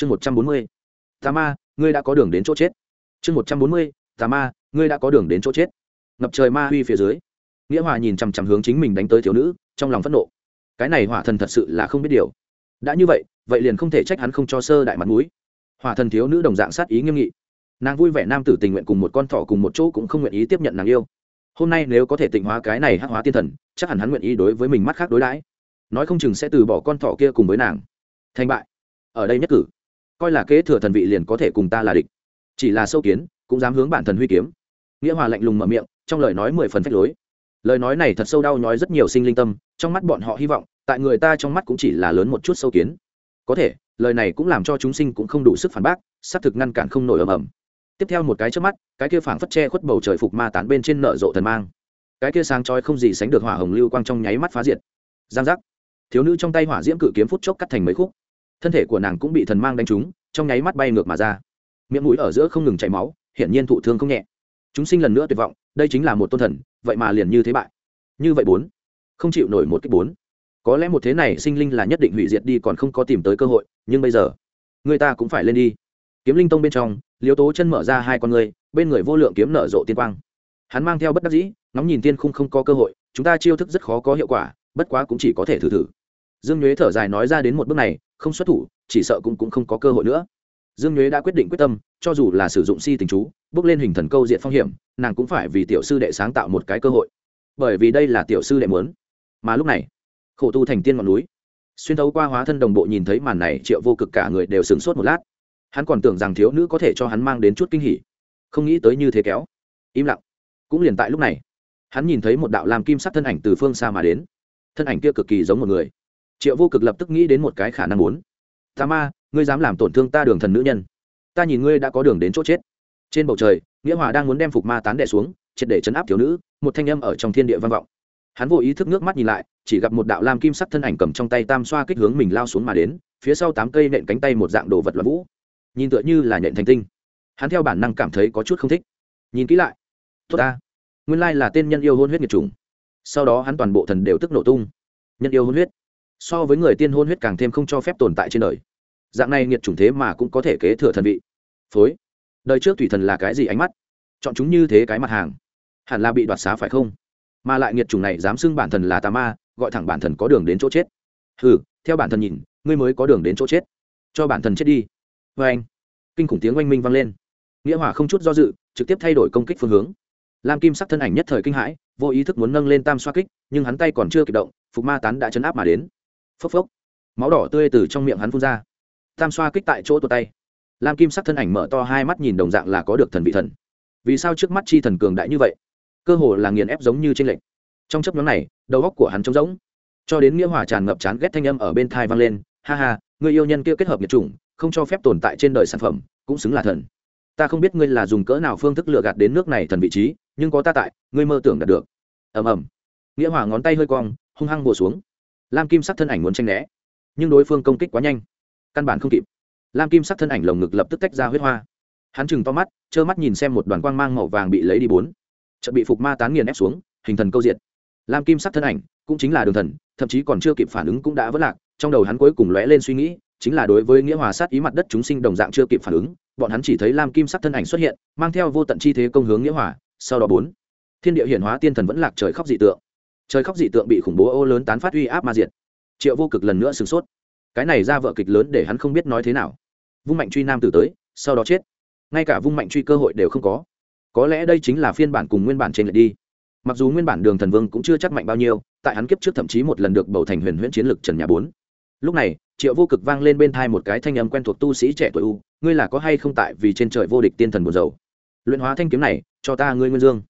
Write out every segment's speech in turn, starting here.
chương một trăm bốn mươi, tà ma, ngươi đã có đường đến chỗ chết. chương một trăm bốn mươi, tà ma, ngươi đã có đường đến chỗ chết. ngập trời ma huy phía dưới, nghĩa hòa nhìn chằm chằm hướng chính mình đánh tới thiếu nữ, trong lòng phẫn nộ. cái này hỏa thần thật sự là không biết điều. đã như vậy vậy liền không thể trách hắn không cho sơ đại mặt mũi. hỏa thần thiếu nữ đồng dạng sát ý nghiêm nghị. nàng vui vẻ nam tử tình nguyện cùng một con thỏ cùng một chỗ cũng không nguyện ý tiếp nhận nàng yêu. hôm nay nếu có thể tịnh hóa cái này hắc hóa tiên thần, chắc hẳn hắn nguyện ý đối với mình mắt khác đối đãi. nói không chừng sẽ từ bỏ con thỏ kia cùng với nàng. thành bại. ở đây nhất cử coi là kế thừa thần vị liền có thể cùng ta là địch. Chỉ là sâu kiến, cũng dám hướng bản thần huy kiếm. Nghĩa hòa lạnh lùng mở miệng, trong lời nói mười phần phách lối. Lời nói này thật sâu đau nhói rất nhiều sinh linh tâm, trong mắt bọn họ hy vọng, tại người ta trong mắt cũng chỉ là lớn một chút sâu kiến. Có thể, lời này cũng làm cho chúng sinh cũng không đủ sức phản bác, xác thực ngăn cản không nổi ầm ầm. Tiếp theo một cái trước mắt, cái kia phảng phất che khuất bầu trời phục ma tán bên trên nợ rộ thần mang. Cái kia sáng chói không gì sánh được hỏa hồng lưu quang trong nháy mắt phá diệt. Giang giác. Thiếu nữ trong tay hỏa diễm cự kiếm phút chốc cắt thành mấy khúc thân thể của nàng cũng bị thần mang đánh trúng, trong nháy mắt bay ngược mà ra. Miệng mũi ở giữa không ngừng chảy máu, hiển nhiên thụ thương không nhẹ. Chúng sinh lần nữa tuyệt vọng, đây chính là một tôn thần, vậy mà liền như thế bại. Như vậy bốn, không chịu nổi một cách bốn. Có lẽ một thế này sinh linh là nhất định hủy diệt đi còn không có tìm tới cơ hội, nhưng bây giờ, người ta cũng phải lên đi. Kiếm linh tông bên trong liếu tố chân mở ra hai con người, bên người vô lượng kiếm nở rộ tiên quang. Hắn mang theo bất đắc dĩ, ngóng nhìn tiên khung không có cơ hội, chúng ta chiêu thức rất khó có hiệu quả, bất quá cũng chỉ có thể thử thử. Dương nhuế thở dài nói ra đến một bước này không xuất thủ chỉ sợ cũng, cũng không có cơ hội nữa. Dương nhuế đã quyết định quyết tâm cho dù là sử dụng si tình chú bước lên hình thần câu diện phong hiểm nàng cũng phải vì tiểu sư đệ sáng tạo một cái cơ hội. Bởi vì đây là tiểu sư đệ muốn. Mà lúc này khổ tu thành tiên ngọn núi. Xuyên thấu qua hóa thân đồng bộ nhìn thấy màn này triệu vô cực cả người đều sửng sốt một lát. Hắn còn tưởng rằng thiếu nữ có thể cho hắn mang đến chút kinh hỉ. Không nghĩ tới như thế kéo. Im lặng. Cũng liền tại lúc này hắn nhìn thấy một đạo làm kim sắc thân ảnh từ phương xa mà đến. Thân ảnh kia cực kỳ giống một người triệu vô cực lập tức nghĩ đến một cái khả năng muốn. Ta ma, ngươi dám làm tổn thương ta đường thần nữ nhân. Ta nhìn ngươi đã có đường đến chỗ chết. Trên bầu trời, nghĩa hòa đang muốn đem phục ma tán đẻ xuống, triệt để chấn áp thiếu nữ, một thanh âm ở trong thiên địa vang vọng. Hắn vô ý thức nước mắt nhìn lại, chỉ gặp một đạo lam kim sắc thân ảnh cầm trong tay tam xoa kích hướng mình lao xuống mà đến, phía sau tám cây nện cánh tay một dạng đồ vật loạn vũ. Nhìn tựa như là nện thành tinh. Hắn theo bản năng cảm thấy có chút không thích. Nhìn kỹ lại. Tốt ta. Nguyên lai là tên nhân yêu hôn huyết nghiệt trùng sau đó hắn toàn bộ thần đều tức nổ tung. Nhân yêu hôn huyết so với người tiên hôn huyết càng thêm không cho phép tồn tại trên đời. Dạng này nghiệt chủng thế mà cũng có thể kế thừa thần vị. Phối. Đời trước thủy thần là cái gì ánh mắt? Chọn chúng như thế cái mặt hàng. Hẳn là bị đoạt xá phải không? Mà lại nghiệt chủng này dám xưng bản thần là tà ma, gọi thẳng bản thần có đường đến chỗ chết. Ừ theo bản thần nhìn, ngươi mới có đường đến chỗ chết. Cho bản thần chết đi. Vê anh, kinh khủng tiếng oanh minh vang lên. Nghĩa hỏa không chút do dự, trực tiếp thay đổi công kích phương hướng. Lam kim sắc thân ảnh nhất thời kinh hãi, vô ý thức muốn nâng lên tam xoa kích, nhưng hắn tay còn chưa kịp động, phục ma tán đã chấn áp mà đến phốc phốc. Máu đỏ tươi từ trong miệng hắn phun ra. Tam xoa kích tại chỗ tuột tay. Lam kim sắc thân ảnh mở to hai mắt nhìn đồng dạng là có được thần vị thần. Vì sao trước mắt chi thần cường đại như vậy? Cơ hồ là nghiền ép giống như tranh lệch. Trong chấp nhóm này, đầu góc của hắn trống rỗng. Cho đến nghĩa hòa tràn ngập chán ghét thanh âm ở bên thai vang lên, ha ha, người yêu nhân kia kết hợp nhiệt chủng, không cho phép tồn tại trên đời sản phẩm, cũng xứng là thần. Ta không biết ngươi là dùng cỡ nào phương thức lừa gạt đến nước này thần vị trí, nhưng có ta tại, ngươi mơ tưởng đạt được. Ầm ầm. Nghĩa hòa ngón tay hơi cong, hung hăng bổ xuống lam kim sắc thân ảnh muốn tranh né, nhưng đối phương công kích quá nhanh, căn bản không kịp. Lam kim sắc thân ảnh lồng ngực lập tức tách ra huyết hoa. Hắn chừng to mắt, trơ mắt nhìn xem một đoàn quang mang màu vàng bị lấy đi bốn. Chợt bị phục ma tán nghiền ép xuống, hình thần câu diệt. Lam kim sắc thân ảnh cũng chính là đường thần, thậm chí còn chưa kịp phản ứng cũng đã vất lạc, trong đầu hắn cuối cùng lóe lên suy nghĩ, chính là đối với nghĩa hòa sát ý mặt đất chúng sinh đồng dạng chưa kịp phản ứng, bọn hắn chỉ thấy lam kim sắc thân ảnh xuất hiện, mang theo vô tận chi thế công hướng nghĩa hòa, sau đó bốn. Thiên địa hiển hóa tiên thần vẫn lạc trời khóc dị tượng trời khóc dị tượng bị khủng bố ô lớn tán phát uy áp ma diệt. Triệu vô cực lần nữa sửng sốt. Cái này ra vợ kịch lớn để hắn không biết nói thế nào. Vung mạnh truy nam tử tới, sau đó chết. Ngay cả vung mạnh truy cơ hội đều không có. Có lẽ đây chính là phiên bản cùng nguyên bản trên lệ đi. Mặc dù nguyên bản đường thần vương cũng chưa chắc mạnh bao nhiêu, tại hắn kiếp trước thậm chí một lần được bầu thành huyền huyễn chiến lực trần nhà bốn. Lúc này, triệu vô cực vang lên bên thai một cái thanh âm quen thuộc tu sĩ trẻ tuổi u, ngươi là có hay không tại vì trên trời vô địch tiên thần buồn dầu luyện hóa thanh kiếm này, cho ta ngươi nguyên dương.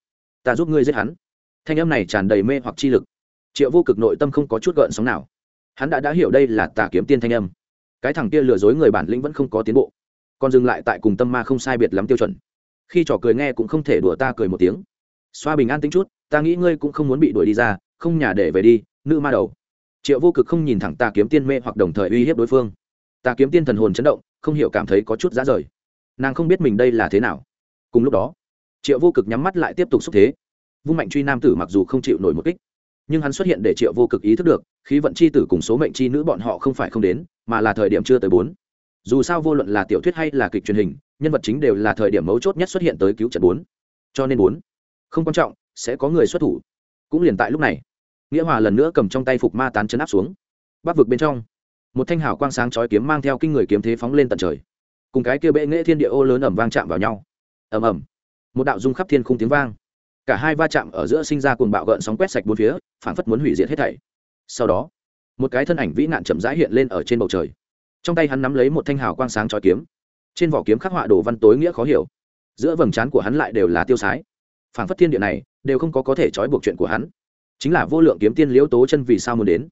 Ta giúp ngươi giết hắn thanh âm này tràn đầy mê hoặc chi lực. Triệu vô cực nội tâm không có chút gợn sóng nào. Hắn đã đã hiểu đây là tà kiếm tiên thanh âm. Cái thằng kia lừa dối người bản lĩnh vẫn không có tiến bộ. Còn dừng lại tại cùng tâm ma không sai biệt lắm tiêu chuẩn. Khi trò cười nghe cũng không thể đùa ta cười một tiếng. Xoa bình an tính chút, ta nghĩ ngươi cũng không muốn bị đuổi đi ra, không nhà để về đi, nữ ma đầu. Triệu vô cực không nhìn thẳng tà kiếm tiên mê hoặc đồng thời uy hiếp đối phương. Tà kiếm tiên thần hồn chấn động, không hiểu cảm thấy có chút giá rời. Nàng không biết mình đây là thế nào. Cùng lúc đó, triệu vô cực nhắm mắt lại tiếp tục xúc thế vung mạnh truy nam tử mặc dù không chịu nổi một kích, nhưng hắn xuất hiện để triệu vô cực ý thức được, khí vận c h i tử cùng số mệnh c h i nữ bọn họ không phải không đến, mà là thời điểm chưa tới bốn. Dù sao vô luận là tiểu thuyết hay là kịch truyền hình, nhân vật chính đều là thời điểm mấu chốt nhất xuất hiện tới cứu trận bốn. Cho nên bốn, không quan trọng, sẽ có người xuất thủ. Cũng liền tại lúc này, nghĩa hòa lần nữa cầm trong tay phục ma tán chấn áp xuống. Bắc vực bên trong, một thanh hảo quang sáng chói kiếm mang theo kinh người kiếm thế phóng lên tận trời. Cùng cái kia bệ nghệ thiên địa ô lớn ẩm vang chạm vào nhau. Ẩm ẩm một đạo dung khắp thiên khung tiếng vang cả hai va chạm ở giữa sinh ra cuồng bạo gợn sóng quét sạch bốn phía phản phất muốn hủy diệt hết thảy. Sau đó, một cái thân ảnh vĩ nạn chậm rãi hiện lên ở trên bầu trời. Trong tay hắn nắm lấy một thanh hào quang sáng chói kiếm. Trên vỏ kiếm khắc họa đồ văn tối nghĩa khó hiểu. Giữa vầng trán của hắn lại đều là tiêu sái. Phản phất thiên địa này đều không có có thể trói buộc chuyện của hắn. Chính là vô lượng kiếm tiên liễu tố chân vì sao muốn đến?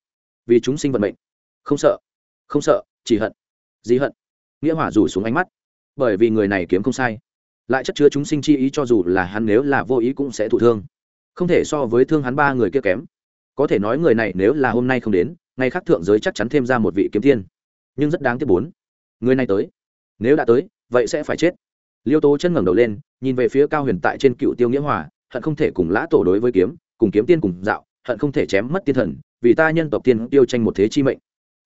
Vì chúng sinh vận mệnh. Không sợ. Không sợ, chỉ hận. Gì hận. Nghĩa hỏa rủ xuống ánh mắt. Bởi vì người này kiếm không sai lại chất chứa chúng sinh chi ý cho dù là hắn nếu là vô ý cũng sẽ thụ thương. Không thể so với thương hắn ba người kia kém. Có thể nói người này nếu là hôm nay không đến, ngày khác thượng giới chắc chắn thêm ra một vị kiếm tiên. Nhưng rất đáng tiếc bốn. Người này tới. Nếu đã tới, vậy sẽ phải chết. Liêu tố chân ngẩng đầu lên, nhìn về phía cao huyền tại trên cựu tiêu nghĩa hòa, hận không thể cùng lã tổ đối với kiếm, cùng kiếm tiên cùng dạo, hận không thể chém mất tiên thần, vì ta nhân tộc tiên tiêu tranh một thế chi mệnh.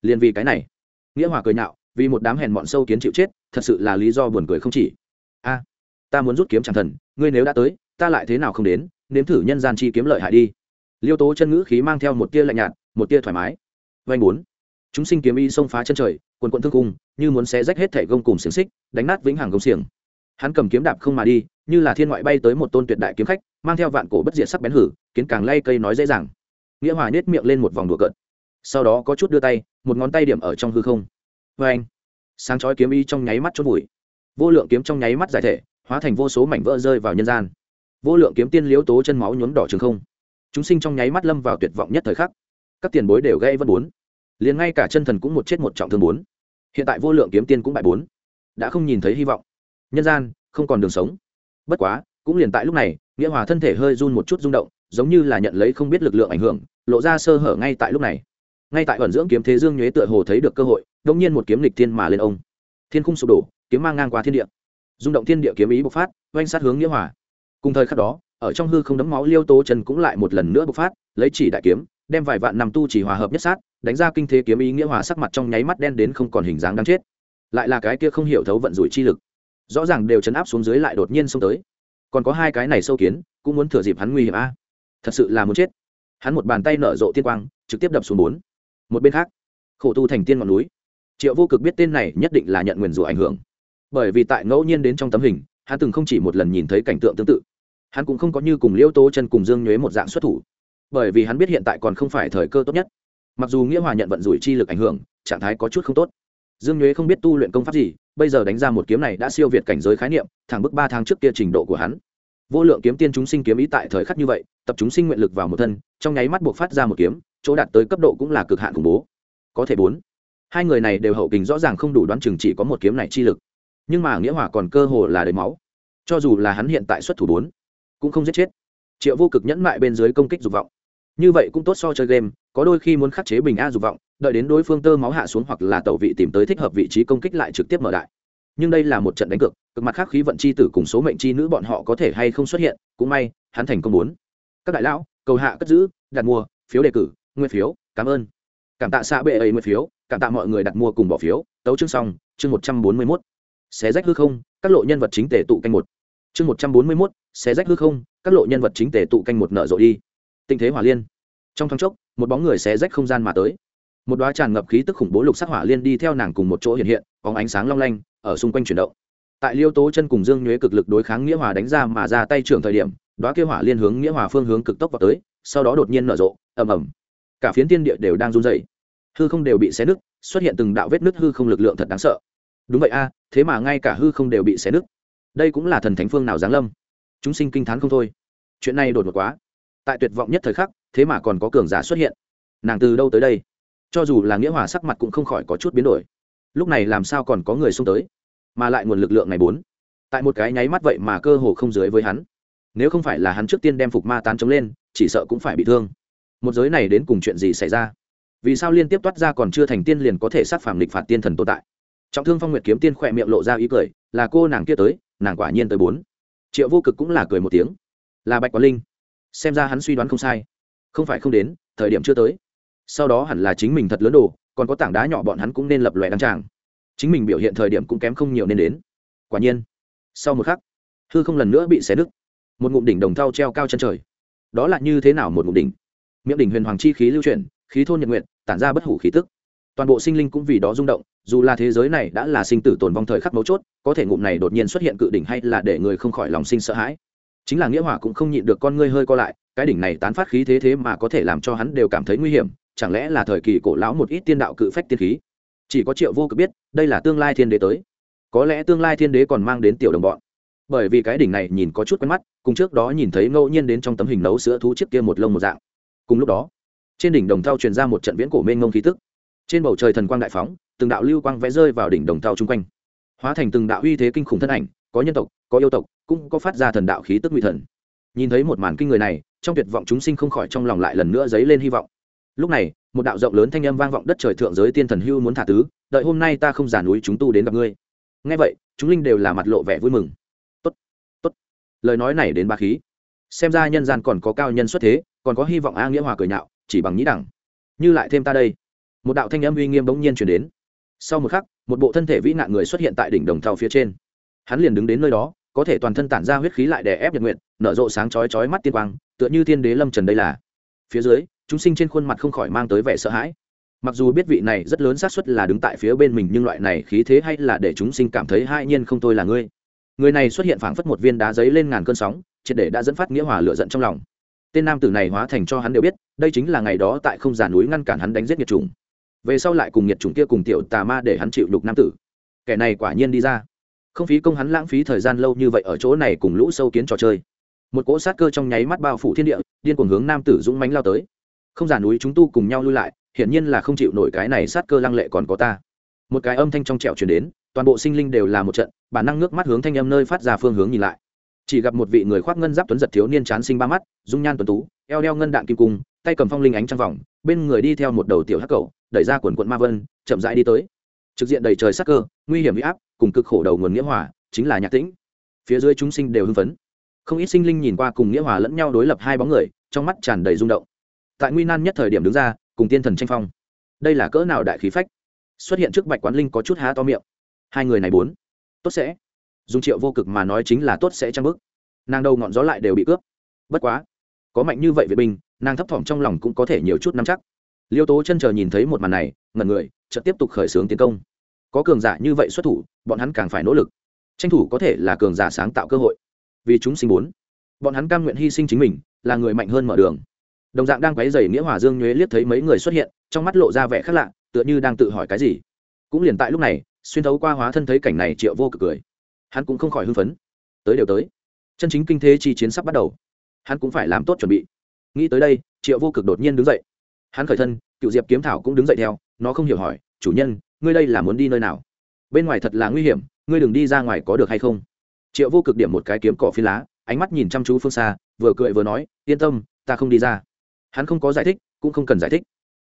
Liền vì cái này, nghĩa hòa cười nhạo, vì một đám hèn bọn sâu kiến chịu chết, thật sự là lý do buồn cười không chỉ. A ta muốn rút kiếm chẳng thần, ngươi nếu đã tới, ta lại thế nào không đến, nếm thử nhân gian chi kiếm lợi hại đi. Liêu tố chân ngữ khí mang theo một tia lạnh nhạt, một tia thoải mái. Vanh bốn. Chúng sinh kiếm y xông phá chân trời, quần quận thương cung như muốn xé rách hết thẻ gông cùng xiềng xích, đánh nát vĩnh hằng gông xiềng. Hắn cầm kiếm đạp không mà đi, như là thiên ngoại bay tới một tôn tuyệt đại kiếm khách, mang theo vạn cổ bất diệt sắc bén hử, kiến càng lay cây nói dễ dàng. Nghĩa hòa nết miệng lên một vòng đùa cợt. Sau đó có chút đưa tay, một ngón tay điểm ở trong hư không. Vê anh sáng chói kiếm y trong nháy mắt chốt bụi vô lượng kiếm trong nháy mắt giải thể hóa thành vô số mảnh vỡ rơi vào nhân gian. Vô lượng kiếm tiên liếu tố chân máu nhuốm đỏ trường không. Chúng sinh trong nháy mắt lâm vào tuyệt vọng nhất thời khắc. Các tiền bối đều gây vất bốn. Liền ngay cả chân thần cũng một chết một trọng thương bốn. Hiện tại vô lượng kiếm tiên cũng bại bốn. Đã không nhìn thấy hy vọng. Nhân gian, không còn đường sống. Bất quá, cũng liền tại lúc này, nghĩa hòa thân thể hơi run một chút rung động, giống như là nhận lấy không biết lực lượng ảnh hưởng, lộ ra sơ hở ngay tại lúc này. Ngay tại ẩn dưỡng kiếm thế dương nhuế tựa hồ thấy được cơ hội đông nhiên một kiếm lịch thiên mà lên ông. Thiên khung sụp đổ, kiếm mang ngang qua thiên địa rung động thiên địa kiếm ý bộc phát, oanh sát hướng nghĩa hòa. Cùng thời khắc đó, ở trong hư không đấm máu liêu tố trần cũng lại một lần nữa bộc phát, lấy chỉ đại kiếm, đem vài vạn năm tu chỉ hòa hợp nhất sát, đánh ra kinh thế kiếm ý nghĩa hòa sắc mặt trong nháy mắt đen đến không còn hình dáng đáng chết. Lại là cái kia không hiểu thấu vận rủi chi lực. Rõ ràng đều chấn áp xuống dưới lại đột nhiên xông tới. Còn có hai cái này sâu kiến, cũng muốn thừa dịp hắn nguy hiểm a. Thật sự là muốn chết. Hắn một bàn tay nở rộ tiên quang, trực tiếp đập xuống bốn. Một bên khác, khổ tu thành tiên ngọn núi. Triệu vô cực biết tên này nhất định là nhận nguyền rủa ảnh hưởng bởi vì tại ngẫu nhiên đến trong tấm hình, hắn từng không chỉ một lần nhìn thấy cảnh tượng tương tự. Hắn cũng không có như cùng liễu tố chân cùng dương nhuế một dạng xuất thủ. Bởi vì hắn biết hiện tại còn không phải thời cơ tốt nhất. Mặc dù nghĩa hòa nhận vận rủi chi lực ảnh hưởng, trạng thái có chút không tốt. Dương nhuế không biết tu luyện công pháp gì, bây giờ đánh ra một kiếm này đã siêu việt cảnh giới khái niệm, thẳng bức ba tháng trước kia trình độ của hắn. Vô lượng kiếm tiên chúng sinh kiếm ý tại thời khắc như vậy, tập chúng sinh nguyện lực vào một thân, trong nháy mắt buộc phát ra một kiếm, chỗ đạt tới cấp độ cũng là cực hạn khủng bố. Có thể bốn. Hai người này đều hậu kình rõ ràng không đủ đoán chừng chỉ có một kiếm này chi lực nhưng mà nghĩa hỏa còn cơ hồ là đầy máu. Cho dù là hắn hiện tại xuất thủ bốn, cũng không giết chết. Triệu vô cực nhẫn mại bên dưới công kích dục vọng. Như vậy cũng tốt so chơi game, có đôi khi muốn khắc chế bình a dục vọng, đợi đến đối phương tơ máu hạ xuống hoặc là tẩu vị tìm tới thích hợp vị trí công kích lại trực tiếp mở đại. Nhưng đây là một trận đánh cược, cực mặt khác khí vận chi tử cùng số mệnh chi nữ bọn họ có thể hay không xuất hiện, cũng may, hắn thành công bốn. Các đại lão, cầu hạ cất giữ, đặt mua, phiếu đề cử, nguyên phiếu, cảm ơn. Cảm tạ xã bệ ấy nguyên phiếu, cảm tạ mọi người đặt mua cùng bỏ phiếu. Tấu chương xong, chương một trăm bốn mươi mốt xé rách hư không, các lộ nhân vật chính tể tụ canh một. Chương một trăm bốn mươi mốt, xé rách hư không, các lộ nhân vật chính tể tụ canh một nợ rộ đi. Tình thế hỏa liên. Trong thoáng chốc, một bóng người xé rách không gian mà tới. Một đoá tràn ngập khí tức khủng bố lục sắc hỏa liên đi theo nàng cùng một chỗ hiện hiện có ánh sáng long lanh, ở xung quanh chuyển động. Tại liêu tố chân cùng dương nhuế cực lực đối kháng nghĩa hòa đánh ra mà ra tay trưởng thời điểm đoá kêu hỏa liên hướng nghĩa hòa phương hướng cực tốc vào tới, sau đó đột nhiên nở rộ, ầm ầm. Cả phiến tiên địa đều đang run dày hư không đều bị xé nứt, xuất hiện từng đạo vết nứt hư không lực lượng thật đáng sợ đúng vậy a, thế mà ngay cả hư không đều bị xé nứt. Đây cũng là thần thánh phương nào giáng lâm? Chúng sinh kinh t h á n không thôi. Chuyện này đột ngột quá. Tại tuyệt vọng nhất thời khắc, thế mà còn có cường giả xuất hiện. Nàng từ đâu tới đây? Cho dù là nghĩa hòa sắc mặt cũng không khỏi có chút biến đổi. Lúc này làm sao còn có người xông tới? Mà lại nguồn lực lượng này bốn. Tại một cái nháy mắt vậy mà cơ hồ không dưới với hắn. Nếu không phải là hắn trước tiên đem phục ma tán chống lên, chỉ sợ cũng phải bị thương. Một giới này đến cùng chuyện gì xảy ra? Vì sao liên tiếp toát ra còn chưa thành tiên liền có thể sát phàm lịch phạt tiên thần tồn tại? Trọng thương phong nguyệt kiếm tiên khỏe miệng lộ ra ý cười, là cô nàng kia tới, nàng quả nhiên tới bốn. Triệu vô cực cũng là cười một tiếng. Là bạch quán linh. Xem ra hắn suy đoán không sai. Không phải không đến, thời điểm chưa tới. Sau đó hẳn là chính mình thật lớn đồ, còn có tảng đá nhỏ bọn hắn cũng nên lập lòe đăng tràng. Chính mình biểu hiện thời điểm cũng kém không nhiều nên đến. Quả nhiên, sau một khắc, hư không lần nữa bị xé nứt. Một ngụm đỉnh đồng thau treo cao chân trời. Đó là như thế nào một ngụm đỉnh? Miệng đỉnh huyền hoàng chi khí lưu chuyển, khí thôn nhật nguyện, tản ra bất hủ khí tức toàn bộ sinh linh cũng vì đó rung động, dù là thế giới này đã là sinh tử tồn vong thời khắc mấu chốt, có thể ngụm này đột nhiên xuất hiện cự đỉnh hay là để người không khỏi lòng sinh sợ hãi. Chính là nghĩa hỏa cũng không nhịn được con ngươi hơi co lại, cái đỉnh này tán phát khí thế thế mà có thể làm cho hắn đều cảm thấy nguy hiểm, chẳng lẽ là thời kỳ cổ lão một ít tiên đạo cự phách tiên khí? Chỉ có triệu vô cực biết, đây là tương lai thiên đế tới. Có lẽ tương lai thiên đế còn mang đến tiểu đồng bọn. Bởi vì cái đỉnh này nhìn có chút quen mắt, cùng trước đó nhìn thấy ngẫu nhiên đến trong tấm hình nấu sữa thú chiếc kia một lông một dạng. Cùng lúc đó, trên đỉnh đồng thau truyền ra một trận viễn cổ mênh ngông khí tức trên bầu trời thần quang đại phóng, từng đạo lưu quang vẽ rơi vào đỉnh đồng thau chung quanh. Hóa thành từng đạo uy thế kinh khủng thân ảnh, có nhân tộc, có yêu tộc, cũng có phát ra thần đạo khí tức nguy thần. Nhìn thấy một màn kinh người này, trong tuyệt vọng chúng sinh không khỏi trong lòng lại lần nữa dấy lên hy vọng. Lúc này, một đạo rộng lớn thanh âm vang vọng đất trời thượng giới tiên thần hưu muốn thả tứ, đợi hôm nay ta không giả núi chúng tu đến gặp ngươi. Nghe vậy, chúng linh đều là mặt lộ vẻ vui mừng. Tốt tốt. Lời nói này đến ba khí. Xem ra nhân gian còn có cao nhân xuất thế, còn có hy vọng a nghĩa hòa cười nhạo, chỉ bằng nhĩ đẳng. Như lại thêm ta đây một đạo thanh âm uy nghiêm bỗng nhiên chuyển đến. Sau một khắc, một bộ thân thể vĩ nạn người xuất hiện tại đỉnh đồng thau phía trên. Hắn liền đứng đến nơi đó, có thể toàn thân tản ra huyết khí lại đè ép nhật nguyện nở rộ sáng chói chói mắt tiên quang, tựa như tiên đế lâm trần đây là. Phía dưới, chúng sinh trên khuôn mặt không khỏi mang tới vẻ sợ hãi. Mặc dù biết vị này rất lớn xác suất là đứng tại phía bên mình, nhưng loại này khí thế hay là để chúng sinh cảm thấy hai nhiên không tôi là ngươi. Người này xuất hiện phảng phất một viên đá giấy lên ngàn cơn sóng, triệt để đã dẫn phát nghĩa hòa lựa giận trong lòng. Tên nam tử này hóa thành cho hắn đều biết, đây chính là ngày đó tại không giả núi ngăn cản hắn đánh giết nhiệt trùng về sau lại cùng nhiệt trùng kia cùng tiểu tà ma để hắn chịu đục nam tử. Kẻ này quả nhiên đi ra. Không phí công hắn lãng phí thời gian lâu như vậy ở chỗ này cùng lũ sâu kiến trò chơi. Một cỗ sát cơ trong nháy mắt bao phủ thiên địa, điên cuồng hướng nam tử dũng mánh lao tới. Không giả núi chúng tu cùng nhau lui lại, hiển nhiên là không chịu nổi cái này sát cơ lăng lệ còn có ta. Một cái âm thanh trong trẻo chuyển đến, toàn bộ sinh linh đều là một trận, bản năng nước mắt hướng thanh âm nơi phát ra phương hướng nhìn lại. Chỉ gặp một vị người khoác ngân giáp tuấn giật thiếu niên chán sinh ba mắt, dung nhan tuấn tú, eo đeo ngân đạn kim cung, tay cầm phong linh ánh trăng vòng, bên người đi theo một đầu tiểu hắc cầu đẩy ra quần quận ma vân, chậm rãi đi tới. Trực diện đầy trời sắc cơ, nguy hiểm huy áp, cùng cực khổ đầu nguồn nghĩa hòa, chính là nhạc tĩnh. Phía dưới chúng sinh đều hưng phấn. Không ít sinh linh nhìn qua cùng nghĩa hòa lẫn nhau đối lập hai bóng người, trong mắt tràn đầy rung động. Tại nguy nan nhất thời điểm đứng ra, cùng tiên thần tranh phong. Đây là cỡ nào đại khí phách? Xuất hiện trước bạch quán linh có chút há to miệng. Hai người này bốn. Tốt sẽ. Dùng triệu vô cực mà nói chính là tốt sẽ trăng bức nàng đầu ngọn gió lại đều bị cướp. Bất quá, có mạnh như vậy vệ binh, nàng thấp thỏm trong lòng cũng có thể nhiều chút nắm chắc liêu tố chân chờ nhìn thấy một màn này, ngẩn người, chợt tiếp tục khởi xướng tiến công. Có cường giả như vậy xuất thủ, bọn hắn càng phải nỗ lực. Tranh thủ có thể là cường giả sáng tạo cơ hội. Vì chúng sinh muốn bọn hắn cam nguyện hy sinh chính mình, là người mạnh hơn mở đường. Đồng dạng đang quấy dày nghĩa hòa dương nhuế liếc thấy mấy người xuất hiện, trong mắt lộ ra vẻ khác lạ, tựa như đang tự hỏi cái gì. Cũng liền tại lúc này, xuyên thấu qua hóa thân thấy cảnh này triệu vô cực cười. Hắn cũng không khỏi hưng phấn. Tới đều tới. Chân chính kinh thế chi chiến sắp bắt đầu. Hắn cũng phải làm tốt chuẩn bị. Nghĩ tới đây, triệu vô cực đột nhiên đứng dậy hắn khởi thân, cựu diệp kiếm thảo cũng đứng dậy theo, nó không hiểu hỏi, chủ nhân, ngươi đây là muốn đi nơi nào? Bên ngoài thật là nguy hiểm, ngươi đừng đi ra ngoài có được hay không? Triệu vô cực điểm một cái kiếm cỏ phi lá, ánh mắt nhìn chăm chú phương xa, vừa cười vừa nói, yên tâm, ta không đi ra. Hắn không có giải thích, cũng không cần giải thích.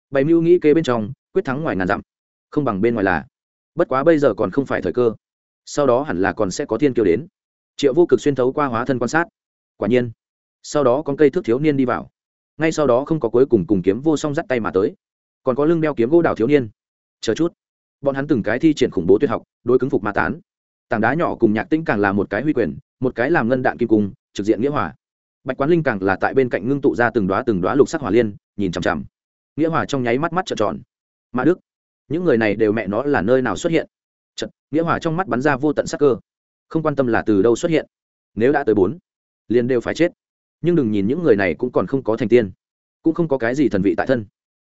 Bày mưu nghĩ kế bên trong, quyết thắng ngoài ngàn dặm. Không bằng bên ngoài là. Bất quá bây giờ còn không phải thời cơ. Sau đó hẳn là còn sẽ có thiên kiều đến. Triệu vô cực xuyên thấu qua hóa thân quan sát. Quả nhiên, sau đó con cây thước thiếu niên đi vào ngay sau đó không có cuối cùng cùng kiếm vô song dắt tay mà tới. Còn có lưng đeo kiếm gỗ đào thiếu niên. Chờ chút. Bọn hắn từng cái thi triển khủng bố tuyệt học đối cứng phục ma tán. Tảng đá nhỏ cùng nhạc tĩnh càng là một cái huy quyền một cái làm ngân đạn kim cung trực diện nghĩa hòa. Bạch quán linh càng là tại bên cạnh ngưng tụ ra từng đoá từng đoá lục sắc hỏa liên nhìn chằm chằm. Nghĩa hòa trong nháy mắt mắt trợn tròn. Mà đức những người này đều mẹ nó là nơi nào xuất hiện? Chật, nghĩa hòa trong mắt bắn ra vô tận sắc cơ. Không quan tâm là từ đâu xuất hiện. Nếu đã tới bốn liền đều phải chết nhưng đừng nhìn những người này cũng còn không có thành tiên, cũng không có cái gì thần vị tại thân.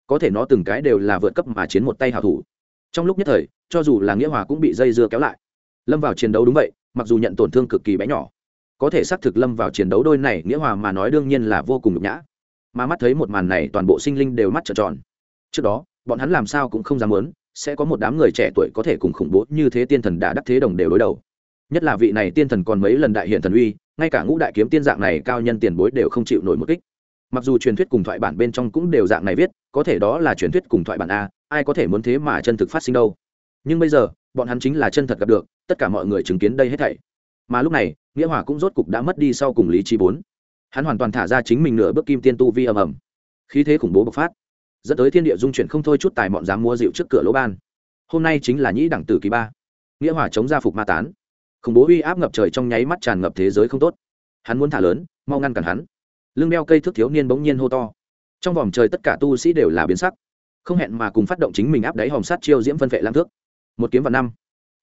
Có thể nó từng cái đều là vượt cấp mà chiến một tay hào thủ. Trong lúc nhất thời, cho dù là nghĩa hòa cũng bị dây dưa kéo lại. Lâm vào chiến đấu đúng vậy, mặc dù nhận tổn thương cực kỳ bé nhỏ, có thể xác thực lâm vào chiến đấu đôi này nghĩa hòa mà nói đương nhiên là vô cùng nhục nhã. Mà mắt thấy một màn này toàn bộ sinh linh đều mắt trợn tròn. Trước đó, bọn hắn làm sao cũng không dám muốn, sẽ có một đám người trẻ tuổi có thể cùng khủng bố như thế tiên thần đã đắc thế đồng đều đối đầu. Nhất là vị này tiên thần còn mấy lần đại hiện thần uy ngay cả ngũ đại kiếm tiên dạng này cao nhân tiền bối đều không chịu nổi một kích. Mặc dù truyền thuyết cùng thoại bản bên trong cũng đều dạng này viết, có thể đó là truyền thuyết cùng thoại bản a, ai có thể muốn thế mà chân thực phát sinh đâu. Nhưng bây giờ, bọn hắn chính là chân thật gặp được, tất cả mọi người chứng kiến đây hết thảy. Mà lúc này, nghĩa hòa cũng rốt cục đã mất đi sau cùng lý trí bốn. Hắn hoàn toàn thả ra chính mình nửa bước kim tiên tu vi ầm ầm. Khí thế khủng bố bộc phát, dẫn tới thiên địa dung chuyển không thôi chút tài mọn dám mua rượu trước cửa lỗ ban. Hôm nay chính là nhĩ đẳng tử kỳ ba. Nghĩa hòa chống gia phục ma tán khủng bố uy áp ngập trời trong nháy mắt tràn ngập thế giới không tốt. Hắn muốn thả lớn, mau ngăn cản hắn. Lưng đeo cây thước thiếu niên bỗng nhiên hô to. Trong vòng trời tất cả tu sĩ đều là biến sắc. Không hẹn mà cùng phát động chính mình áp đáy hòm sát chiêu diễm phân vệ lam thước. Một kiếm vào năm.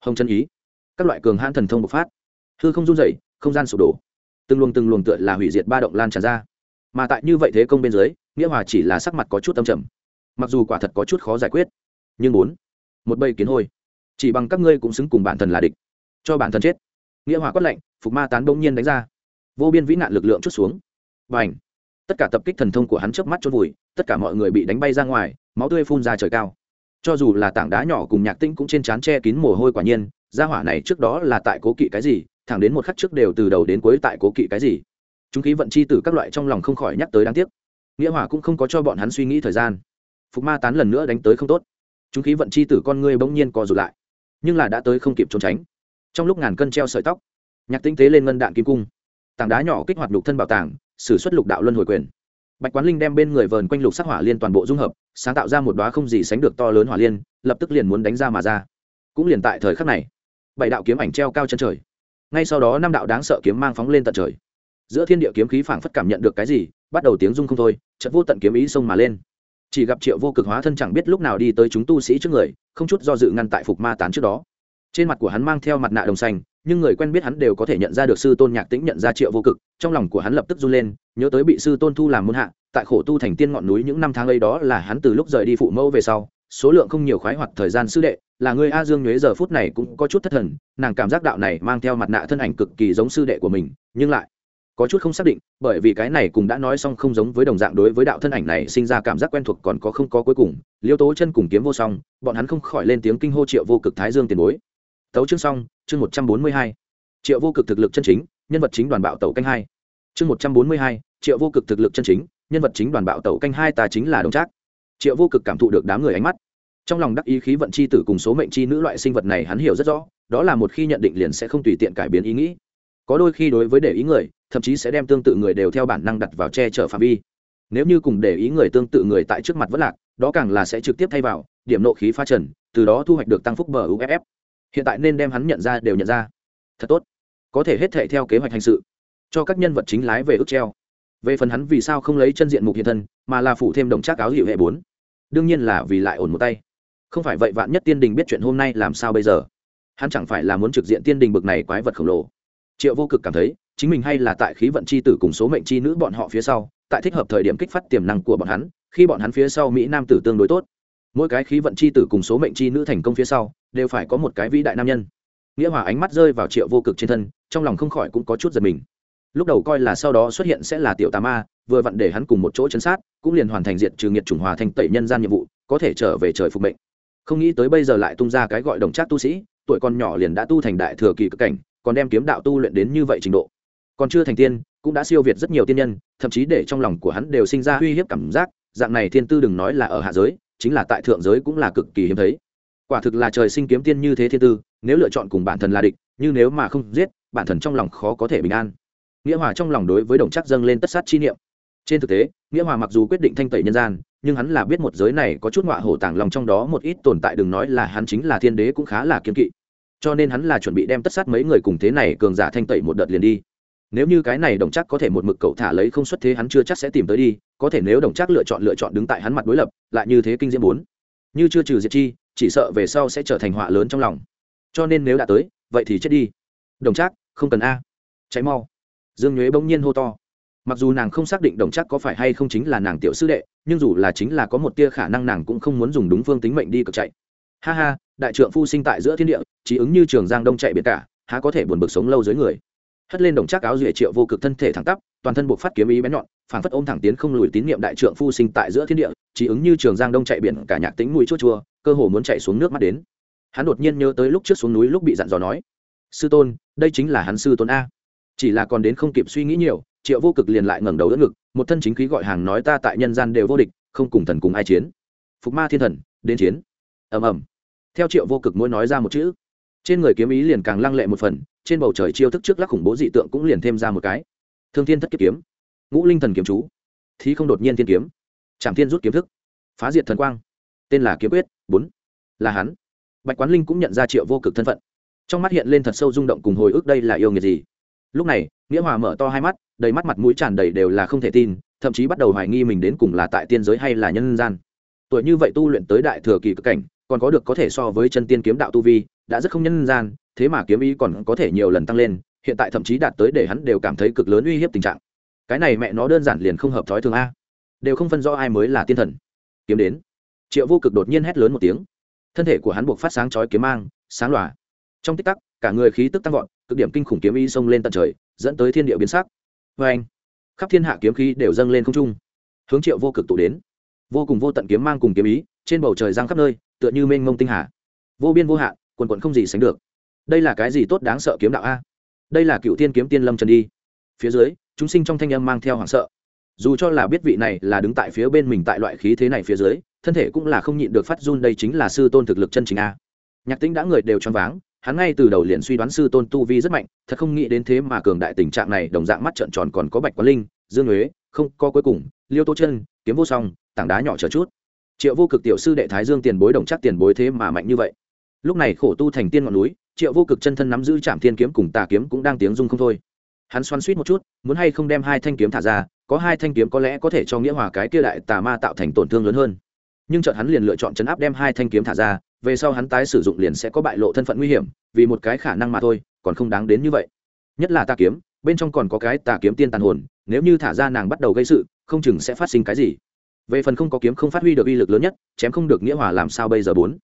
Hồng chân ý. Các loại cường hãn thần thông bộc phát. Hư không run dậy không gian sụp đổ. Từng luồng từng luồng tựa là hủy diệt ba động lan tràn ra. Mà tại như vậy thế công bên dưới, nghĩa hòa chỉ là sắc mặt có chút âm trầm. Mặc dù quả thật có chút khó giải quyết. Nhưng bốn. Một bầy kiến hôi. Chỉ bằng các ngươi cũng xứng cùng bản thần là địch cho bản thân chết. Nghĩa hòa quát lạnh, phục ma tán bỗng nhiên đánh ra. Vô biên vĩ nạn lực lượng chút xuống. Và ảnh tất cả tập kích thần thông của hắn chớp mắt chôn vùi, tất cả mọi người bị đánh bay ra ngoài, máu tươi phun ra trời cao. Cho dù là tảng đá nhỏ cùng nhạc tĩnh cũng trên trán che kín mồ hôi quả nhiên, gia hỏa này trước đó là tại cố kỵ cái gì, thẳng đến một khắc trước đều từ đầu đến cuối tại cố kỵ cái gì. Chúng khí vận chi từ các loại trong lòng không khỏi nhắc tới đáng tiếc. Nghĩa hỏa cũng không có cho bọn hắn suy nghĩ thời gian. Phục ma tán lần nữa đánh tới không tốt. Chúng khí vận chi tử con ngươi bỗng nhiên co rụt lại. Nhưng là đã tới không kịp trốn tránh trong lúc ngàn cân treo sợi tóc, nhạc tinh tế lên ngân đạn kim cung. Tảng đá nhỏ kích hoạt lục thân bảo tàng, sử xuất lục đạo luân hồi quyền. Bạch quán linh đem bên người vờn quanh lục sắc hỏa liên toàn bộ dung hợp, sáng tạo ra một đoá không gì sánh được to lớn hỏa liên, lập tức liền muốn đánh ra mà ra. Cũng liền tại thời khắc này, bảy đạo kiếm ảnh treo cao chân trời. Ngay sau đó năm đạo đáng sợ kiếm mang phóng lên tận trời. Giữa thiên địa kiếm khí phảng phất cảm nhận được cái gì, bắt đầu tiếng rung không thôi, chợt vô tận kiếm ý xông mà lên. Chỉ gặp triệu vô cực hóa thân chẳng biết lúc nào đi tới chúng tu sĩ trước người, không chút do dự ngăn tại phục ma tán trước đó trên mặt của hắn mang theo mặt nạ đồng xanh, nhưng người quen biết hắn đều có thể nhận ra được sư tôn nhạc tĩnh nhận ra triệu vô cực, trong lòng của hắn lập tức run lên, nhớ tới bị sư tôn thu làm môn hạ, tại khổ tu thành tiên ngọn núi những năm tháng ấy đó là hắn từ lúc rời đi phụ mẫu về sau, số lượng không nhiều khoái hoặc thời gian sư đệ, là người a dương nhuế giờ phút này cũng có chút thất thần, nàng cảm giác đạo này mang theo mặt nạ thân ảnh cực kỳ giống sư đệ của mình, nhưng lại có chút không xác định, bởi vì cái này cũng đã nói xong không giống với đồng dạng đối với đạo thân ảnh này sinh ra cảm giác quen thuộc còn có không có cuối cùng, liêu tố chân cùng kiếm vô song, bọn hắn không khỏi lên tiếng kinh hô triệu vô cực thái dương tiền bối tấu chương xong, chương một trăm bốn mươi hai. Triệu vô cực thực lực chân chính, nhân vật chính đoàn bạo tẩu canh hai. Chương một trăm bốn mươi hai, triệu vô cực thực lực chân chính, nhân vật chính đoàn bạo tẩu canh hai ta chính là đồng trác. Triệu vô cực cảm thụ được đám người ánh mắt. Trong lòng đắc ý khí vận c h i tử cùng số mệnh c h i nữ loại sinh vật này hắn hiểu rất rõ, đó là một khi nhận định liền sẽ không tùy tiện cải biến ý nghĩ. Có đôi khi đối với để ý người, thậm chí sẽ đem tương tự người đều theo bản năng đặt vào che chở phạm vi. Nếu như cùng để ý người tương tự người tại trước mặt vất lạc, đó càng là sẽ trực tiếp thay vào, điểm nộ khí pha trần, từ đó thu hoạch được tăng phúc bờ uff hiện tại nên đem hắn nhận ra đều nhận ra. Thật tốt. Có thể hết thệ theo kế hoạch hành sự, cho các nhân vật chính lái về ước treo. Về phần hắn vì sao không lấy chân diện mục hiện thân, mà là phủ thêm đồng trác áo hiệu hệ bốn. Đương nhiên là vì lại ổn một tay. Không phải vậy vạn nhất tiên đình biết chuyện hôm nay làm sao bây giờ? Hắn chẳng phải là muốn trực diện tiên đình bực này quái vật khổng lồ. Triệu vô cực cảm thấy, chính mình hay là tại khí vận c h i tử cùng số mệnh c h i nữ bọn họ phía sau, tại thích hợp thời điểm kích phát tiềm năng của bọn hắn, khi bọn hắn phía sau mỹ nam tử tương đối tốt. Mỗi cái khí vận c h i tử cùng số mệnh c h i nữ thành công phía sau đều phải có một cái vĩ đại nam nhân. Nghĩa hòa ánh mắt rơi vào triệu vô cực trên thân, trong lòng không khỏi cũng có chút giật mình. Lúc đầu coi là sau đó xuất hiện sẽ là tiểu tà ma, vừa vặn để hắn cùng một chỗ chấn sát, cũng liền hoàn thành diện trừ nghiệt chủng hòa thành tẩy nhân gian nhiệm vụ, có thể trở về trời phục mệnh. Không nghĩ tới bây giờ lại tung ra cái gọi đồng trác tu sĩ, tuổi con nhỏ liền đã tu thành đại thừa kỳ cực cảnh, còn đem kiếm đạo tu luyện đến như vậy trình độ. Còn chưa thành tiên, cũng đã siêu việt rất nhiều tiên nhân, thậm chí để trong lòng của hắn đều sinh ra uy hiếp cảm giác, dạng này thiên tư đừng nói là ở hạ giới, chính là tại thượng giới cũng là cực kỳ hiếm thấy quả thực là trời sinh kiếm tiên như thế thiên tư, nếu lựa chọn cùng bản thân là địch, như nếu mà không giết, bản thân trong lòng khó có thể bình an. Nghĩa hòa trong lòng đối với đồng chắc dâng lên tất sát chi niệm. Trên thực tế, nghĩa hòa mặc dù quyết định thanh tẩy nhân gian, nhưng hắn là biết một giới này có chút ngọa hổ tàng lòng trong đó một ít tồn tại đừng nói là hắn chính là thiên đế cũng khá là kiên kỵ. Cho nên hắn là chuẩn bị đem tất sát mấy người cùng thế này cường giả thanh tẩy một đợt liền đi. Nếu như cái này đồng chắc có thể một mực cậu thả lấy không xuất thế hắn chưa chắc sẽ tìm tới đi, có thể nếu đồng chắc lựa chọn lựa chọn đứng tại hắn mặt đối lập, lại như thế kinh diễm bốn. Như chưa trừ diệt chi chỉ sợ về sau sẽ trở thành họa lớn trong lòng. Cho nên nếu đã tới, vậy thì chết đi. Đồng chắc không cần a. Cháy mau. Dương nhuế bỗng nhiên hô to. Mặc dù nàng không xác định đồng chắc có phải hay không chính là nàng tiểu sư đệ, nhưng dù là chính là có một tia khả năng nàng cũng không muốn dùng đúng phương tính mệnh đi cực chạy. Ha ha, đại trượng phu sinh tại giữa thiên địa, chỉ ứng như trường giang đông chạy biệt cả, há có thể buồn bực sống lâu dưới người. Hất lên đồng chắc áo duệ triệu vô cực thân thể thẳng tắp, toàn thân buộc phát kiếm ý bén nhọn phản phất ôm thẳng tiến không lùi tín nhiệm đại trượng phu sinh tại giữa thiên địa, chỉ ứng như trường giang đông chạy biển cả nhạc tính mũi chua chua, cơ hồ muốn chạy xuống nước mắt đến. Hắn đột nhiên nhớ tới lúc trước xuống núi lúc bị dặn dò nói, sư tôn, đây chính là hắn sư tôn a. Chỉ là còn đến không kịp suy nghĩ nhiều, triệu vô cực liền lại ngẩng đầu đỡ ngực, một thân chính khí gọi hàng nói ta tại nhân gian đều vô địch, không cùng thần cùng ai chiến. Phục ma thiên thần, đến chiến. Ầm ầm. Theo triệu vô cực mỗi nói ra một chữ, trên người kiếm ý liền càng lăng lệ một phần, trên bầu trời chiêu thức trước lắc khủng bố dị tượng cũng liền thêm ra một cái. Thương thiên thất kiếp kiếm ngũ linh thần kiếm chú, thí không đột nhiên thiên kiếm, trảm thiên rút kiếm thức, phá diệt thần quang, tên là kiếm quyết bốn, là hắn. Bạch quán linh cũng nhận ra triệu vô cực thân phận, trong mắt hiện lên thật sâu rung động cùng hồi ức đây là yêu nghiệt gì. Lúc này, nghĩa hòa mở to hai mắt, đầy mắt mặt mũi tràn đầy đều là không thể tin, thậm chí bắt đầu hoài nghi mình đến cùng là tại tiên giới hay là nhân gian. Tuổi như vậy tu luyện tới đại thừa kỳ cực cảnh, còn có được có thể so với chân tiên kiếm đạo tu vi, đã rất không nhân gian, thế mà kiếm ý còn có thể nhiều lần tăng lên, hiện tại thậm chí đạt tới để hắn đều cảm thấy cực lớn uy hiếp tình trạng cái này mẹ nó đơn giản liền không hợp thói thường a. Đều không phân rõ ai mới là tiên thần. Kiếm đến. Triệu vô cực đột nhiên hét lớn một tiếng. Thân thể của hắn buộc phát sáng chói kiếm mang, sáng lòa. Trong tích tắc, cả người khí tức tăng vọt, cực điểm kinh khủng kiếm ý xông lên tận trời, dẫn tới thiên địa biến sắc. Vê anh, khắp thiên hạ kiếm khí đều dâng lên không trung. Hướng triệu vô cực tụ đến. Vô cùng vô tận kiếm mang cùng kiếm ý, trên bầu trời giang khắp nơi, tựa như mênh mông tinh hà. Vô biên vô hạn, quần quận không gì sánh được. Đây là cái gì tốt đáng sợ kiếm đạo a? Đây là cựu thiên kiếm tiên lâm trần đi. Phía dưới chúng sinh trong thanh âm mang theo hoảng sợ. Dù cho là biết vị này là đứng tại phía bên mình tại loại khí thế này phía dưới, thân thể cũng là không nhịn được phát run, đây chính là sư tôn thực lực chân chính a. Nhạc tính đã người đều choáng váng, hắn ngay từ đầu liền suy đoán sư tôn tu vi rất mạnh, thật không nghĩ đến thế mà cường đại tình trạng này, đồng dạng mắt trợn tròn còn có bạch quán linh, dương huế không, có cuối cùng, liêu tô chân, kiếm vô song, tảng đá nhỏ chờ chút. Triệu vô cực tiểu sư đệ thái dương tiền bối đồng chắc tiền bối thế mà mạnh như vậy. Lúc này khổ tu thành tiên ngọn núi, triệu vô cực chân thân nắm giữ trạm thiên kiếm cùng tà kiếm cũng đang tiếng rung không thôi hắn xoắn suýt một chút, muốn hay không đem hai thanh kiếm thả ra, có hai thanh kiếm có lẽ có thể cho nghĩa hòa cái kia đại tà ma tạo thành tổn thương lớn hơn. Nhưng chợt hắn liền lựa chọn chấn áp đem hai thanh kiếm thả ra, về sau hắn tái sử dụng liền sẽ có bại lộ thân phận nguy hiểm, vì một cái khả năng mà thôi, còn không đáng đến như vậy. Nhất là tà kiếm, bên trong còn có cái tà kiếm tiên tàn hồn, nếu như thả ra nàng bắt đầu gây sự, không chừng sẽ phát sinh cái gì. Về phần không có kiếm không phát huy được uy lực lớn nhất, chém không được nghĩa hòa làm sao bây giờ bốn?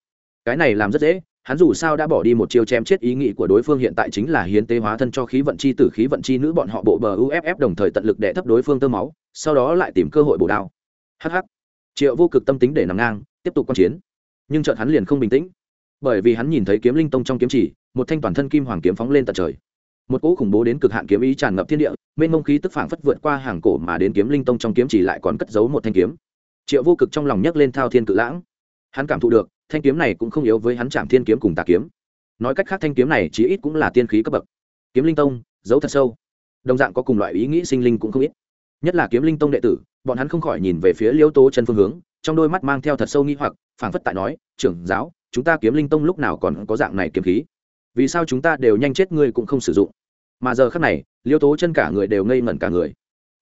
Cái này làm rất dễ hắn dù sao đã bỏ đi một chiêu chém chết ý nghĩ của đối phương hiện tại chính là hiến tế hóa thân cho khí vận chi tử, khí vận chi nữ bọn họ bộ bờ uff đồng thời tận lực đè thấp đối phương tơ máu, sau đó lại tìm cơ hội bổ đao. Hh triệu vô cực tâm tính để nằm ngang, tiếp tục q chiến. Nhưng chợt hắn liền không bình tĩnh. Bởi vì hắn nhìn thấy kiếm linh tông trong kiếm chỉ, một thanh toàn thân kim hoàng kiếm phóng lên tận trời. Một cỗ khủng bố đến cực hạn kiếm ý tràn ngập thiên địa, mênh mông khí tức phảng phất vượt qua hàng cổ mà đến kiếm linh tông trong kiếm chỉ lại còn cất giấu một thanh kiếm. Triệu vô cực trong lòng nhấc lên thao thiên cự lãng. Hắn cảm thụ được thanh kiếm này cũng không yếu với hắn chạm thiên kiếm cùng tà kiếm. Nói cách khác thanh kiếm này chí ít cũng là tiên khí cấp bậc. Kiếm linh tông giấu thật sâu. Đồng dạng có cùng loại ý nghĩ sinh linh cũng không ít. Nhất là kiếm linh tông đệ tử, bọn hắn không khỏi nhìn về phía liêu tố chân phương hướng, trong đôi mắt mang theo thật sâu nghi hoặc, phảng phất tại nói, trưởng giáo, chúng ta kiếm linh tông lúc nào còn có dạng này kiếm khí? Vì sao chúng ta đều nhanh chết ngươi cũng không sử dụng? Mà giờ khắc này, liêu tố chân cả người đều ngây ngẩn cả người.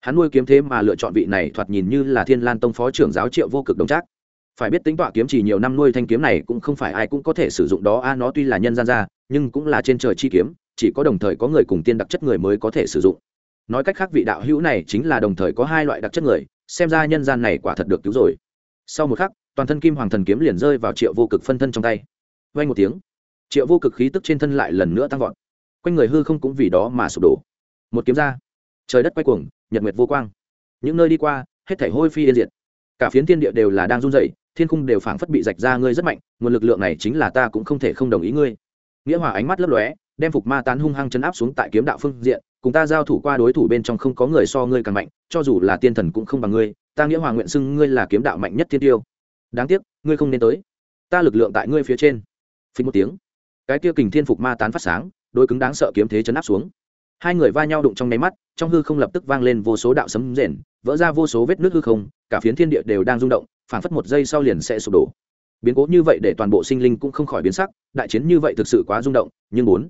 Hắn nuôi kiếm thế mà lựa chọn vị này thoạt nhìn như là thiên lan tông phó trưởng giáo triệu vô cực đồng trác phải biết tính tọa kiếm chỉ nhiều năm nuôi thanh kiếm này cũng không phải ai cũng có thể sử dụng đó. A, nó tuy là nhân gian ra nhưng cũng là trên trời chi kiếm, chỉ có đồng thời có người cùng tiên đặc chất người mới có thể sử dụng. Nói cách khác, vị đạo hữu này chính là đồng thời có hai loại đặc chất người, xem ra nhân gian này quả thật được cứu rồi. Sau một khắc, toàn thân kim hoàng thần kiếm liền rơi vào triệu vô cực phân thân trong tay. Vay một tiếng, triệu vô cực khí tức trên thân lại lần nữa tăng vọt. Quanh người hư không cũng vì đó mà sụp đổ. Một kiếm ra, trời đất quay cuồng, nhật nguyệt vô quang. Những nơi đi qua, hết thảy hôi phi yên diệt. Cả phiến thiên địa đều là đang run rẩy thiên khung đều phảng phất bị rạch ra ngươi rất mạnh, nguồn lực lượng này chính là ta cũng không thể không đồng ý ngươi. Nghĩa hòa ánh mắt lấp lóe, đem phục ma tán hung hăng chấn áp xuống tại kiếm đạo phương diện, cùng ta giao thủ qua đối thủ bên trong không có người so ngươi càng mạnh, cho dù là tiên thần cũng không bằng ngươi, ta nghĩa hòa nguyện xưng ngươi là kiếm đạo mạnh nhất thiên tiêu. Đáng tiếc, ngươi không nên tới. Ta lực lượng tại ngươi phía trên. Phí một tiếng, cái kia kình thiên phục ma tán phát sáng đôi cứng đáng sợ kiếm thế chấn áp xuống hai người va nhau đụng trong nháy mắt, trong hư không lập tức vang lên vô số đạo sấm rền, vỡ ra vô số vết nước hư không, cả phiến thiên địa đều đang rung động phản phất một giây sau liền sẽ sụp đổ. Biến cố như vậy để toàn bộ sinh linh cũng không khỏi biến sắc, đại chiến như vậy thực sự quá rung động, nhưng bốn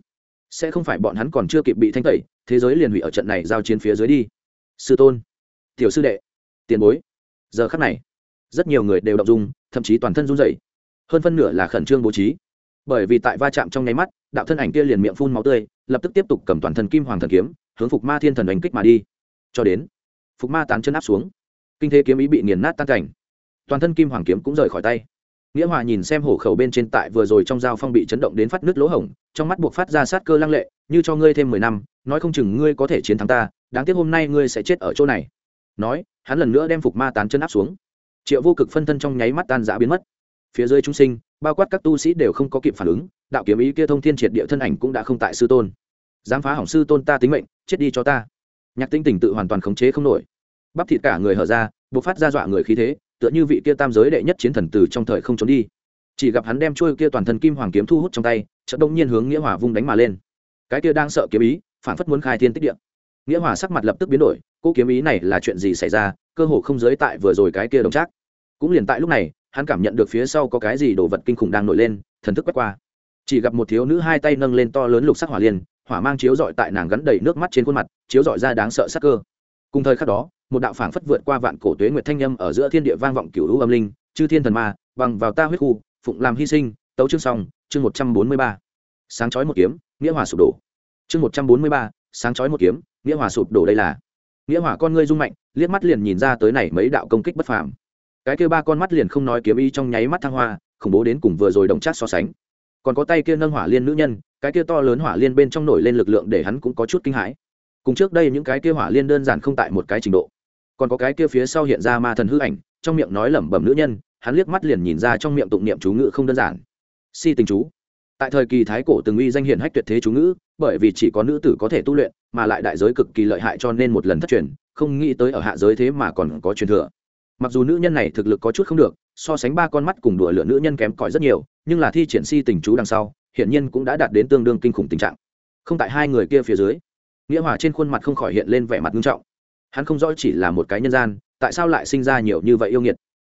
sẽ không phải bọn hắn còn chưa kịp bị thanh tẩy, thế giới liền hủy ở trận này giao chiến phía dưới đi. Sư tôn, tiểu sư đệ, tiền bối. Giờ khắc này, rất nhiều người đều động dung, thậm chí toàn thân run rẩy. Hơn phân nửa là khẩn trương bố trí bởi vì tại va chạm trong nháy mắt, đạo thân ảnh kia liền miệng phun máu tươi, lập tức tiếp tục cầm toàn thân kim hoàng thần kiếm, hướng phục ma thiên thần đánh kích mà đi. Cho đến, phục ma tán chân áp xuống. Kinh thế kiếm ý bị nghiền nát tan cảnh. Toàn thân kim hoàng kiếm cũng rời khỏi tay. Nghĩa hòa nhìn xem hổ khẩu bên trên tại vừa rồi trong dao phong bị chấn động đến phát nước lỗ hổng, trong mắt buộc phát ra sát cơ lăng lệ, như cho ngươi thêm mười năm, nói không chừng ngươi có thể chiến thắng ta, đáng tiếc hôm nay ngươi sẽ chết ở chỗ này. Nói, hắn lần nữa đem phục ma tán chân áp xuống. Triệu vô cực phân thân trong nháy mắt tan giã biến mất. Phía dưới chúng sinh bao quát các tu sĩ đều không có kịp phản ứng, đạo kiếm ý kia thông thiên triệt địa thân ảnh cũng đã không tại sư tôn. Dám phá hỏng sư tôn ta tính mệnh, chết đi cho ta. Nhạc tinh tỉnh tự hoàn toàn khống chế không nổi. Bắp thịt cả người hở ra b ộ c phát ra dọa người khí thế, tựa như vị kia tam giới đệ nhất chiến thần từ trong thời không trốn đi. Chỉ gặp hắn đem trôi kia toàn thân kim hoàng kiếm thu hút trong tay, chợt đông nhiên hướng nghĩa hòa vung đánh mà lên. Cái kia đang sợ kiếm ý, phản phất muốn khai thiên tích địa. Nghĩa hòa sắc mặt lập tức biến đổi, cô kiếm ý này là chuyện gì xảy ra, cơ hồ không giới tại vừa rồi cái kia đồng trác. Cũng liền tại lúc này hắn cảm nhận được phía sau có cái gì đồ vật kinh khủng đang nổi lên, thần thức quét qua. Chỉ gặp một thiếu nữ hai tay nâng lên to lớn lục sắc hỏa liên, hỏa mang chiếu dọi tại nàng gắn đầy nước mắt trên khuôn mặt, chiếu dọi ra đáng sợ sắc cơ. Cùng thời khắc đó, một đạo phảng phất vượt qua vạn cổ tuế nguyệt thanh â m ở giữa thiên địa vang vọng cửu hữu âm linh, chư thiên thần ma bằng vào ta huyết khu, phụng làm hy sinh, tấu chương song chương một trăm bốn mươi ba. Sáng chói một kiếm, nghĩa hòa sụp đổ. Chương một trăm bốn mươi ba, sáng chói một kiếm, nghĩa hòa sụp đổ đây là. Nghĩa hòa con ngươi rung mạnh, liếc mắt liền nhìn ra tới này mấy đạo công kích bất phàm cái kia ba con mắt liền không nói kiếm ý trong nháy mắt thăng hoa, khủng bố đến cùng vừa rồi đồng chát so sánh. Còn có tay kia nâng hỏa liên nữ nhân, cái kia to lớn hỏa liên bên trong nổi lên lực lượng để hắn cũng có chút kinh hãi. Cùng trước đây những cái kia hỏa liên đơn giản không tại một cái trình độ. Còn có cái kia phía sau hiện ra ma thần hư ảnh, trong miệng nói lẩm bẩm nữ nhân, hắn liếc mắt liền nhìn ra trong miệng tụng niệm chú ngữ không đơn giản. Si tình chú. Tại thời kỳ thái cổ từng uy danh hiển hách tuyệt thế chú ngữ, bởi vì chỉ có nữ tử có thể tu luyện, mà lại đại giới cực kỳ lợi hại cho nên một lần thất truyền, không nghĩ tới ở hạ giới thế mà còn có truyền thừa mặc dù nữ nhân này thực lực có chút không được, so sánh ba con mắt cùng đùa lửa nữ nhân kém cỏi rất nhiều, nhưng là thi triển si tình chú đằng sau hiện nhiên cũng đã đạt đến tương đương kinh khủng tình trạng. Không tại hai người kia phía dưới, nghĩa hòa trên khuôn mặt không khỏi hiện lên vẻ mặt nghiêm trọng. Hắn không rõ chỉ là một cái nhân gian, tại sao lại sinh ra nhiều như vậy yêu nghiệt?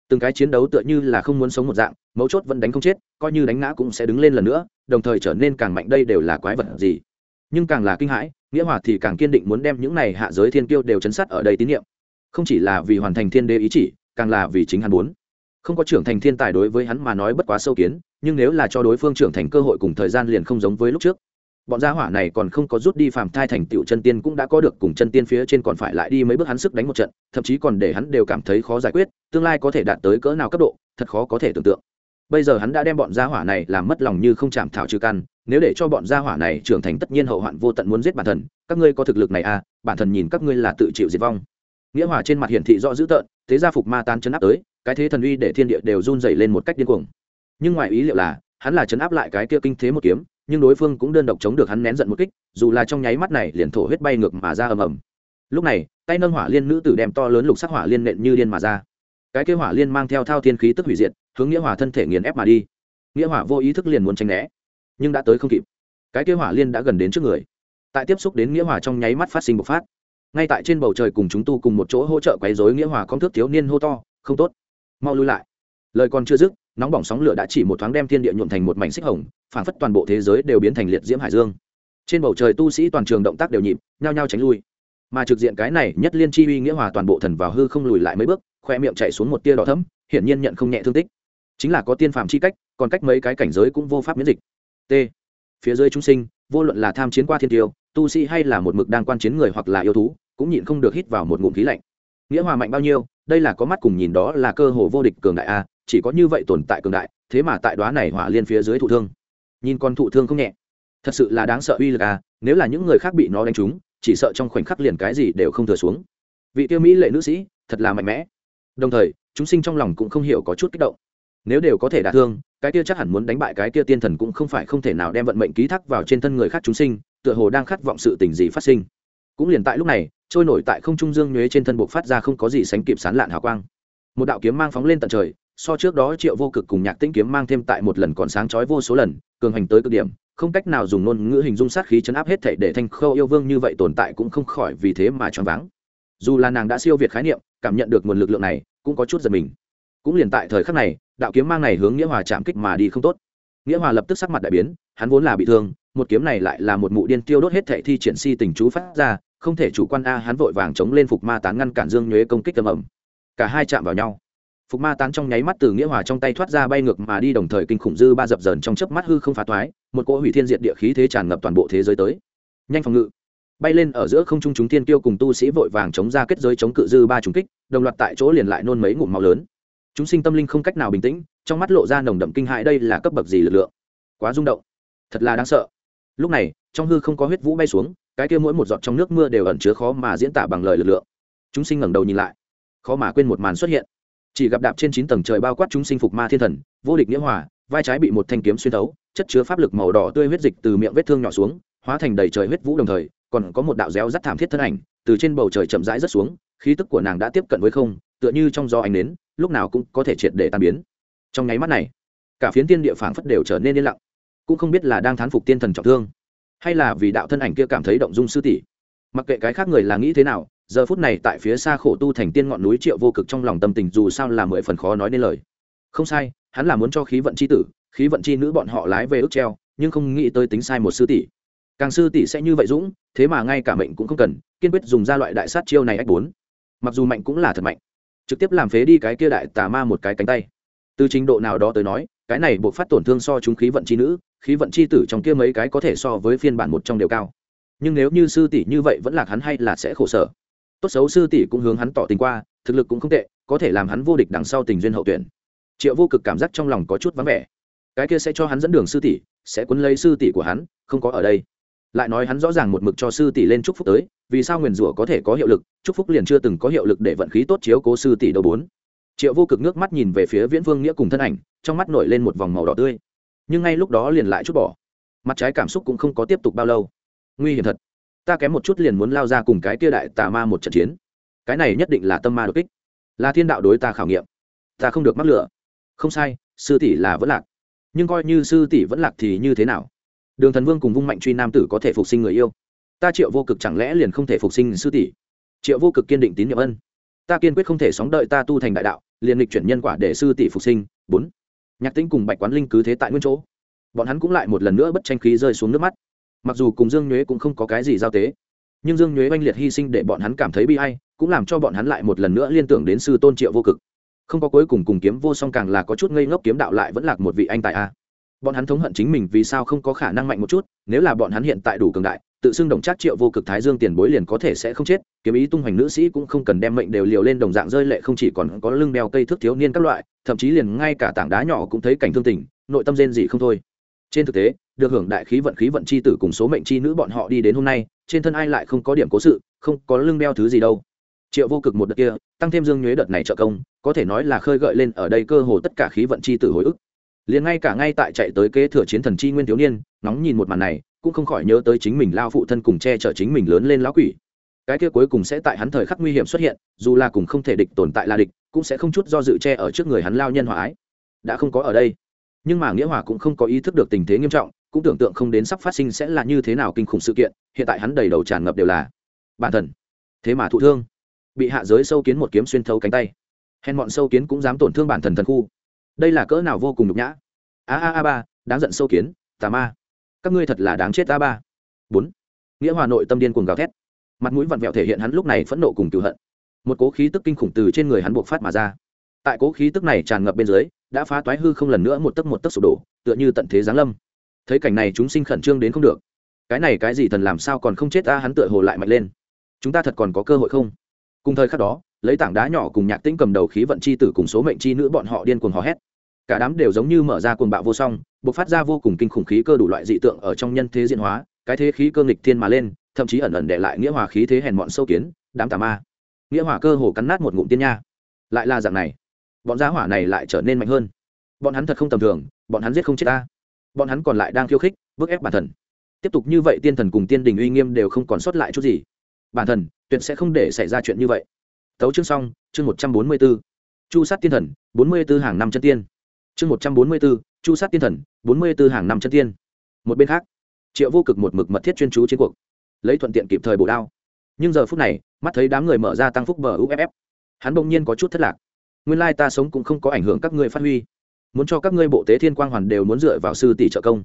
Từng cái chiến đấu tựa như là không muốn sống một dạng, mấu chốt vẫn đánh không chết, coi như đánh ngã cũng sẽ đứng lên lần nữa, đồng thời trở nên càng mạnh đây đều là quái vật gì? Nhưng càng là kinh hãi, nghĩa hòa thì càng kiên định muốn đem những này hạ giới thiên kiêu đều chấn sát ở đây tín nhiệm không chỉ là vì hoàn thành thiên đế ý chỉ, càng là vì chính hắn muốn. Không có trưởng thành thiên tài đối với hắn mà nói bất quá sâu kiến, nhưng nếu là cho đối phương trưởng thành cơ hội cùng thời gian liền không giống với lúc trước. Bọn gia hỏa này còn không có rút đi phàm thai thành tựu chân tiên cũng đã có được cùng chân tiên phía trên còn phải lại đi mấy bước hắn sức đánh một trận, thậm chí còn để hắn đều cảm thấy khó giải quyết, tương lai có thể đạt tới cỡ nào cấp độ, thật khó có thể tưởng tượng. Bây giờ hắn đã đem bọn gia hỏa này làm mất lòng như không chạm thảo trừ căn, nếu để cho bọn gia hỏa này trưởng thành tất nhiên hậu hoạn vô tận muốn giết bản thân, các ngươi có thực lực này à bản thân nhìn các ngươi là tự chịu diệt vong nghĩa hòa trên mặt hiển thị rõ dữ tợn, thế gia phục ma tan chấn áp tới, cái thế thần uy để thiên địa đều run dày lên một cách điên cuồng. Nhưng ngoài ý liệu là, hắn là chấn áp lại cái kia kinh thế một kiếm, nhưng đối phương cũng đơn độc chống được hắn nén giận một kích, dù là trong nháy mắt này liền thổ huyết bay ngược mà ra ầm ầm. Lúc này, tay nâng hỏa liên nữ tử đem to lớn lục sắc hỏa liên nện như liên mà ra. Cái kia hỏa liên mang theo thao thiên khí tức hủy diệt, hướng nghĩa hỏa thân thể nghiền ép mà đi. Nghĩa hỏa vô ý thức liền muốn tránh né, nhưng đã tới không kịp. Cái kia hỏa liên đã gần đến trước người. Tại tiếp xúc đến nghĩa hỏa trong nháy mắt phát sinh bộc phát ngay tại trên bầu trời cùng chúng tu cùng một chỗ hỗ trợ quấy rối nghĩa hòa con thước thiếu niên hô to, không tốt, mau lui lại. Lời còn chưa dứt, nóng bỏng sóng lửa đã chỉ một thoáng đem thiên địa nhuộm thành một mảnh xích hồng, phảng phất toàn bộ thế giới đều biến thành liệt diễm hải dương. Trên bầu trời tu sĩ toàn trường động tác đều nhịp, nhao nhao tránh lui. Mà trực diện cái này nhất liên chi uy nghĩa hòa toàn bộ thần vào hư không lùi lại mấy bước, khoe miệng chạy xuống một tia đỏ thấm hiển nhiên nhận không nhẹ thương tích. Chính là có tiên phàm chi cách, còn cách mấy cái cảnh giới cũng vô pháp miễn dịch. T. Phía dưới chúng sinh, vô luận là tham chiến qua thiên tiêu tu sĩ hay là một mực đang quan chiến người hoặc là yêu thú, cũng nhịn không được hít vào một ngụm khí lạnh. Nghĩa hòa mạnh bao nhiêu, đây là có mắt cùng nhìn đó là cơ hồ vô địch cường đại a, chỉ có như vậy tồn tại cường đại, thế mà tại đoá này hỏa liên phía dưới thụ thương. Nhìn con thụ thương không nhẹ. Thật sự là đáng sợ uy lực a, nếu là những người khác bị nó đánh trúng, chỉ sợ trong khoảnh khắc liền cái gì đều không thừa xuống. Vị tiêu mỹ lệ nữ sĩ, thật là mạnh mẽ. Đồng thời, chúng sinh trong lòng cũng không hiểu có chút kích động. Nếu đều có thể đả thương, cái kia chắc hẳn muốn đánh bại cái kia tiên thần cũng không phải không thể nào đem vận mệnh ký thác vào trên thân người khác chúng sinh tựa hồ đang khát vọng sự tình gì phát sinh. Cũng liền tại lúc này, trôi nổi tại không trung dương nhuế trên thân buộc phát ra không có gì sánh kịp sán lạn hào quang. Một đạo kiếm mang phóng lên tận trời, so trước đó triệu vô cực cùng nhạc tĩnh kiếm mang thêm tại một lần còn sáng chói vô số lần, cường hành tới cực điểm, không cách nào dùng ngôn ngữ hình dung sát khí chấn áp hết thể để thanh khâu yêu vương như vậy tồn tại cũng không khỏi vì thế mà choáng váng. Dù là nàng đã siêu việt khái niệm, cảm nhận được nguồn lực lượng này, cũng có chút giật mình. Cũng liền tại thời khắc này, đạo kiếm mang này hướng nghĩa hòa chạm kích mà đi không tốt. Nghĩa hòa lập tức sắc mặt đại biến, hắn vốn là bị thương một kiếm này lại là một mụ điên tiêu đốt hết thệ thi triển si tình chú phát ra, không thể chủ quan a, hắn vội vàng chống lên phục ma tán ngăn cản dương nhuế công kích tầm ẩm. Cả hai chạm vào nhau. Phục ma tán trong nháy mắt từ nghĩa hòa trong tay thoát ra bay ngược mà đi đồng thời kinh khủng dư ba dập dờn trong chớp mắt hư không phá toái, một cỗ hủy thiên diệt địa khí thế tràn ngập toàn bộ thế giới tới. Nhanh phòng ngự. Bay lên ở giữa không trung chúng tiên tiêu cùng tu sĩ vội vàng chống ra kết giới chống cự dư ba trùng kích, đồng loạt tại chỗ liền lại nôn mấy ngụm máu lớn. Chúng sinh tâm linh không cách nào bình tĩnh, trong mắt lộ ra nồng đậm kinh hại đây là cấp bậc gì lực lượng. Quá rung động. Thật là đáng sợ lúc này, trong hư không có huyết vũ bay xuống, cái kia mỗi một giọt trong nước mưa đều ẩn chứa khó mà diễn tả bằng lời lực lượng. Chúng sinh ngẩng đầu nhìn lại, khó mà quên một màn xuất hiện. Chỉ gặp đạp trên chín tầng trời bao quát chúng sinh phục ma thiên thần, vô địch nghĩa hòa, vai trái bị một thanh kiếm xuyên thấu, chất chứa pháp lực màu đỏ tươi huyết dịch từ miệng vết thương nhỏ xuống, hóa thành đầy trời huyết vũ đồng thời, còn có một đạo réo rắt thảm thiết thân ảnh, từ trên bầu trời chậm rãi rớt xuống, khí tức của nàng đã tiếp cận với không, tựa như trong gió ánh nến, lúc nào cũng có thể triệt để tan biến. Trong nháy mắt này, cả phiến tiên địa phảng phất đều trở nên yên lặng cũng không biết là đang thán phục tiên thần trọng thương, hay là vì đạo thân ảnh kia cảm thấy động dung sư tỷ. Mặc kệ cái khác người là nghĩ thế nào, giờ phút này tại phía xa khổ tu thành tiên ngọn núi triệu vô cực trong lòng tâm tình dù sao là mười phần khó nói nên lời. Không sai, hắn là muốn cho khí vận c h i tử, khí vận chi nữ bọn họ lái về ước treo, nhưng không nghĩ tới tính sai một sư tỷ. Càng sư tỷ sẽ như vậy dũng, thế mà ngay cả mệnh cũng không cần, kiên quyết dùng ra loại đại sát chiêu này ách bốn. Mặc dù mạnh cũng là thật mạnh, trực tiếp làm phế đi cái kia đại tà ma một cái cánh tay. Từ trình độ nào đó tới nói, cái này buộc phát tổn thương so chúng khí vận chi nữ khí vận chi tử trong kia mấy cái có thể so với phiên bản một trong đều cao. Nhưng nếu như sư tỷ như vậy vẫn lạc hắn hay là sẽ khổ sở. Tốt xấu sư tỷ cũng hướng hắn tỏ tình qua, thực lực cũng không tệ, có thể làm hắn vô địch đằng sau tình duyên hậu tuyển. Triệu vô cực cảm giác trong lòng có chút vắng vẻ. Cái kia sẽ cho hắn dẫn đường sư tỷ, sẽ quấn lấy sư tỷ của hắn, không có ở đây. Lại nói hắn rõ ràng một mực cho sư tỷ lên chúc phúc tới, vì sao nguyền rủa có thể có hiệu lực, chúc phúc liền chưa từng có hiệu lực để vận khí tốt chiếu cố sư tỷ đầu bốn. Triệu vô cực nước mắt nhìn về phía viễn vương nghĩa cùng thân ảnh, trong mắt nổi lên một vòng màu đỏ tươi nhưng ngay lúc đó liền lại chút bỏ. Mặt trái cảm xúc cũng không có tiếp tục bao lâu. Nguy hiểm thật. Ta kém một chút liền muốn lao ra cùng cái kia đại tà ma một trận chiến. Cái này nhất định là tâm ma đột kích. Là thiên đạo đối ta khảo nghiệm. Ta không được mắc lửa. Không sai, sư tỷ là vẫn lạc. Nhưng coi như sư tỷ vẫn lạc thì như thế nào? Đường thần vương cùng vung mạnh truy nam tử có thể phục sinh người yêu? Ta triệu vô cực chẳng lẽ liền không thể phục sinh sư tỷ? Triệu vô cực kiên định tín nhiệm ân. Ta kiên quyết không thể sóng đợi ta tu thành đại đạo, liền lịch chuyển nhân quả để sư tỷ phục sinh. Bốn nhạc tĩnh cùng bạch quán linh cứ thế tại nguyên chỗ. Bọn hắn cũng lại một lần nữa bất tranh khí rơi xuống nước mắt. Mặc dù cùng dương nhuế cũng không có cái gì giao tế, nhưng dương nhuế oanh liệt hy sinh để bọn hắn cảm thấy bi i cũng làm cho bọn hắn lại một lần nữa liên tưởng đến sư tôn triệu vô cực. Không có cuối cùng cùng kiếm vô song càng là có chút ngây ngốc kiếm đạo lại vẫn là một vị anh tài a. Bọn hắn thống hận chính mình vì sao không có khả năng mạnh một chút, nếu là bọn hắn hiện tại đủ cường đại tự xưng đồng trác triệu vô cực thái dương tiền bối liền có thể sẽ không chết, kiếm ý tung hoành nữ sĩ cũng không cần đem mệnh đều liều lên đồng dạng rơi lệ không chỉ còn có lưng đeo cây thước thiếu niên các loại, thậm chí liền ngay cả tảng đá nhỏ cũng thấy cảnh thương tình, nội tâm rên gì không thôi. Trên thực tế, được hưởng đại khí vận khí vận c h i tử cùng số mệnh c h i nữ bọn họ đi đến hôm nay, trên thân ai lại không có điểm cố sự, không có lưng đeo thứ gì đâu. Triệu vô cực một đợt kia, tăng thêm dương nhuế đợt này trợ công, có thể nói là khơi gợi lên ở đây cơ hồ tất cả khí vận c h i tử hồi ức. Liền ngay cả ngay tại chạy tới kế thừa chiến thần chi nguyên thiếu niên nóng nhìn một màn này cũng không khỏi nhớ tới chính mình lao phụ thân cùng che chở chính mình lớn lên lão quỷ. Cái kia cuối cùng sẽ tại hắn thời khắc nguy hiểm xuất hiện, dù là cùng không thể địch tồn tại là địch, cũng sẽ không chút do dự che ở trước người hắn lao nhân hòa ái. Đã không có ở đây. Nhưng mà nghĩa hòa cũng không có ý thức được tình thế nghiêm trọng, cũng tưởng tượng không đến sắp phát sinh sẽ là như thế nào kinh khủng sự kiện, hiện tại hắn đầy đầu tràn ngập đều là bản thần thế mà thụ thương. Bị hạ giới sâu kiến một kiếm xuyên thấu cánh tay. Hèn bọn sâu kiến cũng dám tổn thương bản thần thần khu. Đây là cỡ nào vô cùng nhục nhã. A a a ba, đáng giận sâu kiến, tà ma các ngươi thật là đáng chết ta ba. Bốn. Nghĩa hòa nội tâm điên cuồng gào thét. Mặt mũi vặn vẹo thể hiện hắn lúc này phẫn nộ cùng cựu hận. Một cố khí tức kinh khủng từ trên người hắn buộc phát mà ra. Tại cố khí tức này tràn ngập bên dưới, đã phá toái hư không lần nữa một tấc một tấc sụp đổ, tựa như tận thế giáng lâm. Thấy cảnh này chúng sinh khẩn trương đến không được. Cái này cái gì thần làm sao còn không chết ta, hắn tựa hồ lại mạnh lên. Chúng ta thật còn có cơ hội không? Cùng thời khắc đó, lấy tảng đá nhỏ cùng nhạc tĩnh cầm đầu khí vận c h i tử cùng số mệnh c h i nữ bọn họ điên cuồng hò hét. Cả đám đều giống như mở ra cuồng bạo vô song b ộ c phát ra vô cùng kinh khủng khí cơ đủ loại dị tượng ở trong nhân thế diện hóa, cái thế khí cơ nghịch thiên mà lên, thậm chí ẩn ẩn để lại nghĩa hòa khí thế hèn mọn sâu kiến, đám tà ma. Nghĩa hòa cơ hồ cắn nát một ngụm tiên nha. Lại là dạng này. Bọn giá hỏa này lại trở nên mạnh hơn. Bọn hắn thật không tầm thường, bọn hắn giết không chết ta. Bọn hắn còn lại đang khiêu khích, bức ép bản thần. Tiếp tục như vậy tiên thần cùng tiên đình uy nghiêm đều không còn sót lại chút gì. Bản thần, tuyệt sẽ không để xảy ra chuyện như vậy. Tấu chương xong, chương một trăm bốn mươi b ố chu sát tiên thần, bốn mươi b ố hàng năm chân tiên chương một trăm bốn mươi b ố chu sát tiên thần, bốn mươi b ố hàng năm chân tiên. Một bên khác, triệu vô cực một mực mật thiết chuyên chú chiến cuộc, lấy thuận tiện kịp thời bổ đao. Nhưng giờ phút này, mắt thấy đám người mở ra tăng phúc bờ uff hắn bỗng nhiên có chút thất lạc. Nguyên lai ta sống cũng không có ảnh hưởng các ngươi phát huy. Muốn cho các ngươi bộ tế thiên quang hoàn đều muốn dựa vào sư tỷ trợ công.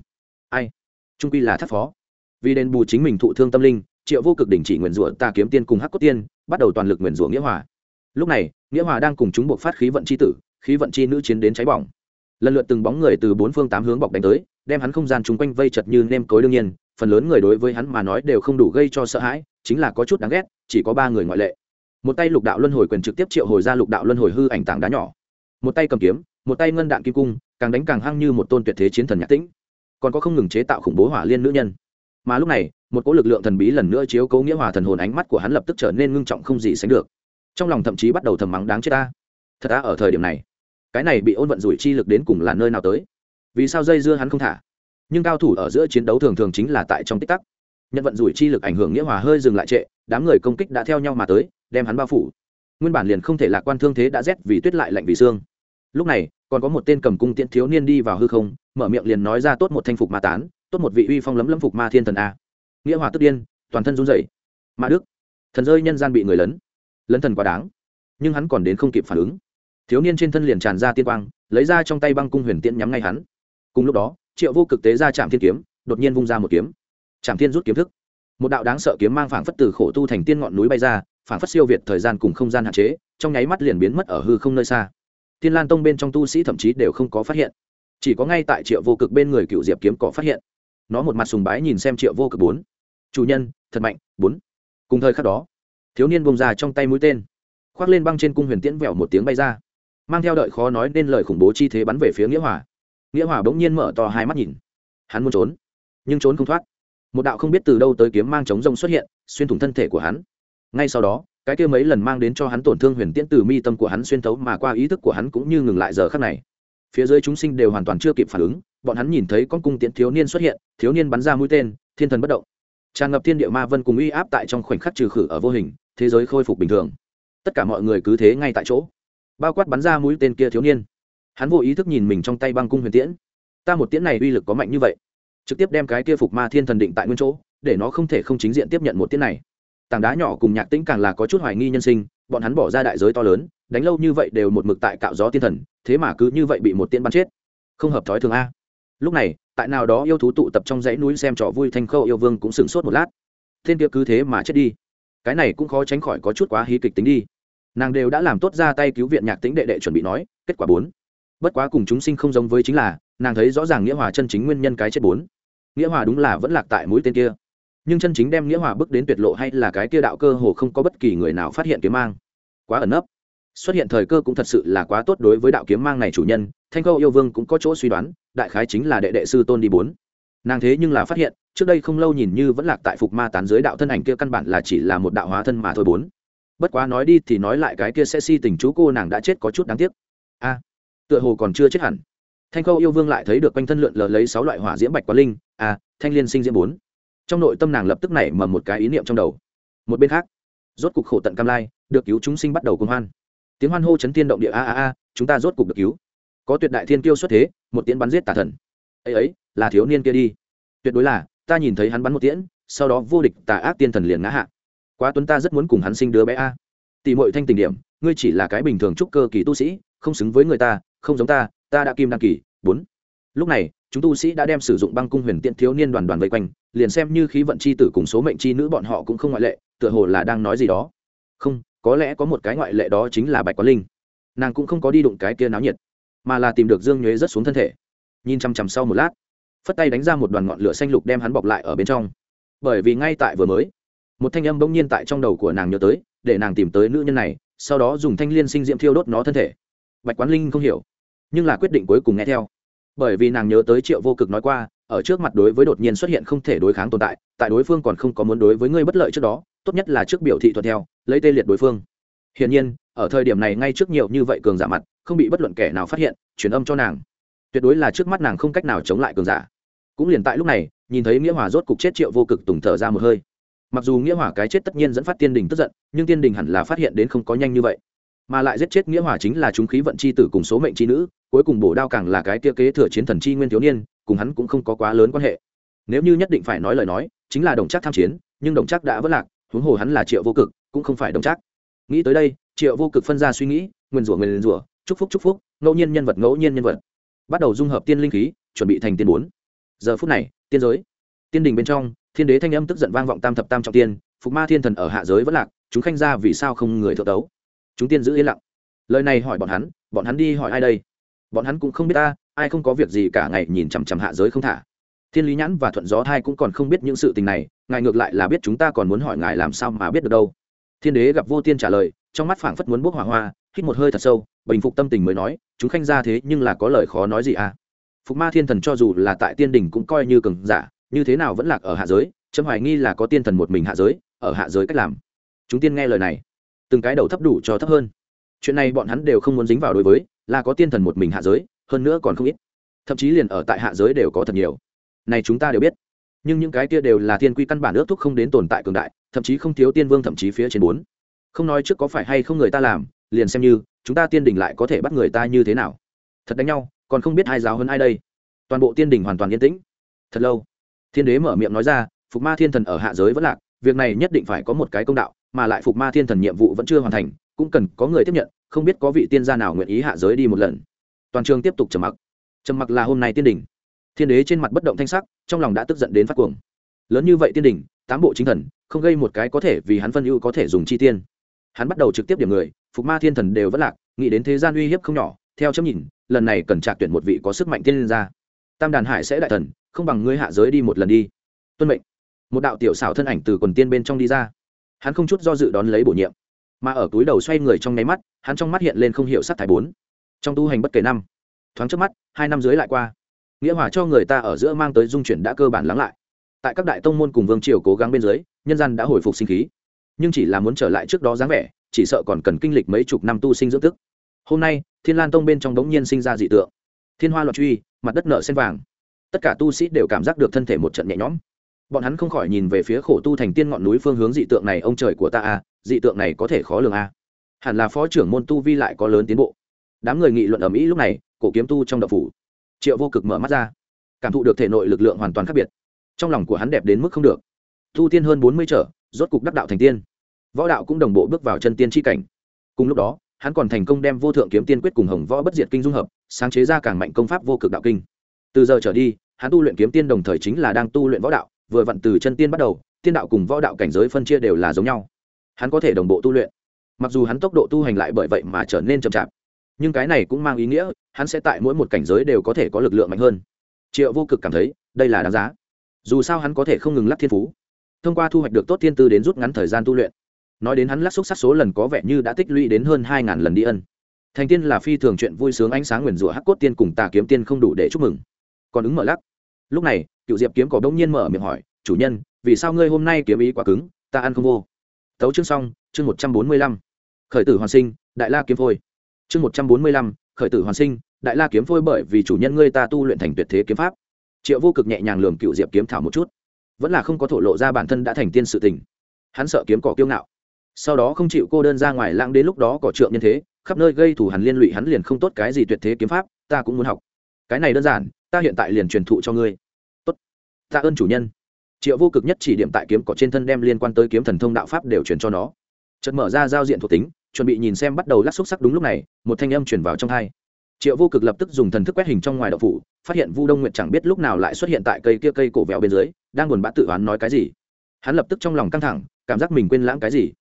Ai? Trung quy là thất phó. Vì đền bù chính mình thụ thương tâm linh, triệu vô cực đình chỉ nguyền rủa ta kiếm tiên cùng hắc cốt tiên, bắt đầu toàn lực nguyền rủa nghĩa hòa. Lúc này, nghĩa hòa đang cùng chúng buộc phát khí vận c h i tử, khí vận chi nữ chiến đến cháy bỏng lần lượt từng bóng người từ bốn phương tám hướng bọc đánh tới, đem hắn không gian chung quanh vây chật như nêm cối đương nhiên, phần lớn người đối với hắn mà nói đều không đủ gây cho sợ hãi, chính là có chút đáng ghét, chỉ có ba người ngoại lệ. Một tay lục đạo luân hồi quyền trực tiếp triệu hồi ra lục đạo luân hồi hư ảnh tảng đá nhỏ. Một tay cầm kiếm, một tay ngân đạn kim cung, càng đánh càng hăng như một tôn tuyệt thế chiến thần nhạc tĩnh. Còn có không ngừng chế tạo khủng bố hỏa liên nữ nhân. Mà lúc này, một cỗ lực lượng thần bí lần nữa chiếu cấu nghĩa hòa thần hồn ánh mắt của hắn lập tức trở nên ngưng trọng không gì sánh được. Trong lòng thậm chí bắt đầu thầm mắng đáng chết ta. Thật ta ở thời điểm này cái này bị ôn vận rủi chi lực đến cùng là nơi nào tới? Vì sao dây dưa hắn không thả? Nhưng cao thủ ở giữa chiến đấu thường thường chính là tại trong tích tắc. Nhận vận rủi chi lực ảnh hưởng nghĩa hòa hơi dừng lại trệ, đám người công kích đã theo nhau mà tới, đem hắn bao phủ. Nguyên bản liền không thể lạc quan thương thế đã rét vì tuyết lại lạnh vì xương. Lúc này, còn có một tên cầm cung tiễn thiếu niên đi vào hư không, mở miệng liền nói ra tốt một thanh phục ma tán, tốt một vị uy phong lấm lâm phục ma thiên thần a. Nghĩa hòa tức điên, toàn thân run rẩy. Ma đức, thần rơi nhân gian bị người lấn. Lấn thần quá đáng. Nhưng hắn còn đến không kịp phản ứng thiếu niên trên thân liền tràn ra tiên quang, lấy ra trong tay băng cung huyền tiễn nhắm ngay hắn. Cùng lúc đó, triệu vô cực tế ra trạm thiên kiếm, đột nhiên vung ra một kiếm. Trạm thiên rút kiếm thức. Một đạo đáng sợ kiếm mang phảng phất từ khổ tu thành tiên ngọn núi bay ra, phảng phất siêu việt thời gian cùng không gian hạn chế, trong nháy mắt liền biến mất ở hư không nơi xa. Thiên lan tông bên trong tu sĩ thậm chí đều không có phát hiện. Chỉ có ngay tại triệu vô cực bên người cựu diệp kiếm cỏ phát hiện. Nó một mặt sùng bái nhìn xem triệu vô cực bốn. Chủ nhân, thật mạnh, bốn. Cùng thời khắc đó, thiếu niên bông ra trong tay mũi tên. Khoác lên băng trên cung huyền tiễn vẹo một tiếng bay ra mang theo đợi khó nói nên lời khủng bố chi thế bắn về phía nghĩa hòa. Nghĩa hòa bỗng nhiên mở to hai mắt nhìn. Hắn muốn trốn, nhưng trốn không thoát. Một đạo không biết từ đâu tới kiếm mang chống rông xuất hiện, xuyên thủng thân thể của hắn. Ngay sau đó, cái kia mấy lần mang đến cho hắn tổn thương huyền tiễn từ mi tâm của hắn xuyên thấu mà qua ý thức của hắn cũng như ngừng lại giờ khắc này. Phía dưới chúng sinh đều hoàn toàn chưa kịp phản ứng, bọn hắn nhìn thấy con cung tiễn thiếu niên xuất hiện, thiếu niên bắn ra mũi tên, thiên thần bất động. Tràn ngập thiên địa ma vân cùng uy áp tại trong khoảnh khắc trừ khử ở vô hình, thế giới khôi phục bình thường. Tất cả mọi người cứ thế ngay tại chỗ bao quát bắn ra mũi tên kia thiếu niên. Hắn vô ý thức nhìn mình trong tay băng cung huyền tiễn. Ta một tiễn này uy lực có mạnh như vậy. Trực tiếp đem cái kia phục ma thiên thần định tại nguyên chỗ, để nó không thể không chính diện tiếp nhận một tiễn này. Tảng đá nhỏ cùng nhạc tĩnh càng là có chút hoài nghi nhân sinh, bọn hắn bỏ ra đại giới to lớn, đánh lâu như vậy đều một mực tại cạo gió thiên thần, thế mà cứ như vậy bị một tiễn bắn chết. Không hợp thói thường a. Lúc này, tại nào đó yêu thú tụ tập trong dãy núi xem trò vui thanh khâu yêu vương cũng sửng sốt một lát. Thiên kia cứ thế mà chết đi. Cái này cũng khó tránh khỏi có chút quá hí kịch tính đi nàng đều đã làm tốt ra tay cứu viện nhạc tính đệ đệ chuẩn bị nói, kết quả bốn. Bất quá cùng chúng sinh không giống với chính là, nàng thấy rõ ràng nghĩa hòa chân chính nguyên nhân cái chết bốn. Nghĩa hòa đúng là vẫn lạc tại mũi tên kia. Nhưng chân chính đem nghĩa hòa bước đến tuyệt lộ hay là cái kia đạo cơ hồ không có bất kỳ người nào phát hiện kiếm mang. Quá ẩn nấp. Xuất hiện thời cơ cũng thật sự là quá tốt đối với đạo kiếm mang này chủ nhân, thanh câu yêu vương cũng có chỗ suy đoán, đại khái chính là đệ đệ sư tôn đi bốn. Nàng thế nhưng là phát hiện, trước đây không lâu nhìn như vẫn lạc tại phục ma tán dưới đạo thân ảnh kia căn bản là chỉ là một đạo hóa thân mà thôi bốn bất quá nói đi thì nói lại cái kia sẽ si tình chú cô nàng đã chết có chút đáng tiếc. A, tựa hồ còn chưa chết hẳn. Thanh khâu yêu vương lại thấy được quanh thân lượn lờ lấy sáu loại hỏa diễm bạch quá linh. A, thanh liên sinh diễm bốn. Trong nội tâm nàng lập tức nảy mầm một cái ý niệm trong đầu. Một bên khác, rốt cục khổ tận cam lai, được cứu chúng sinh bắt đầu công hoan. Tiếng hoan hô chấn thiên động địa, a a a, chúng ta rốt cục được cứu. Có tuyệt đại thiên kiêu xuất thế, một tiễn bắn giết tà thần. Ấy ấy, là thiếu niên kia đi. Tuyệt đối là, ta nhìn thấy hắn bắn một tiễn, sau đó vô địch tà ác tiên thần liền ngã hạ quá tuấn ta rất muốn cùng hắn sinh đứa bé a. Tỷ mội thanh tình điểm, ngươi chỉ là cái bình thường trúc cơ kỳ tu sĩ, không xứng với người ta, không giống ta ta đã kim đăng kỳ, bốn. Lúc này, chúng tu sĩ đã đem sử dụng băng cung huyền tiện thiếu niên đoàn đoàn vây quanh, liền xem như khí vận c h i tử cùng số mệnh c h i nữ bọn họ cũng không ngoại lệ, tựa hồ là đang nói gì đó. Không, có lẽ có một cái ngoại lệ đó chính là bạch quán linh. Nàng cũng không có đi đụng cái kia náo nhiệt, mà là tìm được dương nhuế rất xuống thân thể. Nhìn chằm chằm sau một lát, phất tay đánh ra một đoàn ngọn lửa xanh lục đem hắn bọc lại ở bên trong. Bởi vì ngay tại vừa mới một thanh âm bỗng nhiên tại trong đầu của nàng nhớ tới, để nàng tìm tới nữ nhân này, sau đó dùng thanh liên sinh diễm thiêu đốt nó thân thể. Bạch quán linh không hiểu, nhưng là quyết định cuối cùng nghe theo. Bởi vì nàng nhớ tới triệu vô cực nói qua, ở trước mặt đối với đột nhiên xuất hiện không thể đối kháng tồn tại tại đối phương còn không có muốn đối với ngươi bất lợi trước đó, tốt nhất là trước biểu thị thuận theo, lấy tê liệt đối phương. Hiển nhiên, ở thời điểm này ngay trước nhiều như vậy cường giả mặt, không bị bất luận kẻ nào phát hiện, truyền âm cho nàng. Tuyệt đối là trước mắt nàng không cách nào chống lại cường giả. Cũng liền tại lúc này, nhìn thấy nghĩa hòa rốt cục chết triệu vô cực tùng thở ra một hơi mặc dù nghĩa hỏa cái chết tất nhiên dẫn phát tiên đình tức giận, nhưng tiên đình hẳn là phát hiện đến không có nhanh như vậy. Mà lại giết chết nghĩa hỏa chính là chúng khí vận c h i tử cùng số mệnh c h i nữ, cuối cùng bổ đao càng là cái tia kế thừa chiến thần chi nguyên thiếu niên, cùng hắn cũng không có quá lớn quan hệ. Nếu như nhất định phải nói lời nói, chính là đồng chắc tham chiến, nhưng đồng chắc đã vất lạc, huống hồ hắn là triệu vô cực, cũng không phải đồng chắc nghĩ tới đây, triệu vô cực phân ra suy nghĩ, nguyên rủa nguyên rủa, chúc phúc chúc phúc, ngẫu nhiên nhân vật ngẫu nhiên nhân vật. Bắt đầu dung hợp tiên linh khí, chuẩn bị thành tiên bốn. Giờ phút này, tiên giới. Tiên đình bên trong thiên đế thanh âm tức giận vang vọng tam thập tam trọng tiên, phục ma thiên thần ở hạ giới vẫn lạc, chúng khanh ra vì sao không người thượng tấu? Chúng tiên giữ yên lặng. Lời này hỏi bọn hắn bọn hắn đi hỏi ai đây? Bọn hắn cũng không biết ta, ai không có việc gì cả ngày nhìn chằm chằm hạ giới không thả. Thiên lý nhãn và thuận gió thai cũng còn không biết những sự tình này, ngài ngược lại là biết chúng ta còn muốn hỏi ngài làm sao mà biết được đâu. Thiên đế gặp vô tiên trả lời, trong mắt phảng phất muốn bốc hỏa hoa, hít một hơi thật sâu, bình phục tâm tình mới nói, chúng khanh ra thế nhưng là có lời khó nói gì à? Phục ma thiên thần cho dù là tại tiên đình cũng coi như cường giả như thế nào vẫn lạc ở hạ giới, chấm hoài nghi là có tiên thần một mình hạ giới, ở hạ giới cách làm. Chúng tiên nghe lời này, từng cái đầu thấp đủ cho thấp hơn. Chuyện này bọn hắn đều không muốn dính vào đối với, là có tiên thần một mình hạ giới, hơn nữa còn không ít. Thậm chí liền ở tại hạ giới đều có thật nhiều. Này chúng ta đều biết. Nhưng những cái kia đều là thiên quy căn bản ước thúc không đến tồn tại cường đại, thậm chí không thiếu tiên vương thậm chí phía trên bốn. Không nói trước có phải hay không người ta làm, liền xem như, chúng ta tiên đình lại có thể bắt người ta như thế nào. Thật đánh nhau, còn không biết ai giáo hơn ai đây. Toàn bộ tiên đình hoàn toàn yên tĩnh. Thật lâu thiên đế mở miệng nói ra, phục ma thiên thần ở hạ giới vẫn lạc, việc này nhất định phải có một cái công đạo, mà lại phục ma thiên thần nhiệm vụ vẫn chưa hoàn thành, cũng cần có người tiếp nhận, không biết có vị tiên gia nào nguyện ý hạ giới đi một lần. Toàn trường tiếp tục trầm mặc. Trầm mặc là hôm nay tiên đình thiên đế trên mặt bất động thanh sắc, trong lòng đã tức giận đến phát cuồng. Lớn như vậy tiên đình tám bộ chính thần, không gây một cái có thể vì hắn phân ưu có thể dùng chi tiên. Hắn bắt đầu trực tiếp điểm người, phục ma thiên thần đều vẫn lạc, nghĩ đến thế gian uy hiếp không nhỏ, theo chấm nhìn, lần này cần trạc tuyển một vị có sức mạnh tiên gia tam đàn hải sẽ đại thần, không bằng ngươi hạ giới đi một lần đi. Tuân mệnh. Một đạo tiểu xảo thân ảnh từ quần tiên bên trong đi ra. Hắn không chút do dự đón lấy bổ nhiệm. Mà ở túi đầu xoay người trong nháy mắt, hắn trong mắt hiện lên không hiểu sắc thái bốn. Trong tu hành bất kể năm, thoáng trước mắt, hai năm dưới lại qua. Nghĩa hòa cho người ta ở giữa mang tới dung chuyển đã cơ bản lắng lại. Tại các đại tông môn cùng vương triều cố gắng bên dưới, nhân dân đã hồi phục sinh khí. Nhưng chỉ là muốn trở lại trước đó dáng vẻ, chỉ sợ còn cần kinh lịch mấy chục năm tu sinh dưỡng tức hôm nay, thiên lan tông bên trong đống nhiên sinh ra dị tượng. Thiên hoa loạn truy mặt đất nở sen vàng. Tất cả tu sĩ đều cảm giác được thân thể một trận nhẹ nhõm. Bọn hắn không khỏi nhìn về phía khổ tu thành tiên ngọn núi phương hướng dị tượng này, ông trời của ta a dị tượng này có thể khó lường a hẳn là phó trưởng môn tu vi lại có lớn tiến bộ. Đám người nghị luận ở mỹ lúc này, cổ kiếm tu trong đậu phủ. Triệu vô cực mở mắt ra. Cảm thụ được thể nội lực lượng hoàn toàn khác biệt. Trong lòng của hắn đẹp đến mức không được. Tu tiên hơn bốn mươi trở, rốt cục đắc đạo thành tiên. Võ đạo cũng đồng bộ bước vào chân tiên tri cảnh. Cùng lúc đó hắn còn thành công đem vô thượng kiếm tiên quyết cùng hồng võ bất diệt kinh dung hợp, sáng chế ra càng mạnh công pháp vô cực đạo kinh. Từ giờ trở đi, hắn tu luyện kiếm tiên đồng thời chính là đang tu luyện võ đạo, vừa vặn từ chân tiên bắt đầu, tiên đạo cùng võ đạo cảnh giới phân chia đều là giống nhau. Hắn có thể đồng bộ tu luyện. Mặc dù hắn tốc độ tu hành lại bởi vậy mà trở nên chậm chạp, nhưng cái này cũng mang ý nghĩa, hắn sẽ tại mỗi một cảnh giới đều có thể có lực lượng mạnh hơn. Triệu vô cực cảm thấy, đây là đáng giá. Dù sao hắn có thể không ngừng lắc thiên phú. Thông qua thu hoạch được tốt thiên tư đến rút ngắn thời gian tu luyện nói đến hắn lắc xúc sắc số lần có vẻ như đã tích lũy đến hơn hai ngàn lần đi ân. Thành tiên là phi thường chuyện vui sướng ánh sáng nguyền rủa hắc cốt tiên cùng tà kiếm tiên không đủ để chúc mừng. Còn ứng mở lắc. Lúc này, cựu diệp kiếm cỏ đông nhiên mở miệng hỏi, chủ nhân, vì sao ngươi hôm nay kiếm ý quá cứng, ta ăn không vô? Tấu chương xong, chương một trăm bốn mươi lăm. Khởi tử hoàn sinh, đại la kiếm phôi. Chương một trăm bốn mươi lăm, khởi tử hoàn sinh, đại la kiếm phôi bởi vì chủ nhân ngươi ta tu luyện thành tuyệt thế kiếm pháp. Triệu vô cực nhẹ nhàng lường cựu diệp kiếm thảo một chút. Vẫn là không có thổ lộ ra bản thân đã thành tiên sự tình. Hắn sợ kiếm cỏ kiêu ngạo sau đó không chịu cô đơn ra ngoài lãng đến lúc đó cỏ trượng nhân thế, khắp nơi gây thủ hẳn liên lụy hắn liền không tốt cái gì tuyệt thế kiếm pháp, ta cũng muốn học. Cái này đơn giản, ta hiện tại liền truyền thụ cho ngươi. Tốt. Ta ơn chủ nhân. Triệu vô cực nhất chỉ điểm tại kiếm cỏ trên thân đem liên quan tới kiếm thần thông đạo pháp đều truyền cho nó. Chợt mở ra giao diện thuộc tính, chuẩn bị nhìn xem bắt đầu lắc xúc sắc đúng lúc này, một thanh âm chuyển vào trong hai. Triệu vô cực lập tức dùng thần thức quét hình trong ngoài đậu phủ, phát hiện vu đông nguyệt chẳng biết lúc nào lại xuất hiện tại cây kia cây cổ vẹo bên dưới, đang buồn bã tự oán nói cái gì. Hắn lập tức trong lòng căng thẳng, cảm giác mình quên lãng cái gì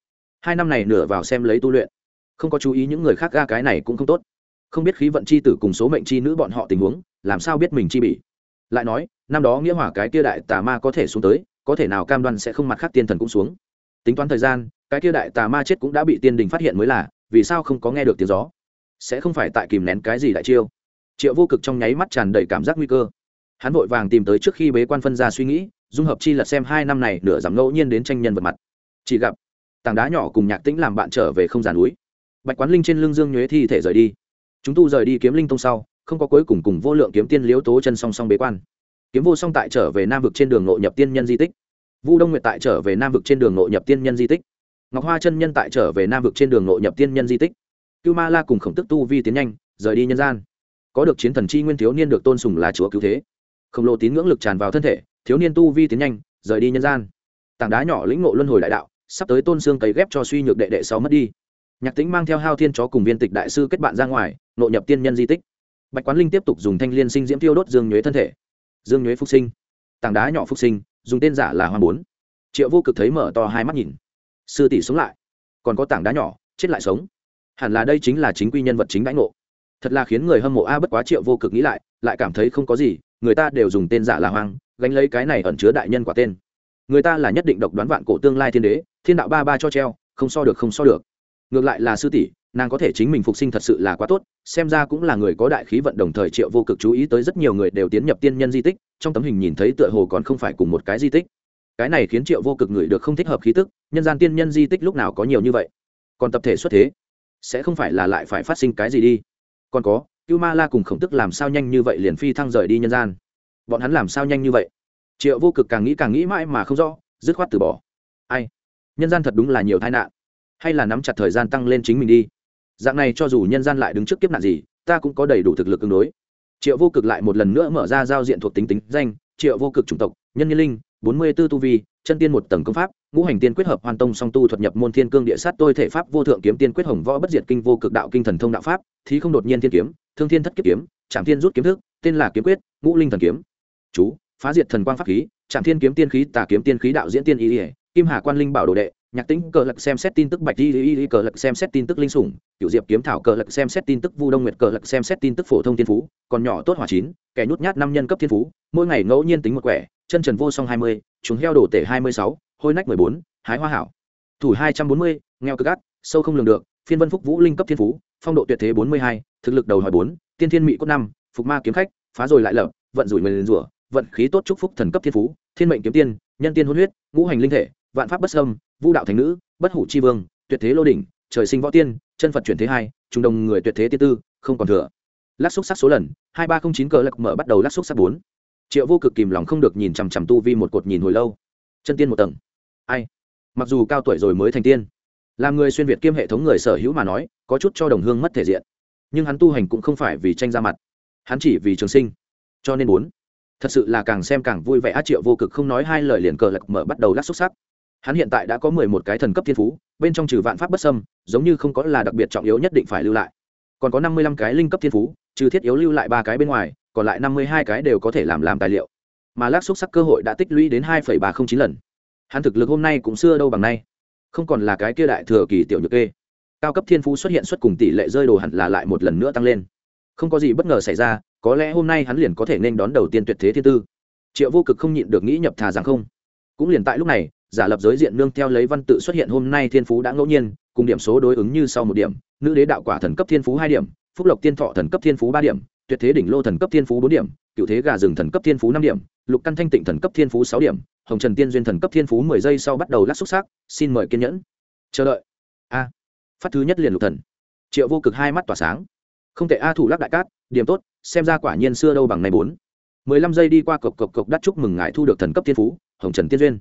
hai năm này nửa vào xem lấy tu luyện. Không có chú ý những người khác ga cái này cũng không tốt. Không biết khí vận c h i tử cùng số mệnh c h i nữ bọn họ tình huống, làm sao biết mình chi bị. lại nói, năm đó nghĩa hỏa cái kia đại tà ma có thể xuống tới, có thể nào cam đoan sẽ không mặt khác tiên thần cũng xuống. Tính toán thời gian, cái kia đại tà ma chết cũng đã bị tiên đình phát hiện mới là, vì sao không có nghe được tiếng gió? Sẽ không phải tại kìm nén cái gì đại chiêu. Triệu vô cực trong nháy mắt tràn đầy cảm giác nguy cơ. Hắn vội vàng tìm tới trước khi bế quan phân ra suy nghĩ, dung hợp chi lật xem hai năm này nửa giảm ngẫu nhiên đến tranh nhân vật mặt. Chỉ gặp tảng đá nhỏ cùng nhạc tĩnh làm bạn trở về không giàn núi. Bạch quán linh trên lưng dương nhuế thi thể rời đi. Chúng tu rời đi kiếm linh tông sau, không có cuối cùng cùng vô lượng kiếm tiên liếu tố chân song song bế quan. Kiếm vô song tại trở về nam vực trên đường nội nhập tiên nhân di tích. Vu đông nguyệt tại trở về nam vực trên đường nội nhập tiên nhân di tích. Ngọc hoa chân nhân tại trở về nam vực trên đường nội nhập tiên nhân di tích. Cưu ma la cùng khổng tức tu vi tiến nhanh, rời đi nhân gian. Có được chiến thần chi nguyên thiếu niên được tôn sùng là chúa cứu thế. Khổng lồ tín ngưỡng lực tràn vào thân thể, thiếu niên tu vi tiến nhanh, rời đi nhân gian. Tảng đá nhỏ lĩnh ngộ luân hồi đại đạo sắp tới tôn xương cấy ghép cho suy nhược đệ đệ sáu mất đi. Nhạc tính mang theo hao thiên chó cùng viên tịch đại sư kết bạn ra ngoài, nội nhập tiên nhân di tích. Bạch quán linh tiếp tục dùng thanh liên sinh diễm tiêu đốt dương nhuế thân thể. Dương nhuế phục sinh. Tảng đá nhỏ phục sinh, dùng tên giả là hoa bốn. Triệu vô cực thấy mở to hai mắt nhìn. Sư tỷ sống lại. Còn có tảng đá nhỏ, chết lại sống. Hẳn là đây chính là chính quy nhân vật chính đãi ngộ. Thật là khiến người hâm mộ a bất quá triệu vô cực nghĩ lại lại cảm thấy không có gì, người ta đều dùng tên giả là hoang, gánh lấy cái này ẩn chứa đại nhân quả tên người ta là nhất định độc đoán vạn cổ tương lai thiên đế, thiên đạo ba ba cho treo, không so được, không so được. Ngược lại là sư tỷ, nàng có thể chính mình phục sinh thật sự là quá tốt, xem ra cũng là người có đại khí vận đồng thời triệu vô cực chú ý tới rất nhiều người đều tiến nhập tiên nhân di tích, trong tấm hình nhìn thấy tựa hồ còn không phải cùng một cái di tích. Cái này khiến triệu vô cực người được không thích hợp khí tức, nhân gian tiên nhân di tích lúc nào có nhiều như vậy? Còn tập thể xuất thế, sẽ không phải là lại phải phát sinh cái gì đi. Còn có, cưu ma la cùng khổng tức làm sao nhanh như vậy liền phi thăng rời đi nhân gian? Bọn hắn làm sao nhanh như vậy? Triệu vô cực càng nghĩ càng nghĩ mãi mà không rõ, dứt khoát từ bỏ. Ai? Nhân gian thật đúng là nhiều tai nạn. Hay là nắm chặt thời gian tăng lên chính mình đi. Dạng này cho dù nhân gian lại đứng trước kiếp nạn gì, ta cũng có đầy đủ thực lực tương đối. Triệu vô cực lại một lần nữa mở ra giao diện thuộc tính tính danh, triệu vô cực chủng tộc, nhân nhân linh, bốn mươi b ố tu vi, chân tiên một tầng công pháp, ngũ hành tiên quyết hợp hoàn tông song tu thuật nhập môn thiên cương địa sát tôi thể pháp vô thượng kiếm tiên quyết hồng võ bất diệt kinh vô cực đạo kinh thần thông đạo pháp, thí không đột nhiên thiên kiếm, thương thiên thất kiếp kiếm, trảm thiên rút kiếm thức, tên là kiếm quyết, ngũ linh thần kiếm. Chú phá diệt thần quang pháp khí trạm thiên kiếm tiên khí tà kiếm tiên khí đạo diễn tiên y ỉa kim hà quan linh bảo đồ đệ nhạc tính cờ lật xem xét tin tức bạch y y cờ lật xem xét tin tức linh sủng cựu diệp kiếm thảo cờ lật xem xét tin tức vu đông nguyệt cờ lật xem xét tin tức phổ thông thiên phú còn nhỏ tốt hỏa chín kẻ nhút nhát năm nhân cấp thiên phú mỗi ngày ngẫu nhiên tính một quẻ chân trần vô song hai mươi chúng heo đổ tể hai mươi sáu hôi nách mười bốn hái hoa hảo. Thủ hai trăm bốn mươi nghèo cực gắt sâu không lường được phiên vân phúc vũ linh cấp thiên phú phong độ tuyệt thế bốn mươi hai thực lực đầu hỏi bốn tiên thiên mỹ cốt năm phục ma kiếm khách phá rồi lại lở, vận rủi người rủa vận khí tốt chúc phúc thần cấp thiên phú, thiên mệnh kiếm tiên, nhân tiên hôn huyết, ngũ hành linh thể, vạn pháp bất sâm vũ đạo thành nữ, bất hủ chi vương, tuyệt thế lô đỉnh, trời sinh võ tiên, chân phật chuyển thế hai trung đồng người tuyệt thế tiên tư, không còn thừa. Lát xúc sắc số lần, hai ba không chín cờ lạc mở bắt đầu lát xúc sắc bốn. Triệu vô cực kìm lòng không được nhìn chằm chằm tu vi một cột nhìn hồi lâu. Chân tiên một tầng. Ai? Mặc dù cao tuổi rồi mới thành tiên. Làm người xuyên việt kiêm hệ thống người sở hữu mà nói, có chút cho đồng hương mất thể diện. Nhưng hắn tu hành cũng không phải vì tranh ra mặt. Hắn chỉ vì trường sinh. Cho nên muốn thật sự là càng xem càng vui vẻ á triệu vô cực không nói hai lời liền cờ lật mở bắt đầu lát xúc sắc. Hắn hiện tại đã có mười một cái thần cấp thiên phú, bên trong trừ vạn pháp bất sâm giống như không có là đặc biệt trọng yếu nhất định phải lưu lại. Còn có năm mươi lăm cái linh cấp thiên phú, trừ thiết yếu lưu lại ba cái bên ngoài, còn lại năm mươi hai cái đều có thể làm làm tài liệu. Mà lát xúc sắc cơ hội đã tích lũy đến hai phẩy ba không chín lần. Hắn thực lực hôm nay cũng xưa đâu bằng nay. Không còn là cái kia đại thừa kỳ tiểu nhược kê. Cao cấp thiên phú xuất hiện xuất cùng tỷ lệ rơi đồ hẳn là lại một lần nữa tăng lên. Không có gì bất ngờ xảy ra có lẽ hôm nay hắn liền có thể nên đón đầu tiên tuyệt thế thiên tư. Triệu vô cực không nhịn được nghĩ nhập thà rằng không. Cũng liền tại lúc này, giả lập giới diện nương theo lấy văn tự xuất hiện hôm nay thiên phú đã ngẫu nhiên, cùng điểm số đối ứng như sau một điểm, nữ đế đạo quả thần cấp thiên phú hai điểm, phúc lộc tiên thọ thần cấp thiên phú ba điểm, tuyệt thế đỉnh lô thần cấp thiên phú bốn điểm, cựu thế gà rừng thần cấp thiên phú năm điểm, lục căn thanh tịnh thần cấp thiên phú sáu điểm, hồng trần tiên duyên thần cấp thiên phú mười giây sau bắt đầu lắc xúc xác, xin mời kiên nhẫn. Chờ đợi. A, phát thứ nhất liền lục thần. Triệu vô cực hai mắt tỏa sáng không thể a thủ lắc đại cát, điểm tốt, xem ra quả nhiên xưa đâu bằng này bốn. Mười lăm giây đi qua, cộc cộc cộc đắt chúc mừng ngài thu được thần cấp thiên phú, hồng trần tiên duyên.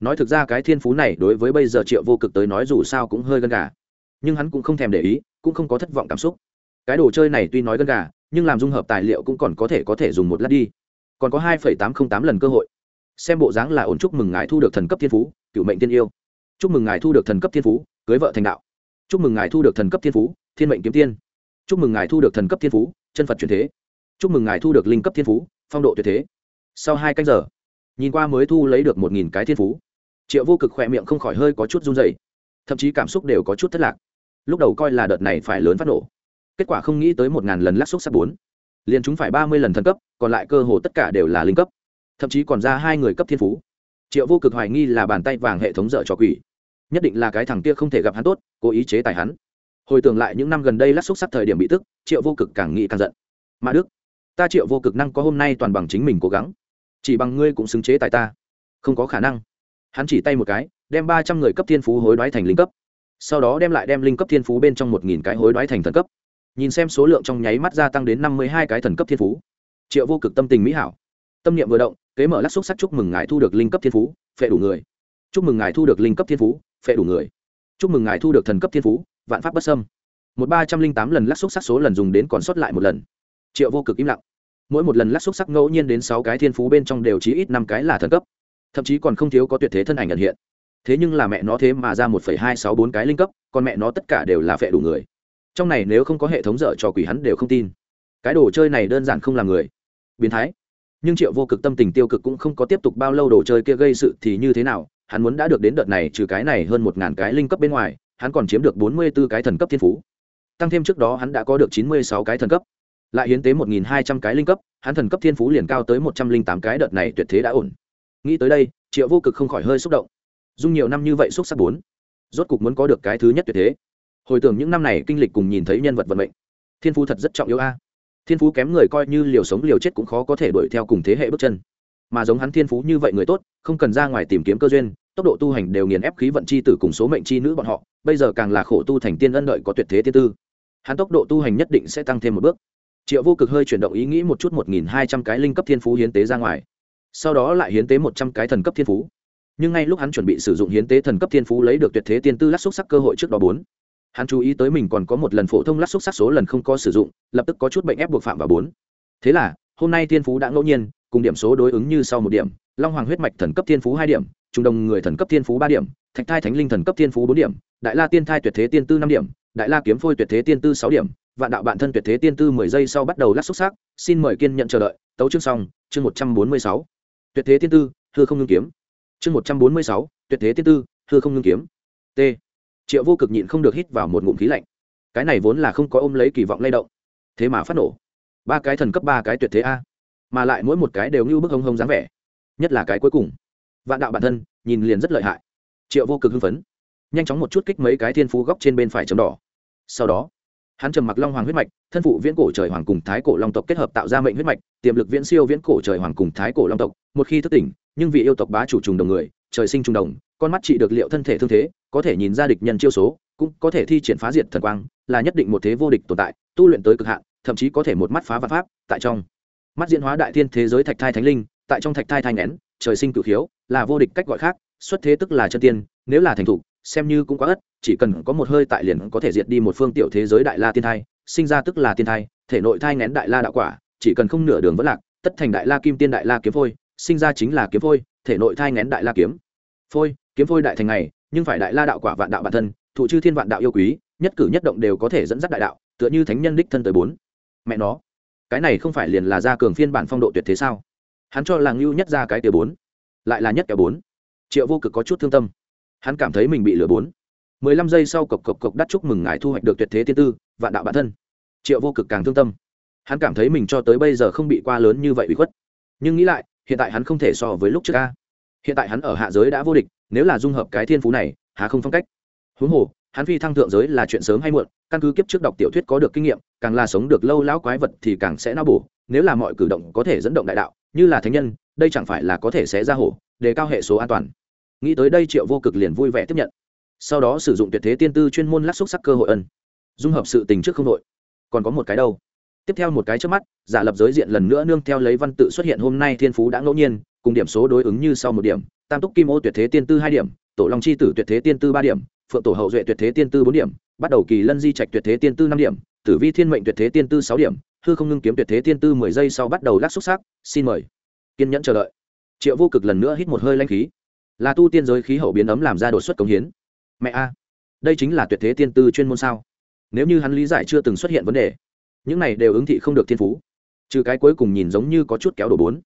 Nói thực ra cái thiên phú này đối với bây giờ triệu vô cực tới nói dù sao cũng hơi gân gà. Nhưng hắn cũng không thèm để ý, cũng không có thất vọng cảm xúc. Cái đồ chơi này tuy nói gân gà, nhưng làm dung hợp tài liệu cũng còn có thể có thể dùng một lát đi. Còn có hai phẩy tám không tám lần cơ hội. Xem bộ dáng là ổn chúc mừng ngài thu được thần cấp thiên phú, cựu mệnh tiên yêu. Chúc mừng ngài thu được thần cấp thiên phú, cưới vợ thành đạo. Chúc mừng ngài thu được thần cấp thiên phú, thiên mệnh kiếm tiên chúc mừng ngài thu được thần cấp thiên phú, chân phật truyền thế. Chúc mừng ngài thu được linh cấp thiên phú, phong độ tuyệt thế. Sau hai canh giờ, nhìn qua mới thu lấy được một nghìn cái thiên phú. Triệu vô cực khỏe miệng không khỏi hơi có chút run dày thậm chí cảm xúc đều có chút thất lạc. Lúc đầu coi là đợt này phải lớn phát nổ, kết quả không nghĩ tới một ngàn lần lắc xúc sắp bốn. Liền chúng phải ba mươi lần thần cấp, còn lại cơ hồ tất cả đều là linh cấp, thậm chí còn ra hai người cấp thiên phú. Triệu vô cực hoài nghi là bàn tay vàng hệ thống dở cho quỷ, nhất định là cái thằng kia không thể gặp hắn tốt, cố ý chế tài hắn hồi tưởng lại những năm gần đây lát xúc sắc thời điểm bị tức, triệu vô cực càng nghĩ càng giận. Mà đức, ta triệu vô cực năng có hôm nay toàn bằng chính mình cố gắng. Chỉ bằng ngươi cũng xứng chế tại ta. Không có khả năng. Hắn chỉ tay một cái, đem ba trăm người cấp thiên phú hối đoái thành linh cấp. Sau đó đem lại đem linh cấp thiên phú bên trong một nghìn cái hối đoái thành thần cấp. Nhìn xem số lượng trong nháy mắt gia tăng đến năm mươi hai cái thần cấp thiên phú, triệu vô cực tâm tình mỹ hảo. Tâm niệm vừa động, kế mở lắc xúc sắc chúc mừng ngài thu được linh cấp thiên phú, phệ đủ người. Chúc mừng ngài thu được linh cấp thiên phú, phệ đủ người. Chúc mừng ngài thu được thần cấp thiên phú vạn pháp bất sâm một ba trăm linh tám lần lắc xúc sắc số lần dùng đến còn sót lại một lần. Triệu vô cực im lặng. Mỗi một lần lắc xúc sắc ngẫu nhiên đến sáu cái thiên phú bên trong đều chỉ ít năm cái là thần cấp. Thậm chí còn không thiếu có tuyệt thế thân ảnh nhận hiện. Thế nhưng là mẹ nó thế mà ra một phẩy hai sáu bốn cái linh cấp, còn mẹ nó tất cả đều là phệ đủ người. Trong này nếu không có hệ thống dở cho quỷ hắn đều không tin. Cái đồ chơi này đơn giản không làm người. Biến thái. Nhưng triệu vô cực tâm tình tiêu cực cũng không có tiếp tục bao lâu đồ chơi kia gây sự thì như thế nào, hắn muốn đã được đến đợt này trừ cái này hơn một ngàn cái linh cấp bên ngoài hắn còn chiếm được bốn mươi b ố cái thần cấp thiên phú. Tăng thêm trước đó hắn đã có được chín mươi sáu cái thần cấp. Lại hiến tế một nghìn hai trăm cái linh cấp, hắn thần cấp thiên phú liền cao tới một trăm linh tám cái, đợt này tuyệt thế đã ổn. Nghĩ tới đây, triệu vô cực không khỏi hơi xúc động. Dung nhiều năm như vậy xúc sắc bốn. Rốt cục muốn có được cái thứ nhất tuyệt thế. Hồi tưởng những năm này kinh lịch cùng nhìn thấy nhân vật vận mệnh. Thiên phú thật rất trọng yếu a. Thiên phú kém người coi như liều sống liều chết cũng khó có thể đuổi theo cùng thế hệ bước chân. Mà giống hắn thiên phú như vậy người tốt, không cần ra ngoài tìm kiếm cơ duyên tốc độ tu hành đều nghiền ép khí vận chi tử cùng số mệnh chi nữ bọn họ, bây giờ càng là khổ tu thành tiên ân đợi có tuyệt thế tiên tư. Hắn tốc độ tu hành nhất định sẽ tăng thêm một bước. Triệu vô cực hơi chuyển động ý nghĩ một chút một nghìn hai trăm cái linh cấp thiên phú hiến tế ra ngoài. Sau đó lại hiến tế một trăm cái thần cấp thiên phú. Nhưng ngay lúc hắn chuẩn bị sử dụng hiến tế thần cấp thiên phú lấy được tuyệt thế tiên tư lát xúc sắc cơ hội trước đó bốn. Hắn chú ý tới mình còn có một lần phổ thông lát xúc sắc số lần không có sử dụng, lập tức có chút bệnh ép buộc phạm vào bốn. Thế là, hôm nay thiên phú đã ngẫu nhiên, cùng điểm số đối ứng như sau một điểm, long hoàng huyết mạch thần cấp thiên phú hai điểm trung đồng người thần cấp thiên phú ba điểm, thạch thai thánh linh thần cấp thiên phú bốn điểm, đại la tiên thai tuyệt thế tiên tư năm điểm, đại la kiếm phôi tuyệt thế tiên tư sáu điểm, vạn đạo bản thân tuyệt thế tiên tư mười giây sau bắt đầu lắc xúc xác, xin mời kiên nhận chờ đợi, tấu chương xong, chương một trăm bốn mươi sáu. Tuyệt thế tiên tư, hư không ngưng kiếm. Chương một trăm bốn mươi sáu, tuyệt thế tiên tư, hư không ngưng kiếm. T. Triệu vô cực nhịn không được hít vào một ngụm khí lạnh. Cái này vốn là không có ôm lấy kỳ vọng lay động. Thế mà phát nổ. Ba cái thần cấp ba cái tuyệt thế a. Mà lại mỗi một cái đều như bức hông hông dáng vẻ. Nhất là cái cuối cùng vạn đạo bản thân nhìn liền rất lợi hại. Triệu vô cực hưng phấn, nhanh chóng một chút kích mấy cái thiên phú góc trên bên phải chấm đỏ. Sau đó, hắn trầm mặc long hoàng huyết mạch, thân phụ viễn cổ trời hoàng cùng thái cổ long tộc kết hợp tạo ra mệnh huyết mạch, tiềm lực viễn siêu viễn cổ trời hoàng cùng thái cổ long tộc, một khi thức tỉnh, nhưng vì yêu tộc bá chủ trùng đồng người, trời sinh trùng đồng, con mắt trị được liệu thân thể thương thế, có thể nhìn ra địch nhân chiêu số, cũng có thể thi triển phá diệt thần quang, là nhất định một thế vô địch tồn tại, tu luyện tới cực hạn, thậm chí có thể một mắt phá vạn pháp, tại trong mắt diễn hóa đại thiên thế giới thạch thai thánh linh, tại trong thạch thai thai nén trời sinh cự khiếu, là vô địch cách gọi khác, xuất thế tức là chân tiên, nếu là thành thủ, xem như cũng quá ất, chỉ cần có một hơi tại liền có thể diệt đi một phương tiểu thế giới đại la tiên thai, sinh ra tức là tiên thai, thể nội thai ngén đại la đạo quả, chỉ cần không nửa đường vẫn lạc, tất thành đại la kim tiên đại la kiếm phôi, sinh ra chính là kiếm phôi, thể nội thai ngén đại la kiếm. Phôi kiếm phôi đại thành này nhưng phải đại la đạo quả vạn đạo bản thân, thụ chư thiên vạn đạo yêu quý, nhất cử nhất động đều có thể dẫn dắt đại đạo, tựa như thánh nhân đích thân tới bốn. Mẹ nó, cái này không phải liền là gia cường phiên bản phong độ tuyệt thế sao? Hắn cho là ngưu nhất ra cái tia bốn, lại là nhất kẻ bốn. Triệu vô cực có chút thương tâm. Hắn cảm thấy mình bị lừa bốn. Mười lăm giây sau cộc cộc cộc đắt chúc mừng ngài thu hoạch được tuyệt thế tiên tư, vạn đạo bản thân. Triệu vô cực càng thương tâm. Hắn cảm thấy mình cho tới bây giờ không bị qua lớn như vậy bị khuất. Nhưng nghĩ lại, hiện tại hắn không thể so với lúc trước ca hiện tại hắn ở hạ giới đã vô địch, nếu là dung hợp cái thiên phú này hà không phong cách. Huống hồ, hắn phi thăng thượng giới là chuyện sớm hay muộn, căn cứ kiếp trước đọc tiểu thuyết có được kinh nghiệm, càng là sống được lâu lão quái vật thì càng sẽ nao bổ nếu là mọi cử động có thể dẫn động đại đạo, như là thánh nhân, đây chẳng phải là có thể sẽ ra hổ đề cao hệ số an toàn. Nghĩ tới đây triệu vô cực liền vui vẻ tiếp nhận. Sau đó sử dụng tuyệt thế tiên tư chuyên môn lắc xúc sắc cơ hội ân. Dung hợp sự tình trước không đội còn có một cái đâu. Tiếp theo một cái trước mắt, giả lập giới diện lần nữa nương theo lấy văn tự xuất hiện hôm nay thiên phú đã ngẫu nhiên, cùng điểm số đối ứng như sau một điểm, tam túc kim ô tuyệt thế tiên tư hai điểm, tổ long chi tử tuyệt thế tiên tư ba điểm, phượng tổ hậu duệ tuyệt thế tiên tư bốn điểm, bắt đầu kỳ lân di trạch tuyệt thế tiên tư năm điểm, tử vi thiên mệnh tuyệt thế tiên tư sáu điểm hư không ngưng kiếm tuyệt thế tiên tư mười giây sau bắt đầu lắc xúc sắc, xin mời. Kiên nhẫn chờ đợi. Triệu vô cực lần nữa hít một hơi lanh khí. Là tu tiên giới khí hậu biến ấm làm ra đột xuất công hiến. Mẹ a, đây chính là tuyệt thế tiên tư chuyên môn sao? Nếu như hắn lý giải chưa từng xuất hiện vấn đề, những này đều ứng thị không được thiên phú. Trừ cái cuối cùng nhìn giống như có chút kéo đổ bốn.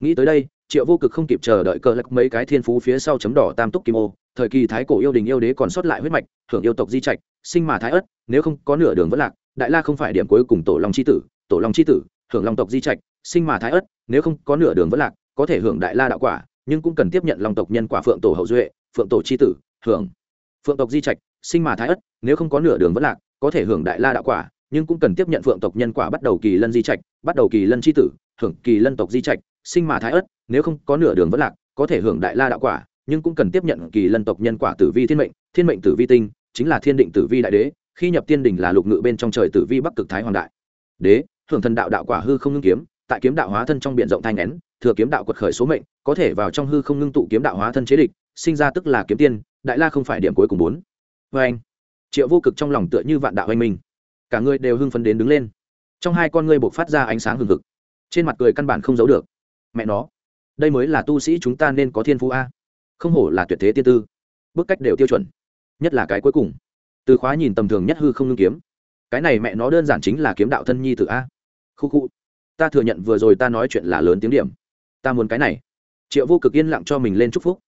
Nghĩ tới đây, triệu vô cực không kịp chờ đợi cờ lắc mấy cái thiên phú phía sau chấm đỏ tam túc kim ô. Thời kỳ thái cổ yêu đình yêu đế còn sót lại huyết mạch, hưởng yêu tộc di trạch, sinh mà thái ất, nếu không có nửa đường vẫn lạc, đại la không phải điểm cuối cùng tổ long c h i tử tổ long c h i tử, hưởng long tộc di trạch, sinh mà thái ất nếu không có nửa đường vẫn lạc, có thể hưởng đại la đạo quả, nhưng cũng cần tiếp nhận long tộc nhân quả phượng tổ hậu duệ, phượng tổ c h i tử, hưởng phượng tộc di trạch, sinh mà thái ất nếu không có nửa đường vẫn lạc, có thể hưởng đại la đạo quả, nhưng cũng cần tiếp nhận phượng tộc nhân quả bắt đầu kỳ lân di trạch, bắt đầu kỳ lân c tử, hưởng kỳ lân tộc di trạch, sinh mà thái ất nếu không có nửa đường vẫn lạc, có thể hưởng đại la đạo quả, nhưng cũng cần tiếp nhận kỳ lân tộc nhân quả tử vi thiên mệnh thiên mệnh tử vi tinh, chính là thiên định tử vi đại đế, khi nhập tiên đình là lục ngự bên trong trời tử vi bắc cực thái hoàng đại đế hưởng thần đạo đạo quả hư không ngưng kiếm, tại kiếm đạo hóa thân trong biển rộng thanh nén thừa kiếm đạo quật khởi số mệnh, có thể vào trong hư không ngưng tụ kiếm đạo hóa thân chế địch, sinh ra tức là kiếm tiên, đại la không phải điểm cuối cùng bốn. Vê anh, triệu vô cực trong lòng tựa như vạn đạo anh minh. Cả người đều hưng phấn đến đứng lên. Trong hai con ngươi buộc phát ra ánh sáng hừng hực. Trên mặt cười căn bản không giấu được. Mẹ nó, đây mới là tu sĩ chúng ta nên có thiên phú a. Không hổ là tuyệt thế tiên tư. Bức cách đều tiêu chuẩn. Nhất là cái cuối cùng. Từ khóa nhìn tầm thường nhất hư không ngưng kiếm. Cái này mẹ nó đơn giản chính là kiếm đạo thân nhi tự a khu khu. Ta thừa nhận vừa rồi ta nói chuyện là lớn tiếng điểm. Ta muốn cái này. Triệu vô cực yên lặng cho mình lên chúc phúc.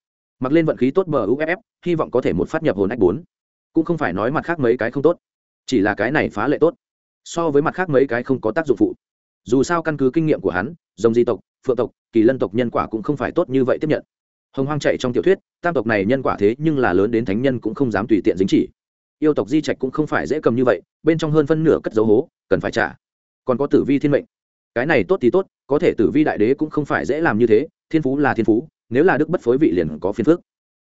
Mặc lên vận khí tốt bờ uff hy vọng có thể một phát nhập hồn ách bốn. Cũng không phải nói mặt khác mấy cái không tốt. Chỉ là cái này phá lệ tốt. So với mặt khác mấy cái không có tác dụng phụ. Dù sao căn cứ kinh nghiệm của hắn, dòng di tộc, phượng tộc, kỳ lân tộc nhân quả cũng không phải tốt như vậy tiếp nhận. Hồng hoang chạy trong tiểu thuyết, tam tộc này nhân quả thế nhưng là lớn đến thánh nhân cũng không dám tùy tiện dính chỉ. Yêu tộc di trạch cũng không phải dễ cầm như vậy, bên trong hơn phân nửa cất dấu hố, cần phải trả còn có tử vi thiên mệnh. Cái này tốt thì tốt, có thể tử vi đại đế cũng không phải dễ làm như thế, thiên phú là thiên phú, nếu là đức bất phối vị liền có phiền phước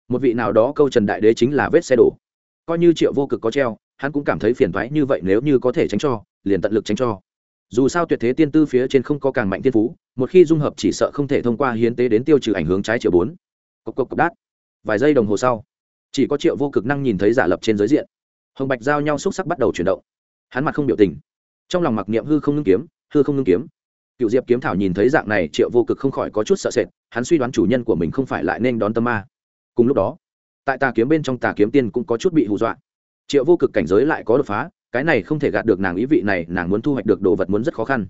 một vị nào đó câu trần đại đế chính là vết xe đổ. Coi như triệu vô cực có treo, hắn cũng cảm thấy phiền thoái như vậy nếu như có thể tránh cho, liền tận lực tránh cho. Dù sao tuyệt thế tiên tư phía trên không có càng mạnh tiên phú, một khi dung hợp chỉ sợ không thể thông qua hiến tế đến tiêu trừ ảnh hướng trái triệu bốn. Cộc cộc cộc đát. Vài giây đồng hồ sau, chỉ có triệu vô cực năng nhìn thấy giả lập trên giới diện. Hồng bạch giao nhau xúc sắc bắt đầu chuyển động. Hắn mặt không biểu tình trong lòng mặc niệm hư không ngưng kiếm, hư không ngưng kiếm. Cựu diệp kiếm thảo nhìn thấy dạng này, triệu vô cực không khỏi có chút sợ sệt, hắn suy đoán chủ nhân của mình không phải lại nên đón tâm ma. Cùng lúc đó, tại tà kiếm bên trong tà kiếm tiên cũng có chút bị hù dọa. Triệu vô cực cảnh giới lại có đột phá, cái này không thể gạt được nàng ý vị này, nàng muốn thu hoạch được đồ vật muốn rất khó khăn.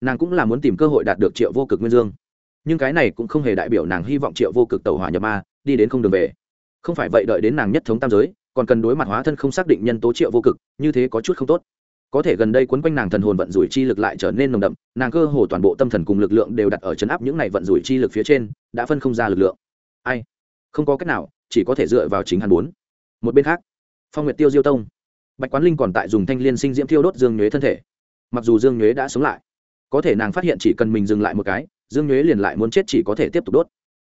Nàng cũng là muốn tìm cơ hội đạt được triệu vô cực nguyên dương. Nhưng cái này cũng không hề đại biểu nàng hy vọng triệu vô cực tàu hỏa nhập ma, đi đến không đường về. Không phải vậy đợi đến nàng nhất thống tam giới, còn cần đối mặt hóa thân không xác định nhân tố triệu vô cực, như thế có chút không tốt có thể gần đây quấn quanh nàng thần hồn vận rủi chi lực lại trở nên nồng đậm, nàng cơ hồ toàn bộ tâm thần cùng lực lượng đều đặt ở chấn áp những này vận rủi chi lực phía trên, đã phân không ra lực lượng. Ai? Không có cách nào, chỉ có thể dựa vào chính hắn bốn một bên khác, phong nguyệt tiêu diêu tông. Bạch quán linh còn tại dùng thanh liên sinh diễm thiêu đốt dương nhuế thân thể. Mặc dù dương nhuế đã sống lại, có thể nàng phát hiện chỉ cần mình dừng lại một cái, dương nhuế liền lại muốn chết chỉ có thể tiếp tục đốt.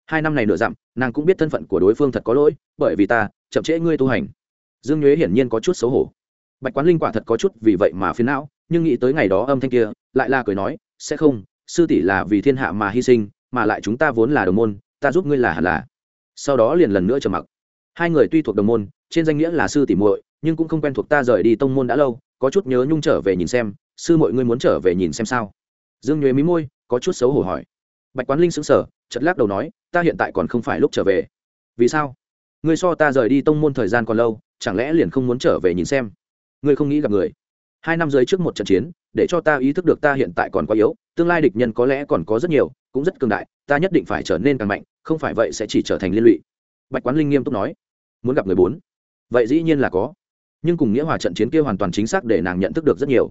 Hai năm này nửa dặm, nàng cũng biết thân phận của đối phương thật có lỗi, bởi vì ta chậm trễ ngươi tu hành. Dương nhuế hiển nhiên có chút xấu hổ bạch quán linh quả thật có chút vì vậy mà phiến não, nhưng nghĩ tới ngày đó âm thanh kia, lại là cười nói, sẽ không, sư tỷ là vì thiên hạ mà hy sinh, mà lại chúng ta vốn là đồng môn, ta giúp ngươi là hẳn là. Sau đó liền lần nữa trầm mặc. Hai người tuy thuộc đồng môn, trên danh nghĩa là sư tỷ muội, nhưng cũng không quen thuộc ta rời đi tông môn đã lâu, có chút nhớ nhung trở về nhìn xem, sư mọi ngươi muốn trở về nhìn xem sao? Dương nhuế mí môi, có chút xấu hổ hỏi. Bạch quán linh sững sờ chật lắc đầu nói, ta hiện tại còn không phải lúc trở về. Vì sao? Ngươi so ta rời đi tông môn thời gian còn lâu, chẳng lẽ liền không muốn trở về nhìn xem? Ngươi không nghĩ gặp người. Hai năm dưới trước một trận chiến, để cho ta ý thức được ta hiện tại còn quá yếu, tương lai địch nhân có lẽ còn có rất nhiều, cũng rất cường đại, ta nhất định phải trở nên càng mạnh, không phải vậy sẽ chỉ trở thành liên lụy. Bạch quán linh nghiêm túc nói. Muốn gặp người bốn? Vậy dĩ nhiên là có. Nhưng cùng nghĩa hòa trận chiến kia hoàn toàn chính xác để nàng nhận thức được rất nhiều.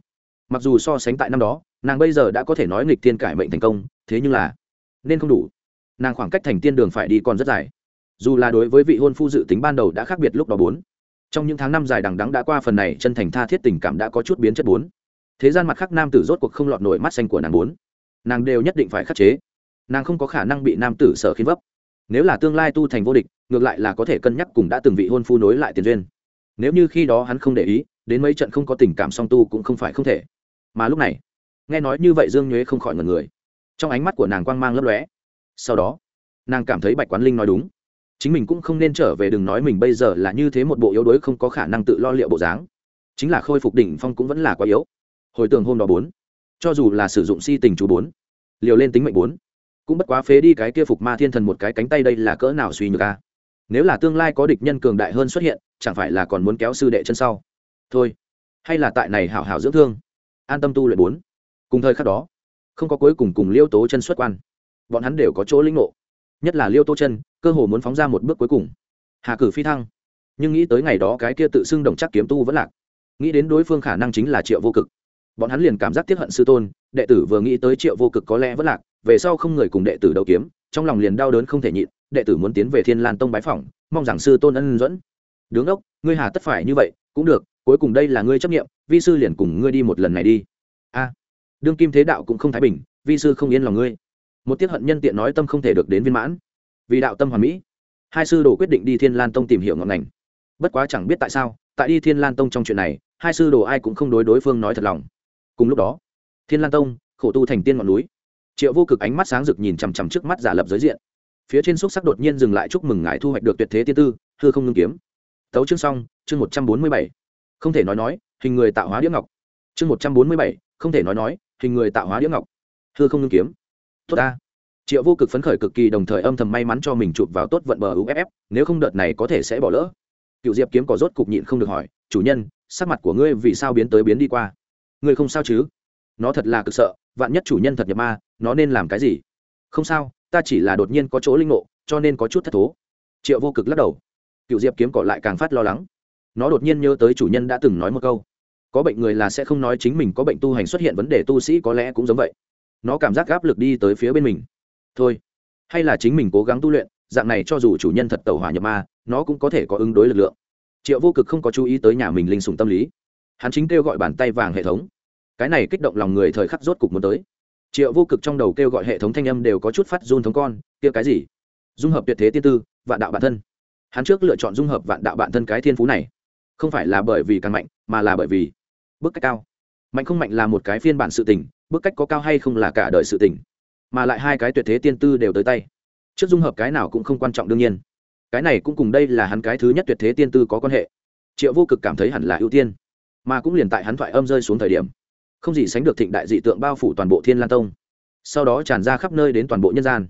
Mặc dù so sánh tại năm đó, nàng bây giờ đã có thể nói nghịch tiên cải mệnh thành công, thế nhưng là nên không đủ. Nàng khoảng cách thành tiên đường phải đi còn rất dài. Dù là đối với vị hôn phu dự tính ban đầu đã khác biệt lúc đó bốn trong những tháng năm dài đằng đắng đã qua phần này, chân thành tha thiết tình cảm đã có chút biến chất bốn. Thế gian mặt khác nam tử rốt cuộc không lọt nổi mắt xanh của nàng bốn. Nàng đều nhất định phải khắc chế. Nàng không có khả năng bị nam tử sở khiến vấp. Nếu là tương lai tu thành vô địch, ngược lại là có thể cân nhắc cùng đã từng vị hôn phu nối lại tiền duyên. Nếu như khi đó hắn không để ý, đến mấy trận không có tình cảm song tu cũng không phải không thể. Mà lúc này, nghe nói như vậy dương nhuế không khỏi ngần người. Trong ánh mắt của nàng quang mang lấp lóe. Sau đó, nàng cảm thấy bạch quán linh nói đúng chính mình cũng không nên trở về đừng nói mình bây giờ là như thế một bộ yếu đuối không có khả năng tự lo liệu bộ dáng. Chính là khôi phục đỉnh phong cũng vẫn là quá yếu. Hồi tưởng hôm đó bốn, cho dù là sử dụng si tình chú bốn, liều lên tính mệnh bốn, cũng bất quá phế đi cái kia phục ma thiên thần một cái cánh tay đây là cỡ nào suy nhược a. Nếu là tương lai có địch nhân cường đại hơn xuất hiện, chẳng phải là còn muốn kéo sư đệ chân sau. Thôi, hay là tại này hảo hảo dưỡng thương, an tâm tu luyện bốn. Cùng thời khắc đó, không có cuối cùng cùng liêu tố chân xuất quan. Bọn hắn đều có chỗ lĩnh ngộ. Nhất là liêu tố chân cơ hồ muốn phóng ra một bước cuối cùng. Hà cử phi thăng. Nhưng nghĩ tới ngày đó cái kia tự xưng đồng chắc kiếm tu vẫn lạc, nghĩ đến đối phương khả năng chính là triệu vô cực. Bọn hắn liền cảm giác tiếp hận sư tôn, đệ tử vừa nghĩ tới triệu vô cực có lẽ vẫn lạc, về sau không người cùng đệ tử đấu kiếm, trong lòng liền đau đớn không thể nhịn, đệ tử muốn tiến về thiên lan tông bái phỏng, mong rằng sư tôn ân dẫn. Đứng ốc ngươi hà tất phải như vậy, cũng được, cuối cùng đây là ngươi chấp nghiệm vi sư liền cùng ngươi đi một lần này đi. A, đương kim thế đạo cũng không thái bình, vi sư không yên lòng ngươi. Một tiết hận nhân tiện nói tâm không thể được đến viên mãn vì đạo tâm hoàn mỹ. Hai sư đồ quyết định đi thiên lan tông tìm hiểu ngọn ngành. Bất quá chẳng biết tại sao, tại đi thiên lan tông trong chuyện này, hai sư đồ ai cũng không đối đối phương nói thật lòng. Cùng lúc đó, thiên lan tông, khổ tu thành tiên ngọn núi. Triệu vô cực ánh mắt sáng rực nhìn chằm chằm trước mắt giả lập giới diện. Phía trên xúc sắc đột nhiên dừng lại chúc mừng ngài thu hoạch được tuyệt thế tiên tư thưa không ngưng kiếm. Tấu chương xong, chương một trăm bốn mươi bảy. Không thể nói nói, hình người tạo hóa đĩa ngọc. Chương một trăm bốn mươi bảy, không thể nói nói, hình người tạo hóa đĩa ngọc. Thưa không ngưng kiếm. Tốt ta triệu vô cực phấn khởi cực kỳ, đồng thời âm thầm may mắn cho mình chụp vào tốt vận bờ uff nếu không đợt này có thể sẽ bỏ lỡ. Cựu diệp kiếm có rốt cục nhịn không được hỏi, chủ nhân, sắc mặt của ngươi vì sao biến tới biến đi qua? Ngươi không sao chứ? Nó thật là cực sợ, vạn nhất chủ nhân thật nhập ma, nó nên làm cái gì? Không sao, ta chỉ là đột nhiên có chỗ linh ngộ, cho nên có chút thất thố. Triệu vô cực lắc đầu. Cựu diệp kiếm cỏ lại càng phát lo lắng. Nó đột nhiên nhớ tới chủ nhân đã từng nói một câu. Có bệnh người là sẽ không nói chính mình có bệnh tu hành xuất hiện vấn đề tu sĩ có lẽ cũng giống vậy. Nó cảm giác gáp lực đi tới phía bên mình thôi. Hay là chính mình cố gắng tu luyện, dạng này cho dù chủ nhân thật tàu hỏa nhập ma, nó cũng có thể có ứng đối lực lượng. Triệu vô cực không có chú ý tới nhà mình linh sùng tâm lý. Hắn chính kêu gọi bàn tay vàng hệ thống. Cái này kích động lòng người thời khắc rốt cục muốn tới. Triệu vô cực trong đầu kêu gọi hệ thống thanh âm đều có chút phát run thống con, kia cái gì? Dung hợp tuyệt thế tiên tư, vạn đạo bản thân. Hắn trước lựa chọn dung hợp vạn đạo bản thân cái thiên phú này. Không phải là bởi vì càng mạnh, mà là bởi vì bức cách cao. Mạnh không mạnh là một cái phiên bản sự tình, bức cách có cao hay không là cả đời sự tình mà lại hai cái tuyệt thế tiên tư đều tới tay. Trước dung hợp cái nào cũng không quan trọng đương nhiên. Cái này cũng cùng đây là hắn cái thứ nhất tuyệt thế tiên tư có quan hệ. Triệu vô cực cảm thấy hẳn là ưu tiên, mà cũng liền tại hắn thoại âm rơi xuống thời điểm, không gì sánh được thịnh đại dị tượng bao phủ toàn bộ thiên lan tông. Sau đó tràn ra khắp nơi đến toàn bộ nhân gian.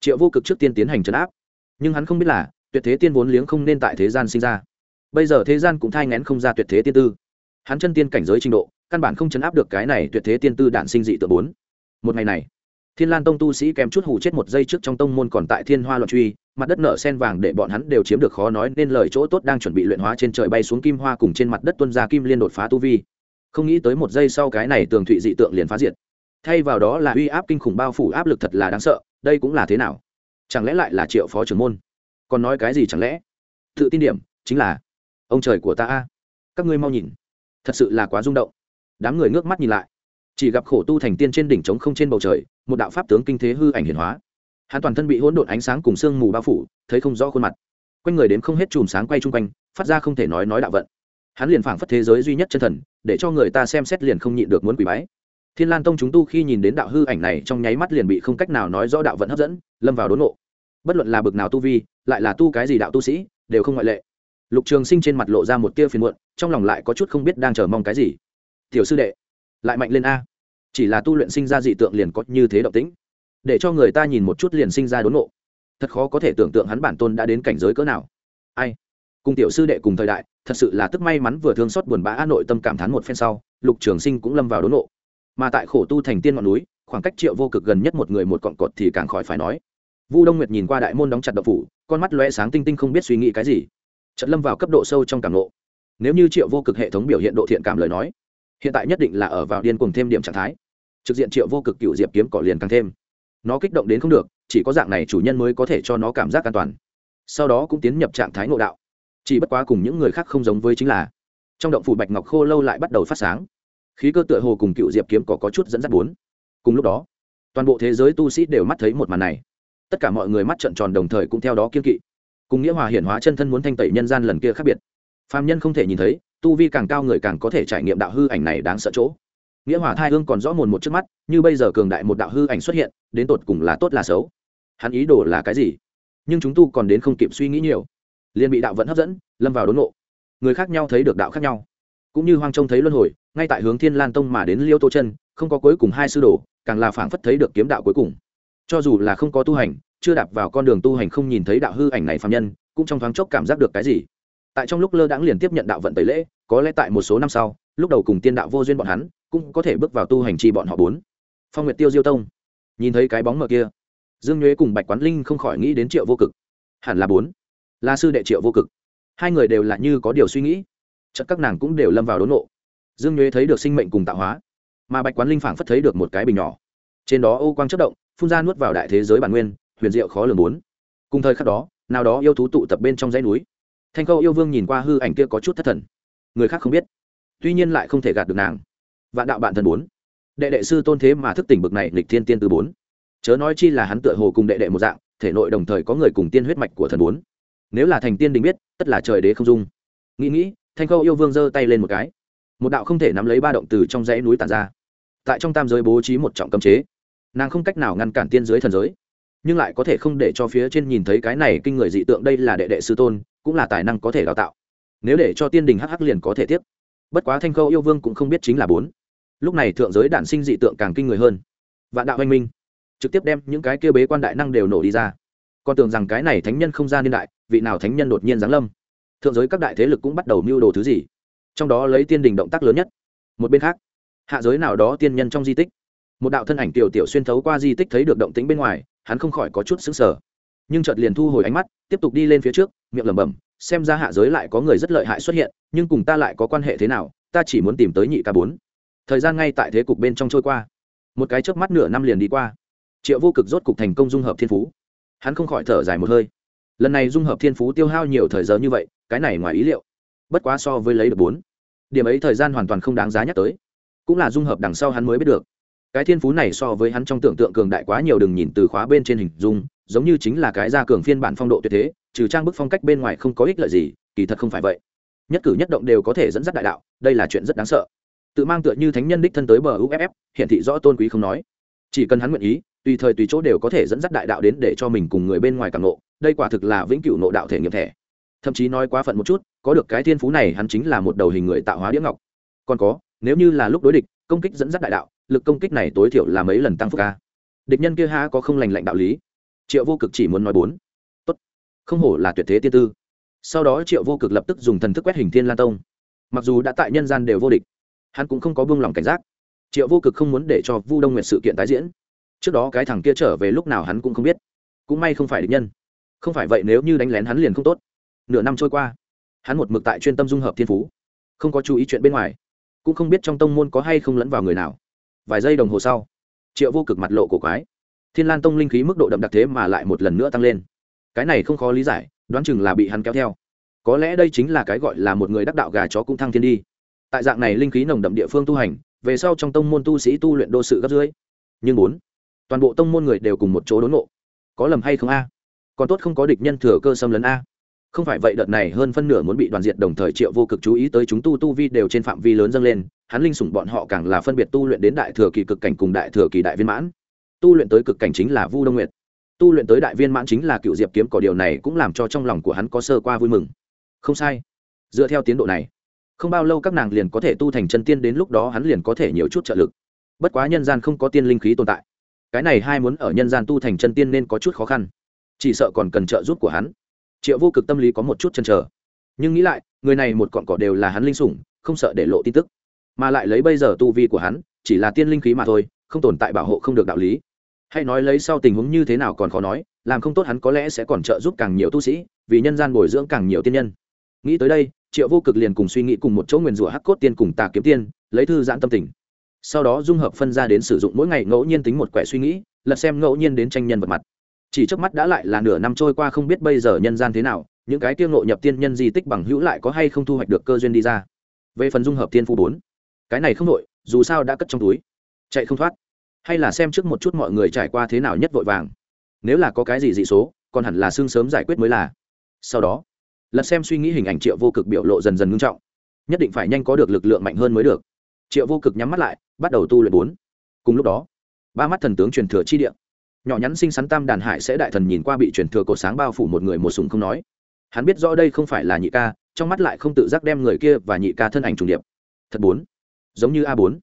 Triệu vô cực trước tiên tiến hành trấn áp, nhưng hắn không biết là tuyệt thế tiên vốn liếng không nên tại thế gian sinh ra. Bây giờ thế gian cũng thai ngén không ra tuyệt thế tiên tư. Hắn chân tiên cảnh giới trình độ, căn bản không chấn áp được cái này tuyệt thế tiên tư đản sinh dị tượng bốn. Một ngày này thiên lan tông tu sĩ kèm chút hù chết một giây trước trong tông môn còn tại thiên hoa loạn truy, mặt đất nở sen vàng để bọn hắn đều chiếm được khó nói nên lời chỗ tốt đang chuẩn bị luyện hóa trên trời bay xuống kim hoa cùng trên mặt đất tuân ra kim liên đột phá tu vi. Không nghĩ tới một giây sau cái này tường thụy dị tượng liền phá diệt. Thay vào đó là uy áp kinh khủng bao phủ áp lực thật là đáng sợ, đây cũng là thế nào? Chẳng lẽ lại là triệu phó trưởng môn? Còn nói cái gì chẳng lẽ? Tự tin điểm, chính là ông trời của ta a. Các ngươi mau nhìn. Thật sự là quá rung động. Đám người ngước mắt nhìn lại chỉ gặp khổ tu thành tiên trên đỉnh trống không trên bầu trời, một đạo pháp tướng kinh thế hư ảnh hiển hóa. Hắn toàn thân bị hỗn độn ánh sáng cùng sương mù bao phủ, thấy không rõ khuôn mặt. Quanh người đếm không hết chùm sáng quay chung quanh, phát ra không thể nói nói đạo vận. Hắn liền phảng phất thế giới duy nhất chân thần, để cho người ta xem xét liền không nhịn được muốn quỷ bái. Thiên lan tông chúng tu khi nhìn đến đạo hư ảnh này, trong nháy mắt liền bị không cách nào nói rõ đạo vận hấp dẫn, lâm vào đốn nộ bất luận là bực nào tu vi, lại là tu cái gì đạo tu sĩ, đều không ngoại lệ. Lục trường sinh trên mặt lộ ra một tia phiền muộn, trong lòng lại có chút không biết đang chờ mong cái gì. Tiểu sư đệ lại mạnh lên a. Chỉ là tu luyện sinh ra dị tượng liền có như thế động tĩnh. Để cho người ta nhìn một chút liền sinh ra đốn nộ thật khó có thể tưởng tượng hắn bản tôn đã đến cảnh giới cỡ nào. Ai? Cùng tiểu sư đệ cùng thời đại, thật sự là tức may mắn vừa thương xót buồn bã nội tâm cảm thán một phen sau, lục trường sinh cũng lâm vào đốn nộ mà tại khổ tu thành tiên ngọn núi, khoảng cách triệu vô cực gần nhất một người một cọn cột thì càng khỏi phải nói. Vu đông nguyệt nhìn qua đại môn đóng chặt đậu phủ, con mắt loe sáng tinh tinh không biết suy nghĩ cái gì. Trận lâm vào cấp độ sâu trong cảm nộ nếu như triệu vô cực hệ thống biểu hiện độ thiện cảm lời nói hiện tại nhất định là ở vào điên cuồng thêm điểm trạng thái. Trực diện triệu vô cực cựu diệp kiếm cỏ liền càng thêm. Nó kích động đến không được, chỉ có dạng này chủ nhân mới có thể cho nó cảm giác an toàn. Sau đó cũng tiến nhập trạng thái ngộ đạo. Chỉ bất quá cùng những người khác không giống với chính là, trong động phủ bạch ngọc khô lâu lại bắt đầu phát sáng. Khí cơ tựa hồ cùng cựu diệp kiếm cỏ có chút dẫn dắt bốn. Cùng lúc đó, toàn bộ thế giới tu sĩ đều mắt thấy một màn này. Tất cả mọi người mắt trợn tròn đồng thời cũng theo đó kiên kỵ. Cùng nghĩa hòa hiển hóa chân thân muốn thanh tẩy nhân gian lần kia khác biệt. Phàm nhân không thể nhìn thấy tu vi càng cao người càng có thể trải nghiệm đạo hư ảnh này đáng sợ chỗ. Nghĩa hòa thai hương còn rõ mồn một trước mắt, như bây giờ cường đại một đạo hư ảnh xuất hiện, đến tột cùng là tốt là xấu. Hắn ý đồ là cái gì? Nhưng chúng tu còn đến không kịp suy nghĩ nhiều. Liền bị đạo vẫn hấp dẫn, lâm vào đốn nộ người khác nhau thấy được đạo khác nhau. Cũng như hoang trông thấy luân hồi, ngay tại hướng thiên lan tông mà đến liêu tô chân, không có cuối cùng hai sư đồ, càng là phảng phất thấy được kiếm đạo cuối cùng. Cho dù là không có tu hành, chưa đạp vào con đường tu hành không nhìn thấy đạo hư ảnh này phạm nhân, cũng trong thoáng chốc cảm giác được cái gì tại trong lúc lơ đãng liền tiếp nhận đạo vận tẩy lễ, có lẽ tại một số năm sau, lúc đầu cùng tiên đạo vô duyên bọn hắn, cũng có thể bước vào tu hành trì bọn họ bốn. Phong nguyệt tiêu diêu tông. Nhìn thấy cái bóng mờ kia, dương nhuế cùng bạch quán linh không khỏi nghĩ đến triệu vô cực. Hẳn là bốn. Là sư đệ triệu vô cực. Hai người đều là như có điều suy nghĩ. Chật các nàng cũng đều lâm vào đốn nộ. Dương nhuế thấy được sinh mệnh cùng tạo hóa, mà bạch quán linh phảng phất thấy được một cái bình nhỏ. Trên đó ô quang chất động, phun ra nuốt vào đại thế giới bản nguyên, huyền diệu khó lường bốn. Cùng thời khắc đó, nào đó yêu thú tụ tập bên trong dãy núi thanh khâu yêu vương nhìn qua hư ảnh kia có chút thất thần. Người khác không biết, tuy nhiên lại không thể gạt được nàng. Vạn đạo bạn thần bốn. Đệ đệ sư tôn thế mà thức tỉnh bực này lịch thiên tiên từ bốn. Chớ nói chi là hắn tựa hồ cùng đệ đệ một dạng, thể nội đồng thời có người cùng tiên huyết mạch của thần bốn. Nếu là thành tiên đình biết, tất là trời đế không dung. Nghĩ nghĩ, thanh khâu yêu vương giơ tay lên một cái. Một đạo không thể nắm lấy ba động từ trong dãy núi tàn ra. Tại trong tam giới bố trí một trọng cấm chế, nàng không cách nào ngăn cản tiên giới thần giới nhưng lại có thể không để cho phía trên nhìn thấy cái này kinh người dị tượng đây là đệ đệ sư tôn, cũng là tài năng có thể đào tạo. Nếu để cho tiên đình hắc hắc liền có thể tiếp bất quá thanh khâu yêu vương cũng không biết chính là bốn. Lúc này thượng giới đản sinh dị tượng càng kinh người hơn. Vạn đạo anh minh, trực tiếp đem những cái kia bế quan đại năng đều nổ đi ra. Còn tưởng rằng cái này thánh nhân không ra niên đại, vị nào thánh nhân đột nhiên giáng lâm? Thượng giới các đại thế lực cũng bắt đầu mưu đồ thứ gì? Trong đó lấy tiên đình động tác lớn nhất. Một bên khác, hạ giới nào đó tiên nhân trong di tích. Một đạo thân ảnh tiểu tiểu xuyên thấu qua di tích thấy được động tĩnh bên ngoài hắn không khỏi có chút xứng sở nhưng chợt liền thu hồi ánh mắt, tiếp tục đi lên phía trước, miệng lẩm bẩm, xem ra hạ giới lại có người rất lợi hại xuất hiện, nhưng cùng ta lại có quan hệ thế nào, ta chỉ muốn tìm tới nhị ca bốn. Thời gian ngay tại thế cục bên trong trôi qua. Một cái chớp mắt nửa năm liền đi qua. Triệu vô cực rốt cục thành công dung hợp thiên phú. Hắn không khỏi thở dài một hơi. Lần này dung hợp thiên phú tiêu hao nhiều thời giờ như vậy, cái này ngoài ý liệu. Bất quá so với lấy được bốn, điểm ấy thời gian hoàn toàn không đáng giá nhắc tới. Cũng là dung hợp đằng sau hắn mới biết được cái thiên phú này so với hắn trong tưởng tượng cường đại quá nhiều, đừng nhìn từ khóa bên trên hình dung, giống như chính là cái gia cường phiên bản phong độ tuyệt thế, trừ trang bức phong cách bên ngoài không có ích lợi gì, kỳ thật không phải vậy. Nhất cử nhất động đều có thể dẫn dắt đại đạo, đây là chuyện rất đáng sợ. Tự mang tựa như thánh nhân đích thân tới bờ uff hiện thị rõ tôn quý không nói. Chỉ cần hắn nguyện ý, tùy thời tùy chỗ đều có thể dẫn dắt đại đạo đến để cho mình cùng người bên ngoài càng nộ đây quả thực là vĩnh cửu nộ đạo thể nghiệm thẻ. Thậm chí nói quá phận một chút, có được cái thiên phú này hắn chính là một đầu hình người tạo hóa đĩa ngọc. Còn có, nếu như là lúc đối địch, công kích dẫn dắt đại đạo lực công kích này tối thiểu là mấy lần tăng phúc ca. Địch nhân kia há có không lành lạnh đạo lý? Triệu vô cực chỉ muốn nói bốn. Tốt. Không hổ là tuyệt thế tiên tư. Sau đó triệu vô cực lập tức dùng thần thức quét hình thiên lan tông. Mặc dù đã tại nhân gian đều vô địch, hắn cũng không có buông lòng cảnh giác. Triệu vô cực không muốn để cho vu đông nguyệt sự kiện tái diễn. Trước đó cái thằng kia trở về lúc nào hắn cũng không biết. Cũng may không phải địch nhân. Không phải vậy nếu như đánh lén hắn liền không tốt. Nửa năm trôi qua, hắn một mực tại chuyên tâm dung hợp thiên phú. Không có chú ý chuyện bên ngoài. Cũng không biết trong tông môn có hay không lẫn vào người nào vài giây đồng hồ sau, triệu vô cực mặt lộ cổ quái. Thiên lan tông linh khí mức độ đậm đặc thế mà lại một lần nữa tăng lên. Cái này không khó lý giải, đoán chừng là bị hắn kéo theo. Có lẽ đây chính là cái gọi là một người đắc đạo gà chó cũng thăng thiên đi. Tại dạng này linh khí nồng đậm địa phương tu hành, về sau trong tông môn tu sĩ tu luyện đô sự gấp dưới nhưng bốn, toàn bộ tông môn người đều cùng một chỗ đốn ngộ. Có lầm hay không a? Còn tốt không có địch nhân thừa cơ xâm lấn a không phải vậy đợt này hơn phân nửa muốn bị đoàn diệt đồng thời triệu vô cực chú ý tới chúng tu tu vi đều trên phạm vi lớn dâng lên, hắn linh sủng bọn họ càng là phân biệt tu luyện đến đại thừa kỳ cực cảnh cùng đại thừa kỳ đại viên mãn. Tu luyện tới cực cảnh chính là vu đông nguyệt. Tu luyện tới đại viên mãn chính là cựu diệp kiếm cỏ, điều này cũng làm cho trong lòng của hắn có sơ qua vui mừng. Không sai. Dựa theo tiến độ này, không bao lâu các nàng liền có thể tu thành chân tiên, đến lúc đó hắn liền có thể nhiều chút trợ lực. Bất quá nhân gian không có tiên linh khí tồn tại. Cái này hai muốn ở nhân gian tu thành chân tiên nên có chút khó khăn. Chỉ sợ còn cần trợ giúp của hắn triệu vô cực tâm lý có một chút chăn trở nhưng nghĩ lại, người này một cọn cỏ đều là hắn linh sủng, không sợ để lộ tin tức. Mà lại lấy bây giờ tu vi của hắn, chỉ là tiên linh khí mà thôi, không tồn tại bảo hộ không được đạo lý. Hay nói lấy sau tình huống như thế nào còn khó nói, làm không tốt hắn có lẽ sẽ còn trợ giúp càng nhiều tu sĩ, vì nhân gian bồi dưỡng càng nhiều tiên nhân. Nghĩ tới đây, triệu vô cực liền cùng suy nghĩ cùng một chỗ nguyền rủa hắc cốt tiên cùng tà kiếm tiên, lấy thư giãn tâm tình. Sau đó dung hợp phân ra đến sử dụng mỗi ngày ngẫu nhiên tính một quẻ suy nghĩ, lật xem ngẫu nhiên đến tranh nhân vật mặt chỉ trước mắt đã lại là nửa năm trôi qua không biết bây giờ nhân gian thế nào, những cái tiêu ngộ nhập tiên nhân di tích bằng hữu lại có hay không thu hoạch được cơ duyên đi ra. Về phần dung hợp tiên phu bốn, cái này không nội dù sao đã cất trong túi. Chạy không thoát. Hay là xem trước một chút mọi người trải qua thế nào nhất vội vàng. Nếu là có cái gì dị số, còn hẳn là xương sớm giải quyết mới là. Sau đó, lật xem suy nghĩ hình ảnh triệu vô cực biểu lộ dần dần ngưng trọng. Nhất định phải nhanh có được lực lượng mạnh hơn mới được. Triệu vô cực nhắm mắt lại, bắt đầu tu luyện bốn. Cùng lúc đó, ba mắt thần tướng truyền thừa chi địa nhỏ nhắn xinh xắn tam đàn hải sẽ đại thần nhìn qua bị truyền thừa cột sáng bao phủ một người một súng không nói. Hắn biết rõ đây không phải là nhị ca, trong mắt lại không tự giác đem người kia và nhị ca thân ảnh trùng điệp. Thật bốn giống như a bốn.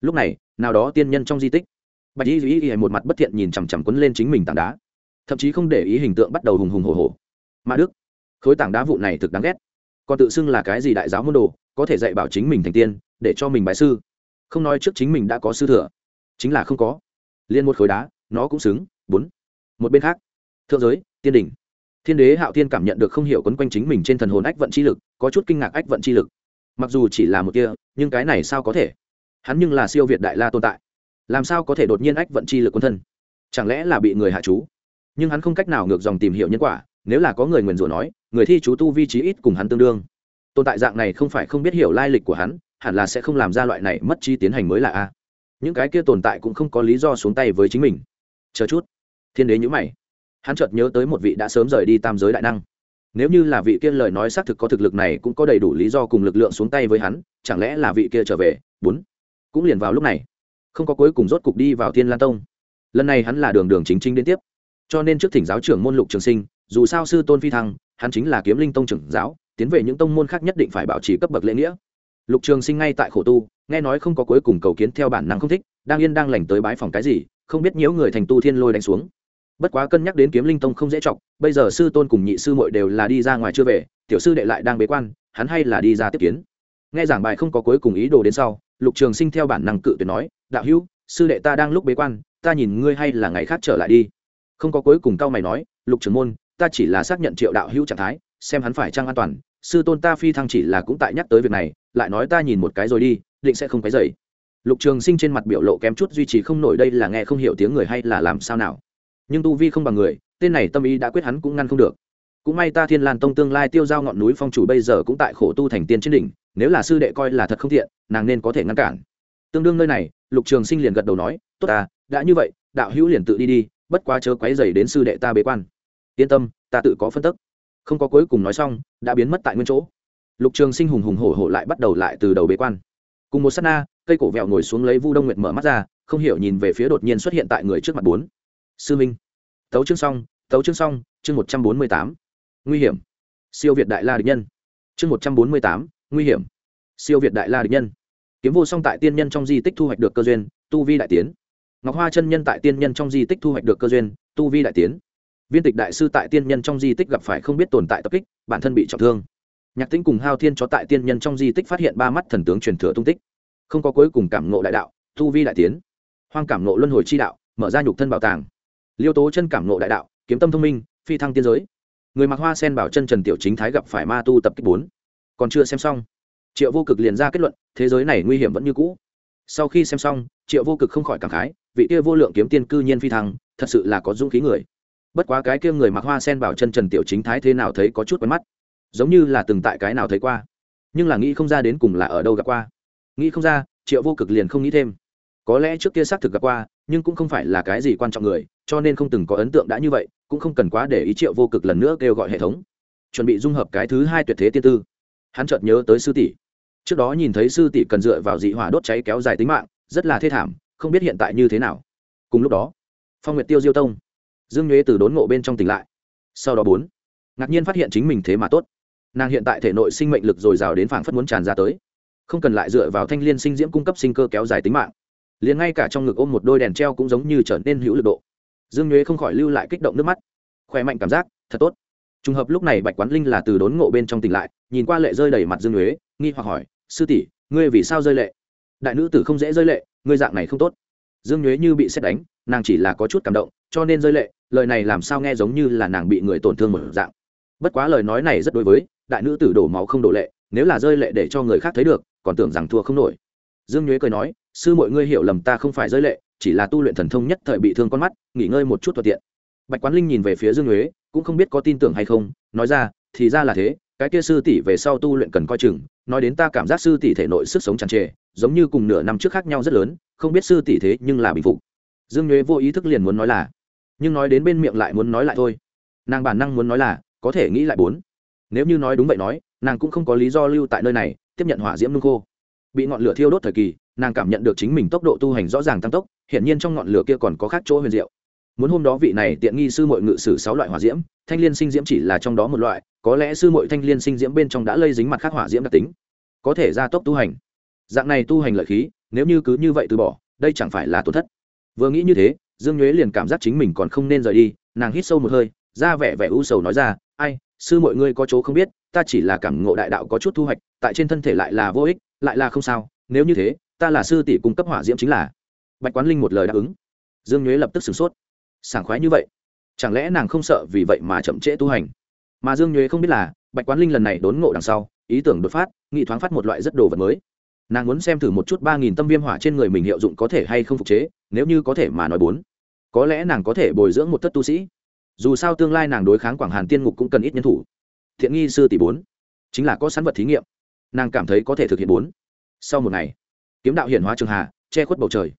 Lúc này, nào đó tiên nhân trong di tích. Bạch y duy y một mặt bất thiện nhìn chằm chằm quấn lên chính mình tảng đá. Thậm chí không để ý hình tượng bắt đầu hùng hùng hồ hồ mà đức, khối tảng đá vụ này thực đáng ghét. Còn tự xưng là cái gì đại giáo môn đồ, có thể dạy bảo chính mình thành tiên, để cho mình bái sư. Không nói trước chính mình đã có sư thừa. Chính là không có. Liên một khối đá nó cũng xứng, bốn. Một bên khác, thượng giới, tiên đình thiên đế hạo thiên cảm nhận được không hiểu quấn quanh chính mình trên thần hồn ách vận chi lực, có chút kinh ngạc ách vận chi lực. Mặc dù chỉ là một kia nhưng cái này sao có thể? Hắn nhưng là siêu việt đại la tồn tại. Làm sao có thể đột nhiên ách vận chi lực quân thân? Chẳng lẽ là bị người hạ chú? Nhưng hắn không cách nào ngược dòng tìm hiểu nhân quả, nếu là có người nguyền rủa nói, người thi chú tu vi trí ít cùng hắn tương đương. Tồn tại dạng này không phải không biết hiểu lai lịch của hắn, hẳn là sẽ không làm ra loại này mất chi tiến hành mới là a. Những cái kia tồn tại cũng không có lý do xuống tay với chính mình chờ chút. Thiên đế nhữ mày. Hắn chợt nhớ tới một vị đã sớm rời đi tam giới đại năng. Nếu như là vị kia lời nói xác thực có thực lực này cũng có đầy đủ lý do cùng lực lượng xuống tay với hắn, chẳng lẽ là vị kia trở về? Bốn. Cũng liền vào lúc này. Không có cuối cùng rốt cục đi vào thiên lan tông. Lần này hắn là đường đường chính chính đến tiếp. Cho nên trước thỉnh giáo trưởng môn lục trường sinh, dù sao sư tôn phi thăng, hắn chính là kiếm linh tông trưởng giáo, tiến về những tông môn khác nhất định phải bảo trì cấp bậc lễ nghĩa. Lục trường sinh ngay tại khổ tu, nghe nói không có cuối cùng cầu kiến theo bản năng không thích, đang yên đang lành tới bái phòng cái gì không biết nhiễu người thành tu thiên lôi đánh xuống. Bất quá cân nhắc đến kiếm linh tông không dễ chọc, bây giờ sư tôn cùng nhị sư muội đều là đi ra ngoài chưa về, tiểu sư đệ lại đang bế quan, hắn hay là đi ra tiếp kiến. Nghe giảng bài không có cuối cùng ý đồ đến sau, lục trường sinh theo bản năng cự tuyệt nói, đạo hữu, sư đệ ta đang lúc bế quan, ta nhìn ngươi hay là ngày khác trở lại đi. Không có cuối cùng cao mày nói, lục trường môn, ta chỉ là xác nhận triệu đạo hữu trạng thái, xem hắn phải trăng an toàn, sư tôn ta phi thăng chỉ là cũng tại nhắc tới việc này, lại nói ta nhìn một cái rồi đi, định sẽ không cái dậy lục trường sinh trên mặt biểu lộ kém chút duy trì không nổi đây là nghe không hiểu tiếng người hay là làm sao nào. Nhưng tu vi không bằng người, tên này tâm ý đã quyết hắn cũng ngăn không được. Cũng may ta thiên lan tông tương lai tiêu giao ngọn núi phong chủ bây giờ cũng tại khổ tu thành tiên trên đỉnh, nếu là sư đệ coi là thật không thiện nàng nên có thể ngăn cản. Tương đương nơi này, lục trường sinh liền gật đầu nói, tốt ta, đã như vậy, đạo hữu liền tự đi đi, bất quá chớ quấy dày đến sư đệ ta bế quan. Yên tâm, ta tự có phân tức. Không có cuối cùng nói xong, đã biến mất tại nguyên chỗ. Lục trường sinh hùng hùng hổ hổ lại bắt đầu lại từ đầu bế quan. Cùng một s á t na cây cổ vẹo ngồi xuống lấy vu đông nguyệt mở mắt ra, không hiểu nhìn về phía đột nhiên xuất hiện tại người trước mặt bốn. Sư minh. Tấu chương xong, tấu chương xong, chương một trăm bốn mươi tám. Nguy hiểm. Siêu việt đại la địch nhân. Chương một trăm bốn mươi tám, nguy hiểm. Siêu việt đại la địch nhân. Kiếm vô song tại tiên nhân trong di tích thu hoạch được cơ duyên, tu vi đại tiến. Ngọc hoa chân nhân tại tiên nhân trong di tích thu hoạch được cơ duyên, tu vi đại tiến. Viên tịch đại sư tại tiên nhân trong di tích gặp phải không biết tồn tại tập kích, bản thân bị trọng thương. Nhạc tĩnh cùng hao thiên cho tại tiên nhân trong di tích phát hiện ba mắt thần tướng truyền thừa tung tích không có cuối cùng cảm ngộ đại đạo thu vi đại tiến. Hoang cảm ngộ luân hồi chi đạo, mở ra nhục thân bảo tàng. Liêu tố chân cảm ngộ đại đạo, kiếm tâm thông minh, phi thăng tiên giới. Người mặc hoa sen bảo chân trần tiểu chính thái gặp phải ma tu tập kích bốn. Còn chưa xem xong. Triệu vô cực liền ra kết luận, thế giới này nguy hiểm vẫn như cũ. Sau khi xem xong, triệu vô cực không khỏi cảm khái, vị kia vô lượng kiếm tiên cư nhiên phi thăng, thật sự là có dũng khí người. Bất quá cái kia người mặc hoa sen bảo chân trần tiểu chính thái thế nào thấy có chút quen mắt. Giống như là từng tại cái nào thấy qua, nhưng là nghĩ không ra đến cùng là ở đâu gặp qua nghĩ không ra, triệu vô cực liền không nghĩ thêm. Có lẽ trước kia xác thực gặp qua, nhưng cũng không phải là cái gì quan trọng người, cho nên không từng có ấn tượng đã như vậy, cũng không cần quá để ý triệu vô cực lần nữa kêu gọi hệ thống. Chuẩn bị dung hợp cái thứ hai tuyệt thế tiên tư. Hắn chợt nhớ tới sư tỷ. Trước đó nhìn thấy sư tỷ cần dựa vào dị hỏa đốt cháy kéo dài tính mạng, rất là thê thảm, không biết hiện tại như thế nào. Cùng lúc đó, phong nguyệt tiêu diêu tông. Dương nhuế từ đốn ngộ bên trong tỉnh lại. Sau đó bốn, ngạc nhiên phát hiện chính mình thế mà tốt. Nàng hiện tại thể nội sinh mệnh lực dồi dào đến phảng phất muốn tràn ra tới không cần lại dựa vào thanh liên sinh diễm cung cấp sinh cơ kéo dài tính mạng. Liền ngay cả trong ngực ôm một đôi đèn treo cũng giống như trở nên hữu lực độ. Dương nhuế không khỏi lưu lại kích động nước mắt. Khỏe mạnh cảm giác, thật tốt. Trùng hợp lúc này bạch quán linh là từ đốn ngộ bên trong tỉnh lại, nhìn qua lệ rơi đầy mặt dương nhuế, nghi hoặc hỏi, sư tỷ, ngươi vì sao rơi lệ? Đại nữ tử không dễ rơi lệ, ngươi dạng này không tốt. Dương nhuế như bị xét đánh, nàng chỉ là có chút cảm động, cho nên rơi lệ, lời này làm sao nghe giống như là nàng bị người tổn thương một dạng. Bất quá lời nói này rất đối với, đại nữ tử đổ máu không đổ lệ, nếu là rơi lệ để cho người khác thấy được còn tưởng rằng thua không nổi. Dương nhuế cười nói, sư mọi ngươi hiểu lầm ta không phải giới lệ, chỉ là tu luyện thần thông nhất thời bị thương con mắt, nghỉ ngơi một chút thuận tiện. Bạch quán linh nhìn về phía dương nhuế, cũng không biết có tin tưởng hay không, nói ra, thì ra là thế, cái kia sư tỷ về sau tu luyện cần coi chừng, nói đến ta cảm giác sư tỷ thể nội sức sống tràn trề, giống như cùng nửa năm trước khác nhau rất lớn, không biết sư tỷ thế nhưng là bình phục. Dương nhuế vô ý thức liền muốn nói là, nhưng nói đến bên miệng lại muốn nói lại thôi. Nàng bản năng muốn nói là, có thể nghĩ lại bốn. Nếu như nói đúng vậy nói, nàng cũng không có lý do lưu tại nơi này tiếp nhận hỏa diễm nung khô. Bị ngọn lửa thiêu đốt thời kỳ, nàng cảm nhận được chính mình tốc độ tu hành rõ ràng tăng tốc, hiển nhiên trong ngọn lửa kia còn có khác chỗ huyền diệu. Muốn hôm đó vị này tiện nghi sư mội ngự sử sáu loại hỏa diễm, thanh liên sinh diễm chỉ là trong đó một loại, có lẽ sư mội thanh liên sinh diễm bên trong đã lây dính mặt khác hỏa diễm đặc tính. Có thể gia tốc tu hành. Dạng này tu hành lợi khí, nếu như cứ như vậy từ bỏ, đây chẳng phải là tổn thất. Vừa nghĩ như thế, dương nhuế liền cảm giác chính mình còn không nên rời đi, nàng hít sâu một hơi ra vẻ vẻ u sầu nói ra, ai, sư mọi ngươi có chỗ không biết, ta chỉ là cảm ngộ đại đạo có chút thu hoạch, tại trên thân thể lại là vô ích, lại là không sao, nếu như thế, ta là sư tỷ cung cấp hỏa diễm chính là. Bạch quán linh một lời đáp ứng. Dương nhuế lập tức sửng sốt. Sảng khoái như vậy, chẳng lẽ nàng không sợ vì vậy mà chậm trễ tu hành? Mà dương nhuế không biết là, bạch quán linh lần này đốn ngộ đằng sau, ý tưởng đột phát, nghị thoáng phát một loại rất đồ vật mới. Nàng muốn xem thử một chút ba nghìn tâm viêm hỏa trên người mình hiệu dụng có thể hay không phục chế, nếu như có thể mà nói bốn. Có lẽ nàng có thể bồi dưỡng một thất tu sĩ dù sao tương lai nàng đối kháng quảng hàn tiên ngục cũng cần ít nhân thủ. Thiện nghi sư tỷ bốn, chính là có sẵn vật thí nghiệm. Nàng cảm thấy có thể thực hiện bốn. Sau một ngày, kiếm đạo hiển hóa trường hà, che khuất bầu trời.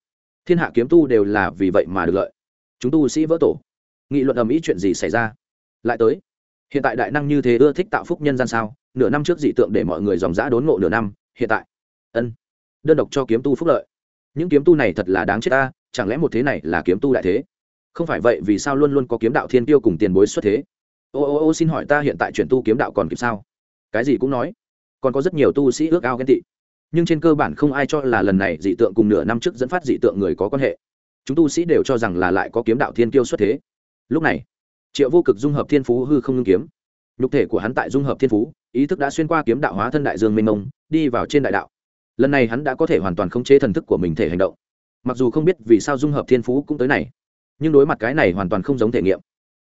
Thiên hạ kiếm tu đều là vì vậy mà được lợi. Chúng tu sĩ vỡ tổ. Nghị luận ầm ĩ chuyện gì xảy ra? Lại tới. Hiện tại đại năng như thế ưa thích tạo phúc nhân gian sao? Nửa năm trước dị tượng để mọi người dòng dã đốn ngộ nửa năm, hiện tại. Ân. Đơn độc cho kiếm tu phúc lợi. Những kiếm tu này thật là đáng chết ta, chẳng lẽ một thế này là kiếm tu đại thế? Không phải vậy, vì sao luôn luôn có kiếm đạo thiên tiêu cùng tiền bối xuất thế? Ô ô ô, xin hỏi ta hiện tại chuyển tu kiếm đạo còn kịp sao? Cái gì cũng nói. Còn có rất nhiều tu sĩ ước ao ghen tị. Nhưng trên cơ bản không ai cho là lần này dị tượng cùng nửa năm trước dẫn phát dị tượng người có quan hệ. Chúng tu sĩ đều cho rằng là lại có kiếm đạo thiên kiêu xuất thế. Lúc này, triệu vô cực dung hợp thiên phú hư không ngưng kiếm. Nhục thể của hắn tại dung hợp thiên phú, ý thức đã xuyên qua kiếm đạo hóa thân đại dương mênh mông, đi vào trên đại đạo. Lần này hắn đã có thể hoàn toàn khống chế thần thức của mình thể hành động. Mặc dù không biết vì sao dung hợp thiên phú cũng tới này nhưng đối mặt cái này hoàn toàn không giống thể nghiệm.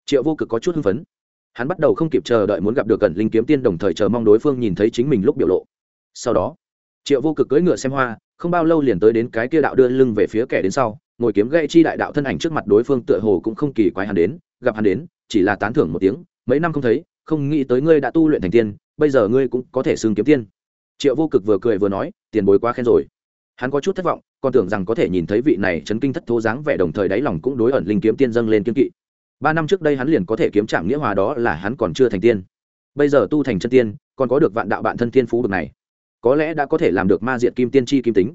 Triệu vô cực có chút hưng phấn. Hắn bắt đầu không kịp chờ đợi muốn gặp được cẩn linh kiếm tiên đồng thời chờ mong đối phương nhìn thấy chính mình lúc biểu lộ. Sau đó, triệu vô cực cưỡi ngựa xem hoa, không bao lâu liền tới đến cái kia đạo đưa lưng về phía kẻ đến sau, ngồi kiếm gây chi đại đạo thân ảnh trước mặt đối phương tựa hồ cũng không kỳ quái hắn đến, gặp hắn đến, chỉ là tán thưởng một tiếng, mấy năm không thấy, không nghĩ tới ngươi đã tu luyện thành tiên, bây giờ ngươi cũng có thể xưng kiếm tiên. Triệu vô cực vừa cười vừa nói, tiền bối quá khen rồi hắn có chút thất vọng, còn tưởng rằng có thể nhìn thấy vị này chấn kinh thất thố dáng vẻ đồng thời đáy lòng cũng đối ẩn linh kiếm tiên dâng lên kiên kỵ. Ba năm trước đây hắn liền có thể kiếm trạm nghĩa hòa đó là hắn còn chưa thành tiên. Bây giờ tu thành chân tiên, còn có được vạn đạo bạn thân tiên phú được này. Có lẽ đã có thể làm được ma diện kim tiên chi kim tính.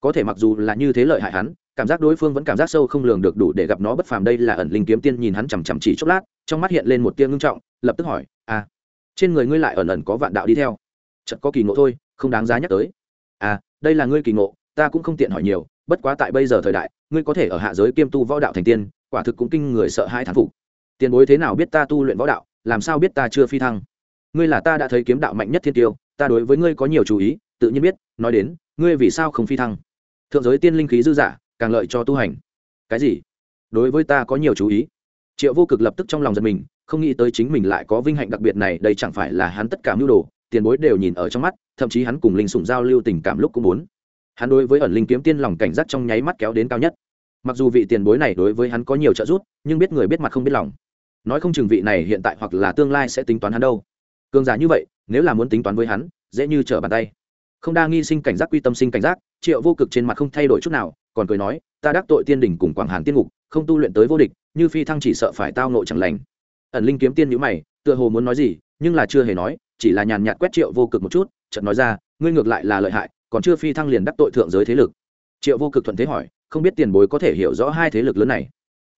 Có thể mặc dù là như thế lợi hại hắn, cảm giác đối phương vẫn cảm giác sâu không lường được đủ để gặp nó bất phàm đây là ẩn linh kiếm tiên nhìn hắn chằm chằm chỉ chốc lát, trong mắt hiện lên một tia ngưng trọng, lập tức hỏi à trên người ngươi lại ẩn ẩn có vạn đạo đi theo? Chật có kỳ ngộ thôi, không đáng giá nhắc tới. À đây là ngươi kỳ ngộ ta cũng không tiện hỏi nhiều, bất quá tại bây giờ thời đại, ngươi có thể ở hạ giới kiêm tu võ đạo thành tiên, quả thực cũng kinh người sợ hai thán phục. Tiền bối thế nào biết ta tu luyện võ đạo, làm sao biết ta chưa phi thăng? Ngươi là ta đã thấy kiếm đạo mạnh nhất thiên tiêu, ta đối với ngươi có nhiều chú ý, tự nhiên biết, nói đến, ngươi vì sao không phi thăng? Thượng giới tiên linh khí dư giả càng lợi cho tu hành. Cái gì? Đối với ta có nhiều chú ý. Triệu vô cực lập tức trong lòng giật mình, không nghĩ tới chính mình lại có vinh hạnh đặc biệt này, đây chẳng phải là hắn tất cả mưu đồ, tiền bối đều nhìn ở trong mắt, thậm chí hắn cùng linh sủng giao lưu tình cảm lúc cũng muốn hắn đối với ẩn linh kiếm tiên lòng cảnh giác trong nháy mắt kéo đến cao nhất. Mặc dù vị tiền bối này đối với hắn có nhiều trợ giúp, nhưng biết người biết mặt không biết lòng. Nói không chừng vị này hiện tại hoặc là tương lai sẽ tính toán hắn đâu. Cường giả như vậy, nếu là muốn tính toán với hắn, dễ như trở bàn tay. Không đa nghi sinh cảnh giác quy tâm sinh cảnh giác, triệu vô cực trên mặt không thay đổi chút nào, còn cười nói, ta đắc tội tiên đỉnh cùng quảng hàn tiên ngục, không tu luyện tới vô địch, như phi thăng chỉ sợ phải tao nộ chẳng lành. Ẩn linh kiếm tiên nhữ mày, tựa hồ muốn nói gì, nhưng là chưa hề nói, chỉ là nhàn nhạt quét triệu vô cực một chút, chợt nói ra, ngươi ngược lại là lợi hại còn chưa phi thăng liền đắc tội thượng giới thế lực. Triệu vô cực thuận thế hỏi, không biết tiền bối có thể hiểu rõ hai thế lực lớn này.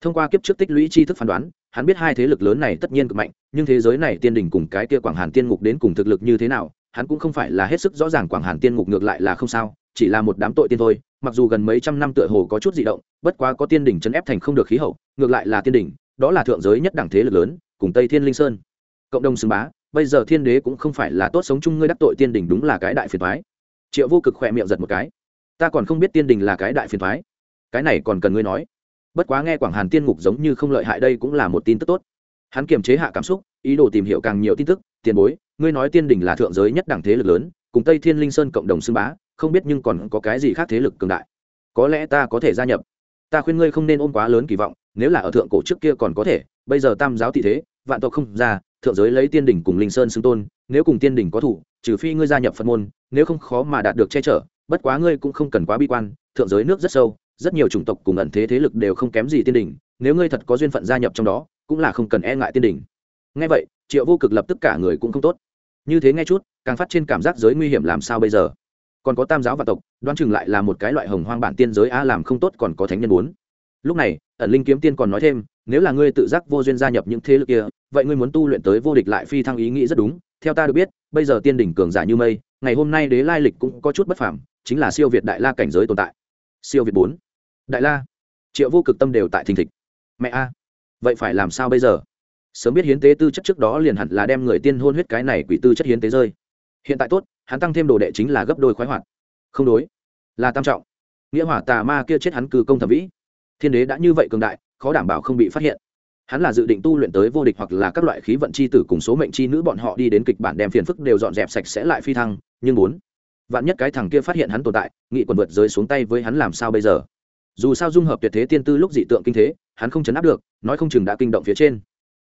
Thông qua kiếp trước tích lũy tri thức phán đoán, hắn biết hai thế lực lớn này tất nhiên cực mạnh, nhưng thế giới này tiên đình cùng cái kia quảng hàn tiên ngục đến cùng thực lực như thế nào, hắn cũng không phải là hết sức rõ ràng quảng hàn tiên ngục ngược lại là không sao, chỉ là một đám tội tiên thôi, mặc dù gần mấy trăm năm tựa hồ có chút di động, bất quá có tiên đỉnh chấn ép thành không được khí hậu, ngược lại là tiên đỉnh, đó là thượng giới nhất đẳng thế lực lớn, cùng tây thiên linh sơn. Cộng đồng xưng bá, bây giờ thiên đế cũng không phải là tốt sống chung ngươi đắc tội tiên đỉnh đúng là cái đại phiền thoái triệu vô cực khỏe miệng giật một cái. Ta còn không biết tiên đình là cái đại phiền thoái. Cái này còn cần ngươi nói. Bất quá nghe quảng hàn tiên ngục giống như không lợi hại đây cũng là một tin tức tốt. Hắn kiềm chế hạ cảm xúc, ý đồ tìm hiểu càng nhiều tin tức. Tiền bối, ngươi nói tiên đình là thượng giới nhất đẳng thế lực lớn, cùng tây thiên linh sơn cộng đồng xưng bá, không biết nhưng còn có cái gì khác thế lực cường đại. Có lẽ ta có thể gia nhập. Ta khuyên ngươi không nên ôm quá lớn kỳ vọng, nếu là ở thượng cổ trước kia còn có thể, bây giờ tam giáo thị thế, vạn tộc không ra, thượng giới lấy tiên đỉnh cùng linh sơn xưng tôn, nếu cùng tiên đỉnh có thủ trừ phi ngươi gia nhập phật môn, nếu không khó mà đạt được che chở, bất quá ngươi cũng không cần quá bi quan, thượng giới nước rất sâu, rất nhiều chủng tộc cùng ẩn thế thế lực đều không kém gì tiên đỉnh, nếu ngươi thật có duyên phận gia nhập trong đó, cũng là không cần e ngại tiên đỉnh. Ngay vậy, triệu vô cực lập tức cả người cũng không tốt. Như thế nghe chút, càng phát trên cảm giác giới nguy hiểm làm sao bây giờ? Còn có tam giáo và tộc, đoán chừng lại là một cái loại hồng hoang bản tiên giới a làm không tốt còn có thánh nhân bốn lúc này, ẩn linh kiếm tiên còn nói thêm, nếu là ngươi tự giác vô duyên gia nhập những thế lực kia, vậy ngươi muốn tu luyện tới vô địch lại phi thăng ý nghĩ rất đúng theo ta được biết, bây giờ tiên đỉnh cường giả như mây, ngày hôm nay đế lai lịch cũng có chút bất phàm, chính là siêu việt đại la cảnh giới tồn tại. Siêu việt bốn. Đại la. Triệu vô cực tâm đều tại thình thịch. Mẹ a, vậy phải làm sao bây giờ? Sớm biết hiến tế tư chất trước đó liền hẳn là đem người tiên hôn huyết cái này quỷ tư chất hiến tế rơi. Hiện tại tốt, hắn tăng thêm đồ đệ chính là gấp đôi khoái hoạt. Không đối. Là tam trọng. Nghĩa hỏa tà ma kia chết hắn cư công thẩm vĩ. Thiên đế đã như vậy cường đại, khó đảm bảo không bị phát hiện hắn là dự định tu luyện tới vô địch hoặc là các loại khí vận c h i tử cùng số mệnh c h i nữ bọn họ đi đến kịch bản đem phiền phức đều dọn dẹp sạch sẽ lại phi thăng, nhưng bốn vạn nhất cái thằng kia phát hiện hắn tồn tại, nghị quần vượt rơi xuống tay với hắn làm sao bây giờ? Dù sao dung hợp tuyệt thế tiên tư lúc dị tượng kinh thế, hắn không chấn áp được, nói không chừng đã kinh động phía trên.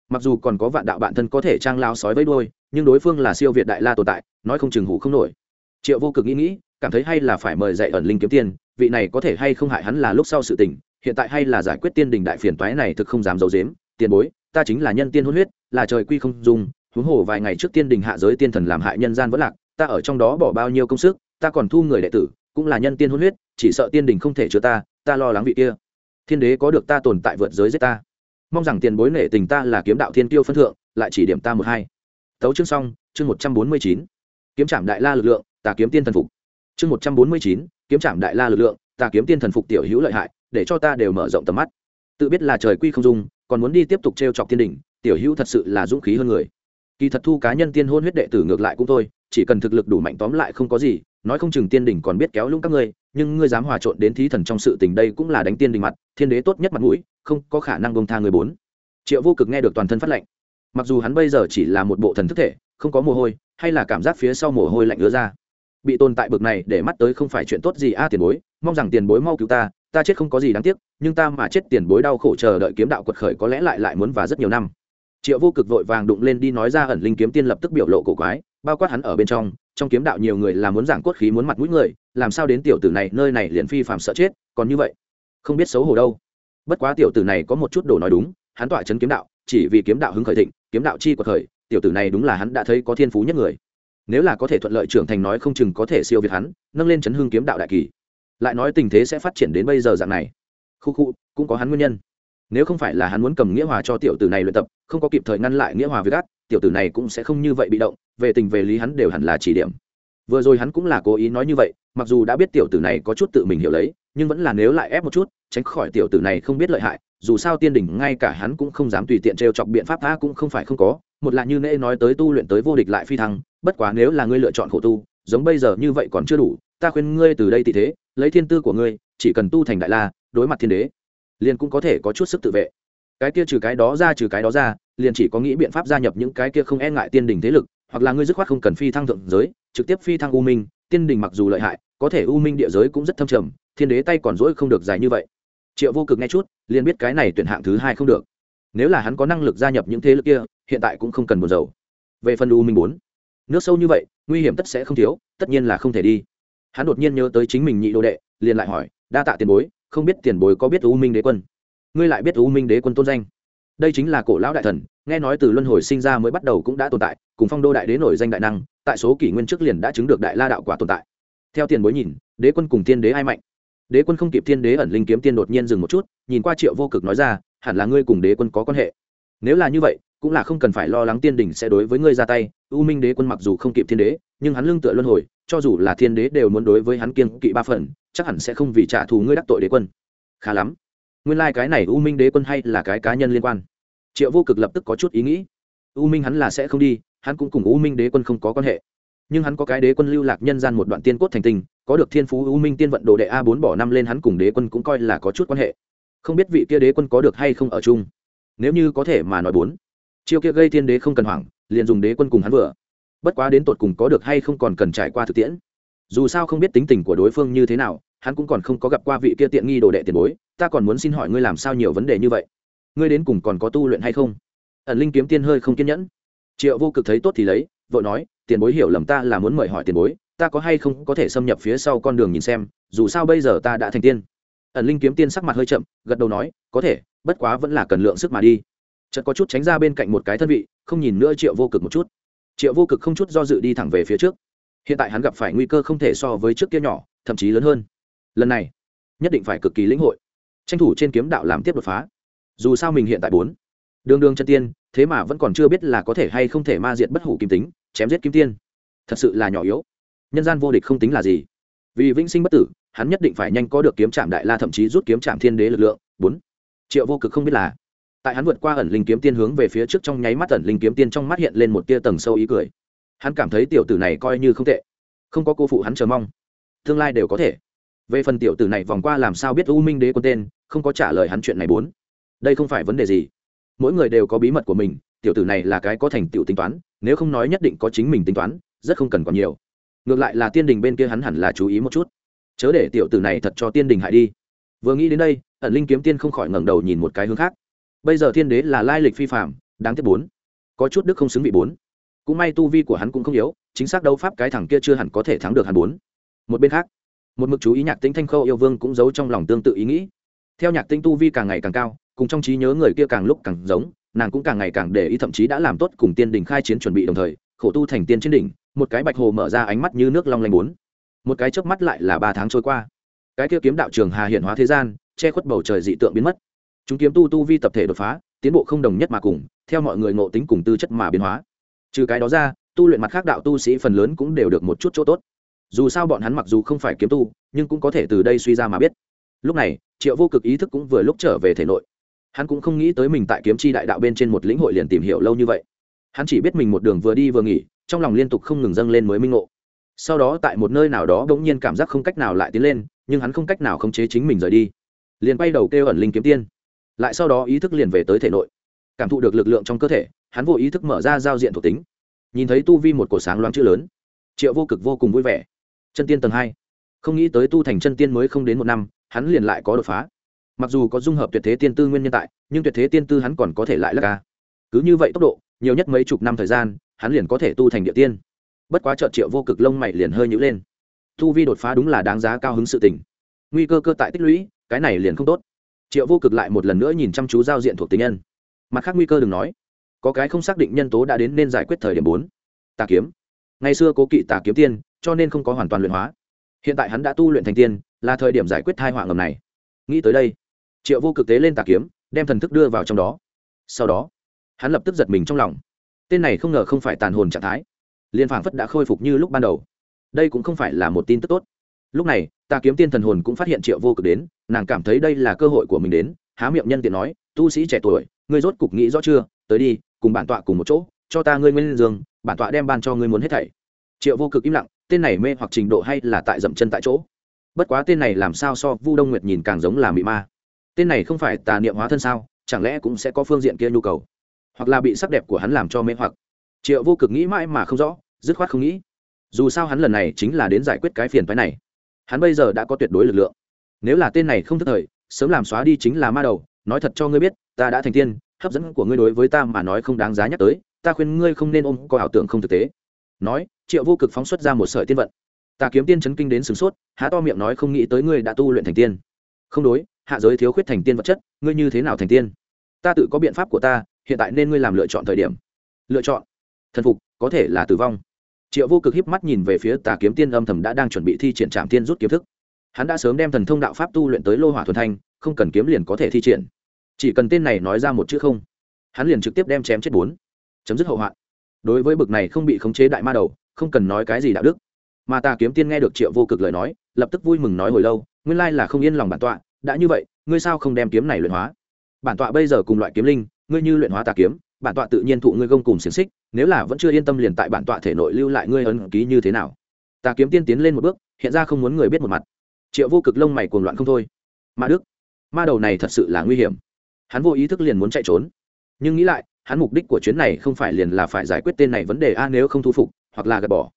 Mặc dù còn có vạn đạo bản thân có thể trang lao sói với đôi, nhưng đối phương là siêu việt đại la tồn tại, nói không chừng hủ không nổi. Triệu vô cực nghĩ nghĩ, cảm thấy hay là phải mời dạy ẩn linh kiếm tiên, vị này có thể hay không hại hắn là lúc sau sự tình, hiện tại hay là giải quyết tiên đình đại phiền toái này thực không dám giấu dếm tiền bối, ta chính là nhân tiên hôn huyết, là trời quy không dùng huống hồ vài ngày trước tiên đình hạ giới tiên thần làm hại nhân gian vẫn lạc, ta ở trong đó bỏ bao nhiêu công sức, ta còn thu người đệ tử, cũng là nhân tiên hôn huyết, chỉ sợ tiên đình không thể chứa ta ta lo lắng vị kia. Thiên đế có được ta tồn tại vượt giới giết ta. Mong rằng tiền bối nể tình ta là kiếm đạo thiên tiêu phân thượng, lại chỉ điểm ta một hai. Tấu chương xong, chương một trăm bốn mươi chín. Kiếm trạm đại la lực lượng, ta kiếm tiên thần phục. Chương một trăm bốn mươi chín, kiếm trạm đại la lực lượng, ta kiếm tiên thần phục tiểu hữu lợi hại, để cho ta đều mở rộng tầm mắt. Tự biết là trời quy không dung còn muốn đi tiếp tục t r e o chọc tiên đỉnh tiểu hữu thật sự là dũng khí hơn người. Kỳ thật thu cá nhân tiên hôn huyết đệ tử ngược lại cũng thôi chỉ cần thực lực đủ mạnh tóm lại không có gì nói không chừng tiên đỉnh còn biết kéo lũng các ngươi nhưng ngươi dám hòa trộn đến thí thần trong sự tình đây cũng là đánh tiên đình mặt thiên đế tốt nhất mặt mũi không có khả năng bông tha người bốn. Triệu vô cực nghe được toàn thân phát lạnh, mặc dù hắn bây giờ chỉ là một bộ thần thức thể không có mồ hôi hay là cảm giác phía sau mồ hôi lạnh ứa ra. Bị tồn tại bực này để mắt tới không phải chuyện tốt gì a à, tiền bối mong rằng tiền bối mau cứu ta ta chết không có gì đáng tiếc, nhưng ta mà chết tiền bối đau khổ chờ đợi kiếm đạo quật khởi có lẽ lại lại muốn và rất nhiều năm. Triệu vô cực vội vàng đụng lên đi nói ra ẩn linh kiếm tiên lập tức biểu lộ cổ quái, bao quát hắn ở bên trong trong kiếm đạo nhiều người là muốn giảng cốt khí muốn mặt mũi người, làm sao đến tiểu tử này, nơi này liền phi phạm sợ chết, còn như vậy, không biết xấu hổ đâu. Bất quá tiểu tử này có một chút đồ nói đúng, hắn tỏa chấn kiếm đạo, chỉ vì kiếm đạo hứng khởi thịnh, kiếm đạo chi quật khởi, tiểu tử này đúng là hắn đã thấy có thiên phú nhất người. Nếu là có thể thuận lợi trưởng thành nói không chừng có thể siêu việt hắn, nâng lên chấn hương kiếm đạo đại kỳ lại nói tình thế sẽ phát triển đến bây giờ dạng này. Khu khu, cũng có hắn nguyên nhân. Nếu không phải là hắn muốn cầm nghĩa hòa cho tiểu tử này luyện tập, không có kịp thời ngăn lại nghĩa hòa với gắt tiểu tử này cũng sẽ không như vậy bị động, về tình về lý hắn đều hẳn là chỉ điểm. Vừa rồi hắn cũng là cố ý nói như vậy, mặc dù đã biết tiểu tử này có chút tự mình hiểu lấy, nhưng vẫn là nếu lại ép một chút, tránh khỏi tiểu tử này không biết lợi hại, dù sao tiên đỉnh ngay cả hắn cũng không dám tùy tiện trêu chọc biện pháp tha cũng không phải không có, một là như nễ nói tới tu luyện tới vô địch lại phi thăng, bất quá nếu là ngươi lựa chọn khổ tu, giống bây giờ như vậy còn chưa đủ, ta khuyên ngươi từ đây tị thế lấy thiên tư của ngươi, chỉ cần tu thành đại la, đối mặt thiên đế, liền cũng có thể có chút sức tự vệ. Cái kia trừ cái đó ra, trừ cái đó ra, liền chỉ có nghĩ biện pháp gia nhập những cái kia không e ngại tiên đình thế lực, hoặc là ngươi dứt khoát không cần phi thăng thượng giới, trực tiếp phi thăng u minh, tiên đình mặc dù lợi hại, có thể u minh địa giới cũng rất thâm trầm, thiên đế tay còn dỗi không được dài như vậy. Triệu vô cực nghe chút, liền biết cái này tuyển hạng thứ hai không được. Nếu là hắn có năng lực gia nhập những thế lực kia, hiện tại cũng không cần buồn dầu về phần u minh bốn, nước sâu như vậy, nguy hiểm tất sẽ không thiếu, tất nhiên là không thể đi hắn đột nhiên nhớ tới chính mình nhị đồ đệ, liền lại hỏi, đa tạ tiền bối, không biết tiền bối có biết u minh đế quân? Ngươi lại biết u minh đế quân tôn danh? Đây chính là cổ lão đại thần, nghe nói từ luân hồi sinh ra mới bắt đầu cũng đã tồn tại, cùng phong đô đại đế nổi danh đại năng, tại số kỷ nguyên trước liền đã chứng được đại la đạo quả tồn tại. Theo tiền bối nhìn, đế quân cùng tiên đế ai mạnh? Đế quân không kịp tiên đế ẩn linh kiếm tiên đột nhiên dừng một chút, nhìn qua triệu vô cực nói ra, hẳn là ngươi cùng đế quân có quan hệ. Nếu là như vậy, cũng là không cần phải lo lắng tiên đình sẽ đối với ngươi ra tay, u minh đế quân mặc dù không kịp thiên đế, nhưng hắn lương tựa luân hồi cho dù là thiên đế đều muốn đối với hắn kiên kỵ ba phần, chắc hẳn sẽ không vì trả thù ngươi đắc tội đế quân. Khá lắm. Nguyên lai、like、cái này u minh đế quân hay là cái cá nhân liên quan. Triệu vô cực lập tức có chút ý nghĩ. U minh hắn là sẽ không đi, hắn cũng cùng u minh đế quân không có quan hệ. Nhưng hắn có cái đế quân lưu lạc nhân gian một đoạn tiên cốt thành tình, có được thiên phú u minh tiên vận đồ đệ a bốn bỏ năm lên hắn cùng đế quân cũng coi là có chút quan hệ. Không biết vị kia đế quân có được hay không ở chung. Nếu như có thể mà nói bốn, chiêu kia gây thiên đế không cần hoảng, liền dùng đế quân cùng hắn vừa bất quá đến tột cùng có được hay không còn cần trải qua thực tiễn. Dù sao không biết tính tình của đối phương như thế nào, hắn cũng còn không có gặp qua vị kia tiện nghi đồ đệ tiền bối, ta còn muốn xin hỏi ngươi làm sao nhiều vấn đề như vậy? Ngươi đến cùng còn có tu luyện hay không? Ẩn linh kiếm tiên hơi không kiên nhẫn. Triệu vô cực thấy tốt thì lấy vợ nói, tiền bối hiểu lầm ta là muốn mời hỏi tiền bối, ta có hay không có thể xâm nhập phía sau con đường nhìn xem, dù sao bây giờ ta đã thành tiên. Ẩn linh kiếm tiên sắc mặt hơi chậm, gật đầu nói, có thể, bất quá vẫn là cần lượng sức mà đi. Chợt có chút tránh ra bên cạnh một cái thân vị, không nhìn nữa triệu vô cực một chút triệu vô cực không chút do dự đi thẳng về phía trước. Hiện tại hắn gặp phải nguy cơ không thể so với trước kia nhỏ, thậm chí lớn hơn. Lần này, nhất định phải cực kỳ lĩnh hội. Tranh thủ trên kiếm đạo làm tiếp đột phá. Dù sao mình hiện tại bốn. Đường đường chân tiên, thế mà vẫn còn chưa biết là có thể hay không thể ma diện bất hủ kim tính, chém giết kim tiên. Thật sự là nhỏ yếu. Nhân gian vô địch không tính là gì. Vì vĩnh sinh bất tử, hắn nhất định phải nhanh có được kiếm trạm đại la thậm chí rút kiếm trạm thiên đế lực lượng. Bốn. Triệu vô cực không biết là tại hắn vượt qua ẩn linh kiếm tiên hướng về phía trước trong nháy mắt ẩn linh kiếm tiên trong mắt hiện lên một tia tầng sâu ý cười. Hắn cảm thấy tiểu tử này coi như không tệ. Không có cô phụ hắn chờ mong. Tương lai đều có thể. Về phần tiểu tử này vòng qua làm sao biết u minh đế quân tên, không có trả lời hắn chuyện này bốn. Đây không phải vấn đề gì. Mỗi người đều có bí mật của mình, tiểu tử này là cái có thành tựu tính toán, nếu không nói nhất định có chính mình tính toán, rất không cần còn nhiều. Ngược lại là tiên đình bên kia hắn hẳn là chú ý một chút. Chớ để tiểu tử này thật cho tiên đình hại đi. Vừa nghĩ đến đây, ẩn linh kiếm tiên không khỏi ngẩng đầu nhìn một cái hướng khác bây giờ thiên đế là lai lịch phi phạm đáng tiếc bốn. Có chút đức không xứng bị bốn. Cũng may tu vi của hắn cũng không yếu, chính xác đấu pháp cái thằng kia chưa hẳn có thể thắng được hắn bốn. Một bên khác, một mực chú ý nhạc tính thanh khâu yêu vương cũng giấu trong lòng tương tự ý nghĩ. Theo nhạc tính tu vi càng ngày càng cao, cùng trong trí nhớ người kia càng lúc càng giống, nàng cũng càng ngày càng để ý thậm chí đã làm tốt cùng tiên đình khai chiến chuẩn bị đồng thời, khổ tu thành tiên trên đỉnh, một cái bạch hồ mở ra ánh mắt như nước long lanh bốn. Một cái chớp mắt lại là ba tháng trôi qua. Cái kia kiếm đạo trường hà hiện hóa thế gian, che khuất bầu trời dị tượng biến mất chúng kiếm tu tu vi tập thể đột phá, tiến bộ không đồng nhất mà cùng, theo mọi người ngộ tính cùng tư chất mà biến hóa. Trừ cái đó ra, tu luyện mặt khác đạo tu sĩ phần lớn cũng đều được một chút chỗ tốt. Dù sao bọn hắn mặc dù không phải kiếm tu, nhưng cũng có thể từ đây suy ra mà biết. Lúc này, triệu vô cực ý thức cũng vừa lúc trở về thể nội. Hắn cũng không nghĩ tới mình tại kiếm chi đại đạo bên trên một lĩnh hội liền tìm hiểu lâu như vậy. Hắn chỉ biết mình một đường vừa đi vừa nghỉ, trong lòng liên tục không ngừng dâng lên mới minh ngộ. Sau đó tại một nơi nào đó đ ỗ n g nhiên cảm giác không cách nào lại tiến lên, nhưng hắn không cách nào khống chế chính mình rời đi. Liền bay đầu kêu ẩn linh kiếm tiên lại sau đó ý thức liền về tới thể nội. Cảm thụ được lực lượng trong cơ thể, hắn vô ý thức mở ra giao diện thuộc tính. Nhìn thấy tu vi một cổ sáng loáng chữ lớn, triệu vô cực vô cùng vui vẻ. Chân tiên tầng hai. Không nghĩ tới tu thành chân tiên mới không đến một năm, hắn liền lại có đột phá. Mặc dù có dung hợp tuyệt thế tiên tư nguyên nhân tại, nhưng tuyệt thế tiên tư hắn còn có thể lại lắc ca cứ như vậy tốc độ, nhiều nhất mấy chục năm thời gian, hắn liền có thể tu thành địa tiên. Bất quá trợt triệu vô cực lông mày liền hơi nhữ lên. Tu vi đột phá đúng là đáng giá cao hứng sự tình. Nguy cơ cơ tại tích lũy, cái này liền không tốt triệu vô cực lại một lần nữa nhìn chăm chú giao diện thuộc tính nhân. Mặt khác nguy cơ đừng nói. Có cái không xác định nhân tố đã đến nên giải quyết thời điểm bốn. Tà kiếm. Ngày xưa cố kỵ tà kiếm tiên, cho nên không có hoàn toàn luyện hóa. Hiện tại hắn đã tu luyện thành tiên, là thời điểm giải quyết thai họa ngầm này. Nghĩ tới đây, triệu vô cực tế lên tà kiếm, đem thần thức đưa vào trong đó. Sau đó, hắn lập tức giật mình trong lòng. Tên này không ngờ không phải tàn hồn trạng thái. Liên phảng phất đã khôi phục như lúc ban đầu. Đây cũng không phải là một tin tức tốt lúc này, ta kiếm tiên thần hồn cũng phát hiện triệu vô cực đến, nàng cảm thấy đây là cơ hội của mình đến, há miệng nhân tiện nói, tu sĩ trẻ tuổi, ngươi rốt cục nghĩ rõ chưa? Tới đi, cùng bản tọa cùng một chỗ, cho ta ngươi nguyên giường bản tọa đem ban cho ngươi muốn hết thảy. Triệu vô cực im lặng, tên này mê hoặc trình độ hay là tại dậm chân tại chỗ? Bất quá tên này làm sao so vu đông nguyệt nhìn càng giống là mị ma? Tên này không phải tà niệm hóa thân sao, chẳng lẽ cũng sẽ có phương diện kia nhu cầu? Hoặc là bị sắc đẹp của hắn làm cho mê hoặc? Triệu vô cực nghĩ mãi mà không rõ, dứt khoát không nghĩ. Dù sao hắn lần này chính là đến giải quyết cái phiền phái này hắn bây giờ đã có tuyệt đối lực lượng. Nếu là tên này không thức thời, sớm làm xóa đi chính là ma đầu, nói thật cho ngươi biết, ta đã thành tiên, hấp dẫn của ngươi đối với ta mà nói không đáng giá nhắc tới, ta khuyên ngươi không nên ôm, có ảo tưởng không thực tế. Nói, triệu vô cực phóng xuất ra một sợi tiên vận. Ta kiếm tiên chấn kinh đến sửng sốt, há to miệng nói không nghĩ tới ngươi đã tu luyện thành tiên. Không đối, hạ giới thiếu khuyết thành tiên vật chất, ngươi như thế nào thành tiên? Ta tự có biện pháp của ta, hiện tại nên ngươi làm lựa chọn thời điểm. Lựa chọn. Thần phục, có thể là tử vong triệu vô cực híp mắt nhìn về phía tà kiếm tiên âm thầm đã đang chuẩn bị thi triển trạm tiên rút kiếm thức. Hắn đã sớm đem thần thông đạo pháp tu luyện tới lô hỏa thuần thanh, không cần kiếm liền có thể thi triển. Chỉ cần tên này nói ra một chữ không, hắn liền trực tiếp đem chém chết bốn. Chấm dứt hậu hoạn. Đối với bực này không bị khống chế đại ma đầu, không cần nói cái gì đạo đức. Mà tà kiếm tiên nghe được triệu vô cực lời nói, lập tức vui mừng nói hồi lâu, nguyên lai là không yên lòng bản tọa, đã như vậy, ngươi sao không đem kiếm này luyện hóa? Bản tọa bây giờ cùng loại kiếm linh, ngươi như luyện hóa tà kiếm bản tọa tự nhiên thụ ngươi gông cùng xiềng xích, nếu là vẫn chưa yên tâm liền tại bản tọa thể nội lưu lại ngươi ấn ký như thế nào? Ta kiếm tiên tiến lên một bước, hiện ra không muốn người biết một mặt. Triệu vô cực lông mày cuồng loạn không thôi. Ma đức, ma đầu này thật sự là nguy hiểm. Hắn vô ý thức liền muốn chạy trốn. Nhưng nghĩ lại, hắn mục đích của chuyến này không phải liền là phải giải quyết tên này vấn đề a nếu không thu phục, hoặc là gạt bỏ.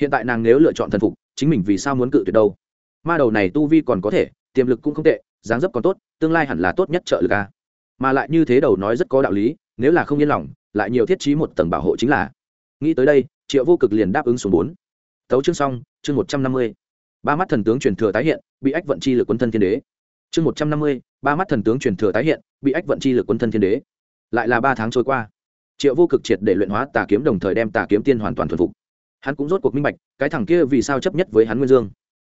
Hiện tại nàng nếu lựa chọn thần phục, chính mình vì sao muốn cự tuyệt đâu? Ma đầu này tu vi còn có thể, tiềm lực cũng không tệ, dáng dấp còn tốt, tương lai hẳn là tốt nhất trợ lực a. Mà lại như thế đầu nói rất có đạo lý nếu là không yên lòng, lại nhiều thiết trí một tầng bảo hộ chính là. Nghĩ tới đây, triệu vô cực liền đáp ứng xuống bốn. Tấu chương xong, chương một trăm năm mươi. Ba mắt thần tướng truyền thừa tái hiện, bị ách vận chi lực quân thân thiên đế. Chương một trăm năm mươi, ba mắt thần tướng truyền thừa tái hiện, bị ách vận chi lực quân thân thiên đế. Lại là ba tháng trôi qua. Triệu vô cực triệt để luyện hóa tà kiếm đồng thời đem tà kiếm tiên hoàn toàn thuần phục. Hắn cũng rốt cuộc minh bạch, cái thằng kia vì sao chấp nhất với hắn nguyên dương.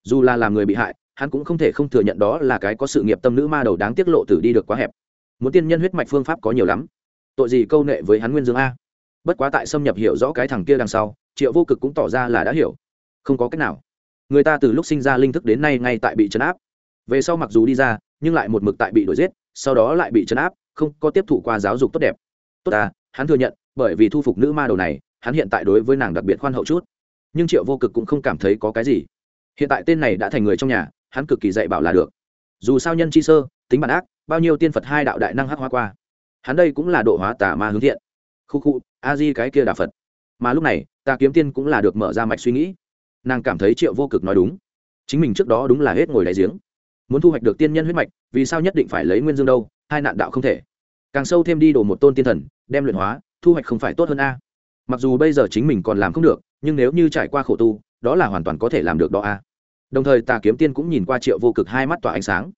Dù là làm người bị hại, hắn cũng không thể không thừa nhận đó là cái có sự nghiệp tâm nữ ma đầu đáng tiết lộ tử đi được quá hẹp. Muốn tiên nhân huyết mạch phương pháp có nhiều lắm tội gì câu nệ với hắn nguyên dương a? Bất quá tại xâm nhập hiểu rõ cái thằng kia đằng sau, triệu vô cực cũng tỏ ra là đã hiểu. Không có cách nào. Người ta từ lúc sinh ra linh thức đến nay ngay tại bị chấn áp. Về sau mặc dù đi ra, nhưng lại một mực tại bị đuổi giết, sau đó lại bị chấn áp, không có tiếp thụ qua giáo dục tốt đẹp. Tốt à hắn thừa nhận, bởi vì thu phục nữ ma đầu này, hắn hiện tại đối với nàng đặc biệt khoan hậu chút. Nhưng triệu vô cực cũng không cảm thấy có cái gì. Hiện tại tên này đã thành người trong nhà, hắn cực kỳ dạy bảo là được. Dù sao nhân chi sơ, tính bản ác, bao nhiêu tiên phật hai đạo đại năng hắc hoa qua hắn đây cũng là độ hóa tà ma hướng thiện. Khu khu, a di cái kia đà phật. Mà lúc này, ta kiếm tiên cũng là được mở ra mạch suy nghĩ. Nàng cảm thấy triệu vô cực nói đúng. Chính mình trước đó đúng là hết ngồi đáy giếng. Muốn thu hoạch được tiên nhân huyết mạch, vì sao nhất định phải lấy nguyên dương đâu? Hai nạn đạo không thể. Càng sâu thêm đi đổ một tôn tiên thần, đem luyện hóa, thu hoạch không phải tốt hơn a. Mặc dù bây giờ chính mình còn làm không được, nhưng nếu như trải qua khổ tu, đó là hoàn toàn có thể làm được đó a. Đồng thời tà kiếm tiên cũng nhìn qua triệu vô cực hai mắt tỏa ánh sáng.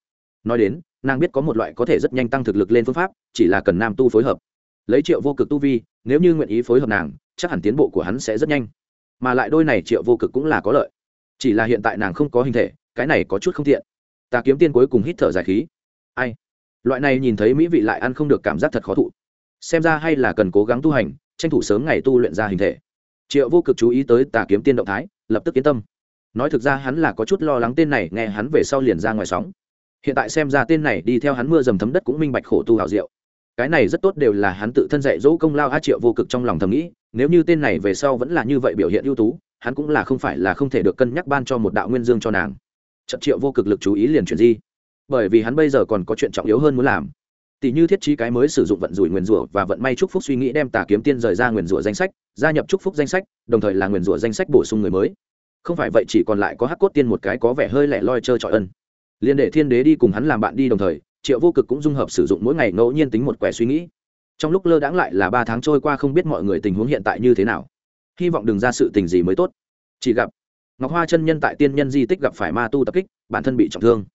Nói đến nàng biết có một loại có thể rất nhanh tăng thực lực lên phương pháp, chỉ là cần nam tu phối hợp. Lấy triệu vô cực tu vi, nếu như nguyện ý phối hợp nàng, chắc hẳn tiến bộ của hắn sẽ rất nhanh. Mà lại đôi này triệu vô cực cũng là có lợi. Chỉ là hiện tại nàng không có hình thể, cái này có chút không thiện tà kiếm tiên cuối cùng hít thở dài khí. Ai? Loại này nhìn thấy mỹ vị lại ăn không được cảm giác thật khó thụ. Xem ra hay là cần cố gắng tu hành, tranh thủ sớm ngày tu luyện ra hình thể. Triệu vô cực chú ý tới tà kiếm tiên động thái, lập tức yên tâm. Nói thực ra hắn là có chút lo lắng tên này, nghe hắn về sau liền ra ngoài sóng hiện tại xem ra tên này đi theo hắn mưa dầm thấm đất cũng minh bạch khổ tu hào diệu. Cái này rất tốt đều là hắn tự thân dạy dỗ công lao a triệu vô cực trong lòng thầm nghĩ, nếu như tên này về sau vẫn là như vậy biểu hiện ưu tú, hắn cũng là không phải là không thể được cân nhắc ban cho một đạo nguyên dương cho nàng. Trận triệu vô cực lực chú ý liền chuyển di. Bởi vì hắn bây giờ còn có chuyện trọng yếu hơn muốn làm. Tỷ như thiết trí cái mới sử dụng vận rủi nguyền rủa và vận may chúc phúc suy nghĩ đem tà kiếm tiên rời ra nguyền rủa danh sách, gia nhập chúc phúc danh sách, đồng thời là nguyền rủa danh sách bổ sung người mới. Không phải vậy chỉ còn lại có hắc cốt tiên một cái có vẻ hơi lẻ loi trơ trọi ân liên để thiên đế đi cùng hắn làm bạn đi đồng thời, triệu vô cực cũng dung hợp sử dụng mỗi ngày ngẫu nhiên tính một quẻ suy nghĩ. Trong lúc lơ đãng lại là ba tháng trôi qua không biết mọi người tình huống hiện tại như thế nào. Hy vọng đừng ra sự tình gì mới tốt. Chỉ gặp, ngọc hoa chân nhân tại tiên nhân di tích gặp phải ma tu tập kích, bản thân bị trọng thương.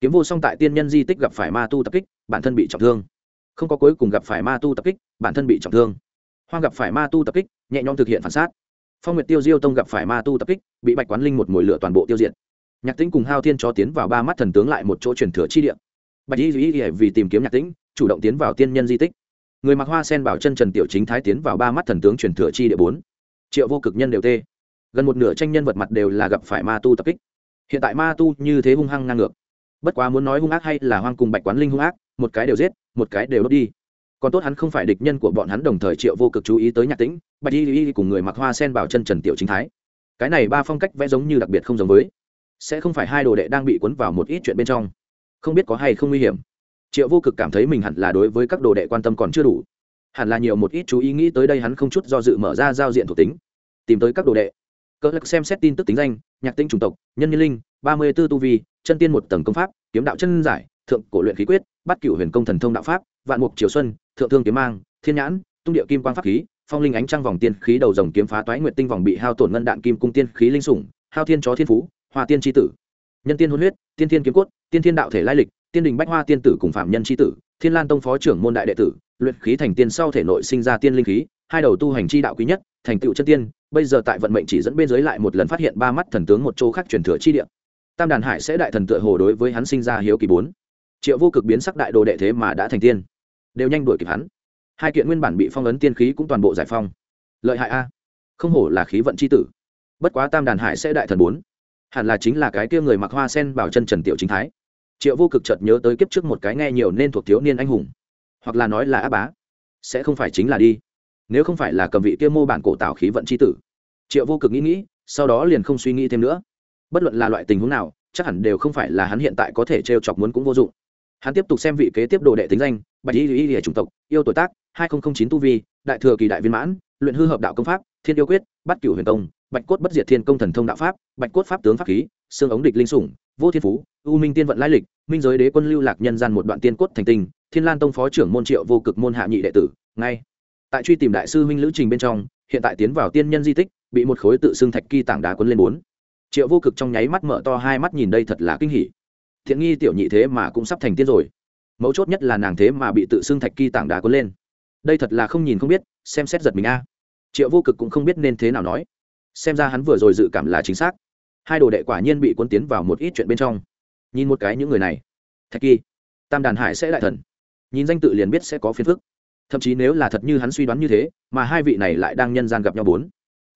Kiếm vô song tại tiên nhân di tích gặp phải ma tu tập kích, bản thân bị trọng thương. Không có cuối cùng gặp phải ma tu tập kích, bản thân bị trọng thương. Hoang gặp phải ma tu tập kích, nhẹ nhõm thực hiện phản sát. Phong nguyệt tiêu diêu tông gặp phải ma tu tập kích, bị bạch quán linh một mồi lửa toàn bộ tiêu diệt nhạc tĩnh cùng hao thiên cho tiến vào ba mắt thần tướng lại một chỗ truyền thừa chi địa. Bạch y duy vì tìm kiếm nhạc tĩnh, chủ động tiến vào tiên nhân di tích. Người mặc hoa sen bảo chân trần tiểu chính thái tiến vào ba mắt thần tướng truyền thừa chi địa bốn. Triệu vô cực nhân đều tê. Gần một nửa tranh nhân vật mặt đều là gặp phải ma tu tập kích. Hiện tại ma tu như thế hung hăng ngang ngược. Bất quá muốn nói hung ác hay là hoang cùng bạch quán linh hung ác, một cái đều giết, một cái đều đốt đi. Còn tốt hắn không phải địch nhân của bọn hắn đồng thời triệu vô cực chú ý tới nhạc tĩnh, bạch y y cùng người mặc hoa sen bảo chân trần tiểu chính thái. Cái này ba phong cách vẽ giống như đặc biệt không giống với sẽ không phải hai đồ đệ đang bị cuốn vào một ít chuyện bên trong. Không biết có hay không nguy hiểm. Triệu vô cực cảm thấy mình hẳn là đối với các đồ đệ quan tâm còn chưa đủ. Hẳn là nhiều một ít chú ý nghĩ tới đây hắn không chút do dự mở ra giao diện thuộc tính. Tìm tới các đồ đệ. Cỡ lắc xem xét tin tức tính danh, nhạc tinh chủng tộc, nhân nhân linh, ba mươi b ố tu vi, chân tiên một tầng công pháp, kiếm đạo chân giải, thượng cổ luyện khí quyết bắt cửu huyền công thần thông đạo pháp, vạn mục triều xuân, thượng thương kiếm mang, thiên nhãn, tung địa kim quang pháp khí, phong linh ánh trăng vòng tiên khí đầu rồng kiếm phá toái nguyện tinh vòng bị hao tổn ngân đạn kim cung tiên khí linh sủng, hao thiên chó thiên phú hoa tiên tri tử. Nhân tiên hôn huyết, tiên thiên kiếm cốt, tiên thiên đạo thể lai lịch, tiên đình bách hoa tiên tử cùng phạm nhân tri tử, thiên lan tông phó trưởng môn đại đệ tử, luyện khí thành tiên sau thể nội sinh ra tiên linh khí, hai đầu tu hành chi đạo quý nhất, thành tựu chân tiên, bây giờ tại vận mệnh chỉ dẫn bên dưới lại một lần phát hiện ba mắt thần tướng một chỗ khác truyền thừa chi địa. Tam đàn hải sẽ đại thần tựa hồ đối với hắn sinh ra hiếu kỳ bốn. Triệu vô cực biến sắc đại đồ đệ thế mà đã thành tiên. Đều nhanh đuổi kịp hắn. Hai kiện nguyên bản bị phong ấn tiên khí cũng toàn bộ giải phong. Lợi hại a. Không hổ là khí vận c h i tử. Bất quá tam đàn hải sẽ đại thần bốn hẳn là chính là cái kia người mặc hoa sen bảo chân trần tiểu chính thái. Triệu vô cực chợt nhớ tới kiếp trước một cái nghe nhiều nên thuộc thiếu niên anh hùng. Hoặc là nói là á bá. Sẽ không phải chính là đi. Nếu không phải là cầm vị kia mô bản cổ tạo khí vận c h i tử. Triệu vô cực nghĩ nghĩ, sau đó liền không suy nghĩ thêm nữa. Bất luận là loại tình huống nào, chắc hẳn đều không phải là hắn hiện tại có thể t r e o chọc muốn cũng vô dụng. Hắn tiếp tục xem vị kế tiếp đồ đệ tính danh, bạch y y y chủng tộc, yêu tuổi tác, hai nghìn chín tu vi, đại thừa kỳ đại viên mãn, luyện hư hợp đạo công pháp, thiên yêu quyết bắt cửu huyền công bạch cốt bất diệt thiên công thần thông đạo pháp, bạch cốt pháp tướng pháp khí, xương ống địch linh sủng, vô thiên phú, u minh tiên vận lai lịch, minh giới đế quân lưu lạc nhân gian một đoạn tiên cốt thành tinh, thiên lan tông phó trưởng môn triệu vô cực môn hạ nhị đệ tử, ngay. Tại truy tìm đại sư Minh lữ trình bên trong, hiện tại tiến vào tiên nhân di tích, bị một khối tự xưng thạch kỳ tảng đá quấn lên bốn. Triệu vô cực trong nháy mắt mở to hai mắt nhìn đây thật là kinh hỉ. Thiện nghi tiểu nhị thế mà cũng sắp thành tiên rồi. Mấu chốt nhất là nàng thế mà bị tự xưng thạch kỳ tảng đá quấn lên. Đây thật là không nhìn không biết, xem xét giật mình a. Triệu vô cực cũng không biết nên thế nào nói xem ra hắn vừa rồi dự cảm là chính xác. Hai đồ đệ quả nhiên bị quân tiến vào một ít chuyện bên trong. Nhìn một cái những người này. Thạch kỳ, tam đàn hải sẽ đại thần. Nhìn danh tự liền biết sẽ có phiền phức. Thậm chí nếu là thật như hắn suy đoán như thế, mà hai vị này lại đang nhân gian gặp nhau bốn.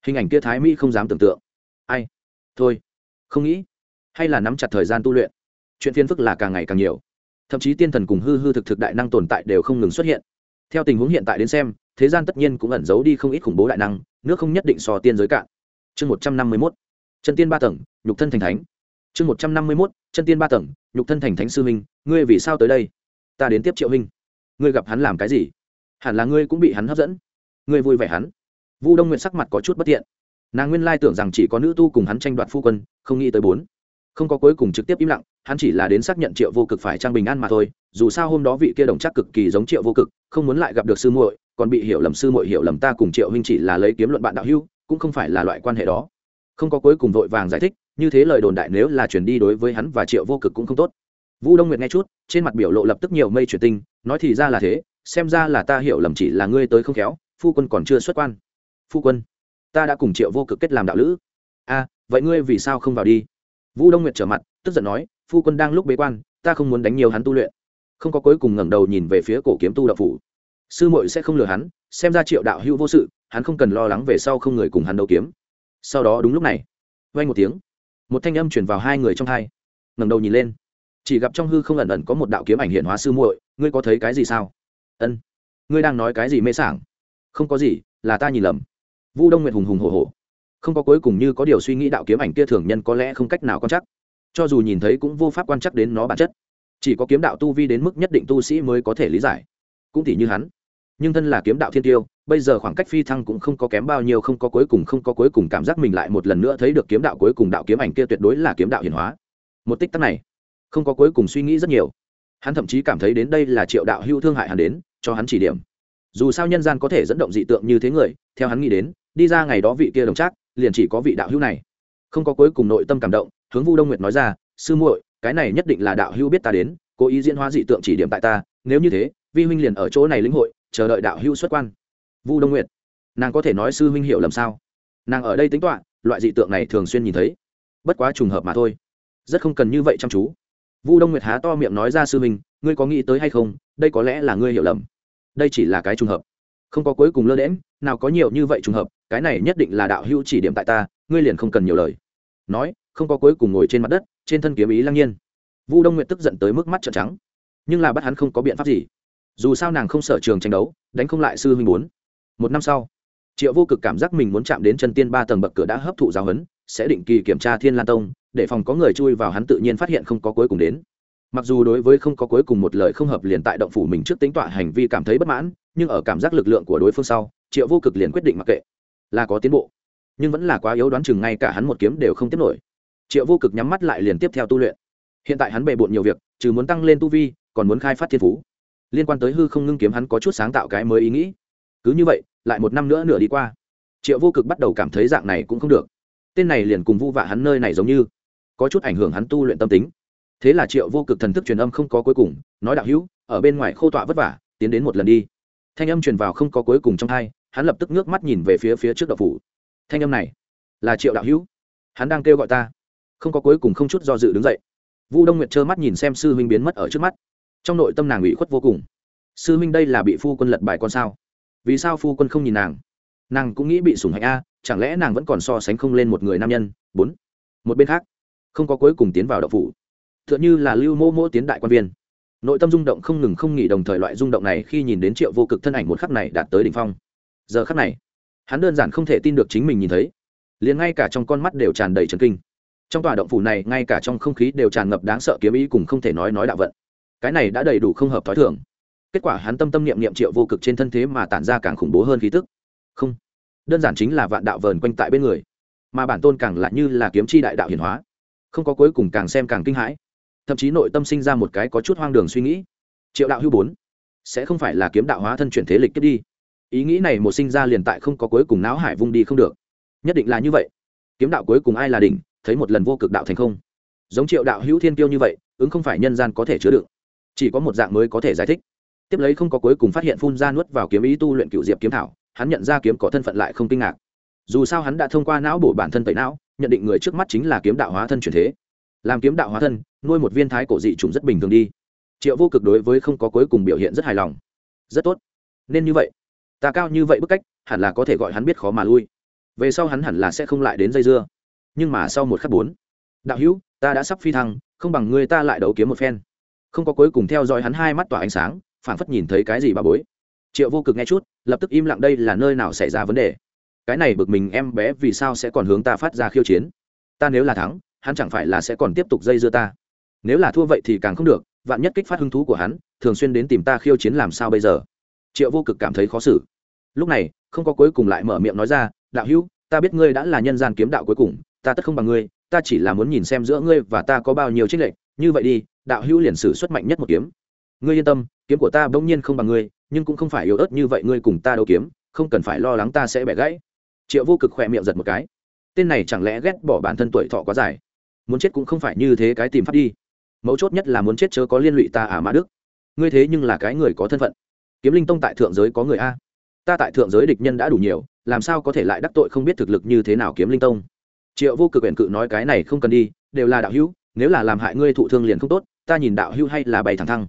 Hình ảnh kia thái mỹ không dám tưởng tượng. Ai? Thôi, không nghĩ. Hay là nắm chặt thời gian tu luyện. Chuyện phiền phức là càng ngày càng nhiều. Thậm chí tiên thần cùng hư hư thực thực đại năng tồn tại đều không ngừng xuất hiện. Theo tình huống hiện tại đến xem, thế gian tất nhiên cũng ẩn giấu đi không ít khủng bố đại năng, nước không nhất định so tiên giới cạn chương một trăm năm mươi mốt, chân tiên ba tầng, nhục thân thành thánh. Chương một trăm năm mươi mốt, chân tiên ba tầng, nhục thân thành thánh sư huynh, ngươi vì sao tới đây? Ta đến tiếp triệu huynh. Ngươi gặp hắn làm cái gì? Hẳn là ngươi cũng bị hắn hấp dẫn. Ngươi vui vẻ hắn. Vu đông nguyện sắc mặt có chút bất tiện. Nàng nguyên lai tưởng rằng chỉ có nữ tu cùng hắn tranh đoạt phu quân, không nghĩ tới bốn. Không có cuối cùng trực tiếp im lặng, hắn chỉ là đến xác nhận triệu vô cực phải trang bình an mà thôi. Dù sao hôm đó vị kia đồng chắc cực kỳ giống triệu vô cực, không muốn lại gặp được sư muội, còn bị hiểu lầm sư muội hiểu lầm ta cùng triệu huynh chỉ là lấy kiếm luận bạn đạo hưu cũng không phải là loại quan hệ đó. Không có cuối cùng vội vàng giải thích, như thế lời đồn đại nếu là chuyển đi đối với hắn và triệu vô cực cũng không tốt. Vũ đông nguyệt nghe chút, trên mặt biểu lộ lập tức nhiều mây chuyển tinh, nói thì ra là thế, xem ra là ta hiểu lầm chỉ là ngươi tới không khéo, phu quân còn chưa xuất quan. Phu quân, ta đã cùng triệu vô cực kết làm đạo lữ. A vậy ngươi vì sao không vào đi? Vũ đông nguyệt trở mặt, tức giận nói, phu quân đang lúc bế quan, ta không muốn đánh nhiều hắn tu luyện. Không có cuối cùng ngẩng đầu nhìn về phía cổ kiếm tu đạo phủ. Sư muội sẽ không lừa hắn, xem ra triệu đạo hữu vô sự hắn không cần lo lắng về sau không người cùng hắn đấu kiếm. Sau đó đúng lúc này vay một tiếng, một thanh âm chuyển vào hai người trong hai. Ngẩng đầu nhìn lên, chỉ gặp trong hư không ẩn ẩn có một đạo kiếm ảnh hiện hóa sư muội, ngươi có thấy cái gì sao? Ân, ngươi đang nói cái gì mê sảng? Không có gì, là ta nhìn lầm. Vu đông nguyệt hùng hùng hổ hổ. Không có cuối cùng như có điều suy nghĩ đạo kiếm ảnh kia thường nhân có lẽ không cách nào quan chắc cho dù nhìn thấy cũng vô pháp quan chắc đến nó bản chất. Chỉ có kiếm đạo tu vi đến mức nhất định tu sĩ mới có thể lý giải. Cũng tỷ như hắn nhưng thân là kiếm đạo thiên tiêu, bây giờ khoảng cách phi thăng cũng không có kém bao nhiêu, không có cuối cùng, không có cuối cùng cảm giác mình lại một lần nữa thấy được kiếm đạo cuối cùng đạo kiếm ảnh kia tuyệt đối là kiếm đạo hiển hóa. Một tích tắc này, không có cuối cùng suy nghĩ rất nhiều. Hắn thậm chí cảm thấy đến đây là triệu đạo hưu thương hại hắn đến, cho hắn chỉ điểm. Dù sao nhân gian có thể dẫn động dị tượng như thế người, theo hắn nghĩ đến, đi ra ngày đó vị kia đồng trác, liền chỉ có vị đạo hưu này. Không có cuối cùng nội tâm cảm động, hướng vu đông nguyệt nói ra, sư muội, cái này nhất định là đạo hưu biết ta đến, cố ý diễn hóa dị tượng chỉ điểm tại ta, nếu như thế, vi huynh liền ở chỗ này lĩnh hội chờ đợi đạo hữu xuất quan. Vu đông nguyệt, nàng có thể nói sư huynh hiểu lầm sao? Nàng ở đây tính toán, loại dị tượng này thường xuyên nhìn thấy. Bất quá trùng hợp mà thôi. Rất không cần như vậy chăm chú. Vu đông nguyệt há to miệng nói ra sư huynh, ngươi có nghĩ tới hay không? Đây có lẽ là ngươi hiểu lầm. Đây chỉ là cái trùng hợp. Không có cuối cùng lơ đễm nào có nhiều như vậy trùng hợp, cái này nhất định là đạo hữu chỉ điểm tại ta, ngươi liền không cần nhiều lời. Nói, không có cuối cùng ngồi trên mặt đất, trên thân kiếm ý lăng nhiên. Vu đông nguyệt tức giận tới mức mắt trợn trắng. Nhưng là bắt hắn không có biện pháp gì dù sao nàng không sở trường tranh đấu, đánh không lại sư huynh bốn. Một năm sau, triệu vô cực cảm giác mình muốn chạm đến chân tiên ba tầng bậc cửa đã hấp thụ giáo huấn, sẽ định kỳ kiểm tra thiên lan tông, để phòng có người chui vào hắn tự nhiên phát hiện không có cuối cùng đến. Mặc dù đối với không có cuối cùng một lời không hợp liền tại động phủ mình trước tính tọa hành vi cảm thấy bất mãn, nhưng ở cảm giác lực lượng của đối phương sau, triệu vô cực liền quyết định mặc kệ. Là có tiến bộ, nhưng vẫn là quá yếu đoán chừng ngay cả hắn một kiếm đều không tiếp nổi. Triệu vô cực nhắm mắt lại liền tiếp theo tu luyện. Hiện tại hắn bề bộn nhiều việc, trừ muốn tăng lên tu vi, còn muốn khai phát thiên phú liên quan tới hư không ngưng kiếm hắn có chút sáng tạo cái mới ý nghĩ. Cứ như vậy, lại một năm nữa nửa đi qua, triệu vô cực bắt đầu cảm thấy dạng này cũng không được. Tên này liền cùng vu vạ hắn nơi này giống như, có chút ảnh hưởng hắn tu luyện tâm tính. Thế là triệu vô cực thần thức truyền âm không có cuối cùng, nói đạo hữu, ở bên ngoài khô tọa vất vả, tiến đến một lần đi. Thanh âm truyền vào không có cuối cùng trong hai hắn lập tức ngước mắt nhìn về phía phía trước đậu phủ. Thanh âm này là triệu đạo hữu. Hắn đang kêu gọi ta. Không có cuối cùng không chút do dự đứng dậy. Vu đông nguyệt trơ mắt nhìn xem sư huynh biến mất ở trước mắt trong nội tâm nàng ủy khuất vô cùng. Sư minh đây là bị phu quân lật bài con sao? Vì sao phu quân không nhìn nàng? Nàng cũng nghĩ bị sủng hạnh a, chẳng lẽ nàng vẫn còn so sánh không lên một người nam nhân? Bốn. Một bên khác, không có cuối cùng tiến vào đậu phủ. T h ư ợ n h ư là lưu mô mô tiến đại quan viên. Nội tâm rung động không ngừng không nghỉ đồng thời loại rung động này khi nhìn đến triệu vô cực thân ảnh một khắc này đạt tới đ ỉ n h phong. Giờ khắc này, hắn đơn giản không thể tin được chính mình nhìn thấy. Liền ngay cả trong con mắt đều tràn đầy trần kinh. Trong tòa động phủ này, ngay cả trong không khí đều tràn ngập đáng sợ kiếm ý cùng không thể nói nói đạo vận cái này đã đầy đủ không hợp t h ó i thường. Kết quả hắn tâm tâm niệm niệm triệu vô cực trên thân thế mà tản ra càng khủng bố hơn khí tức. Không, đơn giản chính là vạn đạo vờn quanh tại bên người, mà bản tôn càng lại như là kiếm chi đại đạo hiển hóa. Không có cuối cùng càng xem càng kinh hãi. Thậm chí nội tâm sinh ra một cái có chút hoang đường suy nghĩ. Triệu đạo hưu bốn, sẽ không phải là kiếm đạo hóa thân chuyển thế lịch kết đi. Ý nghĩ này một sinh ra liền tại không có cuối cùng não hải vung đi không được. Nhất định là như vậy. Kiếm đạo cuối cùng ai là đỉnh, thấy một lần vô cực đạo thành không? Giống triệu đạo hữu thiên tiêu như vậy, ứng không phải nhân gian có thể chứa đựng chỉ có một dạng mới có thể giải thích. Tiếp lấy không có cuối cùng phát hiện phun ra nuốt vào kiếm ý tu luyện cựu diệp kiếm thảo, hắn nhận ra kiếm có thân phận lại không kinh ngạc. Dù sao hắn đã thông qua não bổ bản thân tẩy não, nhận định người trước mắt chính là kiếm đạo hóa thân truyền thế. Làm kiếm đạo hóa thân, nuôi một viên thái cổ dị trùng rất bình thường đi. Triệu vô cực đối với không có cuối cùng biểu hiện rất hài lòng. Rất tốt. Nên như vậy. Ta cao như vậy bức cách, hẳn là có thể gọi hắn biết khó mà lui. Về sau hắn hẳn là sẽ không lại đến dây dưa. Nhưng mà sau một khắc bốn. Đạo hữu, ta đã sắp phi thăng, không bằng ngươi ta lại đấu kiếm một phen không có cuối cùng theo dõi hắn hai mắt tỏa ánh sáng, phảng phất nhìn thấy cái gì bà bối. Triệu vô cực nghe chút, lập tức im lặng đây là nơi nào xảy ra vấn đề. Cái này bực mình em bé vì sao sẽ còn hướng ta phát ra khiêu chiến? Ta nếu là thắng, hắn chẳng phải là sẽ còn tiếp tục dây dưa ta? Nếu là thua vậy thì càng không được, vạn nhất kích phát hứng thú của hắn, thường xuyên đến tìm ta khiêu chiến làm sao bây giờ? Triệu vô cực cảm thấy khó xử. Lúc này, không có cuối cùng lại mở miệng nói ra, đạo hữu, ta biết ngươi đã là nhân gian kiếm đạo cuối cùng, ta tất không bằng ngươi, ta chỉ là muốn nhìn xem giữa ngươi và ta có bao nhiêu trích lệch, như vậy đi đạo hữu liền sử xuất mạnh nhất một kiếm. Ngươi yên tâm, kiếm của ta bỗng nhiên không bằng ngươi, nhưng cũng không phải yếu ớt như vậy, ngươi cùng ta đấu kiếm, không cần phải lo lắng ta sẽ bẻ gãy. Triệu vô cực khỏe miệng giật một cái. Tên này chẳng lẽ ghét bỏ bản thân tuổi thọ quá dài? Muốn chết cũng không phải như thế cái tìm pháp đi. Mấu chốt nhất là muốn chết chớ có liên lụy ta à mã đức. Ngươi thế nhưng là cái người có thân phận. Kiếm linh tông tại thượng giới có người a. Ta tại thượng giới địch nhân đã đủ nhiều, làm sao có thể lại đắc tội không biết thực lực như thế nào kiếm linh tông? Triệu vô cực quyền cự nói cái này không cần đi, đều là đạo hữu, nếu là làm hại ngươi thụ thương liền không tốt ta nhìn đạo hữu hay là bày thẳng thăng.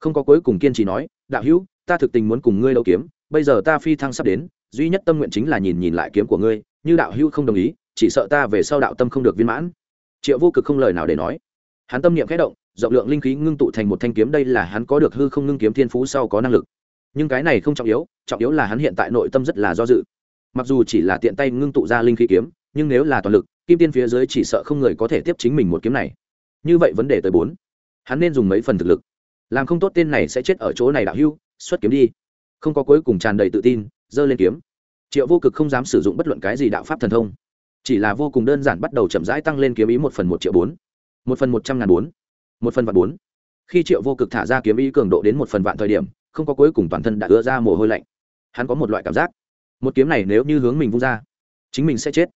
Không có cuối cùng kiên trì nói, đạo hữu, ta thực tình muốn cùng ngươi đấu kiếm, bây giờ ta phi thăng sắp đến, duy nhất tâm nguyện chính là nhìn nhìn lại kiếm của ngươi, như đạo hữu không đồng ý, chỉ sợ ta về sau đạo tâm không được viên mãn. Triệu vô cực không lời nào để nói. Hắn tâm niệm khẽ động, rộng lượng linh khí ngưng tụ thành một thanh kiếm, đây là hắn có được hư không ngưng kiếm thiên phú sau có năng lực. Nhưng cái này không trọng yếu trọng yếu là hắn hiện tại nội tâm rất là do dự. Mặc dù chỉ là tiện tay ngưng tụ ra linh khí kiếm, nhưng nếu là toàn lực, kim tiên phía dưới chỉ sợ không người có thể tiếp chính mình một kiếm này. Như vậy vấn đề tới bốn hắn nên dùng mấy phần thực lực. Làm không tốt tên này sẽ chết ở chỗ này đạo hưu xuất kiếm đi. Không có cuối cùng tràn đầy tự tin, giơ lên kiếm. Triệu vô cực không dám sử dụng bất luận cái gì đạo pháp thần thông. Chỉ là vô cùng đơn giản bắt đầu chậm rãi tăng lên kiếm ý một phần một triệu bốn, một phần một trăm ngàn bốn, một phần vạn bốn. Khi triệu vô cực thả ra kiếm ý cường độ đến một phần vạn thời điểm, không có cuối cùng toàn thân đã ứa ra mồ hôi lạnh. Hắn có một loại cảm giác, một kiếm này nếu như hướng mình vung ra, chính mình sẽ chết.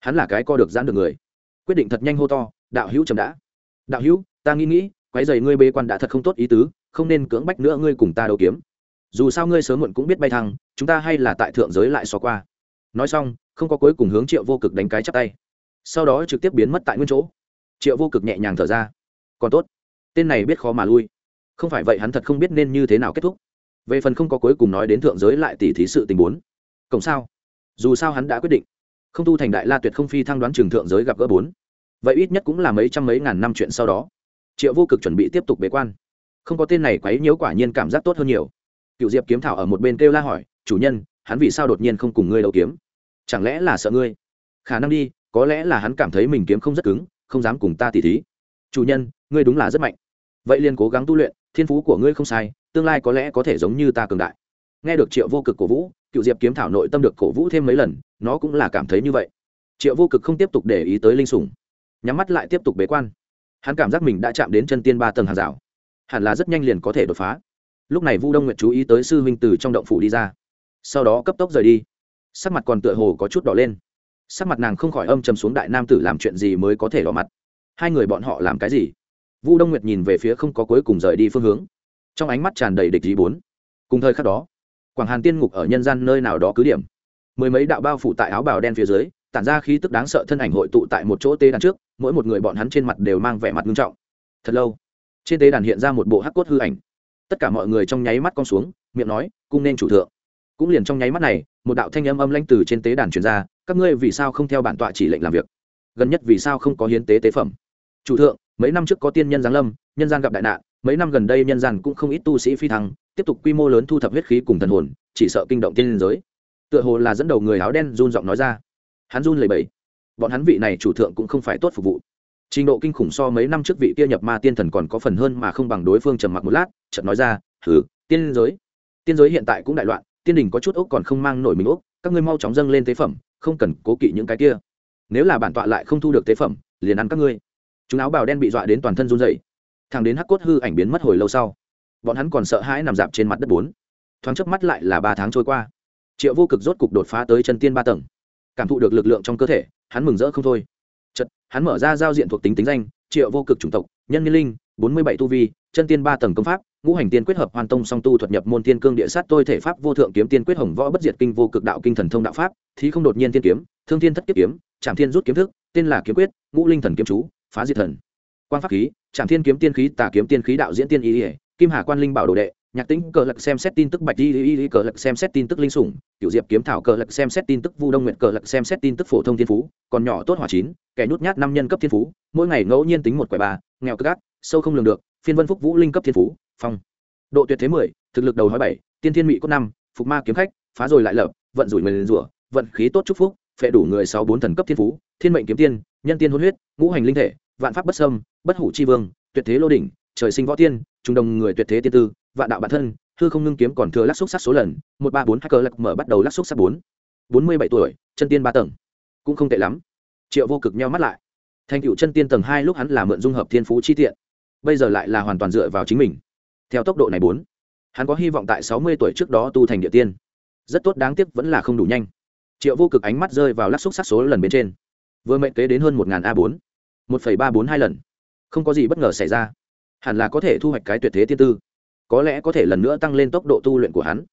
Hắn là cái co được giãn được người. Quyết định thật nhanh hô to, đạo hữu chậm đã. Đạo hữu, ta nghĩ nghĩ quái dày ngươi bê quan đã thật không tốt ý tứ, không nên cưỡng bách nữa ngươi cùng ta đấu kiếm. Dù sao ngươi sớm muộn cũng biết bay thăng, chúng ta hay là tại thượng giới lại xó qua. Nói xong, không có cuối cùng hướng triệu vô cực đánh cái chắp tay. Sau đó trực tiếp biến mất tại nguyên chỗ. Triệu vô cực nhẹ nhàng thở ra. Còn tốt. Tên này biết khó mà lui. Không phải vậy hắn thật không biết nên như thế nào kết thúc. Về phần không có cuối cùng nói đến thượng giới lại tỉ thí sự tình bốn. Cộng sao? Dù sao hắn đã quyết định. Không tu thành đại la tuyệt không phi thăng đoán trường thượng giới gặp gỡ bốn. Vậy ít nhất cũng là mấy trăm mấy ngàn năm chuyện sau đó triệu vô cực chuẩn bị tiếp tục bế quan. Không có tên này quấy nhiễu quả nhiên cảm giác tốt hơn nhiều. Cựu diệp kiếm thảo ở một bên kêu la hỏi, chủ nhân, hắn vì sao đột nhiên không cùng ngươi đấu kiếm? Chẳng lẽ là sợ ngươi? Khả năng đi, có lẽ là hắn cảm thấy mình kiếm không rất cứng, không dám cùng ta tỉ thí. Chủ nhân, ngươi đúng là rất mạnh. Vậy liền cố gắng tu luyện, thiên phú của ngươi không sai, tương lai có lẽ có thể giống như ta cường đại. Nghe được triệu vô cực cổ vũ, cựu diệp kiếm thảo nội tâm được cổ vũ thêm mấy lần, nó cũng là cảm thấy như vậy. Triệu vô cực không tiếp tục để ý tới linh sủng, nhắm mắt lại tiếp tục bế quan hắn cảm giác mình đã chạm đến chân tiên ba tầng hàng rào. Hẳn là rất nhanh liền có thể đột phá. Lúc này vu đông nguyệt chú ý tới sư huynh từ trong động phủ đi ra. Sau đó cấp tốc rời đi. Sắc mặt còn tựa hồ có chút đỏ lên. Sắc mặt nàng không khỏi âm chầm xuống đại nam tử làm chuyện gì mới có thể đỏ mặt. Hai người bọn họ làm cái gì? Vu đông nguyệt nhìn về phía không có cuối cùng rời đi phương hướng. Trong ánh mắt tràn đầy địch ý bốn. Cùng thời khắc đó, quảng hàn tiên ngục ở nhân gian nơi nào đó cứ điểm. Mười mấy đạo bao phủ tại áo bào đen phía dưới, tản ra khí tức đáng sợ thân ảnh hội tụ tại một chỗ tế đàn trước mỗi một người bọn hắn trên mặt đều mang vẻ mặt nghiêm trọng. Thật lâu, trên tế đàn hiện ra một bộ hắc cốt hư ảnh. Tất cả mọi người trong nháy mắt con xuống, miệng nói, cung nên chủ thượng. Cũng liền trong nháy mắt này, một đạo thanh âm âm lãnh từ trên tế đàn truyền ra, các ngươi vì sao không theo bản tọa chỉ lệnh làm việc? Gần nhất vì sao không có hiến tế tế phẩm? Chủ thượng, mấy năm trước có tiên nhân giáng lâm, nhân gian gặp đại nạn, mấy năm gần đây nhân gian cũng không ít tu sĩ phi thăng, tiếp tục quy mô lớn thu thập huyết khí cùng thần hồn, chỉ sợ kinh động tiên liên giới. Tựa hồ là dẫn đầu người áo đen run giọng nói ra. Hắn run lẩy bẩy bọn hắn vị này chủ thượng cũng không phải tốt phục vụ. Trình độ kinh khủng so mấy năm trước vị kia nhập ma tiên thần còn có phần hơn mà không bằng đối phương trầm mặc một lát, chợt nói ra thử tiên giới. Tiên giới hiện tại cũng đại loạn, tiên đình có chút ốc còn không mang nổi mình ốc, các ngươi mau chóng dâng lên tế phẩm, không cần cố kỵ những cái kia. Nếu là bản tọa lại không thu được tế phẩm, liền ăn các ngươi. Chúng áo bào đen bị dọa đến toàn thân run dậy thằng đến hắc cốt hư ảnh biến mất hồi lâu sau, bọn hắn còn sợ hãi nằm dạp trên mặt đất bốn. Thoáng chớp mắt lại là ba tháng trôi qua. Triệu vô cực rốt cục đột phá tới chân tiên ba tầng. Cảm thụ được lực lượng trong cơ thể hắn mừng rỡ không thôi. Chật hắn mở ra giao diện thuộc tính tính danh, triệu vô cực chủng tộc, nhân nhân linh, bốn mươi bảy tu vi, chân tiên ba tầng công pháp, ngũ hành tiên quyết hợp hoàn tông song tu thuật nhập môn tiên cương địa sát tôi thể pháp vô thượng kiếm tiên quyết hồng võ bất diệt kinh vô cực đạo kinh thần thông đạo pháp thì không đột nhiên tiên kiếm, thương tiên thất kiếp kiếm trạm thiên rút kiếm thức, tên là kiếm quyết, ngũ linh thần kiếm chú, phá diệt thần. Quan pháp khí trạm thiên kiếm tiên khí tà kiếm tiên khí đạo diễn tiên ý ỉa kim hà quan linh bảo đồ đệ nhạc tính cờ lật xem xét tin tức bạch y y cờ lật xem xét tin tức linh sủng cựu diệp kiếm thảo cờ lật xem xét tin tức vu đông nguyện cờ lật xem xét tin tức phổ thông thiên phú còn nhỏ tốt hỏa chín kẻ nhút nhát năm nhân cấp thiên phú mỗi ngày ngẫu nhiên tính một quẻ bà, nghèo cất gác sâu không lường được phiên vân phúc vũ linh cấp thiên phú phong. Độ tuyệt thế mười thực lực đầu hói bảy tiên thiên mỹ cốt năm phục ma kiếm khách phá rồi lại lợp vận rủi mình rủa vận khí tốt chúc phúc phệ đủ người sáu bốn thần cấp thiên phú thiên mệnh kiếm tiên nhân tiên hôn huyết ngũ hành linh thể vạn pháp bất sâm bất hủ chi vương tuyệt thế lô đỉnh trời sinh võ tiên trung đồng người tuyệt thế tiên tư vạn đạo bản thân, hư không ngưng kiếm còn thừa lắc xúc sắc số lần, một ba bốn hai cờ lạc mở bắt đầu lắc xúc sắc bốn. Bốn mươi bảy tuổi, chân tiên ba tầng. Cũng không tệ lắm. Triệu vô cực nheo mắt lại. Thành cựu chân tiên tầng hai lúc hắn là mượn dung hợp thiên phú chi tiện. Bây giờ lại là hoàn toàn dựa vào chính mình. Theo tốc độ này bốn, hắn có hy vọng tại sáu mươi tuổi trước đó tu thành địa tiên. Rất tốt đáng tiếc vẫn là không đủ nhanh. Triệu vô cực ánh mắt rơi vào lắc xúc sắc số lần bên trên. Vừa mệnh kế đến hơn một a bốn. Một ba bốn hai lần. Không có gì bất ngờ xảy ra. Hẳn là có thể thu hoạch cái tuyệt thế tiên tư có lẽ có thể lần nữa tăng lên tốc độ tu luyện của hắn.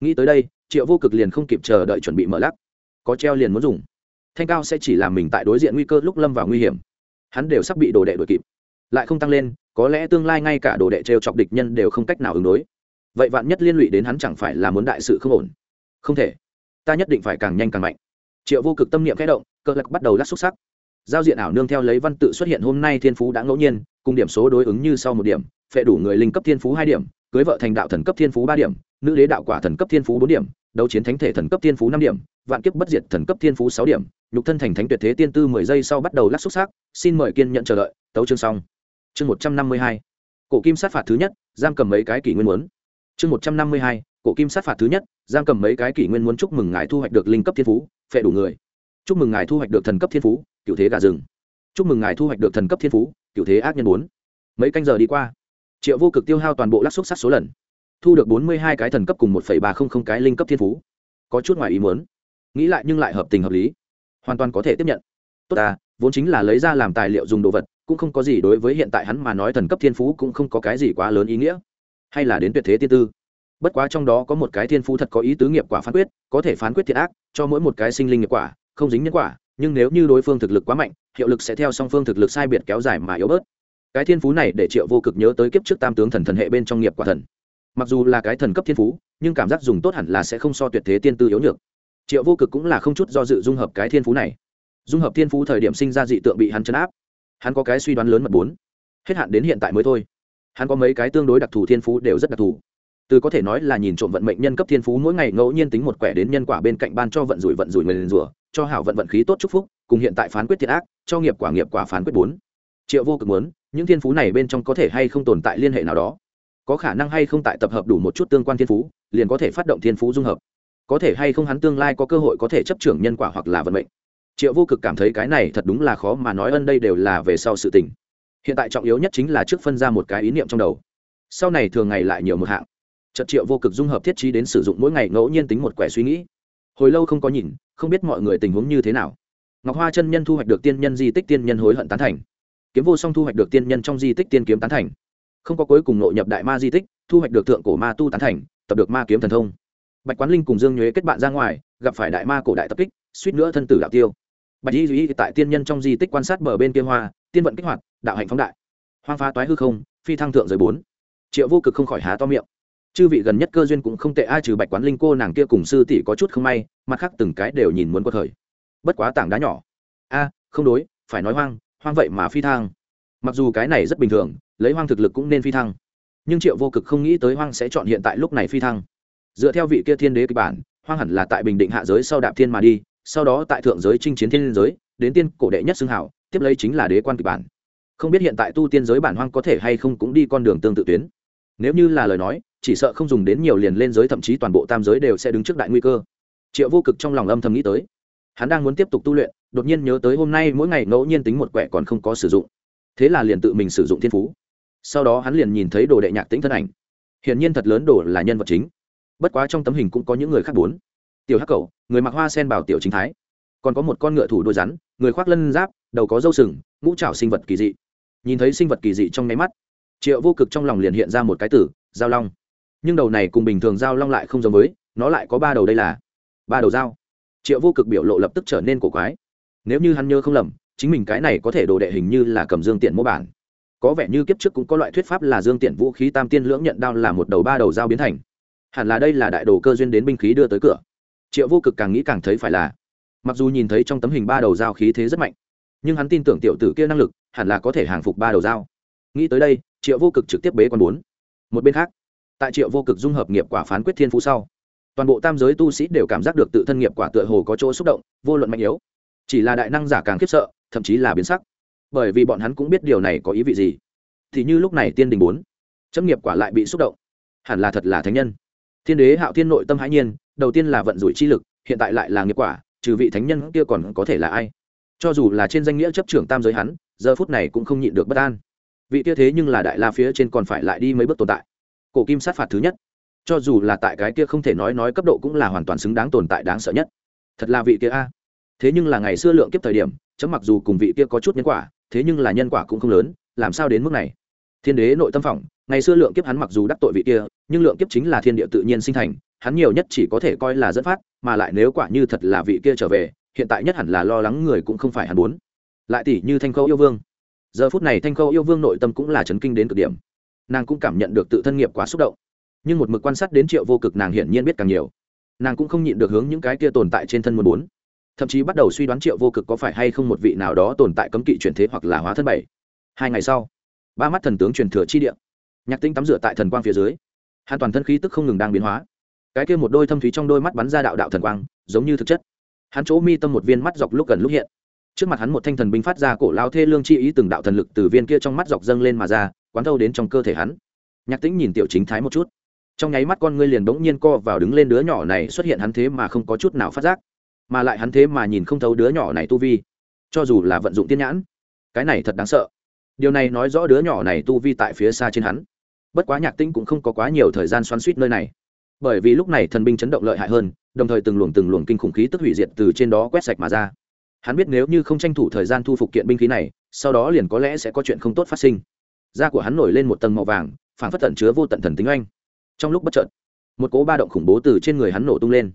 Nghĩ tới đây, triệu vô cực liền không kịp chờ đợi chuẩn bị mở lắc. Có treo liền muốn dùng. Thanh cao sẽ chỉ làm mình tại đối diện nguy cơ lúc lâm vào nguy hiểm. Hắn đều sắp bị đồ đệ đuổi kịp. Lại không tăng lên, có lẽ tương lai ngay cả đồ đệ trêu chọc địch nhân đều không cách nào ứng đối. Vậy vạn nhất liên lụy đến hắn chẳng phải là muốn đại sự không ổn? Không thể. Ta nhất định phải càng nhanh càng mạnh. Triệu vô cực tâm niệm khẽ động, cơ lạc bắt đầu lắc xúc sắc. Giao diện ảo nương theo lấy văn tự xuất hiện hôm nay thiên phú đã ngẫu nhiên, cùng điểm số đối ứng như sau một điểm, phệ đủ người linh cấp thiên phú hai điểm cưới vợ thành đạo thần cấp thiên phú ba điểm, nữ đế đạo quả thần cấp thiên phú bốn điểm, đấu chiến thánh thể thần cấp thiên phú năm điểm, vạn kiếp bất diệt thần cấp thiên phú sáu điểm, nhục thân thành thánh tuyệt thế tiên tư mười giây sau bắt đầu lắc xúc xác, xin mời kiên nhận chờ đợi, tấu chương xong. Chương một trăm năm mươi hai, cổ kim sát phạt thứ nhất, giam cầm mấy cái kỷ nguyên muốn. Chương một trăm năm mươi hai, cổ kim sát phạt thứ nhất, giam cầm mấy cái kỷ nguyên muốn chúc mừng ngài thu hoạch được linh cấp thiên phú, phệ đủ người. Chúc mừng ngài thu hoạch được thần cấp thiên phú cựu thế gà rừng. Chúc mừng ngài thu hoạch được thần cấp thiên phú cựu thế ác nhân bốn mấy canh giờ đi qua triệu vô cực tiêu hao toàn bộ lắc xúc sắc số lần, thu được bốn mươi hai cái thần cấp cùng một ba không không cái linh cấp thiên phú. Có chút ngoài ý muốn. Nghĩ lại nhưng lại hợp tình hợp lý. Hoàn toàn có thể tiếp nhận. Tốt ta vốn chính là lấy ra làm tài liệu dùng đồ vật, cũng không có gì đối với hiện tại hắn mà nói thần cấp thiên phú cũng không có cái gì quá lớn ý nghĩa. Hay là đến tuyệt thế tiên tư. Bất quá trong đó có một cái thiên phú thật có ý tứ nghiệp quả phán quyết, có thể phán quyết thiệt ác, cho mỗi một cái sinh linh nghiệp quả, không dính nhân quả, nhưng nếu như đối phương thực lực quá mạnh, hiệu lực sẽ theo song phương thực lực sai biệt kéo dài mà yếu bớt cái thiên phú này để triệu vô cực nhớ tới kiếp trước tam tướng thần thần hệ bên trong nghiệp quả thần. Mặc dù là cái thần cấp thiên phú, nhưng cảm giác dùng tốt hẳn là sẽ không so tuyệt thế tiên tư yếu nhược. Triệu vô cực cũng là không chút do dự dung hợp cái thiên phú này. Dung hợp thiên phú thời điểm sinh ra dị tượng bị hắn chấn áp. Hắn có cái suy đoán lớn mật bốn. Hết hạn đến hiện tại mới thôi. Hắn có mấy cái tương đối đặc thù thiên phú đều rất đặc thù. Từ có thể nói là nhìn trộm vận mệnh nhân cấp thiên phú mỗi ngày ngẫu nhiên tính một quẻ đến nhân quả bên cạnh ban cho vận rủi vận rủi người liền rủa, cho hảo vận vận khí tốt chúc phúc, cùng hiện tại phán quyết thiệt ác, cho nghiệp quả nghiệp quả phán quyết bốn. Triệu vô cực muốn những thiên phú này bên trong có thể hay không tồn tại liên hệ nào đó? Có khả năng hay không tại tập hợp đủ một chút tương quan thiên phú, liền có thể phát động thiên phú dung hợp. Có thể hay không hắn tương lai có cơ hội có thể chấp trưởng nhân quả hoặc là vận mệnh. Triệu vô cực cảm thấy cái này thật đúng là khó mà nói ân đây đều là về sau sự tình. Hiện tại trọng yếu nhất chính là trước phân ra một cái ý niệm trong đầu. Sau này thường ngày lại nhiều một hạng. Trật triệu vô cực dung hợp thiết trí đến sử dụng mỗi ngày ngẫu nhiên tính một quẻ suy nghĩ. Hồi lâu không có nhìn, không biết mọi người tình huống như thế nào. Ngọc hoa chân nhân thu hoạch được tiên nhân di tích tiên nhân hối hận tán thành kiếm vô song thu hoạch được tiên nhân trong di tích tiên kiếm tán thành. Không có cuối cùng nội nhập đại ma di tích, thu hoạch được thượng cổ ma tu tán thành, tập được ma kiếm thần thông. Bạch quán linh cùng dương nhuế kết bạn ra ngoài, gặp phải đại ma cổ đại tập kích, suýt nữa thân tử đạo tiêu. Bạch y duy tại tiên nhân trong di tích quan sát bờ bên kia hoa, tiên vận kích hoạt, đạo hạnh phóng đại. Hoang phá toái hư không, phi thăng thượng giới bốn. Triệu vô cực không khỏi há to miệng. Chư vị gần nhất cơ duyên cũng không tệ ai trừ bạch quán linh cô nàng kia cùng sư tỷ có chút không may, mặt khác từng cái đều nhìn muốn có thời bất quá tảng đá nhỏ. A, không đối, phải nói hoang hoang vậy mà phi thăng mặc dù cái này rất bình thường, lấy hoang thực lực cũng nên phi thăng. Nhưng triệu vô cực không nghĩ tới hoang sẽ chọn hiện tại lúc này phi thăng. Dựa theo vị kia thiên đế kịch bản, hoang hẳn là tại bình định hạ giới sau đạp thiên mà đi, sau đó tại thượng giới chinh chiến thiên giới, đến tiên cổ đệ nhất xưng hảo tiếp lấy chính là đế quan kịch bản. Không biết hiện tại tu tiên giới bản hoang có thể hay không cũng đi con đường tương tự tuyến. Nếu như là lời nói, chỉ sợ không dùng đến nhiều liền lên giới thậm chí toàn bộ tam giới đều sẽ đứng trước đại nguy cơ. Triệu vô cực trong lòng âm thầm nghĩ tới. Hắn đang muốn tiếp tục tu luyện đột nhiên nhớ tới hôm nay mỗi ngày ngẫu nhiên tính một quẻ còn không có sử dụng. Thế là liền tự mình sử dụng thiên phú. Sau đó hắn liền nhìn thấy đồ đệ nhạc tĩnh thân ảnh. Hiển nhiên thật lớn đồ là nhân vật chính. Bất quá trong tấm hình cũng có những người khác bốn. Tiểu hắc cầu người mặc hoa sen bảo tiểu chính thái. Còn có một con ngựa thủ đôi rắn, người khoác lân giáp, đầu có dâu sừng, ngũ trảo sinh vật kỳ dị. Nhìn thấy sinh vật kỳ dị trong nháy mắt, triệu vô cực trong lòng liền hiện ra một cái tử, giao long. Nhưng đầu này cùng bình thường giao long lại không giống với, nó lại có ba đầu đây là ba đầu dao. Triệu vô cực biểu lộ lập tức trở nên cổ quái nếu như hắn nhớ không lầm, chính mình cái này có thể đồ đệ hình như là cầm dương tiện mô bản. Có vẻ như kiếp trước cũng có loại thuyết pháp là dương tiện vũ khí tam tiên lưỡng nhận đao là một đầu ba đầu dao biến thành. Hẳn là đây là đại đồ cơ duyên đến binh khí đưa tới cửa. Triệu vô cực càng nghĩ càng thấy phải là, mặc dù nhìn thấy trong tấm hình ba đầu dao khí thế rất mạnh, nhưng hắn tin tưởng tiểu tử kia năng lực hẳn là có thể hàng phục ba đầu dao. Nghĩ tới đây, triệu vô cực trực tiếp bế con bốn. Một bên khác, tại triệu vô cực dung hợp nghiệp quả phán quyết thiên phú sau, toàn bộ tam giới tu sĩ đều cảm giác được tự thân nghiệp quả tựa hồ có chỗ xúc động, vô luận mạnh yếu chỉ là đại năng giả càng khiếp sợ, thậm chí là biến sắc. Bởi vì bọn hắn cũng biết điều này có ý vị gì. Thì như lúc này tiên đình bốn chấm nghiệp quả lại bị xúc động. Hẳn là thật là thánh nhân. Thiên đế hạo thiên nội tâm hãi nhiên, đầu tiên là vận rủi chi lực, hiện tại lại là nghiệp quả, trừ vị thánh nhân kia còn có thể là ai? Cho dù là trên danh nghĩa chấp trưởng tam giới hắn, giờ phút này cũng không nhịn được bất an. Vị kia thế nhưng là đại la phía trên còn phải lại đi mấy bước tồn tại. Cổ kim sát phạt thứ nhất. Cho dù là tại cái kia không thể nói nói cấp độ cũng là hoàn toàn xứng đáng tồn tại đáng sợ nhất. Thật là vị kia a thế nhưng là ngày xưa lượng kiếp thời điểm, chấm mặc dù cùng vị kia có chút nhân quả, thế nhưng là nhân quả cũng không lớn, làm sao đến mức này? Thiên đế nội tâm phỏng, ngày xưa lượng kiếp hắn mặc dù đắc tội vị kia, nhưng lượng kiếp chính là thiên địa tự nhiên sinh thành, hắn nhiều nhất chỉ có thể coi là dẫn phát, mà lại nếu quả như thật là vị kia trở về, hiện tại nhất hẳn là lo lắng người cũng không phải hắn muốn. Lại tỷ như thanh khâu yêu vương. Giờ phút này thanh khâu yêu vương nội tâm cũng là chấn kinh đến cực điểm. Nàng cũng cảm nhận được tự thân nghiệp quá xúc động. Nhưng một mực quan sát đến triệu vô cực nàng hiển nhiên biết càng nhiều. Nàng cũng không nhịn được hướng những cái kia tồn tại trên thân muốn bốn thậm chí bắt đầu suy đoán triệu vô cực có phải hay không một vị nào đó tồn tại cấm kỵ truyền thế hoặc là hóa thân bảy. Hai ngày sau, ba mắt thần tướng truyền thừa chi địa. Nhạc tinh tắm rửa tại thần quang phía dưới. Hắn toàn thân khí tức không ngừng đang biến hóa. Cái kia một đôi thâm thúy trong đôi mắt bắn ra đạo đạo thần quang, giống như thực chất. Hắn chỗ mi tâm một viên mắt dọc lúc gần lúc hiện. Trước mặt hắn một thanh thần binh phát ra cổ lao thê lương chi ý từng đạo thần lực từ viên kia trong mắt dọc dâng lên mà ra, quán thâu đến trong cơ thể hắn. Nhạc tĩnh nhìn tiểu chính thái một chút. Trong nháy mắt con ngươi liền bỗng nhiên co vào đứng lên đứa nhỏ này, xuất hiện hắn thế mà không có chút nào phát giác mà lại hắn thế mà nhìn không thấu đứa nhỏ này tu vi, cho dù là vận dụng tiên nhãn, cái này thật đáng sợ. Điều này nói rõ đứa nhỏ này tu vi tại phía xa trên hắn. Bất quá nhạc tĩnh cũng không có quá nhiều thời gian xoắn suýt nơi này. Bởi vì lúc này thần binh chấn động lợi hại hơn, đồng thời từng luồng từng luồng kinh khủng khí tức hủy diệt từ trên đó quét sạch mà ra. Hắn biết nếu như không tranh thủ thời gian thu phục kiện binh khí này, sau đó liền có lẽ sẽ có chuyện không tốt phát sinh. Da của hắn nổi lên một tầng màu vàng phản phất tận chứa vô tận thần tính oanh. Trong lúc bất chợt, một cố ba động khủng bố từ trên người hắn nổ tung lên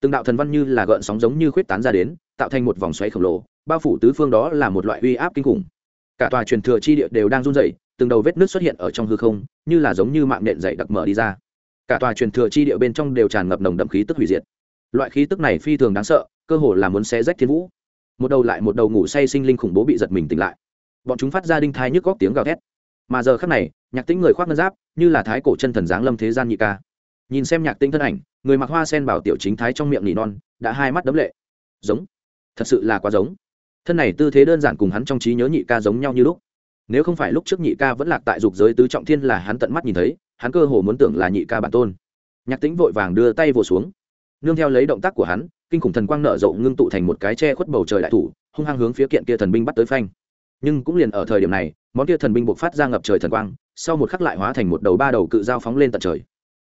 từng đạo thần văn như là gợn sóng giống như khuyết tán ra đến, tạo thành một vòng xoáy khổng lồ, bao phủ tứ phương đó là một loại uy áp kinh khủng. Cả tòa truyền thừa chi địa đều đang run rẩy, từng đầu vết nước xuất hiện ở trong hư không, như là giống như mạng nện dày đặc mở đi ra. Cả tòa truyền thừa chi địa bên trong đều tràn ngập nồng đậm khí tức hủy diệt. Loại khí tức này phi thường đáng sợ, cơ hồ là muốn xé rách thiên vũ. Một đầu lại một đầu ngủ say sinh linh khủng bố bị giật mình tỉnh lại. Bọn chúng phát ra đinh thai nhức góc tiếng gào thét. Mà giờ khắc này, nhạc tính người khoác ngân giáp, như là thái cổ chân thần giáng lâm thế gian nhị ca nhìn xem nhạc tinh thân ảnh, người mặc hoa sen bảo tiểu chính thái trong miệng nỉ non, đã hai mắt đấm lệ. Giống. Thật sự là quá giống. Thân này tư thế đơn giản cùng hắn trong trí nhớ nhị ca giống nhau như lúc. Nếu không phải lúc trước nhị ca vẫn lạc tại dục giới tứ trọng thiên là hắn tận mắt nhìn thấy, hắn cơ hồ muốn tưởng là nhị ca bản tôn. Nhạc tính vội vàng đưa tay vồ xuống. Nương theo lấy động tác của hắn, kinh khủng thần quang nở rộ ngưng tụ thành một cái che khuất bầu trời đại thủ, hung hăng hướng phía kiện kia thần binh bắt tới phanh. Nhưng cũng liền ở thời điểm này, món kia thần binh buộc phát ra ngập trời thần quang, sau một khắc lại hóa thành một đầu ba đầu cự dao phóng lên tận trời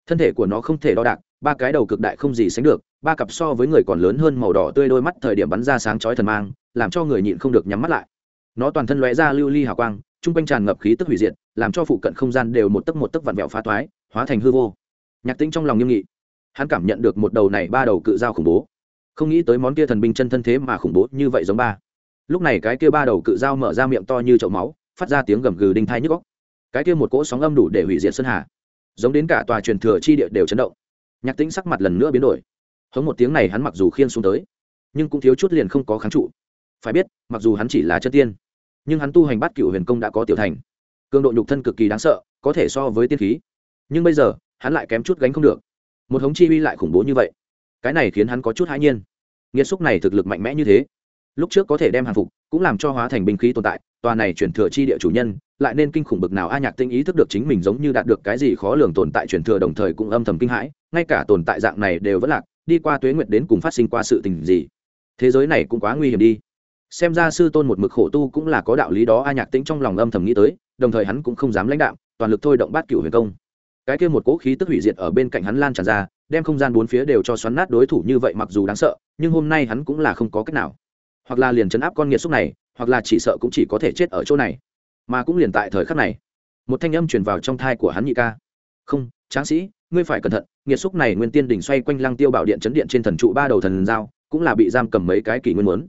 thân thể của nó không thể đo đạc, ba cái đầu cực đại không gì sánh được, ba cặp so với người còn lớn hơn màu đỏ tươi đôi mắt thời điểm bắn ra sáng chói thần mang, làm cho người nhịn không được nhắm mắt lại. Nó toàn thân lóe ra lưu ly hào quang trung quanh tràn ngập khí tức hủy diệt, làm cho phụ cận không gian đều một tấc một tấc vặn vẹo phá toái, hóa thành hư vô. Nhạc tính trong lòng nghiêm nghị. Hắn cảm nhận được một đầu này ba đầu cự dao khủng bố. Không nghĩ tới món kia thần binh chân thân thế mà khủng bố như vậy giống ba. Lúc này cái kia ba đầu cự dao mở ra miệng to như chậu máu, phát ra tiếng gầm gừ đinh thai nhức góc cái kia một cỗ sóng âm đủ để hủy diệt sơn hà giống đến cả tòa truyền thừa chi địa đều chấn động. Nhạc tĩnh sắc mặt lần nữa biến đổi. Hống một tiếng này hắn mặc dù khiên xuống tới, nhưng cũng thiếu chút liền không có kháng trụ. Phải biết, mặc dù hắn chỉ là chân tiên, nhưng hắn tu hành bát cựu huyền công đã có tiểu thành. Cường độ nhục thân cực kỳ đáng sợ, có thể so với tiên khí. Nhưng bây giờ, hắn lại kém chút gánh không được. Một hống chi uy lại khủng bố như vậy, cái này khiến hắn có chút hãi nhiên. Nghiệt xúc này thực lực mạnh mẽ như thế, lúc trước có thể đem hàng phục, cũng làm cho hóa thành binh khí tồn tại tòa này chuyển thừa chi địa chủ nhân, lại nên kinh khủng bực nào a nhạc tinh ý thức được chính mình giống như đạt được cái gì khó lường tồn tại chuyển thừa đồng thời cũng âm thầm kinh hãi, ngay cả tồn tại dạng này đều vẫn lạc, đi qua tuế nguyệt đến cùng phát sinh qua sự tình gì. Thế giới này cũng quá nguy hiểm đi. Xem ra sư tôn một mực khổ tu cũng là có đạo lý đó, a nhạc tĩnh trong lòng âm thầm nghĩ tới, đồng thời hắn cũng không dám lãnh đạo toàn lực thôi động bát cửu huyền công. Cái kia một cỗ khí tức hủy diệt ở bên cạnh hắn lan tràn ra, đem không gian bốn phía đều cho xoắn nát đối thủ như vậy mặc dù đáng sợ, nhưng hôm nay hắn cũng là không có cách nào. Hoặc là liền chấn áp con nghiệt xúc này hoặc là chỉ sợ cũng chỉ có thể chết ở chỗ này. Mà cũng liền tại thời khắc này, một thanh âm truyền vào trong thai của hắn nhị ca. Không, tráng sĩ, ngươi phải cẩn thận, nghiệt xúc này nguyên tiên đỉnh xoay quanh lăng tiêu bảo điện chấn điện trên thần trụ ba đầu thần giao, cũng là bị giam cầm mấy cái kỷ nguyên muốn.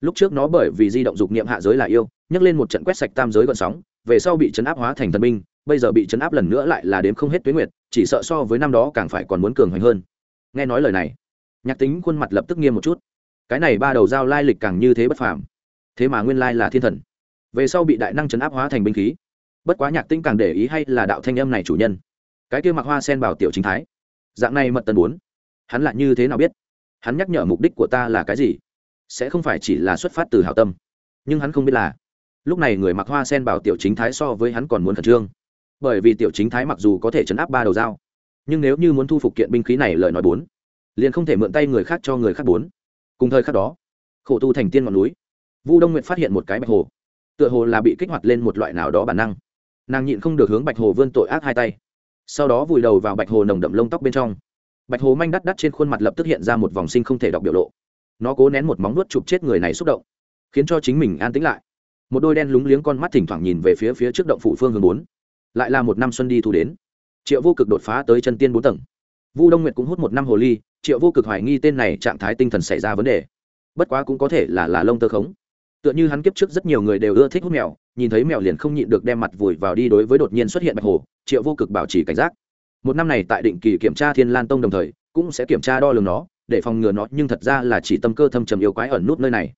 Lúc trước nó bởi vì di động dục niệm hạ giới là yêu, nhấc lên một trận quét sạch tam giới gọn sóng, về sau bị chấn áp hóa thành thần binh, bây giờ bị chấn áp lần nữa lại là đếm không hết tuyến nguyệt, chỉ sợ so với năm đó càng phải còn muốn cường hoành hơn. Nghe nói lời này, nhạc tính khuôn mặt lập tức nghiêm một chút. Cái này ba đầu giao lai lịch càng như thế bất phàm thế mà nguyên lai là thiên thần. Về sau bị đại năng chấn áp hóa thành binh khí. Bất quá nhạc tinh càng để ý hay là đạo thanh âm này chủ nhân. Cái kia mặc hoa sen bảo tiểu chính thái. Dạng này mật tần bốn hắn lại như thế nào biết? Hắn nhắc nhở mục đích của ta là cái gì? Sẽ không phải chỉ là xuất phát từ hảo tâm. Nhưng hắn không biết là, lúc này người mặc hoa sen bảo tiểu chính thái so với hắn còn muốn khẩn trương. Bởi vì tiểu chính thái mặc dù có thể chấn áp ba đầu dao, nhưng nếu như muốn thu phục kiện binh khí này lời nói bốn, liền không thể mượn tay người khác cho người khác bốn. Cùng thời khắc đó, khổ tu thành tiên ngọn núi vu đông Nguyệt phát hiện một cái bạch hồ. Tựa hồ là bị kích hoạt lên một loại nào đó bản năng. Nàng nhịn không được hướng bạch hồ vươn tội ác hai tay. Sau đó vùi đầu vào bạch hồ nồng đậm lông tóc bên trong. Bạch hồ manh đắt đắt trên khuôn mặt lập tức hiện ra một vòng sinh không thể đọc biểu lộ. Nó cố nén một móng nuốt chụp chết người này xúc động, khiến cho chính mình an tĩnh lại. Một đôi đen lúng liếng con mắt thỉnh thoảng nhìn về phía phía trước động phủ phương hướng bốn. Lại là một năm xuân đi thu đến. Triệu vô cực đột phá tới chân tiên bốn tầng. Vu đông nguyệt cũng hút một năm hồ ly, triệu vô cực hoài nghi tên này trạng thái tinh thần xảy ra vấn đề. Bất quá cũng có thể là là lông tơ khống tựa như hắn kiếp trước rất nhiều người đều ưa thích hút mèo, nhìn thấy mèo liền không nhịn được đem mặt vùi vào đi đối với đột nhiên xuất hiện bạch hồ, triệu vô cực bảo trì cảnh giác. Một năm này tại định kỳ kiểm tra thiên lan tông đồng thời, cũng sẽ kiểm tra đo lường nó, để phòng ngừa nó, nhưng thật ra là chỉ tâm cơ thâm trầm yêu quái ẩn nút nơi này.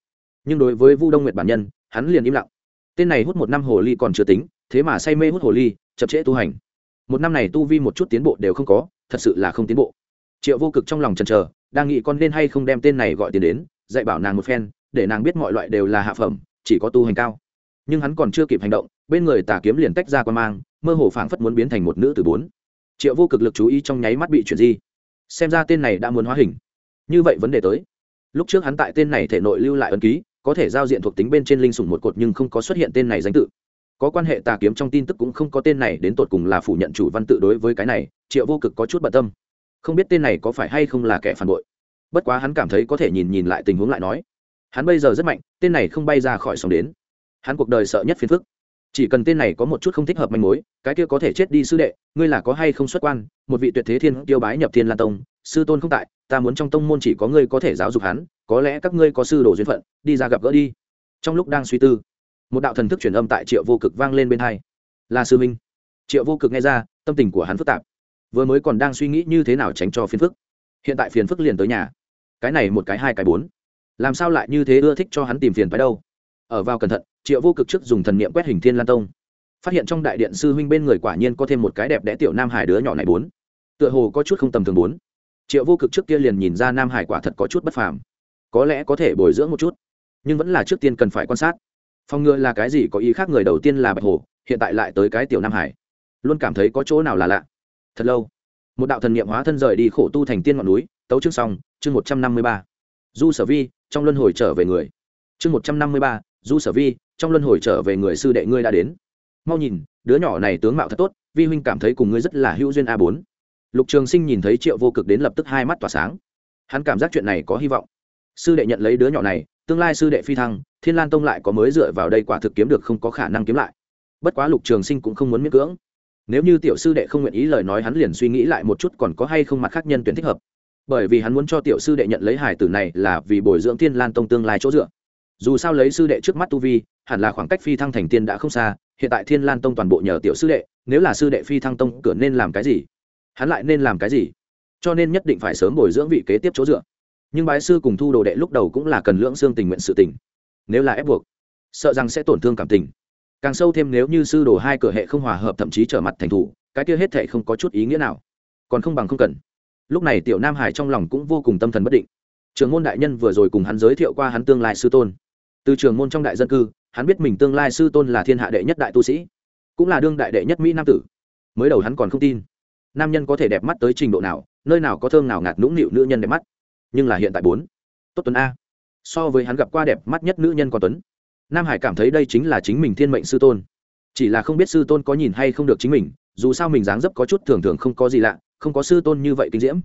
Nhưng đối với vu đông nguyệt bản nhân, hắn liền im lặng. Tên này hút một năm hồ ly còn chưa tính, thế mà say mê hút hồ ly, chậm trễ tu hành. Một năm này tu vi một chút tiến bộ đều không có, thật sự là không tiến bộ. Triệu vô cực trong lòng chần chờ, đang nghĩ con nên hay không đem tên này gọi tiền đến, dạy bảo nàng một phen để nàng biết mọi loại đều là hạ phẩm, chỉ có tu hành cao. Nhưng hắn còn chưa kịp hành động, bên người tà kiếm liền tách ra quan mang, mơ hồ phảng phất muốn biến thành một nữ từ bốn. Triệu vô cực lực chú ý trong nháy mắt bị chuyển di. Xem ra tên này đã muốn hóa hình. Như vậy vấn đề tới. Lúc trước hắn tại tên này thể nội lưu lại ấn ký, có thể giao diện thuộc tính bên trên linh sủng một cột nhưng không có xuất hiện tên này danh tự. Có quan hệ tà kiếm trong tin tức cũng không có tên này đến tột cùng là phủ nhận chủ văn tự đối với cái này, triệu vô cực có chút bận tâm. Không biết tên này có phải hay không là kẻ phản bội. Bất quá hắn cảm thấy có thể nhìn nhìn lại tình huống lại nói hắn bây giờ rất mạnh, tên này không bay ra khỏi sóng đến. Hắn cuộc đời sợ nhất phiền phức. Chỉ cần tên này có một chút không thích hợp manh mối, cái kia có thể chết đi sư đệ, ngươi là có hay không xuất quan, một vị tuyệt thế thiên tiêu bái nhập thiên lan tông, sư tôn không tại, ta muốn trong tông môn chỉ có ngươi có thể giáo dục hắn, có lẽ các ngươi có sư đồ duyên phận, đi ra gặp gỡ đi. Trong lúc đang suy tư, một đạo thần thức truyền âm tại triệu vô cực vang lên bên hai. Là sư minh. Triệu vô cực nghe ra, tâm tình của hắn phức tạp. Vừa mới còn đang suy nghĩ như thế nào tránh cho phiền phức. Hiện tại phiền phức liền tới nhà. Cái này một cái hai cái bốn làm sao lại như thế ưa thích cho hắn tìm phiền phải đâu? Ở vào cẩn thận, triệu vô cực trước dùng thần niệm quét hình thiên lan tông. Phát hiện trong đại điện sư huynh bên người quả nhiên có thêm một cái đẹp đẽ tiểu nam hải đứa nhỏ này bốn. Tựa hồ có chút không tầm thường bốn. Triệu vô cực trước kia liền nhìn ra nam hải quả thật có chút bất phàm. Có lẽ có thể bồi dưỡng một chút, nhưng vẫn là trước tiên cần phải quan sát. Phòng ngừa là cái gì, có ý khác người đầu tiên là bạch hồ, hiện tại lại tới cái tiểu nam hải. Luôn cảm thấy có chỗ nào là lạ. Thật lâu, một đạo thần niệm hóa thân rời đi khổ tu thành tiên ngọn núi, tấu chương xong, chương một trăm năm mươi ba du sở vi, trong luân hồi trở về người. Chương một trăm năm mươi ba, du sở vi, trong luân hồi trở về người sư đệ ngươi đã đến. Mau nhìn, đứa nhỏ này tướng mạo thật tốt, vi huynh cảm thấy cùng ngươi rất là hữu duyên a bốn. Lục trường sinh nhìn thấy triệu vô cực đến lập tức hai mắt tỏa sáng. Hắn cảm giác chuyện này có hy vọng. Sư đệ nhận lấy đứa nhỏ này, tương lai sư đệ phi thăng, thiên lan tông lại có mới dựa vào đây quả thực kiếm được không có khả năng kiếm lại. Bất quá lục trường sinh cũng không muốn miễn cưỡng. Nếu như tiểu sư đệ không nguyện ý lời nói hắn liền suy nghĩ lại một chút còn có hay không mặt khác nhân tuyển thích hợp bởi vì hắn muốn cho tiểu sư đệ nhận lấy hải tử này là vì bồi dưỡng thiên lan tông tương lai chỗ dựa. Dù sao lấy sư đệ trước mắt tu vi, hẳn là khoảng cách phi thăng thành tiên đã không xa, hiện tại thiên lan tông toàn bộ nhờ tiểu sư đệ, nếu là sư đệ phi thăng tông cửa nên làm cái gì? Hắn lại nên làm cái gì? Cho nên nhất định phải sớm bồi dưỡng vị kế tiếp chỗ dựa. Nhưng bái sư cùng thu đồ đệ lúc đầu cũng là cần lưỡng xương tình nguyện sự tình. Nếu là ép buộc, sợ rằng sẽ tổn thương cảm tình. Càng sâu thêm nếu như sư đồ hai cửa hệ không hòa hợp thậm chí trở mặt thành thủ, cái kia hết thể không có chút ý nghĩa nào. Còn không bằng không cần lúc này tiểu nam hải trong lòng cũng vô cùng tâm thần bất định. Trường môn đại nhân vừa rồi cùng hắn giới thiệu qua hắn tương lai sư tôn. Từ trường môn trong đại dân cư, hắn biết mình tương lai sư tôn là thiên hạ đệ nhất đại tu sĩ, cũng là đương đại đệ nhất mỹ nam tử. Mới đầu hắn còn không tin, nam nhân có thể đẹp mắt tới trình độ nào, nơi nào có thơm nào ngạt nũng nịu nữ nhân đẹp mắt. Nhưng là hiện tại bốn, tốt tuấn a. So với hắn gặp qua đẹp mắt nhất nữ nhân còn tuấn. Nam hải cảm thấy đây chính là chính mình thiên mệnh sư tôn. Chỉ là không biết sư tôn có nhìn hay không được chính mình, dù sao mình dáng dấp có chút thường thường không có gì lạ không có sư tôn như vậy kinh diễm.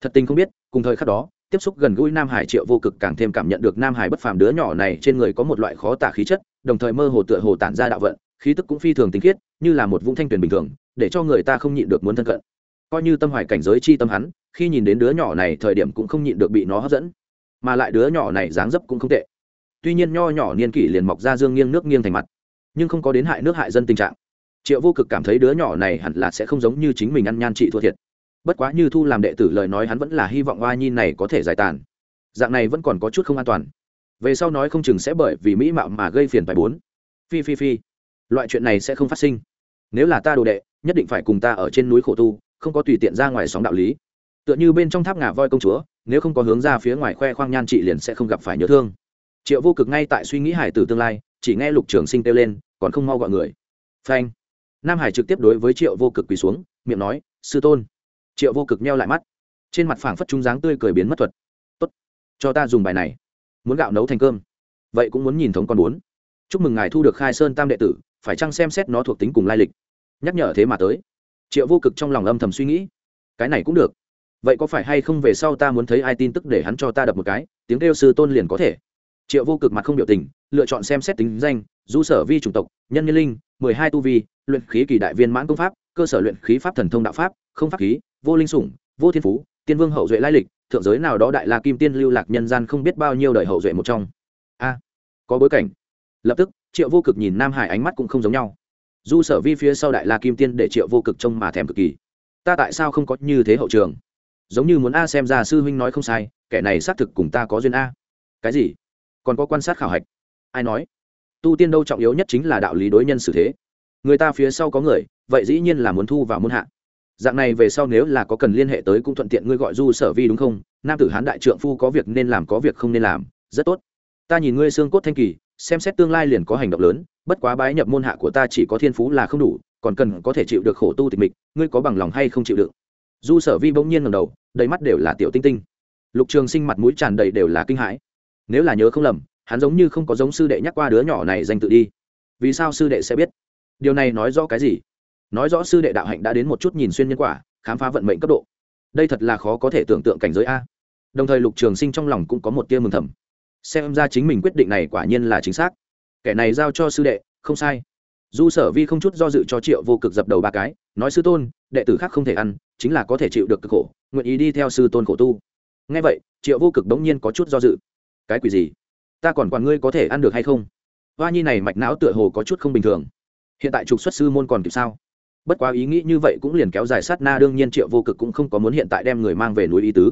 Thật tình không biết, cùng thời khắc đó, tiếp xúc gần gũi nam hải triệu vô cực càng thêm cảm nhận được nam hải bất phàm đứa nhỏ này trên người có một loại khó tả khí chất, đồng thời mơ hồ tựa hồ tản ra đạo vận, khí tức cũng phi thường tinh khiết, như là một vũng thanh tuyền bình thường, để cho người ta không nhịn được muốn thân cận. Coi như tâm hoài cảnh giới chi tâm hắn, khi nhìn đến đứa nhỏ này thời điểm cũng không nhịn được bị nó hấp dẫn. Mà lại đứa nhỏ này dáng dấp cũng không tệ. Tuy nhiên nho nhỏ niên kỷ liền mọc ra dương nghiêng nước nghiêng thành mặt, nhưng không có đến hại nước hại dân tình trạng. Triệu vô cực cảm thấy đứa nhỏ này hẳn là sẽ không giống như chính mình ăn nhan trị thua thiệt bất quá như thu làm đệ tử lời nói hắn vẫn là hy vọng oa nhi này có thể giải tàn. Dạng này vẫn còn có chút không an toàn. Về sau nói không chừng sẽ bởi vì mỹ mạo mà gây phiền phải bốn. Phi phi phi. Loại chuyện này sẽ không phát sinh. Nếu là ta đồ đệ, nhất định phải cùng ta ở trên núi khổ tu, không có tùy tiện ra ngoài sóng đạo lý. Tựa như bên trong tháp ngà voi công chúa, nếu không có hướng ra phía ngoài khoe khoang nhan chị liền sẽ không gặp phải nhớ thương. Triệu vô cực ngay tại suy nghĩ hải tử tương lai, chỉ nghe lục trường sinh kêu lên, còn không mau gọi người. Phanh. Nam hải trực tiếp đối với triệu vô cực quỳ xuống, miệng nói, sư tôn triệu vô cực meo lại mắt. Trên mặt phảng phất trung dáng tươi cười biến mất thuật. Tốt, cho ta dùng bài này. Muốn gạo nấu thành cơm. Vậy cũng muốn nhìn thống con bốn. Chúc mừng ngài thu được khai sơn tam đệ tử, phải chăng xem xét nó thuộc tính cùng lai lịch? Nhắc nhở thế mà tới. Triệu vô cực trong lòng âm thầm suy nghĩ. Cái này cũng được. Vậy có phải hay không về sau ta muốn thấy ai tin tức để hắn cho ta đập một cái, tiếng kêu sư tôn liền có thể. Triệu vô cực mặt không biểu tình, lựa chọn xem xét tính danh, du sở vi chủng tộc, nhân nhân linh, mười hai tu vi, luyện khí kỳ đại viên mãn công pháp, cơ sở luyện khí pháp thần thông đạo pháp, không pháp khí vô linh sủng, vô thiên phú, tiên vương hậu duệ lai lịch, thượng giới nào đó đại la kim tiên lưu lạc nhân gian không biết bao nhiêu đời hậu duệ một trong. A, có bối cảnh. Lập tức, triệu vô cực nhìn nam hải ánh mắt cũng không giống nhau. Du sở vi phía sau đại la kim tiên để triệu vô cực trông mà thèm cực kỳ. Ta tại sao không có như thế hậu trường? Giống như muốn a xem ra sư huynh nói không sai, kẻ này xác thực cùng ta có duyên a. Cái gì? Còn có quan sát khảo hạch? Ai nói? Tu tiên đâu trọng yếu nhất chính là đạo lý đối nhân xử thế. Người ta phía sau có người, vậy dĩ nhiên là muốn thu vào môn hạ dạng này về sau nếu là có cần liên hệ tới cũng thuận tiện ngươi gọi du sở vi đúng không? Nam tử hán đại trượng phu có việc nên làm có việc không nên làm, rất tốt. Ta nhìn ngươi xương cốt thanh kỳ, xem xét tương lai liền có hành động lớn, bất quá bái nhập môn hạ của ta chỉ có thiên phú là không đủ, còn cần có thể chịu được khổ tu tịch mịch, ngươi có bằng lòng hay không chịu đựng? Du sở vi bỗng nhiên ngầm đầu, đầy mắt đều là tiểu tinh tinh. Lục trường sinh mặt mũi tràn đầy đều là kinh hãi. Nếu là nhớ không lầm, hắn giống như không có giống sư đệ nhắc qua đứa nhỏ này danh tự đi. Vì sao sư đệ sẽ biết? Điều này nói rõ cái gì? Nói rõ sư đệ đạo hạnh đã đến một chút nhìn xuyên nhân quả, khám phá vận mệnh cấp độ. Đây thật là khó có thể tưởng tượng cảnh giới a. Đồng thời lục trường sinh trong lòng cũng có một tia mừng thầm. Xem ra chính mình quyết định này quả nhiên là chính xác. Kẻ này giao cho sư đệ, không sai. Du sở vi không chút do dự cho triệu vô cực dập đầu ba cái, nói sư tôn, đệ tử khác không thể ăn, chính là có thể chịu được cực khổ, nguyện ý đi theo sư tôn khổ tu. Ngay vậy, triệu vô cực đống nhiên có chút do dự. Cái quỷ gì? Ta còn quản ngươi có thể ăn được hay không? Hoa nhi này mạch não tựa hồ có chút không bình thường. Hiện tại trục xuất sư môn còn kịp sao? Bất quá ý nghĩ như vậy cũng liền kéo dài sát na, đương nhiên triệu vô cực cũng không có muốn hiện tại đem người mang về núi ý tứ.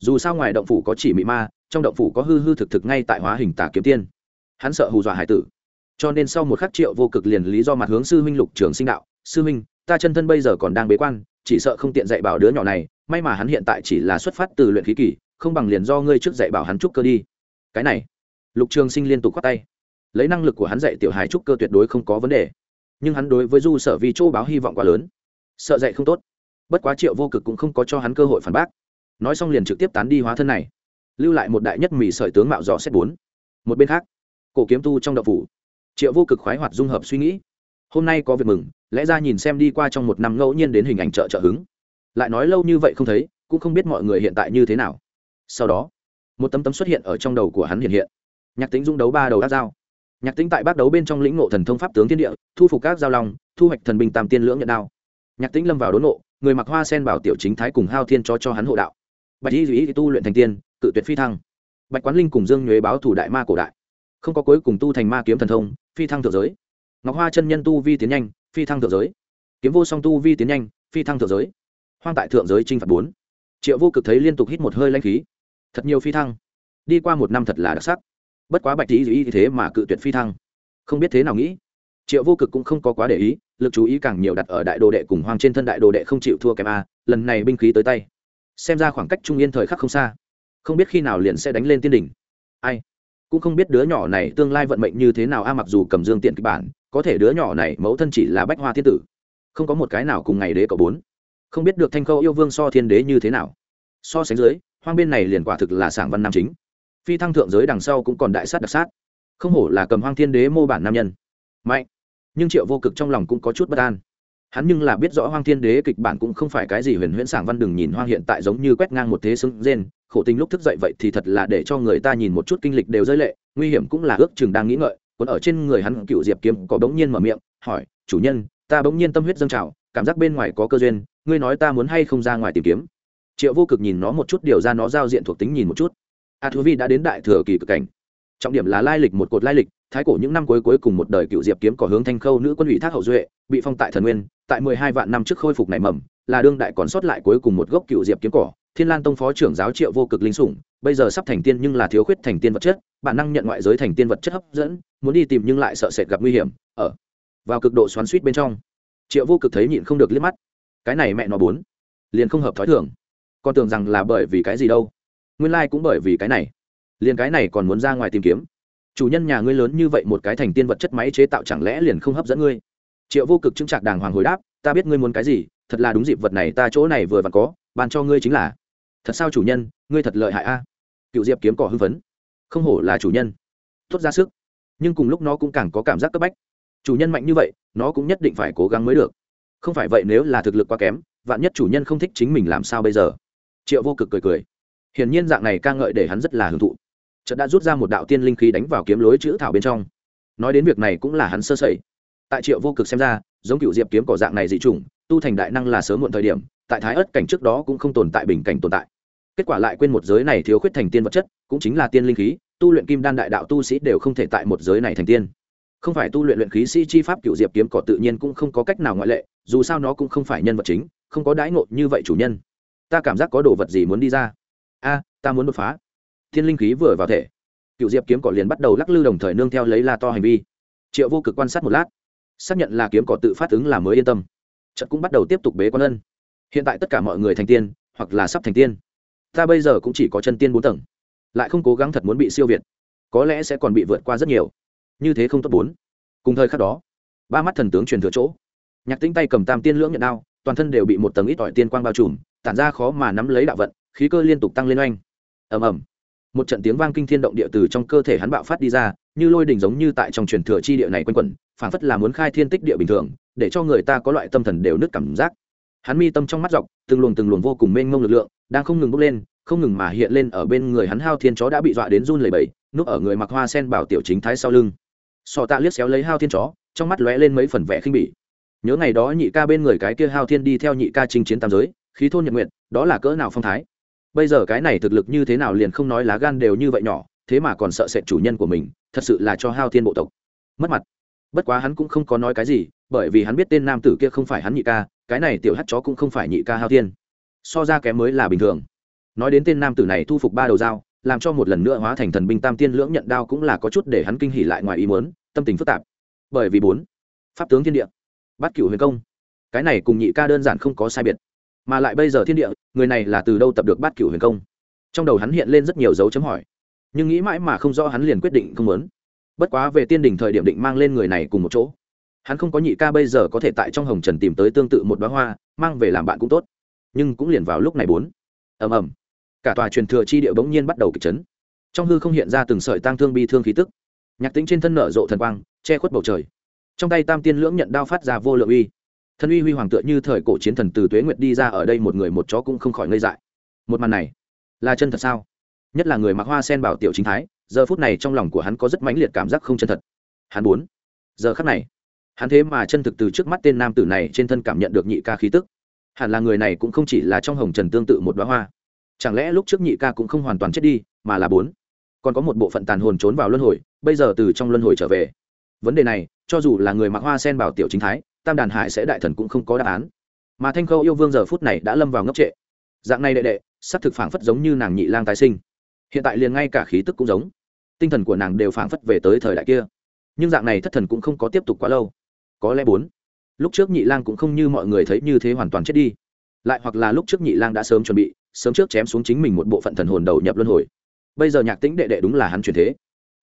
Dù sao ngoài động phủ có chỉ mị ma, trong động phủ có hư hư thực thực ngay tại hóa hình tà kiếm tiên. Hắn sợ hù dọa hải tử. Cho nên sau một khắc triệu vô cực liền lý do mặt hướng sư huynh lục trường sinh đạo, sư huynh, ta chân thân bây giờ còn đang bế quan, chỉ sợ không tiện dạy bảo đứa nhỏ này, may mà hắn hiện tại chỉ là xuất phát từ luyện khí kỷ không bằng liền do ngươi trước dạy bảo hắn trúc cơ đi. Cái này, lục trường sinh liên tục khoát tay. Lấy năng lực của hắn dạy tiểu hài trúc cơ tuyệt đối không có vấn đề nhưng hắn đối với du sở vi châu báo hy vọng quá lớn. Sợ dạy không tốt. Bất quá triệu vô cực cũng không có cho hắn cơ hội phản bác. Nói xong liền trực tiếp tán đi hóa thân này. Lưu lại một đại nhất mỹ sợi tướng mạo dò xét bốn. Một bên khác, cổ kiếm tu trong đậu phủ. Triệu vô cực khoái hoạt dung hợp suy nghĩ. Hôm nay có việc mừng, lẽ ra nhìn xem đi qua trong một năm ngẫu nhiên đến hình ảnh chợ trợ hứng. Lại nói lâu như vậy không thấy, cũng không biết mọi người hiện tại như thế nào. Sau đó, một tấm tấm xuất hiện ở trong đầu của hắn hiện hiện. Nhạc tính dung đấu ba đầu ác dao nhạc Tĩnh tại bác đấu bên trong lĩnh ngộ thần thông pháp tướng thiên địa, thu phục các giao long, thu hoạch thần binh tam tiên lưỡng nhận đao. Nhạc Tĩnh lâm vào đốn nộ người mặc hoa sen bảo tiểu chính thái cùng hao thiên cho cho hắn hộ đạo. Bạch y duy tu luyện thành tiên, cự tuyệt phi thăng. Bạch quán linh cùng dương nhuế báo thủ đại ma cổ đại. Không có cuối cùng tu thành ma kiếm thần thông, phi thăng thượng giới. Ngọc hoa chân nhân tu vi tiến nhanh, phi thăng thượng giới. Kiếm vô song tu vi tiến nhanh, phi thăng thượng giới. Hoang tại thượng giới t r i n h phạt bốn. Triệu vô cực thấy liên tục hít một hơi lanh khí. Thật nhiều phi thăng. Đi qua một năm thật là đặc sắc bất quá bạch lý ý thế mà cự tuyệt phi thăng. Không biết thế nào nghĩ. Triệu vô cực cũng không có quá để ý, lực chú ý càng nhiều đặt ở đại đồ đệ cùng hoang trên thân đại đồ đệ không chịu thua kém a, lần này binh khí tới tay. Xem ra khoảng cách trung yên thời khắc không xa. Không biết khi nào liền sẽ đánh lên tiên đỉnh. Ai? Cũng không biết đứa nhỏ này tương lai vận mệnh như thế nào a, mặc dù cầm dương tiện kịch bản, có thể đứa nhỏ này mẫu thân chỉ là bách hoa thiên tử. Không có một cái nào cùng ngày đế cậu bốn. Không biết được thanh khâu yêu vương so thiên đế như thế nào. So sánh dưới, hoang bên này liền quả thực là sảng văn nam chính phi thăng thượng giới đằng sau cũng còn đại sát đặc sát. Không hổ là cầm hoang thiên đế mô bản nam nhân. Mạnh. Nhưng triệu vô cực trong lòng cũng có chút bất an. Hắn nhưng là biết rõ hoang thiên đế kịch bản cũng không phải cái gì huyền huyễn sảng văn đừng nhìn hoang hiện tại giống như quét ngang một thế xứng rên. Khổ tình lúc thức dậy vậy thì thật là để cho người ta nhìn một chút kinh lịch đều rơi lệ, nguy hiểm cũng là ước chừng đang nghĩ ngợi. Còn ở trên người hắn cựu diệp kiếm có bỗng nhiên mở miệng, hỏi, chủ nhân, ta bỗng nhiên tâm huyết dâng trào, cảm giác bên ngoài có cơ duyên, ngươi nói ta muốn hay không ra ngoài tìm kiếm? Triệu vô cực nhìn nó một chút, điều ra nó giao diện thuộc tính nhìn một chút a thú vi đã đến đại thừa kỳ cực cảnh. Trọng điểm là lai lịch một cột lai lịch, thái cổ những năm cuối cuối cùng một đời cựu diệp kiếm có hướng thanh khâu nữ quân ủy thác hậu duệ, bị phong tại thần nguyên, tại mười hai vạn năm trước khôi phục nảy mầm, là đương đại còn sót lại cuối cùng một gốc cựu diệp kiếm cỏ, thiên lan tông phó trưởng giáo triệu vô cực linh sủng, bây giờ sắp thành tiên nhưng là thiếu khuyết thành tiên vật chất, bản năng nhận ngoại giới thành tiên vật chất hấp dẫn, muốn đi tìm nhưng lại sợ sệt gặp nguy hiểm, ở vào cực độ xoắn suýt bên trong. Triệu vô cực thấy nhịn không được liếc mắt. Cái này mẹ nó bốn, liền không hợp thói thường. Con tưởng rằng là bởi vì cái gì đâu nguyên lai、like、cũng bởi vì cái này. Liền cái này còn muốn ra ngoài tìm kiếm. Chủ nhân nhà ngươi lớn như vậy một cái thành tiên vật chất máy chế tạo chẳng lẽ liền không hấp dẫn ngươi? Triệu vô cực chứng trạc đàng hoàng hồi đáp, ta biết ngươi muốn cái gì, thật là đúng dịp vật này ta chỗ này vừa vặn có, bàn cho ngươi chính là. Thật sao chủ nhân, ngươi thật lợi hại a. Cựu diệp kiếm cỏ hưng phấn. Không hổ là chủ nhân. Tốt ra sức. Nhưng cùng lúc nó cũng càng có cảm giác cấp bách. Chủ nhân mạnh như vậy, nó cũng nhất định phải cố gắng mới được. Không phải vậy nếu là thực lực quá kém, vạn nhất chủ nhân không thích chính mình làm sao bây giờ? Triệu vô cực cười cười hiển nhiên dạng này ca ngợi để hắn rất là hưởng thụ. Trận đã rút ra một đạo tiên linh khí đánh vào kiếm lối chữ thảo bên trong. Nói đến việc này cũng là hắn sơ sẩy. Tại triệu vô cực xem ra, giống cựu diệp kiếm cỏ dạng này dị chủng, tu thành đại năng là sớm muộn thời điểm, tại thái ất cảnh trước đó cũng không tồn tại bình cảnh tồn tại. Kết quả lại quên một giới này thiếu khuyết thành tiên vật chất, cũng chính là tiên linh khí, tu luyện kim đan đại đạo tu sĩ đều không thể tại một giới này thành tiên. Không phải tu luyện luyện khí sĩ chi pháp cựu diệp kiếm cỏ tự nhiên cũng không có cách nào ngoại lệ, dù sao nó cũng không phải nhân vật chính, không có đãi ngộ như vậy chủ nhân. Ta cảm giác có đồ vật gì muốn đi ra a, ta muốn đột phá. Thiên linh khí vừa vào thể. Cựu diệp kiếm cỏ liền bắt đầu lắc lư đồng thời nương theo lấy la to hành vi. Triệu vô cực quan sát một lát, xác nhận là kiếm cỏ tự phát ứng là mới yên tâm. Trận cũng bắt đầu tiếp tục bế quan ân. Hiện tại tất cả mọi người thành tiên, hoặc là sắp thành tiên. Ta bây giờ cũng chỉ có chân tiên bốn tầng, lại không cố gắng thật muốn bị siêu việt. Có lẽ sẽ còn bị vượt qua rất nhiều. Như thế không tốt bốn. Cùng thời khắc đó, ba mắt thần tướng truyền thừa chỗ. Nhạc tính tay cầm tam tiên lưỡng nhận đao, toàn thân đều bị một tầng ít ỏi tiên quang bao trùm, tản ra khó mà nắm lấy đạo vận khí cơ liên tục tăng lên oanh. Ầm ầm. Một trận tiếng vang kinh thiên động địa từ trong cơ thể hắn bạo phát đi ra, như lôi đỉnh giống như tại trong truyền thừa chi địa này quanh quẩn, phảng phất là muốn khai thiên tích địa bình thường, để cho người ta có loại tâm thần đều nứt cảm giác. Hắn mi tâm trong mắt dọc, từng luồng từng luồng vô cùng mênh mông lực lượng, đang không ngừng bốc lên, không ngừng mà hiện lên ở bên người hắn hao thiên chó đã bị dọa đến run lẩy bẩy, núp ở người mặc hoa sen bảo tiểu chính thái sau lưng. Sọ tạ liếc xéo lấy hao thiên chó, trong mắt lóe lên mấy phần vẻ khinh bỉ. Nhớ ngày đó nhị ca bên người cái kia hao thiên đi theo nhị ca chinh chiến tam giới, khí thôn nhật nguyện đó là cỡ nào phong thái? Bây giờ cái này thực lực như thế nào liền không nói lá gan đều như vậy nhỏ, thế mà còn sợ sệt chủ nhân của mình, thật sự là cho hao thiên bộ tộc. Mất mặt. Bất quá hắn cũng không có nói cái gì, bởi vì hắn biết tên nam tử kia không phải hắn nhị ca, cái này tiểu hát chó cũng không phải nhị ca hao thiên. So ra kém mới là bình thường. Nói đến tên nam tử này thu phục ba đầu dao, làm cho một lần nữa hóa thành thần binh tam tiên lưỡng nhận đao cũng là có chút để hắn kinh hỉ lại ngoài ý muốn, tâm tình phức tạp. Bởi vì bốn, pháp tướng thiên địa bắt cửu huyền công. Cái này cùng nhị ca đơn giản không có sai biệt mà lại bây giờ thiên địa, người này là từ đâu tập được bát cửu huyền công? Trong đầu hắn hiện lên rất nhiều dấu chấm hỏi. Nhưng nghĩ mãi mà không rõ hắn liền quyết định không muốn. Bất quá về tiên đình thời điểm định mang lên người này cùng một chỗ. Hắn không có nhị ca bây giờ có thể tại trong hồng trần tìm tới tương tự một đoá hoa, mang về làm bạn cũng tốt. Nhưng cũng liền vào lúc này bốn. Ầm ầm. Cả tòa truyền thừa chi điệu bỗng nhiên bắt đầu kịch chấn. Trong hư không hiện ra từng sợi tang thương bi thương khí tức. Nhạc tính trên thân nở rộ thần quang, che khuất bầu trời. Trong tay tam tiên lưỡng nhận đao phát ra vô lượng uy thân uy huy hoàng tựa như thời cổ chiến thần từ tuế nguyệt đi ra ở đây một người một chó cũng không khỏi ngây dại. Một màn này, là chân thật sao? Nhất là người mặc hoa sen bảo tiểu chính thái, giờ phút này trong lòng của hắn có rất mãnh liệt cảm giác không chân thật. Hắn muốn, giờ khắc này, hắn thế mà chân thực từ trước mắt tên nam tử này trên thân cảm nhận được nhị ca khí tức. Hẳn là người này cũng không chỉ là trong hồng trần tương tự một đoá hoa. Chẳng lẽ lúc trước nhị ca cũng không hoàn toàn chết đi, mà là bốn? Còn có một bộ phận tàn hồn trốn vào luân hồi, bây giờ từ trong luân hồi trở về. Vấn đề này, cho dù là người mặc hoa sen bảo tiểu chính thái tam đàn hải sẽ đại thần cũng không có đáp án. Mà thanh khâu yêu vương giờ phút này đã lâm vào ngốc trệ. Dạng này đệ đệ sắc thực phảng phất giống như nàng nhị lang tái sinh. Hiện tại liền ngay cả khí tức cũng giống. Tinh thần của nàng đều phảng phất về tới thời đại kia. Nhưng dạng này thất thần cũng không có tiếp tục quá lâu. Có lẽ bốn. Lúc trước nhị lang cũng không như mọi người thấy như thế hoàn toàn chết đi. Lại hoặc là lúc trước nhị lang đã sớm chuẩn bị, sớm trước chém xuống chính mình một bộ phận thần hồn đầu nhập luân hồi. Bây giờ nhạc tĩnh đệ đệ đúng là hắn chuyển thế.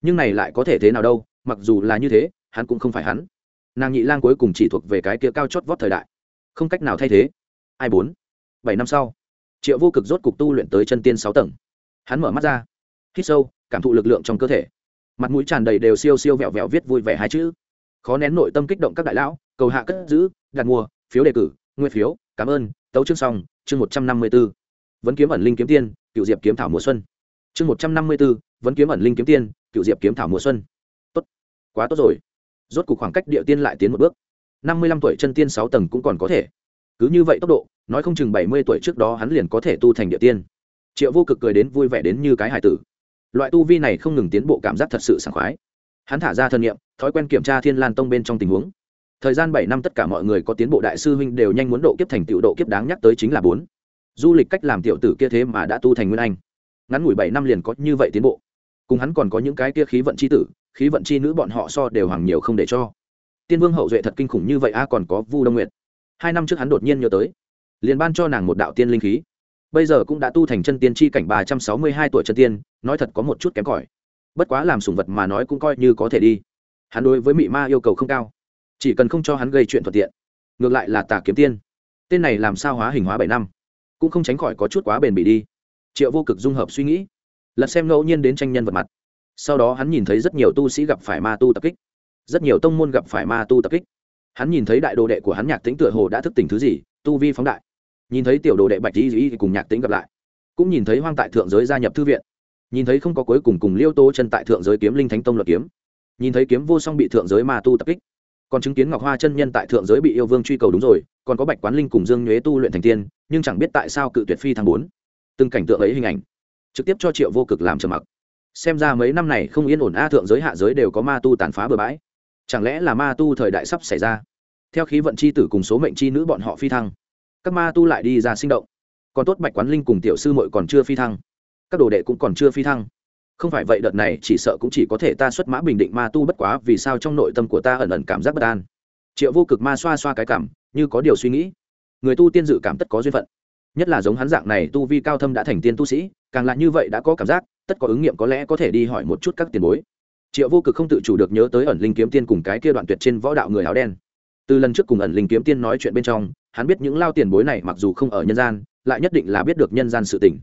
Nhưng này lại có thể thế nào đâu, mặc dù là như thế, hắn cũng không phải hắn nàng nhị lang cuối cùng chỉ thuộc về cái kia cao chót vót thời đại. Không cách nào thay thế. Ai bốn? Bảy năm sau, triệu vô cực rốt cục tu luyện tới chân tiên sáu tầng. Hắn mở mắt ra, hít sâu, cảm thụ lực lượng trong cơ thể. Mặt mũi tràn đầy đều siêu siêu vẹo vẹo viết vui vẻ hai chữ. Khó nén nội tâm kích động các đại lão, cầu hạ cất giữ, đặt mua, phiếu đề cử nguyên phiếu, cảm ơn, tấu chương xong, chương một trăm năm mươi b ố vẫn kiếm ẩn linh kiếm tiên, cựu diệp kiếm thảo mùa xuân. Chương một trăm năm mươi b ố vẫn kiếm ẩn linh kiếm tiên, cựu diệp kiếm thảo mùa xuân. Tốt. Quá tốt rồi rốt cuộc khoảng cách địa tiên lại tiến một bước. Năm mươi lăm tuổi chân tiên sáu tầng cũng còn có thể. Cứ như vậy tốc độ, nói không chừng bảy mươi tuổi trước đó hắn liền có thể tu thành địa tiên. Triệu vô cực cười đến vui vẻ đến như cái hải tử. Loại tu vi này không ngừng tiến bộ cảm giác thật sự sảng khoái. Hắn thả ra thân nhiệm thói quen kiểm tra thiên lan tông bên trong tình huống. Thời gian bảy năm tất cả mọi người có tiến bộ đại sư huynh đều nhanh muốn độ kiếp thành tiểu độ kiếp đáng nhắc tới chính là bốn. Du lịch cách làm tiểu tử kia thế mà đã tu thành nguyên anh. Ngắn ngủi bảy năm liền có như vậy tiến bộ cùng hắn còn có những cái kia khí vận c h i tử, khí vận chi nữ bọn họ so đều hoàng nhiều không để cho. Tiên vương hậu duệ thật kinh khủng như vậy a, còn có vu đông nguyệt. Hai năm trước hắn đột nhiên nhớ tới, liền ban cho nàng một đạo tiên linh khí. Bây giờ cũng đã tu thành chân tiên chi cảnh ba trăm sáu mươi hai tuổi chân tiên, nói thật có một chút kém cỏi. Bất quá làm sùng vật mà nói cũng coi như có thể đi. Hắn đối với mị ma yêu cầu không cao, chỉ cần không cho hắn gây chuyện thuận tiện. Ngược lại là tà kiếm tiên. Tên này làm sao hóa hình hóa bảy năm, cũng không tránh khỏi có chút quá bền bỉ đi. Triệu vô cực dung hợp suy nghĩ lật xem ngẫu nhiên đến tranh nhân vật mặt. Sau đó hắn nhìn thấy rất nhiều tu sĩ gặp phải ma tu tập kích. Rất nhiều tông môn gặp phải ma tu tập kích. Hắn nhìn thấy đại đồ đệ của hắn nhạc tính tựa hồ đã thức tỉnh thứ gì, tu vi phóng đại. Nhìn thấy tiểu đồ đệ bạch di cùng nhạc tính gặp lại. Cũng nhìn thấy hoang tại thượng giới gia nhập thư viện. Nhìn thấy không có cuối cùng cùng liêu tô chân tại thượng giới kiếm linh thánh tông luật kiếm. Nhìn thấy kiếm vô song bị thượng giới ma tu tập kích. Còn chứng kiến ngọc hoa chân nhân tại thượng giới bị yêu vương truy cầu đúng rồi, còn có bạch quán linh cùng dương nhuế tu luyện thành tiên, nhưng chẳng biết tại sao cự tuyệt phi thăng bốn. Từng cảnh tượng ấy hình ảnh trực tiếp cho triệu vô cực làm trầm mặc. Xem ra mấy năm này không yên ổn a thượng giới hạ giới đều có ma tu tàn phá bừa bãi. Chẳng lẽ là ma tu thời đại sắp xảy ra? Theo khí vận c h i tử cùng số mệnh c h i nữ bọn họ phi thăng, các ma tu lại đi ra sinh động. Còn tốt bạch quán linh cùng tiểu sư mội còn chưa phi thăng. Các đồ đệ cũng còn chưa phi thăng. Không phải vậy đợt này chỉ sợ cũng chỉ có thể ta xuất mã bình định ma tu bất quá vì sao trong nội tâm của ta ẩn ẩn cảm giác bất an. Triệu vô cực ma xoa xoa cái cảm, như có điều suy nghĩ. Người tu tiên dự cảm tất có duyên phận. Nhất là giống hắn dạng này tu vi cao thâm đã thành tiên tu sĩ càng là như vậy đã có cảm giác, tất có ứng nghiệm có lẽ có thể đi hỏi một chút các tiền bối. Triệu vô cực không tự chủ được nhớ tới ẩn linh kiếm tiên cùng cái kia đoạn tuyệt trên võ đạo người áo đen. Từ lần trước cùng ẩn linh kiếm tiên nói chuyện bên trong, hắn biết những lao tiền bối này mặc dù không ở nhân gian, lại nhất định là biết được nhân gian sự tình.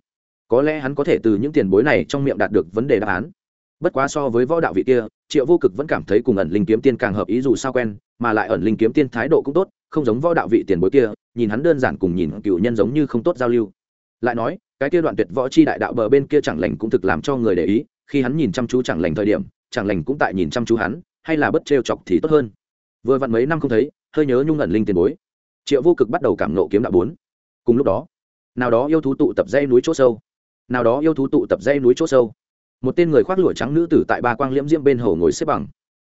Có lẽ hắn có thể từ những tiền bối này trong miệng đạt được vấn đề đáp án. Bất quá so với võ đạo vị kia, triệu vô cực vẫn cảm thấy cùng ẩn linh kiếm tiên càng hợp ý dù sao quen, mà lại ẩn linh kiếm tiên thái độ cũng tốt, không giống võ đạo vị tiền bối kia, nhìn hắn đơn giản cùng nhìn cựu nhân giống như không tốt giao lưu lại nói, cái kia đoạn tuyệt võ chi đại đạo bờ bên kia chẳng lành cũng thực làm cho người để ý, khi hắn nhìn chăm chú chẳng lành thời điểm, chẳng lành cũng tại nhìn chăm chú hắn, hay là bất trêu chọc thì tốt hơn. Vừa vặn mấy năm không thấy, hơi nhớ nhung ẩn linh tiền bối. Triệu vô cực bắt đầu cảm nộ kiếm đạo bốn. Cùng lúc đó, nào đó yêu thú tụ tập dây núi chỗ sâu. Nào đó yêu thú tụ tập dây núi chỗ sâu. Một tên người khoác lụa trắng nữ tử tại ba quang liễm diễm bên hồ ngồi xếp bằng.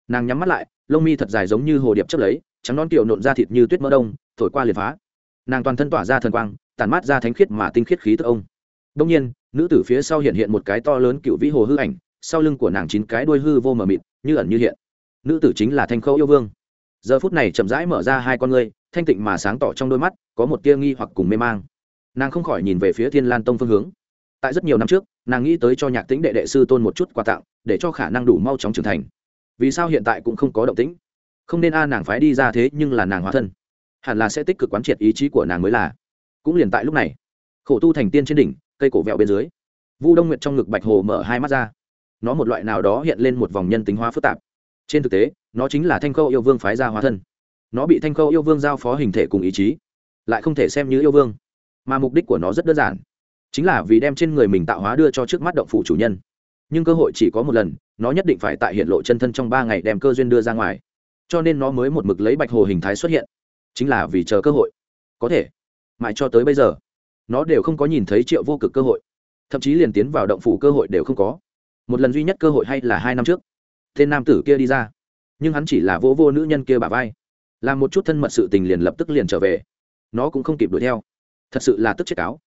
Nàng nhắm mắt lại, lông mi thật dài giống như hồ điệp chấp lấy, trắng non tiểu nộn ra thịt như tuyết mỡ đông, thổi qua liền phá. Nàng toàn thân tỏa ra thần quang tản mát ra thánh khiết mà tinh khiết khí tức ông. Đông nhiên, nữ tử phía sau hiện hiện một cái to lớn cựu vĩ hồ hư ảnh, sau lưng của nàng chín cái đuôi hư vô mờ mịt, như ẩn như hiện. Nữ tử chính là thanh khâu yêu vương. Giờ phút này chậm rãi mở ra hai con ngươi, thanh tịnh mà sáng tỏ trong đôi mắt, có một tia nghi hoặc cùng mê mang. Nàng không khỏi nhìn về phía thiên lan tông phương hướng. Tại rất nhiều năm trước, nàng nghĩ tới cho nhạc tính đệ đệ sư tôn một chút quà tặng, để cho khả năng đủ mau chóng trưởng thành. Vì sao hiện tại cũng không có động tĩnh? Không nên a, nàng phái đi ra thế nhưng là nàng hóa thân. Hẳn là sẽ tích cực quán triệt ý chí của nàng mới là cũng liền tại lúc này. Khổ tu thành tiên trên đỉnh, cây cổ vẹo bên dưới. Vu đông nguyệt trong ngực bạch hồ mở hai mắt ra. Nó một loại nào đó hiện lên một vòng nhân tính hóa phức tạp. Trên thực tế, nó chính là thanh khâu yêu vương phái ra hóa thân. Nó bị thanh khâu yêu vương giao phó hình thể cùng ý chí, lại không thể xem như yêu vương. Mà mục đích của nó rất đơn giản, chính là vì đem trên người mình tạo hóa đưa cho trước mắt động phủ chủ nhân. Nhưng cơ hội chỉ có một lần, nó nhất định phải tại hiện lộ chân thân trong ba ngày đem cơ duyên đưa ra ngoài. Cho nên nó mới một mực lấy bạch hồ hình thái xuất hiện, chính là vì chờ cơ hội. Có thể mãi cho tới bây giờ, nó đều không có nhìn thấy triệu vô cực cơ hội, thậm chí liền tiến vào động phủ cơ hội đều không có. Một lần duy nhất cơ hội hay là hai năm trước, tên nam tử kia đi ra, nhưng hắn chỉ là vô vô nữ nhân kia bà vai, làm một chút thân mật sự tình liền lập tức liền trở về. Nó cũng không kịp đuổi theo, thật sự là tức chết cáo.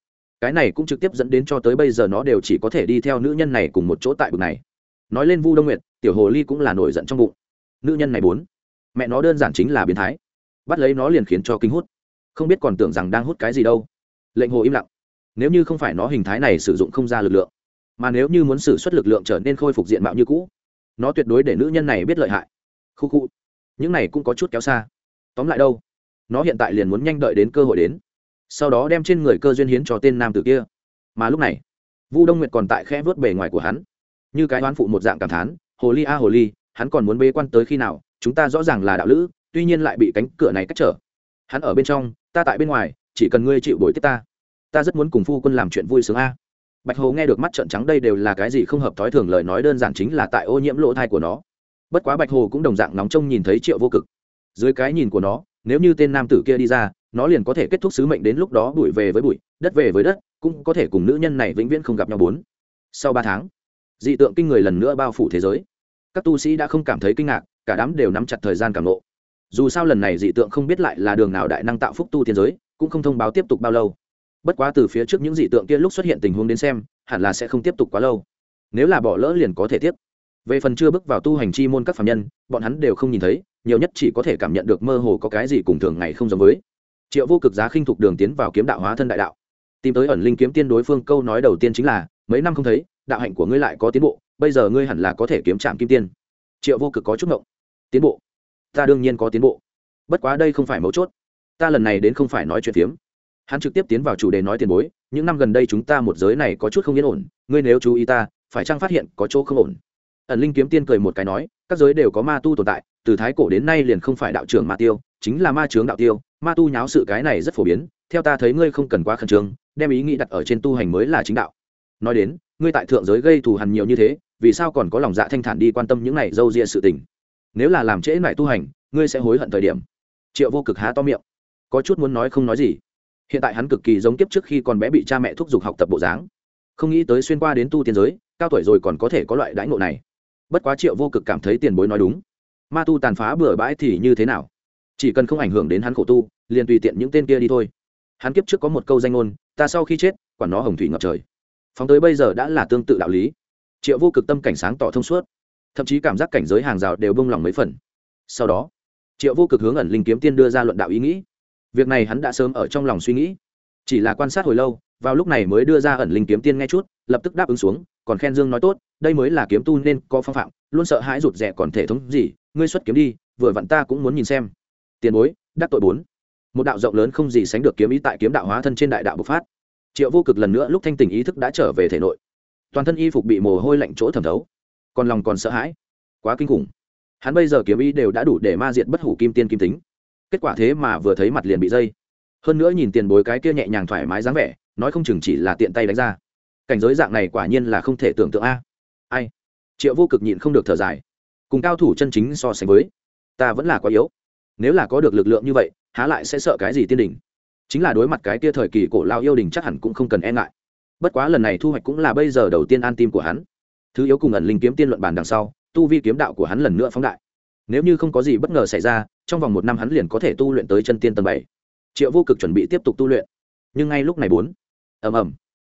Cái này cũng trực tiếp dẫn đến cho tới bây giờ nó đều chỉ có thể đi theo nữ nhân này cùng một chỗ tại bực này. Nói lên vu đông nguyệt, tiểu hồ ly cũng là nổi giận trong bụng. Nữ nhân này bốn, mẹ nó đơn giản chính là biến thái. Bắt lấy nó liền khiến cho kinh hút không biết còn tưởng rằng đang hút cái gì đâu. Lệnh hồ im lặng. Nếu như không phải nó hình thái này sử dụng không ra lực lượng, mà nếu như muốn xử suất lực lượng trở nên khôi phục diện mạo như cũ, nó tuyệt đối để nữ nhân này biết lợi hại. Khu khu. Những này cũng có chút kéo xa. Tóm lại đâu, nó hiện tại liền muốn nhanh đợi đến cơ hội đến. Sau đó đem trên người cơ duyên hiến cho tên nam tử kia. Mà lúc này, vu đông nguyệt còn tại khe vớt bề ngoài của hắn. Như cái oán phụ một dạng cảm thán, hồ ly a, hồ ly, hắn còn muốn bế quan tới khi nào, chúng ta rõ ràng là đạo lữ, tuy nhiên lại bị cánh cửa này cách trở. Hắn ở bên trong ta tại bên ngoài, chỉ cần ngươi chịu bồi tiếp ta. Ta rất muốn cùng phu quân làm chuyện vui sướng a. Bạch hồ nghe được mắt trận trắng đây đều là cái gì không hợp thói thường lời nói đơn giản chính là tại ô nhiễm lỗ thai của nó. Bất quá bạch hồ cũng đồng dạng nóng trông nhìn thấy triệu vô cực. Dưới cái nhìn của nó, nếu như tên nam tử kia đi ra, nó liền có thể kết thúc sứ mệnh đến lúc đó bụi về với bụi, đất về với đất, cũng có thể cùng nữ nhân này vĩnh viễn không gặp nhau bốn. Sau ba tháng, dị tượng kinh người lần nữa bao phủ thế giới. Các tu sĩ đã không cảm thấy kinh ngạc, cả đám đều nắm chặt thời gian cảm lộ dù sao lần này dị tượng không biết lại là đường nào đại năng tạo phúc tu tiên giới, cũng không thông báo tiếp tục bao lâu. Bất quá từ phía trước những dị tượng kia lúc xuất hiện tình huống đến xem, hẳn là sẽ không tiếp tục quá lâu. Nếu là bỏ lỡ liền có thể tiếp. Về phần chưa bước vào tu hành chi môn các phạm nhân, bọn hắn đều không nhìn thấy, nhiều nhất chỉ có thể cảm nhận được mơ hồ có cái gì cùng thường ngày không giống với. Triệu vô cực giá khinh thục đường tiến vào kiếm đạo hóa thân đại đạo. Tìm tới ẩn linh kiếm tiên đối phương câu nói đầu tiên chính là, mấy năm không thấy, đạo hạnh của ngươi lại có tiến bộ, bây giờ ngươi hẳn là có thể kiếm trạm kim tiên. Triệu vô cực có chút ngộng. Tiến bộ? Ta đương nhiên có tiến bộ. Bất quá đây không phải mấu chốt. Ta lần này đến không phải nói chuyện phiếm. Hắn trực tiếp tiến vào chủ đề nói tiền bối, những năm gần đây chúng ta một giới này có chút không yên ổn, ngươi nếu chú ý ta, phải chăng phát hiện có chỗ không ổn? Ẩn linh kiếm tiên cười một cái nói, các giới đều có ma tu tồn tại, từ thái cổ đến nay liền không phải đạo trưởng ma tiêu, chính là ma trướng đạo tiêu, ma tu nháo sự cái này rất phổ biến, theo ta thấy ngươi không cần quá khẩn trương, đem ý nghĩ đặt ở trên tu hành mới là chính đạo. Nói đến, ngươi tại thượng giới gây thù hằn nhiều như thế, vì sao còn có lòng dạ thanh thản đi quan tâm những này dâu ria sự tình? Nếu là làm trễ lại tu hành, ngươi sẽ hối hận thời điểm. Triệu vô cực há to miệng. Có chút muốn nói không nói gì. Hiện tại hắn cực kỳ giống kiếp trước khi còn bé bị cha mẹ thúc giục học tập bộ dáng. Không nghĩ tới xuyên qua đến tu tiên giới, cao tuổi rồi còn có thể có loại đãi ngộ này. Bất quá triệu vô cực cảm thấy tiền bối nói đúng. Ma tu tàn phá bừa bãi thì như thế nào? Chỉ cần không ảnh hưởng đến hắn khổ tu, liền tùy tiện những tên kia đi thôi. Hắn kiếp trước có một câu danh ngôn, ta sau khi chết quản nó hồng thủy ngập trời. Phóng tới bây giờ đã là tương tự đạo lý. Triệu vô cực tâm cảnh sáng tỏ thông suốt thậm chí cảm giác cảnh giới hàng rào đều bông lòng mấy phần. Sau đó, triệu vô cực hướng ẩn linh kiếm tiên đưa ra luận đạo ý nghĩ. Việc này hắn đã sớm ở trong lòng suy nghĩ. Chỉ là quan sát hồi lâu, vào lúc này mới đưa ra ẩn linh kiếm tiên nghe chút, lập tức đáp ứng xuống, còn khen dương nói tốt, đây mới là kiếm tu nên có phong phạm, luôn sợ hãi rụt rẻ còn thể thống gì, ngươi xuất kiếm đi, vừa vặn ta cũng muốn nhìn xem. Tiền bối, đắc tội bốn. Một đạo rộng lớn không gì sánh được kiếm ý tại kiếm đạo hóa thân trên đại đạo bộc phát. Triệu vô cực lần nữa lúc thanh tình ý thức đã trở về thể nội. Toàn thân y phục bị mồ hôi lạnh chỗ thẩm thấu còn lòng còn sợ hãi. Quá kinh khủng. Hắn bây giờ kiếm ý đều đã đủ để ma diện bất hủ kim tiên kim tính. Kết quả thế mà vừa thấy mặt liền bị dây. Hơn nữa nhìn tiền bối cái kia nhẹ nhàng thoải mái dáng vẻ, nói không chừng chỉ là tiện tay đánh ra. Cảnh giới dạng này quả nhiên là không thể tưởng tượng a. Ai? Triệu vô cực nhịn không được thở dài. Cùng cao thủ chân chính so sánh với, ta vẫn là quá yếu. Nếu là có được lực lượng như vậy, há lại sẽ sợ cái gì tiên đình chính là đối mặt cái kia thời kỳ cổ lao yêu đình chắc hẳn cũng không cần e ngại. Bất quá lần này thu hoạch cũng là bây giờ đầu tiên an tim của hắn thứ yếu cùng ẩn linh kiếm tiên luận bàn đằng sau, tu vi kiếm đạo của hắn lần nữa phóng đại. Nếu như không có gì bất ngờ xảy ra, trong vòng một năm hắn liền có thể tu luyện tới chân tiên tầng bảy. Triệu vô cực chuẩn bị tiếp tục tu luyện. Nhưng ngay lúc này bốn, ầm ầm,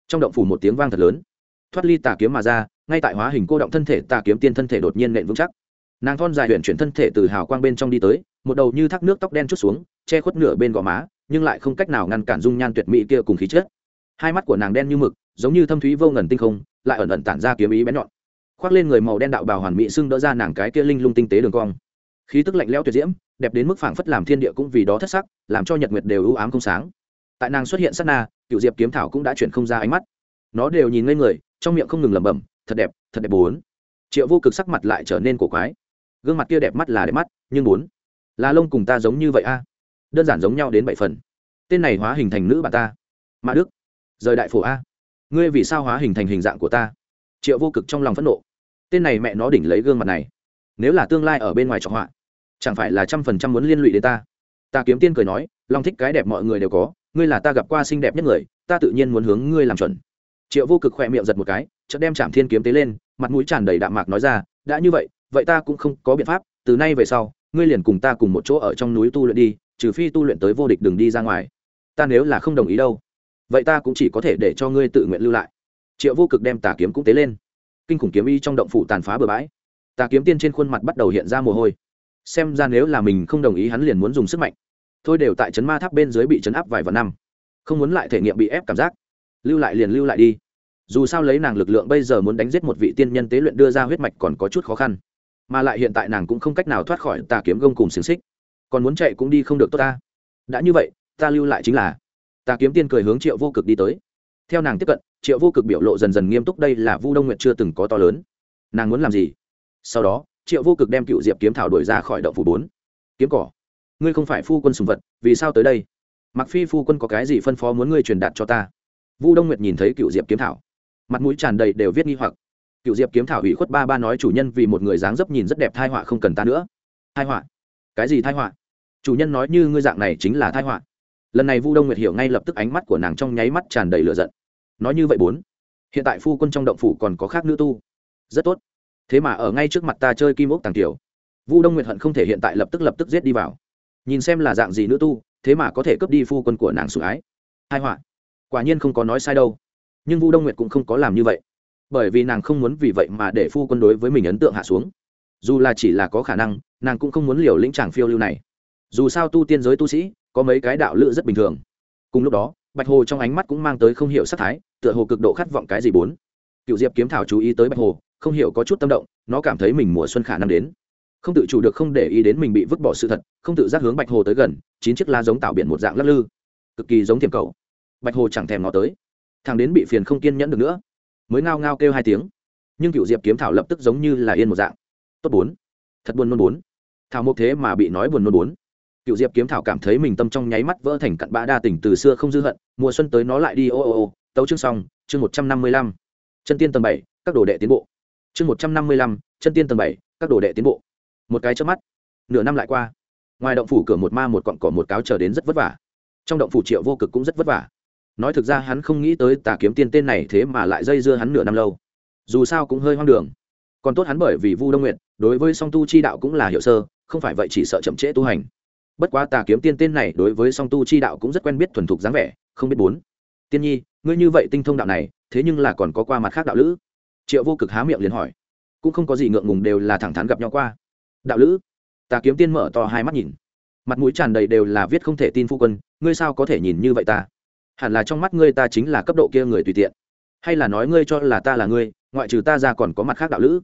trong động phủ một tiếng vang thật lớn. Thoát ly tà kiếm mà ra, ngay tại hóa hình cô động thân thể, tà kiếm tiên thân thể đột nhiên nện vững chắc. Nàng thon dài huyện chuyển thân thể từ hào quang bên trong đi tới, một đầu như thác nước tóc đen chút xuống, che khuất nửa bên gò má, nhưng lại không cách nào ngăn cản dung nhan tuyệt mỹ kia cùng khí chết hai mắt của nàng đen như mực giống như thâm thúy vô ngần tinh không, lại ẩn ẩn tản ra kiếm ý bén nhọn. Khoác lên người màu đen đạo bào hoàn mỹ xưng đỡ ra nàng cái kia linh lung tinh tế đường cong. Khí tức lạnh lẽo tuyệt diễm, đẹp đến mức phảng phất làm thiên địa cũng vì đó thất sắc, làm cho nhật nguyệt đều ưu ám không sáng. Tại nàng xuất hiện sát na cựu diệp kiếm thảo cũng đã chuyển không ra ánh mắt. Nó đều nhìn ngây người, trong miệng không ngừng lẩm bẩm, thật đẹp thật đẹp bốn. Triệu vô cực sắc mặt lại trở nên cổ quái. Gương mặt kia đẹp mắt là đẹp mắt, nhưng bốn. Là lông cùng ta giống như vậy a. Đơn giản giống nhau đến bảy phần. Tên này hóa hình thành nữ bà ta. Mã đức. Rời đại phổ a ngươi vì sao hóa hình thành hình dạng của ta? Triệu vô cực trong lòng phẫn nộ. Tên này mẹ nó đỉnh lấy gương mặt này. Nếu là tương lai ở bên ngoài trọng họa, chẳng phải là trăm phần trăm muốn liên lụy đến ta? Ta kiếm tiên cười nói long thích cái đẹp mọi người đều có, ngươi là ta gặp qua xinh đẹp nhất người, ta tự nhiên muốn hướng ngươi làm chuẩn. Triệu vô cực khỏe miệng giật một cái, chợt đem chạm thiên kiếm tế lên, mặt mũi tràn đầy đạm mạc nói ra, đã như vậy vậy ta cũng không có biện pháp, từ nay về sau, ngươi liền cùng ta cùng một chỗ ở trong núi tu luyện đi, trừ phi tu luyện tới vô địch đừng đi ra ngoài. Ta nếu là không đồng ý đâu vậy ta cũng chỉ có thể để cho ngươi tự nguyện lưu lại. Triệu vô cực đem tà kiếm cũng tế lên. Kinh khủng kiếm y trong động phủ tàn phá bừa bãi. Tà kiếm tiên trên khuôn mặt bắt đầu hiện ra mồ hôi. Xem ra nếu là mình không đồng ý hắn liền muốn dùng sức mạnh. Thôi đều tại trấn ma tháp bên dưới bị trấn áp vài vạn năm. Không muốn lại thể nghiệm bị ép cảm giác. Lưu lại liền lưu lại đi. Dù sao lấy nàng lực lượng bây giờ muốn đánh giết một vị tiên nhân tế luyện đưa ra huyết mạch còn có chút khó khăn. Mà lại hiện tại nàng cũng không cách nào thoát khỏi tà kiếm gông cùng xiềng xích. Còn muốn chạy cũng đi không được tốt ta. Đã như vậy, ta lưu lại chính là tà kiếm tiên cười hướng triệu vô cực đi tới. Theo nàng tiếp cận, triệu vô cực biểu lộ dần dần nghiêm túc, đây là vu đông nguyệt chưa từng có to lớn. Nàng muốn làm gì? Sau đó, triệu vô cực đem cựu diệp kiếm thảo đổi ra khỏi động phủ bốn. Kiếm cỏ. Ngươi không phải phu quân sùng vật, vì sao tới đây? Mặc phi phu quân có cái gì phân phó muốn ngươi truyền đạt cho ta? Vu đông nguyệt nhìn thấy cựu diệp kiếm thảo, mặt mũi tràn đầy đều viết nghi hoặc. Cựu diệp kiếm thảo ủy khuất ba ba nói chủ nhân vì một người dáng dấp nhìn rất đẹp thai họa không cần ta nữa. Thai họa? Cái gì thai họa? Chủ nhân nói như ngươi dạng này chính là thai họa lần này vu đông nguyệt hiểu ngay lập tức ánh mắt của nàng trong nháy mắt tràn đầy lửa giận. Nói như vậy bốn, hiện tại phu quân trong động phủ còn có khác nữ tu. Rất tốt. Thế mà ở ngay trước mặt ta chơi kim ốc tàng tiểu. Vu đông nguyệt hận không thể hiện tại lập tức lập tức giết đi vào. Nhìn xem là dạng gì nữ tu, thế mà có thể cướp đi phu quân của nàng sủng ái. Hai họa. Quả nhiên không có nói sai đâu. Nhưng vu đông nguyệt cũng không có làm như vậy. Bởi vì nàng không muốn vì vậy mà để phu quân đối với mình ấn tượng hạ xuống. Dù là chỉ là có khả năng, nàng cũng không muốn liều lĩnh chàng phiêu lưu này. Dù sao tu tiên giới tu sĩ có mấy cái đạo lữ rất bình thường. Cùng lúc đó, bạch hồ trong ánh mắt cũng mang tới không hiểu sắc thái, tựa hồ cực độ khát vọng cái gì bốn. Cựu diệp kiếm thảo chú ý tới bạch hồ, không hiểu có chút tâm động, nó cảm thấy mình mùa xuân khả năng đến. Không tự chủ được không để ý đến mình bị vứt bỏ sự thật, không tự giác hướng bạch hồ tới gần, chín chiếc lá giống tạo biển một dạng lắc lư. Cực kỳ giống thiềm cầu. Bạch hồ chẳng thèm nó tới. Thằng đến bị phiền không kiên nhẫn được nữa. Mới ngao ngao kêu hai tiếng. Nhưng cựu diệp kiếm thảo lập tức giống như là yên một dạng. Tốt bốn. Thật buồn nôn bốn. Thảo mộc thế mà bị nói buồn nôn bốn cựu diệp kiếm thảo cảm thấy mình tâm trong nháy mắt vỡ thành cặn bã đa tỉnh từ xưa không dư hận, mùa xuân tới nó lại đi, ô ô ô. Tấu chương xong, chương một trăm năm mươi lăm. Chân tiên tầng bảy, các đồ đệ tiến bộ. Chương một trăm năm mươi lăm, chân tiên tầng bảy, các đồ đệ tiến bộ. Một cái trước mắt, nửa năm lại qua. Ngoài động phủ cửa một ma một cọn cỏ một cáo chờ đến rất vất vả. Trong động phủ triệu vô cực cũng rất vất vả. Nói thực ra hắn không nghĩ tới tà kiếm tiên tên này thế mà lại dây dưa hắn nửa năm lâu. Dù sao cũng hơi hoang đường. Còn tốt hắn bởi vì vu đông nguyện đối với song tu chi đạo cũng là hiệu sơ, không phải vậy chỉ sợ chậm trễ tu hành bất quá tà kiếm tiên tên này đối với song tu chi đạo cũng rất quen biết thuần thục dáng vẻ, không biết bốn. Tiên nhi, ngươi như vậy tinh thông đạo này, thế nhưng là còn có qua mặt khác đạo lữ. Triệu vô cực há miệng liền hỏi. Cũng không có gì ngượng ngùng đều là thẳng thắn gặp nhau qua. Đạo lữ? Tà kiếm tiên mở to hai mắt nhìn. Mặt mũi tràn đầy đều là viết không thể tin phu quân, ngươi sao có thể nhìn như vậy ta? Hẳn là trong mắt ngươi ta chính là cấp độ kia người tùy tiện. Hay là nói ngươi cho là ta là ngươi, ngoại trừ ta ra còn có mặt khác đạo lữ?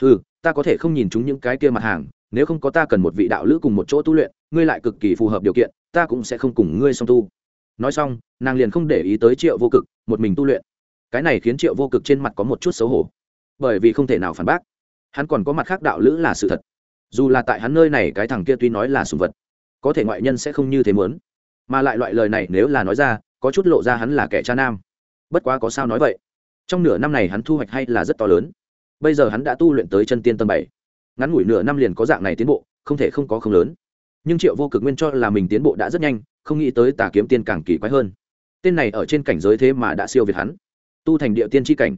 Ừ ta có thể không nhìn chúng những cái kia mặt hàng, nếu không có ta cần một vị đạo lữ cùng một chỗ tu luyện ngươi lại cực kỳ phù hợp điều kiện, ta cũng sẽ không cùng ngươi song tu. Nói xong, nàng liền không để ý tới triệu vô cực, một mình tu luyện. Cái này khiến triệu vô cực trên mặt có một chút xấu hổ. Bởi vì không thể nào phản bác. Hắn còn có mặt khác đạo lữ là sự thật. Dù là tại hắn nơi này, cái thằng kia tuy nói là sùng vật, có thể ngoại nhân sẽ không như thế muốn. Mà lại loại lời này nếu là nói ra, có chút lộ ra hắn là kẻ cha nam. Bất quá có sao nói vậy? Trong nửa năm này hắn thu hoạch hay là rất to lớn. Bây giờ hắn đã tu luyện tới chân tiên tầng bảy. Ngắn ngủi nửa năm liền có dạng này tiến bộ, không thể không có không lớn nhưng triệu vô cực nguyên cho là mình tiến bộ đã rất nhanh, không nghĩ tới tà kiếm tiên càng kỳ quái hơn. Tên này ở trên cảnh giới thế mà đã siêu việt hắn. Tu thành địa tiên tri cảnh.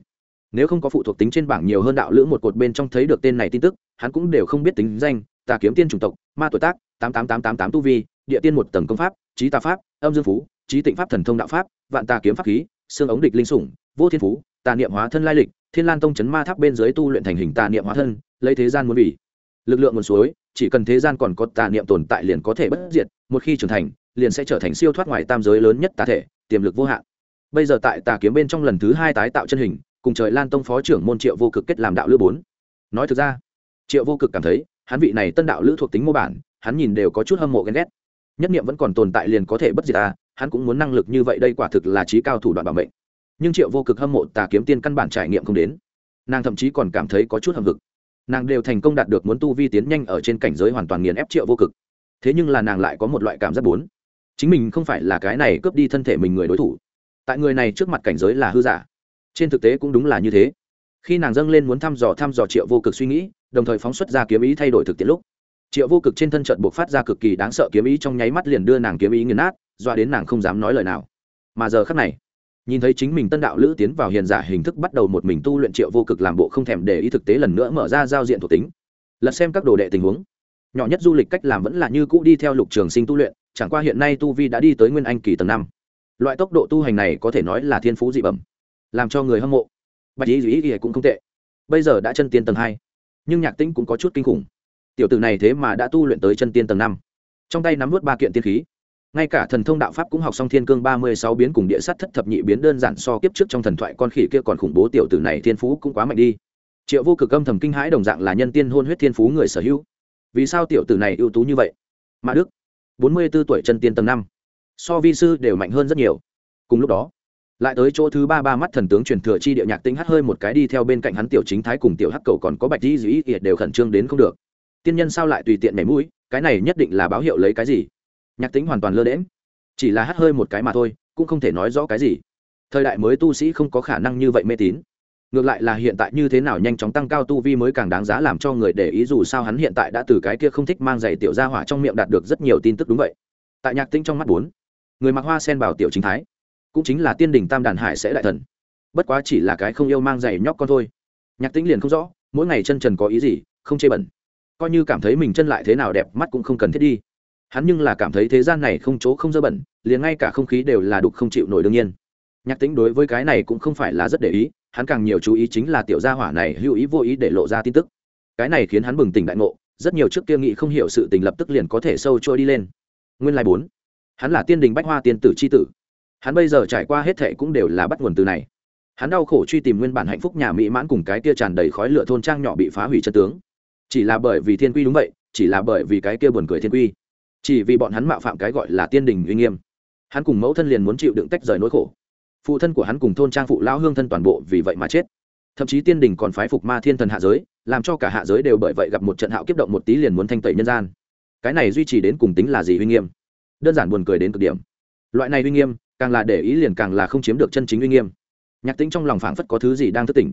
Nếu không có phụ thuộc tính trên bảng nhiều hơn đạo lữ một cột bên trong thấy được tên này tin tức, hắn cũng đều không biết tính danh, tà kiếm tiên chủng tộc, ma tuổi tác, tám tám tám tám tám tu vi, địa tiên một tầng công pháp, trí tà pháp, âm dương phú, trí tịnh pháp thần thông đạo pháp, vạn tà kiếm pháp khí, xương ống địch linh sủng, vô thiên phú, tà niệm hóa thân lai lịch, thiên lan tông chấn ma tháp bên dưới tu luyện thành hình tà niệm hóa thân, lấy thế gian muốn bỉ lực lượng nguồn suối chỉ cần thế gian còn có tà niệm tồn tại liền có thể bất diệt, một khi trưởng thành, liền sẽ trở thành siêu thoát ngoài tam giới lớn nhất tà thể, tiềm lực vô hạn. Bây giờ tại tà kiếm bên trong lần thứ hai tái tạo chân hình, cùng trời lan tông phó trưởng môn triệu vô cực kết làm đạo lữ bốn. Nói thực ra, triệu vô cực cảm thấy, hắn vị này tân đạo lữ thuộc tính mô bản, hắn nhìn đều có chút hâm mộ ghen ghét. Nhất niệm vẫn còn tồn tại liền có thể bất diệt ta hắn cũng muốn năng lực như vậy đây quả thực là trí cao thủ đoạn bảo mệnh. Nhưng triệu vô cực hâm mộ tà kiếm tiên căn bản trải nghiệm không đến. Nàng thậm chí còn cảm thấy có chút hầm vực nàng đều thành công đạt được muốn tu vi tiến nhanh ở trên cảnh giới hoàn toàn nghiền ép triệu vô cực. Thế nhưng là nàng lại có một loại cảm giác bốn. Chính mình không phải là cái này cướp đi thân thể mình người đối thủ. Tại người này trước mặt cảnh giới là hư giả. Trên thực tế cũng đúng là như thế. Khi nàng dâng lên muốn thăm dò thăm dò triệu vô cực suy nghĩ, đồng thời phóng xuất ra kiếm ý thay đổi thực tiễn lúc, triệu vô cực trên thân trận buộc phát ra cực kỳ đáng sợ kiếm ý trong nháy mắt liền đưa nàng kiếm ý nghiền nát, dọa đến nàng không dám nói lời nào. Mà giờ khắc này nhìn thấy chính mình tân đạo lữ tiến vào hiền giả hình thức bắt đầu một mình tu luyện triệu vô cực làm bộ không thèm để ý thực tế lần nữa mở ra giao diện thuộc tính. Lật xem các đồ đệ tình huống. Nhỏ nhất du lịch cách làm vẫn là như cũ đi theo lục trường sinh tu luyện, chẳng qua hiện nay tu vi đã đi tới nguyên anh kỳ tầng năm. Loại tốc độ tu hành này có thể nói là thiên phú dị bẩm, làm cho người hâm mộ. Bạch ý ý ý cũng không tệ. Bây giờ đã chân tiên tầng hai, nhưng nhạc tĩnh cũng có chút kinh khủng. Tiểu tử này thế mà đã tu luyện tới chân tiên tầng năm. Trong tay nắm vớt ba kiện tiên khí ngay cả thần thông đạo pháp cũng học xong thiên cương ba mươi sáu biến cùng địa sát thất thập nhị biến đơn giản so kiếp trước trong thần thoại con khỉ kia còn khủng bố tiểu tử này thiên phú cũng quá mạnh đi. Triệu vô cực âm thầm kinh hãi đồng dạng là nhân tiên hôn huyết thiên phú người sở hữu. Vì sao tiểu tử này ưu tú như vậy? Mã đức, bốn mươi b ố tuổi chân tiên tầng năm. So vi sư đều mạnh hơn rất nhiều. Cùng lúc đó, lại tới chỗ thứ ba ba mắt thần tướng truyền thừa chi địa nhạc tinh hát hơi một cái đi theo bên cạnh hắn tiểu chính thái cùng tiểu hắc cầu còn có bạch di dĩ kiệt đều khẩn trương đến không được. Tiên nhân sao lại tùy tiện nhảy mũi? Cái này nhất định là báo hiệu lấy cái gì? Nhạc tính hoàn toàn lơ đễm chỉ là hát hơi một cái mà thôi, cũng không thể nói rõ cái gì. Thời đại mới tu sĩ không có khả năng như vậy mê tín. Ngược lại là hiện tại như thế nào nhanh chóng tăng cao tu vi mới càng đáng giá làm cho người để ý dù sao hắn hiện tại đã từ cái kia không thích mang giày tiểu ra hỏa trong miệng đạt được rất nhiều tin tức đúng vậy. Tại nhạc Tĩnh trong mắt bốn, người mặc hoa sen bảo tiểu chính thái, cũng chính là tiên đình tam đàn hải sẽ đại thần. Bất quá chỉ là cái không yêu mang giày nhóc con thôi. Nhạc tĩnh liền không rõ, mỗi ngày chân trần có ý gì, không chê bẩn. Coi như cảm thấy mình chân lại thế nào đẹp, mắt cũng không cần thiết đi hắn nhưng là cảm thấy thế gian này không chỗ không dơ bẩn, liền ngay cả không khí đều là đục không chịu nổi đương nhiên. Nhạc tính đối với cái này cũng không phải là rất để ý, hắn càng nhiều chú ý chính là tiểu gia hỏa này hữu ý vô ý để lộ ra tin tức. Cái này khiến hắn bừng tỉnh đại ngộ, rất nhiều trước kia nghị không hiểu sự tình lập tức liền có thể sâu trôi đi lên. Nguyên lai bốn, hắn là tiên đình bách hoa tiên tử c h i tử. Hắn bây giờ trải qua hết thệ cũng đều là bắt nguồn từ này. Hắn đau khổ truy tìm nguyên bản hạnh phúc nhà mỹ mãn cùng cái kia tràn đầy khói lửa thôn trang nhỏ bị phá hủy chân tướng. Chỉ là bởi vì thiên quy đúng vậy, chỉ là bởi vì cái kia buồn cười thiên quy chỉ vì bọn hắn mạo phạm cái gọi là tiên đình uy nghiêm, hắn cùng mẫu thân liền muốn chịu đựng tách rời nỗi khổ. Phụ thân của hắn cùng thôn trang phụ lão hương thân toàn bộ vì vậy mà chết. Thậm chí tiên đình còn phái phục ma thiên thần hạ giới, làm cho cả hạ giới đều bởi vậy gặp một trận hạo kiếp động một tí liền muốn thanh tẩy nhân gian. Cái này duy trì đến cùng tính là gì uy nghiêm? Đơn giản buồn cười đến cực điểm. Loại này uy nghiêm, càng là để ý liền càng là không chiếm được chân chính uy nghiêm. Nhạc tính trong lòng phảng phất có thứ gì đang thức tỉnh.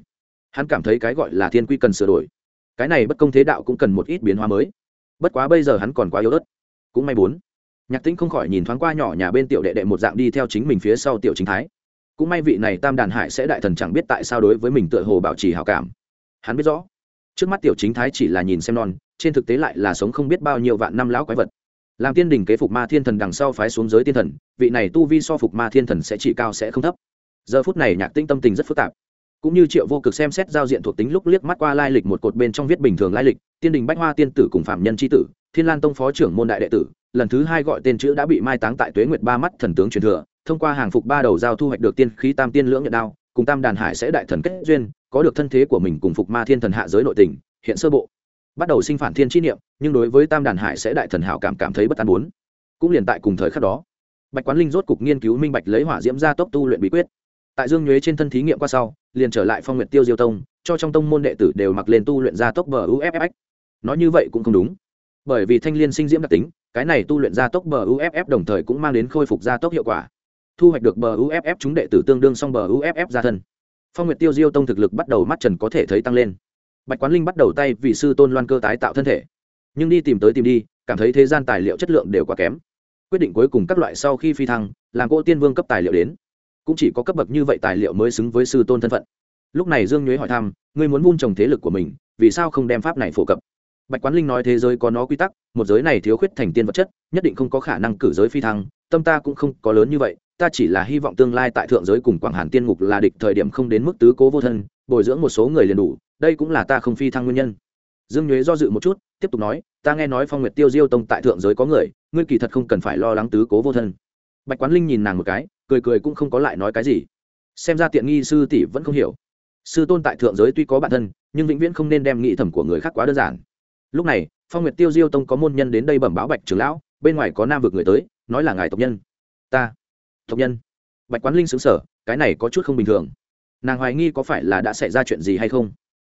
Hắn cảm thấy cái gọi là thiên quy cần sửa đổi. Cái này bất công thế đạo cũng cần một ít biến hóa mới. Bất quá bây giờ hắn còn quá yếu ớt cũng may bốn. Nhạc tĩnh không khỏi nhìn thoáng qua nhỏ nhà bên tiểu đệ đệ một dạng đi theo chính mình phía sau tiểu chính thái. Cũng may vị này tam đàn hải sẽ đại thần chẳng biết tại sao đối với mình tựa hồ bảo trì hảo cảm. Hắn biết rõ, trước mắt tiểu chính thái chỉ là nhìn xem non, trên thực tế lại là sống không biết bao nhiêu vạn năm lão quái vật. Làm tiên đình kế phục ma thiên thần đằng sau phái xuống giới tiên thần, vị này tu vi so phục ma thiên thần sẽ chỉ cao sẽ không thấp. Giờ phút này nhạc Tĩnh tâm tình rất phức tạp cũng như triệu vô cực xem xét giao diện thuộc tính lúc liếc mắt qua lai lịch một cột bên trong viết bình thường lai lịch, tiên đình bách hoa tiên tử cùng phạm nhân tri tử, thiên lan tông phó trưởng môn đại đệ tử, lần thứ hai gọi tên chữ đã bị mai táng tại tuế nguyệt ba mắt thần tướng truyền thừa, thông qua hàng phục ba đầu giao thu hoạch được tiên khí tam tiên lưỡng nhận đao, cùng tam đàn hải sẽ đại thần kết duyên, có được thân thế của mình cùng phục ma thiên thần hạ giới nội tình, hiện sơ bộ. Bắt đầu sinh phản thiên chi niệm, nhưng đối với tam đàn hải sẽ đại thần hảo cảm cảm thấy bất an muốn. Cũng liền tại cùng thời khắc đó, bạch quán linh rốt cục nghiên cứu minh bạch lấy hỏa diễm ra tốc tu luyện bí quyết. Tại dương nhuế trên thân thí nghiệm qua sau liền trở lại phong nguyệt tiêu diêu tông, cho trong tông môn đệ tử đều mặc lên tu luyện ra tốc bờ uff nói như vậy cũng không đúng. Bởi vì thanh liên sinh diễm đặc tính, cái này tu luyện gia tốc bờ uff đồng thời cũng mang đến khôi phục gia tốc hiệu quả. Thu hoạch được bờ uff chúng đệ tử tương đương song bờ uff ra thân. Phong nguyệt tiêu diêu tông thực lực bắt đầu mắt trần có thể thấy tăng lên. Bạch quán linh bắt đầu tay vì sư tôn loan cơ tái tạo thân thể. Nhưng đi tìm tới tìm đi, cảm thấy thế gian tài liệu chất lượng đều quá kém. Quyết định cuối cùng các loại sau khi phi thăng, làm cỗ tiên vương cấp tài liệu đến cũng chỉ có cấp bậc như vậy tài liệu mới xứng với sư tôn thân phận. Lúc này dương nhuế hỏi thăm, ngươi muốn vun trồng thế lực của mình, vì sao không đem pháp này phổ cập? Bạch quán linh nói, thế giới có nó quy tắc, một giới này thiếu khuyết thành tiên vật chất, nhất định không có khả năng cử giới phi thăng, tâm ta cũng không có lớn như vậy, ta chỉ là hy vọng tương lai tại thượng giới cùng quảng hàn tiên ngục là địch thời điểm không đến mức tứ cố vô thân, bồi dưỡng một số người liền đủ, đây cũng là ta không phi thăng nguyên nhân. Dương nhuế do dự một chút, tiếp tục nói, ta nghe nói phong nguyệt tiêu diêu tông tại thượng giới có người, ngươi kỳ thật không cần phải lo lắng tứ cố vô thân. Bạch quán linh nhìn nàng một cái cười cười cũng không có lại nói cái gì. Xem ra tiện nghi sư tỷ vẫn không hiểu. Sư tôn tại thượng giới tuy có bản thân, nhưng vĩnh viễn không nên đem nghĩ thẩm của người khác quá đơn giản. Lúc này, phong nguyệt tiêu diêu tông có môn nhân đến đây bẩm báo bạch trưởng lão, bên ngoài có nam vực người tới, nói là ngài tộc nhân. Ta, tộc nhân. Bạch quán linh xứng sở cái này có chút không bình thường. Nàng hoài nghi có phải là đã xảy ra chuyện gì hay không?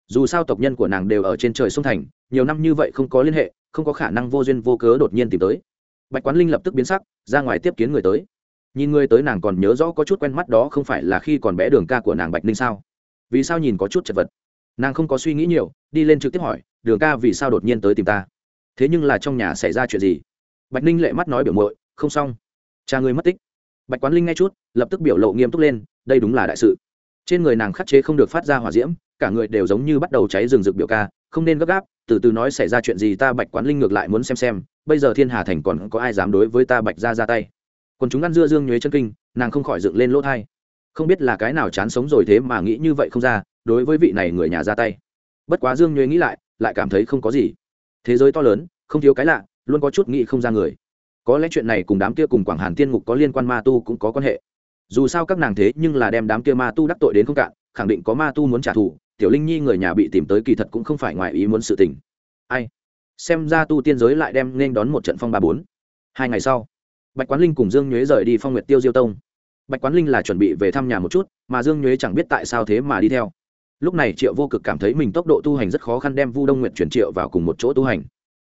Dù sao tộc nhân của nàng đều ở trên trời sông thành, nhiều năm như vậy không có liên hệ, không có khả năng vô duyên vô cớ đột nhiên tìm tới. Bạch quán linh lập tức biến sắc, ra ngoài tiếp kiến người tới nhìn người tới nàng còn nhớ rõ có chút quen mắt đó không phải là khi còn bé đường ca của nàng bạch ninh sao? Vì sao nhìn có chút chật vật? Nàng không có suy nghĩ nhiều, đi lên trực tiếp hỏi, đường ca, vì sao đột nhiên tới tìm ta? Thế nhưng là trong nhà xảy ra chuyện gì? Bạch ninh lệ mắt nói biểu mội không xong. Cha ngươi mất tích. Bạch quán linh nghe chút, lập tức biểu lộ nghiêm túc lên, đây đúng là đại sự. Trên người nàng khắc chế không được phát ra hỏa diễm, cả người đều giống như bắt đầu cháy rừng rực biểu ca, không nên gấp gáp, từ từ nói xảy ra chuyện gì ta bạch quán linh ngược lại muốn xem xem, bây giờ thiên hà thành còn có ai dám đối với ta bạch ra ra tay? Còn chúng ăn dưa dương nhuế chân kinh, nàng không khỏi dựng lên lỗ thai. Không biết là cái nào chán sống rồi thế mà nghĩ như vậy không ra, đối với vị này người nhà ra tay. Bất quá dương nhuế nghĩ lại lại cảm thấy không có gì. Thế giới to lớn, không thiếu cái lạ, luôn có chút nghĩ không ra người. Có lẽ chuyện này cùng đám kia cùng quảng hàn tiên ngục có liên quan ma tu cũng có quan hệ. Dù sao các nàng thế nhưng là đem đám kia ma tu đắc tội đến không cạn, khẳng định có ma tu muốn trả thù, tiểu linh nhi người nhà bị tìm tới kỳ thật cũng không phải ngoài ý muốn sự tình. Ai? Xem ra tu tiên giới lại đem nên đón một trận phong ba bốn. Hai ngày sau bạch quán linh cùng dương nhuế rời đi phong nguyệt tiêu diêu tông. Bạch quán linh là chuẩn bị về thăm nhà một chút, mà dương nhuế chẳng biết tại sao thế mà đi theo. Lúc này triệu vô cực cảm thấy mình tốc độ tu hành rất khó khăn đem vu đông nguyệt chuyển triệu vào cùng một chỗ tu hành.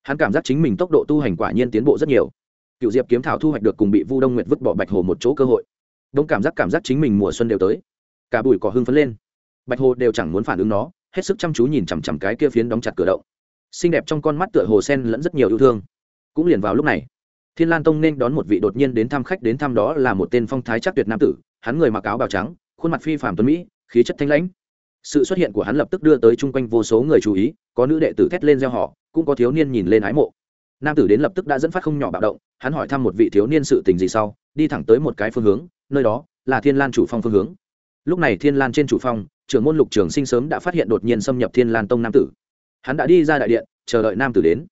Hắn cảm giác chính mình tốc độ tu hành quả nhiên tiến bộ rất nhiều. Cựu diệp kiếm thảo thu hoạch được cùng bị vu đông nguyệt vứt bỏ bạch hồ một chỗ cơ hội. Đông cảm giác cảm giác chính mình mùa xuân đều tới. Cả bụi cỏ hưng phấn lên. Bạch hồ đều chẳng muốn phản ứng nó, hết sức chăm chú nhìn chằm chằm cái kia phiến đóng chặt cửa động. Xinh đẹp trong con mắt tựa hồ sen lẫn rất nhiều yêu thương. Cũng liền vào lúc này thiên lan tông nên đón một vị đột nhiên đến thăm khách đến thăm đó là một tên phong thái chắc tuyệt nam tử, hắn người mặc áo bào trắng, khuôn mặt phi phạm tuấn mỹ, khí chất thanh lãnh. Sự xuất hiện của hắn lập tức đưa tới chung quanh vô số người chú ý, có nữ đệ tử thét lên gieo họ cũng có thiếu niên nhìn lên ái mộ. Nam tử đến lập tức đã dẫn phát không nhỏ bạo động, hắn hỏi thăm một vị thiếu niên sự tình gì sau, đi thẳng tới một cái phương hướng, nơi đó là thiên lan chủ phong phương hướng. Lúc này thiên lan trên chủ phong, trưởng môn lục trường sinh sớm đã phát hiện đột nhiên xâm nhập thiên lan tông nam tử. Hắn đã đi ra đại điện, chờ đợi nam tử đến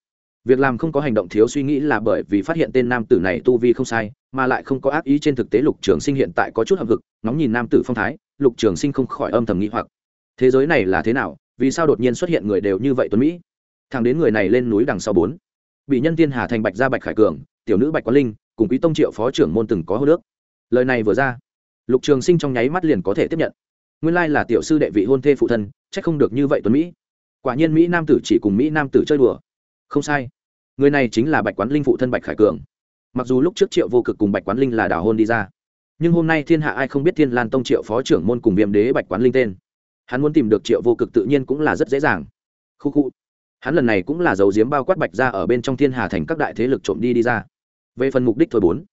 việc làm không có hành động thiếu suy nghĩ là bởi vì phát hiện tên nam tử này tu vi không sai, mà lại không có ác ý trên thực tế lục trường sinh hiện tại có chút hậm hực nóng nhìn nam tử phong thái, lục trường sinh không khỏi âm thầm nghĩ hoặc. Thế giới này là thế nào? Vì sao đột nhiên xuất hiện người đều như vậy tuấn mỹ? Thằng đến người này lên núi đằng sau bốn. Bị nhân tiên hà thành bạch gia bạch khải cường, tiểu nữ bạch quán linh, cùng quý tông triệu phó trưởng môn từng có hô nước. Lời này vừa ra, lục trường sinh trong nháy mắt liền có thể tiếp nhận. Nguyên lai là tiểu sư đệ vị hôn thê phụ thân c h ắ c không được như vậy tuấn mỹ. Quả nhiên mỹ nam tử chỉ cùng mỹ nam tử chơi đùa không sai. Người này chính là bạch quán linh phụ thân bạch khải cường. Mặc dù lúc trước triệu vô cực cùng bạch quán linh là đào hôn đi ra, nhưng hôm nay thiên hạ ai không biết thiên lan tông triệu phó trưởng môn cùng viêm đế bạch quán linh tên. Hắn muốn tìm được triệu vô cực tự nhiên cũng là rất dễ dàng. Khu khu. Hắn lần này cũng là dấu diếm bao quát bạch ra ở bên trong thiên hà thành các đại thế lực trộm đi đi ra. Về phần mục đích thôi bốn.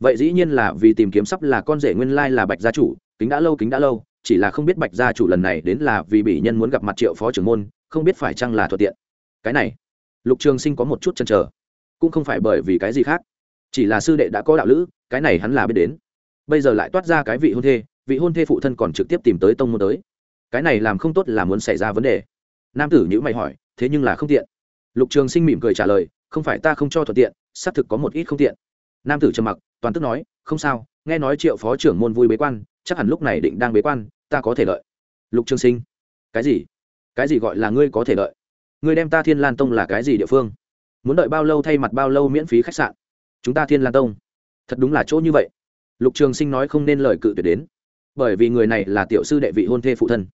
Vậy dĩ nhiên là vì tìm kiếm sắp là con rể nguyên lai là bạch gia chủ, kính đã lâu, kính đã lâu, chỉ là không biết bạch gia chủ lần này đến là vì bị nhân muốn gặp mặt triệu phó trưởng môn, không biết phải chăng là thuận tiện. Cái này lục trường sinh có một chút chăn trở cũng không phải bởi vì cái gì khác, chỉ là sư đệ đã có đạo lữ, cái này hắn là biết đến. Bây giờ lại toát ra cái vị hôn thê, vị hôn thê phụ thân còn trực tiếp tìm tới tông môn tới. Cái này làm không tốt là muốn xảy ra vấn đề. Nam tử nhữ mày hỏi, thế nhưng là không tiện. Lục trường sinh mỉm cười trả lời, không phải ta không cho thuận tiện, xác thực có một ít không tiện. Nam tử trầm mặc, toàn tức nói, không sao, nghe nói triệu phó trưởng môn vui bế quan, chắc hẳn lúc này định đang bế quan, ta có thể lợi lục trường sinh, cái gì? Cái gì gọi là ngươi có thể lợi Người đem ta thiên lan tông là cái gì địa phương? Muốn đợi bao lâu thay mặt bao lâu miễn phí khách sạn? Chúng ta thiên lan tông. Thật đúng là chỗ như vậy. Lục trường sinh nói không nên lời cự tuyệt đến. Bởi vì người này là tiểu sư đệ vị hôn thê phụ thân.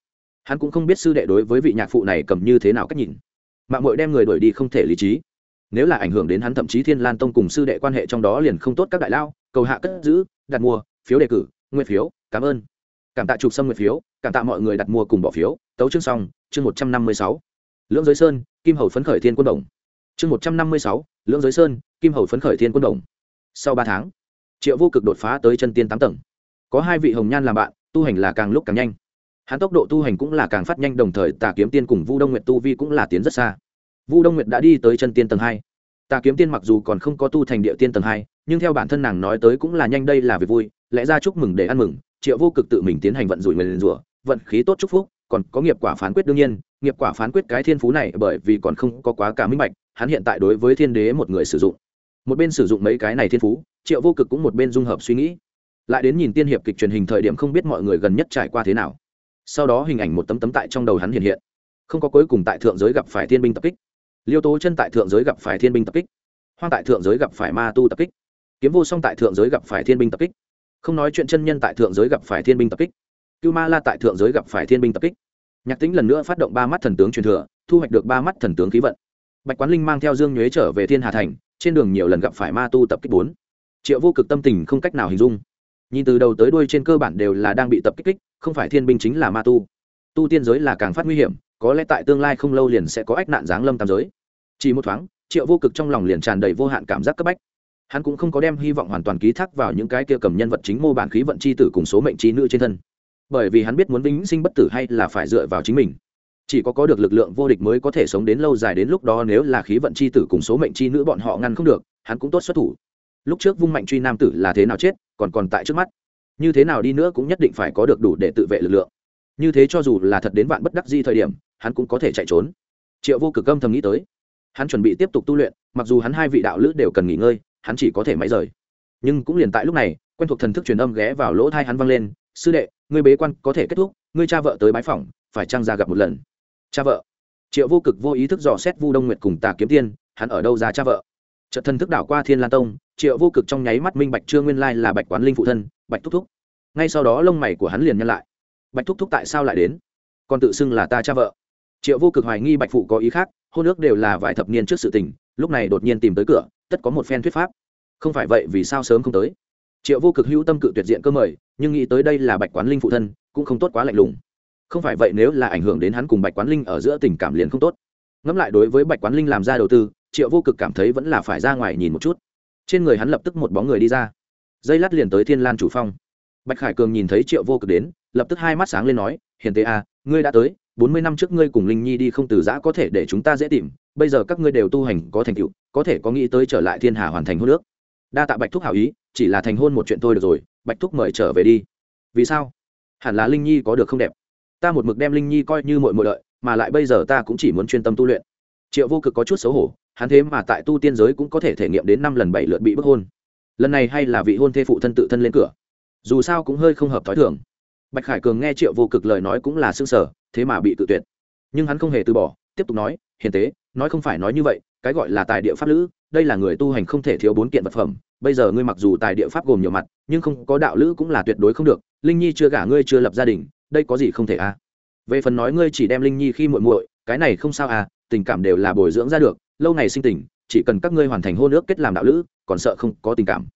Hắn cũng không biết sư đệ đối với vị nhạc phụ này cầm như thế nào cách nhìn. Mạng mội đem người đuổi đi không thể lý trí. Nếu là ảnh hưởng đến hắn thậm chí thiên lan tông cùng sư đệ quan hệ trong đó liền không tốt các đại lao, cầu hạ cất giữ, đặt mua, phiếu đề cử nguyên phiếu, cảm ơn. Cảm tạ trục xâm nguyên phiếu, cảm tạ mọi người đặt mua cùng bỏ phiếu. Tấu chương xong, chương một trăm năm mươi sáu lưỡng giới sơn, kim hầu phấn khởi thiên quân đồng. Chương một trăm năm mươi sáu, lưỡng giới sơn, kim hầu phấn khởi thiên quân đồng. Sau ba tháng, triệu vô cực đột phá tới chân tiên tám tầng. Có hai vị hồng nhan làm bạn, tu hành là càng lúc càng nhanh. Hắn tốc độ tu hành cũng là càng phát nhanh, đồng thời tà kiếm tiên cùng vu đông nguyệt tu vi cũng là tiến rất xa. Vu đông nguyệt đã đi tới chân tiên tầng hai. Tà kiếm tiên mặc dù còn không có tu thành địa tiên tầng hai, nhưng theo bản thân nàng nói tới cũng là nhanh đây là việc vui, lẽ ra chúc mừng để ăn mừng, triệu vô cực tự mình tiến hành vận rủi người rủa, vận khí tốt chúc phúc, còn có nghiệp quả phán quyết đương nhiên nghiệp quả phán quyết cái thiên phú này bởi vì còn không có quá cả minh bạch, hắn hiện tại đối với thiên đế một người sử dụng. Một bên sử dụng mấy cái này thiên phú, triệu vô cực cũng một bên dung hợp suy nghĩ. Lại đến nhìn tiên hiệp kịch truyền hình thời điểm không biết mọi người gần nhất trải qua thế nào. Sau đó hình ảnh một tấm tấm tại trong đầu hắn hiện hiện. Không có cuối cùng tại thượng giới gặp phải thiên binh tập kích. Liêu tố chân tại thượng giới gặp phải thiên binh tập kích. Hoang tại thượng giới gặp phải ma tu tập kích. Kiếm vô song tại thượng giới gặp phải thiên binh tập kích. Không nói chuyện chân nhân tại thượng giới gặp phải thiên binh tập kích. Cưu ma la tại thượng giới gặp phải thiên binh tập kích nhạc tính lần nữa phát động ba mắt thần tướng truyền thừa, thu hoạch được ba mắt thần tướng khí vận. Bạch quán linh mang theo dương nhuế trở về thiên hà thành, trên đường nhiều lần gặp phải ma tu tập kích bốn. Triệu vô cực tâm tình không cách nào hình dung. Nhìn từ đầu tới đuôi trên cơ bản đều là đang bị tập kích kích, không phải thiên binh chính là ma tu. Tu tiên giới là càng phát nguy hiểm, có lẽ tại tương lai không lâu liền sẽ có ách nạn giáng lâm tam giới. Chỉ một thoáng, triệu vô cực trong lòng liền tràn đầy vô hạn cảm giác cấp bách. Hắn cũng không có đem hy vọng hoàn toàn ký thác vào những cái kia cầm nhân vật chính mô bản khí vận c h i tử cùng số mệnh trí nữ trên thân bởi vì hắn biết muốn vĩnh sinh bất tử hay là phải dựa vào chính mình. Chỉ có có được lực lượng vô địch mới có thể sống đến lâu dài đến lúc đó nếu là khí vận c h i tử cùng số mệnh c h i nữ bọn họ ngăn không được, hắn cũng tốt xuất thủ. Lúc trước vung mạnh truy nam tử là thế nào chết, còn còn tại trước mắt. Như thế nào đi nữa cũng nhất định phải có được đủ để tự vệ lực lượng. Như thế cho dù là thật đến vạn bất đắc di thời điểm, hắn cũng có thể chạy trốn. Triệu vô cực âm thầm nghĩ tới. Hắn chuẩn bị tiếp tục tu luyện, mặc dù hắn hai vị đạo lữ đều cần nghỉ ngơi, hắn chỉ có thể máy rời. Nhưng cũng liền tại lúc này, quen thuộc thần thức truyền âm ghé vào lỗ thai hắn vang lên, sư đệ ngươi bế quan có thể kết thúc, ngươi cha vợ tới bái phỏng, phải trang ra gặp một lần? Cha vợ. Triệu vô cực vô ý thức dò xét vu đông nguyệt cùng tà kiếm tiên, hắn ở đâu ra cha vợ? Trận thân thức đảo qua thiên lan tông, triệu vô cực trong nháy mắt minh bạch trương nguyên lai là bạch quán linh phụ thân, bạch thúc thúc. Ngay sau đó lông mày của hắn liền nhăn lại. Bạch thúc thúc tại sao lại đến? Còn tự xưng là ta cha vợ. Triệu vô cực hoài nghi bạch phụ có ý khác, hôn ước đều là vài thập niên trước sự tình, lúc này đột nhiên tìm tới cửa, tất có một phen thuyết pháp. Không phải vậy vì sao sớm không tới? Triệu vô cực hữu tâm cự tuyệt diện cơ mời nhưng nghĩ tới đây là bạch quán linh phụ thân cũng không tốt quá lạnh lùng. Không phải vậy nếu là ảnh hưởng đến hắn cùng bạch quán linh ở giữa tình cảm liền không tốt. Ngẫm lại đối với bạch quán linh làm ra đầu tư triệu vô cực cảm thấy vẫn là phải ra ngoài nhìn một chút. Trên người hắn lập tức một bóng người đi ra. Dây lát liền tới thiên lan chủ phong. Bạch khải cường nhìn thấy triệu vô cực đến lập tức hai mắt sáng lên nói hiền tế a à, ngươi đã tới bốn mươi năm trước ngươi cùng linh nhi đi không từ giã có thể để chúng ta dễ tìm bây giờ các ngươi đều tu hành có thành tựu có thể có nghĩ tới trở lại thiên hà hoàn thành hô nước đa tạ bạch thúc hảo ý, chỉ là thành hôn một chuyện thôi được rồi, bạch thúc mời trở về đi. Vì sao? Hẳn là linh nhi có được không đẹp? Ta một mực đem linh nhi coi như mội mội lợi mà lại bây giờ ta cũng chỉ muốn chuyên tâm tu luyện. Triệu vô cực có chút xấu hổ, hắn thế mà tại tu tiên giới cũng có thể thể nghiệm đến năm lần bảy lượt bị bức hôn. Lần này hay là vị hôn thê phụ thân tự thân lên cửa. Dù sao cũng hơi không hợp t h ó i thường. Bạch khải cường nghe triệu vô cực lời nói cũng là s ư ơ n g sở thế mà bị tự tuyệt. Nhưng hắn không hề từ bỏ, tiếp tục nói, hiền tế, nói không phải nói như vậy cái gọi là tài địa pháp lữ, đây là người tu hành không thể thiếu bốn kiện vật phẩm. Bây giờ ngươi mặc dù tài địa pháp gồm nhiều mặt, nhưng không có đạo lữ cũng là tuyệt đối không được. Linh nhi chưa gả ngươi chưa lập gia đình, đây có gì không thể à? Về phần nói ngươi chỉ đem linh nhi khi muội muội, cái này không sao à tình cảm đều là bồi dưỡng ra được, lâu ngày sinh tình, chỉ cần các ngươi hoàn thành hôn ước kết làm đạo lữ, còn sợ không có tình cảm.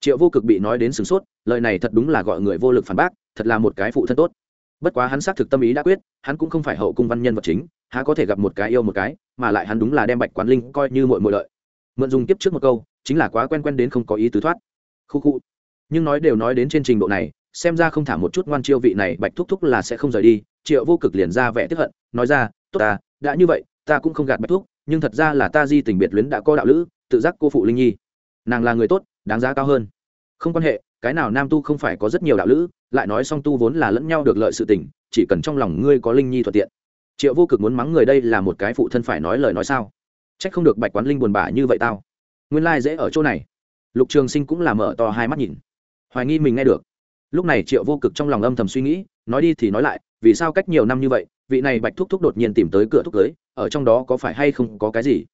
Triệu vô cực bị nói đến sửng sốt, lời này thật đúng là gọi người vô lực phản bác, thật là một cái phụ thân tốt bất quá hắn xác thực tâm ý đã quyết, hắn cũng không phải hậu cung văn nhân vật chính, há có thể gặp một cái yêu một cái, mà lại hắn đúng là đem bạch quán linh coi như mội mội lợi. Mượn dùng tiếp trước một câu, chính là quá quen quen đến không có ý tứ thoát. Khu khu. Nhưng nói đều nói đến trên trình độ này, xem ra không thả một chút ngoan chiêu vị này, bạch thúc thúc là sẽ không rời đi, triệu vô cực liền ra vẻ tức hận, nói ra, tốt ta, đã như vậy, ta cũng không gạt bạch thúc, nhưng thật ra là ta di tình biệt luyến đã có đạo lữ, tự giác cô phụ linh nhi. Nàng là người tốt, đáng giá cao hơn. Không quan hệ cái nào nam tu không phải có rất nhiều đạo lữ, lại nói song tu vốn là lẫn nhau được lợi sự tình, chỉ cần trong lòng ngươi có linh nhi thuận tiện. Triệu vô cực muốn mắng người đây là một cái phụ thân phải nói lời nói sao? C h ắ c không được bạch quán linh buồn bã như vậy tao. Nguyên lai、like、dễ ở chỗ này. Lục trường sinh cũng là mở to hai mắt nhìn. Hoài nghi mình nghe được. Lúc này triệu vô cực trong lòng âm thầm suy nghĩ, nói đi thì nói lại, vì sao cách nhiều năm như vậy, vị này bạch thúc thúc đột nhiên tìm tới cửa thúc cưới, ở trong đó có phải hay không có cái gì?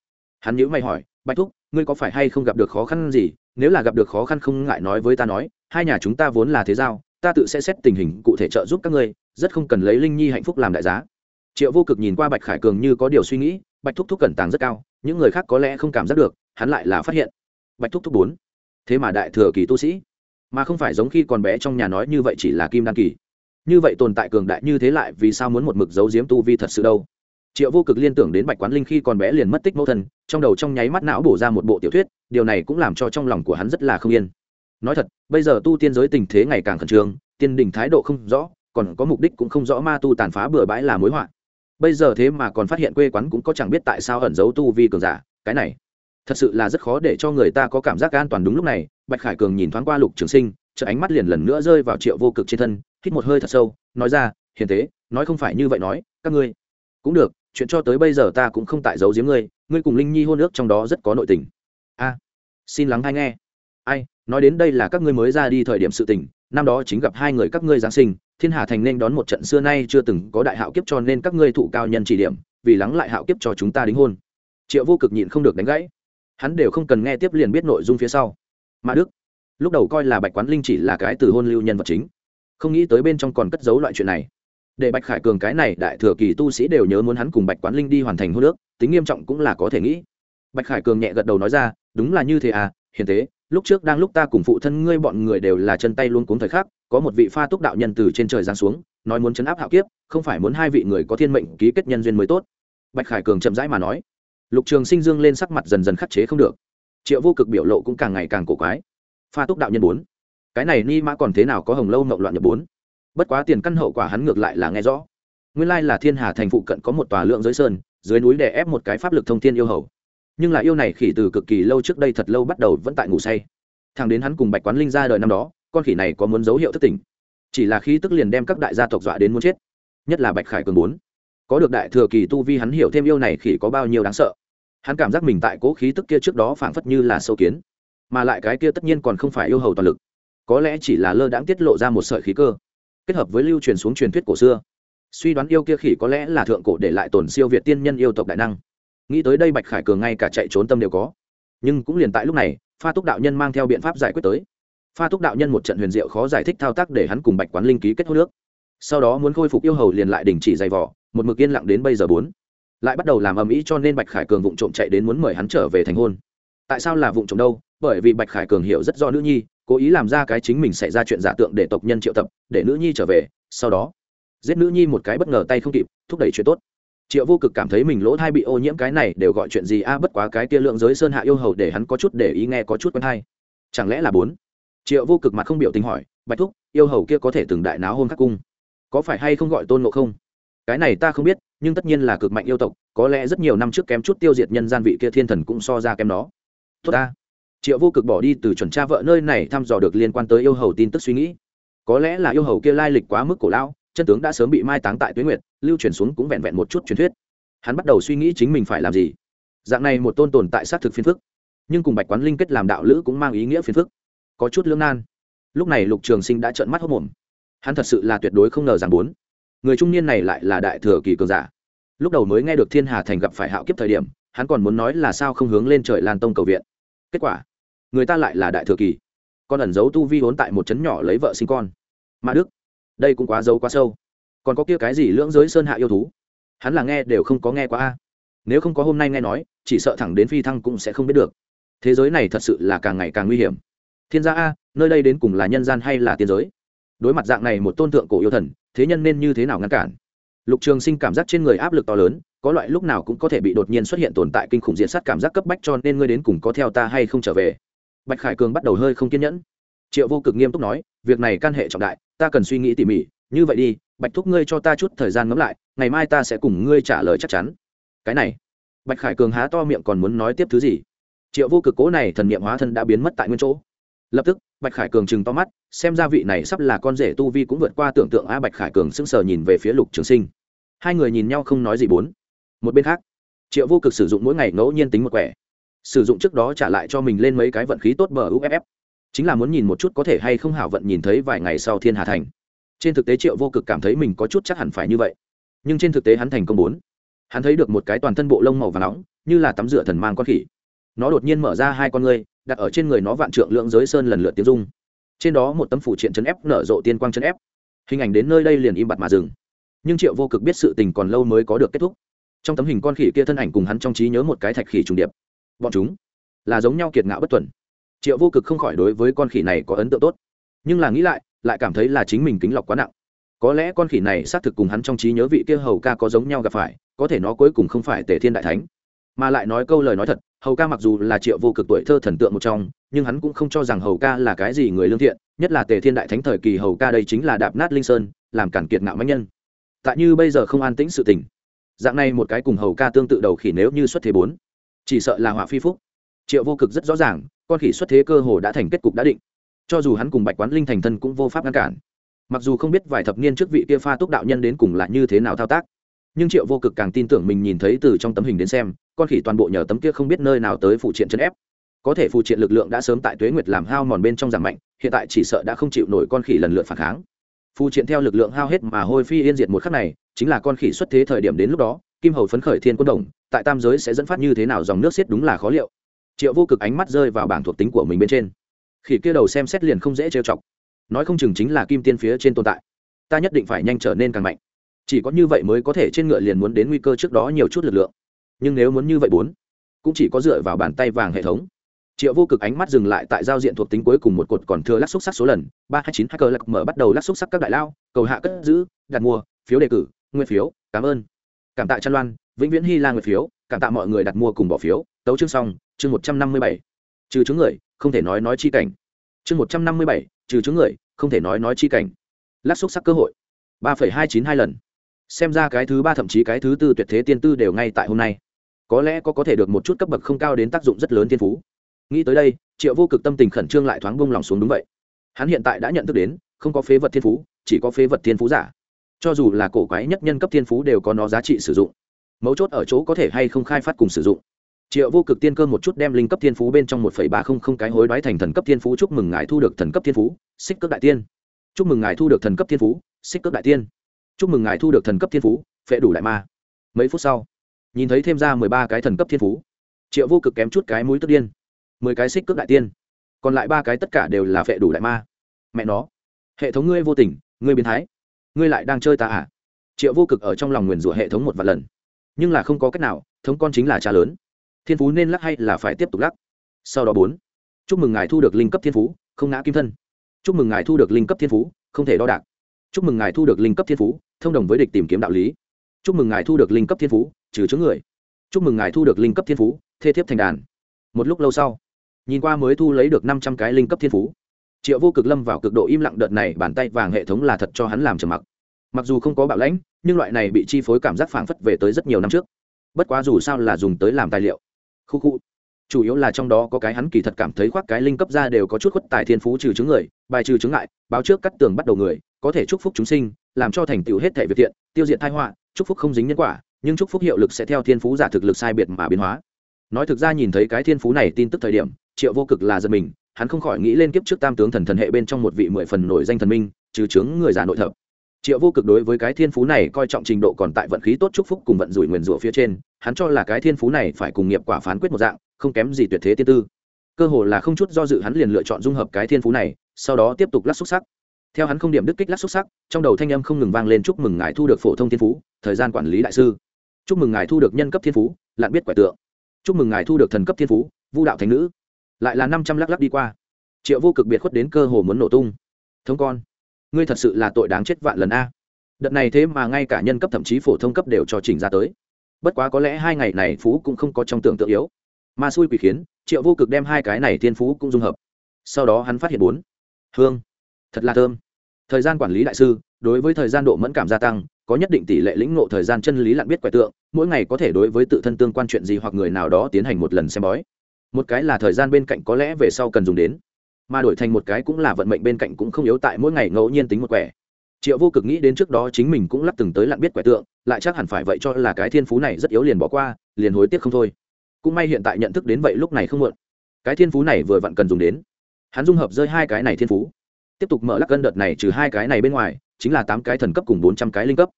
Hắn nhữ mày hỏi, bạch thúc, ngươi có phải hay không gặp được khó khăn gì? Nếu là gặp được khó khăn không ngại nói với ta nói, hai nhà chúng ta vốn là thế giao, ta tự sẽ xét tình hình cụ thể trợ giúp các ngươi, rất không cần lấy linh nhi hạnh phúc làm đại giá. Triệu vô cực nhìn qua bạch khải cường như có điều suy nghĩ, bạch thúc thúc cẩn tàng rất cao, những người khác có lẽ không cảm giác được, hắn lại là phát hiện. Bạch thúc thúc bốn. Thế mà đại thừa kỳ tu sĩ, mà không phải giống khi còn bé trong nhà nói như vậy chỉ là kim đan kỳ. Như vậy tồn tại cường đại như thế lại vì sao muốn một mực giấu giếm tu vi thật sự đâu? Triệu vô cực liên tưởng đến bạch quán linh khi còn bé liền mất tích mẫu thân, trong đầu trong nháy mắt não bổ ra một bộ tiểu thuyết điều này cũng làm cho trong lòng của hắn rất là không yên. Nói thật, bây giờ tu tiên giới tình thế ngày càng khẩn trương, tiên đình thái độ không rõ, còn có mục đích cũng không rõ ma tu tàn phá bừa bãi là mối họa. Bây giờ thế mà còn phát hiện quê quán cũng có chẳng biết tại sao ẩn giấu tu vi cường giả, cái này thật sự là rất khó để cho người ta có cảm giác an toàn đúng lúc này, bạch khải cường nhìn thoáng qua lục trường sinh chợ ánh mắt liền lần nữa rơi vào triệu vô cực trên thân, hít một hơi thật sâu, nói ra, hiền tế, nói không phải như vậy nói, các ngươi cũng được, chuyện cho tới bây giờ ta cũng không tại giấu giếm ngươi ngươi cùng linh nhi hôn ước trong đó rất có nội tình a, xin lắng hay nghe. Ai, nói đến đây là các ngươi mới ra đi thời điểm sự tình, năm đó chính gặp hai người các ngươi giáng sinh, thiên hà thành nên đón một trận xưa nay chưa từng có đại hạo kiếp cho nên các ngươi thụ cao nhân chỉ điểm, vì lắng lại hạo kiếp cho chúng ta đính hôn. Triệu vô cực nhịn không được đánh gãy. Hắn đều không cần nghe tiếp liền biết nội dung phía sau. Mà đức, lúc đầu coi là bạch quán linh chỉ là cái từ hôn lưu nhân vật chính, không nghĩ tới bên trong còn cất giấu loại chuyện này. Để bạch khải cường cái này đại thừa kỳ tu sĩ đều nhớ muốn hắn cùng bạch quán linh đi hoàn thành hôn nước tính nghiêm trọng cũng là có thể nghĩ bạch khải cường nhẹ gật đầu nói ra, đúng là như thế à hiền thế lúc trước đang lúc ta cùng phụ thân ngươi bọn người đều là chân tay luôn cuống thời khắc, có một vị pha túc đạo nhân từ trên trời giáng xuống, nói muốn chấn áp hạo kiếp, không phải muốn hai vị người có thiên mệnh ký kết nhân duyên mới tốt. Bạch khải cường chậm rãi mà nói. Lục trường sinh dương lên sắc mặt dần dần khắc chế không được. Triệu vô cực biểu lộ cũng càng ngày càng cổ quái. Pha túc đạo nhân bốn. Cái này ni mã còn thế nào có hồng lâu mộng loạn nhập bốn? Bất quá tiền căn hậu quả hắn ngược lại là nghe rõ. Nguyên lai là thiên hà thành phụ cận có một tòa lượng giới sơn, dưới núi đè ép một cái pháp lực thông thiên yêu hầu nhưng là yêu này khỉ từ cực kỳ lâu trước đây thật lâu bắt đầu vẫn tại ngủ say. Thằng đến hắn cùng bạch quán linh ra đời năm đó, con khỉ này có muốn dấu hiệu thất tỉnh. Chỉ là khi tức liền đem các đại gia tộc dọa đến muốn chết. Nhất là bạch khải cường bốn. Có được đại thừa kỳ tu vi hắn hiểu thêm yêu này khỉ có bao nhiêu đáng sợ. Hắn cảm giác mình tại cố khí tức kia trước đó phảng phất như là sâu kiến. Mà lại cái kia tất nhiên còn không phải yêu hầu toàn lực. Có lẽ chỉ là lơ đãng tiết lộ ra một sợi khí cơ. Kết hợp với lưu truyền xuống truyền thuyết cổ xưa. Suy đoán yêu kia khỉ có lẽ là thượng cổ để lại tổn siêu việt tiên nhân yêu tộc đại năng nghĩ tới đây bạch khải cường ngay cả chạy trốn tâm đều có nhưng cũng liền tại lúc này pha túc đạo nhân mang theo biện pháp giải quyết tới pha túc đạo nhân một trận huyền diệu khó giải thích thao tác để hắn cùng bạch quán linh ký kết hô nước sau đó muốn khôi phục yêu hầu liền lại đình chỉ dày vỏ một mực yên lặng đến bây giờ bốn lại bắt đầu làm ầm ĩ cho nên bạch khải cường vụng trộm chạy đến muốn mời hắn trở về thành hôn tại sao là vụng trộm đâu bởi vì bạch khải cường hiểu rất do nữ nhi cố ý làm ra cái chính mình xảy ra chuyện giả tượng để tộc nhân triệu tập để nữ nhi trở về sau đó giết nữ nhi một cái bất ngờ tay không kịp thúc đẩy chuyện tốt triệu vô cực cảm thấy mình lỗ thai bị ô nhiễm cái này đều gọi chuyện gì a, bất quá cái kia lượng giới sơn hạ yêu hầu để hắn có chút để ý nghe có chút quen hay. Chẳng lẽ là bốn? Triệu vô cực mặt không biểu tình hỏi, bạch thúc, yêu hầu kia có thể từng đại náo hôn khắc cung? Có phải hay không gọi tôn ngộ không? Cái này ta không biết, nhưng tất nhiên là cực mạnh yêu tộc, có lẽ rất nhiều năm trước kém chút tiêu diệt nhân gian vị kia thiên thần cũng so ra kém đó tốt ta. Triệu vô cực bỏ đi từ chuẩn tra vợ nơi này thăm dò được liên quan tới yêu hầu tin tức suy nghĩ. Có lẽ là yêu hầu kia lai lịch quá mức cổ lão chân tướng đã sớm bị mai táng tại tuyến nguyệt, lưu truyền xuống cũng vẹn vẹn một chút truyền thuyết. Hắn bắt đầu suy nghĩ chính mình phải làm gì. Dạng này một tôn tồn tại xác thực phiền phức, nhưng cùng bạch quán linh kết làm đạo lữ cũng mang ý nghĩa phiền phức. Có chút lưỡng nan. Lúc này lục trường sinh đã trợn mắt hốc mồm hắn thật sự là tuyệt đối không ngờ rằng bốn người trung niên này lại là đại thừa kỳ cường giả. Lúc đầu mới nghe được thiên hà thành gặp phải hạo kiếp thời điểm, hắn còn muốn nói là sao không hướng lên trời lan tông cầu viện. Kết quả, người ta lại là đại thừa kỳ. Con ẩn giấu tu vi vốn tại một trấn nhỏ lấy vợ sinh con. Mà đức đây cũng quá giấu quá sâu. Còn có kia cái gì lưỡng giới sơn hạ yêu thú? Hắn là nghe đều không có nghe qua a. Nếu không có hôm nay nghe nói, chỉ sợ thẳng đến phi thăng cũng sẽ không biết được. Thế giới này thật sự là càng ngày càng nguy hiểm. Thiên gia a, nơi đây đến cùng là nhân gian hay là tiên giới? Đối mặt dạng này một tôn tượng cổ yêu thần, thế nhân nên như thế nào ngăn cản? Lục trường sinh cảm giác trên người áp lực to lớn, có loại lúc nào cũng có thể bị đột nhiên xuất hiện tồn tại kinh khủng diện sát cảm giác cấp bách cho nên ngươi đến cùng có theo ta hay không trở về? Bạch khải cường bắt đầu hơi không kiên nhẫn triệu vô cực nghiêm túc nói, việc này can hệ trọng đại, ta cần suy nghĩ tỉ mỉ. Như vậy đi, bạch thúc ngươi cho ta chút thời gian ngẫm lại, ngày mai ta sẽ cùng ngươi trả lời chắc chắn. Cái này, bạch khải cường há to miệng còn muốn nói tiếp thứ gì? Triệu vô cực cố này thần niệm hóa thân đã biến mất tại nguyên chỗ. Lập tức, bạch khải cường chừng to mắt, xem ra vị này sắp là con rể tu vi cũng vượt qua tưởng tượng a bạch khải cường sững sờ nhìn về phía lục trường sinh. Hai người nhìn nhau không nói gì bốn. Một bên khác, triệu vô cực sử dụng mỗi ngày ngẫu nhiên tính một quẻ. Sử dụng trước đó trả lại cho mình lên mấy cái vận khí tốt bờ uff chính là muốn nhìn một chút có thể hay không hảo vận nhìn thấy vài ngày sau thiên hà thành. Trên thực tế triệu vô cực cảm thấy mình có chút chắc hẳn phải như vậy. Nhưng trên thực tế hắn thành công bốn. Hắn thấy được một cái toàn thân bộ lông màu và nóng, như là tắm rửa thần mang con khỉ. Nó đột nhiên mở ra hai con ngươi, đặt ở trên người nó vạn trượng lượng giới sơn lần lượt tiếng dung trên đó một tấm phủ triện chấn ép nở rộ tiên quang chấn ép. Hình ảnh đến nơi đây liền im bặt mà dừng. Nhưng triệu vô cực biết sự tình còn lâu mới có được kết thúc. Trong tấm hình con khỉ kia thân ảnh cùng hắn trong trí nhớ một cái thạch khỉ trùng điệp. Bọn chúng là giống nhau kiệt ngạo bất tuần triệu vô cực không khỏi đối với con khỉ này có ấn tượng tốt, nhưng là nghĩ lại lại cảm thấy là chính mình kính lọc quá nặng. Có lẽ con khỉ này xác thực cùng hắn trong trí nhớ vị kia hầu ca có giống nhau gặp phải, có thể nó cuối cùng không phải tề thiên đại thánh. Mà lại nói câu lời nói thật, hầu ca mặc dù là triệu vô cực tuổi thơ thần tượng một trong, nhưng hắn cũng không cho rằng hầu ca là cái gì người lương thiện, nhất là tề thiên đại thánh thời kỳ hầu ca đây chính là đạp nát linh sơn, làm cản kiệt ngạo mãnh nhân. Tại như bây giờ không an tĩnh sự tình, dạng này một cái cùng hầu ca tương tự đầu khỉ nếu như xuất thế bốn, chỉ sợ là họa phi phúc. Triệu vô cực rất rõ ràng con khỉ xuất thế cơ hồ đã thành kết cục đã định. Cho dù hắn cùng bạch quán linh thành thân cũng vô pháp ngăn cản. Mặc dù không biết vài thập niên trước vị kia pha túc đạo nhân đến cùng là như thế nào thao tác, nhưng triệu vô cực càng tin tưởng mình nhìn thấy từ trong tấm hình đến xem, con khỉ toàn bộ nhờ tấm kia không biết nơi nào tới phụ triện chân ép. Có thể phụ triện lực lượng đã sớm tại tuế nguyệt làm hao mòn bên trong giảm mạnh, hiện tại chỉ sợ đã không chịu nổi con khỉ lần lượt phản kháng. Phụ triện theo lực lượng hao hết mà hôi phi yên diệt một khắc này, chính là con khỉ xuất thế thời điểm đến lúc đó, kim hầu phấn khởi thiên quân đồng, tại tam giới sẽ dẫn phát như thế nào dòng nước xiết đúng là khó liệu triệu vô cực ánh mắt rơi vào bảng thuộc tính của mình bên trên. Khỉ kia đầu xem xét liền không dễ trêu chọc. Nói không chừng chính là kim tiên phía trên tồn tại. Ta nhất định phải nhanh trở nên càng mạnh. Chỉ có như vậy mới có thể trên ngựa liền muốn đến nguy cơ trước đó nhiều chút lực lượng. Nhưng nếu muốn như vậy bốn, cũng chỉ có dựa vào bàn tay vàng hệ thống. Triệu vô cực ánh mắt dừng lại tại giao diện thuộc tính cuối cùng một cột còn thừa lắc xúc sắc số lần, ba, hai, chín, hai lạc mở bắt đầu lắc xúc sắc các đại lao, cầu hạ cất giữ, đặt mua, phiếu đề cử, nguyên phiếu, cảm ơn. Cảm tạ trăn loan, vĩnh viễn hy la nguyên phiếu, cảm tạ mọi người đặt mua cùng bỏ phiếu, tấu chương xong chương một trăm năm mươi bảy, trừ chứng người, không thể nói nói chi cảnh. Chương một trăm năm mươi bảy, trừ chứng người, không thể nói nói chi cảnh. Lát xúc sắc cơ hội. Ba phẩy hai chín hai lần. Xem ra cái thứ ba thậm chí cái thứ tư tuyệt thế tiên tư đều ngay tại hôm nay. Có lẽ có có thể được một chút cấp bậc không cao đến tác dụng rất lớn thiên phú. Nghĩ tới đây, triệu vô cực tâm tình khẩn trương lại thoáng bông lòng xuống đúng vậy. Hắn hiện tại đã nhận thức đến, không có phế vật thiên phú, chỉ có phế vật thiên phú giả. Cho dù là cổ quái nhất nhân cấp thiên phú đều có nó giá trị sử dụng. Mấu chốt ở chỗ có thể hay không khai phát cùng sử dụng triệu vô cực tiên cơ một chút đem linh cấp thiên phú bên trong một ba không không cái hối đoái thành thần cấp thiên phú, chúc mừng ngài thu được thần cấp thiên phú, xích cước đại tiên. Chúc mừng ngài thu được thần cấp thiên phú, xích cước đại tiên. Chúc mừng ngài thu được thần cấp thiên phú, phệ đủ đại ma. Mấy phút sau, nhìn thấy thêm ra mười ba cái thần cấp thiên phú, triệu vô cực kém chút cái mũi tức điên. Mười cái xích cước đại tiên, còn lại ba cái tất cả đều là phệ đủ đại ma. Mẹ nó, hệ thống ngươi vô tình, ngươi biến thái, ngươi lại đang chơi ta à? Triệu vô cực ở trong lòng nguyền rủa hệ thống một vài lần, nhưng là không có cách nào, thống con chính là cha lớn thiên phú nên lắc hay là phải tiếp tục lắc? Sau đó bốn, chúc mừng ngài thu được linh cấp thiên phú, không ngã kim thân. Chúc mừng ngài thu được linh cấp thiên phú, không thể đo đạc. Chúc mừng ngài thu được linh cấp thiên phú, thông đồng với địch tìm kiếm đạo lý. Chúc mừng ngài thu được linh cấp thiên phú, trừ chướng người. Chúc mừng ngài thu được linh cấp thiên phú, thê thiếp thành đàn. Một lúc lâu sau, nhìn qua mới thu lấy được năm trăm cái linh cấp thiên phú, triệu vô cực lâm vào cực độ im lặng đợt này bàn tay vàng hệ thống là thật cho hắn làm trầm mặc. Mặc dù không có bạo lãnh, nhưng loại này bị chi phối cảm giác phảng phất về tới rất nhiều năm trước. Bất quá dù sao là dùng tới làm tài liệu khu khu. Chủ yếu là trong đó có cái hắn kỳ thật cảm thấy khoác cái linh cấp ra đều có chút khuất tài thiên phú trừ chứng người, bài trừ chứng ngại, báo trước cắt tường bắt đầu người, có thể chúc phúc chúng sinh, làm cho thành tựu hết thể việc thiện, tiêu diệt thai họa, chúc phúc không dính nhân quả, nhưng chúc phúc hiệu lực sẽ theo thiên phú giả thực lực sai biệt mà biến hóa. Nói thực ra nhìn thấy cái thiên phú này tin tức thời điểm, triệu vô cực là giật mình, hắn không khỏi nghĩ lên kiếp trước tam tướng thần thần hệ bên trong một vị mười phần nổi danh thần minh, trừ chướng người giả nội thập triệu vô cực đối với cái thiên phú này coi trọng trình độ còn tại vận khí tốt chúc phúc cùng vận rủi nguyền rủa phía trên, hắn cho là cái thiên phú này phải cùng nghiệp quả phán quyết một dạng, không kém gì tuyệt thế tiên tư. Cơ hồ là không chút do dự hắn liền lựa chọn dung hợp cái thiên phú này, sau đó tiếp tục lắc xúc sắc. Theo hắn không điểm đứt kích lắc xúc sắc, trong đầu thanh âm không ngừng vang lên chúc mừng ngài thu được phổ thông thiên phú, thời gian quản lý đại sư. Chúc mừng ngài thu được nhân cấp thiên phú, lạn biết quẻ tượng. Chúc mừng ngài thu được thần cấp thiên phú, vu đạo thành nữ. Lại là năm trăm lắc lắc đi qua. Triệu vô cực biệt khuất đến cơ hồ muốn nổ tung. Thống con ngươi thật sự là tội đáng chết vạn lần a. Đợt này thế mà ngay cả nhân cấp thậm chí phổ thông cấp đều cho chỉnh ra tới. Bất quá có lẽ hai ngày này phú cũng không có trong tưởng tượng yếu. Mà xui quỷ khiến, triệu vô cực đem hai cái này thiên phú cũng dung hợp. Sau đó hắn phát hiện bốn. Hương. Thật là thơm. Thời gian quản lý đại sư, đối với thời gian độ mẫn cảm gia tăng, có nhất định tỷ lệ lĩnh ngộ thời gian chân lý lặn biết quẻ tượng, mỗi ngày có thể đối với tự thân tương quan chuyện gì hoặc người nào đó tiến hành một lần xem bói. Một cái là thời gian bên cạnh có lẽ về sau cần dùng đến mà đổi thành một cái cũng là vận mệnh bên cạnh cũng không yếu tại mỗi ngày ngẫu nhiên tính một quẻ. Triệu vô cực nghĩ đến trước đó chính mình cũng lắp từng tới lặn biết quẻ tượng, lại chắc hẳn phải vậy cho là cái thiên phú này rất yếu liền bỏ qua, liền hối tiếc không thôi. Cũng may hiện tại nhận thức đến vậy lúc này không muộn. Cái thiên phú này vừa vặn cần dùng đến. Hắn dung hợp rơi hai cái này thiên phú. Tiếp tục mở lắc cân đợt này trừ hai cái này bên ngoài, chính là tám cái thần cấp cùng bốn trăm cái linh cấp.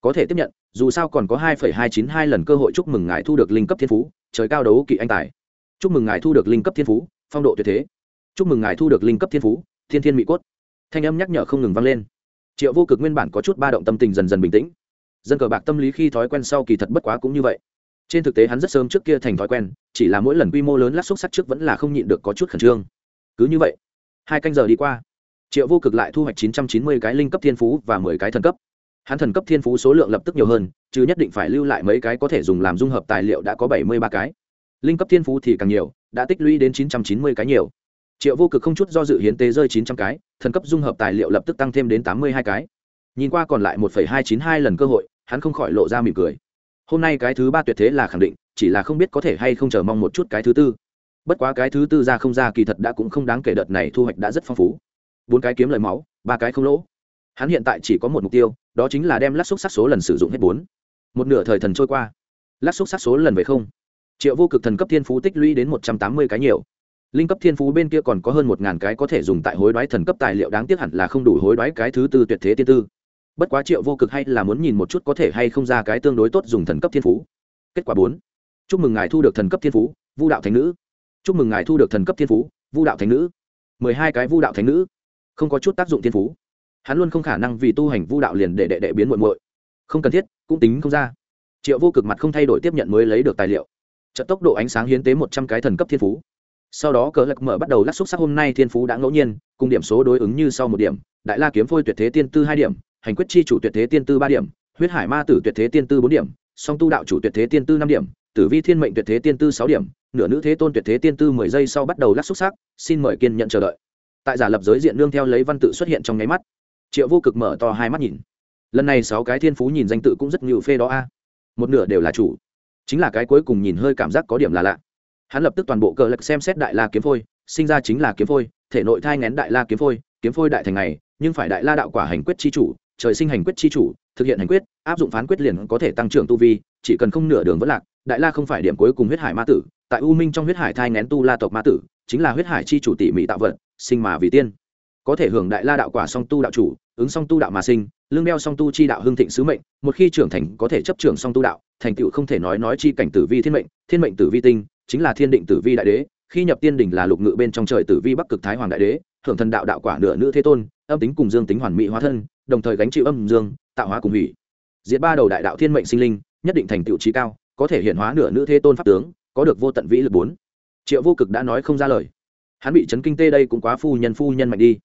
Có thể tiếp nhận, dù sao còn có hai phẩy hai chín hai lần cơ hội chúc mừng ngài thu được linh cấp thiên phú, trời cao đấu kỵ anh tài. Chúc mừng ngài thu được linh cấp thiên phú, phong độ tuyệt thế chúc mừng ngài thu được linh cấp thiên phú, thiên thiên mỹ cốt. Thanh âm nhắc nhở không ngừng vang lên. Triệu vô cực nguyên bản có chút ba động tâm tình dần dần bình tĩnh. Dân cờ bạc tâm lý khi thói quen sau kỳ thật bất quá cũng như vậy. Trên thực tế hắn rất sớm trước kia thành thói quen, chỉ là mỗi lần quy mô lớn lát xúc sắc trước vẫn là không nhịn được có chút khẩn trương. Cứ như vậy, hai canh giờ đi qua, triệu vô cực lại thu hoạch chín trăm chín mươi cái linh cấp thiên phú và mười cái thần cấp. Hắn thần cấp thiên phú số lượng lập tức nhiều hơn, chứ nhất định phải lưu lại mấy cái có thể dùng làm dung hợp tài liệu đã có bảy mươi ba cái. Linh cấp thiên phú thì càng nhiều, đã tích lũy đến chín trăm chín mươi cái nhiều triệu vô cực không chút do dự hiến tế rơi chín trăm cái, thần cấp dung hợp tài liệu lập tức tăng thêm đến tám mươi hai cái. Nhìn qua còn lại một phẩy hai chín hai lần cơ hội, hắn không khỏi lộ ra mỉm cười. Hôm nay cái thứ ba tuyệt thế là khẳng định, chỉ là không biết có thể hay không chờ mong một chút cái thứ tư. Bất quá cái thứ tư ra không ra kỳ thật đã cũng không đáng kể đợt này thu hoạch đã rất phong phú. Bốn cái kiếm lời máu, ba cái không lỗ. Hắn hiện tại chỉ có một mục tiêu, đó chính là đem lát xúc sắc số lần sử dụng hết bốn. Một nửa thời thần trôi qua. Lát xúc sắc số lần về không. Triệu vô cực thần cấp thiên phú tích lũy đến một trăm tám mươi cái nhiều linh cấp thiên phú bên kia còn có hơn một ngàn cái có thể dùng tại hối đoái thần cấp tài liệu, đáng tiếc hẳn là không đủ hối đoái cái thứ tư tuyệt thế tiên tư. Bất quá triệu vô cực hay là muốn nhìn một chút có thể hay không ra cái tương đối tốt dùng thần cấp thiên phú. Kết quả bốn. Chúc mừng ngài thu được thần cấp thiên phú, vu đạo thánh nữ. Chúc mừng ngài thu được thần cấp thiên phú, vu đạo thánh nữ. Mười hai cái vu đạo thánh nữ. Không có chút tác dụng thiên phú. Hắn luôn không khả năng vì tu hành vu đạo liền để đệ đệ biến muộn muội. Không cần thiết, cũng tính không ra. Triệu vô cực mặt không thay đổi tiếp nhận mới lấy được tài liệu. Trận tốc độ ánh sáng hiến tế một trăm cái thần cấp thiên phú sau đó cờ lạc mở bắt đầu lắc xúc sắc hôm nay thiên phú đã ngẫu nhiên, cùng điểm số đối ứng như sau một điểm, đại la kiếm phôi tuyệt thế tiên tư hai điểm, hành quyết chi chủ tuyệt thế tiên tư ba điểm, huyết hải ma tử tuyệt thế tiên tư bốn điểm, song tu đạo chủ tuyệt thế tiên tư năm điểm, tử vi thiên mệnh tuyệt thế tiên tư sáu điểm, nửa nữ thế tôn tuyệt thế tiên tư mười giây sau bắt đầu lắc xúc sắc, xin mời kiên nhận chờ đợi. Tại giả lập giới diện nương theo lấy văn tự xuất hiện trong nháy mắt, triệu vô cực mở to hai mắt nhìn. Lần này sáu cái thiên phú nhìn danh tự cũng rất nhiều phê đó a. Một nửa đều là chủ. Chính là cái cuối cùng nhìn hơi cảm giác có điểm là lạ hắn lập tức toàn bộ cờ lực xem xét đại la kiếm phôi, sinh ra chính là kiếm phôi, thể nội thai ngén đại la kiếm phôi kiếm phôi đại thành này, nhưng phải đại la đạo quả hành quyết chi chủ, trời sinh hành quyết chi chủ, thực hiện hành quyết, áp dụng phán quyết liền có thể tăng trưởng tu vi, chỉ cần không nửa đường vẫn lạc, đại la không phải điểm cuối cùng huyết hải ma tử, tại u minh trong huyết hải thai ngén tu la tộc ma tử, chính là huyết hải chi chủ tỉ mỉ tạo vật, sinh mà vì tiên. Có thể hưởng đại la đạo quả song tu đạo chủ, ứng song tu đạo mà sinh, lương đeo song tu chi đạo hưng thịnh sứ mệnh, một khi trưởng thành có thể chấp trưởng song tu đạo, thành tựu không thể nói nói chi cảnh tử vi thiên mệnh thiên mệnh tử vi tinh chính là thiên định tử vi đại đế, khi nhập tiên đỉnh là lục ngự bên trong trời tử vi bắc cực thái hoàng đại đế thượng thần đạo đạo quả nửa nữ thế tôn, âm tính cùng dương tính hoàn mỹ hóa thân, đồng thời gánh chịu âm dương, tạo hóa cùng hủy. Diệt ba đầu đại đạo thiên mệnh sinh linh, nhất định thành tựu trí cao, có thể hiện hóa nửa nữ thế tôn pháp tướng, có được vô tận vĩ lực bốn. Triệu vô cực đã nói không ra lời. Hắn bị chấn kinh tê đây cũng quá phu nhân phu nhân mạnh đi.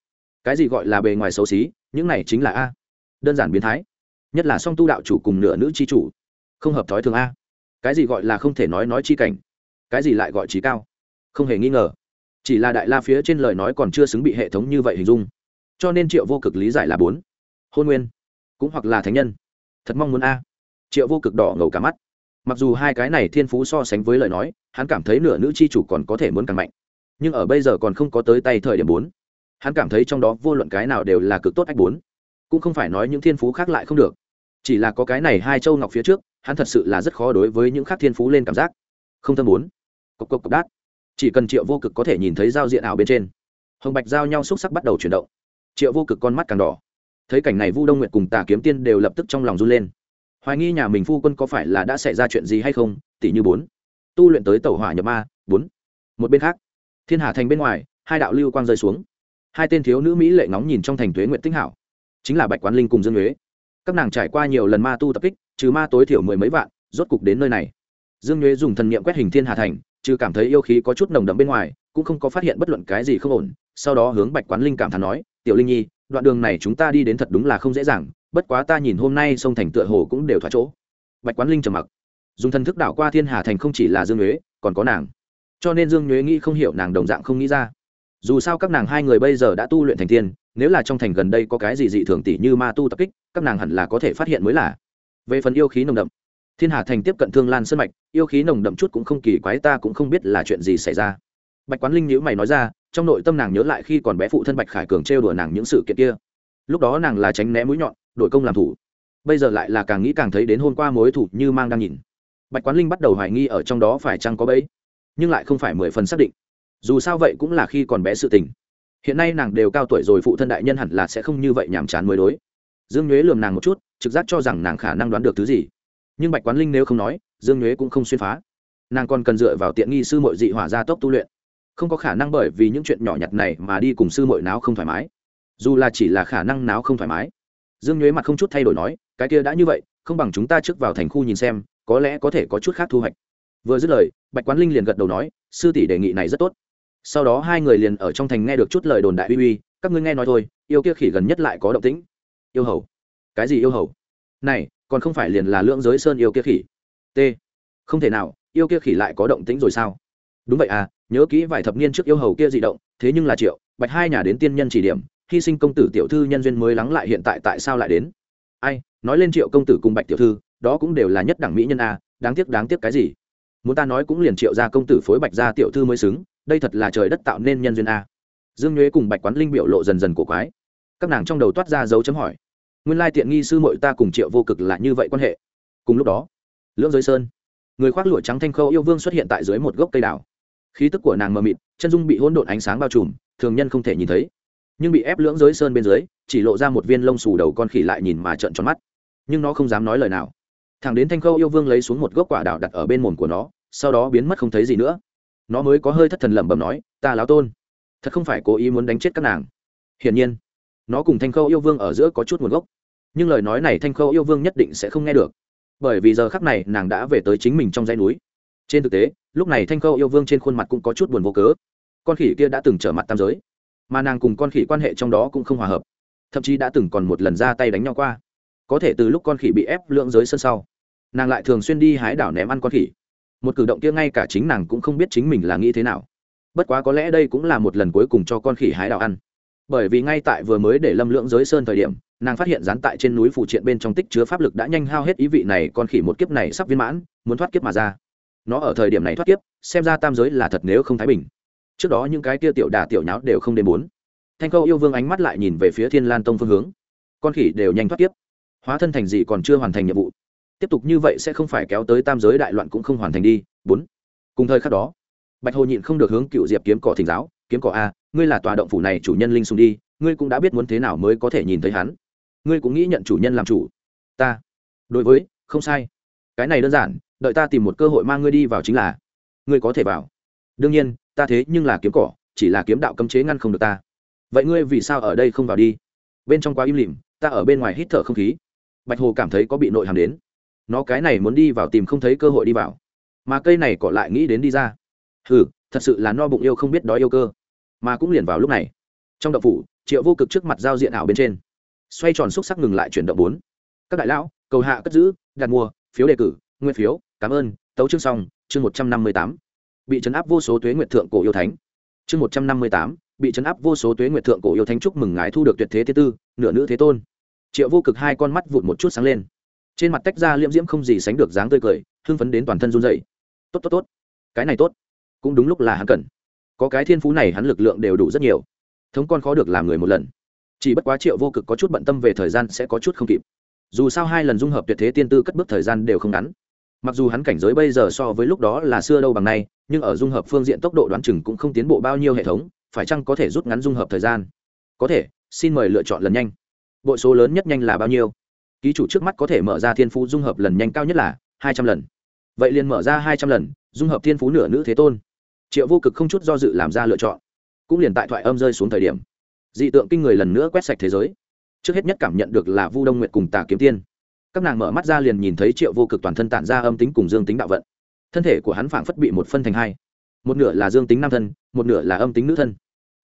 Cái gì gọi là bề ngoài xấu xí, những này chính là a. Đơn giản biến thái. Nhất là song tu đạo chủ cùng nửa nữ chi chủ. Không hợp thói thường a. Cái gì gọi là không thể nói nói chi cảnh? Cái gì lại gọi trí cao? Không hề nghi ngờ. Chỉ là đại la phía trên lời nói còn chưa xứng bị hệ thống như vậy hình dung. Cho nên triệu vô cực lý giải là bốn. Hôn nguyên, cũng hoặc là thánh nhân. Thật mong muốn a. Triệu vô cực đỏ ngầu cả mắt. Mặc dù hai cái này thiên phú so sánh với lời nói, hắn cảm thấy nửa nữ chi chủ còn có thể muốn càng mạnh. Nhưng ở bây giờ còn không có tới tay thời điểm bốn. Hắn cảm thấy trong đó vô luận cái nào đều là cực tốt ách bốn. Cũng không phải nói những thiên phú khác lại không được. Chỉ là có cái này hai châu ngọc phía trước, hắn thật sự là rất khó đối với những khác thiên phú lên cảm giác. Không thâm bốn cộc cộc cộc đát. Chỉ cần triệu vô cực có thể nhìn thấy giao diện ảo bên trên, hồng bạch giao nhau xúc sắc bắt đầu chuyển động. Triệu vô cực con mắt càng đỏ. Thấy cảnh này vu đông nguyệt cùng tà kiếm tiên đều lập tức trong lòng run lên. Hoài nghi nhà mình phu quân có phải là đã xảy ra chuyện gì hay không tỷ như bốn. Tu luyện tới tàu hỏa nhập ma, bốn. Một bên khác, thiên hà thành bên ngoài, hai đạo lưu quang rơi xuống. Hai tên thiếu nữ mỹ lệ ngóng nhìn trong thành thuế nguyện tinh hảo. Chính là bạch quán linh cùng dương huế các nàng trải qua nhiều lần ma tu tập kích, trừ ma tối thiểu mười mấy vạn, rốt cục đến nơi này. Dương nhuế dùng thần niệm quét hình thiên hà thành trừ cảm thấy yêu khí có chút nồng đậm bên ngoài, cũng không có phát hiện bất luận cái gì không ổn. Sau đó hướng bạch quán linh cảm thán nói, tiểu linh nhi, đoạn đường này chúng ta đi đến thật đúng là không dễ dàng, bất quá ta nhìn hôm nay sông thành tựa hồ cũng đều thoát chỗ. Bạch quán linh trầm mặc. Dùng thần thức đảo qua thiên hà thành không chỉ là dương nhuế, còn có nàng. Cho nên dương nhuế nghĩ không hiểu nàng đồng dạng không nghĩ ra. Dù sao các nàng hai người bây giờ đã tu luyện thành tiên, nếu là trong thành gần đây có cái gì dị thường tỷ như ma tu tập kích, các nàng hẳn là có thể phát hiện mới là. Về phần yêu khí nồng đậm thiên hà thành tiếp cận thương lan sơn mạch, yêu khí nồng đậm chút cũng không kỳ quái, ta cũng không biết là chuyện gì xảy ra. Bạch quán linh nhữ mày nói ra, trong nội tâm nàng nhớ lại khi còn bé phụ thân bạch khải cường trêu đùa nàng những sự kiện kia. Lúc đó nàng là tránh né mũi nhọn đội công làm thủ. Bây giờ lại là càng nghĩ càng thấy đến hôm qua mối thủ như mang đang nhìn. Bạch quán linh bắt đầu hoài nghi ở trong đó phải chăng có bẫy, nhưng lại không phải mười phần xác định. Dù sao vậy cũng là khi còn bé sự tình. Hiện nay nàng đều cao tuổi rồi phụ thân đại nhân hẳn là sẽ không như vậy nhàm chán mới đối. Dương nhuế lườm nàng một chút, trực giác cho rằng nàng khả năng đoán được thứ gì nhưng bạch quán linh nếu không nói, dương nhuế cũng không xuyên phá. Nàng còn cần dựa vào tiện nghi sư mội dị hỏa gia tốc tu luyện. Không có khả năng bởi vì những chuyện nhỏ nhặt này mà đi cùng sư mội náo không thoải mái. Dù là chỉ là khả năng náo không thoải mái. Dương nhuế mặt không chút thay đổi nói, cái kia đã như vậy, không bằng chúng ta trước vào thành khu nhìn xem, có lẽ có thể có chút khác thu hoạch. Vừa dứt lời, bạch quán linh liền gật đầu nói, sư tỷ đề nghị này rất tốt. Sau đó hai người liền ở trong thành nghe được chút lời đồn đại uy uy, các ngươi nghe nói thôi, yêu kia khỉ gần nhất lại có động tĩnh. Yêu hầu. Cái gì yêu hầu? Này còn không phải liền là lưỡng giới sơn yêu kia khỉ. T. Không thể nào, yêu kia khỉ lại có động tĩnh rồi sao? Đúng vậy à nhớ kỹ vài thập niên trước yêu hầu kia dị động, thế nhưng là triệu, bạch hai nhà đến tiên nhân chỉ điểm, hy sinh công tử tiểu thư nhân duyên mới lắng lại hiện tại tại sao lại đến? Ai, nói lên triệu công tử cùng bạch tiểu thư, đó cũng đều là nhất đẳng mỹ nhân a đáng tiếc đáng tiếc cái gì? Muốn ta nói cũng liền triệu ra công tử phối bạch ra tiểu thư mới xứng, đây thật là trời đất tạo nên nhân duyên a dương nhuế cùng bạch quán linh biểu lộ dần dần cổ quái. Các nàng trong đầu toát ra dấu chấm hỏi nguyên lai tiện nghi sư mội ta cùng triệu vô cực là như vậy quan hệ. Cùng lúc đó, lưỡng giới sơn, người khoác lụa trắng thanh khâu yêu vương xuất hiện tại dưới một gốc cây đào. Khí tức của nàng mờ mịt, chân dung bị hỗn độn ánh sáng bao trùm, thường nhân không thể nhìn thấy. Nhưng bị ép lưỡng giới sơn bên dưới, chỉ lộ ra một viên lông xù đầu con khỉ lại nhìn mà trợn tròn mắt. Nhưng nó không dám nói lời nào. Thằng đến thanh khâu yêu vương lấy xuống một gốc quả đào đặt ở bên mồm của nó, sau đó biến mất không thấy gì nữa. Nó mới có hơi thất thần lẩm bẩm nói, ta láo tôn, thật không phải cố ý muốn đánh chết các nàng. Hiển nhiên nó cùng thanh khâu yêu vương ở giữa có chút nguồn gốc. Nhưng lời nói này thanh khâu yêu vương nhất định sẽ không nghe được. Bởi vì giờ khắc này nàng đã về tới chính mình trong dãy núi. Trên thực tế, lúc này thanh khâu yêu vương trên khuôn mặt cũng có chút buồn vô cớ. Con khỉ kia đã từng trở mặt tam giới, mà nàng cùng con khỉ quan hệ trong đó cũng không hòa hợp. Thậm chí đã từng còn một lần ra tay đánh nhau qua. Có thể từ lúc con khỉ bị ép lưỡng giới sân sau, nàng lại thường xuyên đi hái đảo ném ăn con khỉ. Một cử động kia ngay cả chính nàng cũng không biết chính mình là nghĩ thế nào. Bất quá có lẽ đây cũng là một lần cuối cùng cho con khỉ hái đảo ăn bởi vì ngay tại vừa mới để lâm lượng giới sơn thời điểm, nàng phát hiện dán tại trên núi phụ triện bên trong tích chứa pháp lực đã nhanh hao hết ý vị này, con khỉ một kiếp này sắp viên mãn, muốn thoát kiếp mà ra. Nó ở thời điểm này thoát kiếp, xem ra tam giới là thật nếu không thái bình. Trước đó những cái kia tiểu đà tiểu nháo đều không đến bốn. Thanh câu yêu vương ánh mắt lại nhìn về phía thiên lan tông phương hướng. Con khỉ đều nhanh thoát kiếp. Hóa thân thành gì còn chưa hoàn thành nhiệm vụ. Tiếp tục như vậy sẽ không phải kéo tới tam giới đại loạn cũng không hoàn thành đi. Bốn. Cùng thời khắc đó, bạch hồ nhịn không được hướng cựu diệp kiếm cỏ thỉnh giáo, kiếm cỏ a ngươi là tòa động phủ này chủ nhân linh sùng đi, ngươi cũng đã biết muốn thế nào mới có thể nhìn thấy hắn. Ngươi cũng nghĩ nhận chủ nhân làm chủ. Ta. Đối với, không sai. Cái này đơn giản, đợi ta tìm một cơ hội mang ngươi đi vào chính là, ngươi có thể vào. Đương nhiên, ta thế nhưng là kiếm cỏ, chỉ là kiếm đạo cấm chế ngăn không được ta. Vậy ngươi vì sao ở đây không vào đi? Bên trong quá im lìm, ta ở bên ngoài hít thở không khí. Bạch hồ cảm thấy có bị nội hàm đến. Nó cái này muốn đi vào tìm không thấy cơ hội đi vào. Mà cây này cỏ lại nghĩ đến đi ra. Ừ thật sự là no bụng yêu không biết đói yêu cơ mà cũng liền vào lúc này. Trong động phủ, triệu vô cực trước mặt giao diện ảo bên trên. Xoay tròn xúc sắc ngừng lại chuyển động bốn. Các đại lão, cầu hạ cất giữ, đặt mua, phiếu đề cử nguyên phiếu, cảm ơn, tấu chương xong, chương một trăm năm mươi tám. Bị chấn áp vô số tuế nguyện thượng cổ yêu thánh. Chương một trăm năm mươi tám, bị chấn áp vô số tuế nguyện thượng cổ yêu thánh chúc mừng ngài thu được tuyệt thế thứ tư, nửa nữ thế tôn. Triệu vô cực hai con mắt vụt một chút sáng lên. Trên mặt tách ra liễm diễm không gì sánh được dáng tươi cười, hưng phấn đến toàn thân run dậy tốt tốt tốt. Cái này tốt. Cũng đúng lúc là hắn cần có cái thiên phú này hắn lực lượng đều đủ rất nhiều. Thống con khó được làm người một lần. Chỉ bất quá triệu vô cực có chút bận tâm về thời gian sẽ có chút không kịp. Dù sao hai lần dung hợp tuyệt thế tiên tư cất bước thời gian đều không ngắn. Mặc dù hắn cảnh giới bây giờ so với lúc đó là xưa đâu bằng nay, nhưng ở dung hợp phương diện tốc độ đoán chừng cũng không tiến bộ bao nhiêu hệ thống, phải chăng có thể rút ngắn dung hợp thời gian? Có thể, xin mời lựa chọn lần nhanh. Bội số lớn nhất nhanh là bao nhiêu? Ký chủ trước mắt có thể mở ra thiên phú dung hợp lần nhanh cao nhất là hai trăm lần. Vậy liền mở ra hai trăm lần, dung hợp thiên phú nửa nữ thế tôn triệu vô cực không chút do dự làm ra lựa chọn. Cũng liền tại thoại âm rơi xuống thời điểm, dị tượng kinh người lần nữa quét sạch thế giới. Trước hết nhất cảm nhận được là vu đông nguyệt cùng tà kiếm tiên. Các nàng mở mắt ra liền nhìn thấy triệu vô cực toàn thân tản ra âm tính cùng dương tính đạo vận. Thân thể của hắn phảng phất bị một phân thành hai. Một nửa là dương tính nam thân, một nửa là âm tính nữ thân.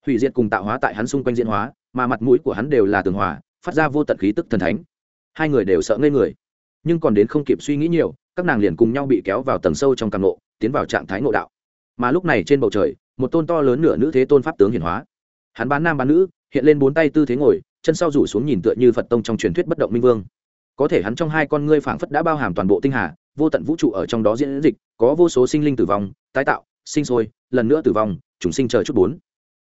Hủy diệt cùng tạo hóa tại hắn xung quanh diễn hóa, mà mặt mũi của hắn đều là tường hòa, phát ra vô tận khí tức thần thánh. Hai người đều sợ ngây người. Nhưng còn đến không kịp suy nghĩ nhiều, các nàng liền cùng nhau bị kéo vào tầng sâu trong càng ngộ tiến vào trạng thái ngộ đạo mà lúc này trên bầu trời, một tôn to lớn nửa nữ thế tôn pháp tướng hiển hóa. Hắn bán nam bán nữ, hiện lên bốn tay tư thế ngồi, chân sau rủ xuống nhìn tựa như phật tông trong truyền thuyết bất động minh vương. Có thể hắn trong hai con ngươi phảng phất đã bao hàm toàn bộ tinh hà, vô tận vũ trụ ở trong đó diễn dịch, có vô số sinh linh tử vong, tái tạo, sinh sôi, lần nữa tử vong, chúng sinh chờ chút bốn.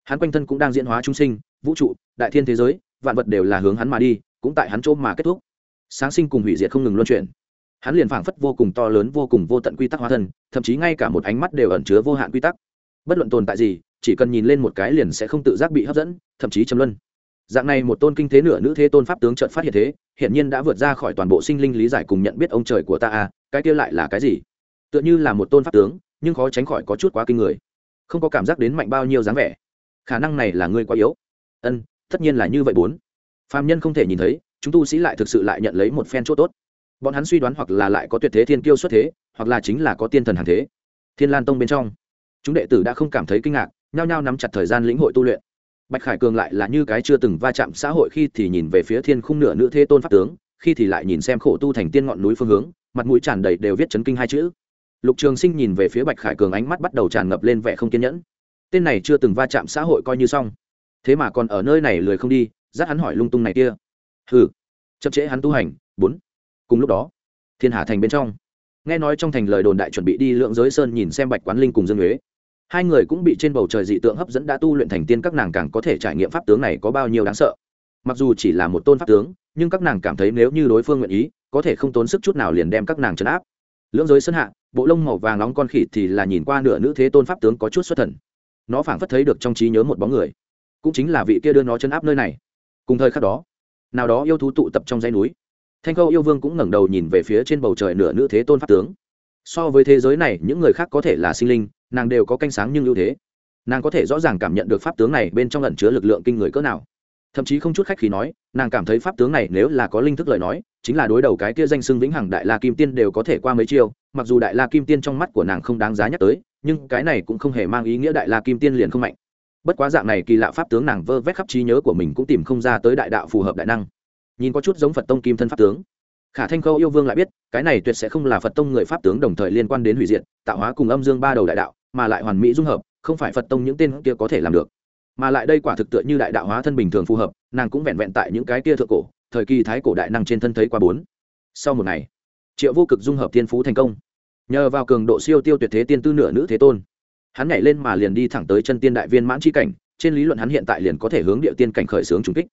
Hắn quanh thân cũng đang diễn hóa chúng sinh, vũ trụ, đại thiên thế giới, vạn vật đều là hướng hắn mà đi, cũng tại hắn chỗ mà kết thúc. Sáng sinh cùng hủy diệt không ngừng luân chuyển hắn liền phảng phất vô cùng to lớn, vô cùng vô tận quy tắc hóa thân, thậm chí ngay cả một ánh mắt đều ẩn chứa vô hạn quy tắc. Bất luận tồn tại gì, chỉ cần nhìn lên một cái liền sẽ không tự giác bị hấp dẫn, thậm chí châm luân. Dạng này một tôn kinh thế nửa nữ thế tôn pháp tướng trợn phát hiện thế hiện nhiên đã vượt ra khỏi toàn bộ sinh linh lý giải cùng nhận biết ông trời của ta à cái kia lại là cái gì? Tựa như là một tôn pháp tướng, nhưng khó tránh khỏi có chút quá kinh người. Không có cảm giác đến mạnh bao nhiêu dáng vẻ. Khả năng này là ngươi quá yếu. Ân, tất nhiên là như vậy bốn. Phàm nhân không thể nhìn thấy, chúng tu sĩ lại thực sự lại nhận lấy một phen chỗ tốt bọn hắn suy đoán hoặc là lại có tuyệt thế thiên kiêu xuất thế, hoặc là chính là có tiên thần hàng thế. Thiên lan tông bên trong, chúng đệ tử đã không cảm thấy kinh ngạc, nhao nhao nắm chặt thời gian lĩnh hội tu luyện. Bạch khải cường lại là như cái chưa từng va chạm xã hội khi thì nhìn về phía thiên khung nửa nữ thế tôn pháp tướng, khi thì lại nhìn xem khổ tu thành tiên ngọn núi phương hướng, mặt mũi tràn đầy đều viết chấn kinh hai chữ. Lục trường sinh nhìn về phía bạch khải cường ánh mắt bắt đầu tràn ngập lên vẻ không kiên nhẫn. Tên này chưa từng va chạm xã hội coi như xong. Thế mà còn ở nơi này lười không đi, dắt hắn hỏi lung tung này kia. Hừ. Chậm trễ hắn tu hành. Bốn cùng lúc đó, thiên hà thành bên trong, nghe nói trong thành lời đồn đại chuẩn bị đi lượng giới sơn nhìn xem bạch quán linh cùng dương huế. Hai người cũng bị trên bầu trời dị tượng hấp dẫn đã tu luyện thành tiên các nàng càng có thể trải nghiệm pháp tướng này có bao nhiêu đáng sợ. Mặc dù chỉ là một tôn pháp tướng, nhưng các nàng cảm thấy nếu như đối phương nguyện ý, có thể không tốn sức chút nào liền đem các nàng trấn áp. Lưỡng giới sân hạ, bộ lông màu vàng nóng con khỉ thì là nhìn qua nửa nữ thế tôn pháp tướng có chút xuất thần. Nó phảng phất thấy được trong trí nhớ một bóng người. Cũng chính là vị kia đưa nó chân áp nơi này. Cùng thời khắc đó, nào đó yêu thú tụ tập trong dãy núi thanh khâu yêu vương cũng ngẩng đầu nhìn về phía trên bầu trời nửa nữ thế tôn pháp tướng. So với thế giới này, những người khác có thể là sinh linh, nàng đều có canh sáng nhưng ưu thế. Nàng có thể rõ ràng cảm nhận được pháp tướng này bên trong lẩn chứa lực lượng kinh người cỡ nào. Thậm chí không chút khách khí nói, nàng cảm thấy pháp tướng này nếu là có linh thức lời nói, chính là đối đầu cái kia danh xưng vĩnh hằng đại la kim tiên đều có thể qua mấy chiêu, mặc dù đại la kim tiên trong mắt của nàng không đáng giá nhắc tới, nhưng cái này cũng không hề mang ý nghĩa đại la kim tiên liền không mạnh. Bất quá dạng này kỳ lạ pháp tướng nàng vơ vét khắp trí nhớ của mình cũng tìm không ra tới đại đạo phù hợp đại năng nhìn có chút giống phật tông kim thân pháp tướng. Khả thanh khâu yêu vương lại biết, cái này tuyệt sẽ không là phật tông người pháp tướng đồng thời liên quan đến hủy diệt, tạo hóa cùng âm dương ba đầu đại đạo, mà lại hoàn mỹ dung hợp, không phải phật tông những tên kia có thể làm được. Mà lại đây quả thực tựa như đại đạo hóa thân bình thường phù hợp, nàng cũng vẹn vẹn tại những cái kia thượng cổ, thời kỳ thái cổ đại năng trên thân thấy qua bốn. Sau một ngày, triệu vô cực dung hợp thiên phú thành công. Nhờ vào cường độ siêu tiêu tuyệt thế tiên tư nửa nữ thế tôn, hắn nhảy lên mà liền đi thẳng tới chân tiên đại viên mãn c h i cảnh, trên lý luận hắn hiện tại liền có thể hướng địa tiên cảnh khởi xướng trùng kích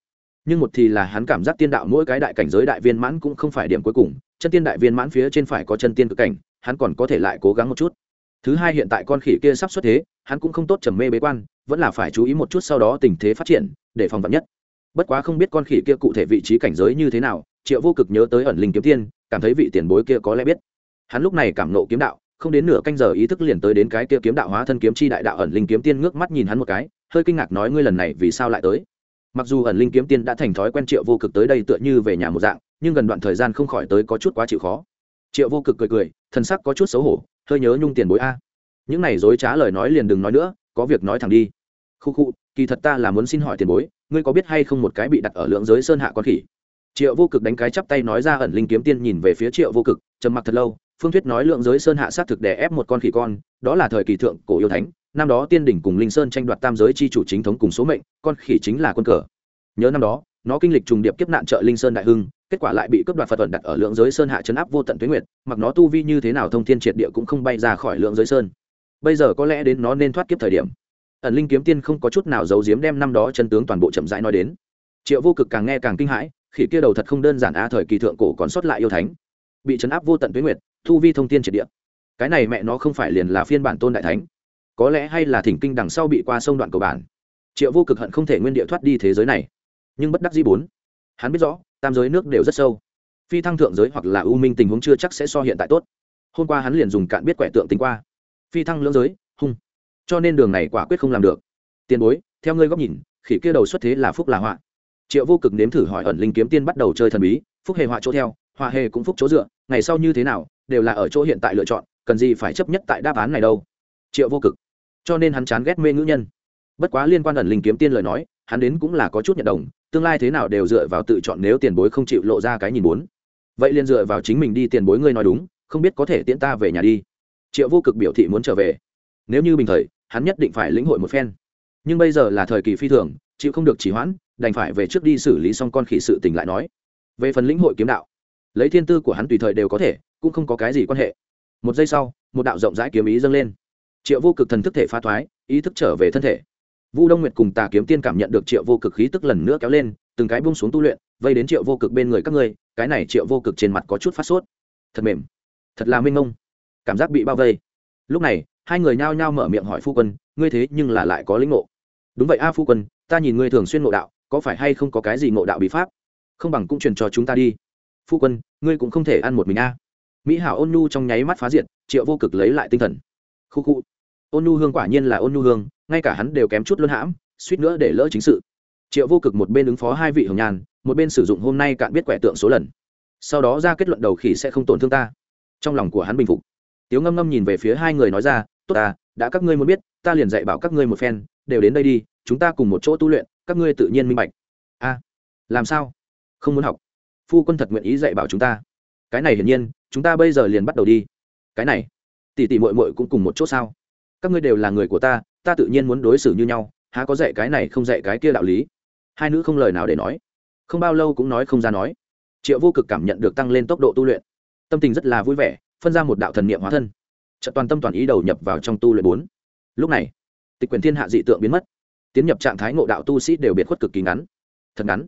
nhưng một thì là hắn cảm giác tiên đạo mỗi cái đại cảnh giới đại viên mãn cũng không phải điểm cuối cùng, chân tiên đại viên mãn phía trên phải có chân tiên cực cảnh, hắn còn có thể lại cố gắng một chút. Thứ hai hiện tại con khỉ kia sắp xuất thế, hắn cũng không tốt trầm mê bế quan, vẫn là phải chú ý một chút sau đó tình thế phát triển, để phòng vật nhất. Bất quá không biết con khỉ kia cụ thể vị trí cảnh giới như thế nào, triệu vô cực nhớ tới ẩn linh kiếm tiên, cảm thấy vị tiền bối kia có lẽ biết. Hắn lúc này cảm nộ kiếm đạo, không đến nửa canh giờ ý thức liền tới đến cái kia kiếm đạo hóa thân kiếm chi đại đạo ẩn linh kiếm tiên ngước mắt nhìn hắn một cái, hơi kinh ngạc nói ngươi lần này vì sao lại tới? Mặc dù ẩn linh kiếm tiên đã thành thói quen triệu vô cực tới đây tựa như về nhà một dạng, nhưng gần đoạn thời gian không khỏi tới có chút quá chịu khó. Triệu vô cực cười cười thân sắc có chút xấu hổ, hơi nhớ nhung tiền bối a. Những này dối trá lời nói liền đừng nói nữa, có việc nói thẳng đi. Khu khu, kỳ thật ta là muốn xin hỏi tiền bối, ngươi có biết hay không một cái bị đặt ở lượng giới sơn hạ con khỉ? Triệu vô cực đánh cái chắp tay nói ra ẩn linh kiếm tiên nhìn về phía triệu vô cực, trầm mặc thật lâu, phương thuyết nói lượng giới sơn hạ xác thực đè ép một con khỉ con, đó là thời kỳ thượng cổ yêu thánh năm đó tiên đỉnh cùng linh sơn tranh đoạt tam giới chi chủ chính thống cùng số mệnh, con khỉ chính là quân cờ. Nhớ năm đó, nó kinh lịch trùng điệp kiếp nạn trợ linh sơn đại hưng, kết quả lại bị cướp đoạt phật thuận đặt ở lượng giới sơn hạ chấn áp vô tận tuyến nguyệt, mặc nó tu vi như thế nào thông thiên triệt địa cũng không bay ra khỏi lượng giới sơn. Bây giờ có lẽ đến nó nên thoát kiếp thời điểm. Ẩn linh kiếm tiên không có chút nào giấu giếm đem năm đó chân tướng toàn bộ chậm rãi nói đến. Triệu vô cực càng nghe càng kinh hãi, khỉ kia đầu thật không đơn giản a thời kỳ thượng cổ còn sót lại yêu thánh. Bị chấn áp vô tận tuyến nguyệt thu vi thông thiên triệt địa. Cái này mẹ nó không phải liền là phiên bản tôn đại thánh có lẽ hay là thỉnh kinh đằng sau bị qua sông đoạn cầu bản. Triệu vô cực hận không thể nguyên địa thoát đi thế giới này. Nhưng bất đắc dĩ bốn. Hắn biết rõ, tam giới nước đều rất sâu. Phi thăng thượng giới hoặc là ưu minh tình huống chưa chắc sẽ so hiện tại tốt. Hôm qua hắn liền dùng cạn biết quẻ tượng tính qua. Phi thăng lưỡng giới, hung. Cho nên đường này quả quyết không làm được. Tiền bối, theo ngươi góc nhìn, khỉ kia đầu xuất thế là phúc là họa. Triệu vô cực nếm thử hỏi ẩn linh kiếm tiên bắt đầu chơi thần bí, phúc hề họa chỗ theo, họa hề cũng phúc chỗ dựa, ngày sau như thế nào, đều là ở chỗ hiện tại lựa chọn, cần gì phải chấp nhất tại đáp án này đâu. Triệu vô cực cho nên hắn chán ghét mê ngữ nhân. Bất quá liên quan ẩn linh kiếm tiên lời nói, hắn đến cũng là có chút nhận đồng, tương lai thế nào đều dựa vào tự chọn nếu tiền bối không chịu lộ ra cái nhìn muốn. Vậy liền dựa vào chính mình đi tiền bối ngươi nói đúng, không biết có thể tiễn ta về nhà đi. Triệu vô cực biểu thị muốn trở về. Nếu như bình thời, hắn nhất định phải lĩnh hội một phen. Nhưng bây giờ là thời kỳ phi thường, chịu không được chỉ hoãn, đành phải về trước đi xử lý xong con khỉ sự tình lại nói. Về phần lĩnh hội kiếm đạo, lấy thiên tư của hắn tùy thời đều có thể, cũng không có cái gì quan hệ. Một giây sau, một đạo rộng rãi kiếm ý dâng lên triệu vô cực thần thức thể pha thoái, ý thức trở về thân thể. Vu đông nguyệt cùng tà kiếm tiên cảm nhận được triệu vô cực khí tức lần nữa kéo lên, từng cái bung xuống tu luyện, vây đến triệu vô cực bên người các ngươi, cái này triệu vô cực trên mặt có chút phát sốt. Thật mềm. Thật là minh ngông cảm giác bị bao vây. Lúc này, hai người nhao nhao mở miệng hỏi phu quân, ngươi thế nhưng là lại có lĩnh ngộ? Đúng vậy a, phu quân, ta nhìn ngươi thường xuyên ngộ đạo, có phải hay không có cái gì ngộ đạo bí pháp? Không bằng cũng truyền cho chúng ta đi. Phu quân, ngươi cũng không thể ăn một mình a. Mỹ hảo ôn nhu trong nháy mắt phá diệt, triệu vô cực lấy lại tinh thần khu khu. Ôn nhu hương quả nhiên là ôn nhu hương, ngay cả hắn đều kém chút luân hãm, suýt nữa để lỡ chính sự. Triệu vô cực một bên ứng phó hai vị hồng nhàn một bên sử dụng hôm nay cạn biết quẻ tượng số lần. Sau đó ra kết luận đầu khỉ sẽ không tổn thương ta. Trong lòng của hắn bình phục. Tiếu ngâm ngâm nhìn về phía hai người nói ra, tốt ta, đã các ngươi muốn biết, ta liền dạy bảo các ngươi một phen, đều đến đây đi, chúng ta cùng một chỗ tu luyện, các ngươi tự nhiên minh bạch. A, làm sao? Không muốn học. Phu quân thật nguyện ý dạy bảo chúng ta. Cái này hiển nhiên, chúng ta bây giờ liền bắt đầu đi. Cái này tỷ tỷ mội mội cũng cùng một chỗ sao? Các ngươi đều là người của ta ta tự nhiên muốn đối xử như nhau, há có dạy cái này không dạy cái kia đạo lý? Hai nữ không lời nào để nói. Không bao lâu cũng nói không ra nói. Triệu vô cực cảm nhận được tăng lên tốc độ tu luyện. Tâm tình rất là vui vẻ, phân ra một đạo thần niệm hóa thân. Trận toàn tâm toàn ý đầu nhập vào trong tu luyện bốn. Lúc này, tịch quyền thiên hạ dị tượng biến mất. Tiến nhập trạng thái ngộ đạo tu sĩ đều biệt khuất cực kỳ ngắn. Thật ngắn.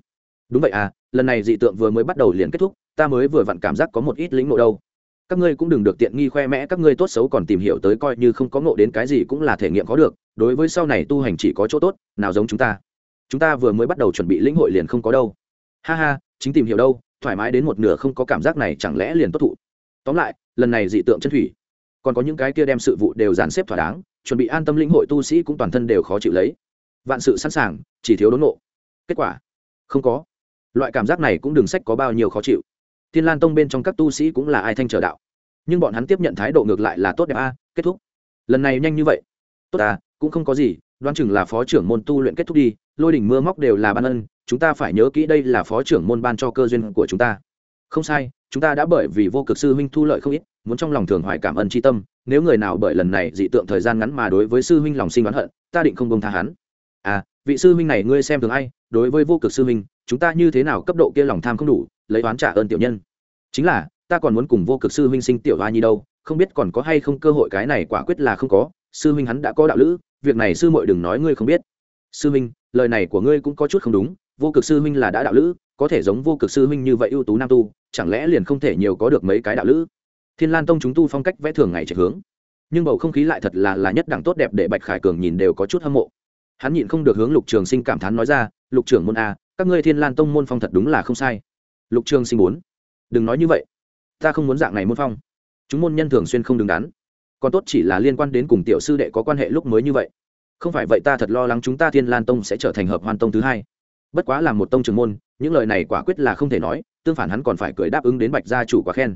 Đúng vậy à lần này dị tượng vừa mới bắt đầu liền kết thúc, ta mới vừa vặn cảm giác có một ít lĩnh ngộ đâu các ngươi cũng đừng được tiện nghi khoe mẽ, các ngươi tốt xấu còn tìm hiểu tới coi như không có ngộ đến cái gì cũng là thể nghiệm có được, đối với sau này tu hành chỉ có chỗ tốt, nào giống chúng ta. Chúng ta vừa mới bắt đầu chuẩn bị lĩnh hội liền không có đâu. Ha ha, chính tìm hiểu đâu, thoải mái đến một nửa không có cảm giác này chẳng lẽ liền tốt thụ. Tóm lại, lần này dị tượng chân thủy. Còn có những cái kia đem sự vụ đều dàn xếp thỏa đáng, chuẩn bị an tâm lĩnh hội tu sĩ cũng toàn thân đều khó chịu lấy. Vạn sự sẵn sàng, chỉ thiếu đốn nộ kết quả? Không có. Loại cảm giác này cũng đừng sách có bao nhiêu khó chịu thiên lan tông bên trong các tu sĩ cũng là ai thanh trở đạo. Nhưng bọn hắn tiếp nhận thái độ ngược lại là tốt đẹp a, kết thúc. Lần này nhanh như vậy. Tốt à cũng không có gì, đoán chừng là phó trưởng môn tu luyện kết thúc đi, lôi đỉnh mưa móc đều là ban ân, chúng ta phải nhớ kỹ đây là phó trưởng môn ban cho cơ duyên của chúng ta. Không sai, chúng ta đã bởi vì vô cực sư huynh thu lợi không ít, muốn trong lòng thường hoài cảm ơn tri tâm, nếu người nào bởi lần này dị tượng thời gian ngắn mà đối với sư huynh lòng sinh oán hận, ta định không bông tha hắn. À vị sư huynh này ngươi xem thường ai, đối với vô cực sư huynh, chúng ta như thế nào cấp độ kia lòng tham không đủ lấy oán trả ơn tiểu nhân. Chính là, ta còn muốn cùng vô cực sư huynh sinh tiểu hoa nhi đâu, không biết còn có hay không cơ hội cái này quả quyết là không có, sư huynh hắn đã có đạo lữ, việc này sư muội đừng nói ngươi không biết. Sư huynh, lời này của ngươi cũng có chút không đúng, vô cực sư huynh là đã đạo lữ, có thể giống vô cực sư huynh như vậy ưu tú nam tu, chẳng lẽ liền không thể nhiều có được mấy cái đạo lữ? Thiên lan tông chúng tu phong cách vẽ thường ngày chạy hướng, nhưng bầu không khí lại thật là là nhất đẳng tốt đẹp để bạch khải cường nhìn đều có chút hâm mộ. Hắn nhịn không được hướng lục trường sinh cảm thán nói ra, lục trưởng môn a, các ngươi thiên lan tông môn phong thật đúng là không sai lục trường sinh bốn đừng nói như vậy. Ta không muốn dạng này môn phong. Chúng môn nhân thường xuyên không đứng đắn. Còn tốt chỉ là liên quan đến cùng tiểu sư đệ có quan hệ lúc mới như vậy. Không phải vậy ta thật lo lắng chúng ta thiên lan tông sẽ trở thành hợp hoàn tông thứ hai. Bất quá là một tông trường môn, những lời này quả quyết là không thể nói, tương phản hắn còn phải cười đáp ứng đến bạch gia chủ quá khen.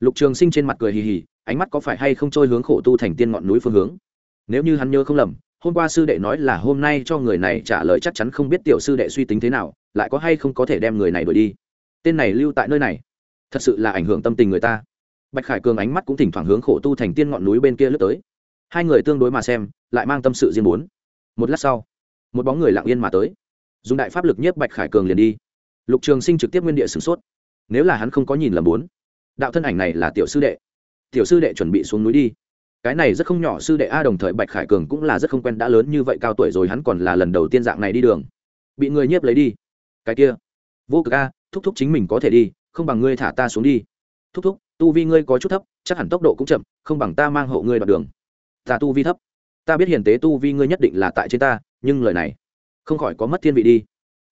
Lục trường sinh trên mặt cười hì hì, ánh mắt có phải hay không trôi hướng khổ tu thành tiên ngọn núi phương hướng? Nếu như hắn nhớ không lầm, hôm qua sư đệ nói là hôm nay cho người này trả lời chắc chắn không biết tiểu sư đệ suy tính thế nào, lại có hay không có thể đem người này đuổi đi? Tên này lưu tại nơi này. Thật sự là ảnh hưởng tâm tình người ta. Bạch khải cường ánh mắt cũng thỉnh thoảng hướng khổ tu thành tiên ngọn núi bên kia lướt tới. Hai người tương đối mà xem, lại mang tâm sự riêng muốn một lát sau, một bóng người lặng yên mà tới. Dùng đại pháp lực nhiếp bạch khải cường liền đi. Lục trường sinh trực tiếp nguyên địa sửng sốt. Nếu là hắn không có nhìn lầm bốn, đạo thân ảnh này là tiểu sư đệ. Tiểu sư đệ chuẩn bị xuống núi đi. Cái này rất không nhỏ, sư đệ a đồng thời bạch khải cường cũng là rất không quen, đã lớn như vậy cao tuổi rồi, hắn còn là lần đầu tiên dạng này đi đường. Bị người nhiếp lấy đi. Cái kia, vô cực a thúc thúc chính mình có thể đi, không bằng ngươi thả ta xuống đi. Thúc thúc, tu vi ngươi có chút thấp, chắc hẳn tốc độ cũng chậm, không bằng ta mang hộ ngươi đoạn đường. Ta tu vi thấp. Ta biết hiền tế tu vi ngươi nhất định là tại trên ta, nhưng lời này, không khỏi có mất thiên vị đi.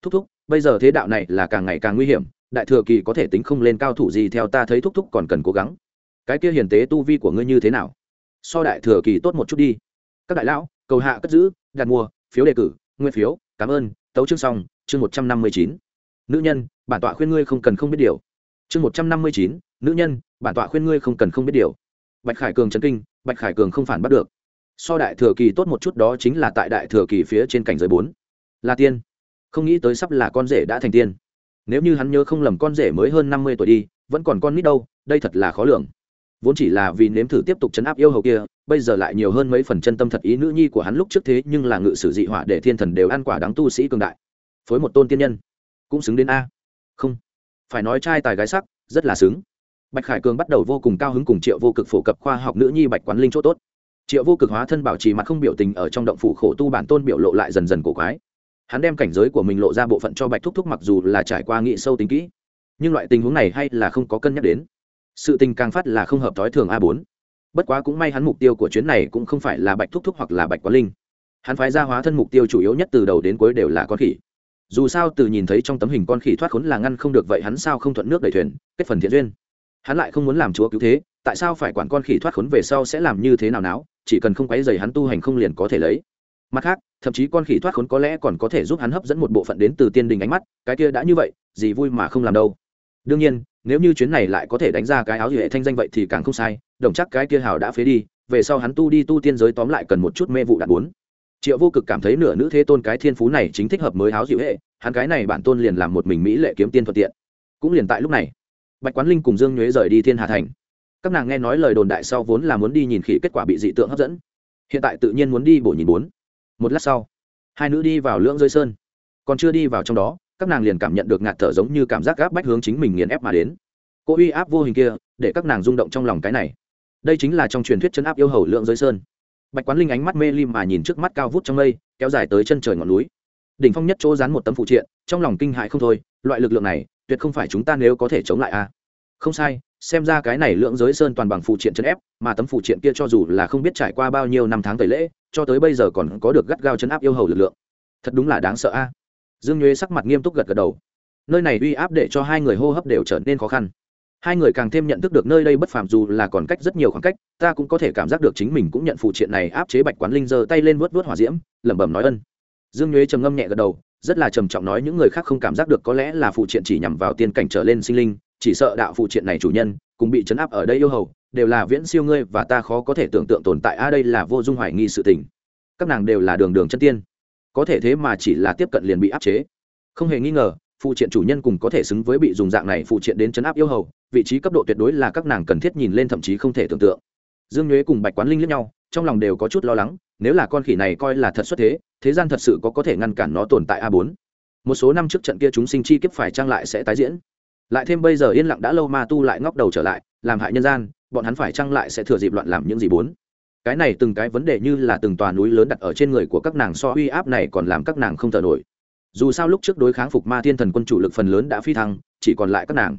Thúc thúc, bây giờ thế đạo này là càng ngày càng nguy hiểm, đại thừa kỳ có thể tính không lên cao thủ gì theo ta thấy thúc thúc còn cần cố gắng. Cái kia hiền tế tu vi của ngươi như thế nào? So đại thừa kỳ tốt một chút đi. Các đại lão, cầu hạ cất giữ, đặt mua, phiếu đề cử nguyên phiếu, cảm ơn, tấu chương xong, chương một trăm năm mươi chín nữ nhân, bản tọa khuyên ngươi không cần không biết điều. Chương một trăm năm mươi chín, nữ nhân, bản tọa khuyên ngươi không cần không biết điều. Bạch khải cường trấn kinh, bạch khải cường không phản bắt được. So đại thừa kỳ tốt một chút đó chính là tại đại thừa kỳ phía trên cảnh giới bốn. Là tiên. Không nghĩ tới sắp là con rể đã thành tiên. Nếu như hắn nhớ không lầm con rể mới hơn năm mươi tuổi đi, vẫn còn con nít đâu, đây thật là khó lường. Vốn chỉ là vì nếm thử tiếp tục chấn áp yêu hầu kia, bây giờ lại nhiều hơn mấy phần chân tâm thật ý nữ nhi của hắn lúc trước thế nhưng là ngự sử dị họa để thiên thần đều ăn quả đáng tu sĩ cường đại. Phối một tôn tiên nhân cũng xứng đến a. Không. Phải nói trai tài gái sắc, rất là xứng. Bạch khải cường bắt đầu vô cùng cao hứng cùng triệu vô cực phổ cập khoa học nữ nhi bạch quán linh c h ỗ t ố t triệu vô cực hóa thân bảo trì mặt không biểu tình ở trong động phủ khổ tu bản tôn biểu lộ lại dần dần cổ quái. Hắn đem cảnh giới của mình lộ ra bộ phận cho bạch thúc thúc mặc dù là trải qua nghị sâu tính kỹ, nhưng loại tình huống này hay là không có cân nhắc đến. Sự tình càng phát là không hợp thói thường a bốn. Bất quá cũng may hắn mục tiêu của chuyến này cũng không phải là bạch thúc thúc hoặc là bạch quán linh. Hắn phái ra hóa thân mục tiêu chủ yếu nhất từ đầu đến cuối đều là con khỉ dù sao từ nhìn thấy trong tấm hình con khỉ thoát khốn là ngăn không được, vậy hắn sao không thuận nước đẩy thuyền, kết phần thiện duyên? Hắn lại không muốn làm chúa cứu thế, tại sao phải quản con khỉ thoát khốn về sau sẽ làm như thế nào não chỉ cần không quấy dày hắn tu hành không liền có thể lấy. Mặt khác, thậm chí con khỉ thoát khốn có lẽ còn có thể giúp hắn hấp dẫn một bộ phận đến từ tiên đình ánh mắt, cái kia đã như vậy, gì vui mà không làm đâu. Đương nhiên, nếu như chuyến này lại có thể đánh ra cái áo hệ thanh danh vậy thì càng không sai, đồng chắc cái kia hào đã phế đi, về sau hắn tu đi tu tiên giới tóm lại cần một chút mê vụ đạn bốn triệu vô cực cảm thấy nửa nữ thế tôn cái thiên phú này chính thích hợp mới háo dịu hệ, hắn cái này bản tôn liền làm một mình mỹ lệ kiếm tiên thuận tiện. Cũng liền tại lúc này, bạch quán linh cùng dương nhuế rời đi thiên hà thành. Các nàng nghe nói lời đồn đại sau vốn là muốn đi nhìn khỉ, kết quả bị dị tượng hấp dẫn. Hiện tại tự nhiên muốn đi bổ nhìn bốn. Một lát sau, hai nữ đi vào lưỡng rơi sơn. Còn chưa đi vào trong đó, các nàng liền cảm nhận được ngạt thở giống như cảm giác gáp bách hướng chính mình nghiền ép mà đến. Cô uy áp vô hình kia, để các nàng rung động trong lòng cái này. Đây chính là trong truyền thuyết chân áp yêu hầu lượng giới sơn bạch quán linh ánh mắt mê lim mà nhìn trước mắt cao vút trong mây, kéo dài tới chân trời ngọn núi. Đỉnh phong nhất chỗ dán một tấm phụ triện, trong lòng kinh hại không thôi, loại lực lượng này, tuyệt không phải chúng ta nếu có thể chống lại a không sai, xem ra cái này lượng giới sơn toàn bằng phụ triện chân ép, mà tấm phụ triện kia cho dù là không biết trải qua bao nhiêu năm tháng tẩy lễ, cho tới bây giờ còn có được gắt gao chấn áp yêu hầu lực lượng. Thật đúng là đáng sợ a dương nhuế sắc mặt nghiêm túc gật gật đầu. Nơi này uy áp để cho hai người hô hấp đều trở nên khó khăn hai người càng thêm nhận thức được nơi đây bất phàm dù là còn cách rất nhiều khoảng cách, ta cũng có thể cảm giác được chính mình cũng nhận phụ triện này áp chế bạch quán linh giơ tay lên vớt vớt hỏa diễm, lẩm bẩm nói ân. Dương nhuế trầm ngâm nhẹ gật đầu, rất là trầm trọng nói những người khác không cảm giác được có lẽ là phụ triện chỉ nhằm vào tiên cảnh trở lên sinh linh, chỉ sợ đạo phụ triện này chủ nhân cũng bị chấn áp ở đây yêu hầu, đều là viễn siêu ngươi và ta khó có thể tưởng tượng tồn tại. A, đây là vô dung hoài nghi sự tình. Các nàng đều là đường đường chân tiên. Có thể thế mà chỉ là tiếp cận liền bị áp chế. Không hề nghi ngờ phụ triện chủ nhân cùng có thể xứng với bị dùng dạng này phụ triện đến chấn áp yêu hầu, vị trí cấp độ tuyệt đối là các nàng cần thiết nhìn lên thậm chí không thể tưởng tượng. Dương nhuế cùng bạch quán linh lẫn nhau, trong lòng đều có chút lo lắng, nếu là con khỉ này coi là thật xuất thế thế gian thật sự có có thể ngăn cản nó tồn tại a bốn. Một số năm trước trận kia chúng sinh chi kiếp phải trang lại sẽ tái diễn? Lại thêm bây giờ yên lặng đã lâu ma tu lại ngóc đầu trở lại, làm hại nhân gian, bọn hắn phải trang lại sẽ thừa dịp loạn làm những gì bốn? Cái này từng cái vấn đề như là từng tòa núi lớn đặt ở trên người của các nàng so uy áp này còn làm các nàng không thở nổi dù sao lúc trước đối kháng phục ma thiên thần quân chủ lực phần lớn đã phi thăng, chỉ còn lại các nàng.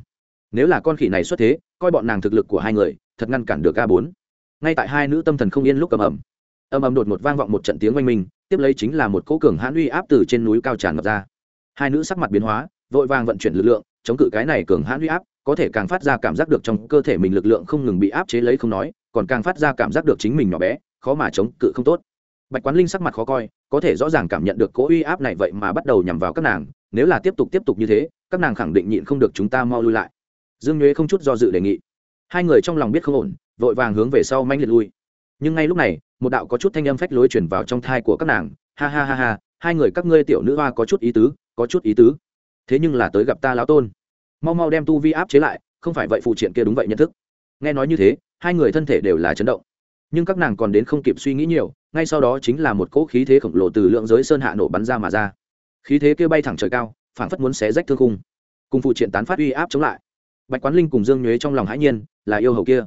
Nếu là con khỉ này xuất thế, coi bọn nàng thực lực của hai người, thật ngăn cản được a bốn. Ngay tại hai nữ tâm thần không yên lúc ầm ầm. Ầm ầm đột một vang vọng một trận tiếng oanh minh, tiếp lấy chính là một cỗ cường hãn uy áp từ trên núi cao tràn ngập ra. Hai nữ sắc mặt biến hóa, vội vàng vận chuyển lực lượng, chống cự cái này cường hãn uy áp, có thể càng phát ra cảm giác được trong cơ thể mình lực lượng không ngừng bị áp chế lấy không nói, còn càng phát ra cảm giác được chính mình nhỏ bé, khó mà chống cự không tốt. Bạch quán linh sắc mặt khó coi có thể rõ ràng cảm nhận được cỗ uy áp này vậy mà bắt đầu nhằm vào các nàng, nếu là tiếp tục tiếp tục như thế, các nàng khẳng định nhịn không được chúng ta mau lui lại. Dương nhuế không chút do dự đề nghị. Hai người trong lòng biết không ổn, vội vàng hướng về sau manh liệt lui. Nhưng ngay lúc này, một đạo có chút thanh âm phách lối chuyển vào trong thai của các nàng. Ha ha ha ha, hai người các ngươi tiểu nữ hoa có chút ý tứ, có chút ý tứ. Thế nhưng là tới gặp ta lão tôn. Mau mau đem tu vi áp chế lại, không phải vậy phụ triện kia đúng vậy nhận thức. Nghe nói như thế, hai người thân thể đều là chấn động. Nhưng các nàng còn đến không kịp suy nghĩ nhiều ngay sau đó chính là một cỗ khí thế khổng lồ từ lượng giới sơn hạ nổ bắn ra mà ra. Khí thế kia bay thẳng trời cao, phảng phất muốn xé rách thương khung. Cùng phụ triện tán phát uy áp chống lại. Bạch quán linh cùng dương nhuế trong lòng hãi nhiên, là yêu hầu kia.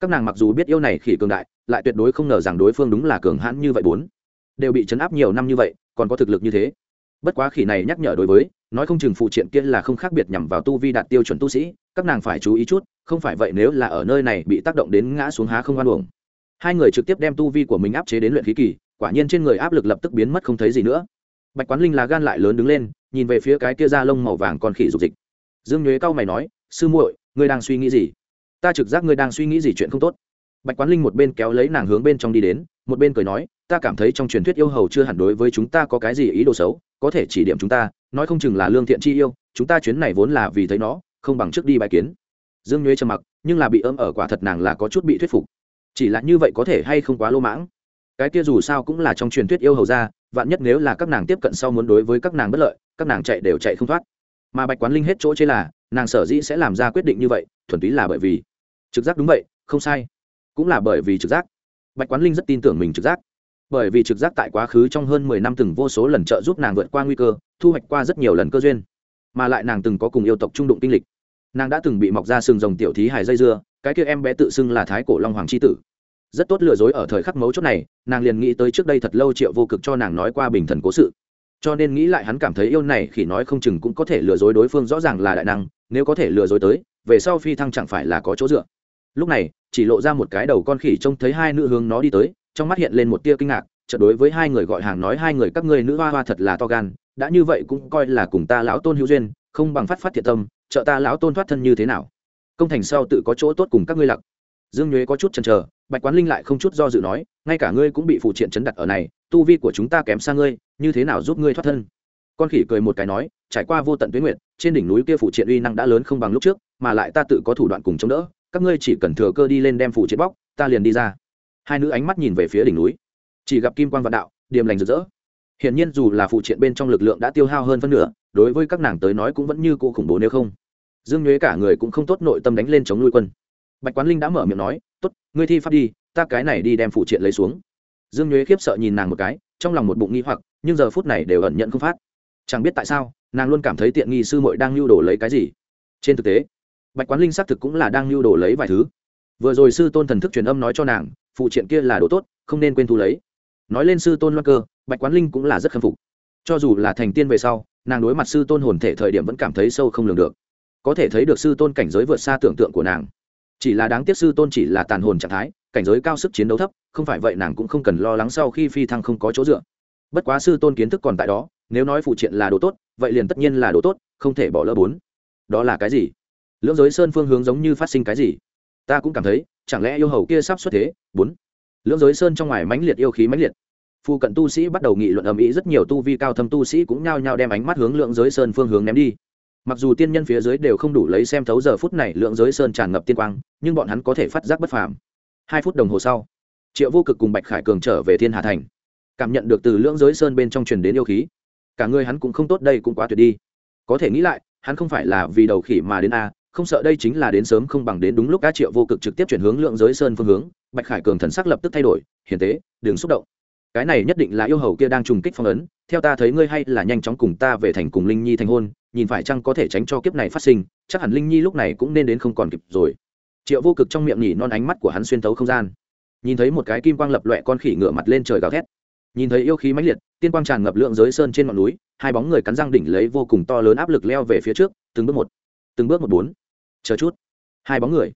Các nàng mặc dù biết yêu này khỉ cường đại, lại tuyệt đối không ngờ rằng đối phương đúng là cường hãn như vậy bốn. Đều bị chấn áp nhiều năm như vậy, còn có thực lực như thế. Bất quá khỉ này nhắc nhở đối với, nói không chừng phụ triện kia là không khác biệt nhằm vào tu vi đạt tiêu chuẩn tu sĩ, các nàng phải chú ý chút, không phải vậy nếu là ở nơi này bị tác động đến ngã xuống há không hoan uổng hai người trực tiếp đem tu vi của mình áp chế đến luyện khí kỳ, quả nhiên trên người áp lực lập tức biến mất không thấy gì nữa. Bạch quán linh là gan lại lớn đứng lên, nhìn về phía cái kia da lông màu vàng con khỉ dục dịch. Dương nhuế cao mày nói, sư muội, ngươi đang suy nghĩ gì? Ta trực giác ngươi đang suy nghĩ gì chuyện không tốt. Bạch quán linh một bên kéo lấy nàng hướng bên trong đi đến, một bên cười nói, ta cảm thấy trong truyền thuyết yêu hầu chưa hẳn đối với chúng ta có cái gì ý đồ xấu, có thể chỉ điểm chúng ta, nói không chừng là lương thiện chi yêu, chúng ta chuyến này vốn là vì thấy nó, không bằng trước đi bài kiến. Dương nhuế trầm mặc, nhưng là bị ấm ở quả thật nàng là có chút bị thuyết phục chỉ là như vậy có thể hay không quá lô mãng? Cái kia dù sao cũng là trong truyền thuyết yêu hầu ra vạn nhất nếu là các nàng tiếp cận sau muốn đối với các nàng bất lợi, các nàng chạy đều chạy không thoát. Mà bạch quán linh hết chỗ chế là, nàng sở dĩ sẽ làm ra quyết định như vậy, thuần túy là bởi vì trực giác đúng vậy, không sai. Cũng là bởi vì trực giác. Bạch quán linh rất tin tưởng mình trực giác. Bởi vì trực giác tại quá khứ trong hơn mười năm từng vô số lần trợ giúp nàng vượt qua nguy cơ, thu hoạch qua rất nhiều lần cơ duyên. Mà lại nàng từng có cùng yêu tộc trung đụng tinh lịch nàng đã từng bị mọc ra sừng rồng tiểu thí hài dây dưa, cái kia em bé tự xưng là thái cổ long hoàng c h i tử. Rất tốt lừa dối ở thời khắc mấu chốt này, nàng liền nghĩ tới trước đây thật lâu triệu vô cực cho nàng nói qua bình thần cố sự. Cho nên nghĩ lại hắn cảm thấy yêu này khi nói không chừng cũng có thể lừa dối đối phương rõ ràng là đại năng, nếu có thể lừa dối tới, về sau phi thăng chẳng phải là có chỗ dựa. Lúc này, chỉ lộ ra một cái đầu con khỉ trông thấy hai nữ hướng nó đi tới, trong mắt hiện lên một tia kinh ngạc, chợt đối với hai người gọi hàng nói hai người các ngươi nữ hoa hoa thật là to gan, đã như vậy cũng coi là cùng ta lão tôn hữu duyên, không bằng phát phát thiệt tâm trợ ta lão tôn thoát thân như thế nào? Công thành sau tự có chỗ tốt cùng các ngươi lặc. Dương nhuế có chút chần chờ, bạch quán linh lại không chút do dự nói, ngay cả ngươi cũng bị phụ triện chấn đặt ở này, tu vi của chúng ta kém xa ngươi, như thế nào giúp ngươi thoát thân? Con khỉ cười một cái nói, trải qua vô tận tuyến nguyện, trên đỉnh núi kia phụ triện uy năng đã lớn không bằng lúc trước, mà lại ta tự có thủ đoạn cùng chống đỡ, các ngươi chỉ cần thừa cơ đi lên đem phụ triện bóc, ta liền đi ra. Hai nữ ánh mắt nhìn về phía đỉnh núi. Chỉ gặp kim quan vạn đạo, điềm lành rực rỡ. Hiển nhiên dù là phụ triện bên trong lực lượng đã tiêu hao hơn phân nửa đối với các nàng tới nói cũng vẫn như cô khủng bố nếu không. Dương nhuế cả người cũng không tốt nội tâm đánh lên chống nuôi quân. Bạch quán linh đã mở miệng nói, tốt, ngươi thi pháp đi, ta cái này đi đem phụ triện lấy xuống. Dương nhuế khiếp sợ nhìn nàng một cái, trong lòng một bụng nghi hoặc, nhưng giờ phút này đều ẩn nhận không phát. Chẳng biết tại sao, nàng luôn cảm thấy tiện nghi sư muội đang lưu đồ lấy cái gì. Trên thực tế, bạch quán linh xác thực cũng là đang lưu đồ lấy vài thứ. Vừa rồi sư tôn thần thức truyền âm nói cho nàng phụ triện kia là đồ tốt, không nên quên thu lấy. Nói lên sư tôn loan cơ, bạch quán linh cũng là rất khâm phục. Cho dù là thành tiên về sau nàng đối mặt sư tôn hồn thể thời điểm vẫn cảm thấy sâu không lường được. Có thể thấy được sư tôn cảnh giới vượt xa tưởng tượng của nàng. Chỉ là đáng tiếc sư tôn chỉ là tàn hồn trạng thái, cảnh giới cao sức chiến đấu thấp, không phải vậy nàng cũng không cần lo lắng sau khi phi thăng không có chỗ dựa. Bất quá sư tôn kiến thức còn tại đó, nếu nói phụ triện là đồ tốt, vậy liền tất nhiên là đồ tốt, không thể bỏ lỡ bốn. Đó là cái gì? Lưỡng giới sơn phương hướng giống như phát sinh cái gì? Ta cũng cảm thấy, chẳng lẽ yêu hầu kia sắp xuất thế? Bốn. Lưỡng giới sơn trong ngoài mãnh liệt yêu khí mãnh liệt phu cận tu sĩ bắt đầu nghị luận ầm ĩ, rất nhiều tu vi cao thâm tu sĩ cũng nhao nhao đem ánh mắt hướng lượng giới sơn phương hướng ném đi. Mặc dù tiên nhân phía dưới đều không đủ lấy xem thấu giờ phút này lượng giới sơn tràn ngập tiên quang, nhưng bọn hắn có thể phát giác bất phàm. Hai phút đồng hồ sau, triệu vô cực cùng bạch khải cường trở về thiên hà thành. Cảm nhận được từ lưỡng giới sơn bên trong truyền đến yêu khí, cả người hắn cũng không tốt, đây cũng quá tuyệt đi. Có thể nghĩ lại, hắn không phải là vì đầu khỉ mà đến a, không sợ đây chính là đến sớm không bằng đến đúng lúc cá triệu vô cực trực tiếp chuyển hướng lượng giới sơn phương hướng. Bạch khải cường thần sắc lập tức thay đổi, hiền tế, đừng xúc động cái này nhất định là yêu hầu kia đang trùng kích phong ấn, theo ta thấy ngươi hay là nhanh chóng cùng ta về thành cùng linh nhi thành hôn, nhìn phải chăng có thể tránh cho kiếp này phát sinh, chắc hẳn linh nhi lúc này cũng nên đến không còn kịp rồi. Triệu vô cực trong miệng nhỉ non ánh mắt của hắn xuyên tấu không gian. Nhìn thấy một cái kim quang lập loẹ con khỉ ngựa mặt lên trời gào thét. Nhìn thấy yêu khí mãnh liệt, tiên quang tràn ngập lượng giới sơn trên ngọn núi, hai bóng người cắn răng đỉnh lấy vô cùng to lớn áp lực leo về phía trước, từng bước một, từng bước một bốn. Chờ chút. Hai bóng người.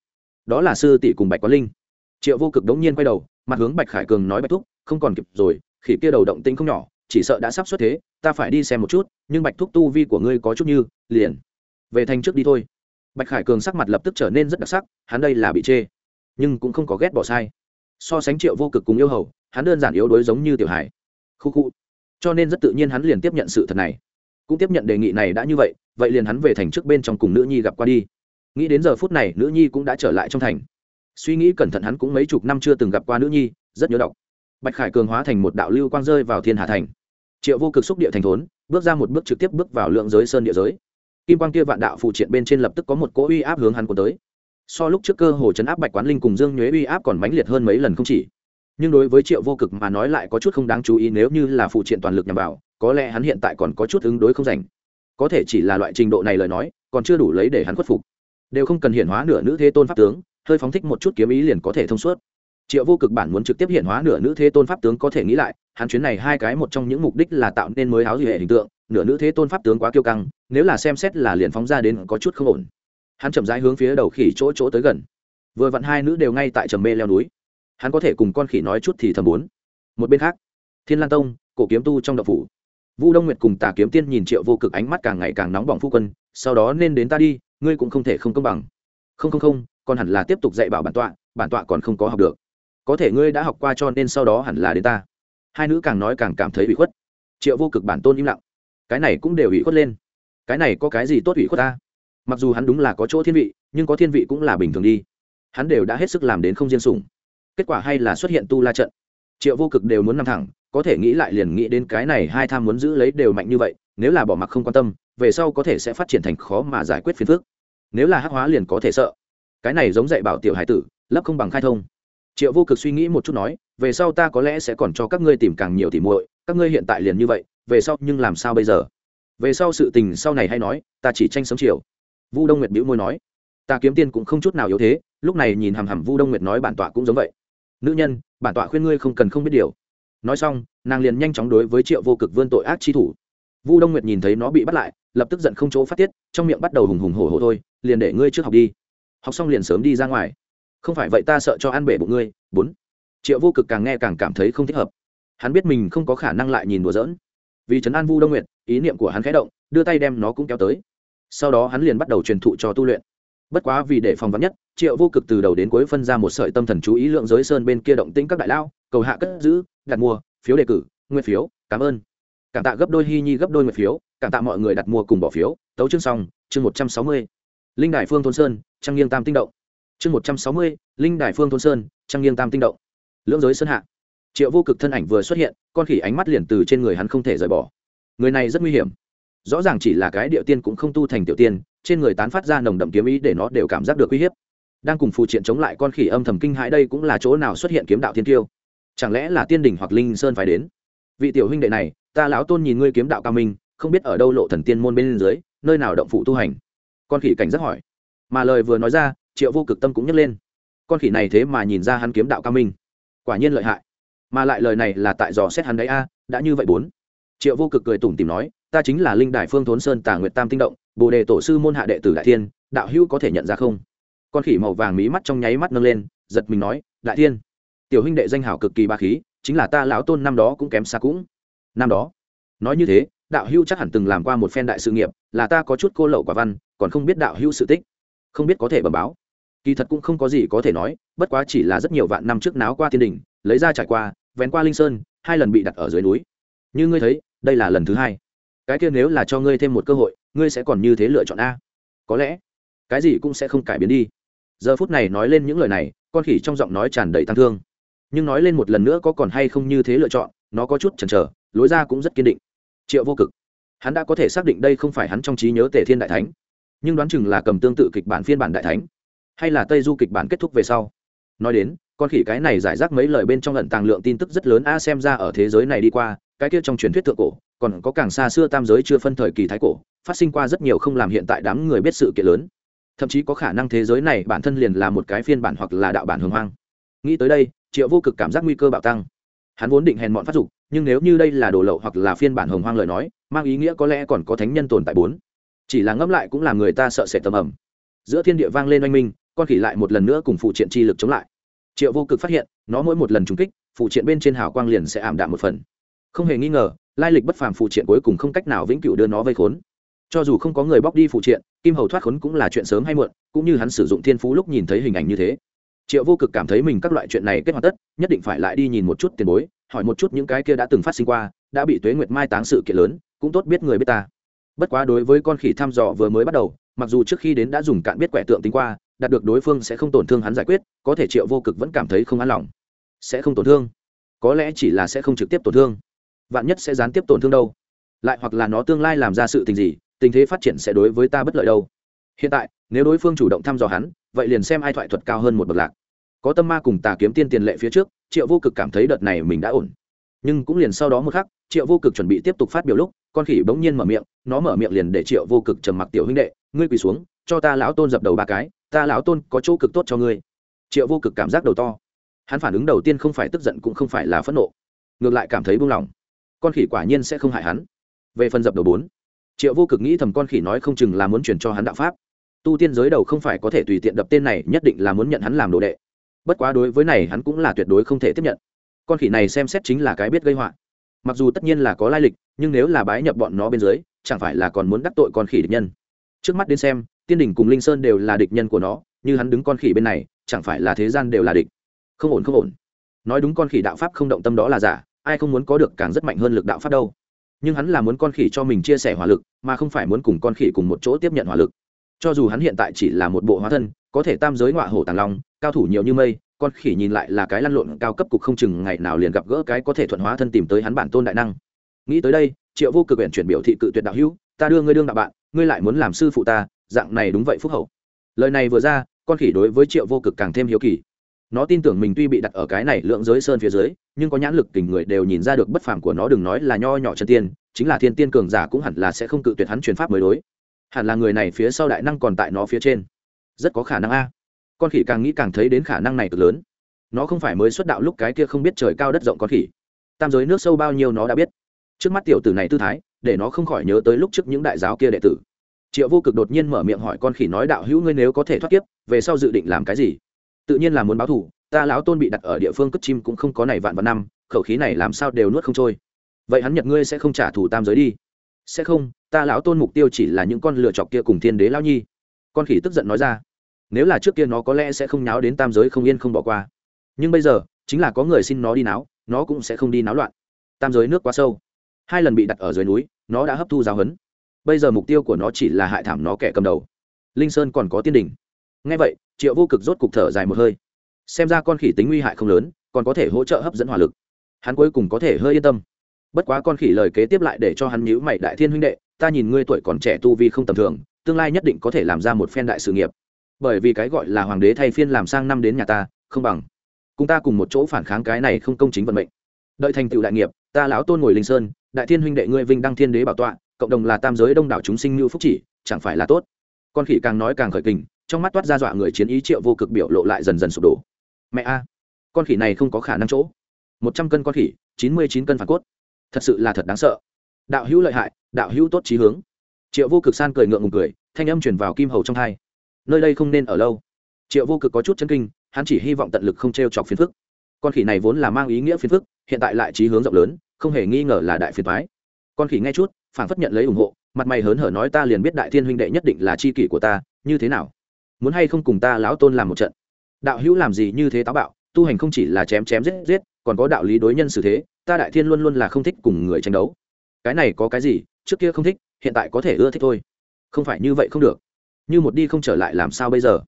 Đó là sư tỷ cùng bạch quán linh. Triệu vô cực đống nhiên quay đầu, mặt hướng bạch khải cường nói bạch thúc không còn kịp rồi, khỉ kia đầu động tinh không nhỏ, chỉ sợ đã sắp xuất thế, ta phải đi xem một chút, nhưng bạch thúc tu vi của ngươi có chút như, liền. Về thành trước đi thôi. Bạch khải cường sắc mặt lập tức trở nên rất đặc sắc, hắn đây là bị chê, nhưng cũng không có ghét bỏ sai. So sánh triệu vô cực cùng yêu hầu, hắn đơn giản yếu đuối giống như tiểu hải khu khu. Cho nên rất tự nhiên hắn liền tiếp nhận sự thật này. Cũng tiếp nhận đề nghị này đã như vậy vậy liền hắn về thành trước bên trong cùng nữ nhi gặp qua đi. Nghĩ đến giờ phút này, nữ nhi cũng đã trở lại trong thành. Suy nghĩ cẩn thận hắn cũng mấy chục năm chưa từng gặp qua nữ nhi, rất nhớ đọc bạch khải cường hóa thành một đạo lưu quang rơi vào thiên hà thành. Triệu vô cực xúc địa thành thốn bước ra một bước trực tiếp bước vào lượng giới sơn địa giới. Kim quang kia vạn đạo phụ triện bên trên lập tức có một cỗ uy áp hướng hắn của tới. So lúc trước cơ hồ chấn áp bạch quán linh cùng dương nhuế uy áp còn mãnh liệt hơn mấy lần không chỉ. Nhưng đối với triệu vô cực mà nói lại có chút không đáng chú ý nếu như là phụ triện toàn lực nhằm vào có lẽ hắn hiện tại còn có chút ứng đối không dành, có thể chỉ là loại trình độ này lời nói còn chưa đủ lấy để hắn khuất phục. Đều không cần hiện hóa nửa nữ thế tôn pháp tướng hơi phóng thích một chút kiếm ý liền có thể thông suốt triệu vô cực bản muốn trực tiếp hiện hóa nửa nữ thế tôn pháp tướng có thể nghĩ lại, hắn chuyến này hai cái một trong những mục đích là tạo nên mới áo dị hệ hình tượng, nửa nữ thế tôn pháp tướng quá kiêu căng, nếu là xem xét là liền phóng ra đến có chút không ổn. Hắn chậm rãi hướng phía đầu khỉ chỗ chỗ tới gần. Vừa vặn hai nữ đều ngay tại trầm mê leo núi. Hắn có thể cùng con khỉ nói chút thì thầm bốn một bên khác, thiên lan tông, cổ kiếm tu trong đậu phủ. Vu đông nguyệt cùng tà kiếm tiên nhìn triệu vô cực ánh mắt càng ngày càng nóng bỏng phu quân, sau đó nên đến ta đi, ngươi cũng không thể không công bằng. Không không không còn hẳn là tiếp tục dạy bảo bản tọa bản tọa còn không có học được có thể ngươi đã học qua cho nên sau đó hẳn là đến ta. Hai nữ càng nói càng cảm thấy bị khuất. Triệu vô cực bản tôn im lặng. Cái này cũng đều ủy khuất lên. Cái này có cái gì tốt ủy khuất ta? Mặc dù hắn đúng là có chỗ thiên vị, nhưng có thiên vị cũng là bình thường đi. Hắn đều đã hết sức làm đến không riêng sủng. Kết quả hay là xuất hiện tu la trận. Triệu vô cực đều muốn nằm thẳng, có thể nghĩ lại liền nghĩ đến cái này hai tham muốn giữ lấy đều mạnh như vậy, nếu là bỏ mặc không quan tâm, về sau có thể sẽ phát triển thành khó mà giải quyết phiền phức. Nếu là hắc hóa liền có thể sợ. Cái này giống dạy bảo tiểu hải tử lấp không bằng khai thông triệu vô cực suy nghĩ một chút nói, về sau ta có lẽ sẽ còn cho các ngươi tìm càng nhiều thì muội, các ngươi hiện tại liền như vậy, về sau nhưng làm sao bây giờ? Về sau sự tình sau này hay nói, ta chỉ tranh sống chiều vu đông nguyệt bĩu môi nói, ta kiếm tiên cũng không chút nào yếu thế, lúc này nhìn hằm hằm vu đông nguyệt nói bản tọa cũng giống vậy. Nữ nhân, bản tọa khuyên ngươi không cần không biết điều. Nói xong, nàng liền nhanh chóng đối với triệu vô cực vươn tội ác chi thủ. Vu đông nguyệt nhìn thấy nó bị bắt lại, lập tức giận không chỗ phát tiết, trong miệng bắt đầu hùng hùng hổ hổ thôi, liền để ngươi trước học đi. Học xong liền sớm đi ra ngoài không phải vậy ta sợ cho ăn bể bụng ngươi, bốn. Triệu vô cực càng nghe càng cảm thấy không thích hợp. Hắn biết mình không có khả năng lại nhìn đùa giỡn. Vì trấn an vu đông nguyệt, ý niệm của hắn khẽ động, đưa tay đem nó cũng kéo tới. Sau đó hắn liền bắt đầu truyền thụ cho tu luyện. Bất quá vì để phòng vắn nhất, triệu vô cực từ đầu đến cuối phân ra một sợi tâm thần chú ý lượng giới sơn bên kia động tĩnh các đại lao, cầu hạ cất giữ, đặt mua, phiếu đề cử, nguyên phiếu, cảm ơn. Cảm tạ gấp đôi hy nhi gấp đôi nguyên phiếu, cảm tạ mọi người đặt mua cùng bỏ phiếu. Tấu chương xong, chương một trăm sáu mươi. Linh đại phương thôn sơn trang nghiêng tam tinh động chương một trăm sáu mươi, linh Đài phương thôn sơn trang nghiêng tam tinh động. Lưỡng giới sơn hạ. Triệu vô cực thân ảnh vừa xuất hiện, con khỉ ánh mắt liền từ trên người hắn không thể rời bỏ. Người này rất nguy hiểm. Rõ ràng chỉ là cái địa tiên cũng không tu thành tiểu tiên, trên người tán phát ra nồng đậm kiếm ý để nó đều cảm giác được uy hiếp. Đang cùng phù triện chống lại con khỉ âm thầm kinh hãi đây cũng là chỗ nào xuất hiện kiếm đạo thiên tiêu. Chẳng lẽ là tiên đình hoặc linh sơn phải đến? Vị tiểu huynh đệ này, ta lão tôn nhìn ngươi kiếm đạo cao minh, không biết ở đâu lộ thần tiên môn bên dưới, nơi nào động phụ tu hành? Con khỉ cảnh giác hỏi. Mà lời vừa nói ra triệu vô cực tâm cũng nhấc lên. Con khỉ này thế mà nhìn ra hắn kiếm đạo cao minh. Quả nhiên lợi hại. Mà lại lời này là tại dò xét hắn đấy a, đã như vậy bốn. Triệu vô cực cười tủm tìm nói, ta chính là linh đài phương thốn sơn tà nguyệt tam tinh động, bồ đề tổ sư môn hạ đệ tử đại thiên, đạo hữu có thể nhận ra không? Con khỉ màu vàng mí mắt trong nháy mắt nâng lên, giật mình nói, đại thiên, tiểu huynh đệ danh hảo cực kỳ ba khí, chính là ta lão tôn năm đó cũng kém xa cũng. Năm đó, nói như thế, đạo hữu chắc hẳn từng làm qua một phen đại sự nghiệp, là ta có chút cô lậu quả văn, còn không biết đạo hữu sự tích. Không biết có thể bẩm báo kỳ thật cũng không có gì có thể nói, bất quá chỉ là rất nhiều vạn năm trước náo qua thiên đình, lấy ra trải qua, vén qua linh sơn, hai lần bị đặt ở dưới núi. Như ngươi thấy, đây là lần thứ hai. Cái kia nếu là cho ngươi thêm một cơ hội, ngươi sẽ còn như thế lựa chọn a. Có lẽ, cái gì cũng sẽ không cải biến đi. Giờ phút này nói lên những lời này, con khỉ trong giọng nói tràn đầy tăng thương. Nhưng nói lên một lần nữa có còn hay không như thế lựa chọn, nó có chút chần chờ, lối ra cũng rất kiên định. Triệu vô cực. Hắn đã có thể xác định đây không phải hắn trong trí nhớ tề thiên đại thánh. Nhưng đoán chừng là cầm tương tự kịch bản phiên bản đại thánh hay là tây du kịch bản kết thúc về sau? Nói đến, con khỉ cái này giải rác mấy lời bên trong lận tàng lượng tin tức rất lớn a, xem ra ở thế giới này đi qua, cái kia trong truyền thuyết thượng cổ, còn có càng xa xưa tam giới chưa phân thời kỳ thái cổ, phát sinh qua rất nhiều không làm hiện tại đám người biết sự kiện lớn. Thậm chí có khả năng thế giới này bản thân liền là một cái phiên bản hoặc là đạo bản hồng hoang. Nghĩ tới đây, triệu vô cực cảm giác nguy cơ bạo tăng. Hắn vốn định hèn mọn phát dục, nhưng nếu như đây là đồ lậu hoặc là phiên bản hồng hoang lời nói, mang ý nghĩa có lẽ còn có thánh nhân tồn tại bốn. Chỉ là ngẫm lại cũng làm người ta sợ sệt tầm ẩm giữa thiên địa vang lên oanh minh con khỉ lại một lần nữa cùng phụ triện chi lực chống lại. Triệu vô cực phát hiện, nó mỗi một lần trúng kích, phụ triện bên trên hào quang liền sẽ ảm đạm một phần. Không hề nghi ngờ, lai lịch bất phàm phụ triện cuối cùng không cách nào vĩnh cửu đưa nó vây khốn. Cho dù không có người bóc đi phụ triện, kim hầu thoát khốn cũng là chuyện sớm hay muộn, cũng như hắn sử dụng thiên phú lúc nhìn thấy hình ảnh như thế. Triệu vô cực cảm thấy mình các loại chuyện này kết hoạt tất, nhất định phải lại đi nhìn một chút tiền bối, hỏi một chút những cái kia đã từng phát sinh qua, đã bị tuế nguyệt mai táng sự kiện lớn, cũng tốt biết người biết ta. Bất quá đối với con khỉ thăm dò vừa mới bắt đầu, mặc dù trước khi đến đã dùng cạn biết quẻ tượng tính qua đạt được đối phương sẽ không tổn thương hắn giải quyết, có thể triệu vô cực vẫn cảm thấy không an lòng. Sẽ không tổn thương. Có lẽ chỉ là sẽ không trực tiếp tổn thương. Vạn nhất sẽ gián tiếp tổn thương đâu? Lại hoặc là nó tương lai làm ra sự tình gì, tình thế phát triển sẽ đối với ta bất lợi đâu? Hiện tại, nếu đối phương chủ động thăm dò hắn, vậy liền xem ai thoại thuật cao hơn một bậc lạc. Có tâm ma cùng tà kiếm tiên tiền lệ phía trước, triệu vô cực cảm thấy đợt này mình đã ổn. Nhưng cũng liền sau đó một khắc, triệu vô cực chuẩn bị tiếp tục phát biểu lúc, con khỉ bỗng nhiên mở miệng, nó mở miệng liền để triệu vô cực trầm mặc tiểu huynh đệ, ngươi quỳ xuống, cho ta lão tôn dập đầu ba cái ta lão tôn có chỗ cực tốt cho ngươi. Triệu vô cực cảm giác đầu to. Hắn phản ứng đầu tiên không phải tức giận cũng không phải là phẫn nộ, ngược lại cảm thấy buông lỏng. Con khỉ quả nhiên sẽ không hại hắn. Về phần dập đầu bốn, triệu vô cực nghĩ thầm con khỉ nói không chừng là muốn truyền cho hắn đạo pháp. Tu tiên giới đầu không phải có thể tùy tiện đập tên này, nhất định là muốn nhận hắn làm đồ đệ. Bất quá đối với này hắn cũng là tuyệt đối không thể tiếp nhận. Con khỉ này xem xét chính là cái biết gây họa. Mặc dù tất nhiên là có lai lịch, nhưng nếu là bái nhập bọn nó bên dưới, chẳng phải là còn muốn đắc tội con khỉ địch nhân. Trước mắt đến xem tiên đình cùng linh sơn đều là địch nhân của nó, như hắn đứng con khỉ bên này, chẳng phải là thế gian đều là địch. Không ổn không ổn. Nói đúng con khỉ đạo pháp không động tâm đó là giả, ai không muốn có được càng rất mạnh hơn lực đạo pháp đâu. Nhưng hắn là muốn con khỉ cho mình chia sẻ hỏa lực, mà không phải muốn cùng con khỉ cùng một chỗ tiếp nhận hỏa lực. Cho dù hắn hiện tại chỉ là một bộ hóa thân, có thể tam giới ngọa hổ tàng long, cao thủ nhiều như mây, con khỉ nhìn lại là cái lăn lộn cao cấp cục không chừng ngày nào liền gặp gỡ cái có thể thuận hóa thân tìm tới hắn bản tôn đại năng. Nghĩ tới đây, triệu vô cực huyện chuyển biểu thị cự tuyệt đạo hữu, ta đưa ngươi đương đạo bạn, ngươi lại muốn làm sư phụ ta dạng này đúng vậy phúc hậu. Lời này vừa ra, con khỉ đối với triệu vô cực càng thêm hiếu kỳ. Nó tin tưởng mình tuy bị đặt ở cái này lượng giới sơn phía dưới, nhưng có nhãn lực tình người đều nhìn ra được bất phàm của nó đừng nói là nho nhỏ chân tiên, chính là thiên tiên cường giả cũng hẳn là sẽ không cự tuyệt hắn truyền pháp mới đối. Hẳn là người này phía sau đại năng còn tại nó phía trên. Rất có khả năng a. Con khỉ càng nghĩ càng thấy đến khả năng này cực lớn. Nó không phải mới xuất đạo lúc cái kia không biết trời cao đất rộng con khỉ. Tam giới nước sâu bao nhiêu nó đã biết. Trước mắt tiểu tử này tư thái, để nó không khỏi nhớ tới lúc trước những đại giáo kia đệ tử triệu vô cực đột nhiên mở miệng hỏi con khỉ nói đạo hữu ngươi nếu có thể thoát kiếp, về sau dự định làm cái gì? Tự nhiên là muốn báo thù, ta lão tôn bị đặt ở địa phương cất chim cũng không có này vạn vạn năm, khẩu khí này làm sao đều nuốt không trôi. Vậy hắn nhật ngươi sẽ không trả thù tam giới đi? Sẽ không, ta lão tôn mục tiêu chỉ là những con lựa chọc kia cùng thiên đế lao nhi. Con khỉ tức giận nói ra, nếu là trước kia nó có lẽ sẽ không nháo đến tam giới không yên không bỏ qua. Nhưng bây giờ, chính là có người xin nó đi náo, nó cũng sẽ không đi náo loạn. Tam giới nước quá sâu. Hai lần bị đặt ở dưới núi, nó đã hấp thu giáo huấn bây giờ mục tiêu của nó chỉ là hại thảm nó kẻ cầm đầu. Linh sơn còn có tiên đình ngay vậy, triệu vô cực rốt cục thở dài một hơi. Xem ra con khỉ tính nguy hại không lớn, còn có thể hỗ trợ hấp dẫn hỏa lực. Hắn cuối cùng có thể hơi yên tâm. Bất quá con khỉ lời kế tiếp lại để cho hắn nhíu mày đại thiên huynh đệ, ta nhìn ngươi tuổi còn trẻ tu vi không tầm thường, tương lai nhất định có thể làm ra một phen đại sự nghiệp. Bởi vì cái gọi là hoàng đế thay phiên làm sang năm đến nhà ta, không bằng cùng ta cùng một chỗ phản kháng cái này không công chính vận mệnh. Đợi thành tựu đại nghiệp, ta lão tôn ngồi linh sơn, đại thiên huynh đệ ngươi vinh đăng thiên đế bảo tọa cộng đồng là tam giới đông đảo chúng sinh như phúc chỉ, chẳng phải là tốt. Con khỉ càng nói càng khởi kình, trong mắt toát ra dọa người chiến ý triệu vô cực biểu lộ lại dần dần sụp đổ. Mẹ a, con khỉ này không có khả năng chỗ. Một trăm cân con khỉ, chín mươi chín cân phản cốt. Thật sự là thật đáng sợ. Đạo hữu lợi hại, đạo hữu tốt trí hướng. Triệu vô cực san cười ngượng ngùng cười, thanh âm chuyển vào kim hầu trong thai. Nơi đây không nên ở lâu. Triệu vô cực có chút chân kinh, hắn chỉ hy vọng tận lực không t r e o chọc phiền phức. Con khỉ này vốn là mang ý nghĩa phiền phức, hiện tại lại trí hướng rộng lớn, không hề nghi ngờ là đại phiền thoái con khỉ nghe chút phản phất nhận lấy ủng hộ, mặt mày hớn hở nói ta liền biết đại thiên huynh đệ nhất định là c h i kỷ của ta, như thế nào? Muốn hay không cùng ta lão tôn làm một trận? Đạo hữu làm gì như thế táo bạo, tu hành không chỉ là chém chém giết giết, còn có đạo lý đối nhân xử thế, ta đại thiên luôn luôn là không thích cùng người tranh đấu. Cái này có cái gì, trước kia không thích, hiện tại có thể ưa thích thôi. Không phải như vậy không được. Như một đi không trở lại làm sao bây giờ?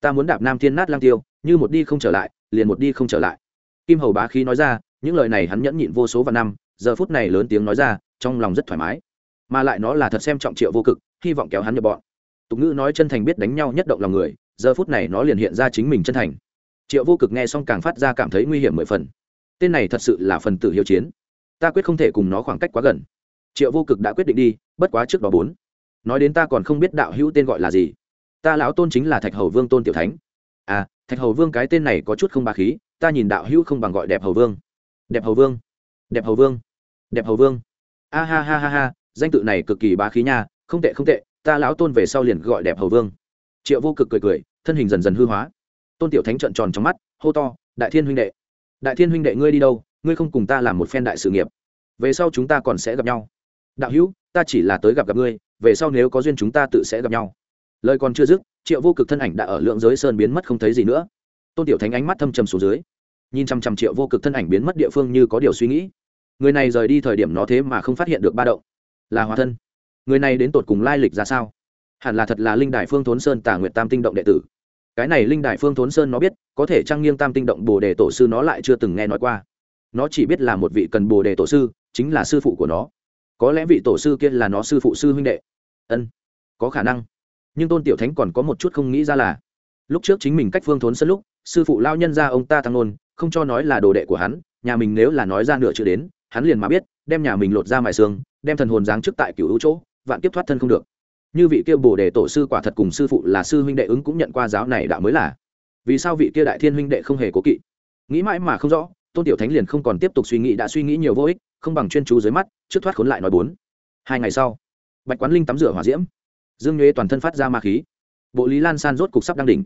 Ta muốn đạp nam thiên nát lang tiêu, như một đi không trở lại, liền một đi không trở lại. Kim hầu bá khí nói ra, những lời này hắn nhẫn nhịn vô số và năm, giờ phút này lớn tiếng nói ra trong lòng rất thoải mái. Mà lại nó là thật xem trọng triệu vô cực, hy vọng kéo hắn nhập bọn. Tục ngữ nói chân thành biết đánh nhau nhất động lòng người, giờ phút này nó liền hiện ra chính mình chân thành. Triệu vô cực nghe xong càng phát ra cảm thấy nguy hiểm mười phần. Tên này thật sự là phần tử hiếu chiến. Ta quyết không thể cùng nó khoảng cách quá gần. Triệu vô cực đã quyết định đi, bất quá trước đó bốn. Nói đến ta còn không biết đạo hữu tên gọi là gì. Ta lão tôn chính là thạch hầu vương tôn tiểu thánh. À thạch hầu vương cái tên này có chút không ba khí, ta nhìn đạo hữu không bằng gọi đẹp hầu vương. Đẹp hầu vương. Đẹp hầu vương. Đẹp hầu vương a ha ha ha ha, danh tự này cực kỳ bá khí nha, không tệ không tệ, ta lão tôn về sau liền gọi đẹp hầu vương. Triệu vô cực cười cười, thân hình dần dần hư hóa. Tôn tiểu thánh trợn tròn trong mắt, hô to, đại thiên huynh đệ, đại thiên huynh đệ ngươi đi đâu, ngươi không cùng ta làm một phen đại sự nghiệp. Về sau chúng ta còn sẽ gặp nhau. Đạo hữu, ta chỉ là tới gặp gặp ngươi, về sau nếu có duyên chúng ta tự sẽ gặp nhau. Lời còn chưa dứt, triệu vô cực thân ảnh đã ở lượng giới sơn biến mất không thấy gì nữa. Tôn tiểu thánh ánh mắt thâm trầm xuống dưới, nhìn chăm chăm triệu vô cực thân ảnh biến mất địa phương như có điều suy nghĩ người này rời đi thời điểm nó thế mà không phát hiện được ba động. Là hóa thân. Người này đến tột cùng lai lịch ra sao? Hẳn là thật là linh đại phương thốn sơn tà nguyệt tam tinh động đệ tử. Cái này linh đại phương thốn sơn nó biết, có thể trang nghiêng tam tinh động bồ đề tổ sư nó lại chưa từng nghe nói qua. Nó chỉ biết là một vị cần bồ đề tổ sư, chính là sư phụ của nó. Có lẽ vị tổ sư kia là nó sư phụ sư huynh đệ. Ân, có khả năng. Nhưng tôn tiểu thánh còn có một chút không nghĩ ra là, lúc trước chính mình cách phương thốn sân lúc, sư phụ lao nhân ra ông ta thăng nôn, không cho nói là đồ đệ của hắn, nhà mình nếu là nói ra nửa chữ đến hắn liền mà biết, đem nhà mình lột ra mài xương, đem thần hồn giáng trước tại cựu hữu chỗ, vạn kiếp thoát thân không được. Như vị kia bồ đề tổ sư quả thật cùng sư phụ là sư huynh đệ ứng cũng nhận qua giáo này đã mới là. Vì sao vị kia đại thiên huynh đệ không hề cố kỵ? Nghĩ mãi mà không rõ, tôn tiểu thánh liền không còn tiếp tục suy nghĩ, đã suy nghĩ nhiều vô ích, không bằng chuyên chú dưới mắt, trước thoát khốn lại nói bốn. Hai ngày sau, bạch quán linh tắm rửa hỏa diễm. Dương nhuế toàn thân phát ra ma khí. Bộ lý lan san rốt cục sắp đang đỉnh.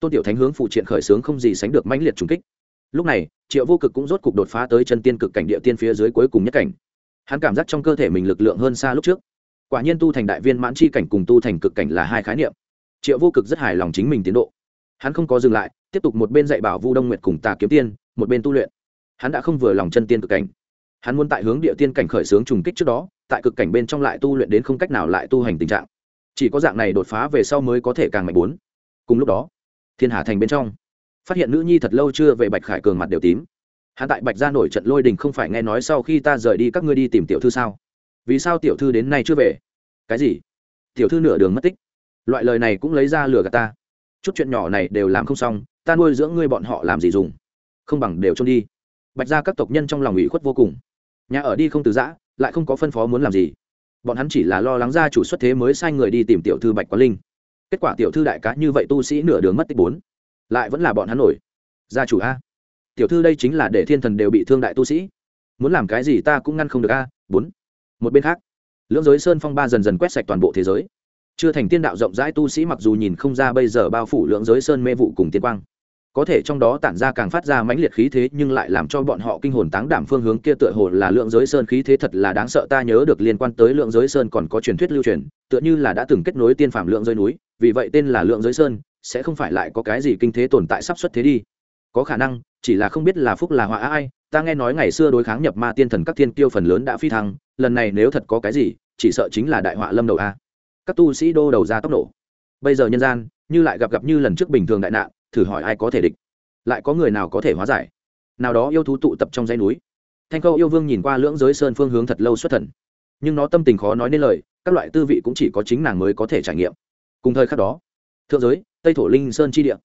Tôn tiểu thánh hướng phụ triện khởi sướng không gì sánh được mãnh liệt trùng kích lúc này, triệu vô cực cũng rốt cục đột phá tới chân tiên cực cảnh địa tiên phía dưới cuối cùng nhất cảnh. Hắn cảm giác trong cơ thể mình lực lượng hơn xa lúc trước. Quả nhiên tu thành đại viên mãn chi cảnh cùng tu thành cực cảnh là hai khái niệm. Triệu vô cực rất hài lòng chính mình tiến độ. Hắn không có dừng lại, tiếp tục một bên dạy bảo vu đông nguyệt cùng tà kiếm tiên, một bên tu luyện. Hắn đã không vừa lòng chân tiên cực cảnh. Hắn muốn tại hướng địa tiên cảnh khởi xướng trùng kích trước đó, tại cực cảnh bên trong lại tu luyện đến không cách nào lại tu hành tình trạng. Chỉ có dạng này đột phá về sau mới có thể càng mạnh bốn. Cùng lúc đó, thiên hà thành bên trong phát hiện nữ nhi thật lâu chưa về bạch khải cường mặt đều tím. Hắn tại bạch ra nổi trận lôi đình không phải nghe nói sau khi ta rời đi các ngươi đi tìm tiểu thư sao? Vì sao tiểu thư đến nay chưa về? Cái gì? Tiểu thư nửa đường mất tích. Loại lời này cũng lấy ra lừa gạt ta. Chút chuyện nhỏ này đều làm không xong, ta nuôi dưỡng ngươi bọn họ làm gì dùng? Không bằng đều trôn đi. Bạch ra các tộc nhân trong lòng ủy khuất vô cùng. Nhà ở đi không từ giã, lại không có phân phó muốn làm gì. Bọn hắn chỉ là lo lắng ra chủ xuất thế mới sai người đi tìm tiểu thư bạch quán linh. Kết quả tiểu thư đại cá như vậy tu sĩ nửa đường mất tích bốn lại vẫn là bọn hắn nổi. Gia chủ a. Tiểu thư đây chính là để thiên thần đều bị thương đại tu sĩ. Muốn làm cái gì ta cũng ngăn không được a, bốn. Một bên khác, lưỡng giới sơn phong ba dần dần quét sạch toàn bộ thế giới. Chưa thành tiên đạo rộng rãi tu sĩ mặc dù nhìn không ra bây giờ bao phủ lưỡng giới sơn mê vụ cùng tiên quang. Có thể trong đó tản ra càng phát ra mãnh liệt khí thế nhưng lại làm cho bọn họ kinh hồn táng đảm phương hướng kia tựa hồ là lượng giới sơn khí thế thật là đáng sợ, ta nhớ được liên quan tới lượng giới sơn còn có truyền thuyết lưu truyền, tựa như là đã từng kết nối tiên phạm lượng giới núi, vì vậy tên là lượng giới sơn sẽ không phải lại có cái gì kinh thế tồn tại sắp xuất thế đi. Có khả năng, chỉ là không biết là phúc là họa ai, ta nghe nói ngày xưa đối kháng nhập ma tiên thần các thiên tiêu phần lớn đã phi thăng, lần này nếu thật có cái gì, chỉ sợ chính là đại họa lâm đầu a. Các tu sĩ đô đầu ra tốc độ. Bây giờ nhân gian, như lại gặp gặp như lần trước bình thường đại nạn, thử hỏi ai có thể địch? Lại có người nào có thể hóa giải? Nào đó yêu thú tụ tập trong dãy núi. Thanh câu yêu vương nhìn qua lưỡng giới sơn phương hướng thật lâu xuất thần. Nhưng nó tâm tình khó nói nên lời, các loại tư vị cũng chỉ có chính nàng mới có thể trải nghiệm. Cùng thời khắc đó thượng giới, tây thổ linh sơn chi địa.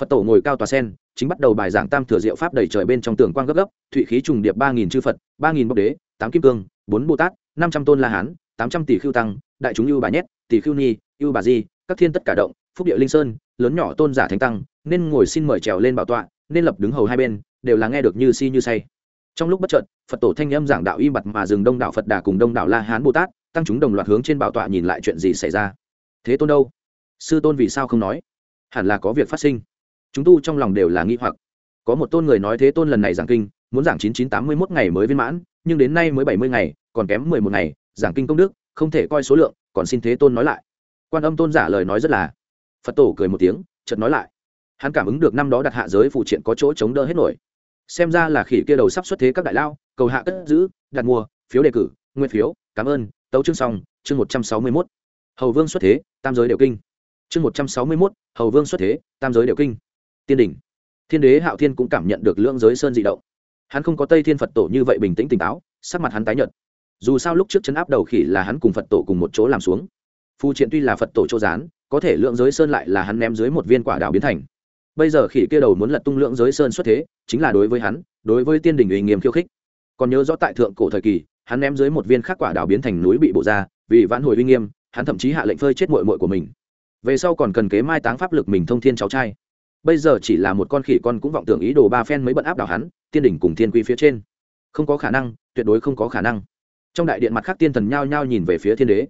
Phật tổ ngồi cao tòa sen, chính bắt đầu bài giảng tam thừa diệu pháp đầy trời bên trong tường quang gấp gấp, thụy khí trùng điệp ba nghìn chư phật, ba nghìn bốc đế, tám kim cương, bốn bồ tát, năm trăm tôn la hán, tám trăm tỷ khưu tăng, đại chúng ưu bà nhét, tỷ khưu nhi ưu bà di, các thiên tất cả động, phúc địa linh sơn, lớn nhỏ tôn giả thánh tăng, nên ngồi xin mời trèo lên bảo tọa, nên lập đứng hầu hai bên, đều là nghe được như si như say. Trong lúc bất chợt, phật tổ thanh âm giảng đạo im bặt mà dừng đông đạo phật đà cùng đông đạo la hán bồ tát, tăng chúng đồng loạt hướng trên bảo tọa nhìn lại chuyện gì xảy ra. Thế tôn đâu? Sư tôn vì sao không nói? Hẳn là có việc phát sinh. Chúng tu trong lòng đều là nghi hoặc. Có một tôn người nói thế tôn lần này giảng kinh, muốn giảng chín chín tám mươi mốt ngày mới viên mãn, nhưng đến nay mới bảy mươi ngày, còn kém mười một ngày, giảng kinh công đức, không thể coi số lượng, còn xin thế tôn nói lại. Quan âm tôn giả lời nói rất là. Phật tổ cười một tiếng, chợt nói lại. Hắn cảm ứng được năm đó đặt hạ giới phụ triện có chỗ chống đỡ hết nổi. Xem ra là khỉ kia đầu sắp xuất thế các đại lao, cầu hạ cất giữ, đặt mua, phiếu đề cử nguyên phiếu, cảm ơn, tấu chương xong, chương một trăm sáu mươi mốt. Hầu vương xuất thế, tam giới đều kinh chương một trăm sáu mươi mốt, hầu vương xuất thế, tam giới đều kinh. Tiên đỉnh. Thiên đế hạo thiên cũng cảm nhận được lưỡng giới sơn dị động. Hắn không có tây thiên phật tổ như vậy bình tĩnh tỉnh táo, sắc mặt hắn tái nhợt. Dù sao lúc trước chấn áp đầu khỉ là hắn cùng phật tổ cùng một chỗ làm xuống. Phu triện tuy là phật tổ chỗ gián có thể lượng giới sơn lại là hắn ném dưới một viên quả đào biến thành. Bây giờ khỉ kia đầu muốn lật tung lượng giới sơn xuất thế, chính là đối với hắn, đối với tiên đình uy nghiêm khiêu khích. Còn nhớ rõ tại thượng cổ thời kỳ, hắn ném dưới một viên khác quả đào biến thành núi bị bổ ra, vì vãn hồi uy nghiêm, hắn thậm chí hạ lệnh phơi chết mội mội của mình về sau còn cần kế mai táng pháp lực mình thông thiên cháu trai. Bây giờ chỉ là một con khỉ con cũng vọng tưởng ý đồ ba phen mới bận áp đảo hắn, tiên đỉnh cùng thiên quy phía trên. Không có khả năng, tuyệt đối không có khả năng. Trong đại điện mặt khác tiên thần nhao nhao nhìn về phía thiên đế.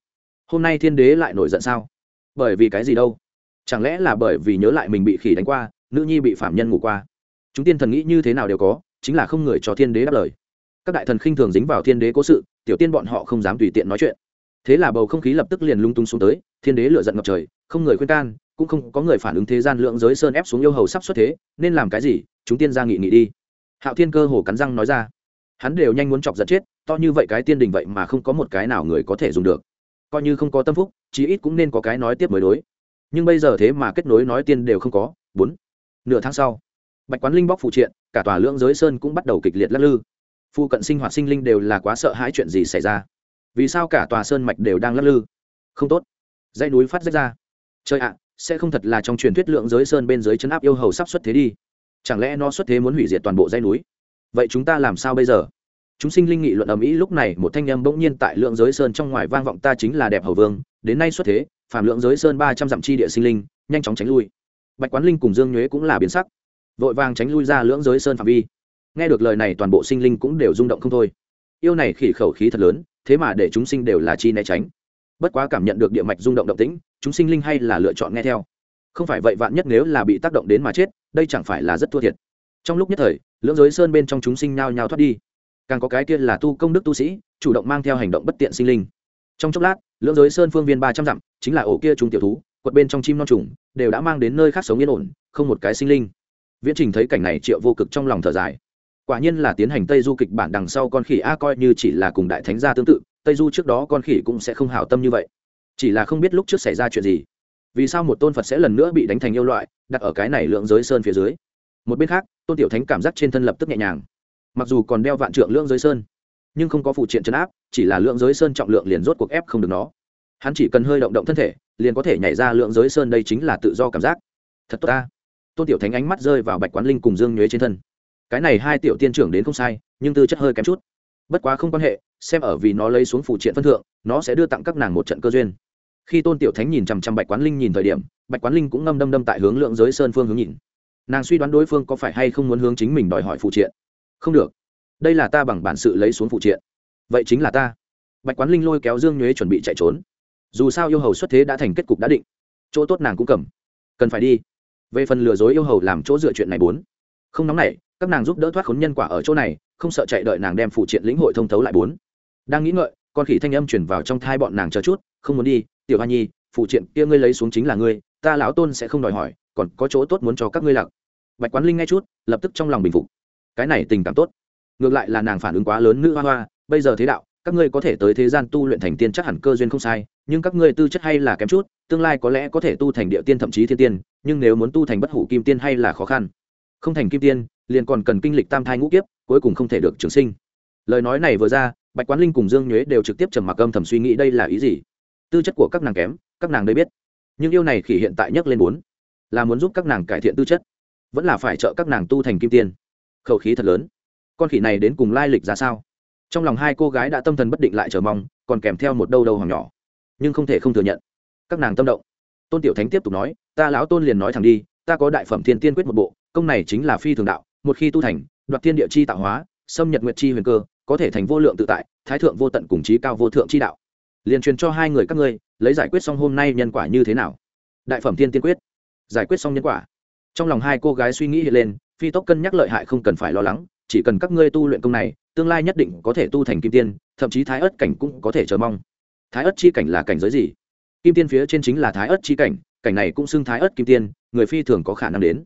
Hôm nay thiên đế lại nổi giận sao? Bởi vì cái gì đâu? Chẳng lẽ là bởi vì nhớ lại mình bị khỉ đánh qua, nữ nhi bị phạm nhân ngủ qua? Chúng tiên thần nghĩ như thế nào đều có, chính là không người cho thiên đế đáp lời. Các đại thần khinh thường dính vào thiên đế cố sự, tiểu tiên bọn họ không dám tùy tiện nói chuyện. Thế là bầu không khí lập tức liền lung tung xuống tới thiên đế lựa giận ngập trời, không người khuyên can, cũng không có người phản ứng thế gian lượng giới sơn ép xuống yêu hầu sắp xuất thế, nên làm cái gì? Chúng tiên ra nghị nghị đi. Hạo thiên cơ hồ cắn răng nói ra. Hắn đều nhanh muốn chọc giận chết, to như vậy cái tiên đình vậy mà không có một cái nào người có thể dùng được. Coi như không có tâm phúc, chí ít cũng nên có cái nói tiếp mới đối. Nhưng bây giờ thế mà kết nối nói tiên đều không có, bốn, nửa tháng sau, bạch quán linh bóc phụ triện, cả tòa lưỡng giới sơn cũng bắt đầu kịch liệt lắc lư. Phụ cận sinh hoạt sinh linh đều là quá sợ hãi chuyện gì xảy ra. Vì sao cả tòa sơn mạch đều đang lắc lư? Không tốt dãy núi phát rách ra. Trời ạ, sẽ không thật là trong truyền thuyết lượng giới sơn bên dưới chân áp yêu hầu sắp xuất thế đi. Chẳng lẽ nó xuất thế muốn hủy diệt toàn bộ dãy núi? Vậy chúng ta làm sao bây giờ? Chúng sinh linh nghị luận ầm ĩ lúc này, một thanh âm bỗng nhiên tại lượng giới sơn trong ngoài vang vọng, ta chính là đẹp hầu vương, đến nay xuất thế, phàm lượng giới sơn ba trăm dặm chi địa sinh linh, nhanh chóng tránh lui. Bạch quán linh cùng dương nhuế cũng là biến sắc, vội vàng tránh lui ra lưỡng giới sơn phạm vi. Nghe được lời này, toàn bộ sinh linh cũng đều rung động không thôi. Yêu này khỉ khẩu khí thật lớn, thế mà để chúng sinh đều là chi né tránh bất quá cảm nhận được địa mạch rung động động tĩnh, chúng sinh linh hay là lựa chọn nghe theo. Không phải vậy vạn nhất nếu là bị tác động đến mà chết, đây chẳng phải là rất thua thiệt. Trong lúc nhất thời, lưỡng giới sơn bên trong chúng sinh nhao nhao thoát đi. Càng có cái kia là tu công đức tu sĩ, chủ động mang theo hành động bất tiện sinh linh. Trong chốc lát, lưỡng giới sơn phương viên ba trăm dặm, chính là ổ kia trung tiểu thú, quật bên trong chim non trùng, đều đã mang đến nơi khác sống yên ổn, không một cái sinh linh. Viễn trình thấy cảnh này triệu vô cực trong lòng thở dài. Quả nhiên là tiến hành tây du kịch bản đằng sau con khỉ a coi như chỉ là cùng đại thánh gia tương tự tây du trước đó con khỉ cũng sẽ không hảo tâm như vậy. Chỉ là không biết lúc trước xảy ra chuyện gì. Vì sao một tôn phật sẽ lần nữa bị đánh thành yêu loại, đặt ở cái này lượng giới sơn phía dưới? Một bên khác, tôn tiểu thánh cảm giác trên thân lập tức nhẹ nhàng. Mặc dù còn đeo vạn trượng lượng giới sơn, nhưng không có phụ triện chấn áp, chỉ là lượng giới sơn trọng lượng liền rốt cuộc ép không được nó. Hắn chỉ cần hơi động động thân thể, liền có thể nhảy ra lượng giới sơn, đây chính là tự do cảm giác. Thật tốt ta. Tôn tiểu thánh ánh mắt rơi vào bạch quán linh cùng dương nhuế trên thân. Cái này hai tiểu tiên trưởng đến không sai, nhưng tư chất hơi kém chút. Bất quá không quan hệ xem ở vì nó lấy xuống phụ triện phân thượng, nó sẽ đưa tặng các nàng một trận cơ duyên. Khi tôn tiểu thánh nhìn chằm chằm bạch quán linh nhìn thời điểm, bạch quán linh cũng ngâm đâm đâm tại hướng lượng giới sơn phương hướng nhìn. Nàng suy đoán đối phương có phải hay không muốn hướng chính mình đòi hỏi phụ triện. Không được. Đây là ta bằng bản sự lấy xuống phụ triện. Vậy chính là ta. Bạch quán linh lôi kéo dương nhuế chuẩn bị chạy trốn. Dù sao yêu hầu xuất thế đã thành kết cục đã định. Chỗ tốt nàng cũng cầm. Cần phải đi. Về phần lừa dối yêu hầu làm chỗ dựa chuyện này bốn. Không nóng này các nàng giúp đỡ thoát khốn nhân quả ở chỗ này, không sợ chạy đợi nàng đem phụ triện lĩnh hội thông thấu lại bốn đang nghĩ ngợi, con khỉ thanh âm chuyển vào trong thai bọn nàng chờ chút, không muốn đi, tiểu hoa nhi, phụ triện kia ngươi lấy xuống chính là ngươi, ta lão tôn sẽ không đòi hỏi, còn có chỗ tốt muốn cho các ngươi lặc. Bạch quán linh nghe chút, lập tức trong lòng bình phục. Cái này tình cảm tốt. Ngược lại là nàng phản ứng quá lớn nữ hoa hoa, bây giờ thế đạo, các ngươi có thể tới thế gian tu luyện thành tiên chắc hẳn cơ duyên không sai, nhưng các ngươi tư chất hay là kém chút, tương lai có lẽ có thể tu thành địa tiên thậm chí thiên tiên, nhưng nếu muốn tu thành bất hủ kim tiên hay là khó khăn. Không thành kim tiên, liền còn cần kinh lịch tam thai ngũ kiếp, cuối cùng không thể được trường sinh. Lời nói này vừa ra bạch quán linh cùng dương nhuế đều trực tiếp trầm mặc âm thầm suy nghĩ đây là ý gì. Tư chất của các nàng kém, các nàng đây biết. Nhưng yêu này khỉ hiện tại nhắc lên bốn. Là muốn giúp các nàng cải thiện tư chất. Vẫn là phải trợ các nàng tu thành kim tiên. Khẩu khí thật lớn. Con khỉ này đến cùng lai lịch ra sao? Trong lòng hai cô gái đã tâm thần bất định lại chờ mong, còn kèm theo một đâu đâu hoàng nhỏ. Nhưng không thể không thừa nhận. Các nàng tâm động. Tôn tiểu thánh tiếp tục nói, ta lão tôn liền nói thẳng đi, ta có đại phẩm thiên tiên quyết một bộ, công này chính là phi thường đạo, một khi tu thành, đoạt thiên địa chi tạo hóa, xâm nhật nguyệt chi huyền cơ có thể thành vô lượng tự tại, thái thượng vô tận cùng trí cao vô thượng chi đạo. Liền truyền cho hai người các ngươi, lấy giải quyết xong hôm nay nhân quả như thế nào. Đại phẩm thiên tiên quyết. Giải quyết xong nhân quả. Trong lòng hai cô gái suy nghĩ hiện lên, phi tốc cân nhắc lợi hại không cần phải lo lắng, chỉ cần các ngươi tu luyện công này, tương lai nhất định có thể tu thành kim tiên, thậm chí thái ớt cảnh cũng có thể chờ mong. Thái ớt chi cảnh là cảnh giới gì? Kim tiên phía trên chính là thái ớt chi cảnh cảnh này cũng xưng thái ớt kim tiên, người phi thường có khả năng đến.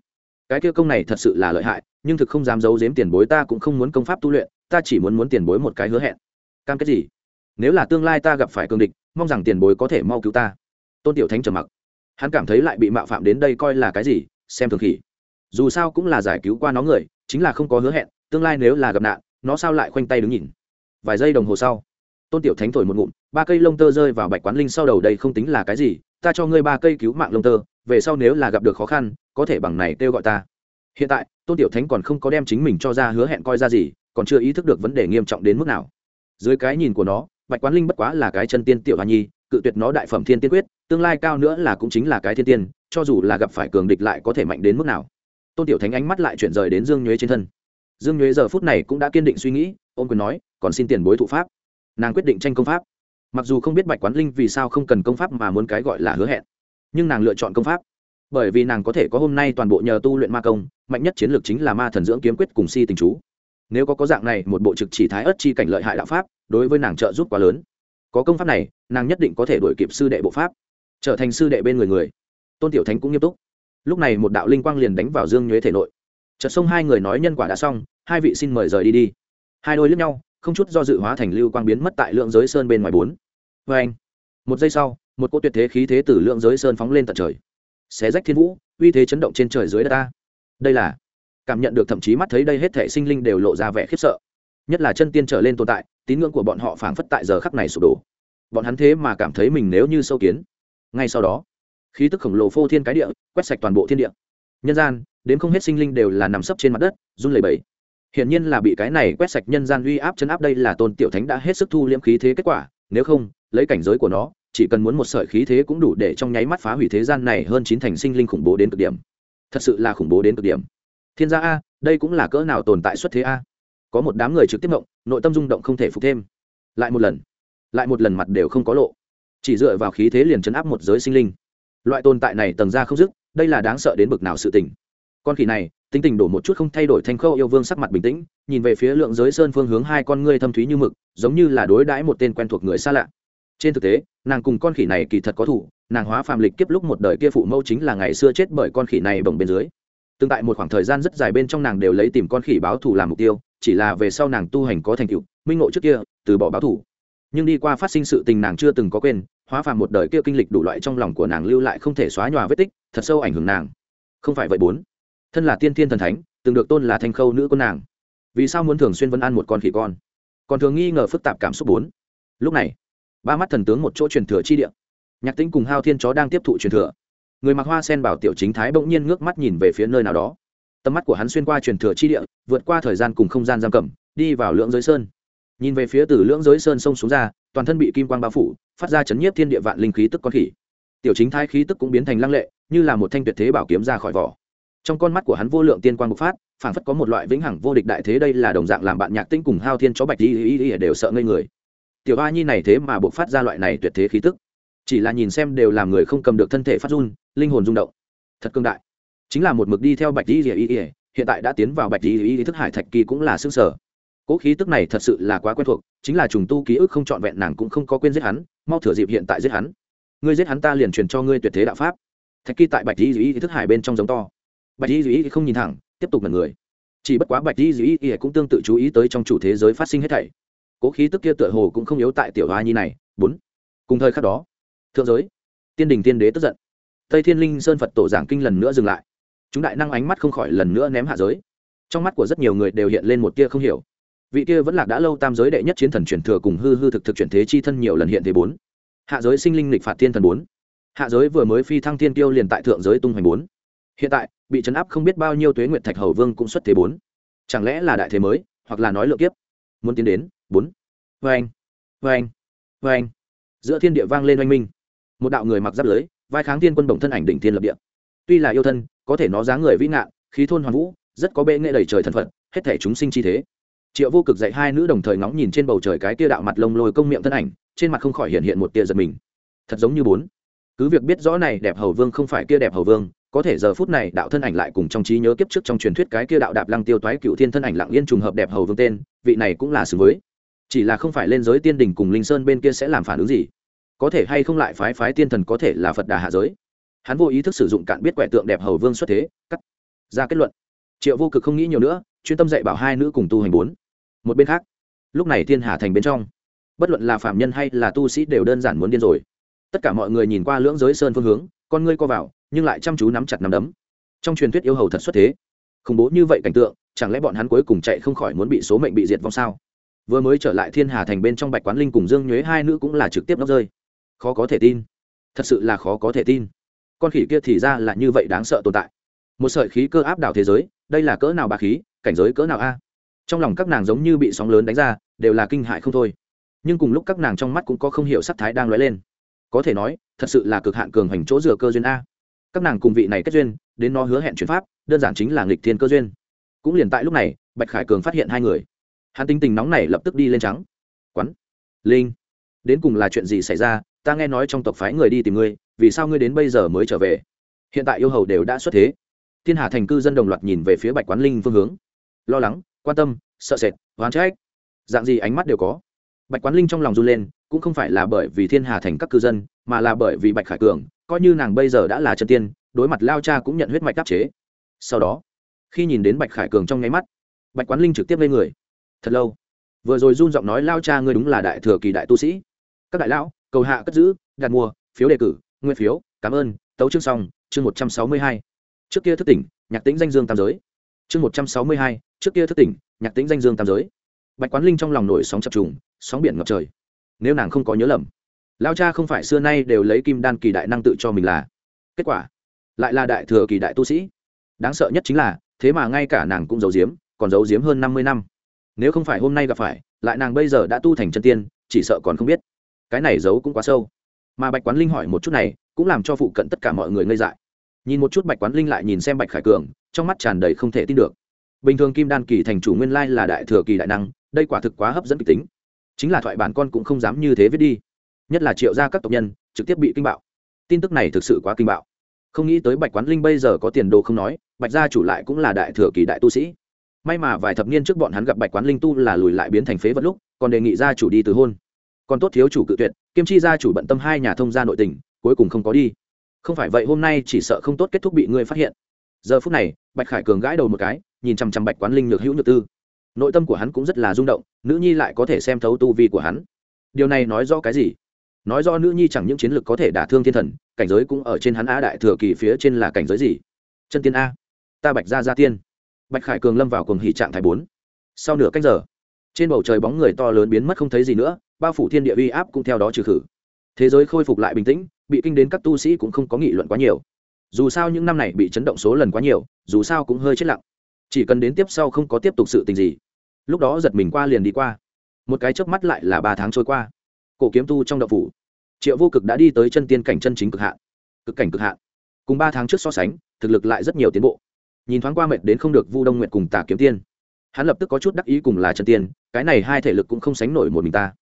Cái kia công này thật sự là lợi hại, nhưng thực không dám giấu giếm tiền bối ta cũng không muốn công pháp tu luyện ta chỉ muốn muốn tiền bối một cái hứa hẹn. Cam kết gì? Nếu là tương lai ta gặp phải cương địch, mong rằng tiền bối có thể mau cứu ta. Tôn tiểu thánh trầm mặc. Hắn cảm thấy lại bị mạo phạm đến đây coi là cái gì, xem thường khỉ. Dù sao cũng là giải cứu qua nó người, chính là không có hứa hẹn, tương lai nếu là gặp nạn, nó sao lại khoanh tay đứng nhìn? Vài giây đồng hồ sau, tôn tiểu thánh thổi một ngụm, ba cây lông tơ rơi vào bạch quán linh sau đầu đây không tính là cái gì, ta cho ngươi ba cây cứu mạng lông tơ, về sau nếu là gặp được khó khăn, có thể bằng này kêu gọi ta. Hiện tại, tôn tiểu thánh còn không có đem chính mình cho ra hứa hẹn coi ra gì còn chưa ý thức được vấn đề nghiêm trọng đến mức nào. Dưới cái nhìn của nó, bạch quán linh bất quá là cái chân tiên tiểu hoa nhi, cự tuyệt nó đại phẩm thiên tiên quyết, tương lai cao nữa là cũng chính là cái thiên tiên, cho dù là gặp phải cường địch lại có thể mạnh đến mức nào. Tôn tiểu thánh ánh mắt lại chuyển rời đến dương nhuế trên thân. Dương nhuế giờ phút này cũng đã kiên định suy nghĩ, ôn quyền nói, còn xin tiền bối thụ pháp. Nàng quyết định tranh công pháp. Mặc dù không biết bạch quán linh vì sao không cần công pháp mà muốn cái gọi là hứa hẹn, nhưng nàng lựa chọn công pháp. Bởi vì nàng có thể có hôm nay toàn bộ nhờ tu luyện ma công, mạnh nhất chiến lược chính là ma thần dưỡng kiếm quyết cùng si tình chú nếu có có dạng này, một bộ trực chỉ thái ớt chi cảnh lợi hại đạo pháp, đối với nàng trợ giúp quá lớn. Có công pháp này, nàng nhất định có thể đổi kịp sư đệ bộ pháp, trở thành sư đệ bên người người. Tôn tiểu thánh cũng nghiêm túc. Lúc này một đạo linh quang liền đánh vào dương nhuế thể nội. Chợt sông hai người nói nhân quả đã xong, hai vị xin mời rời đi đi. Hai đôi lướt nhau, không chút do dự hóa thành lưu quang biến mất tại lượng giới sơn bên ngoài bốn. Vê anh, một giây sau, một cô tuyệt thế khí thế từ lượng giới sơn phóng lên tận trời. Xé rách thiên vũ, uy thế chấn động trên trời dưới đất ta. Đây là cảm nhận được thậm chí mắt thấy đây hết thể sinh linh đều lộ ra vẻ khiếp sợ. Nhất là chân tiên trở lên tồn tại, tín ngưỡng của bọn họ phảng phất tại giờ khắc này sụp đổ. Bọn hắn thế mà cảm thấy mình nếu như sâu kiến. Ngay sau đó, khí tức khổng lồ phô thiên cái địa, quét sạch toàn bộ thiên địa. Nhân gian, đến không hết sinh linh đều là nằm sấp trên mặt đất, run lẩy bẩy. Hiển nhiên là bị cái này quét sạch nhân gian uy áp chấn áp đây là tôn tiểu thánh đã hết sức thu liễm khí thế kết quả, nếu không, lấy cảnh giới của nó, chỉ cần muốn một sợi khí thế cũng đủ để trong nháy mắt phá hủy thế gian này hơn chín thành sinh linh khủng bố đến cực điểm. Thật sự là khủng bố đến cực điểm thiên gia a đây cũng là cỡ nào tồn tại xuất thế a? Có một đám người trực tiếp động, nội tâm rung động không thể phục thêm. Lại một lần lại một lần mặt đều không có lộ. Chỉ dựa vào khí thế liền chấn áp một giới sinh linh. Loại tồn tại này tầng ra không dứt đây là đáng sợ đến bực nào sự tình. Con khỉ này tính tình đổ một chút không thay đổi thanh khâu yêu vương sắc mặt bình tĩnh nhìn về phía lượng giới sơn phương hướng hai con ngươi thâm thúy như mực giống như là đối đãi một tên quen thuộc người xa lạ. Trên thực tế nàng cùng con khỉ này kỳ thật có thủ nàng hóa phàm lịch kiếp lúc một đời kia phụ mẫu chính là ngày xưa chết bởi con khỉ này bồng bên dưới tương tại một khoảng thời gian rất dài bên trong nàng đều lấy tìm con khỉ báo thù làm mục tiêu, chỉ là về sau nàng tu hành có thành tựu, minh ngộ trước kia, từ bỏ báo thù. Nhưng đi qua phát sinh sự tình nàng chưa từng có quên, hóa phàm một đời kia kinh lịch đủ loại trong lòng của nàng lưu lại không thể xóa nhòa vết tích, thật sâu ảnh hưởng nàng. Không phải vậy bốn. Thân là tiên thiên thần thánh, từng được tôn là thanh khâu nữ con nàng. Vì sao muốn thường xuyên vân ăn một con khỉ con? Còn thường nghi ngờ phức tạp cảm xúc bốn. Lúc này, ba mắt thần tướng một chỗ truyền thừa chi địa. Nhạc tính cùng hao thiên chó đang tiếp thụ truyền thừa người mặc hoa sen bảo tiểu chính thái bỗng nhiên ngước mắt nhìn về phía nơi nào đó. Tầm mắt của hắn xuyên qua truyền thừa chi địa, vượt qua thời gian cùng không gian giam cầm, đi vào lưỡng giới sơn. Nhìn về phía từ lưỡng giới sơn sông xuống ra, toàn thân bị kim quang bao phủ, phát ra chấn nhiếp thiên địa vạn linh khí tức con khỉ. Tiểu chính thái khí tức cũng biến thành lăng lệ, như là một thanh tuyệt thế bảo kiếm ra khỏi vỏ. Trong con mắt của hắn vô lượng tiên quang bộc phát, phảng phất có một loại vĩnh hằng vô địch đại thế đây là đồng dạng làm bạn nhạc tinh cùng hao thiên chó bạch đi y y đều sợ ngây người. Tiểu a nhi này thế mà bộc phát ra loại này tuyệt thế khí tức. Chỉ là nhìn xem đều làm người không cầm được thân thể phát run linh hồn rung động. Thật cương đại. Chính là một mực đi theo bạch y y dĩ, hiện tại đã tiến vào bạch dĩ y thức hải thạch kỳ cũng là xương sở. Cỗ khí tức này thật sự là quá quen thuộc chính là trùng tu ký ức không trọn vẹn nàng cũng không có quên giết hắn mau thừa dịp hiện tại giết hắn. Ngươi giết hắn ta liền truyền cho ngươi tuyệt thế đạo pháp. Thạch kỳ tại bạch dĩ y thức hải bên trong giống to. Bạch dĩ y không nhìn thẳng tiếp tục là người. Chỉ bất quá bạch y y cũng tương tự chú ý tới trong chủ thế giới phát sinh hết thảy. Cố khí tức kia tựa hồ cũng không yếu tại tiểu hoa nhi này. Bốn. Cùng thời khắc đó thượng giới tiên đình tiên đế tức giận tây thiên linh sơn phật tổ giảng kinh lần nữa dừng lại. Chúng đại năng ánh mắt không khỏi lần nữa ném hạ giới. Trong mắt của rất nhiều người đều hiện lên một tia không hiểu. Vị kia vẫn lạc đã lâu tam giới đệ nhất chiến thần truyền thừa cùng hư hư thực thực chuyển thế chi thân nhiều lần hiện thế bốn. Hạ giới sinh linh lịch phạt thiên thần bốn. Hạ giới vừa mới phi thăng thiên tiêu liền tại thượng giới tung hoành bốn. Hiện tại, bị chấn áp không biết bao nhiêu tuế nguyệt thạch hầu vương cũng xuất thế bốn. Chẳng lẽ là đại thế mới, hoặc là nói lượng kiếp? Muốn tiến đến, bốn. Vê anh vê anh vê anh giữa thiên địa vang lên oanh minh. Một đạo người mặc giáp lưới vai kháng thiên quân đồng thân ảnh đỉnh thiên lập địa. Tuy là yêu thân, có thể nó dáng người vĩ ngạn, khí thôn hoàn vũ, rất có bệ nghệ đầy trời thần phật, hết thể chúng sinh chi thế. Triệu vô cực dạy hai nữ đồng thời ngóng nhìn trên bầu trời cái tia đạo mặt lông lôi công miệng thân ảnh, trên mặt không khỏi hiện hiện một tia giật mình. Thật giống như bốn. Cứ việc biết rõ này đẹp hầu vương không phải kia đẹp hầu vương, có thể giờ phút này đạo thân ảnh lại cùng trong trí nhớ kiếp trước trong truyền thuyết cái kia đạo đạp lăng tiêu toái cựu thiên thân ảnh lặng yên trùng hợp đẹp hầu vương tên, vị này cũng là xứng với. Chỉ là không phải lên giới tiên đình cùng linh sơn bên kia sẽ làm phản ứng gì có thể hay không lại phái phái tiên thần có thể là phật đà hạ giới? Hắn vô ý thức sử dụng cạn biết quẻ tượng đẹp hầu vương xuất thế, cắt ra kết luận. Triệu vô cực không nghĩ nhiều nữa, chuyên tâm dạy bảo hai nữ cùng tu hành bốn. Một bên khác, lúc này thiên hà thành bên trong, bất luận là phạm nhân hay là tu sĩ đều đơn giản muốn điên rồi. Tất cả mọi người nhìn qua lưỡng giới sơn phương hướng, con ngươi co vào, nhưng lại chăm chú nắm chặt nắm đấm. Trong truyền thuyết yêu hầu thật xuất thế. Khủng bố như vậy cảnh tượng, chẳng lẽ bọn hắn cuối cùng chạy không khỏi muốn bị số mệnh bị diệt vong sao? Vừa mới trở lại thiên hà thành bên trong bạch quán linh cùng dương nhuế hai nữ cũng là trực tiếp nóc rơi khó có thể tin. Thật sự là khó có thể tin. Con khỉ kia thì ra là như vậy đáng sợ tồn tại. Một sợi khí cơ áp đảo thế giới, đây là cỡ nào bà khí, cảnh giới cỡ nào a? Trong lòng các nàng giống như bị sóng lớn đánh ra, đều là kinh hại không thôi. Nhưng cùng lúc các nàng trong mắt cũng có không hiểu sắc thái đang lóe lên. Có thể nói, thật sự là cực hạn cường hành chỗ dựa cơ duyên a. Các nàng cùng vị này kết duyên, đến nó hứa hẹn chuyển pháp, đơn giản chính là nghịch thiên cơ duyên. Cũng liền tại lúc này, bạch khải cường phát hiện hai người. Hắn tinh tình nóng này lập tức đi lên trắng. Quắn linh. Đến cùng là chuyện gì xảy ra ta nghe nói trong tộc phái người đi tìm ngươi, vì sao ngươi đến bây giờ mới trở về? Hiện tại yêu hầu đều đã xuất thế. Thiên hà thành cư dân đồng loạt nhìn về phía bạch quán linh phương hướng. Lo lắng, quan tâm, sợ sệt hoán trách. Dạng gì ánh mắt đều có. Bạch quán linh trong lòng run lên, cũng không phải là bởi vì thiên hà thành các cư dân, mà là bởi vì bạch khải cường, coi như nàng bây giờ đã là chân tiên, đối mặt lao cha cũng nhận huyết mạch đáp chế. Sau đó, khi nhìn đến bạch khải cường trong nháy mắt, bạch quán linh trực tiếp lên người. Thật lâu. Vừa rồi run giọng nói, lao cha ngươi đúng là đại thừa kỳ đại tu sĩ. Các đại lão cầu hạ cất giữ, đặt mua, phiếu đề cử, nguyên phiếu, cảm ơn, tấu chương xong, chương một trăm sáu mươi hai. Trước kia thức tỉnh, nhạc tính danh dương tam giới. Chương một trăm sáu mươi hai, trước kia thức tỉnh, nhạc tính danh dương tam giới. Bạch quán linh trong lòng nổi sóng chập trùng, sóng biển ngập trời. Nếu nàng không có nhớ lầm, lao cha không phải xưa nay đều lấy kim đan kỳ đại năng tự cho mình là. Kết quả, lại là đại thừa kỳ đại tu sĩ. Đáng sợ nhất chính là, thế mà ngay cả nàng cũng giấu giếm, còn giấu giếm hơn năm mươi năm. Nếu không phải hôm nay gặp phải, lại nàng bây giờ đã tu thành chân tiên, chỉ sợ còn không biết cái này giấu cũng quá sâu. Mà bạch quán linh hỏi một chút này, cũng làm cho phụ cận tất cả mọi người ngây dại. Nhìn một chút bạch quán linh lại nhìn xem bạch khải cường, trong mắt tràn đầy không thể tin được. Bình thường kim đan kỳ thành chủ nguyên lai là đại thừa kỳ đại năng, đây quả thực quá hấp dẫn kịch tính. Chính là thoại bản con cũng không dám như thế viết đi. Nhất là triệu gia các tộc nhân, trực tiếp bị kinh bạo. Tin tức này thực sự quá kinh bạo. Không nghĩ tới bạch quán linh bây giờ có tiền đồ không nói, bạch gia chủ lại cũng là đại thừa kỳ đại tu sĩ. May mà vài thập niên trước bọn hắn gặp bạch quán linh tu là lùi lại biến thành phế vật lúc, còn đề nghị gia chủ đi từ hôn còn tốt thiếu chủ cự tuyệt kim chi gia chủ bận tâm hai nhà thông gia nội tình, cuối cùng không có đi. Không phải vậy hôm nay chỉ sợ không tốt kết thúc bị ngươi phát hiện. Giờ phút này, bạch khải cường gãi đầu một cái, nhìn chằm chằm bạch quán linh nhược hữu nhược tư. Nội tâm của hắn cũng rất là rung động, nữ nhi lại có thể xem thấu tu vi của hắn. Điều này nói rõ cái gì? Nói rõ nữ nhi chẳng những chiến lược có thể đả thương thiên thần, cảnh giới cũng ở trên hắn a đại thừa kỳ phía trên là cảnh giới gì? Chân tiên a. Ta bạch ra gia tiên. Bạch khải cường lâm vào cùng hỷ trạng thái bốn. Sau nửa cách giờ trên bầu trời bóng người to lớn biến mất không thấy gì nữa, bao phủ thiên địa uy áp cũng theo đó trừ khử. Thế giới khôi phục lại bình tĩnh, bị kinh đến các tu sĩ cũng không có nghị luận quá nhiều. Dù sao những năm này bị chấn động số lần quá nhiều, dù sao cũng hơi chết lặng. Chỉ cần đến tiếp sau không có tiếp tục sự tình gì. Lúc đó giật mình qua liền đi qua. Một cái chớp mắt lại là ba tháng trôi qua. Cổ kiếm tu trong đậu phủ. Triệu vô cực đã đi tới chân tiên cảnh chân chính cực hạn. Cực cảnh cực hạn. Cùng ba tháng trước so sánh, thực lực lại rất nhiều tiến bộ. Nhìn thoáng qua mệt đến không được vu đông nguyện cùng tà kiếm tiên hắn lập tức có chút đắc ý cùng là chân tiên, cái này hai thể lực cũng không sánh nổi một mình ta.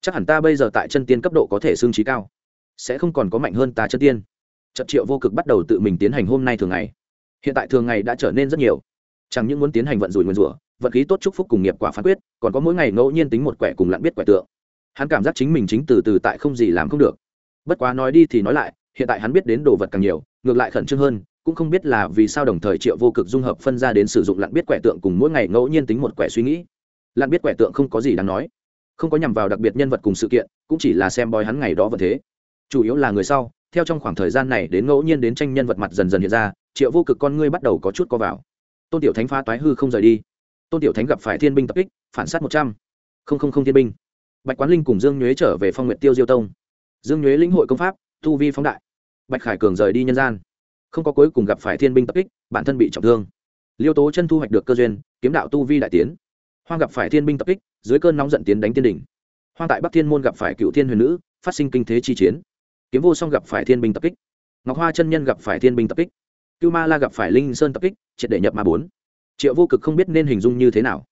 Chắc hẳn ta bây giờ tại chân tiên cấp độ có thể xương trí cao, sẽ không còn có mạnh hơn ta chân tiên. Trận triệu vô cực bắt đầu tự mình tiến hành hôm nay thường ngày. Hiện tại thường ngày đã trở nên rất nhiều. Chẳng những muốn tiến hành vận rủi nguyên rủa, vận khí tốt chúc phúc cùng nghiệp quả phán quyết, còn có mỗi ngày ngẫu nhiên tính một quẻ cùng lặn biết quẻ tượng. Hắn cảm giác chính mình chính từ từ tại không gì làm không được. Bất quá nói đi thì nói lại, hiện tại hắn biết đến đồ vật càng nhiều, ngược lại khẩn trương hơn cũng không biết là vì sao đồng thời triệu vô cực dung hợp phân ra đến sử dụng lặn biết quẻ tượng cùng mỗi ngày ngẫu nhiên tính một quẻ suy nghĩ. Lặn biết quẻ tượng không có gì đáng nói, không có nhằm vào đặc biệt nhân vật cùng sự kiện, cũng chỉ là xem bói hắn ngày đó vẫn thế. Chủ yếu là người sau, theo trong khoảng thời gian này đến ngẫu nhiên đến tranh nhân vật mặt dần dần hiện ra, triệu vô cực con ngươi bắt đầu có chút co vào. Tôn tiểu thánh phá toái hư không rời đi. Tôn tiểu thánh gặp phải thiên binh tập kích, phản s á t một trăm linh thiên binh. Bạch quán linh cùng dương nhuế trở về phong nguyện tiêu diêu tông. Dương nhuế lĩnh hội công pháp thu vi phóng đại. Bạch khải cường rời đi nhân gian không có cuối cùng gặp phải thiên binh tập kích, bản thân bị trọng thương. Liêu tố chân thu hoạch được cơ duyên, kiếm đạo tu vi đại tiến. Hoang gặp phải thiên binh tập kích, dưới cơn nóng giận tiến đánh tiên đỉnh. Hoang tại bắc thiên môn gặp phải cựu thiên huyền nữ, phát sinh kinh thế chi chiến. Kiếm vô song gặp phải thiên binh tập kích. Ngọc hoa chân nhân gặp phải thiên binh tập kích. Cưu ma la gặp phải linh sơn tập kích, triệt để nhập ma bốn. Triệu vô cực không biết nên hình dung như thế nào.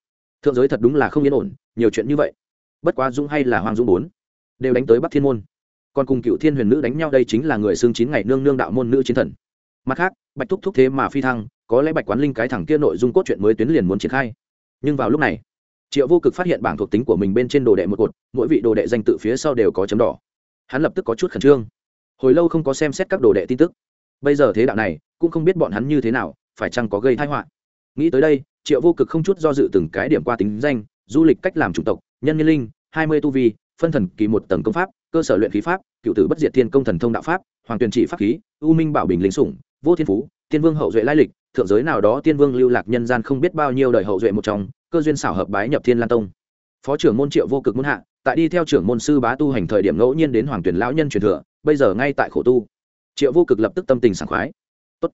Thượng giới thật đúng là không yên ổn, nhiều chuyện như vậy. Bất quá dũng hay là hoàng dũng bốn, đều đánh tới bắc thiên môn. Còn cùng cựu thiên huyền nữ đánh nhau đây chính là người xương chín ngày nương nương đạo môn nữ chiến thần mặt khác, bạch thúc thúc thế mà phi thăng, có lẽ bạch quán linh cái thẳng kia nội dung cốt truyện mới tuyến liền muốn triển khai. Nhưng vào lúc này, triệu vô cực phát hiện bảng thuộc tính của mình bên trên đồ đệ một cột, mỗi vị đồ đệ danh tự phía sau đều có chấm đỏ. Hắn lập tức có chút khẩn trương. Hồi lâu không có xem xét các đồ đệ tin tức. Bây giờ thế đạo này, cũng không biết bọn hắn như thế nào, phải chăng có gây thai họa. Nghĩ tới đây, triệu vô cực không chút do dự từng cái điểm qua tính danh, du lịch cách làm chủng tộc, nhân nhân linh, hai mươi tu vi, phân thần kỳ một tầng công pháp, cơ sở luyện khí pháp, cựu tử bất diệt thiên công thần thông đạo pháp, hoàng tuyền trị pháp khí, u minh bảo bình lính sủng vô thiên phú, tiên vương hậu duệ lai lịch, thượng giới nào đó tiên vương lưu lạc nhân gian không biết bao nhiêu đời hậu duệ một trong, cơ duyên xảo hợp bái nhập thiên lan tông. Phó trưởng môn triệu vô cực muốn hạ, tại đi theo trưởng môn sư bá tu hành thời điểm ngẫu nhiên đến hoàng tuyển lão nhân truyền thừa, bây giờ ngay tại khổ tu. Triệu vô cực lập tức tâm tình sảng khoái. Tốt,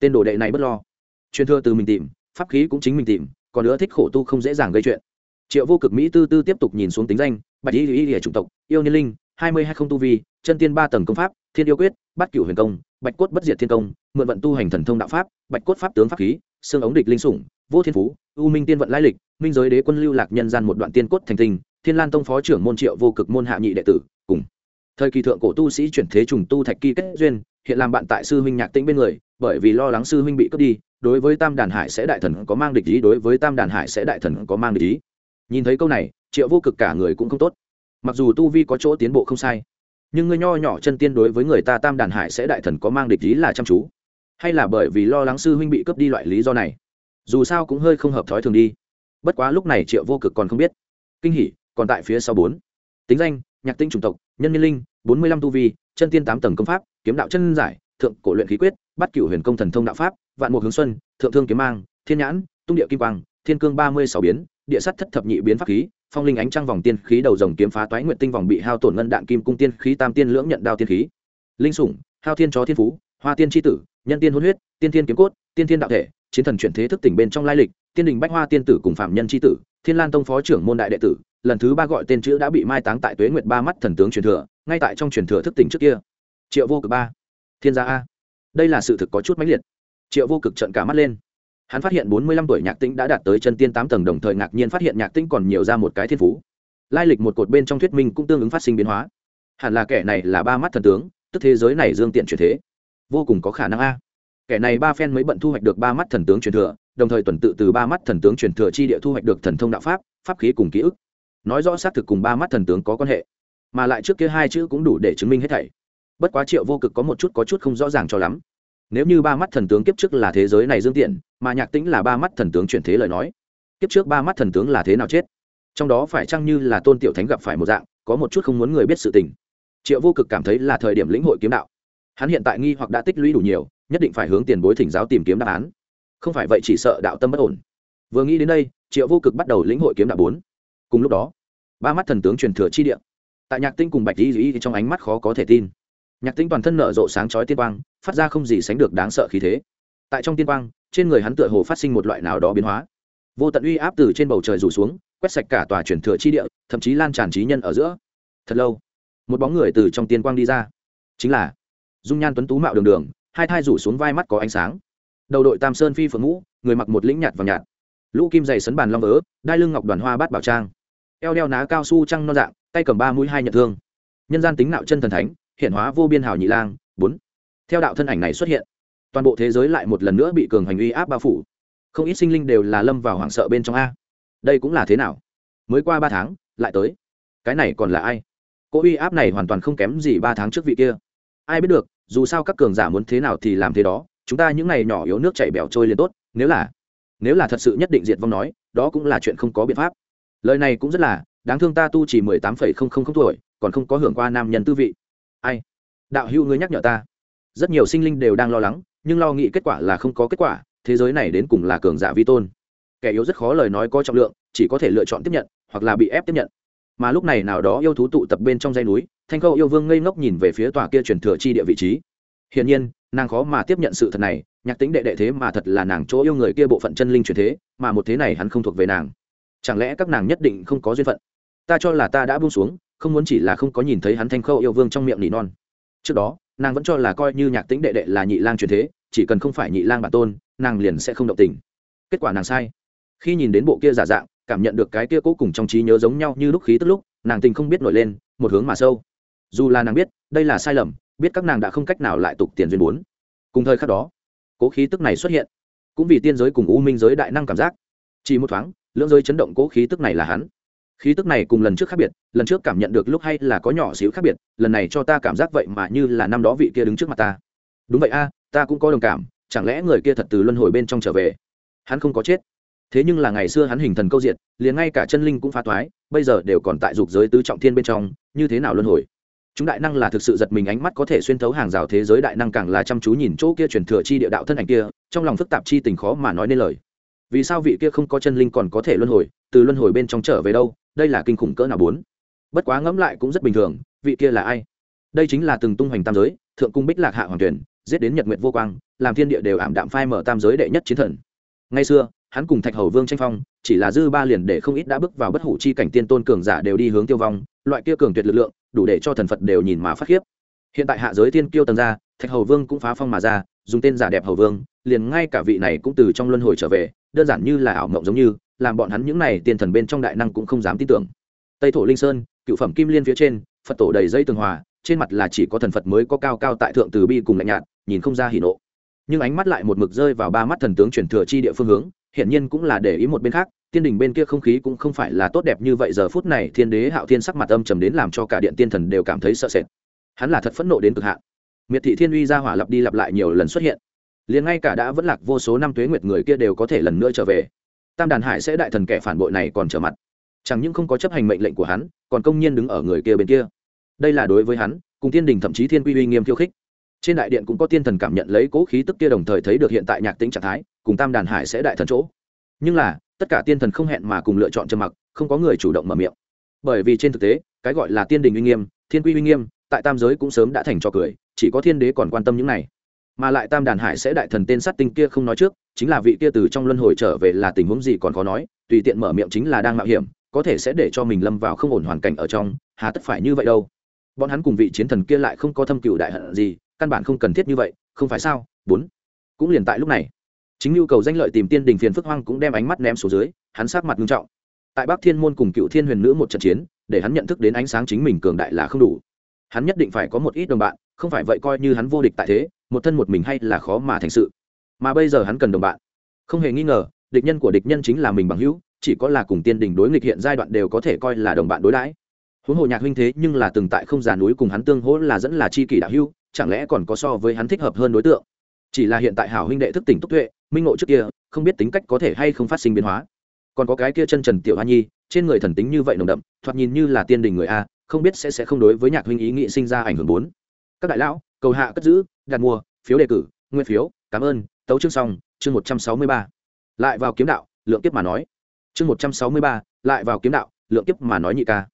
tên đồ đệ này bất lo. Truyền thừa từ mình tìm, pháp khí cũng chính mình tìm, còn nữa thích khổ tu không dễ dàng gây chuyện. Triệu vô cực mỹ tư tư tiếp tục nhìn xuống tính danh, bạch y y y chủng tộc, yêu niên linh, hai mươi hai không tu vi, chân tiên ba tầng công pháp thiên yêu quyết, bát cửu huyền công, bạch cốt bất diệt thiên công, mượn vận tu hành thần thông đạo pháp, bạch cốt pháp tướng pháp khí, xương ống địch linh sủng, vô thiên phú, u minh tiên vận lai lịch, minh giới đế quân lưu lạc nhân gian một đoạn tiên cốt thành tinh thiên lan tông phó trưởng môn triệu vô cực môn hạ nhị đệ tử, cùng. Thời kỳ thượng cổ tu sĩ chuyển thế trùng tu thạch kỳ kết duyên, hiện làm bạn tại sư huynh nhạc tĩnh bên người, bởi vì lo lắng sư huynh bị cướp đi, đối với tam đàn hải sẽ đại thần có mang địch ý, đối với tam đàn hải sẽ đại thần có mang địch ý. Nhìn thấy câu này, triệu vô cực cả người cũng không tốt. Mặc dù tu vi có chỗ tiến bộ không sai nhưng ngươi nho nhỏ chân tiên đối với người ta tam đàn hải sẽ đại thần có mang địch ý là chăm chú. Hay là bởi vì lo lắng sư huynh bị cướp đi loại lý do này? Dù sao cũng hơi không hợp thói thường đi. Bất quá lúc này triệu vô cực còn không biết. Kinh hỉ, còn tại phía sau bốn. Tính danh, nhạc tinh chủng tộc, nhân nhân linh, bốn mươi lăm tu vi, chân tiên tám tầng công pháp, kiếm đạo chân giải, thượng cổ luyện khí quyết bắt cửu huyền công thần thông đạo pháp, vạn mục hướng xuân, thượng thương kiếm mang, thiên nhãn, tung địa kim quang, thiên cương ba mươi sáu biến, địa sắt thất thập nhị biến pháp khí phong linh ánh trăng vòng tiên khí đầu rồng kiếm phá toái nguyện tinh vòng bị hao tổn ngân đạn kim cung tiên khí tam tiên lưỡng nhận đao tiên khí. Linh sủng, hao thiên chó thiên phú, hoa tiên tri tử, nhân tiên hôn huyết, tiên thiên kiếm cốt, tiên thiên đạo thể, chiến thần chuyển thế thức tỉnh bên trong lai lịch, tiên đình bách hoa tiên tử cùng phạm nhân tri tử, thiên lan tông phó trưởng môn đại đệ tử, lần thứ ba gọi tên chữ đã bị mai táng tại tuế nguyệt ba mắt thần tướng truyền thừa, ngay tại trong truyền thừa thức tỉnh trước kia. Triệu vô cực ba. Thiên gia a. Đây là sự thực có chút mãnh liệt. Triệu vô cực trận cả mắt lên hắn phát hiện bốn mươi lăm tuổi nhạc tĩnh đã đạt tới chân tiên tám tầng, đồng thời ngạc nhiên phát hiện nhạc tĩnh còn nhiều ra một cái thiên phú. Lai lịch một cột bên trong thuyết minh cũng tương ứng phát sinh biến hóa. Hẳn là kẻ này là ba mắt thần tướng, tức thế giới này dương tiện chuyển thế. Vô cùng có khả năng a. Kẻ này ba phen mới bận thu hoạch được ba mắt thần tướng truyền thừa, đồng thời tuần tự từ ba mắt thần tướng truyền thừa chi địa thu hoạch được thần thông đạo pháp pháp khí cùng ký ức. Nói rõ xác thực cùng ba mắt thần tướng có quan hệ, mà lại trước kia hai chữ cũng đủ để chứng minh hết thảy. Bất quá triệu vô cực có một chút có chút không rõ ràng cho lắm. Nếu như ba mắt thần tướng kiếp trước là thế giới này dương tiện mà nhạc tĩnh là ba mắt thần tướng chuyển thế lời nói. Kiếp trước ba mắt thần tướng là thế nào chết? Trong đó phải chăng như là tôn tiểu thánh gặp phải một dạng, có một chút không muốn người biết sự tình. Triệu vô cực cảm thấy là thời điểm lĩnh hội kiếm đạo. Hắn hiện tại nghi hoặc đã tích lũy đủ nhiều, nhất định phải hướng tiền bối thỉnh giáo tìm kiếm đáp án. Không phải vậy chỉ sợ đạo tâm bất ổn. Vừa nghĩ đến đây, triệu vô cực bắt đầu lĩnh hội kiếm đạo bốn. Cùng lúc đó, ba mắt thần tướng truyền thừa chi địa. Tại nhạc tinh cùng bạch di dĩ trong ánh mắt khó có thể tin. Nhạc tinh toàn thân nở rộ sáng chói tiên quang, phát ra không gì sánh được đáng sợ khí thế. Tại trong tiên quang trên người hắn tựa hồ phát sinh một loại nào đó biến hóa. Vô tận uy áp từ trên bầu trời rủ xuống, quét sạch cả tòa chuyển thừa chi địa, thậm chí lan tràn trí nhân ở giữa. Thật lâu, một bóng người từ trong tiên quang đi ra. Chính là dung nhan tuấn tú mạo đường đường, hai thai rủ xuống vai mắt có ánh sáng. Đầu đội tam sơn phi phượng ngũ, người mặc một lĩnh nhạt và nhạt. Lũ kim dày sấn bàn long vớ, đai lưng ngọc đoàn hoa bát bảo trang. Eo đeo ná cao su trăng non dạng, tay cầm ba mũi hai nhận thương. Nhân gian tính nạo chân thần thánh, hiện hóa vô biên hào nhị lang. Bốn. Theo đạo thân ảnh này xuất hiện toàn bộ thế giới lại một lần nữa bị cường hành uy áp bao phủ. Không ít sinh linh đều là lâm vào hoảng sợ bên trong a. Đây cũng là thế nào? Mới qua ba tháng, lại tới. Cái này còn là ai? Cô uy áp này hoàn toàn không kém gì ba tháng trước vị kia. Ai biết được, dù sao các cường giả muốn thế nào thì làm thế đó, chúng ta những ngày nhỏ yếu nước chảy bẻo trôi liền tốt, nếu là nếu là thật sự nhất định diệt vong nói, đó cũng là chuyện không có biện pháp. Lời này cũng rất là, đáng thương ta tu chỉ mười tám phẩy không không không tuổi, còn không có hưởng qua nam nhân tư vị. Ai? Đạo hữu ngươi nhắc nhở ta. Rất nhiều sinh linh đều đang lo lắng nhưng lo nghĩ kết quả là không có kết quả, thế giới này đến cùng là cường giả vi tôn. Kẻ yếu rất khó lời nói có trọng lượng, chỉ có thể lựa chọn tiếp nhận, hoặc là bị ép tiếp nhận. Mà lúc này nào đó yêu thú tụ tập bên trong dây núi, thanh khâu yêu vương ngây ngốc nhìn về phía tòa kia truyền thừa chi địa vị trí. Hiển nhiên, nàng khó mà tiếp nhận sự thật này, nhạc tính đệ đệ thế mà thật là nàng chỗ yêu người kia bộ phận chân linh truyền thế, mà một thế này hắn không thuộc về nàng. Chẳng lẽ các nàng nhất định không có duyên phận? Ta cho là ta đã buông xuống, không muốn chỉ là không có nhìn thấy hắn thanh khâu yêu vương trong miệng nỉ non. Trước đó, nàng vẫn cho là coi như nhạc tính đệ đệ là nhị lang truyền thế chỉ cần không phải nhị lang bản tôn, nàng liền sẽ không động tình. Kết quả nàng sai. Khi nhìn đến bộ kia giả dạng, cảm nhận được cái kia cố cùng trong trí nhớ giống nhau như lúc khí tức lúc, nàng tình không biết nổi lên, một hướng mà sâu. Dù là nàng biết, đây là sai lầm, biết các nàng đã không cách nào lại tục tiền duyên bốn cùng thời khắc đó, cố khí tức này xuất hiện. Cũng vì tiên giới cùng u minh giới đại năng cảm giác. Chỉ một thoáng, lưỡng giới chấn động cố khí tức này là hắn. Khí tức này cùng lần trước khác biệt, lần trước cảm nhận được lúc hay là có nhỏ xíu khác biệt, lần này cho ta cảm giác vậy mà như là năm đó vị kia đứng trước mặt ta. Đúng vậy a ta cũng có đồng cảm, chẳng lẽ người kia thật từ luân hồi bên trong trở về? Hắn không có chết. Thế nhưng là ngày xưa hắn hình thần câu diệt, liền ngay cả chân linh cũng phá toái bây giờ đều còn tại dục giới tứ trọng thiên bên trong, như thế nào luân hồi? Chúng đại năng là thực sự giật mình ánh mắt có thể xuyên thấu hàng rào thế giới đại năng càng là chăm chú nhìn chỗ kia truyền thừa chi địa đạo thân ảnh kia, trong lòng phức tạp chi tình khó mà nói nên lời. Vì sao vị kia không có chân linh còn có thể luân hồi, từ luân hồi bên trong trở về đâu? Đây là kinh khủng cỡ nào bốn? Bất quá ngẫm lại cũng rất bình thường, vị kia là ai? Đây chính là từng tung hoành tam giới, thượng cung bích lạc hạ hoàng tuyển giết đến nhật nguyệt vô quang, làm thiên địa đều ảm đạm phai mở tam giới đệ nhất chiến thần. Ngay xưa, hắn cùng thạch hầu vương tranh phong, chỉ là dư ba liền để không ít đã bước vào bất hủ chi cảnh tiên tôn cường giả đều đi hướng tiêu vong, loại kia cường tuyệt lực lượng, đủ để cho thần phật đều nhìn mà phát khiếp. Hiện tại hạ giới tiên kiêu tầng ra, thạch hầu vương cũng phá phong mà ra, dùng tên giả đẹp hầu vương, liền ngay cả vị này cũng từ trong luân hồi trở về, đơn giản như là ảo mộng giống như, làm bọn hắn những này tiên thần bên trong đại năng cũng không dám tin tưởng. Tây thổ linh sơn, cựu phẩm kim liên phía trên, phật tổ đầy dây tường hòa, trên mặt là chỉ có thần phật mới có cao cao tại thượng từ bi cùng lạnh nhạt nhìn không ra hỉ nộ. Nhưng ánh mắt lại một mực rơi vào ba mắt thần tướng chuyển thừa chi địa phương hướng, hiển nhiên cũng là để ý một bên khác, tiên đình bên kia không khí cũng không phải là tốt đẹp như vậy, giờ phút này thiên đế hạo thiên sắc mặt âm trầm đến làm cho cả điện tiên thần đều cảm thấy sợ sệt. Hắn là thật phẫn nộ đến cực hạn. Miệt thị thiên uy ra hỏa lặp đi lặp lại nhiều lần xuất hiện. Liền ngay cả đã vẫn lạc vô số năm tuế nguyệt người kia đều có thể lần nữa trở về. Tam đàn hải sẽ đại thần kẻ phản bội này còn trở mặt. Chẳng những không có chấp hành mệnh lệnh của hắn, còn công nhiên đứng ở người kia bên kia. Đây là đối với hắn, cùng thiên đình thậm chí thiên quy uy nghiêm khiêu khích trên đại điện cũng có tiên thần cảm nhận lấy cố khí tức kia đồng thời thấy được hiện tại nhạc tính trạng thái, cùng tam đàn hải sẽ đại thần chỗ. Nhưng là, tất cả tiên thần không hẹn mà cùng lựa chọn trầm mặc, không có người chủ động mở miệng. Bởi vì trên thực tế, cái gọi là tiên đình uy nghiêm, thiên quy uy nghiêm, tại tam giới cũng sớm đã thành cho cười, chỉ có thiên đế còn quan tâm những này. Mà lại tam đàn hải sẽ đại thần tên sát tinh kia không nói trước, chính là vị kia từ trong luân hồi trở về là tình huống gì còn khó nói, tùy tiện mở miệng chính là đang mạo hiểm, có thể sẽ để cho mình lâm vào không ổn hoàn cảnh ở trong, hà tất phải như vậy đâu. Bọn hắn cùng vị chiến thần kia lại không có thâm cựu đại hận gì căn bản không cần thiết như vậy, không phải sao? Bốn. Cũng liền tại lúc này, chính nhu cầu danh lợi tìm tiên đình phiền phức hoang cũng đem ánh mắt ném xuống dưới, hắn sát mặt nghiêm trọng. Tại bắc thiên môn cùng cựu thiên huyền nữ một trận chiến, để hắn nhận thức đến ánh sáng chính mình cường đại là không đủ. Hắn nhất định phải có một ít đồng bạn, không phải vậy coi như hắn vô địch tại thế, một thân một mình hay là khó mà thành sự. Mà bây giờ hắn cần đồng bạn. Không hề nghi ngờ, địch nhân của địch nhân chính là mình bằng hữu, chỉ có là cùng tiên đình đối nghịch hiện giai đoạn đều có thể coi là đồng bạn đối đãi. Huống hồ nhạc huynh thế nhưng là từng tại không già núi cùng hắn tương hỗ là dẫn là chi kỷ đạo hữu chẳng lẽ còn có so với hắn thích hợp hơn đối tượng? Chỉ là hiện tại hảo huynh đệ thức tỉnh túc tuệ, minh ngộ trước kia, không biết tính cách có thể hay không phát sinh biến hóa. Còn có cái kia chân trần tiểu hoa nhi, trên người thần tính như vậy nồng đậm, thoạt nhìn như là tiên đình người a, không biết sẽ sẽ không đối với nhạc huynh ý nghị sinh ra ảnh hưởng bốn. Các đại lão, cầu hạ cất giữ, đặt mua, phiếu đề cử, nguyên phiếu, cảm ơn, tấu chương xong, chương một trăm sáu mươi ba. Lại vào kiếm đạo, lượng kiếp mà nói. Chương một trăm sáu mươi ba, lại vào kiếm đạo, lượng kiếp mà nói nhị ca.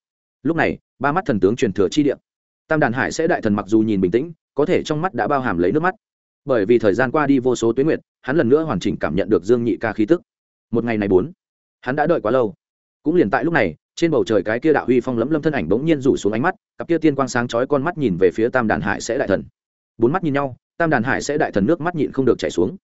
Lúc này, ba mắt thần tướng truyền thừa chi điện tam đàn hải sẽ đại thần mặc dù nhìn bình tĩnh có thể trong mắt đã bao hàm lấy nước mắt. Bởi vì thời gian qua đi vô số tuyến nguyệt, hắn lần nữa hoàn chỉnh cảm nhận được dương nhị ca khí tức. Một ngày này bốn, hắn đã đợi quá lâu. Cũng liền tại lúc này, trên bầu trời cái kia đạo huy phong lấm lâm thân ảnh bỗng nhiên rủ xuống ánh mắt, cặp kia tiên quang sáng chói con mắt nhìn về phía tam đàn hải sẽ đại thần. Bốn mắt nhìn nhau, tam đàn hải sẽ đại thần nước mắt nhịn không được chảy xuống.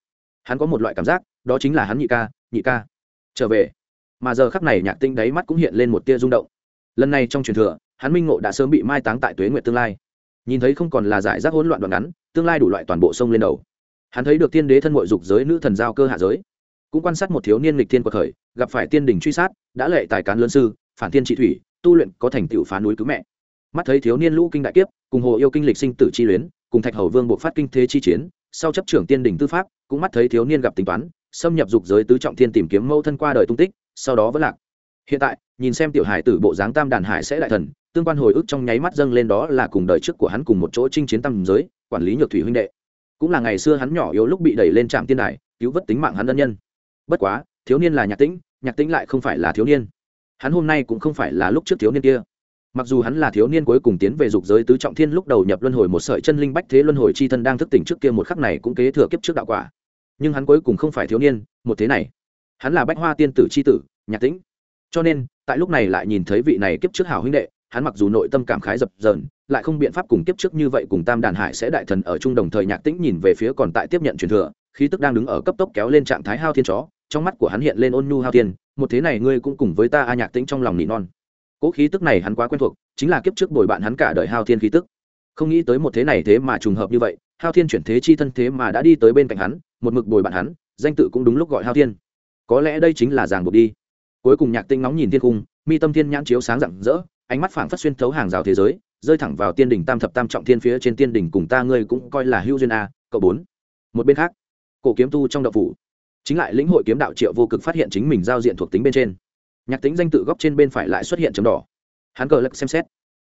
Hắn có một loại cảm giác, đó chính là hắn nhị ca nhị ca. Trở về. Mà giờ khắc này nhạc tinh đáy mắt cũng hiện lên một tia rung động. Lần này trong truyền thừa, hắn minh ngộ đã sớm bị mai táng tại tuế nguyệt tương lai nhìn thấy không còn là giải rác hỗn loạn đoạn ngắn, tương lai đủ loại toàn bộ sông lên đầu. Hắn thấy được tiên đế thân mội dục giới nữ thần giao cơ hạ giới. Cũng quan sát một thiếu niên lịch thiên quật khởi gặp phải tiên đình truy sát, đã lệ tài cán lân sư, phản tiên trị thủy, tu luyện có thành tựu phá núi cứu mẹ. Mắt thấy thiếu niên lũ kinh đại kiếp, cùng hồ yêu kinh lịch sinh tử chi luyến, cùng thạch hầu vương buộc phát kinh thế chi chiến, sau chấp trưởng tiên đình tư pháp, cũng mắt thấy thiếu niên gặp tính toán, xâm nhập dục giới tứ trọng thiên tìm kiếm mâu thân qua đời tung tích, sau đó vẫn lạc. Hiện tại, nhìn xem tiểu hải tử bộ dáng tam đàn hải sẽ đại thần tương quan hồi ức trong nháy mắt dâng lên đó là cùng đời trước của hắn cùng một chỗ chinh chiến tam giới, quản lý nhược thủy huynh đệ. Cũng là ngày xưa hắn nhỏ yếu lúc bị đẩy lên trạm tiên đài, cứu vớt tính mạng hắn ân nhân. Bất quá, thiếu niên là nhạc tĩnh nhạc tĩnh lại không phải là thiếu niên. Hắn hôm nay cũng không phải là lúc trước thiếu niên kia. Mặc dù hắn là thiếu niên cuối cùng tiến về dục giới tứ trọng thiên lúc đầu nhập luân hồi một sợi chân linh bách thế luân hồi chi thân đang thức tỉnh trước kia một khắc này cũng kế thừa kiếp trước đạo quả. Nhưng hắn cuối cùng không phải thiếu niên, một thế này. Hắn là bách hoa tiên tử c tử, nhạc tĩnh. Cho nên, tại lúc này lại nhìn thấy vị này kiếp trước hảo huynh đệ hắn mặc dù nội tâm cảm khái dập dờn, lại không biện pháp cùng kiếp trước như vậy cùng tam đàn hải sẽ đại thần ở chung đồng thời nhạc tĩnh nhìn về phía còn tại tiếp nhận truyền thừa, khí tức đang đứng ở cấp tốc kéo lên trạng thái hao thiên chó, trong mắt của hắn hiện lên ôn nhu hao thiên, một thế này ngươi cũng cùng với ta a nhạc tĩnh trong lòng nỉ non. Cỗ khí tức này hắn quá quen thuộc, chính là kiếp trước bồi bạn hắn cả đời hao thiên khí tức. Không nghĩ tới một thế này thế mà trùng hợp như vậy, hao thiên chuyển thế chi thân thế mà đã đi tới bên cạnh hắn, một mực bồi bạn hắn, danh tự cũng đúng lúc gọi hao thiên. Có lẽ đây chính là ràng buộc đi. Cuối cùng nhạc tinh nóng nhìn thiên cung mi tâm thiên nhãn chiếu sáng rạng rỡ ánh mắt phảng phất xuyên thấu hàng rào thế giới, rơi thẳng vào tiên đỉnh tam thập tam trọng thiên phía trên tiên đỉnh cùng ta ngươi cũng coi là hữu duyên a, cậu bốn. Một bên khác, cổ kiếm tu trong đậu phủ, chính lại lĩnh hội kiếm đạo triệu vô cực phát hiện chính mình giao diện thuộc tính bên trên. Nhạc tính danh tự góc trên bên phải lại xuất hiện chấm đỏ. Hắn cờ lật xem xét.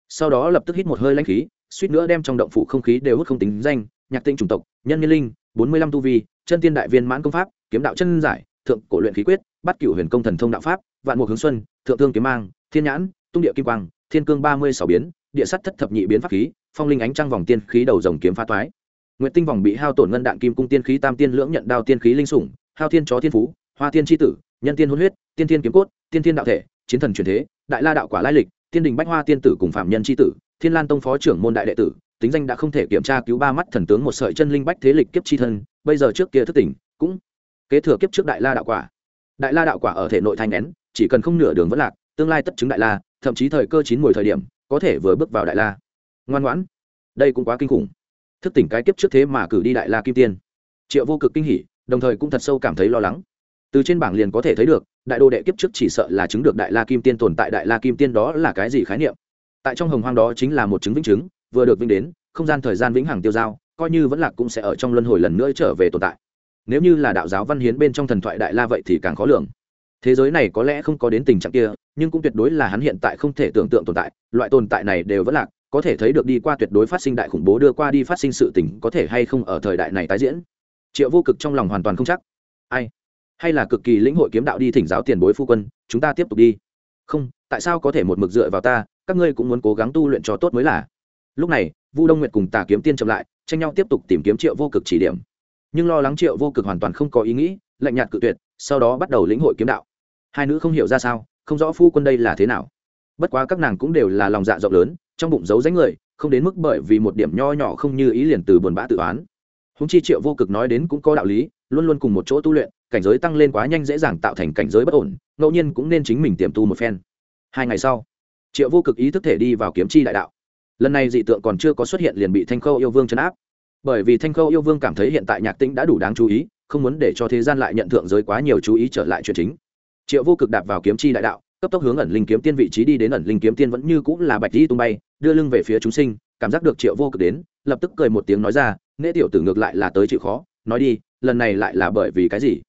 Sau đó lập tức hít một hơi lãnh khí, suýt nữa đem trong động phủ không khí đều hút không tính danh, nhạc tinh chủng tộc, nhân nhân linh, bốn mươi lăm tu vi, chân tiên đại viên mãn công pháp, kiếm đạo chân giải, thượng cổ luyện khí quyết bắt cửu huyền công thần thông đạo pháp, vạn mục hướng xuân, thượng thương kiếm mang, thiên nhãn tung địa kim quang, thiên cương ba mươi sáu biến, địa sắt thất thập nhị biến pháp khí, phong linh ánh trăng vòng tiên khí đầu rồng kiếm phá toái. Nguyện tinh vòng bị hao tổn ngân đạn kim cung tiên khí, tam tiên lưỡng nhận đao tiên khí linh sủng, hao thiên chó thiên phú, hoa tiên tri tử, nhân tiên hôn huyết, tiên thiên kiếm cốt, tiên thiên đạo thể, chiến thần truyền thế, đại la đạo quả lai lịch, tiên đình bách hoa tiên tử cùng phạm nhân tri tử, thiên lan tông phó trưởng môn đại đệ tử, tính danh đã không thể kiểm tra cứu ba mắt thần tướng một sợi chân linh bách thế lịch kiếp tri thân, bây giờ trước kia thức tỉnh, cũng kế thừa kiếp trước đại la đạo quả. Đại la đạo quả ở thể nội thanh nén, chỉ cần không nửa đường vẫn lạc, tương lai tất chứng đại la thậm chí thời cơ chín mùi thời điểm, có thể vừa bước vào đại la. Ngoan ngoãn. Đây cũng quá kinh khủng. Thức tỉnh cái kiếp trước thế mà cử đi đại la kim tiên. Triệu vô cực kinh hỉ, đồng thời cũng thật sâu cảm thấy lo lắng. Từ trên bảng liền có thể thấy được, đại đô đệ kiếp trước chỉ sợ là chứng được đại la kim tiên tồn tại đại la kim tiên đó là cái gì khái niệm. Tại trong hồng hoang đó chính là một chứng vĩnh chứng, vừa được vinh đến, không gian thời gian vĩnh hằng tiêu dao, coi như vẫn lạc cũng sẽ ở trong luân hồi lần nữa trở về tồn tại. Nếu như là đạo giáo văn hiến bên trong thần thoại đại la vậy thì càng khó lường. Thế giới này có lẽ không có đến tình trạng kia nhưng cũng tuyệt đối là hắn hiện tại không thể tưởng tượng tồn tại, loại tồn tại này đều vẫn lạc, có thể thấy được đi qua tuyệt đối phát sinh đại khủng bố đưa qua đi phát sinh sự tình có thể hay không ở thời đại này tái diễn. Triệu vô cực trong lòng hoàn toàn không chắc. Ai? Hay là cực kỳ lĩnh hội kiếm đạo đi thỉnh giáo tiền bối phu quân, chúng ta tiếp tục đi. Không, tại sao có thể một mực dựa vào ta, các ngươi cũng muốn cố gắng tu luyện cho tốt mới là. Lúc này, vu đông nguyệt cùng tà kiếm tiên chậm lại, tranh nhau tiếp tục tìm kiếm triệu vô cực chỉ điểm. Nhưng lo lắng triệu vô cực hoàn toàn không có ý nghĩ, lạnh nhạt cự tuyệt, sau đó bắt đầu lĩnh hội kiếm đạo. Hai nữ không hiểu ra sao không rõ phu quân đây là thế nào. Bất quá các nàng cũng đều là lòng dạ rộng lớn, trong bụng giấu dánh người, không đến mức bởi vì một điểm nho nhỏ không như ý liền từ buồn bã tự oán. Húng chi triệu vô cực nói đến cũng có đạo lý, luôn luôn cùng một chỗ tu luyện, cảnh giới tăng lên quá nhanh dễ dàng tạo thành cảnh giới bất ổn, ngẫu nhiên cũng nên chính mình tiềm tu một phen. Hai ngày sau, triệu vô cực ý thức thể đi vào kiếm chi đại đạo. Lần này dị tượng còn chưa có xuất hiện liền bị thanh khâu yêu vương chấn áp. Bởi vì thanh khâu yêu vương cảm thấy hiện tại nhạc tĩnh đã đủ đáng chú ý, không muốn để cho thế gian lại nhận thượng giới quá nhiều chú ý trở lại chuyện chính triệu vô cực đạp vào kiếm chi đại đạo, cấp tốc hướng ẩn linh kiếm tiên vị trí đi đến ẩn linh kiếm tiên vẫn như cũng là bạch di tung bay, đưa lưng về phía chúng sinh, cảm giác được triệu vô cực đến, lập tức cười một tiếng nói ra, nễ tiểu tử ngược lại là tới chịu khó, nói đi, lần này lại là bởi vì cái gì?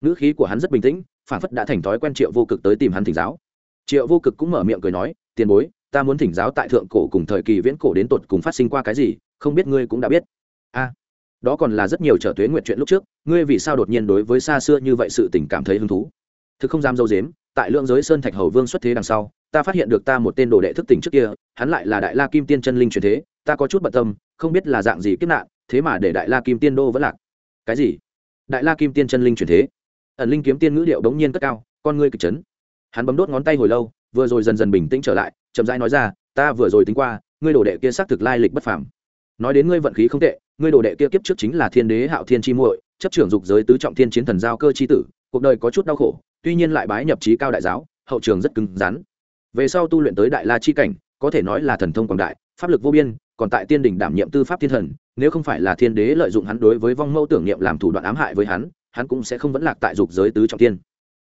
Ngữ khí của hắn rất bình tĩnh, phản phất đã thành thói quen triệu vô cực tới tìm hắn thỉnh giáo. Triệu vô cực cũng mở miệng cười nói, tiền bối, ta muốn thỉnh giáo tại thượng cổ cùng thời kỳ viễn cổ đến tột cùng phát sinh qua cái gì, không biết ngươi cũng đã biết. A, đó còn là rất nhiều trở tuế nguyện chuyện lúc trước, ngươi vì sao đột nhiên đối với xa xưa như vậy sự tình cảm thấy hứng thú? Thực không dám dâu dếm, tại lượng giới sơn thạch hầu vương xuất thế đằng sau, ta phát hiện được ta một tên đồ đệ thức tỉnh trước kia, hắn lại là đại la kim tiên chân linh truyền thế, ta có chút bận tâm, không biết là dạng gì kiếp nạn, thế mà để đại la kim tiên đô vẫn lạc. Cái gì? Đại la kim tiên chân linh truyền thế? Ẩn linh kiếm tiên ngữ điệu đống nhiên cất cao, con ngươi kịch chấn. Hắn bấm đốt ngón tay hồi lâu, vừa rồi dần dần bình tĩnh trở lại, chậm rãi nói ra, ta vừa rồi tính qua, ngươi đồ đệ kia xác thực lai lịch bất phàm. Nói đến ngươi vận khí không tệ, ngươi đồ đệ kia kiếp trước chính là thiên đế hạo thiên chi muội, chấp trưởng dục giới tứ trọng thiên chiến thần giao cơ chi tử, cuộc đời có chút đau khổ tuy nhiên lại bái nhập trí cao đại giáo, hậu trường rất cứng rắn. Về sau tu luyện tới đại la chi cảnh, có thể nói là thần thông quảng đại, pháp lực vô biên, còn tại tiên đình đảm nhiệm tư pháp thiên thần, nếu không phải là thiên đế lợi dụng hắn đối với vong mẫu tưởng niệm làm thủ đoạn ám hại với hắn hắn cũng sẽ không vẫn lạc tại dục giới tứ trọng tiên.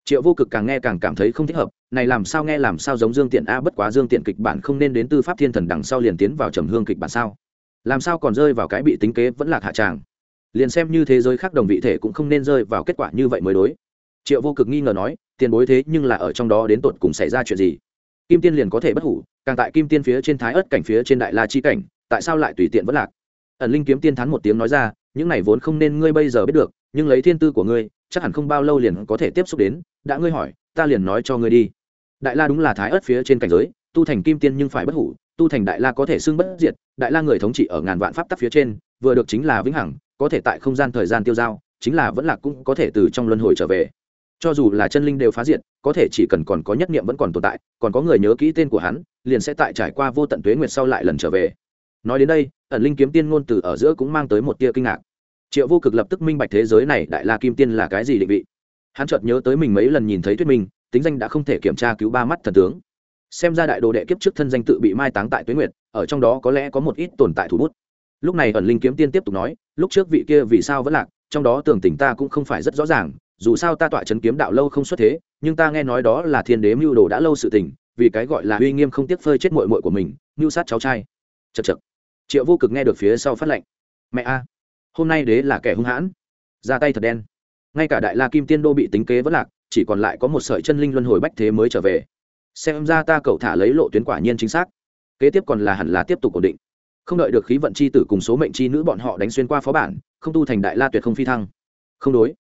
Triệu vô cực càng nghe càng cảm thấy không thích hợp, này làm sao nghe làm sao giống dương tiện a, bất quá dương tiện kịch bản không nên đến tư pháp thiên thần đằng sau liền tiến vào trầm hương kịch bản sao? Làm sao còn rơi vào cái bị tính kế vẫn lạc hạ tràng? Liền xem như thế giới khác đồng vị thể cũng không nên rơi vào kết quả như vậy mới đối triệu vô cực nghi ngờ nói, tiền bối thế nhưng là ở trong đó đến tột cùng xảy ra chuyện gì? Kim tiên liền có thể bất hủ, càng tại kim tiên phía trên thái ớt cảnh phía trên đại la chi cảnh, tại sao lại tùy tiện vẫn lạc? Ẩn linh kiếm tiên thắn một tiếng nói ra, những này vốn không nên ngươi bây giờ biết được, nhưng lấy thiên tư của ngươi, chắc hẳn không bao lâu liền có thể tiếp xúc đến, đã ngươi hỏi, ta liền nói cho ngươi đi. Đại la đúng là thái ớt phía trên cảnh giới, tu thành kim tiên nhưng phải bất hủ, tu thành đại la có thể xưng bất diệt, đại la người thống trị ở ngàn vạn pháp tắc phía trên, vừa được chính là vĩnh hằng, có thể tại không gian thời gian tiêu dao chính là vẫn lạc cũng có thể từ trong luân hồi trở về cho dù là chân linh đều phá diện, có thể chỉ cần còn có nhất niệm vẫn còn tồn tại còn có người nhớ kỹ tên của hắn liền sẽ tại trải qua vô tận tuế nguyệt sau lại lần trở về. Nói đến đây ẩn linh kiếm tiên ngôn từ ở giữa cũng mang tới một tia kinh ngạc. Triệu vô cực lập tức minh bạch thế giới này đại la kim tiên là cái gì định vị. Hắn chợt nhớ tới mình mấy lần nhìn thấy thuyết minh tính danh đã không thể kiểm tra cứu ba mắt thần tướng. Xem ra đại đồ đệ kiếp trước thân danh tự bị mai táng tại tuế nguyệt ở trong đó có lẽ có một ít tồn tại thủ bút. Lúc này ẩn linh kiếm tiên tiếp tục nói lúc trước vị kia vì sao vẫn lạc trong đó tưởng tình ta cũng không phải rất rõ ràng dù sao ta tọa chấn kiếm đạo lâu không xuất thế, nhưng ta nghe nói đó là thiên đế mưu đồ đã lâu sự tình, vì cái gọi là uy nghiêm không tiếc phơi chết mội mội của mình, mưu sát cháu trai. Chật chật triệu vô cực nghe được phía sau phát lệnh. Mẹ a, hôm nay đế là kẻ hung hãn. Ra tay thật đen. Ngay cả đại la kim tiên đô bị tính kế vẫn lạc, chỉ còn lại có một sợi chân linh luân hồi bách thế mới trở về. Xem ra ta cậu thả lấy lộ tuyến quả nhiên chính xác. Kế tiếp còn là hẳn là tiếp tục ổn định. Không đợi được khí vận c h i tử cùng số mệnh c h i nữ bọn họ đánh xuyên qua phó bản, không tu thành đại la tuyệt không phi thăng. Không đối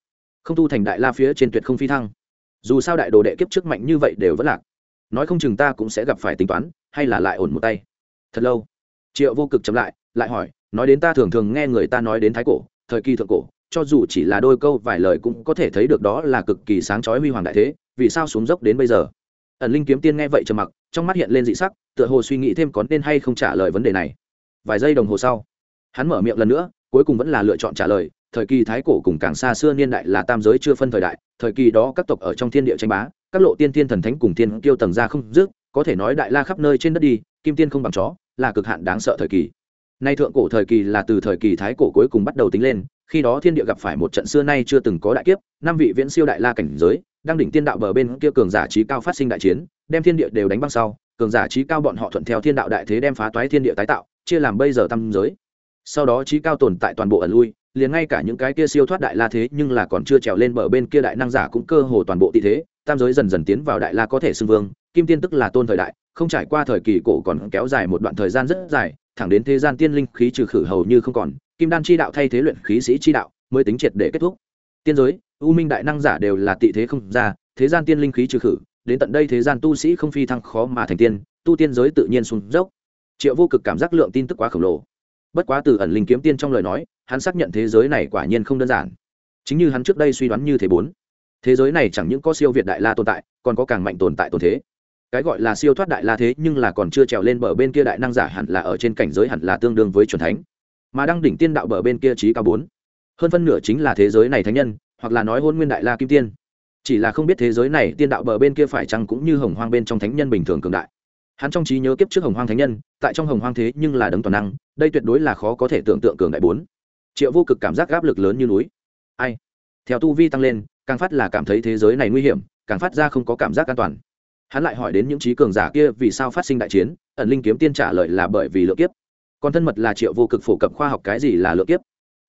không tu thành đại la phía trên tuyệt không phi thăng. Dù sao đại đồ đệ kiếp trước mạnh như vậy đều vẫn lạc. Nói không chừng ta cũng sẽ gặp phải tính toán, hay là lại ổn một tay. Thật lâu. Triệu vô cực chậm lại lại hỏi, nói đến ta thường thường nghe người ta nói đến thái cổ, thời kỳ thượng cổ, cho dù chỉ là đôi câu vài lời cũng có thể thấy được đó là cực kỳ sáng chói huy hoàng đại thế, vì sao xuống dốc đến bây giờ? Ẩn linh kiếm tiên nghe vậy trầm mặc, trong mắt hiện lên dị sắc, tựa hồ suy nghĩ thêm có nên hay không trả lời vấn đề này. Vài giây đồng hồ sau, hắn mở miệng lần nữa, cuối cùng vẫn là lựa chọn trả lời thời kỳ thái cổ cùng càng xa xưa niên đại là tam giới chưa phân thời đại, thời kỳ đó các tộc ở trong thiên địa tranh bá, các lộ tiên thiên thần thánh cùng tiên tiêu tầng ra không dứt, có thể nói đại la khắp nơi trên đất đi, kim tiên không bằng chó, là cực hạn đáng sợ thời kỳ. Nay thượng cổ thời kỳ là từ thời kỳ thái cổ cuối cùng bắt đầu tính lên, khi đó thiên địa gặp phải một trận xưa nay chưa từng có đại kiếp, năm vị viễn siêu đại la cảnh giới, đang đỉnh tiên đạo bờ bên kia cường giả trí cao phát sinh đại chiến, đem thiên địa đều đánh băng sau, cường giả trí cao bọn họ thuận theo thiên đạo đại thế đem phá toái thiên địa tái tạo, chia làm bây giờ tam giới. Sau đó trí cao tồn tại toàn bộ ẩn lui liền ngay cả những cái kia siêu thoát đại la thế nhưng là còn chưa trèo lên bờ bên kia đại năng giả cũng cơ hồ toàn bộ tị thế, tam giới dần dần tiến vào đại la có thể xưng vương, kim tiên tức là tôn thời đại, không trải qua thời kỳ cổ còn kéo dài một đoạn thời gian rất dài, thẳng đến thế gian tiên linh khí trừ khử hầu như không còn, kim đan chi đạo thay thế luyện khí sĩ chi đạo mới tính triệt để kết thúc. Tiên giới, u minh đại năng giả đều là tị thế không ra, thế gian tiên linh khí trừ khử, đến tận đây thế gian tu sĩ không phi thăng khó mà thành tiên, tu tiên giới tự nhiên xuống dốc. Triệu vô cực cảm giác lượng tin tức quá khổng lồ bất quá từ ẩn linh kiếm tiên trong lời nói, hắn xác nhận thế giới này quả nhiên không đơn giản. Chính như hắn trước đây suy đoán như thế bốn. Thế giới này chẳng những có siêu việt đại la tồn tại, còn có càng mạnh tồn tại tồn thế. Cái gọi là siêu thoát đại la thế nhưng là còn chưa trèo lên bờ bên kia đại năng giả hẳn là ở trên cảnh giới hẳn là tương đương với c thánh. Mà đang đỉnh tiên đạo bờ bên kia trí cao bốn. Hơn phân nửa chính là thế giới này thánh nhân, hoặc là nói hôn nguyên đại la kim tiên. Chỉ là không biết thế giới này tiên đạo bờ bên kia phải chăng cũng như hồng hoang bên trong thánh nhân bình thường cường đại hắn trong trí nhớ kiếp trước hồng hoang thánh nhân, tại trong hồng hoang thế nhưng là đấng toàn năng, đây tuyệt đối là khó có thể tưởng tượng cường đại bốn. Triệu vô cực cảm giác áp lực lớn như núi. Ai? Theo tu vi tăng lên, càng phát là cảm thấy thế giới này nguy hiểm, càng phát ra không có cảm giác an toàn. Hắn lại hỏi đến những trí cường giả kia vì sao phát sinh đại chiến, ẩn linh kiếm tiên trả lời là bởi vì lượng kiếp. Còn thân mật là triệu vô cực phổ cập khoa học cái gì là lượng kiếp?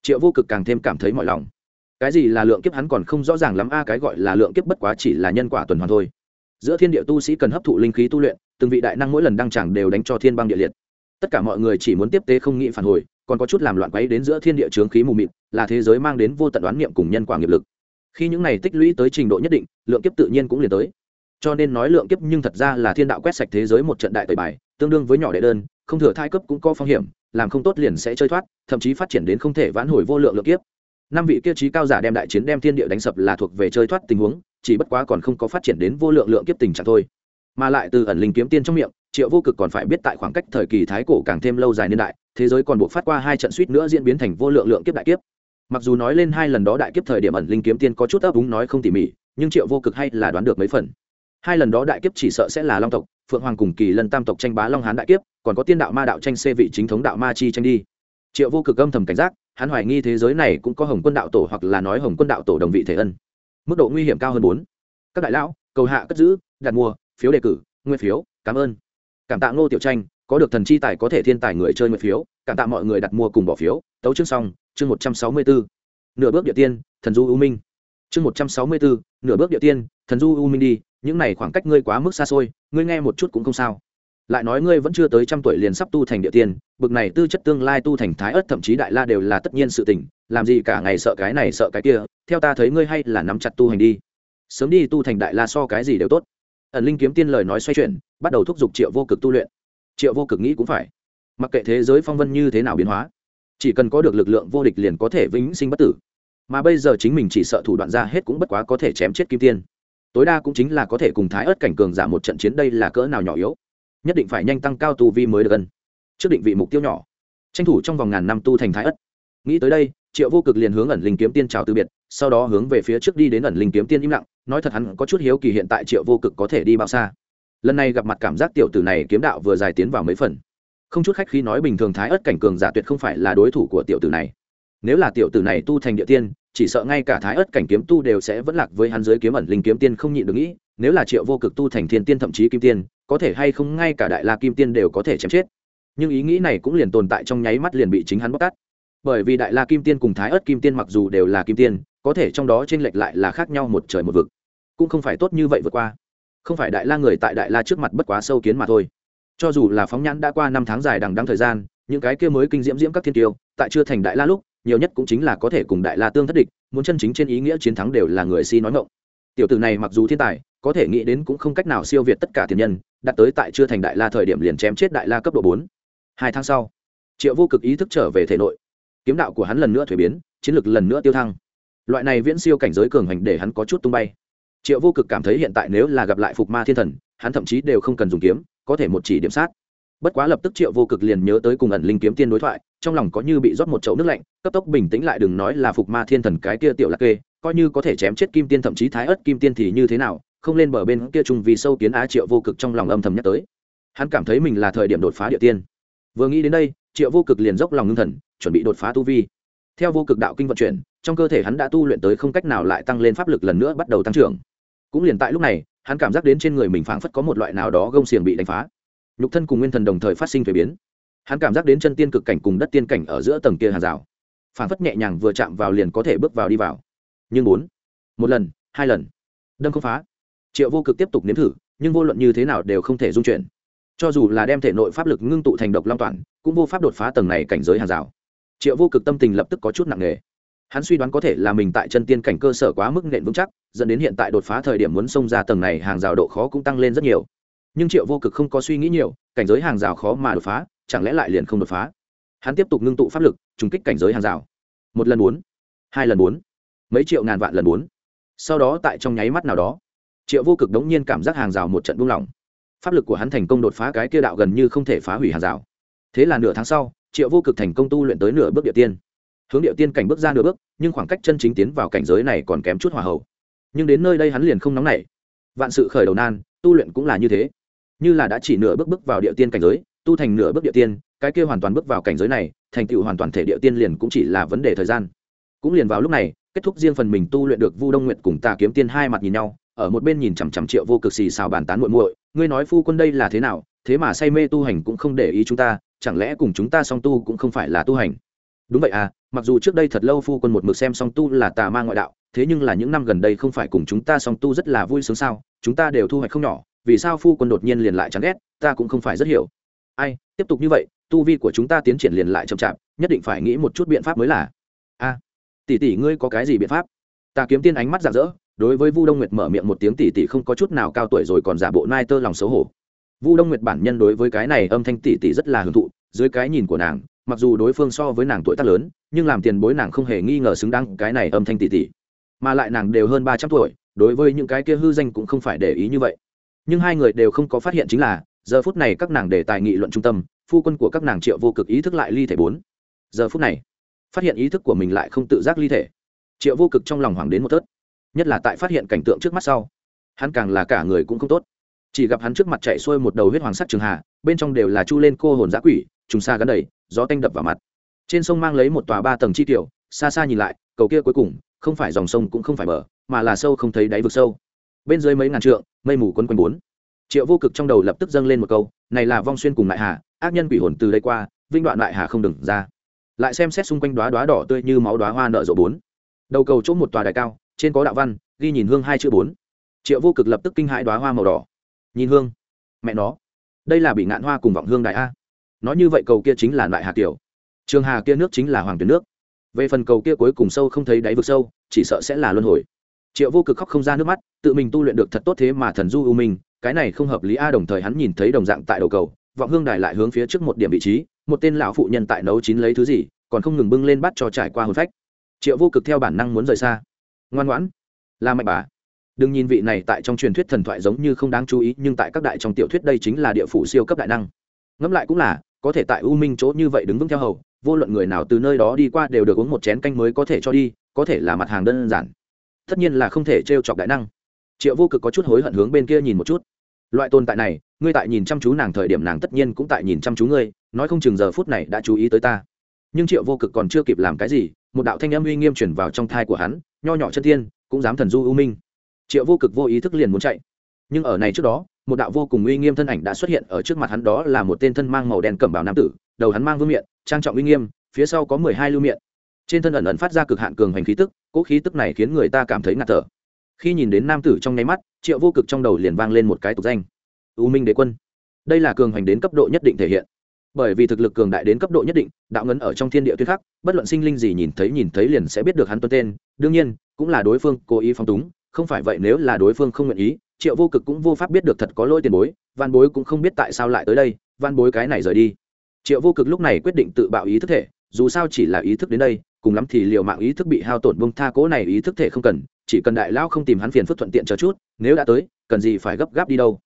Triệu vô cực càng thêm cảm thấy mọi lòng. Cái gì là lượng kiếp hắn còn không rõ ràng lắm, a, cái gọi là lượng kiếp bất quá chỉ là nhân quả tuần hoàn thôi. Giữa thiên địa tu sĩ cần hấp thụ linh khí tu luyện từng vị đại năng mỗi lần đăng chẳng đều đánh cho thiên băng địa liệt. Tất cả mọi người chỉ muốn tiếp tế không nghĩ phản hồi, còn có chút làm loạn quấy đến giữa thiên địa chướng khí mù mịt, là thế giới mang đến vô tận đoán niệm cùng nhân quả nghiệp lực. Khi những này tích lũy tới trình độ nhất định, lượng kiếp tự nhiên cũng liền tới. Cho nên nói lượng kiếp nhưng thật ra là thiên đạo quét sạch thế giới một trận đại tẩy bài, tương đương với nhỏ đệ đơn, không thừa thai cấp cũng có phong hiểm, làm không tốt liền sẽ chơi thoát, thậm chí phát triển đến không thể vãn hồi vô lượng lượng kiếp. Năm vị kia trí cao giả đem đại chiến đem thiên địa đánh sập là thuộc về chơi thoát tình huống, chỉ bất quá còn không có phát triển đến vô lượng lượng kiếp tình trạng thôi mà lại từ ẩn linh kiếm tiên trong miệng, triệu vô cực còn phải biết tại khoảng cách thời kỳ thái cổ càng thêm lâu dài niên đại, thế giới còn buộc phát qua hai trận suýt nữa diễn biến thành vô lượng lượng kiếp đại kiếp. Mặc dù nói lên hai lần đó đại kiếp thời điểm ẩn linh kiếm tiên có chút ấp úng nói không tỉ mỉ, nhưng triệu vô cực hay là đoán được mấy phần. Hai lần đó đại kiếp chỉ sợ sẽ là long tộc, phượng hoàng cùng kỳ lân tam tộc tranh bá long hán đại kiếp, còn có tiên đạo ma đạo tranh xê vị chính thống đạo ma chi tranh đi. Triệu vô cực âm thầm cảnh giác, hắn hoài nghi thế giới này cũng có hồng quân đạo tổ hoặc là nói hồng quân đạo tổ đồng vị thể ân. Mức độ nguy hiểm cao hơn bốn. Các đại lão, cầu hạ cất giữ, đặt mua phiếu đề cử nguyên phiếu, cảm ơn. Cảm tạ ngô tiểu tranh, có được thần chi tài có thể thiên tài người chơi nguyên phiếu, cảm tạ mọi người đặt mua cùng bỏ phiếu. Tấu chương xong, chương một trăm sáu mươi bốn nửa bước địa tiên, thần du u minh. Chương một trăm sáu mươi bốn nửa bước địa tiên, thần du u minh đi, những này khoảng cách ngươi quá mức xa xôi, ngươi nghe một chút cũng không sao. Lại nói ngươi vẫn chưa tới trăm tuổi liền sắp tu thành địa tiên, bực này tư chất tương lai tu thành thái ớt thậm chí đại la đều là tất nhiên sự tình, làm gì cả ngày sợ cái này sợ cái kia, theo ta thấy ngươi hay là nắm chặt tu hành đi. Sớm đi tu thành đại la so cái gì đều tốt ẩn linh kiếm tiên lời nói xoay chuyển, bắt đầu thúc giục triệu vô cực tu luyện. Triệu vô cực nghĩ cũng phải. Mặc kệ thế giới phong vân như thế nào biến hóa, chỉ cần có được lực lượng vô địch liền có thể vĩnh sinh bất tử. Mà bây giờ chính mình chỉ sợ thủ đoạn ra hết cũng bất quá có thể chém chết kim tiên. Tối đa cũng chính là có thể cùng thái ớt cảnh cường giả một trận chiến đây là cỡ nào nhỏ yếu. Nhất định phải nhanh tăng cao tu vi mới được gần. Trước định vị mục tiêu nhỏ. Tranh thủ trong vòng ngàn năm tu thành thái ất nghĩ tới đây, triệu vô cực liền hướng ẩn linh kiếm tiên chào từ biệt, sau đó hướng về phía trước đi đến ẩn linh kiếm tiên im lặng nói thật hắn có chút hiếu kỳ hiện tại triệu vô cực có thể đi bao xa. Lần này gặp mặt cảm giác tiểu tử này kiếm đạo vừa dài tiến vào mấy phần. Không chút khách khi nói bình thường thái ớt cảnh cường giả tuyệt không phải là đối thủ của tiểu tử này. Nếu là tiểu tử này tu thành địa tiên, chỉ sợ ngay cả thái ớt cảnh kiếm tu đều sẽ vẫn lạc với hắn giới kiếm ẩn linh kiếm tiên không nhịn được nghĩ, nếu là triệu vô cực tu thành thiên tiên thậm chí kim tiên, có thể hay không ngay cả đại la kim tiên đều có thể chém chết. Nhưng ý nghĩ này cũng liền tồn tại trong nháy mắt liền bị chính hắn bóc tát. Bởi vì đại la kim tiên cùng thái ớt kim tiên mặc dù đều là kim tiên, có thể trong đó t r ê n lệch lại là khác nhau một trời một vực cũng không phải tốt như vậy vượt qua. Không phải đại la người tại đại la trước mặt bất quá sâu kiến mà thôi. Cho dù là phóng nhãn đã qua năm tháng dài đằng đăng thời gian, những cái kia mới kinh diễm diễm các thiên tiêu tại chưa thành đại la lúc, nhiều nhất cũng chính là có thể cùng đại la tương thất địch, muốn chân chính trên ý nghĩa chiến thắng đều là người si nói ngộng tiểu tử này mặc dù thiên tài, có thể nghĩ đến cũng không cách nào siêu việt tất cả thiên nhân đặt tới tại chưa thành đại la thời điểm liền chém chết đại la cấp độ bốn. Hai tháng sau, triệu vô cực ý thức trở về thể nội. Kiếm đạo của hắn lần nữa thuế biến, chiến lược lần nữa tiêu thăng. Loại này viễn siêu cảnh giới cường hành để hắn có chút tung bay triệu vô cực cảm thấy hiện tại nếu là gặp lại phục ma thiên thần, hắn thậm chí đều không cần dùng kiếm, có thể một chỉ điểm sát. Bất quá lập tức triệu vô cực liền nhớ tới cùng ẩn linh kiếm tiên đối thoại, trong lòng có như bị rót một chậu nước lạnh, cấp tốc bình tĩnh lại đừng nói là phục ma thiên thần cái kia tiểu lạc kê, coi như có thể chém chết kim tiên thậm chí thái ớt kim tiên thì như thế nào, không lên bờ bên kia trùng vì sâu kiến á triệu vô cực trong lòng âm thầm nhắc tới. Hắn cảm thấy mình là thời điểm đột phá địa tiên. Vừa nghĩ đến đây, triệu vô cực liền dốc lòng ngưng thần, chuẩn bị đột phá tu vi. Theo vô cực đạo kinh vận chuyển trong cơ thể hắn đã tu luyện tới không cách nào lại tăng lên pháp lực lần nữa bắt đầu tăng trưởng. Cũng liền tại lúc này, hắn cảm giác đến trên người mình phảng phất có một loại nào đó gông xiềng bị đánh phá. Nhục thân cùng nguyên thần đồng thời phát sinh thuế biến. Hắn cảm giác đến chân tiên cực cảnh cùng đất tiên cảnh ở giữa tầng kia hàng rào. Phảng phất nhẹ nhàng vừa chạm vào liền có thể bước vào đi vào. Nhưng bốn, một lần, hai lần. Đâm không phá. Triệu vô cực tiếp tục nếm thử, nhưng vô luận như thế nào đều không thể dung chuyển. Cho dù là đem thể nội pháp lực ngưng tụ thành độc long toàn, cũng vô pháp đột phá tầng này cảnh giới hàng rào. Triệu vô cực tâm tình lập tức có chút nặng nề hắn suy đoán có thể là mình tại chân tiên cảnh cơ sở quá mức nện vững chắc, dẫn đến hiện tại đột phá thời điểm muốn xông ra tầng này, hàng rào độ khó cũng tăng lên rất nhiều. Nhưng triệu vô cực không có suy nghĩ nhiều, cảnh giới hàng rào khó mà đột phá, chẳng lẽ lại liền không đột phá? Hắn tiếp tục ngưng tụ pháp lực, trùng kích cảnh giới hàng rào. Một lần bốn, hai lần bốn, mấy triệu ngàn vạn lần bốn. Sau đó tại trong nháy mắt nào đó, triệu vô cực đống nhiên cảm giác hàng rào một trận buông lỏng. Pháp lực của hắn thành công đột phá cái kia đạo gần như không thể phá hủy hàng rào. Thế là nửa tháng sau, triệu vô cực thành công tu luyện tới nửa bước địa tiên hướng địa tiên cảnh bước ra nửa bước, nhưng khoảng cách chân chính tiến vào cảnh giới này còn kém chút hòa hậu nhưng đến nơi đây hắn liền không nóng nảy. Vạn sự khởi đầu nan, tu luyện cũng là như thế. Như là đã chỉ nửa bước bước vào địa tiên cảnh giới, tu thành nửa bước địa tiên, cái kia hoàn toàn bước vào cảnh giới này, thành tựu hoàn toàn thể địa tiên liền cũng chỉ là vấn đề thời gian. Cũng liền vào lúc này, kết thúc riêng phần mình tu luyện được vu đông nguyện cùng ta kiếm tiên hai mặt nhìn nhau, ở một bên nhìn chằm chằm triệu vô cực xì xào bàn tán muội muội, ngươi nói phu quân đây là thế nào, thế mà say mê tu hành cũng không để ý chúng ta, chẳng lẽ cùng chúng ta song tu cũng không phải là tu hành? Đúng vậy à mặc dù trước đây thật lâu phu quân một mực xem song tu là tà ma ngoại đạo, thế nhưng là những năm gần đây không phải cùng chúng ta song tu rất là vui sướng sao? Chúng ta đều thu hoạch không nhỏ, vì sao phu quân đột nhiên liền lại chán ghét, ta cũng không phải rất hiểu. Ai, tiếp tục như vậy, tu vi của chúng ta tiến triển liền lại chậm chạp, nhất định phải nghĩ một chút biện pháp mới là. A, tỷ tỷ ngươi có cái gì biện pháp? Ta kiếm tiên ánh mắt rạng rỡ, đối với vu đông nguyệt mở miệng một tiếng tỷ tỷ không có chút nào cao tuổi rồi còn giả bộ nai tơ lòng xấu hổ. Vu đông nguyệt bản nhân đối với cái này âm thanh tỷ tỷ rất là hưởng thụ, dưới cái nhìn của nàng mặc dù đối phương so với nàng tuổi tác lớn, nhưng làm tiền bối nàng không hề nghi ngờ xứng đáng cái này âm thanh tỷ tỷ mà lại nàng đều hơn ba trăm tuổi, đối với những cái kia hư danh cũng không phải để ý như vậy. Nhưng hai người đều không có phát hiện chính là, giờ phút này các nàng để tài nghị luận trung tâm, phu quân của các nàng triệu vô cực ý thức lại ly thể bốn. Giờ phút này, phát hiện ý thức của mình lại không tự giác ly thể. Triệu vô cực trong lòng hoảng đến một tớt nhất là tại phát hiện cảnh tượng trước mắt sau, hắn càng là cả người cũng không tốt. Chỉ gặp hắn trước mặt chạy xuôi một đầu huyết hoàng sắc trường hà, bên trong đều là chu lên cô hồn giã quỷ, trùng xa gắn đầy gió tanh đập vào mặt. Trên sông mang lấy một tòa ba tầng chi tiểu, xa xa nhìn lại, cầu kia cuối cùng, không phải dòng sông cũng không phải bờ, mà là sâu không thấy đáy vực sâu. Bên dưới mấy ngàn trượng, mây mù quấn quanh bốn. Triệu vô cực trong đầu lập tức dâng lên một câu, này là vong xuyên cùng lại hà, ác nhân quỷ hồn từ đây qua, vinh đoạn lại hà không đừng ra. Lại xem xét xung quanh đóa đóa đỏ tươi như máu đóa hoa nợ rộ bốn. Đầu cầu chỗ một tòa đài cao, trên có đạo văn, ghi nhìn hương hai chữ bốn. Triệu vô cực lập tức kinh hãi đóa hoa màu đỏ. Nhìn hương. Mẹ nó. Đây là bị ngạn hoa cùng vọng hương đại a nói như vậy cầu kia chính là đại hà kiều. Trường hà kia nước chính là hoàng tuyến nước. Về phần cầu kia cuối cùng sâu không thấy đáy vực sâu, chỉ sợ sẽ là luân hồi. Triệu vô cực khóc không ra nước mắt, tự mình tu luyện được thật tốt thế mà thần du u minh, cái này không hợp lý a, đồng thời hắn nhìn thấy đồng dạng tại đầu cầu, vọng hương đài lại hướng phía trước một điểm vị trí, một tên lão phụ nhân tại nấu chín lấy thứ gì, còn không ngừng bưng lên bắt cho trải qua hồn phách. Triệu vô cực theo bản năng muốn rời xa. Ngoan ngoãn. Là mạnh bà. Đừng nhìn vị này tại trong truyền thuyết thần thoại giống như không đáng chú ý, nhưng tại các đại trong tiểu thuyết đây chính là địa phủ siêu cấp đại năng. Ngẫm lại cũng là có thể tại u minh chỗ như vậy đứng vững theo hầu, vô luận người nào từ nơi đó đi qua đều được uống một chén canh mới có thể cho đi, có thể là mặt hàng đơn giản. Tất nhiên là không thể t chọc đại năng. Triệu vô cực có chút hối hận hướng bên kia nhìn một chút. Loại tồn tại này, ngươi tại nhìn chăm chú nàng thời điểm nàng tất nhiên cũng tại nhìn chăm chú ngươi, nói không chừng giờ phút này đã chú ý tới ta. Nhưng triệu vô cực còn chưa kịp làm cái gì, một đạo thanh âm uy nghiêm chuyển vào trong thai của hắn, nho nhỏ chân tiên, cũng dám thần du ưu minh. Triệu vô cực vô ý thức liền muốn chạy. Nhưng ở này trước đó một đạo vô cùng uy nghiêm thân ảnh đã xuất hiện ở trước mặt hắn, đó là một tên thân mang màu đen cẩm bào nam tử, đầu hắn mang vương miện, trang trọng uy nghiêm, phía sau có mười hai lưu miệng trên thân ẩn ẩn phát ra cực hạn cường hành khí tức, cỗ khí tức này khiến người ta cảm thấy ngạt thở. Khi nhìn đến nam tử trong nháy mắt, triệu vô cực trong đầu liền vang lên một cái tục danh. U minh đế quân. Đây là cường hành đến cấp độ nhất định thể hiện. Bởi vì thực lực cường đại đến cấp độ nhất định, đạo ngấn ở trong thiên địa tuyết khắc, bất luận sinh linh gì nhìn thấy nhìn thấy liền sẽ biết được hắn tuân tên. Đương nhiên, cũng là đối phương cố ý phong túng, không phải vậy nếu là đối phương không nguyện ý triệu vô cực cũng vô pháp biết được thật có lỗi tiền bối văn bối cũng không biết tại sao lại tới đây văn bối cái này rời đi. Triệu vô cực lúc này quyết định tự bạo ý thức thể, dù sao chỉ là ý thức đến đây, cùng lắm thì liệu mạng ý thức bị hao tổn bông tha cố này ý thức thể không cần, chỉ cần đại lão không tìm hắn phiền phức thuận tiện chờ chút, nếu đã tới, cần gì phải gấp gáp đi đâu.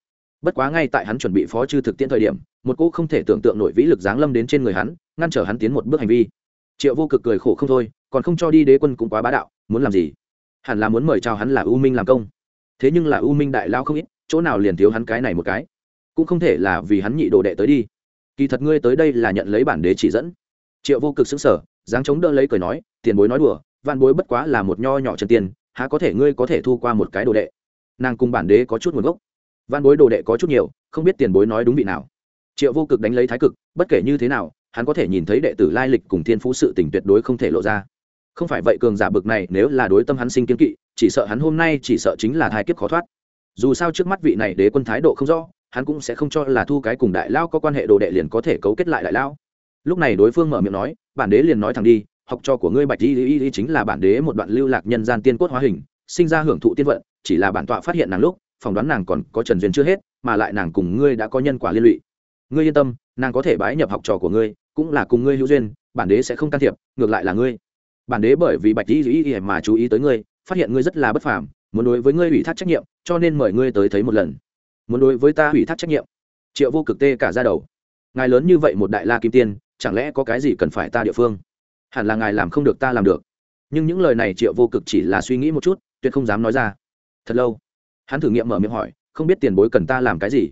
Bất quá ngay tại hắn chuẩn bị phó chư thực tiễn thời điểm, một cô không thể tưởng tượng nổi vĩ lực giáng lâm đến trên người hắn, ngăn trở hắn tiến một bước hành vi. Triệu vô cực cười khổ không thôi, còn không cho đi đế quân cũng quá bá đạo, muốn làm gì? Hẳn là muốn mời chào hắn là u minh làm công thế nhưng là u minh đại lao không ít, chỗ nào liền thiếu hắn cái này một cái. Cũng không thể là vì hắn nhị đồ đệ tới đi. Kỳ thật ngươi tới đây là nhận lấy bản đế chỉ dẫn. Triệu vô cực xứng sở dáng chống đỡ lấy cười nói, tiền bối nói đùa, vạn bối bất quá là một nho nhỏ trần tiền, há có thể ngươi có thể thu qua một cái đồ đệ? Nàng cùng bản đế có chút nguồn gốc. Văn bối đồ đệ có chút nhiều, không biết tiền bối nói đúng vị nào. Triệu vô cực đánh lấy thái cực, bất kể như thế nào, hắn có thể nhìn thấy đệ tử lai lịch cùng thiên phú sự tình tuyệt đối không thể lộ ra không phải vậy cường giả bực này, nếu là đối tâm hắn sinh kiên kỵ, chỉ sợ hắn hôm nay chỉ sợ chính là thai kiếp khó thoát. Dù sao trước mắt vị này đế quân thái độ không rõ, hắn cũng sẽ không cho là thu cái cùng đại lao có quan hệ đồ đệ liền có thể cấu kết lại đại lao. Lúc này đối phương mở miệng nói, bản đế liền nói thẳng đi, học trò của ngươi bạch y y y chính là bản đế một đoạn lưu lạc nhân gian tiên cốt hóa hình, sinh ra hưởng thụ tiên vận, chỉ là bản tọa phát hiện nàng lúc, phỏng đoán nàng còn có trần duyên chưa hết, mà lại nàng cùng ngươi đã có nhân quả liên lụy. Ngươi yên tâm, nàng có thể bái nhập học trò của ngươi, cũng là cùng ngươi hữu duyên, bản đế sẽ không can thiệp, ngược lại là ngươi bản đế bởi vì bạch y y mà chú ý tới ngươi, phát hiện ngươi rất là bất phàm, muốn đối với ngươi ủy thác trách nhiệm, cho nên mời ngươi tới thấy một lần. Muốn đối với ta ủy thác trách nhiệm. Triệu vô cực tê cả ra đầu. Ngài lớn như vậy một đại la kim tiên, chẳng lẽ có cái gì cần phải ta địa phương? Hẳn là ngài làm không được ta làm được. Nhưng những lời này triệu vô cực chỉ là suy nghĩ một chút, tuyệt không dám nói ra. Thật lâu, hắn thử nghiệm mở miệng hỏi, không biết tiền bối cần ta làm cái gì?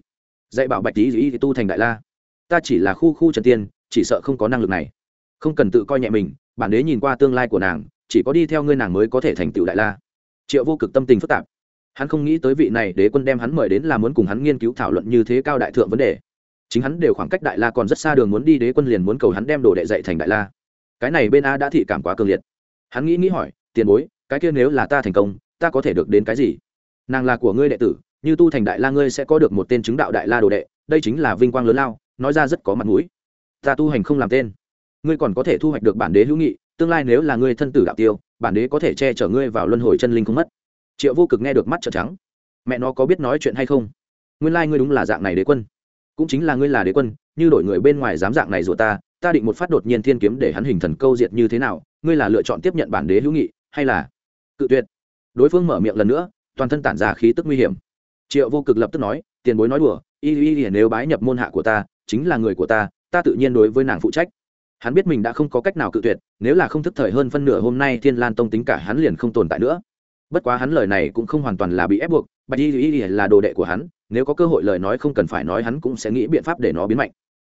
Dạy bảo bạch tí dĩ tu thành đại la. Ta chỉ là khu khu trần tiên, chỉ sợ không có năng lực này. Không cần tự coi nhẹ mình bản đế nhìn qua tương lai của nàng, chỉ có đi theo ngươi nàng mới có thể thành tựu đại la. Triệu vô cực tâm tình phức tạp. Hắn không nghĩ tới vị này đế quân đem hắn mời đến là muốn cùng hắn nghiên cứu thảo luận như thế cao đại thượng vấn đề. Chính hắn đều khoảng cách đại la còn rất xa đường muốn đi, đế quân liền muốn cầu hắn đem đồ đệ dạy thành đại la. Cái này bên a đã thị cảm quá cường liệt. Hắn nghĩ nghĩ hỏi, tiền bối, cái kia nếu là ta thành công, ta có thể được đến cái gì? Nàng là của ngươi đệ tử, như tu thành đại la ngươi sẽ có được một tên chứng đạo đại la đồ đệ, đây chính là vinh quang lớn lao, nói ra rất có mặt mũi. Ta tu hành không làm tên ngươi còn có thể thu hoạch được bản đế hữu nghị, tương lai nếu là ngươi thân tử đạo tiêu, bản đế có thể che chở ngươi vào luân hồi chân linh không mất. Triệu vô cực nghe được mắt trợn trắng. Mẹ nó có biết nói chuyện hay không? Nguyên lai、like、ngươi đúng là dạng này đế quân. Cũng chính là ngươi là đế quân, như đổi người bên ngoài dám dạng này rủa ta ta định một phát đột nhiên thiên kiếm để hắn hình thần câu diệt như thế nào, ngươi là lựa chọn tiếp nhận bản đế hữu nghị, hay là cự tuyệt? Đối phương mở miệng lần nữa, toàn thân tản ra khí tức nguy hiểm. Triệu vô cực lập tức nói, tiền bối nói đùa, y y y, nếu bái nhập môn hạ của ta, chính là người của ta ta tự nhiên đối với nàng phụ trách hắn biết mình đã không có cách nào cự tuyệt, nếu là không thức thời hơn phân nửa hôm nay thiên lan tông tính cả hắn liền không tồn tại nữa. Bất quá hắn lời này cũng không hoàn toàn là bị ép buộc bạch y y là đồ đệ của hắn, nếu có cơ hội lời nói không cần phải nói hắn cũng sẽ nghĩ biện pháp để nó biến mạnh.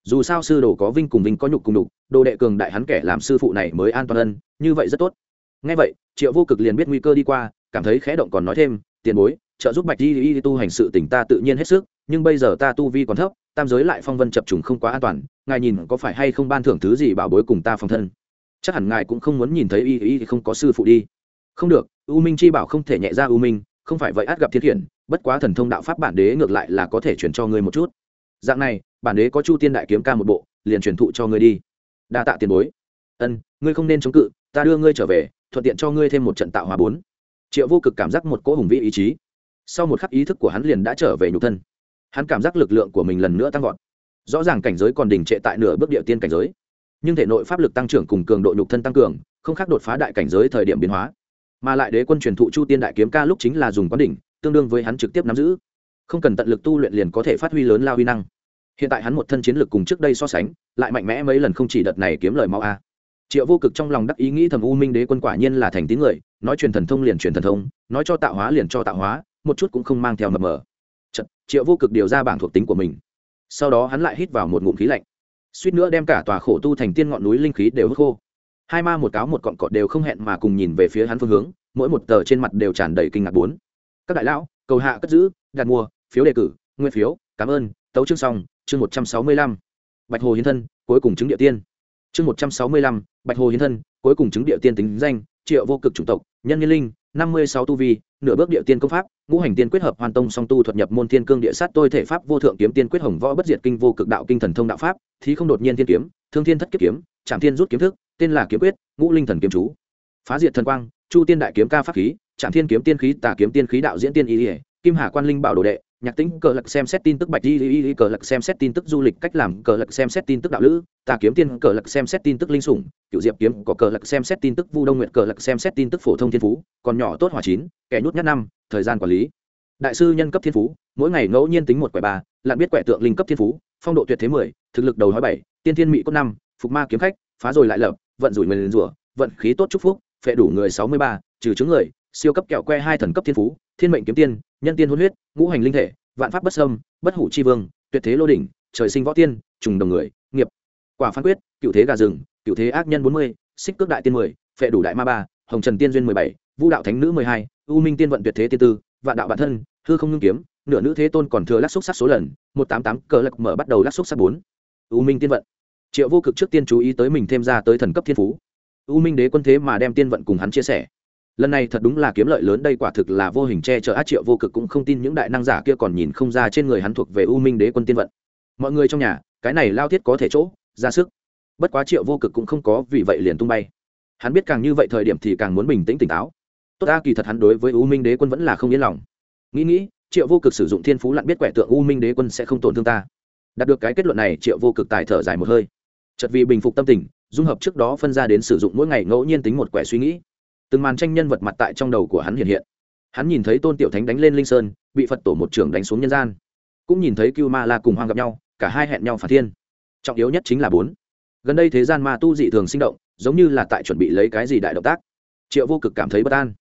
Dù sao sư đồ có vinh cùng vinh có nhục cùng đục đồ đệ cường đại hắn kẻ làm sư phụ này mới an toàn ân như vậy rất tốt. Ngay vậy, triệu vô cực liền biết nguy cơ đi qua, cảm thấy khẽ động còn nói thêm, tiền bối, trợ giúp bạch y y tu hành sự tỉnh ta tự nhiên hết sức, nhưng bây giờ ta tu vi còn thấp tam giới lại phong vân chập trùng không quá an toàn, ngài nhìn có phải hay không ban thưởng thứ gì bảo bối cùng ta phòng thân? Chắc hẳn ngài cũng không muốn nhìn thấy y y thì không có sư phụ đi. Không được, u minh chi bảo không thể nhẹ ra u minh, không phải vậy át gặp thiết hiển, bất quá thần thông đạo pháp bản đế ngược lại là có thể chuyển cho ngươi một chút. Dạng này, bản đế có chu tiên đại kiếm ca một bộ, liền truyền thụ cho ngươi đi. Đa tạ tiền bối. Ân, ngươi không nên chống cự, ta đưa ngươi trở về, thuận tiện cho ngươi thêm một trận tạo hòa bốn. Triệu vô cực cảm giác một cỗ hùng vĩ ý chí. Sau một khắc ý thức của hắn liền đã trở về nhục thân hắn cảm giác lực lượng của mình lần nữa tăng vọt. Rõ ràng cảnh giới còn đình trệ tại nửa bước địa tiên cảnh giới. Nhưng thể nội pháp lực tăng trưởng cùng cường độ nhục thân tăng cường, không khác đột phá đại cảnh giới thời điểm biến hóa. Mà lại đế quân truyền thụ chu tiên đại kiếm ca lúc chính là dùng quán đỉnh, tương đương với hắn trực tiếp nắm giữ. Không cần tận lực tu luyện liền có thể phát huy lớn lao huy năng. Hiện tại hắn một thân chiến lực cùng trước đây so sánh, lại mạnh mẽ mấy lần không chỉ đợt này kiếm lời mau a. Triệu vô cực trong lòng đắc ý nghĩ thầm u minh đế quân quả nhiên là thành tín người, nói truyền thần thông liền truyền thần thông, nói cho tạo hóa liền cho tạo hóa, một chút cũng không mang theo mập mờ triệu vô cực điều ra bảng thuộc tính của mình. Sau đó hắn lại hít vào một ngụm khí lạnh. Suýt nữa đem cả tòa khổ tu thành tiên ngọn núi linh khí đều hút khô. Hai ma một cáo một cọn cọt đều không hẹn mà cùng nhìn về phía hắn phương hướng, mỗi một tờ trên mặt đều tràn đầy kinh ngạc bốn. Các đại lão, cầu hạ cất giữ, đặt mua, phiếu đề cử, nguyên phiếu, cảm ơn, tấu chương xong, chương một trăm sáu mươi lăm. Bạch hồ hiến thân, cuối cùng chứng địa tiên. Chương một trăm sáu mươi lăm, bạch hồ hiến thân, cuối cùng chứng địa tiên tính danh triệu vô cực chủng tộc, nhân nhân linh, năm mươi sáu tu vi, nửa bước địa tiên công pháp, ngũ hành tiên quyết hợp hoàn tông song tu thuật nhập môn thiên cương địa sát tôi thể pháp vô thượng kiếm tiên quyết hồng võ bất diệt kinh vô cực đạo kinh thần thông đạo pháp thì không đột nhiên thiên kiếm, thương thiên thất kiếp kiếm trạm thiên rút kiếm thức, tên là kiếm quyết, ngũ linh thần kiếm chú. Phá diệt thần quang, chu tiên đại kiếm ca pháp khí trạm thiên kiếm tiên khí tà kiếm tiên khí đạo diễn tiên ý ỉa kim hà quan linh bảo đồ đệ nhạc tính cờ lật xem xét tin tức bạch di cờ lật xem xét tin tức du lịch cách làm cờ lật xem xét tin tức đạo lữ, tà kiếm tiên cờ lật xem xét tin tức linh sủng cựu diệp kiếm có cờ lật xem xét tin tức vu đông nguyệt cờ lật xem xét tin tức phổ thông thiên phú, còn nhỏ tốt hỏa chín, kẻ nhút nhát năm, thời gian quản lý. Đại sư nhân cấp thiên phú, mỗi ngày ngẫu nhiên tính một quẻ ba, lặn biết quẻ tượng linh cấp thiên phú, phong độ tuyệt thế mười, thực lực đầu hói bảy, tiên thiên mỹ cốt năm, phục ma kiếm khách, phá rồi lại lập, vận rủi người liền rủa, vận khí tốt chúc phúc, phệ đủ người sáu mươi ba, trừ chứng người, siêu cấp kẹo que hai thần cấp thiên phú thiên mệnh kiếm tiên, nhân tiên hôn huyết, ngũ hành linh thể, vạn pháp bất sâm bất hủ chi vương, tuyệt thế lô đỉnh, trời sinh võ tiên, trùng đồng người, nghiệp. Quả phán quyết, cựu thế gà rừng, cựu thế ác nhân bốn mươi, xích cước đại tiên mười, phệ đủ đại ma ba, hồng trần tiên duyên mười bảy vũ đạo thánh nữ mười hai, u minh tiên vận tuyệt thế tiên tư, vạn đạo bản thân, hư không ngưng kiếm, nửa nữ thế tôn còn thừa lắc xúc sắc số lần, một tám tám, cờ lạc mở bắt đầu lắc xúc sắc bốn. U minh tiên vận. Triệu vô cực trước tiên chú ý tới mình thêm ra tới thần cấp thiên phú. U minh đế quân thế mà đem tiên vận cùng hắn chia sẻ lần này thật đúng là kiếm lợi lớn, đây quả thực là vô hình che chở át triệu vô cực, cũng không tin những đại năng giả kia còn nhìn không ra trên người hắn thuộc về u minh đế quân tiên vận. Mọi người trong nhà, cái này lao thiết có thể chỗ, ra sức. Bất quá triệu vô cực cũng không có, vì vậy liền tung bay. Hắn biết càng như vậy thời điểm thì càng muốn bình tĩnh tỉnh táo. Tốt ta, kỳ thật hắn đối với u minh đế quân vẫn là không yên lòng. Nghĩ nghĩ, triệu vô cực sử dụng thiên phú lặn biết quẻ tượng u minh đế quân sẽ không tổn thương ta. Đạt được cái kết luận này, triệu vô cực tài thở dài một hơi. Chật vì bình phục tâm tình, dung hợp trước đó phân ra đến sử dụng mỗi ngày ngẫu nhiên tính một quẻ suy nghĩ từng màn tranh nhân vật mặt tại trong đầu của hắn hiện hiện. Hắn nhìn thấy tôn tiểu thánh đánh lên linh sơn, bị phật tổ một trưởng đánh xuống nhân gian. Cũng nhìn thấy cưu ma la cùng hoang gặp nhau, cả hai hẹn nhau phản thiên. Trọng yếu nhất chính là bốn. Gần đây thế gian ma tu dị thường sinh động, giống như là tại chuẩn bị lấy cái gì đại động tác. Triệu vô cực cảm thấy bất an.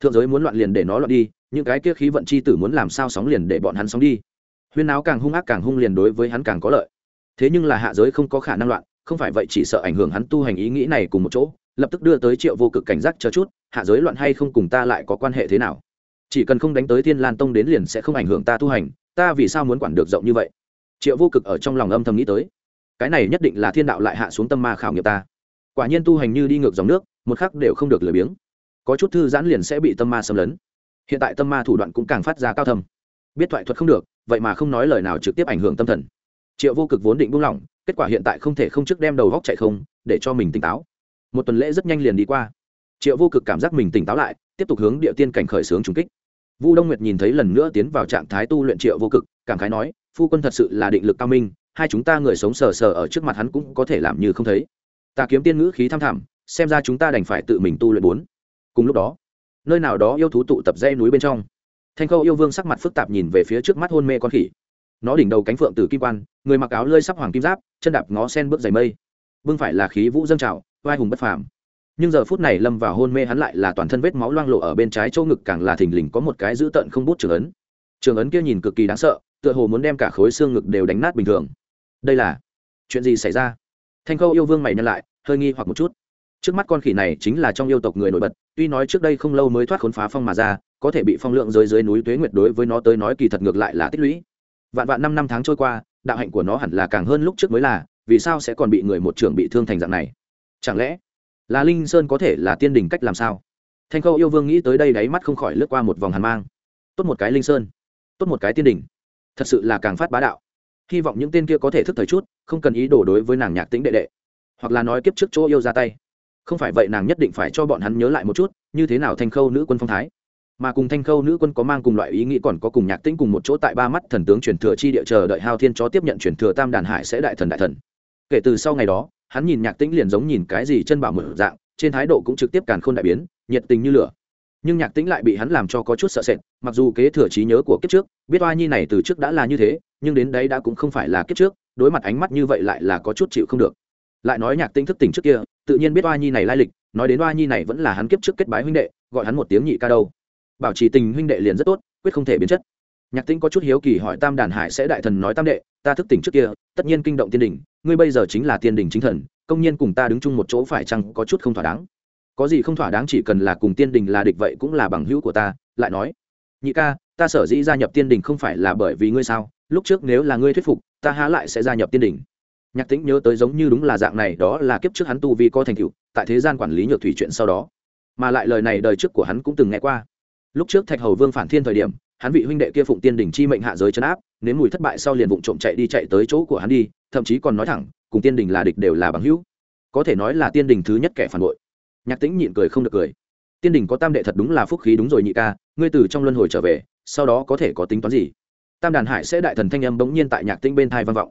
Thượng giới muốn loạn liền để nó loạn đi, những cái kia khí vận c h i tử muốn làm sao sóng liền để bọn hắn sóng đi. Huyên áo càng hung ác càng hung liền đối với hắn càng có lợi. Thế nhưng là hạ giới không có khả năng loạn, không phải vậy chỉ sợ ảnh hưởng hắn tu hành ý nghĩ này cùng một chỗ lập tức đưa tới triệu vô cực cảnh giác chờ chút, hạ giới loạn hay không cùng ta lại có quan hệ thế nào? Chỉ cần không đánh tới thiên lan tông đến liền sẽ không ảnh hưởng ta tu hành, ta vì sao muốn quản được rộng như vậy? Triệu vô cực ở trong lòng âm thầm nghĩ tới. Cái này nhất định là thiên đạo lại hạ xuống tâm ma khảo nghiệm ta. Quả nhiên tu hành như đi ngược dòng nước, một khắc đều không được lười biếng. Có chút thư giãn liền sẽ bị tâm ma xâm lấn. Hiện tại tâm ma thủ đoạn cũng càng phát ra cao thâm. Biết thoại thuật không được, vậy mà không nói lời nào trực tiếp ảnh hưởng tâm thần. Triệu vô cực vốn định buông lỏng, kết quả hiện tại không thể không trước đem đầu góc chạy không, để cho mình tỉnh táo một tuần lễ rất nhanh liền đi qua. Triệu vô cực cảm giác mình tỉnh táo lại, tiếp tục hướng địa tiên cảnh khởi xướng trùng kích. Vu đông nguyệt nhìn thấy lần nữa tiến vào trạng thái tu luyện triệu vô cực, cảm khái nói, phu quân thật sự là định lực cao minh, hai chúng ta người sống sờ sờ ở trước mặt hắn cũng có thể làm như không thấy. Ta kiếm tiên ngữ khí tham thảm, xem ra chúng ta đành phải tự mình tu luyện bốn. Cùng lúc đó, nơi nào đó yêu thú tụ tập dây núi bên trong. Thanh khâu yêu vương sắc mặt phức tạp nhìn về phía trước mắt hôn mê con khỉ. Nó đỉnh đầu cánh phượng từ kim quan, người mặc áo lơi sắc hoàng kim giáp, chân đạp ngó sen bước dày mây. Vương phải là khí vũ dâng trào vai hùng bất phàm. Nhưng giờ phút này lâm vào hôn mê hắn lại là toàn thân vết máu loang lộ ở bên trái chỗ ngực càng là thình lình có một cái dữ tợn không bút trường ấn. Trường ấn kia nhìn cực kỳ đáng sợ, tựa hồ muốn đem cả khối xương ngực đều đánh nát bình thường. Đây là chuyện gì xảy ra? Thanh khâu yêu vương mày nhân lại, hơi nghi hoặc một chút. Trước mắt con khỉ này chính là trong yêu tộc người nổi bật, tuy nói trước đây không lâu mới thoát khốn phá phong mà ra, có thể bị phong lượng rơi dưới núi tuế nguyệt đối với nó tới nói kỳ thật ngược lại là tích lũy. Vạn vạn năm năm tháng trôi qua, đạo hạnh của nó hẳn là càng hơn lúc trước mới là, vì sao sẽ còn bị người một trưởng bị thương thành dạng này? Chẳng lẽ là linh sơn có thể là tiên đình cách làm sao? Thanh khâu yêu vương nghĩ tới đây đáy mắt không khỏi lướt qua một vòng hàn mang. Tốt một cái linh sơn, tốt một cái tiên đình. Thật sự là càng phát bá đạo. Hy vọng những tên kia có thể thức thời chút, không cần ý đồ đối với nàng nhạc tính đệ đệ, hoặc là nói kiếp trước chỗ yêu ra tay. Không phải vậy nàng nhất định phải cho bọn hắn nhớ lại một chút, như thế nào thanh khâu nữ quân phong thái. Mà cùng thanh khâu nữ quân có mang cùng loại ý nghĩ còn có cùng nhạc tĩnh cùng một chỗ tại ba mắt thần tướng truyền thừa chi địa chờ đợi hao thiên chó tiếp nhận truyền thừa tam đàn hải sẽ đại thần đại thần. Kể từ sau ngày đó hắn nhìn nhạc tĩnh liền giống nhìn cái gì chân bảo mở dạng, trên thái độ cũng trực tiếp càn khôn đại biến, nhiệt tình như lửa. Nhưng nhạc tĩnh lại bị hắn làm cho có chút sợ sệt, mặc dù kế thừa trí nhớ của kiếp trước, biết oa nhi này từ trước đã là như thế, nhưng đến đấy đã cũng không phải là kiếp trước, đối mặt ánh mắt như vậy lại là có chút chịu không được. Lại nói nhạc tĩnh thức tỉnh trước kia, tự nhiên biết oa nhi này lai lịch, nói đến oa nhi này vẫn là hắn kiếp trước kết bái huynh đệ, gọi hắn một tiếng nhị ca đâu. Bảo trì tình huynh đệ liền rất tốt, quyết không thể biến chất. Nhạc tĩnh có chút hiếu kỳ hỏi tam đàn hải sẽ đại thần nói tam đệ ta thức tỉnh trước kia, tất nhiên kinh động tiên đình ngươi bây giờ chính là tiên đình chính thần, công nhiên cùng ta đứng chung một chỗ phải chăng có chút không thỏa đáng? Có gì không thỏa đáng chỉ cần là cùng tiên đình là địch vậy cũng là bằng hữu của ta, lại nói. Nhị ca, ta sở dĩ gia nhập tiên đình không phải là bởi vì ngươi sao? Lúc trước nếu là ngươi thuyết phục, ta há lại sẽ gia nhập tiên đình nhạc tĩnh nhớ tới giống như đúng là dạng này, đó là kiếp trước hắn tu vi có thành tựu, tại thế gian quản lý nhược thủy chuyện sau đó. Mà lại lời này đời trước của hắn cũng từng nghe qua. Lúc trước thạch hầu vương phản thiên thời điểm, hắn vị huynh đệ kia phụng tiên đỉnh chi mệnh hạ giới chấn áp nếu mùi thất bại sau liền vụng trộm chạy đi chạy tới chỗ của hắn đi, thậm chí còn nói thẳng, cùng tiên đình là địch đều là bằng hữu. Có thể nói là tiên đình thứ nhất kẻ phản bội. Nhạc tĩnh nhịn cười không được cười. Tiên đình có tam đệ thật đúng là phúc khí đúng rồi nhị ca, ngươi từ trong luân hồi trở về, sau đó có thể có tính toán gì? Tam đàn hải sẽ đại thần thanh âm bỗng nhiên tại nhạc tĩnh bên thai vang vọng.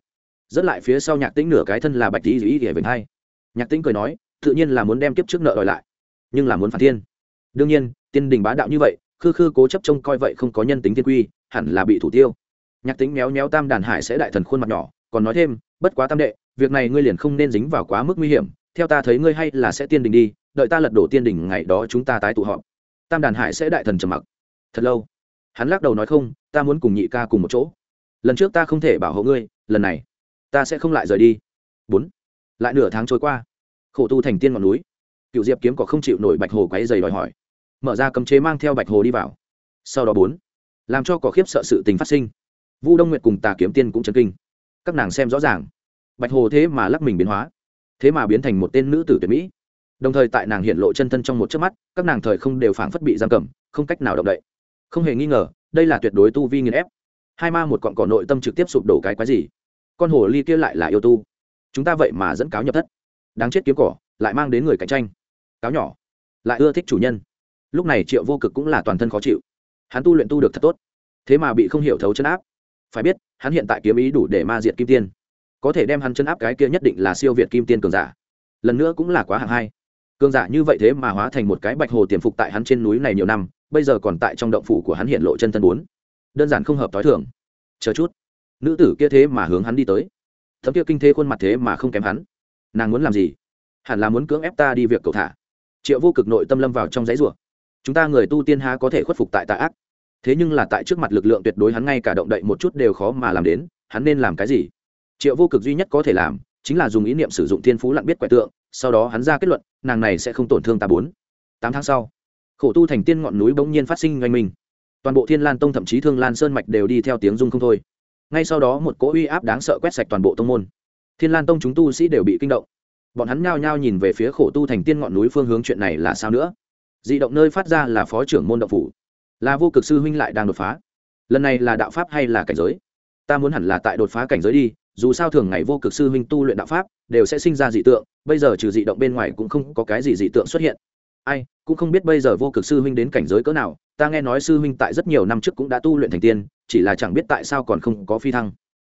Rất lại phía sau nhạc tĩnh nửa cái thân là bạch tí dĩ ỉa về hai. Nhạc tĩnh cười nói, tự nhiên là muốn đem kiếp trước nợ đòi lại, nhưng là muốn phản thiên. Đương nhiên, tiên đình bá đạo như vậy, khư khư cố chấp trông coi vậy không có nhân tính tiên quy, hẳn là bị thủ tiêu nhạc tính méo méo tam đàn hải sẽ đại thần khuôn mặt nhỏ, còn nói thêm, bất quá tam đệ, việc này ngươi liền không nên dính vào quá mức nguy hiểm, theo ta thấy ngươi hay là sẽ tiên đình đi, đợi ta lật đổ tiên đình ngày đó chúng ta tái tụ họp. Tam đàn hải sẽ đại thần trầm mặc. Thật lâu? Hắn lắc đầu nói không, ta muốn cùng nhị ca cùng một chỗ. Lần trước ta không thể bảo hộ ngươi, lần này, ta sẽ không lại rời đi. Bốn. Lại nửa tháng trôi qua. Khổ tu thành tiên ngọn núi. Cựu diệp kiếm có không chịu nổi bạch hồ quáy dày đòi hỏi. Mở ra cấm chế mang theo bạch hồ đi vào. Sau đó bốn. Làm cho cỏ khiếp sợ sự tình phát sinh vu đông nguyệt cùng tà kiếm tiên cũng chấn kinh. Các nàng xem rõ ràng. Bạch hồ thế mà lắc mình biến hóa. Thế mà biến thành một tên nữ tử tuyệt mỹ. Đồng thời tại nàng hiện lộ chân thân trong một chớp mắt, các nàng thời không đều phảng phất bị giam cầm, không cách nào động đậy. Không hề nghi ngờ, đây là tuyệt đối tu vi nghiền ép. Hai ma một cọn cỏ nội tâm trực tiếp sụp đổ cái quái gì? Con hồ ly kia lại là yêu tu. Chúng ta vậy mà dẫn cáo nhập thất. Đáng chết kiếm cỏ, lại mang đến người cạnh tranh. Cáo nhỏ, lại ưa thích chủ nhân. Lúc này triệu vô cực cũng là toàn thân khó chịu. Hắn tu luyện tu được thật tốt. Thế mà bị không hiểu thấu chân áp phải biết, hắn hiện tại kiếm ý đủ để ma diệt kim tiên. Có thể đem hắn chân áp cái kia nhất định là siêu việt kim tiên cường giả. Lần nữa cũng là quá hạng hai. Cường giả như vậy thế mà hóa thành một cái bạch hồ tiềm phục tại hắn trên núi này nhiều năm, bây giờ còn tại trong động phủ của hắn hiện lộ chân thân bốn. Đơn giản không hợp t h i thường. Chờ chút. Nữ tử kia thế mà hướng hắn đi tới. Thấm kia kinh thế khuôn mặt thế mà không kém hắn. Nàng muốn làm gì? Hẳn là muốn cưỡng ép ta đi việc cầu thả. Triệu vô cực nội tâm lâm vào trong giấy rùa chúng ta người tu tiên há có thể khuất phục tại tạ ác? Thế nhưng là tại trước mặt lực lượng tuyệt đối hắn ngay cả động đậy một chút đều khó mà làm đến, hắn nên làm cái gì? Triệu vô cực duy nhất có thể làm, chính là dùng ý niệm sử dụng thiên phú lặn biết quẻ tượng, sau đó hắn ra kết luận, nàng này sẽ không tổn thương ta bốn. Tám tháng sau, khổ tu thành tiên ngọn núi bỗng nhiên phát sinh oanh minh. Toàn bộ thiên lan tông thậm chí thương lan sơn mạch đều đi theo tiếng dung không thôi. Ngay sau đó một cỗ uy áp đáng sợ quét sạch toàn bộ tông môn. Thiên lan tông chúng tu sĩ đều bị kinh động. Bọn hắn nhao nhao nhìn về phía khổ tu thành tiên ngọn núi phương hướng, chuyện này là sao nữa? Di động nơi phát ra là phó trưởng môn động phủ là vô cực sư huynh lại đang đột phá. Lần này là đạo pháp hay là cảnh giới? Ta muốn hẳn là tại đột phá cảnh giới đi, dù sao thường ngày vô cực sư huynh tu luyện đạo pháp, đều sẽ sinh ra dị tượng, bây giờ trừ dị động bên ngoài cũng không có cái gì dị tượng xuất hiện. Ai, cũng không biết bây giờ vô cực sư huynh đến cảnh giới cỡ nào, ta nghe nói sư huynh tại rất nhiều năm trước cũng đã tu luyện thành tiên, chỉ là chẳng biết tại sao còn không có phi thăng.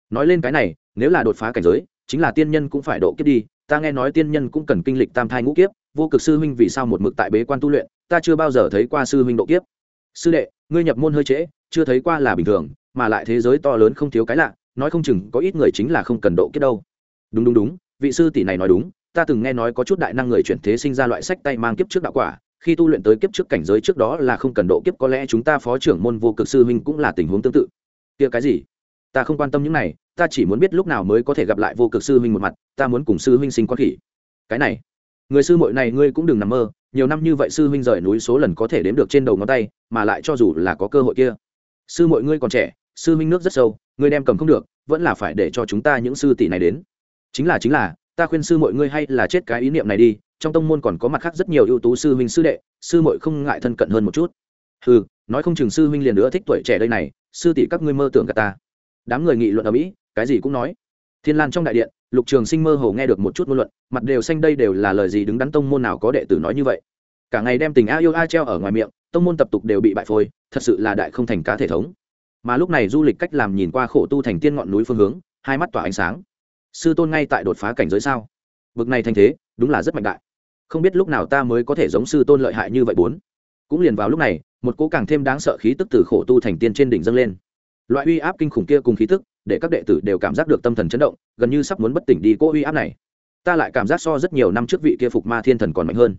Nói lên cái này, nếu là đột phá cảnh giới, chính là tiên nhân cũng phải độ kiếp đi, ta nghe nói tiên nhân cũng cần kinh lịch tam thai ngũ kiếp, vô cực sư huynh vì sao một mực tại bế quan tu luyện, ta chưa bao giờ thấy qua sư huynh độ kiếp sư đệ, ngươi nhập môn hơi trễ, chưa thấy qua là bình thường, mà lại thế giới to lớn không thiếu cái lạ, nói không chừng có ít người chính là không cần độ kiếp đâu. Đúng đúng đúng, vị sư tỷ này nói đúng, ta từng nghe nói có chút đại năng người chuyển thế sinh ra loại sách tay mang kiếp trước đạo quả, khi tu luyện tới kiếp trước cảnh giới trước đó là không cần độ kiếp, có lẽ chúng ta phó trưởng môn vô cực sư huynh cũng là tình huống tương tự. Kia cái gì? Ta không quan tâm những này, ta chỉ muốn biết lúc nào mới có thể gặp lại vô cực sư huynh một mặt, ta muốn cùng sư huynh sinh con khỉ. Cái này người sư muội này ngươi cũng đừng nằm mơ, nhiều năm như vậy sư huynh rời núi số lần có thể đếm được trên đầu ngón tay, mà lại cho dù là có cơ hội kia. Sư muội ngươi còn trẻ, sư huynh nước rất sâu, ngươi đem cầm không được, vẫn là phải để cho chúng ta những sư tỷ này đến. Chính là chính là, ta khuyên sư muội ngươi hay là chết cái ý niệm này đi, trong tông môn còn có mặt khác rất nhiều ưu tú sư huynh sư đệ, sư muội không ngại thân cận hơn một chút. Ừ nói không chừng sư huynh liền nữa thích tuổi trẻ đây này, sư tỷ các ngươi mơ tưởng cả ta. Đám người nghị luận ở mỹ, cái gì cũng nói. Thiên lan trong đại điện lục trường sinh mơ hồ nghe được một chút ngôn luận, mặt đều xanh đây đều là lời gì đứng đắn tông môn nào có đệ tử nói như vậy. Cả ngày đem tình a yêu a treo ở ngoài miệng, tông môn tập tục đều bị bại phôi, thật sự là đại không thành cá thể thống. Mà lúc này du lịch cách làm nhìn qua khổ tu thành tiên ngọn núi phương hướng, hai mắt tỏa ánh sáng. Sư tôn ngay tại đột phá cảnh giới sao? Bực này thành thế, đúng là rất mạnh đại. Không biết lúc nào ta mới có thể giống sư tôn lợi hại như vậy bốn. Cũng liền vào lúc này, một cỗ càng thêm đáng sợ khí tức từ khổ tu thành tiên trên đỉnh dâng lên. Loại uy áp kinh khủng kia cùng khí tức để các đệ tử đều cảm giác được tâm thần chấn động, gần như sắp muốn bất tỉnh đi cỗ uy áp này. Ta lại cảm giác so rất nhiều năm trước vị kia phục ma thiên thần còn mạnh hơn.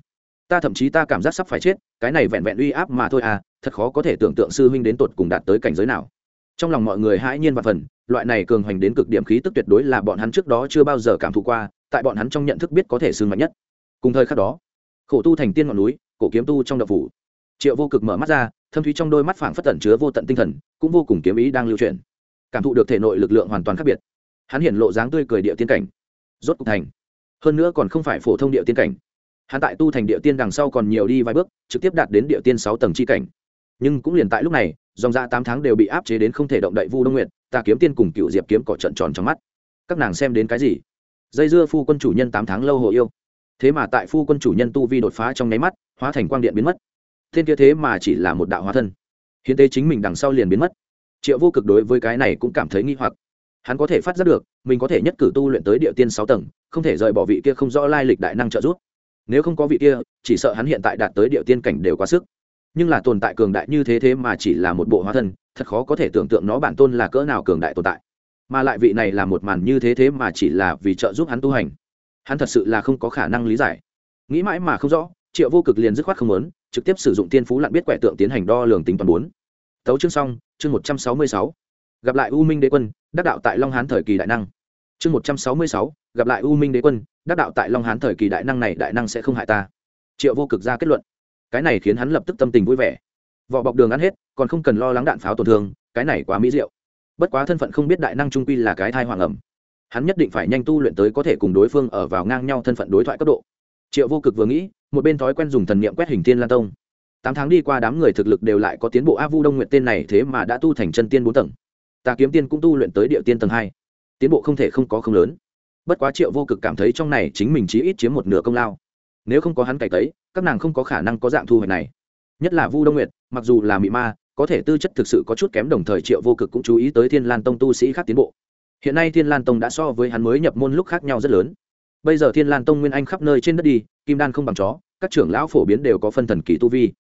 Ta thậm chí ta cảm giác sắp phải chết, cái này vẹn vẹn uy áp mà thôi à thật khó có thể tưởng tượng sư huynh đến tột cùng đạt tới cảnh giới nào. Trong lòng mọi người hãi nhiên và phần loại này cường hoành đến cực điểm khí tức tuyệt đối là bọn hắn trước đó chưa bao giờ cảm thụ qua, tại bọn hắn trong nhận thức biết có thể sương mạnh nhất. Cùng thời khắc đó, khổ tu thành tiên ngọn núi, cổ kiếm tu trong đậu phủ. Triệu vô cực mở mắt ra, thâm thúy trong đôi mắt phảng phất tẩn chứa vô tận tinh thần, cũng vô cùng kiếm ý đang lưu truyền cảm thụ được thể nội lực lượng hoàn toàn khác biệt. Hắn hiện lộ dáng tươi cười địa tiên cảnh. Rốt cục thành. Hơn nữa còn không phải phổ thông địa tiên cảnh. Hắn tại tu thành địa tiên đằng sau còn nhiều đi vài bước, trực tiếp đạt đến địa tiên sáu tầng c h i cảnh. Nhưng cũng liền tại lúc này, dòng ra tám tháng đều bị áp chế đến không thể động đậy vu đông nguyện ta kiếm tiên cùng cựu diệp kiếm cỏ trận tròn trong mắt. Các nàng xem đến cái gì? Dây dưa phu quân chủ nhân tám tháng lâu hồ yêu. Thế mà tại phu quân chủ nhân tu vi đột phá trong nháy mắt, hóa thành quang điện biến mất. Thiên kia thế mà chỉ là một đạo hóa thân. Hiến tế chính mình đằng sau liền biến mất triệu vô cực đối với cái này cũng cảm thấy nghi hoặc. Hắn có thể phát giác được, mình có thể nhất cử tu luyện tới địa tiên sáu tầng, không thể rời bỏ vị kia không rõ lai lịch đại năng trợ giúp. Nếu không có vị kia, chỉ sợ hắn hiện tại đạt tới địa tiên cảnh đều quá sức. Nhưng là tồn tại cường đại như thế thế mà chỉ là một bộ hóa thân, thật khó có thể tưởng tượng nó bản tôn là cỡ nào cường đại tồn tại. Mà lại vị này là một màn như thế thế mà chỉ là vì trợ giúp hắn tu hành. Hắn thật sự là không có khả năng lý giải. Nghĩ mãi mà không rõ, triệu vô cực liền dứt khoát không lớn trực tiếp sử dụng tiên phú lặn biết quẻ tượng tiến hành đo lường tính toàn bốn. Tấu chương xong chương một trăm sáu mươi sáu. Gặp lại u minh đế quân, đắc đạo tại long hán thời kỳ đại năng. Chương một trăm sáu mươi sáu. Gặp lại u minh đế quân, đắc đạo tại long hán thời kỳ đại năng này, đại năng sẽ không hại ta. Triệu vô cực ra kết luận. Cái này khiến hắn lập tức tâm tình vui vẻ. Vỏ bọc đường ăn hết, còn không cần lo lắng đạn pháo tổn thương, cái này quá mỹ diệu. Bất quá thân phận không biết đại năng trung quy là cái thai hoàng ẩm. Hắn nhất định phải nhanh tu luyện tới có thể cùng đối phương ở vào ngang nhau thân phận đối thoại cấp độ. Triệu vô cực vừa nghĩ, một bên thói quen dùng thần niệm quét hình thiên lan tông tám tháng đi qua đám người thực lực đều lại có tiến bộ. A vu đông nguyện tên này thế mà đã tu thành chân tiên bốn tầng. Tà kiếm tiên cũng tu luyện tới địa tiên tầng hai. Tiến bộ không thể không có không lớn. Bất quá triệu vô cực cảm thấy trong này chính mình chí ít chiếm một nửa công lao. Nếu không có hắn cày tấy, các nàng không có khả năng có dạng thu hoạch này. Nhất là vu đông nguyệt, mặc dù là mị ma, có thể tư chất thực sự có chút kém đồng thời triệu vô cực cũng chú ý tới thiên lan tông tu sĩ khác tiến bộ. Hiện nay thiên lan tông đã so với hắn mới nhập môn lúc khác nhau rất lớn. Bây giờ thiên lan tông nguyên anh khắp nơi trên đất đi, kim đan không bằng chó, các trưởng lão phổ biến đều có phân thần kỳ tu vi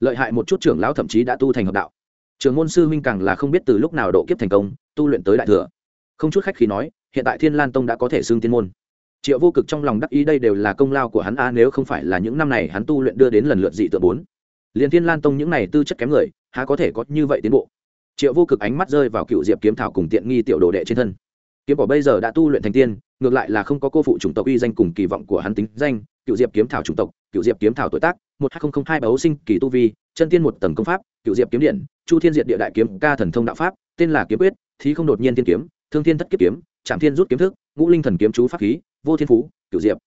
lợi hại một chút trưởng lão thậm chí đã tu thành hợp đạo. Trường môn sư huynh càng là không biết từ lúc nào độ kiếp thành công, tu luyện tới đại thừa. Không chút khách khi nói, hiện tại thiên lan tông đã có thể xưng tiên môn. Triệu vô cực trong lòng đắc ý đây đều là công lao của hắn a, nếu không phải là những năm này hắn tu luyện đưa đến lần lượt dị tựa bốn. Liền thiên lan tông những này tư chất kém người, há có thể có như vậy tiến bộ? Triệu vô cực ánh mắt rơi vào cựu diệp kiếm thảo cùng tiện nghi tiểu đồ đệ trên thân kiếm cỏ bây giờ đã tu luyện thành tiên, ngược lại là không có cô phụ chủng tộc uy danh cùng kỳ vọng của hắn tính danh, cựu diệp kiếm thảo chủng tộc, cựu diệp kiếm thảo tuổi tác, một hai nghìn hai bấu sinh kỳ tu vi, chân tiên một tầng công pháp, cựu diệp kiếm điện, chu thiên diệt địa đại kiếm, ca thần thông đạo pháp, tên là kiếm quyết, thí không đột nhiên tiên kiếm, thương thiên thất kiếp kiếm trạm thiên rút kiếm thức, ngũ linh thần kiếm chú pháp khí, vô thiên phú, cựu diệp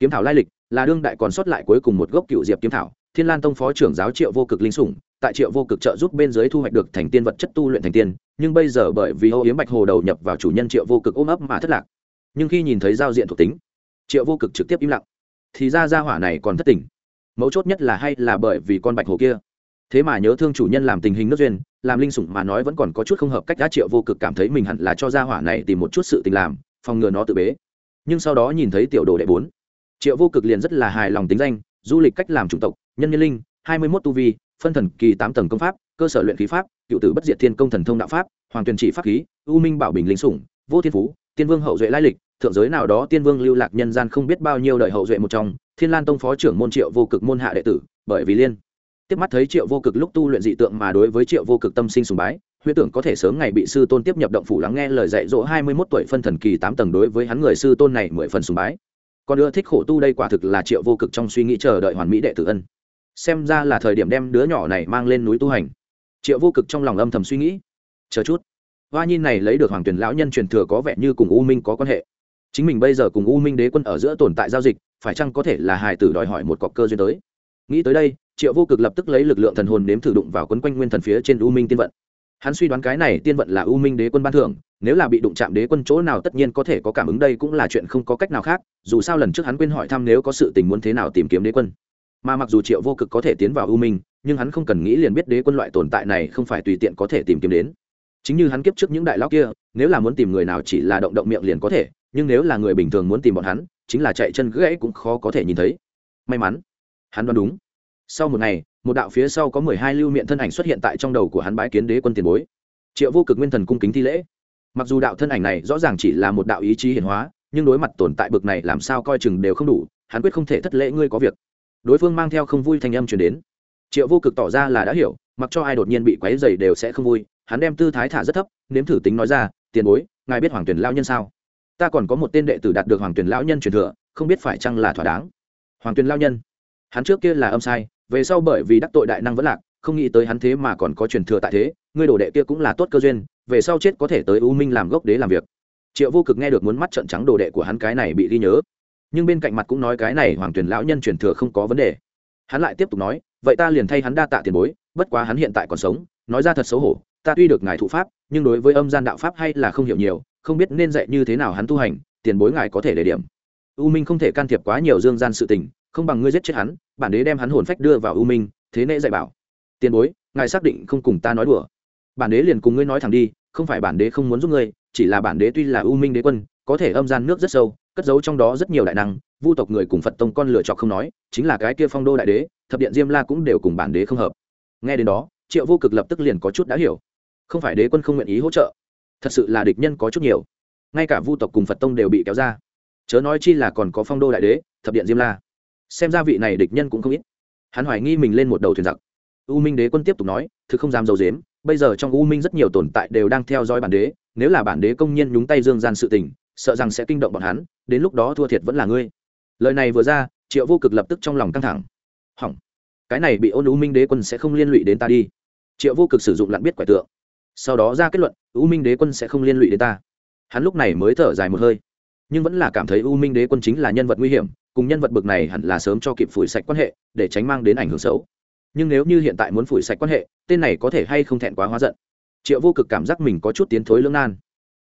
kiếm thảo lai lịch, là đương đại còn sót lại cuối cùng một gốc cựu diệp kiếm thảo thiên lan tông phó trưởng giáo triệu vô cực linh sủng, tại triệu vô cực trợ giúp bên dưới thu hoạch được thành tiên vật chất tu luyện thành tiên, nhưng bây giờ bởi vì âu yếm bạch hồ đầu nhập vào chủ nhân triệu vô cực ôm ấp mà thất lạc. Nhưng khi nhìn thấy giao diện thuộc tính, triệu vô cực trực tiếp im lặng. Thì ra ra hỏa này còn thất tình. Mấu chốt nhất là hay là bởi vì con bạch hồ kia. Thế mà nhớ thương chủ nhân làm tình hình nước duyên, làm linh sủng mà nói vẫn còn có chút không hợp cách giá triệu vô cực cảm thấy mình hẳn là cho gia hỏa này tìm một chút sự tình làm, phòng ngừa nó tự bế. Nhưng sau đó nhìn thấy tiểu đồ đệ bốn, triệu vô cực liền rất là hài lòng tính danh, du lịch cách làm chủng tộc nhân nhân linh, hai mươi mốt tu vi, phân thần kỳ tám tầng công pháp, cơ sở luyện khí pháp, cựu tử bất diệt thiên công thần thông đạo pháp, hoàng tuyền trị pháp khí, u minh bảo bình linh sủng, vô thiên phú, tiên vương hậu duệ lai lịch, thượng giới nào đó tiên vương lưu lạc nhân gian không biết bao nhiêu đời hậu duệ một trong, thiên lan tông phó trưởng môn triệu vô cực môn hạ đệ tử, bởi vì liên tiếp mắt thấy triệu vô cực lúc tu luyện dị tượng mà đối với triệu vô cực tâm sinh sùng bái huyết tưởng có thể sớm ngày bị sư tôn tiếp nhập động phủ lắng nghe lời dạy dỗ hai mươi mốt tuổi phân thần kỳ tám tầng đối với hắn người sư tôn này mười phần sùng bái. Còn ưa thích khổ tu đây quả thực là triệu vô cực trong suy nghĩ chờ đợi hoàn mỹ đệ tử ân xem ra là thời điểm đem đứa nhỏ này mang lên núi tu hành. Triệu vô cực trong lòng âm thầm suy nghĩ. Chờ chút. Hoa nhi này lấy được hoàng tuyển lão nhân truyền thừa có vẻ như cùng u minh có quan hệ. Chính mình bây giờ cùng u minh đế quân ở giữa tồn tại giao dịch, phải chăng có thể là hài tử đòi hỏi một cọc cơ duyên tới? Nghĩ tới đây, triệu vô cực lập tức lấy lực lượng thần hồn nếm thử đụng vào quấn quanh nguyên thần phía trên u minh tiên vận. Hắn suy đoán cái này tiên vận là u minh đế quân ban thưởng, nếu là bị đụng chạm đế quân chỗ nào tất nhiên có thể có cảm ứng, đây cũng là chuyện không có cách nào khác, dù sao lần trước hắn quên hỏi thăm nếu có sự tình muốn thế nào tìm kiếm đế quân mà mặc dù triệu vô cực có thể tiến vào u minh, nhưng hắn không cần nghĩ liền biết đế quân loại tồn tại này không phải tùy tiện có thể tìm kiếm đến. Chính như hắn kiếp trước những đại lão kia, nếu là muốn tìm người nào chỉ là động động miệng liền có thể, nhưng nếu là người bình thường muốn tìm bọn hắn, chính là chạy chân gãy cũng khó có thể nhìn thấy. May mắn, hắn đoán đúng. Sau một ngày, một đạo phía sau có mười hai lưu miệng thân ảnh xuất hiện tại trong đầu của hắn bái kiến đế quân tiền bối. Triệu vô cực nguyên thần cung kính thi lễ. Mặc dù đạo thân ảnh này rõ ràng chỉ là một đạo ý chí hiển hóa, nhưng đối mặt tồn tại bực này làm sao coi chừng đều không đủ, hắn quyết không thể thất lễ ngươi có việc đối phương mang theo không vui thanh âm chuyển đến. Triệu vô cực tỏ ra là đã hiểu, mặc cho ai đột nhiên bị quáy dày đều sẽ không vui, hắn đem tư thái thả rất thấp, nếm thử tính nói ra, tiền bối, ngài biết hoàng tuyển lao nhân sao? Ta còn có một tên đệ tử đạt được hoàng tuyển lão nhân truyền thừa, không biết phải chăng là thỏa đáng? Hoàng tuyển lao nhân? Hắn trước kia là âm sai, về sau bởi vì đắc tội đại năng vẫn lạc, không nghĩ tới hắn thế mà còn có truyền thừa tại thế, ngươi đồ đệ kia cũng là tốt cơ duyên, về sau chết có thể tới u minh làm gốc đế làm việc. Triệu vô cực nghe được muốn mắt trận trắng đồ đệ của hắn cái này bị ghi nhớ nhưng bên cạnh mặt cũng nói cái này hoàng tuyển lão nhân truyền thừa không có vấn đề. Hắn lại tiếp tục nói, vậy ta liền thay hắn đa tạ tiền bối, bất quá hắn hiện tại còn sống, nói ra thật xấu hổ, ta tuy được ngài thụ pháp, nhưng đối với âm gian đạo pháp hay là không hiểu nhiều, không biết nên dạy như thế nào hắn tu hành, tiền bối ngài có thể để điểm. U minh không thể can thiệp quá nhiều dương gian sự tình, không bằng ngươi giết chết hắn, bản đế đem hắn hồn phách đưa vào u minh, thế nệ dạy bảo. Tiền bối, ngài xác định không cùng ta nói đùa. Bản đế liền cùng ngươi nói thẳng đi, không phải bản đế không muốn giúp ngươi, chỉ là bản đế tuy là u minh đế quân, có thể âm gian nước rất sâu cất giấu trong đó rất nhiều đại năng, vu tộc người cùng phật tông con lựa chọn không nói, chính là cái kia phong đô đại đế, thập điện diêm la cũng đều cùng bản đế không hợp. Nghe đến đó, triệu vô cực lập tức liền có chút đã hiểu. Không phải đế quân không nguyện ý hỗ trợ, thật sự là địch nhân có chút nhiều. Ngay cả vu tộc cùng phật tông đều bị kéo ra. Chớ nói chi là còn có phong đô đại đế, thập điện diêm la. Xem ra vị này địch nhân cũng không ít. Hắn hoài nghi mình lên một đầu thuyền giặc. U minh đế quân tiếp tục nói thứ không dám d i ấ u dếm bây giờ trong u minh rất nhiều tồn tại đều đang theo dõi bản đế, nếu là bản đế công nhân nhúng tay dương gian sự tình sợ rằng sẽ kinh động bọn hắn, đến lúc đó thua thiệt vẫn là ngươi. Lời này vừa ra, triệu vô cực lập tức trong lòng căng thẳng. Hỏng. Cái này bị ôn u minh đế quân sẽ không liên lụy đến ta đi. Triệu vô cực sử dụng lặn biết quẻ tượng. Sau đó ra kết luận, u minh đế quân sẽ không liên lụy đến ta. Hắn lúc này mới thở dài một hơi. Nhưng vẫn là cảm thấy u minh đế quân chính là nhân vật nguy hiểm, cùng nhân vật bực này hẳn là sớm cho kịp phủi sạch quan hệ, để tránh mang đến ảnh hưởng xấu. Nhưng nếu như hiện tại muốn phủi sạch quan hệ, tên này có thể hay không thẹn quá hóa giận. Triệu vô cực cảm giác mình có chút tiến thối lưỡng nan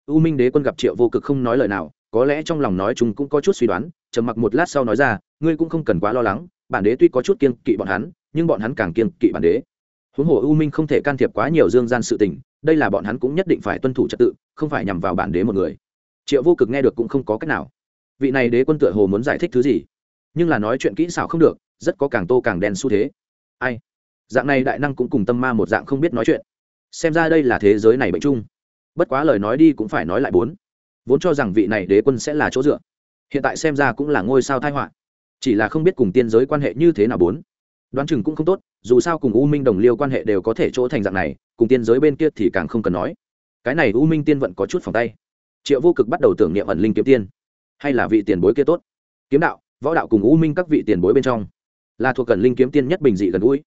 u minh đế quân gặp triệu vô cực không nói lời nào, có lẽ trong lòng nói chúng cũng có chút suy đoán, trầm mặc một lát sau nói ra, ngươi cũng không cần quá lo lắng, bản đế tuy có chút kiên kỵ bọn hắn, nhưng bọn hắn càng kiên kỵ bản đế. Huống hồ u minh không thể can thiệp quá nhiều dương gian sự tình, đây là bọn hắn cũng nhất định phải tuân thủ trật tự, không phải nhằm vào bản đế một người. Triệu vô cực nghe được cũng không có cách nào. Vị này đế quân tựa hồ muốn giải thích thứ gì? Nhưng là nói chuyện kỹ xảo không được, rất có càng tô càng đen xu thế. Ai? Dạng này đại năng cũng cùng tâm ma một dạng không biết nói chuyện. Xem ra đây là thế giới này bệnh chung bất quá lời nói đi cũng phải nói lại bốn. Vốn cho rằng vị này đế quân sẽ là chỗ dựa. Hiện tại xem ra cũng là ngôi sao thai họa. Chỉ là không biết cùng tiên giới quan hệ như thế nào bốn. Đoán chừng cũng không tốt, dù sao cùng u minh đồng liêu quan hệ đều có thể chỗ thành dạng này, cùng tiên giới bên kia thì càng không cần nói. Cái này u minh tiên vận có chút phòng tay. Triệu vô cực bắt đầu tưởng niệm ẩn linh kiếm tiên. Hay là vị tiền bối kia tốt? Kiếm đạo, võ đạo cùng u minh các vị tiền bối bên trong, là thuộc cần linh kiếm tiên nhất bình dị gần gũi.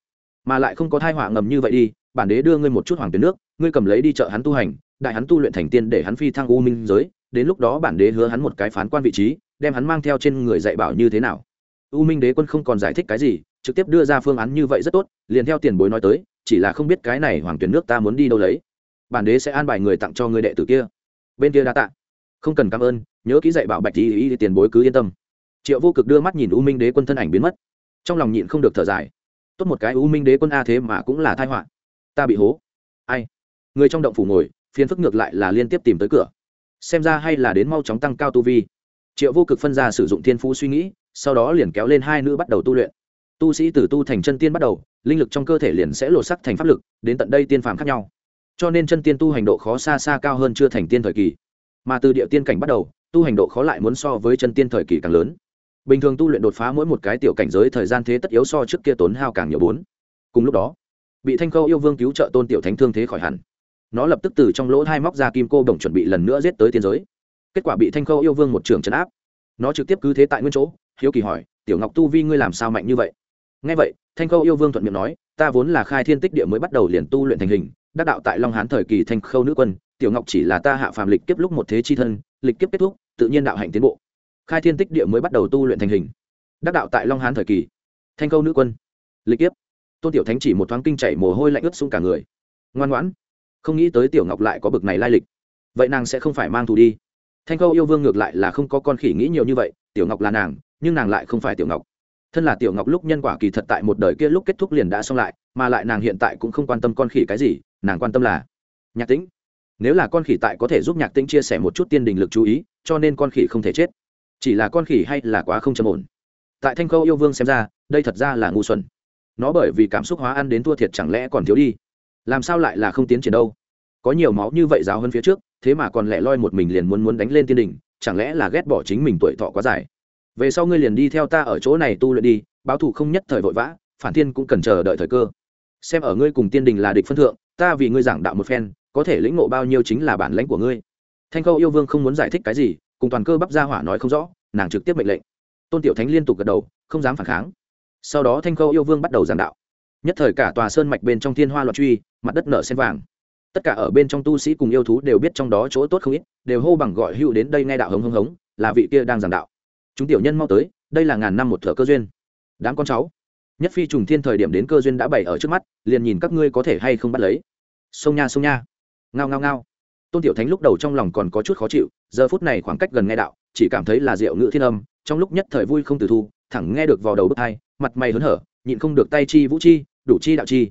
Mà lại không có thai họa ngầm như vậy đi, bản đế đưa ngươi một chút hoàng tuyến nước, ngươi cầm lấy đi chợ hắn tu hành đại hắn tu luyện thành tiên để hắn phi thăng u minh giới, đến lúc đó bản đế hứa hắn một cái phán quan vị trí, đem hắn mang theo trên người dạy bảo như thế nào. U minh đế quân không còn giải thích cái gì, trực tiếp đưa ra phương án như vậy rất tốt, liền theo tiền bối nói tới, chỉ là không biết cái này hoàng tuyển nước ta muốn đi đâu lấy. Bản đế sẽ an bài người tặng cho người đệ tử kia. Bên kia đa tạ. Không cần cảm ơn, nhớ ký dạy bảo bạch ý tiền bối cứ yên tâm. Triệu vô cực đưa mắt nhìn u minh đế quân thân ảnh biến mất. Trong lòng nhịn không được thở dài. Tốt một cái u minh đế quân a thế mà cũng là thai họa. Ta bị hố. Ai? Người trong động phủ ngồi phiền phức ngược lại là liên tiếp tìm tới cửa. Xem ra hay là đến mau chóng tăng cao tu vi. Triệu vô cực phân ra sử dụng thiên phú suy nghĩ, sau đó liền kéo lên hai nữ bắt đầu tu luyện. Tu sĩ từ tu thành chân tiên bắt đầu, linh lực trong cơ thể liền sẽ lột sắc thành pháp lực, đến tận đây tiên phàm khác nhau. Cho nên chân tiên tu hành độ khó xa xa cao hơn chưa thành tiên thời kỳ. Mà từ địa tiên cảnh bắt đầu, tu hành độ khó lại muốn so với chân tiên thời kỳ càng lớn. Bình thường tu luyện đột phá mỗi một cái tiểu cảnh giới thời gian thế tất yếu so trước kia tốn hao càng nhiều bốn. Cùng lúc đó, bị thanh khâu yêu vương cứu trợ tôn tiểu thánh thương thế khỏi hẳn nó lập tức từ trong lỗ hai móc ra kim cô đồng chuẩn bị lần nữa giết tới tiên giới. Kết quả bị thanh khâu yêu vương một trường trấn áp. Nó trực tiếp cứ thế tại nguyên chỗ, hiếu kỳ hỏi, tiểu ngọc tu vi ngươi làm sao mạnh như vậy? Ngay vậy, thanh khâu yêu vương thuận miệng nói, ta vốn là khai thiên tích địa mới bắt đầu liền tu luyện thành hình, đắc đạo tại long hán thời kỳ thanh khâu nữ quân, tiểu ngọc chỉ là ta hạ phàm lịch kiếp lúc một thế chi thân, lịch kiếp kết thúc, tự nhiên đạo hạnh tiến bộ. Khai thiên tích địa mới bắt đầu tu luyện thành hình, đắc đạo tại long hán thời kỳ thanh khâu nữ quân, lịch kiếp. Tôn tiểu thánh chỉ một thoáng kinh chảy mồ hôi lạnh ướt xuống cả người. Ngoan ngoãn không nghĩ tới tiểu ngọc lại có bực này lai lịch. Vậy nàng sẽ không phải mang thù đi. Thanh khâu yêu vương ngược lại là không có con khỉ nghĩ nhiều như vậy, tiểu ngọc là nàng, nhưng nàng lại không phải tiểu ngọc. Thân là tiểu ngọc lúc nhân quả kỳ thật tại một đời kia lúc kết thúc liền đã xong lại, mà lại nàng hiện tại cũng không quan tâm con khỉ cái gì, nàng quan tâm là nhạc tĩnh. Nếu là con khỉ tại có thể giúp nhạc tĩnh chia sẻ một chút tiên đình lực chú ý, cho nên con khỉ không thể chết. Chỉ là con khỉ hay là quá không trầm ổn. Tại thanh khâu yêu vương xem ra, đây thật ra là ngu xuẩn. Nó bởi vì cảm xúc hóa ăn đến thua thiệt chẳng lẽ còn thiếu đi? Làm sao lại là không tiến triển đâu? Có nhiều máu như vậy giáo hơn phía trước, thế mà còn lẻ loi một mình liền muốn muốn đánh lên tiên đình chẳng lẽ là ghét bỏ chính mình tuổi thọ quá dài? Về sau ngươi liền đi theo ta ở chỗ này tu luyện đi, báo thù không nhất thời vội vã, phản thiên cũng cần chờ đợi thời cơ. Xem ở ngươi cùng tiên đình là địch phân thượng, ta vì ngươi giảng đạo một phen, có thể lĩnh ngộ bao nhiêu chính là bản lãnh của ngươi. Thanh khâu yêu vương không muốn giải thích cái gì, cùng toàn cơ bắp ra hỏa nói không rõ, nàng trực tiếp mệnh lệnh. Tôn tiểu thánh liên tục gật đầu, không dám phản kháng. Sau đó thanh khâu yêu vương bắt đầu giảng đạo nhất thời cả tòa sơn mạch bên trong thiên hoa loạn truy, mặt đất nở sen vàng. Tất cả ở bên trong tu sĩ cùng yêu thú đều biết trong đó chỗ tốt không ít, đều hô bằng gọi hữu đến đây nghe đạo hống hống hống, là vị kia đang giảng đạo. Chúng tiểu nhân mau tới, đây là ngàn năm một thợ cơ duyên. Đám con cháu, nhất phi trùng thiên thời điểm đến cơ duyên đã bày ở trước mắt, liền nhìn các ngươi có thể hay không bắt lấy. Sông nha sông nha. Ngao ngao ngao. Tôn tiểu thánh lúc đầu trong lòng còn có chút khó chịu, giờ phút này khoảng cách gần nghe đạo, chỉ cảm thấy là rượu ngự thiên âm, trong lúc nhất thời vui không từ thu, thẳng nghe được vào đầu bước hai, mặt mày hớn hở, nhịn không được tay chi vũ chi đủ chi đạo chi.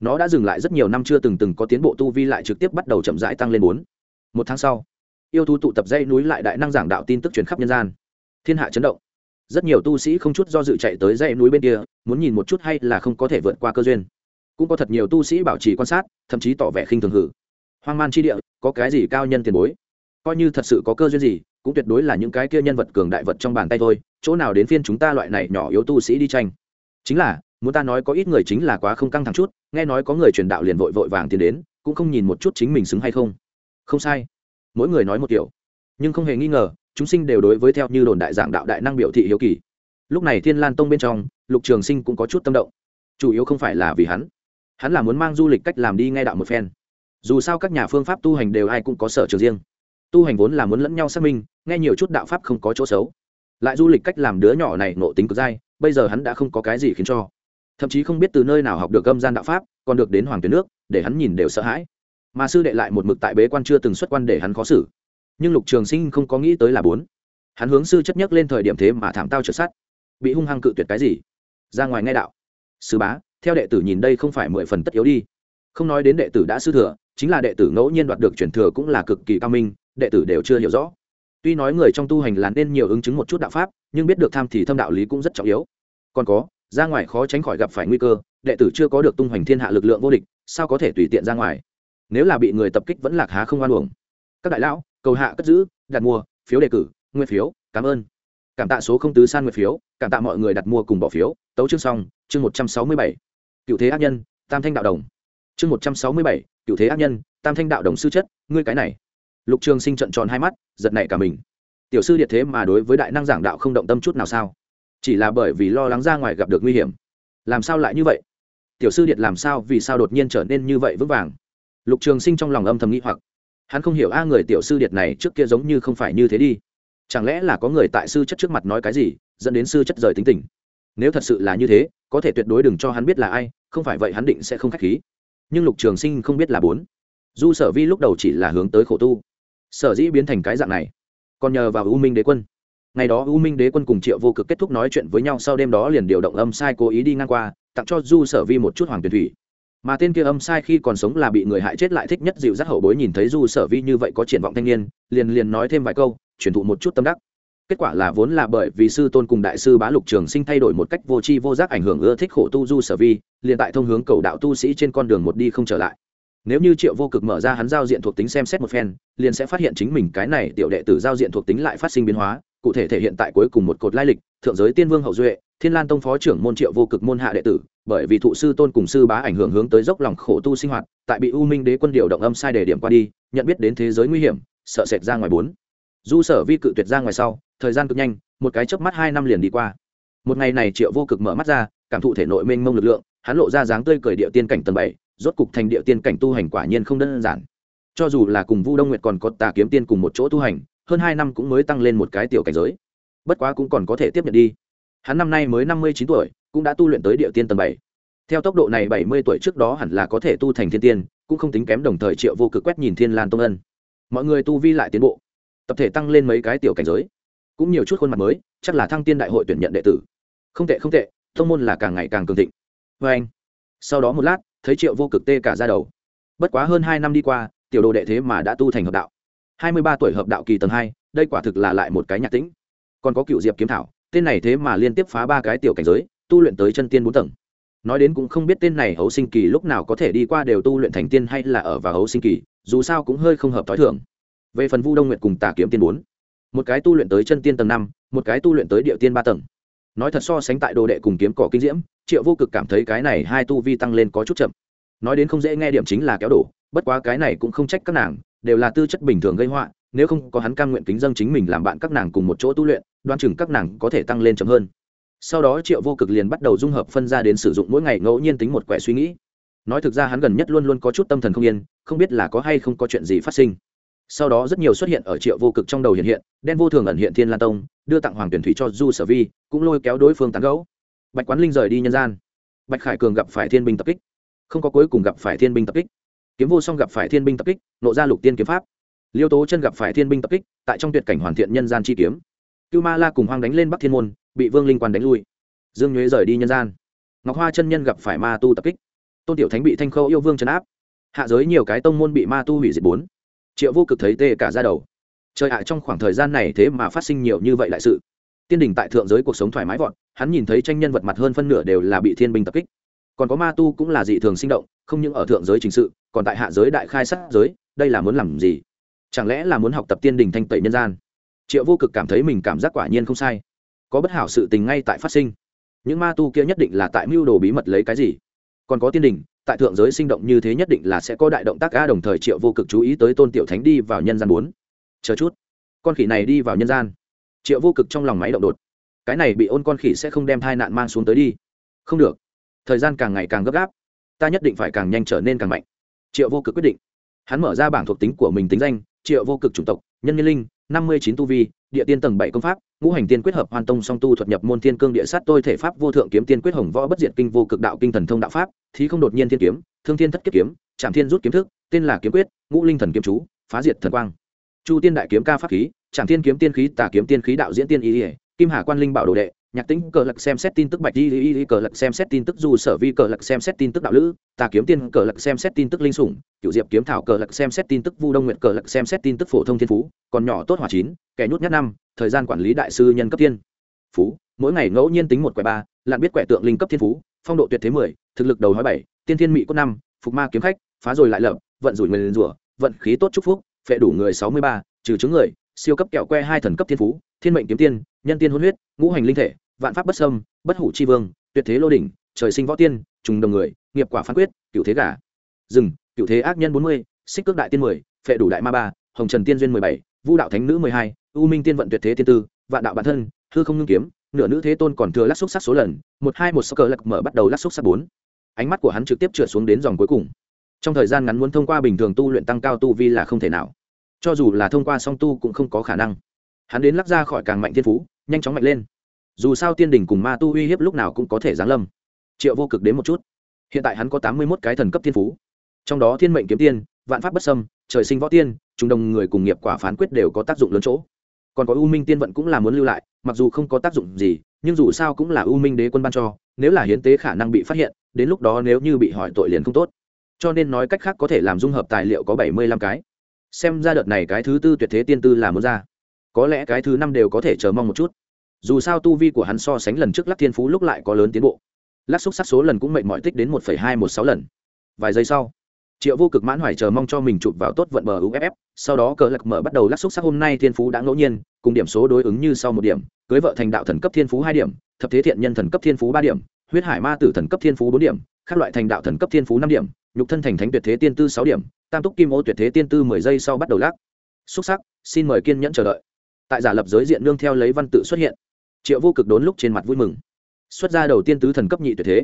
Nó đã dừng lại rất nhiều năm chưa từng từng có tiến bộ tu vi lại trực tiếp bắt đầu chậm rãi tăng lên bốn. Một tháng sau, yêu thú tụ tập dây núi lại đại năng giảng đạo tin tức truyền khắp nhân gian. Thiên hạ chấn động. Rất nhiều tu sĩ không chút do dự chạy tới dãy núi bên kia, muốn nhìn một chút hay là không có thể vượt qua cơ duyên. Cũng có thật nhiều tu sĩ bảo trì quan sát, thậm chí tỏ vẻ khinh thường hử. Hoang man chi địa, có cái gì cao nhân tiền bối? Coi như thật sự có cơ duyên gì, cũng tuyệt đối là những cái kia nhân vật cường đại vật trong bàn tay thôi, chỗ nào đến phiên chúng ta loại này nhỏ yếu tu sĩ đi tranh. Chính là muốn ta nói có ít người chính là quá không căng thẳng chút, nghe nói có người truyền đạo liền vội vội vàng tiến đến, cũng không nhìn một chút chính mình xứng hay không. Không sai. Mỗi người nói một kiểu. Nhưng không hề nghi ngờ, chúng sinh đều đối với theo như đồn đại giảng đạo đại năng biểu thị hiếu kỳ. Lúc này thiên lan tông bên trong, lục trường sinh cũng có chút tâm động. Chủ yếu không phải là vì hắn. Hắn là muốn mang du lịch cách làm đi ngay đạo một phen. Dù sao các nhà phương pháp tu hành đều ai cũng có sở trường riêng. Tu hành vốn là muốn lẫn nhau xác minh, nghe nhiều chút đạo pháp không có chỗ xấu. Lại du lịch cách làm đứa nhỏ này nộ tính cực dai, bây giờ hắn đã không có cái gì khiến cho thậm chí không biết từ nơi nào học được âm gian đạo pháp, còn được đến hoàng tuyến nước, để hắn nhìn đều sợ hãi. Mà sư đệ lại một mực tại bế quan chưa từng xuất quan để hắn khó xử. Nhưng lục trường sinh không có nghĩ tới là bốn. Hắn hướng sư chất nhất lên thời điểm thế mà thảm tao trượt sát bị hung hăng cự tuyệt cái gì? Ra ngoài ngay đạo. Sư bá, theo đệ tử nhìn đây không phải mười phần tất yếu đi. Không nói đến đệ tử đã sư thừa, chính là đệ tử ngẫu nhiên đoạt được truyền thừa cũng là cực kỳ cao minh, đệ tử đều chưa hiểu rõ. Tuy nói người trong tu hành là nên nhiều ứng chứng một chút đạo pháp, nhưng biết được tham thì thâm đạo lý cũng rất trọng yếu. Còn có ra ngoài khó tránh khỏi gặp phải nguy cơ, đệ tử chưa có được tung hoành thiên hạ lực lượng vô địch, sao có thể tùy tiện ra ngoài? Nếu là bị người tập kích vẫn lạc há không oan uổng. Các đại lão, cầu hạ cất giữ, đặt mua, phiếu đề cử nguyên phiếu, cảm ơn. Cảm tạ số không tứ san nguyên phiếu, cảm tạ mọi người đặt mua cùng bỏ phiếu. Tấu chương xong, chương một trăm sáu mươi bảy. Cựu thế ác nhân, tam thanh đạo đồng. Chương một trăm sáu mươi bảy, cựu thế ác nhân, tam thanh đạo đồng sư chất, ngươi cái này. Lục trường sinh trận tròn hai mắt, giật nảy cả mình. Tiểu sư điệt thế mà đối với đại năng giảng đạo không động tâm chút nào sao? Chỉ là bởi vì lo lắng ra ngoài gặp được nguy hiểm. Làm sao lại như vậy? Tiểu sư điện làm sao, vì sao đột nhiên trở nên như vậy vững vàng? Lục trường sinh trong lòng âm thầm nghĩ hoặc. Hắn không hiểu a người tiểu sư điệt này trước kia giống như không phải như thế đi. Chẳng lẽ là có người tại sư chất trước mặt nói cái gì, dẫn đến sư chất rời tính tình? Nếu thật sự là như thế, có thể tuyệt đối đừng cho hắn biết là ai, không phải vậy hắn định sẽ không k h á c h khí. Nhưng lục trường sinh không biết là bốn. Du sở vi lúc đầu chỉ là hướng tới khổ tu. Sở dĩ biến thành cái dạng này. Còn nhờ vào u minh đế quân ngày đó u minh đế quân cùng triệu vô cực kết thúc nói chuyện với nhau sau đêm đó liền điều động âm sai cố ý đi ngang qua, tặng cho du sở vi một chút hoàng tuyển thủy. Mà tên kia âm sai khi còn sống là bị người hại chết lại thích nhất dịu dắt hậu bối nhìn thấy du sở vi như vậy có triển vọng thanh niên, liền liền nói thêm vài câu, truyền thụ một chút tâm đắc. Kết quả là vốn là bởi vì sư tôn cùng đại sư bá lục trường sinh thay đổi một cách vô tri vô giác ảnh hưởng ưa thích khổ tu du sở vi, liền tại thông hướng cầu đạo tu sĩ trên con đường một đi không trở lại. Nếu như triệu vô cực mở ra hắn giao diện thuộc tính xem xét một phen, liền sẽ phát hiện chính mình cái này tiểu đệ tử giao diện thuộc tính lại phát sinh biến hóa cụ thể thể hiện tại cuối cùng một cột lai lịch, thượng giới tiên vương hậu duệ, thiên lan tông phó trưởng môn triệu vô cực môn hạ đệ tử, bởi vì thụ sư tôn cùng sư bá ảnh hưởng hướng tới dốc lòng khổ tu sinh hoạt, tại bị u minh đế quân điều động âm sai đề điểm qua đi, nhận biết đến thế giới nguy hiểm, sợ sệt ra ngoài bốn. Du sở vi cự tuyệt ra ngoài sau, thời gian cực nhanh, một cái chớp mắt hai năm liền đi qua. Một ngày này triệu vô cực mở mắt ra, cảm thụ thể nội mênh mông lực lượng, hắn lộ ra dáng tươi cười địa tiên cảnh tầng bảy, rốt cục thành địa tiên cảnh tu hành quả nhiên không đơn giản. Cho dù là cùng vu đông nguyệt còn có tà kiếm tiên cùng một chỗ tu hành hơn hai năm cũng mới tăng lên một cái tiểu cảnh giới. Bất quá cũng còn có thể tiếp nhận đi. Hắn năm nay mới năm mươi chín tuổi, cũng đã tu luyện tới địa tiên tầng bảy. Theo tốc độ này bảy mươi tuổi trước đó hẳn là có thể tu thành thiên tiên, cũng không tính kém đồng thời triệu vô cực quét nhìn thiên lan tông ân. Mọi người tu vi lại tiến bộ, tập thể tăng lên mấy cái tiểu cảnh giới. Cũng nhiều chút khuôn mặt mới, chắc là thăng tiên đại hội tuyển nhận đệ tử. Không tệ không tệ thông môn là càng ngày càng cường thịnh. Vê anh, sau đó một lát, thấy triệu vô cực tê cả ra đầu. Bất quá hơn hai năm đi qua, tiểu đồ đệ thế mà đã tu thành hợp đạo hai mươi ba tuổi hợp đạo kỳ tầng hai, đây quả thực là lại một cái nhạc tĩnh. Còn có cựu diệp kiếm thảo, tên này thế mà liên tiếp phá ba cái tiểu cảnh giới, tu luyện tới chân tiên bốn tầng. Nói đến cũng không biết tên này hấu sinh kỳ lúc nào có thể đi qua đều tu luyện thành tiên hay là ở vào hấu sinh kỳ, dù sao cũng hơi không hợp t h ó i thường. Về phần vu đông nguyệt cùng tà kiếm tiên bốn, một cái tu luyện tới chân tiên tầng năm, một cái tu luyện tới địa tiên ba tầng. Nói thật so sánh tại đồ đệ cùng kiếm cỏ kinh diễm, triệu vô cực cảm thấy cái này hai tu vi tăng lên có chút chậm. Nói đến không dễ nghe điểm chính là kéo đổ, bất quá cái này cũng không trách các nàng đều là tư chất bình thường gây họa, nếu không có hắn cam nguyện kính dâng chính mình làm bạn các nàng cùng một chỗ tu luyện, đoan chừng các nàng có thể tăng lên chậm hơn. Sau đó triệu vô cực liền bắt đầu dung hợp phân ra đến sử dụng mỗi ngày ngẫu nhiên tính một quẻ suy nghĩ. Nói thực ra hắn gần nhất luôn luôn có chút tâm thần không yên, không biết là có hay không có chuyện gì phát sinh. Sau đó rất nhiều xuất hiện ở triệu vô cực trong đầu hiện hiện, đen vô thường ẩn hiện thiên lan tông, đưa tặng hoàng tuyển thủy cho du sở vi, cũng lôi kéo đối phương tán gấu bạch quán linh rời đi nhân gian. Bạch khải cường gặp phải thiên binh tập kích. Không có cuối cùng gặp phải thiên binh tập kích kiếm vô song gặp phải thiên binh tập kích, nộ ra lục tiên kiếm pháp. Liêu tố chân gặp phải thiên binh tập kích, tại trong tuyệt cảnh hoàn thiện nhân gian chi kiếm. Cưu ma la cùng hoang đánh lên bắc thiên môn, bị vương linh quan đánh lui. Dương nhuế rời đi nhân gian. Ngọc hoa chân nhân gặp phải ma tu tập kích. Tôn tiểu thánh bị thanh khâu yêu vương chấn áp. Hạ giới nhiều cái tông môn bị ma tu hủy diệt bốn. Triệu vô cực thấy tê cả ra đầu. Trời ạ, trong khoảng thời gian này thế mà phát sinh nhiều như vậy lại sự. Tiên đình tại thượng giới cuộc sống thoải mái vọn hắn nhìn thấy tranh nhân vật mặt hơn phân nửa đều là bị thiên binh tập kích. Còn có ma tu cũng là dị thường sinh động không những ở thượng giới chính sự, còn tại hạ giới đại khai sát giới, đây là muốn làm gì? Chẳng lẽ là muốn học tập tiên đình thanh tẩy nhân gian? Triệu vô cực cảm thấy mình cảm giác quả nhiên không sai. Có bất hảo sự tình ngay tại phát sinh. Những ma tu kia nhất định là tại mưu đồ bí mật lấy cái gì? Còn có tiên đình, tại thượng giới sinh động như thế nhất định là sẽ có đại động tác a đồng thời triệu vô cực chú ý tới tôn tiểu thánh đi vào nhân gian bốn. Chờ chút. Con khỉ này đi vào nhân gian. Triệu vô cực trong lòng máy động đột. Cái này bị ôn con khỉ sẽ không đem thai nạn mang xuống tới đi. Không được. Thời gian càng ngày càng gấp gáp ta nhất định phải càng nhanh trở nên càng mạnh. Triệu vô cực quyết định. Hắn mở ra bảng thuộc tính của mình tính danh, triệu vô cực chủng tộc, nhân nhân linh, năm mươi chín tu vi, địa tiên tầng bảy công pháp, ngũ hành tiên quyết hợp hoàn tông song tu thuật nhập môn thiên cương địa sát tôi thể pháp vô thượng kiếm tiên quyết hồng võ bất diệt kinh vô cực đạo kinh thần thông đạo pháp thì không đột nhiên thiên kiếm, thương thiên thất kiếp kiếm trạm thiên rút kiếm thức, tên là kiếm quyết, ngũ linh thần kiếm chú, phá diệt thần quang. Chu tiên đại kiếm ca pháp khí trạm thiên kiếm tiên khí tà kiếm tiên khí đạo diễn tiên ý ỉa kim hà quan linh bảo đồ đệ nhạc tính cờ lật xem xét tin tức bạch di y y cờ lật xem xét tin tức du sở vi cờ lật xem xét tin tức đạo lữ tà kiếm tiên cờ lật xem xét tin tức linh sủng cựu diệp kiếm thảo cờ lật xem xét tin tức vu đông nguyện cờ lật xem xét tin tức phổ thông thiên phú, còn nhỏ tốt hỏa chín, kẻ nhút nhất năm, thời gian quản lý đại sư nhân cấp tiên phú, mỗi ngày ngẫu nhiên tính một quẻ ba, lặn biết quẻ tượng linh cấp thiên phú, phong độ tuyệt thế mười, thực lực đầu hói bảy, tiên thiên mỹ cốt năm, phục ma kiếm khách, phá rồi lại lập, vận rủi người liền rủa, vận khí tốt chúc phúc, phệ đủ người sáu mươi ba, trừ chứng người, siêu cấp kẹo que hai thần cấp thiên phú, thiên mệnh kiếm tiên, nhân tiên hôn huyết, ngũ hành linh thể vạn pháp bất sâm bất hủ chi vương, tuyệt thế lô đỉnh, trời sinh võ tiên, trùng đồng người, nghiệp quả phán quyết, cựu thế gà. Rừng cựu thế ác nhân bốn mươi, xích cước đại tiên mười, phệ đủ đại ma ba, hồng trần tiên duyên mười bảy, vu đạo thánh nữ mười hai, u minh tiên vận tuyệt thế tiên tư, vạn đạo bản thân, hư không ngưng kiếm, nửa nữ thế tôn còn thừa lắc xúc sắc số lần, một hai một sắc cờ lật mở bắt đầu lắc xúc sắc bốn. Ánh mắt của hắn trực tiếp trượt xuống đến dòng cuối cùng. Trong thời gian ngắn muốn thông qua bình thường tu luyện tăng cao tu vi là không thể nào. Cho dù là thông qua song tu cũng không có khả năng. Hắn đến lắc ra khỏi càng mạnh thiên phú, nhanh chóng mạnh lên dù sao tiên đình cùng ma tu uy hiếp lúc nào cũng có thể giáng lâm. Triệu vô cực đến một chút. Hiện tại hắn có tám mươi mốt cái thần cấp thiên phú. Trong đó thiên mệnh kiếm tiên, vạn pháp bất sâm trời sinh võ tiên trung đồng người cùng nghiệp quả phán quyết đều có tác dụng lớn chỗ. Còn có u minh tiên vận cũng là muốn lưu lại, mặc dù không có tác dụng gì, nhưng dù sao cũng là u minh đế quân ban cho, nếu là hiến tế khả năng bị phát hiện, đến lúc đó nếu như bị hỏi tội liền không tốt. Cho nên nói cách khác có thể làm dung hợp tài liệu có bảy mươi lăm cái. Xem ra đợt này cái thứ tư tuyệt thế tiên tư là muốn ra. Có lẽ cái thứ năm đều có thể chờ mong một chút dù sao tu vi của hắn so sánh lần trước lắc thiên phú lúc lại có lớn tiến bộ. Lắc xúc sắc số lần cũng mệnh mọi tích đến một hai một sáu lần. Vài giây sau, triệu vô cực mãn hoài chờ mong cho mình chụp vào tốt vận bờ uff sau đó cờ lạc mở bắt đầu lắc xúc sắc hôm nay thiên phú đã ngẫu nhiên, cùng điểm số đối ứng như sau một điểm, cưới vợ thành đạo thần cấp thiên phú hai điểm, thập thế thiện nhân thần cấp thiên phú ba điểm, huyết hải ma tử thần cấp thiên phú bốn điểm các loại thành đạo thần cấp thiên phú năm điểm, nhục thân thành thánh tuyệt thế tiên tư sáu điểm, tam túc kim ô tuyệt thế tiên tư mười giây sau bắt đầu lắc xúc sắc, xin mời kiên nhẫn chờ đợi. Tại giả lập giới diện nương theo lấy văn tự xuất hiện triệu vô cực đốn lúc trên mặt vui mừng. Xuất ra đầu tiên tứ thần cấp nhị tuyệt thế.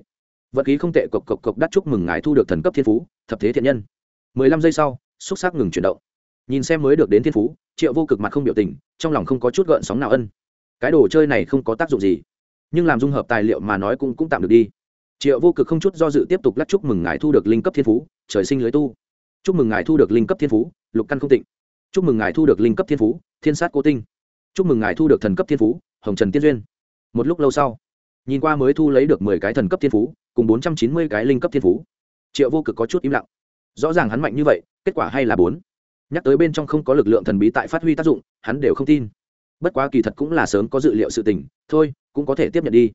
Vật khí không tệ, cộc cộc cộc đắt chúc mừng ngài thu được thần cấp thiên phú, thập thế thiện nhân. Mười lăm giây sau, xúc xác ngừng chuyển động. Nhìn xem mới được đến thiên phú, triệu vô cực mặt không biểu tình, trong lòng không có chút gợn sóng nào ân. Cái đồ chơi này không có tác dụng gì, nhưng làm dung hợp tài liệu mà nói cũng cũng tạm được đi. Triệu vô cực không chút do dự tiếp tục lắc chúc mừng ngài thu được linh cấp thiên phú, trời sinh lưới tu. Chúc mừng ngài thu được linh cấp thiên phú, lục căn không tịnh. Chúc mừng ngài thu được linh cấp thiên phú, thiên sát cố tinh. Chúc mừng ngài thu được thần cấp thiên phú hồng trần tiên duyên. Một lúc lâu sau, nhìn qua mới thu lấy được mười cái thần cấp thiên phú, cùng bốn trăm chín mươi cái linh cấp thiên phú, triệu vô cực có chút im lặng. Rõ ràng hắn mạnh như vậy, kết quả hay là bốn. Nhắc tới bên trong không có lực lượng thần bí tại phát huy tác dụng, hắn đều không tin. Bất quá kỳ thật cũng là sớm có dự liệu sự tình, thôi, cũng có thể tiếp nhận đi.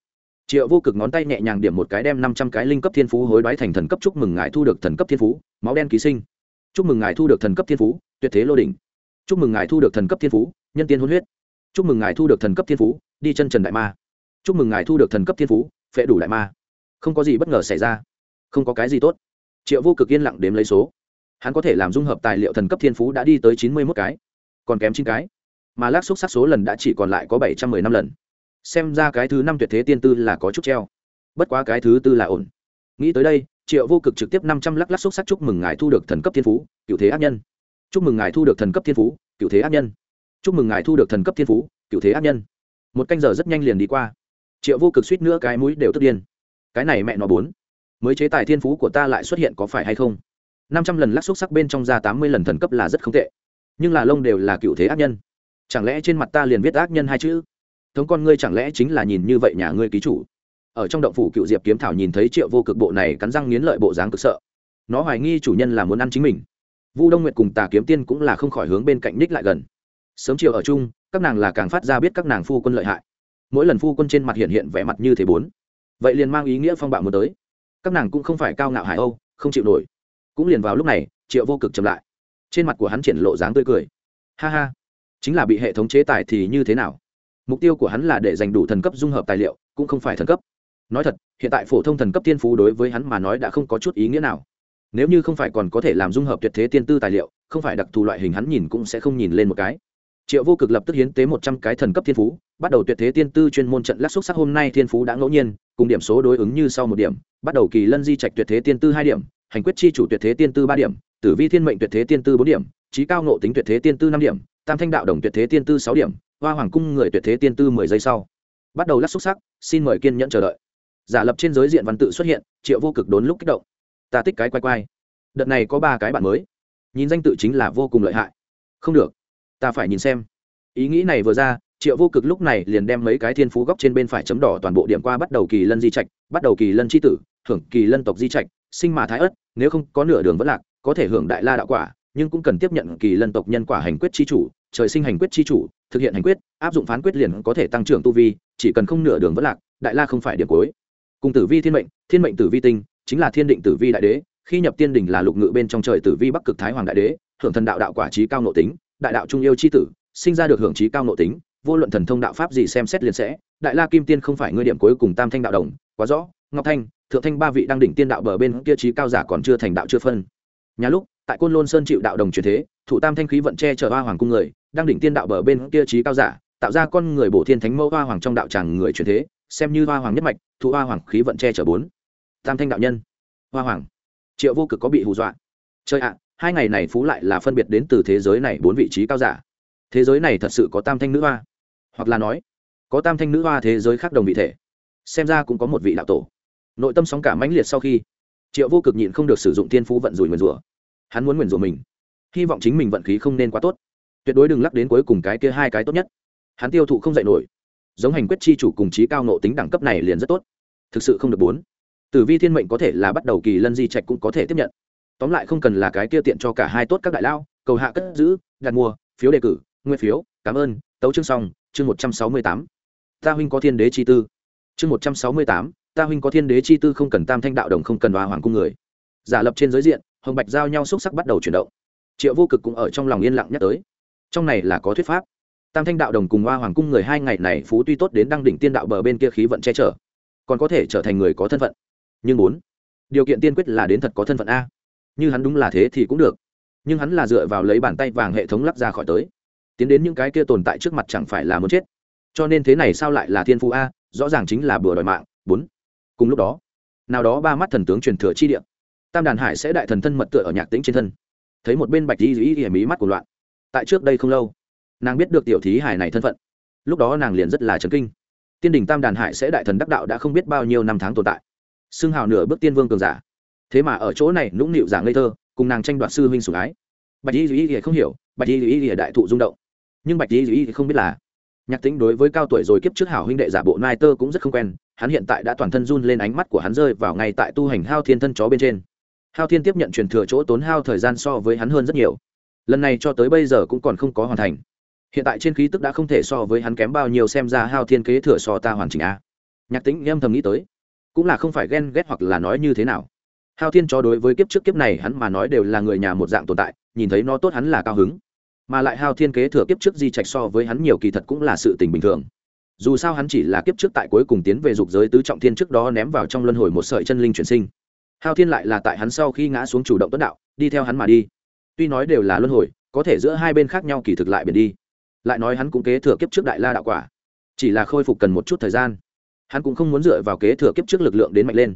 Triệu vô cực ngón tay nhẹ nhàng điểm một cái đem năm trăm cái linh cấp thiên phú hối đoái thành thần cấp chúc mừng ngài thu được thần cấp thiên phú, máu đen ký sinh. Chúc mừng ngài thu được thần cấp thiên phú, tuyệt thế lô đỉnh. Chúc mừng ngài thu được thần cấp thiên phú, nhân tiên hôn huyết chúc mừng ngài thu được thần cấp thiên phú, đi chân trần đại ma. Chúc mừng ngài thu được thần cấp thiên phú, phệ đủ đại ma. Không có gì bất ngờ xảy ra. Không có cái gì tốt. Triệu vô cực yên lặng đếm lấy số. Hắn có thể làm dung hợp tài liệu thần cấp thiên phú đã đi tới chín mươi mốt cái. Còn kém chín cái. Mà lác xúc sắc số lần đã chỉ còn lại có bảy trăm mười năm lần. Xem ra cái thứ năm tuyệt thế tiên tư là có chút treo. Bất quá cái thứ tư là ổn. Nghĩ tới đây, triệu vô cực trực tiếp năm trăm lắc lắc xúc sắc chúc mừng ngài thu được thần cấp thiên phú, cựu thế ác nhân. Chúc mừng ngài thu được thần cấp thiên phú, cựu thế ác nhân chúc mừng ngài thu được thần cấp thiên phú, cựu thế ác nhân. Một canh giờ rất nhanh liền đi qua. Triệu vô cực suýt nữa cái mũi đều tức điên. Cái này mẹ nó bốn. Mới chế tài thiên phú của ta lại xuất hiện có phải hay không? Năm trăm lần lắc xúc sắc bên trong ra tám mươi lần thần cấp là rất không tệ. Nhưng là lông đều là cựu thế ác nhân. Chẳng lẽ trên mặt ta liền viết ác nhân hai chữ? Thống con ngươi chẳng lẽ chính là nhìn như vậy nhà ngươi ký chủ? Ở trong động phủ cựu diệp kiếm thảo nhìn thấy triệu vô cực bộ này cắn răng nghiến lợi bộ dáng cực sợ. Nó hoài nghi chủ nhân là muốn ăn chính mình. Vu đông nguyệt cùng tà kiếm tiên cũng là không khỏi hướng bên cạnh ních lại gần sớm chiều ở chung, các nàng là càng phát ra biết các nàng phu quân lợi hại. Mỗi lần phu quân trên mặt hiện hiện vẻ mặt như thế bốn. Vậy liền mang ý nghĩa phong bạo muốn tới. Các nàng cũng không phải cao ngạo hải âu, không chịu nổi. Cũng liền vào lúc này, triệu vô cực chậm lại. Trên mặt của hắn triển lộ dáng tươi cười. Ha ha, chính là bị hệ thống chế tài thì như thế nào? Mục tiêu của hắn là để giành đủ thần cấp dung hợp tài liệu, cũng không phải thần cấp. Nói thật, hiện tại phổ thông thần cấp tiên phú đối với hắn mà nói đã không có chút ý nghĩa nào. Nếu như không phải còn có thể làm dung hợp tuyệt thế tiên tư tài liệu, không phải đặc thù loại hình hắn nhìn cũng sẽ không nhìn lên một cái triệu vô cực lập tức hiến tế một trăm cái thần cấp thiên phú, bắt đầu tuyệt thế tiên tư chuyên môn trận lắc xúc sắc hôm nay thiên phú đã ngẫu nhiên, cùng điểm số đối ứng như sau một điểm, bắt đầu kỳ lân di trạch tuyệt thế tiên tư hai điểm, hành quyết chi chủ tuyệt thế tiên tư ba điểm, tử vi thiên mệnh tuyệt thế tiên tư bốn điểm, trí cao nộ tính tuyệt thế tiên tư năm điểm, tam thanh đạo đồng tuyệt thế tiên tư sáu điểm, hoa hoàng cung người tuyệt thế tiên tư mười giây sau. Bắt đầu lắc xúc sắc, xin mời kiên nhẫn chờ đợi. Giả lập trên giới diện văn tự xuất hiện, triệu vô cực đốn lúc kích động. Ta tích cái quay quay đợt này có ba cái bạn mới. Nhìn danh tự chính là vô cùng lợi hại. Không được ta phải nhìn xem. Ý nghĩ này vừa ra, triệu vô cực lúc này liền đem mấy cái thiên phú góc trên bên phải chấm đỏ toàn bộ điểm qua bắt đầu kỳ lân di trạch, bắt đầu kỳ lân c tử hưởng kỳ lân tộc di trạch, sinh mà thái ất nếu không có nửa đường vẫn lạc, có thể hưởng đại la đạo quả, nhưng cũng cần tiếp nhận kỳ lân tộc nhân quả hành quyết chi chủ, trời sinh hành quyết chi chủ, thực hiện hành quyết, áp dụng phán quyết liền có thể tăng trưởng tu vi, chỉ cần không nửa đường vẫn lạc, đại la không phải điểm cuối. Cùng tử vi thiên mệnh thiên mệnh tử vi tinh, chính là thiên định tử vi đại đế, khi nhập tiên đỉnh là lục ngự bên trong trời tử vi bắc cực thái hoàng đại đế hưởng thần đạo đạo quả trí cao nội tính đại đạo trung yêu c h i tử, sinh ra được hưởng trí cao nội tính, vô luận thần thông đạo pháp gì xem xét liền sẽ. Đại la kim tiên không phải ngươi điểm cuối cùng tam thanh đạo đồng, quá rõ. Ngọc thanh, thượng thanh ba vị đang đỉnh tiên đạo bờ bên kia trí cao giả còn chưa thành đạo chưa phân. Nhà lúc, tại côn lôn sơn chịu đạo đồng truyền thế thụ tam thanh khí vận che chở hoa hoàng cung người, đang đỉnh tiên đạo bờ bên kia trí cao giả, tạo ra con người bổ thiên thánh mẫu hoa hoàng trong đạo tràng người truyền thế, xem như hoa hoàng nhất mạch thụ hoa hoàng khí vận che chở bốn. Tam thanh đạo nhân. Hoa hoàng. Triệu vô cực có bị hù dọa. Chơi ạ hai ngày này phú lại là phân biệt đến từ thế giới này bốn vị trí cao giả. Thế giới này thật sự có tam thanh nữ hoa. Hoặc là nói, có tam thanh nữ hoa thế giới khác đồng vị thể. Xem ra cũng có một vị đạo tổ. Nội tâm sóng cả mãnh liệt sau khi, triệu vô cực nhịn không được sử dụng tiên phú vận rủi nguyền rủa. Hắn muốn nguyền rủa mình. Hy vọng chính mình vận khí không nên quá tốt. Tuyệt đối đừng lắc đến cuối cùng cái kia hai cái tốt nhất. Hắn tiêu thụ không dạy nổi. Giống hành quyết chi chủ cùng trí cao nộ tính đẳng cấp này liền rất tốt. Thực sự không được bốn. Tử vi thiên mệnh có thể là bắt đầu kỳ lân di trạch cũng có thể tiếp nhận tóm lại không cần là cái kia tiện cho cả hai tốt các đại lao cầu hạ cất giữ, đặt mua, phiếu đề cử, nguyên phiếu, cảm ơn, tấu chương xong, chương một trăm sáu mươi tám. Ta huynh có thiên đế chi tư. Chương một trăm sáu mươi tám, ta huynh có thiên đế chi tư không cần tam thanh đạo đồng không cần hòa hoàng cung người. Giả lập trên giới diện, hồng bạch giao nhau xúc sắc bắt đầu chuyển động. Triệu vô cực cũng ở trong lòng yên lặng nhắc tới. Trong này là có thuyết pháp. Tam thanh đạo đồng cùng hoa hoàng cung người hai ngày này phú tuy tốt đến đăng đỉnh tiên đạo bờ bên kia khí vận che chở, còn có thể trở thành người có thân phận. Nhưng bốn, điều kiện tiên quyết là đến thật có thân phận a như hắn đúng là thế thì cũng được. Nhưng hắn là dựa vào lấy bàn tay vàng hệ thống lắp ra khỏi tới. Tiến đến những cái kia tồn tại trước mặt chẳng phải là muốn chết. Cho nên thế này sao lại là thiên phú a, rõ ràng chính là bừa đòi mạng. Bốn. Cùng lúc đó, nào đó ba mắt thần tướng truyền thừa chi địa. Tam đàn hải sẽ đại thần thân mật tựa ở nhạc tĩnh trên thân. Thấy một bên bạch di dĩ hiểm ý mắt của loạn. Tại trước đây không lâu, nàng biết được tiểu thí hải này thân phận. Lúc đó nàng liền rất là chấn kinh. Tiên đình tam đàn hải sẽ đại thần đắc đạo đã không biết bao nhiêu năm tháng tồn tại. Xưng hào nửa bước tiên vương cường giả thế mà ở chỗ này nũng nịu giả ngây thơ, cùng nàng tranh đoạt sư huynh sủng ái. Bạch y duy y không hiểu, bạch y duy y đại thụ rung động. Nhưng bạch y duy y không biết là, nhạc tính đối với cao tuổi rồi kiếp trước hảo huynh đệ giả bộ nai tơ cũng rất không quen, hắn hiện tại đã toàn thân run lên ánh mắt của hắn rơi vào ngay tại tu hành hao thiên thân chó bên trên. Hao thiên tiếp nhận truyền thừa chỗ tốn hao thời gian so với hắn hơn rất nhiều. Lần này cho tới bây giờ cũng còn không có hoàn thành. Hiện tại trên khí tức đã không thể so với hắn kém bao nhiêu xem ra hao thiên kế thừa so ta hoàn chỉnh a. Nhạc tính âm thầm nghĩ tới, cũng là không phải ghen ghét hoặc là nói như thế nào hao thiên cho đối với kiếp trước kiếp này hắn mà nói đều là người nhà một dạng tồn tại, nhìn thấy nó tốt hắn là cao hứng. Mà lại hao thiên kế thừa kiếp trước di trạch so với hắn nhiều kỳ thật cũng là sự tình bình thường. Dù sao hắn chỉ là kiếp trước tại cuối cùng tiến về dục giới tứ trọng thiên trước đó ném vào trong luân hồi một sợi chân linh chuyển sinh. Hao thiên lại là tại hắn sau khi ngã xuống chủ động tuấn đạo, đi theo hắn mà đi. Tuy nói đều là luân hồi, có thể giữa hai bên khác nhau kỳ thực lại biển đi. Lại nói hắn cũng kế thừa kiếp trước đại la đạo quả. Chỉ là khôi phục cần một chút thời gian. Hắn cũng không muốn dựa vào kế thừa kiếp trước lực lượng đến mạnh lên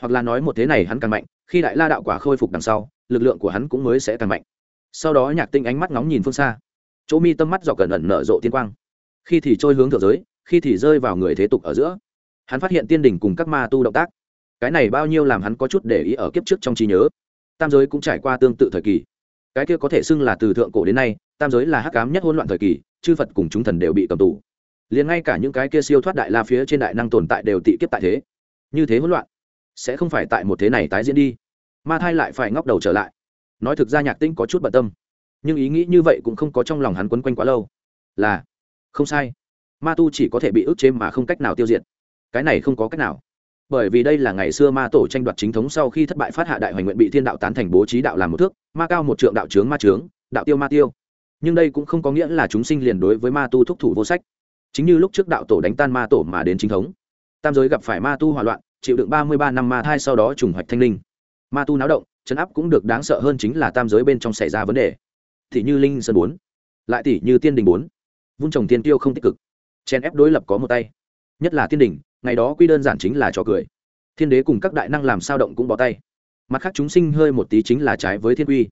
hoặc là nói một thế này hắn càng mạnh, khi đại la đạo quả khôi phục đằng sau, lực lượng của hắn cũng mới sẽ càng mạnh. Sau đó nhạc tinh ánh mắt ngóng nhìn phương xa. Chỗ mi tâm mắt dọc cẩn ẩn nở rộ tiên quang. Khi thì trôi hướng thượng giới, khi thì rơi vào người thế tục ở giữa. Hắn phát hiện tiên đình cùng các ma tu động tác. Cái này bao nhiêu làm hắn có chút để ý ở kiếp trước trong trí nhớ. Tam giới cũng trải qua tương tự thời kỳ. Cái kia có thể xưng là từ thượng cổ đến nay, tam giới là hắc cám nhất hỗn loạn thời kỳ, chư phật cùng chúng thần đều bị cầm tù. Liền ngay cả những cái kia siêu thoát đại la phía trên đại năng tồn tại đều tị kiếp tại thế. Như thế hỗn loạn sẽ không phải tại một thế này tái diễn đi. Ma thai lại phải ngóc đầu trở lại. Nói thực ra nhạc tinh có chút bận tâm, nhưng ý nghĩ như vậy cũng không có trong lòng hắn quấn quanh quá lâu. Là, không sai. Ma tu chỉ có thể bị ức chế mà không cách nào tiêu diệt. Cái này không có cách nào. Bởi vì đây là ngày xưa ma tổ tranh đoạt chính thống sau khi thất bại phát hạ đại hoành nguyện bị thiên đạo tán thành bố trí đạo làm một thước, ma cao một trượng đạo trướng ma trướng, đạo tiêu ma tiêu. Nhưng đây cũng không có nghĩa là chúng sinh liền đối với ma tu thúc thủ vô sách. Chính như lúc trước đạo tổ đánh tan ma tổ mà đến chính thống, tam giới gặp phải ma tu hỏa loạn chịu đựng ba mươi ba năm ma thai sau đó trùng hoạch thanh linh. Ma tu náo động, chấn áp cũng được đáng sợ hơn chính là tam giới bên trong xảy ra vấn đề. Thì như linh sơn bốn, lại tỷ như tiên đình bốn. Vun trồng tiên tiêu không tích cực. Chen ép đối lập có một tay. Nhất là tiên đình, ngày đó quy đơn giản chính là trò cười. Thiên đế cùng các đại năng làm sao động cũng bỏ tay. Mặt khác chúng sinh hơi một tí chính là trái với thiên quy.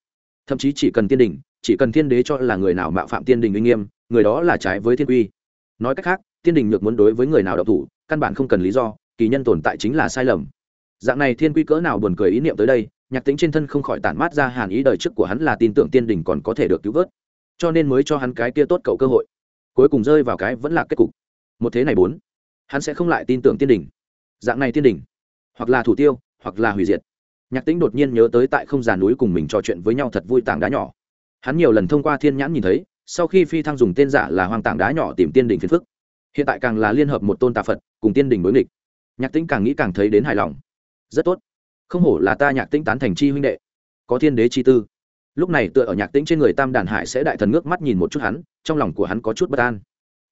Thậm chí chỉ cần tiên đình, chỉ cần thiên đế cho là người nào mạo phạm tiên đình uy nghiêm, người đó là trái với thiên quy. Nói cách khác, tiên đình nhược muốn đối với người nào độc thủ, căn bản không cần lý do kỳ nhân tồn tại chính là sai lầm. Dạng này thiên quy cỡ nào buồn cười ý niệm tới đây, nhạc tính trên thân không khỏi tản mát ra hàn ý đời trước của hắn là tin tưởng tiên đình còn có thể được cứu vớt. Cho nên mới cho hắn cái kia tốt cậu cơ hội. Cuối cùng rơi vào cái vẫn là kết cục. Một thế này bốn, hắn sẽ không lại tin tưởng tiên đình. Dạng này tiên đình, hoặc là thủ tiêu, hoặc là hủy diệt. Nhạc tính đột nhiên nhớ tới tại không giàn núi cùng mình trò chuyện với nhau thật vui tảng đá nhỏ. Hắn nhiều lần thông qua thiên nhãn nhìn thấy, sau khi phi thăng dùng tên giả là hoàng tảng đá nhỏ tìm tiên đình phiền phức. Hiện tại càng là liên hợp một tôn tà phật, cùng tiên đình đối nghịch nhạc tĩnh càng nghĩ càng thấy đến hài lòng. Rất tốt. Không hổ là ta nhạc tĩnh tán thành chi huynh đệ. Có thiên đế chi tư. Lúc này tựa ở nhạc tĩnh trên người tam đàn hải sẽ đại thần ngước mắt nhìn một chút hắn, trong lòng của hắn có chút bất an.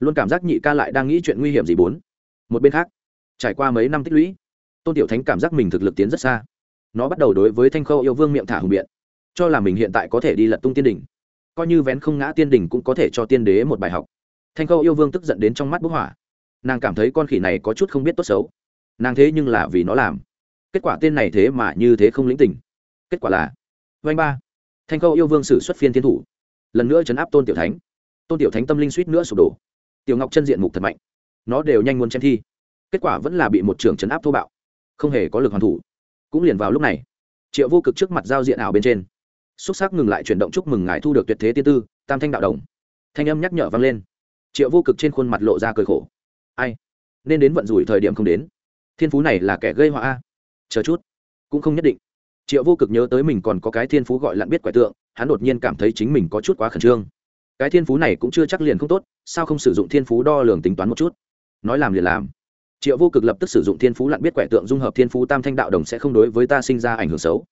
Luôn cảm giác nhị ca lại đang nghĩ chuyện nguy hiểm gì bốn. Một bên khác, trải qua mấy năm tích lũy, tôn tiểu thánh cảm giác mình thực lực tiến rất xa. Nó bắt đầu đối với thanh khâu yêu vương miệng thả hùng biện, cho là mình hiện tại có thể đi lật tung tiên đỉnh. Coi như vén không ngã tiên đỉnh cũng có thể cho tiên đế một bài học. Thanh khâu yêu vương tức giận đến trong mắt bức hỏa. Nàng cảm thấy con khỉ này có chút không biết tốt xấu nàng thế nhưng là vì nó làm. Kết quả tên này thế mà như thế không lĩnh tình. Kết quả là vanh ba, thanh khâu yêu vương sử xuất phiên thiên thủ. Lần nữa chấn áp tôn tiểu thánh. Tôn tiểu thánh tâm linh suýt nữa sụp đổ. Tiểu ngọc chân diện mục thật mạnh. Nó đều nhanh muốn chém thi. Kết quả vẫn là bị một trưởng chấn áp thô bạo. Không hề có lực hoàn thủ. Cũng liền vào lúc này, triệu vô cực trước mặt giao diện ảo bên trên. Xúc xác ngừng lại chuyển động chúc mừng ngài thu được tuyệt thế tiên tư, tam thanh đạo đồng. Thanh âm nhắc nhở vang lên. Triệu vô cực trên khuôn mặt lộ ra cười khổ. Ai? Nên đến vận rủi thời điểm không đến thiên phú này là kẻ gây họa a. Chờ chút, cũng không nhất định. Triệu vô cực nhớ tới mình còn có cái thiên phú gọi lặn biết quẻ tượng, hắn đột nhiên cảm thấy chính mình có chút quá khẩn trương. Cái thiên phú này cũng chưa chắc liền không tốt, sao không sử dụng thiên phú đo lường tính toán một chút? Nói làm liền làm. Triệu vô cực lập tức sử dụng thiên phú lặn biết quẻ tượng dung hợp thiên phú tam thanh đạo đồng sẽ không đối với ta sinh ra ảnh hưởng xấu.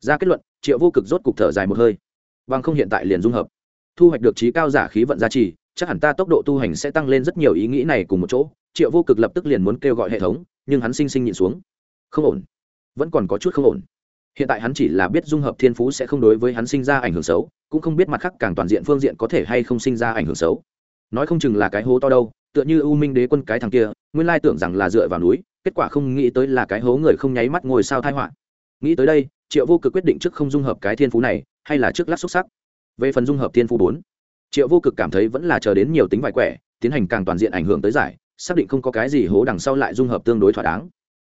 Ra kết luận, triệu vô cực rốt cục thở dài một hơi. Bằng không hiện tại liền dung hợp. Thu hoạch được trí cao giả khí vận gia trì, chắc hẳn ta tốc độ tu hành sẽ tăng lên rất nhiều ý nghĩ này cùng một chỗ. Triệu vô cực lập tức liền muốn kêu gọi hệ thống nhưng hắn sinh sinh nhịn xuống. Không ổn. Vẫn còn có chút không ổn. Hiện tại hắn chỉ là biết dung hợp thiên phú sẽ không đối với hắn sinh ra ảnh hưởng xấu, cũng không biết mặt khác càng toàn diện phương diện có thể hay không sinh ra ảnh hưởng xấu. Nói không chừng là cái hố to đâu, tựa như u minh đế quân cái thằng kia, nguyên lai tưởng rằng là dựa vào núi, kết quả không nghĩ tới là cái hố người không nháy mắt ngồi sao thai họa. Nghĩ tới đây, triệu vô cực quyết định trước không dung hợp cái thiên phú này, hay là trước lát xúc sắc. Về phần dung hợp thiên phú bốn, triệu vô cực cảm thấy vẫn là chờ đến nhiều tính vài quẻ, tiến hành càng toàn diện ảnh hưởng tới giải xác định không có cái gì hố đằng sau lại dung hợp tương đối thỏa đáng.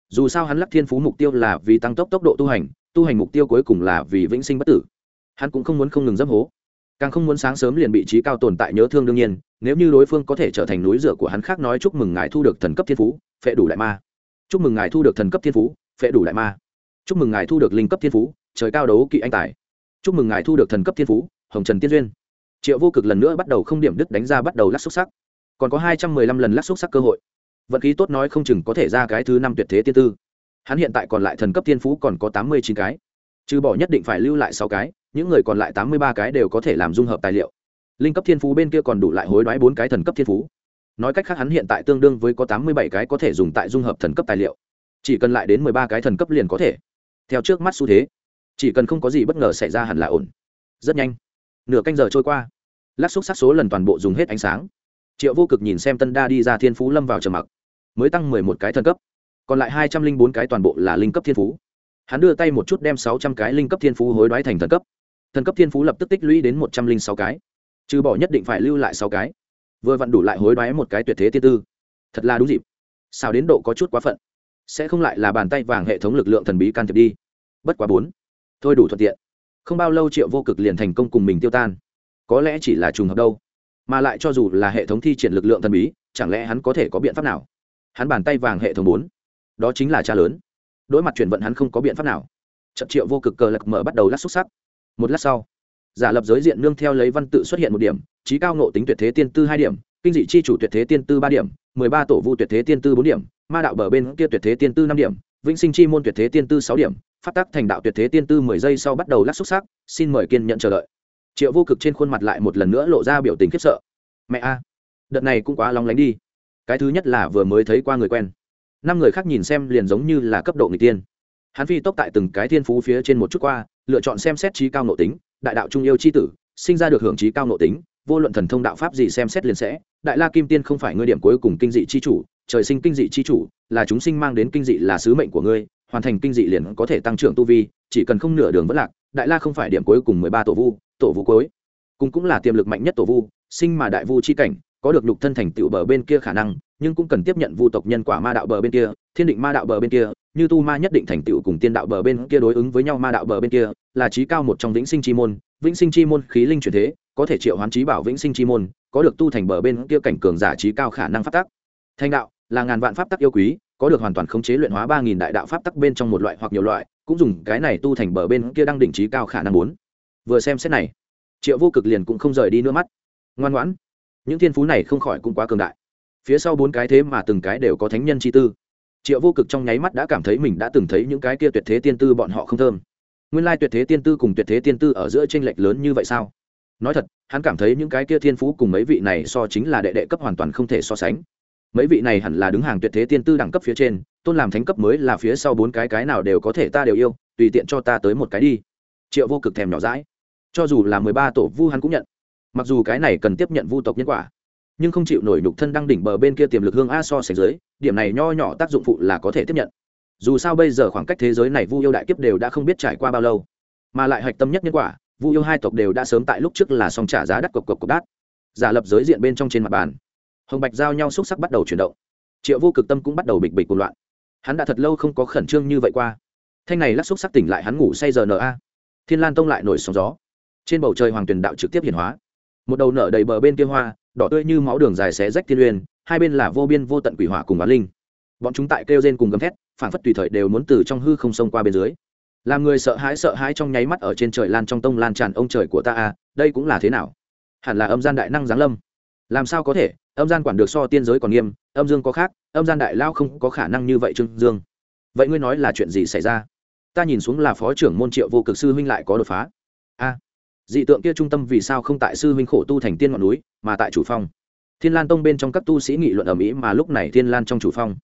Dù sao hắn lắc thiên phú mục tiêu là vì tăng tốc tốc độ tu hành tu hành mục tiêu cuối cùng là vì vĩnh sinh bất tử. Hắn cũng không muốn không ngừng dấp hố. Càng không muốn sáng sớm liền bị trí cao tồn tại nhớ thương đương nhiên, nếu như đối phương có thể trở thành núi rửa của hắn khác nói chúc mừng ngài thu được thần cấp thiên phú, phệ đủ đại ma. Chúc mừng ngài thu được thần cấp thiên phú, phệ đủ đại ma. Chúc mừng ngài thu được linh cấp thiên phú, trời cao đấu kỵ anh tài. Chúc mừng ngài thu được thần cấp thiên phú, hồng trần tiên duyên. Triệu vô cực lần nữa bắt đầu không điểm đứt đánh ra bắt đầu lắc xúc sắc còn có hai trăm mười lăm lần lắc xúc sắc cơ hội. Vận khí tốt nói không chừng có thể ra cái thứ năm tuyệt thế tiên tư. Hắn hiện tại còn lại thần cấp thiên phú còn có tám mươi chín cái. Trừ bỏ nhất định phải lưu lại sáu cái, những người còn lại tám mươi ba cái đều có thể làm dung hợp tài liệu. Linh cấp thiên phú bên kia còn đủ lại hối đoái bốn cái thần cấp thiên phú. Nói cách khác hắn hiện tại tương đương với có tám mươi bảy cái có thể dùng tại dung hợp thần cấp tài liệu. Chỉ cần lại đến mười ba cái thần cấp liền có thể. Theo trước mắt xu thế, chỉ cần không có gì bất ngờ xảy ra hẳn là ổn. Rất nhanh. Nửa canh giờ trôi qua. Lát xúc sắc số lần toàn bộ dùng hết ánh sáng triệu vô cực nhìn xem tân đa đi ra thiên phú lâm vào trầm mặc, mới tăng mười một cái thần cấp, còn lại hai trăm linh bốn cái toàn bộ là linh cấp thiên phú. Hắn đưa tay một chút đem sáu trăm cái linh cấp thiên phú hối đoái thành thần cấp. Thần cấp thiên phú lập tức tích lũy đến một trăm linh sáu cái, trừ bỏ nhất định phải lưu lại sáu cái. Vừa vặn đủ lại hối đoái một cái tuyệt thế tiên tư. Thật là đúng dịp. Sao đến độ có chút quá phận. Sẽ không lại là bàn tay vàng hệ thống lực lượng thần bí can thiệp đi. Bất quá bốn. Thôi đủ thuận tiện. Không bao lâu triệu vô cực liền thành công cùng mình tiêu tan. Có lẽ chỉ là trùng hợp đâu mà lại cho dù là hệ thống thi triển lực lượng thần bí, chẳng lẽ hắn có thể có biện pháp nào? Hắn bàn tay vàng hệ thống bốn. Đó chính là cha lớn. Đối mặt chuyển vận hắn không có biện pháp nào. Trận triệu vô cực cờ lạc mở bắt đầu lát xúc sắc. Một lát sau, giả lập giới diện nương theo lấy văn tự xuất hiện một điểm, trí cao nộ tính tuyệt thế tiên tư hai điểm, kinh dị chi chủ tuyệt thế tiên tư ba điểm, mười ba tổ vu tuyệt thế tiên tư bốn điểm, ma đạo bờ bên kia tuyệt thế tiên tư năm điểm, vĩnh sinh chi môn tuyệt thế tiên tư sáu điểm phát tác thành đạo tuyệt thế tiên tư mười giây sau bắt đầu lắc xúc sắc, xin mời kiên nhận chờ đợi triệu vô cực trên khuôn mặt lại một lần nữa lộ ra biểu tình khiếp sợ. Mẹ a, đợt này cũng quá lóng lánh đi. Cái thứ nhất là vừa mới thấy qua người quen. Năm người khác nhìn xem liền giống như là cấp độ người tiên. Hắn phi tốc tại từng cái thiên phú phía trên một chút qua, lựa chọn xem xét trí cao nội tính, đại đạo trung yêu c h i tử, sinh ra được hưởng trí cao nội tính, vô luận thần thông đạo pháp gì xem xét liền sẽ. Đại la kim tiên không phải ngươi điểm cuối cùng kinh dị c h i chủ, trời sinh kinh dị c h i chủ, là chúng sinh mang đến kinh dị là sứ mệnh của ngươi, hoàn thành kinh dị liền có thể tăng trưởng tu vi, chỉ cần không nửa đường vất lạc đại la không phải điểm cuối cùng mười ba tổ vu tổ vu cuối. Cùng cũng là tiềm lực mạnh nhất tổ vu, sinh mà đại vu chi cảnh, có được nhục thân thành tựu bờ bên kia khả năng, nhưng cũng cần tiếp nhận vu tộc nhân quả ma đạo bờ bên kia, thiên định ma đạo bờ bên kia, như tu ma nhất định thành tựu cùng tiên đạo bờ bên kia đối ứng với nhau ma đạo bờ bên kia, là trí cao một trong vĩnh sinh chi môn, vĩnh sinh chi môn khí linh chuyển thế, có thể triệu hoán trí bảo vĩnh sinh chi môn, có được tu thành bờ bên kia cảnh cường giả trí cao khả năng phát tác thanh đạo là ngàn vạn pháp tắc yêu quý có được hoàn toàn khống chế luyện hóa ba nghìn đại đạo pháp tắc bên trong một loại hoặc nhiều loại, cũng dùng cái này tu thành bờ bên kia đang đỉnh trí cao khả năng bốn. Vừa xem xét này, triệu vô cực liền cũng không rời đi nữa mắt. Ngoan ngoãn, những thiên phú này không khỏi cũng quá cường đại. Phía sau bốn cái thế mà từng cái đều có thánh nhân chi tư. Triệu vô cực trong nháy mắt đã cảm thấy mình đã từng thấy những cái kia tuyệt thế tiên tư bọn họ không thơm. Nguyên lai tuyệt thế tiên tư cùng tuyệt thế tiên tư ở giữa tranh lệch lớn như vậy sao? Nói thật, hắn cảm thấy những cái kia thiên phú cùng mấy vị này so chính là đệ đệ cấp hoàn toàn không thể so sánh mấy vị này hẳn là đứng hàng tuyệt thế tiên tư đẳng cấp phía trên, tôn làm thánh cấp mới là phía sau bốn cái cái nào đều có thể ta đều yêu, tùy tiện cho ta tới một cái đi. Triệu vô cực thèm nhỏ rãi cho dù là mười ba tổ vu hắn cũng nhận. Mặc dù cái này cần tiếp nhận vu tộc nhân quả, nhưng không chịu nổi nhục thân đăng đỉnh bờ bên kia tiềm lực hương a so sánh dưới, điểm này nho nhỏ tác dụng phụ là có thể tiếp nhận. Dù sao bây giờ khoảng cách thế giới này vu yêu đại kiếp đều đã không biết trải qua bao lâu, mà lại hạch tâm nhất nhân quả, vu yêu hai tộc đều đã sớm tại lúc trước là xong trả giá đắt cộc cộc cộc đắt giả lập giới diện bên trong trên mặt bàn hồng bạch giao nhau xúc sắc bắt đầu chuyển động triệu vô cực tâm cũng bắt đầu bịch bịch cuộc loạn hắn đã thật lâu không có khẩn trương như vậy qua thanh này lắc xúc sắc tỉnh lại hắn ngủ say giờ n a thiên lan tông lại nổi sóng gió trên bầu trời hoàng tuyền đạo trực tiếp hiển hóa một đầu nở đầy bờ bên kia hoa đỏ tươi như máu đường dài xé rách thiên uyên hai bên là vô biên vô tận quỷ hỏa cùng bán linh bọn chúng tại kêu rên cùng gầm thét phản phất tùy thời đều muốn từ trong hư không sông qua bên dưới làm người sợ hãi sợ hãi trong nháy mắt ở trên trời lan trong tông lan tràn ông trời của ta à đây cũng là thế nào hẳn là âm gian đại năng giáng lâm làm sao có thể âm gian quản được so tiên giới còn nghiêm, âm dương có khác, âm gian đại lao không có khả năng như vậy trương dương. Vậy ngươi nói là chuyện gì xảy ra? Ta nhìn xuống là phó trưởng môn triệu vô cực sư huynh lại có đột phá. A, dị tượng kia trung tâm vì sao không tại sư huynh khổ tu thành tiên ngọn núi, mà tại chủ phong? Thiên lan tông bên trong các tu sĩ nghị luận ở mỹ mà lúc này thiên lan trong chủ phong.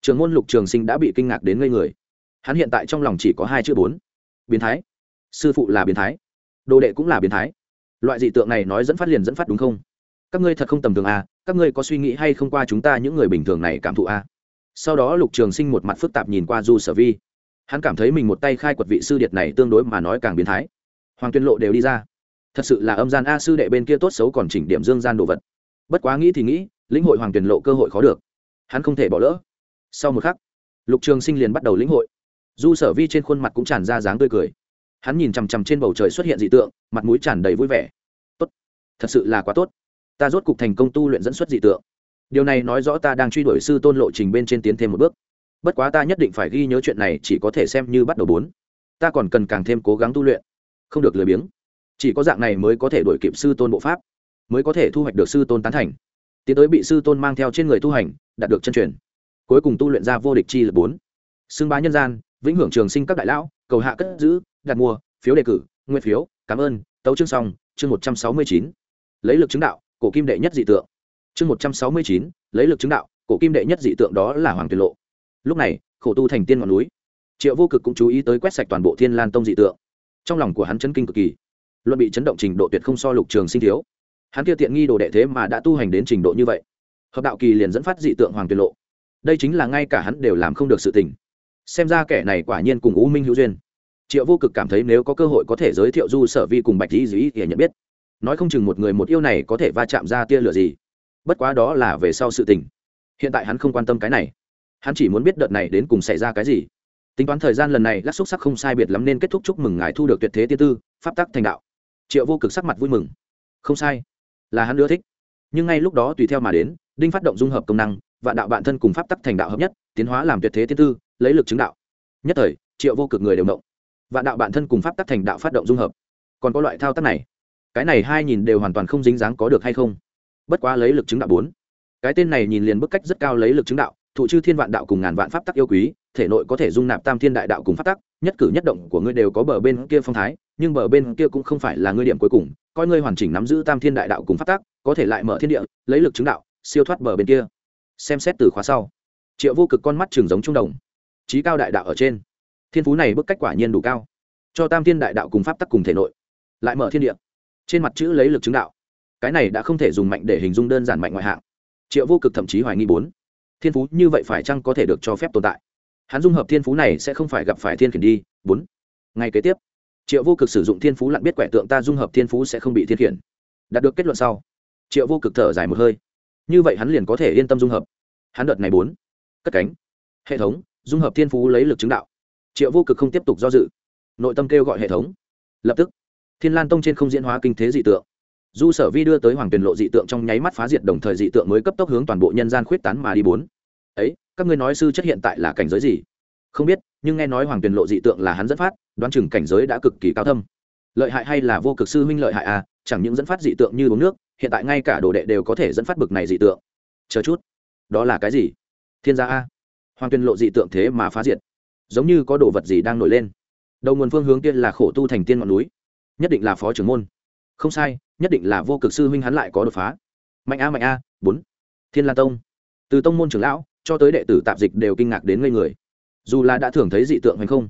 Trường môn lục trường sinh đã bị kinh ngạc đến ngây người. Hắn hiện tại trong lòng chỉ có hai chữ bốn. Biến thái. Sư phụ là biến thái. Đồ đệ cũng là biến thái. Loại dị tượng này nói dẫn phát liền dẫn phát đúng không? Các ngươi thật không tầm thường à các ngươi có suy nghĩ hay không qua chúng ta những người bình thường này cảm thụ à? Sau đó lục trường sinh một mặt phức tạp nhìn qua du sở vi. Hắn cảm thấy mình một tay khai quật vị sư điệt này tương đối mà nói càng biến thái. Hoàng tuyên lộ đều đi ra. Thật sự là âm gian a sư đệ bên kia tốt xấu còn chỉnh điểm dương gian đồ vật. Bất quá nghĩ thì nghĩ, lĩnh hội hoàng tuyển lộ cơ hội khó được. Hắn không thể bỏ lỡ. Sau một khắc, lục trường sinh liền bắt đầu lĩnh hội. Du sở vi trên khuôn mặt cũng tràn ra dáng tươi cười. Hắn nhìn chằm chằm trên bầu trời xuất hiện dị tượng, mặt mũi tràn đầy vui vẻ. Tốt. Thật sự là quá tốt ta rốt cục thành công tu luyện dẫn xuất dị tượng. Điều này nói rõ ta đang truy đuổi sư tôn lộ trình bên trên tiến thêm một bước. Bất quá ta nhất định phải ghi nhớ chuyện này chỉ có thể xem như bắt đầu bốn. Ta còn cần càng thêm cố gắng tu luyện. Không được lười biếng. Chỉ có dạng này mới có thể đuổi kịp sư tôn bộ pháp. Mới có thể thu hoạch được sư tôn tán thành. Tiến tới bị sư tôn mang theo trên người tu hành, đạt được chân truyền. Cuối cùng tu luyện ra vô địch chi lực bốn. Xưng bá nhân gian, vĩnh hưởng trường sinh các đại lão, cầu hạ cất giữ, đặt mua, phiếu đề cử nguyên phiếu, cảm ơn, tấu chương xong, chương một trăm sáu mươi chín. Lấy lực chứng đạo cổ kim đệ nhất dị tượng. Chương một trăm sáu mươi chín, lấy lực chứng đạo, cổ kim đệ nhất dị tượng đó là hoàng Tuyền lộ. Lúc này, khổ tu thành tiên ngọn núi. Triệu vô cực cũng chú ý tới quét sạch toàn bộ thiên lan tông dị tượng. Trong lòng của hắn chấn kinh cực kỳ. Luận bị chấn động trình độ tuyệt không so lục trường sinh thiếu. Hắn kia tiện nghi đồ đệ thế mà đã tu hành đến trình độ như vậy. Hợp đạo kỳ liền dẫn phát dị tượng hoàng Tuyền lộ. Đây chính là ngay cả hắn đều làm không được sự tình. Xem ra kẻ này quả nhiên cùng u minh hữu duyên. Triệu vô cực cảm thấy nếu có cơ hội có thể giới thiệu du sở vi cùng bạch dĩ dĩ thì nhận biết nói không chừng một người một yêu này có thể va chạm ra tia lửa gì. Bất quá đó là về sau sự tình. Hiện tại hắn không quan tâm cái này. Hắn chỉ muốn biết đợt này đến cùng xảy ra cái gì. Tính toán thời gian lần này, lắc xúc sắc không sai biệt lắm nên kết thúc chúc mừng ngài thu được tuyệt thế tiên tư, pháp tắc thành đạo. Triệu vô cực sắc mặt vui mừng. Không sai. Là hắn ưa thích. Nhưng ngay lúc đó tùy theo mà đến, đinh phát động dung hợp công năng, vạn đạo bản thân cùng pháp tắc thành đạo hợp nhất, tiến hóa làm tuyệt thế tiên tư, lấy lực chứng đạo. Nhất thời, triệu vô cực người đều động. Vạn đạo bản thân cùng pháp tắc thành đạo phát động dung hợp. Còn có loại thao tác này cái này hai nhìn đều hoàn toàn không dính dáng có được hay không? Bất quá lấy lực chứng đạo bốn. Cái tên này nhìn liền bức cách rất cao lấy lực chứng đạo, thụ chư thiên vạn đạo cùng ngàn vạn pháp tắc yêu quý, thể nội có thể dung nạp tam thiên đại đạo cùng pháp tắc, nhất cử nhất động của ngươi đều có bờ bên kia phong thái, nhưng bờ bên kia cũng không phải là ngươi điểm cuối cùng, coi ngươi hoàn chỉnh nắm giữ tam thiên đại đạo cùng pháp tắc, có thể lại mở thiên địa, lấy lực chứng đạo, siêu thoát bờ bên kia. Xem xét từ khóa sau, triệu vô cực con mắt trường giống trung đồng. Trí cao đại đạo ở trên. Thiên phú này bức cách quả nhiên đủ cao. Cho tam thiên đại đạo cùng pháp tắc cùng thể nội, lại mở thiên địa trên mặt chữ lấy lực chứng đạo. Cái này đã không thể dùng mạnh để hình dung đơn giản mạnh ngoại hạng. Triệu vô cực thậm chí hoài nghi bốn. Thiên phú như vậy phải chăng có thể được cho phép tồn tại? Hắn dung hợp thiên phú này sẽ không phải gặp phải thiên khiển đi, bốn. Ngay kế tiếp, triệu vô cực sử dụng thiên phú lặn biết quẻ tượng ta dung hợp thiên phú sẽ không bị thiên khiển. Đạt được kết luận sau, triệu vô cực thở dài một hơi. Như vậy hắn liền có thể yên tâm dung hợp. Hắn đợt này bốn. Cất cánh. Hệ thống, dung hợp thiên phú lấy lực chứng đạo. Triệu vô cực không tiếp tục do dự. Nội tâm kêu gọi hệ thống. Lập tức thiên lan tông trên không diễn hóa kinh thế dị tượng. Du sở vi đưa tới hoàng tuyền lộ dị tượng trong nháy mắt phá diệt đồng thời dị tượng mới cấp tốc hướng toàn bộ nhân gian khuyết tán mà đi bốn. Ấy, các ngươi nói sư chất hiện tại là cảnh giới gì? Không biết, nhưng nghe nói hoàng tuyền lộ dị tượng là hắn dẫn phát, đoán chừng cảnh giới đã cực kỳ cao thâm. Lợi hại hay là vô cực sư huynh lợi hại à chẳng những dẫn phát dị tượng như uống nước, hiện tại ngay cả đồ đệ đều có thể dẫn phát bực này dị tượng. Chờ chút, đó là cái gì? Thiên gia a. Hoàng tuyền lộ dị tượng thế mà phá diệt. Giống như có đồ vật gì đang nổi lên. Đầu nguồn phương hướng tiên là khổ tu thành tiên ngọn núi nhất định là phó trưởng môn. Không sai, nhất định là vô cực sư huynh hắn lại có đột phá. Mạnh a mạnh a, bốn. Thiên la tông. Từ tông môn trưởng lão cho tới đệ tử tạp dịch đều kinh ngạc đến ngây người. Dù là đã thường thấy dị tượng hay không,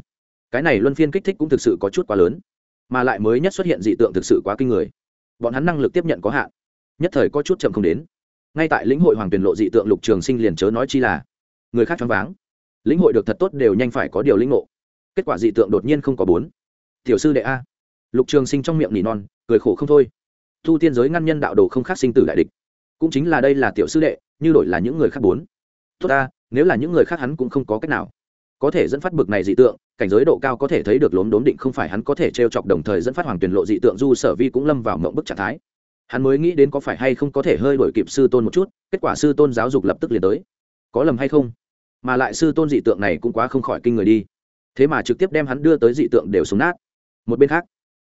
cái này luân phiên kích thích cũng thực sự có chút quá lớn, mà lại mới nhất xuất hiện dị tượng thực sự quá kinh người. Bọn hắn năng lực tiếp nhận có hạn, nhất thời có chút chậm không đến. Ngay tại lĩnh hội hoàng tuyển lộ dị tượng lục trường sinh liền chớ nói chi là, người khác choáng váng. Lĩnh hội được thật tốt đều nhanh phải có điều lĩnh ngộ. Kết quả dị tượng đột nhiên không có bốn. Tiểu sư đệ a lục trường sinh trong miệng nỉ non, cười khổ không thôi. Thu tiên giới ngăn nhân đạo đồ không khác sinh tử đại địch. Cũng chính là đây là tiểu sư đệ, như đổi là những người khác bốn. Tốt ta, nếu là những người khác hắn cũng không có cách nào. Có thể dẫn phát bực này dị tượng, cảnh giới độ cao có thể thấy được lốm đốm định không phải hắn có thể t r e o chọc đồng thời dẫn phát hoàng tuyển lộ dị tượng du sở vi cũng lâm vào mộng bức trạng thái. Hắn mới nghĩ đến có phải hay không có thể hơi đổi kịp sư tôn một chút, kết quả sư tôn giáo dục lập tức liền tới. Có lầm hay không? Mà lại sư tôn dị tượng này cũng quá không khỏi kinh người đi. Thế mà trực tiếp đem hắn đưa tới dị tượng đều sống nát. Một bên khác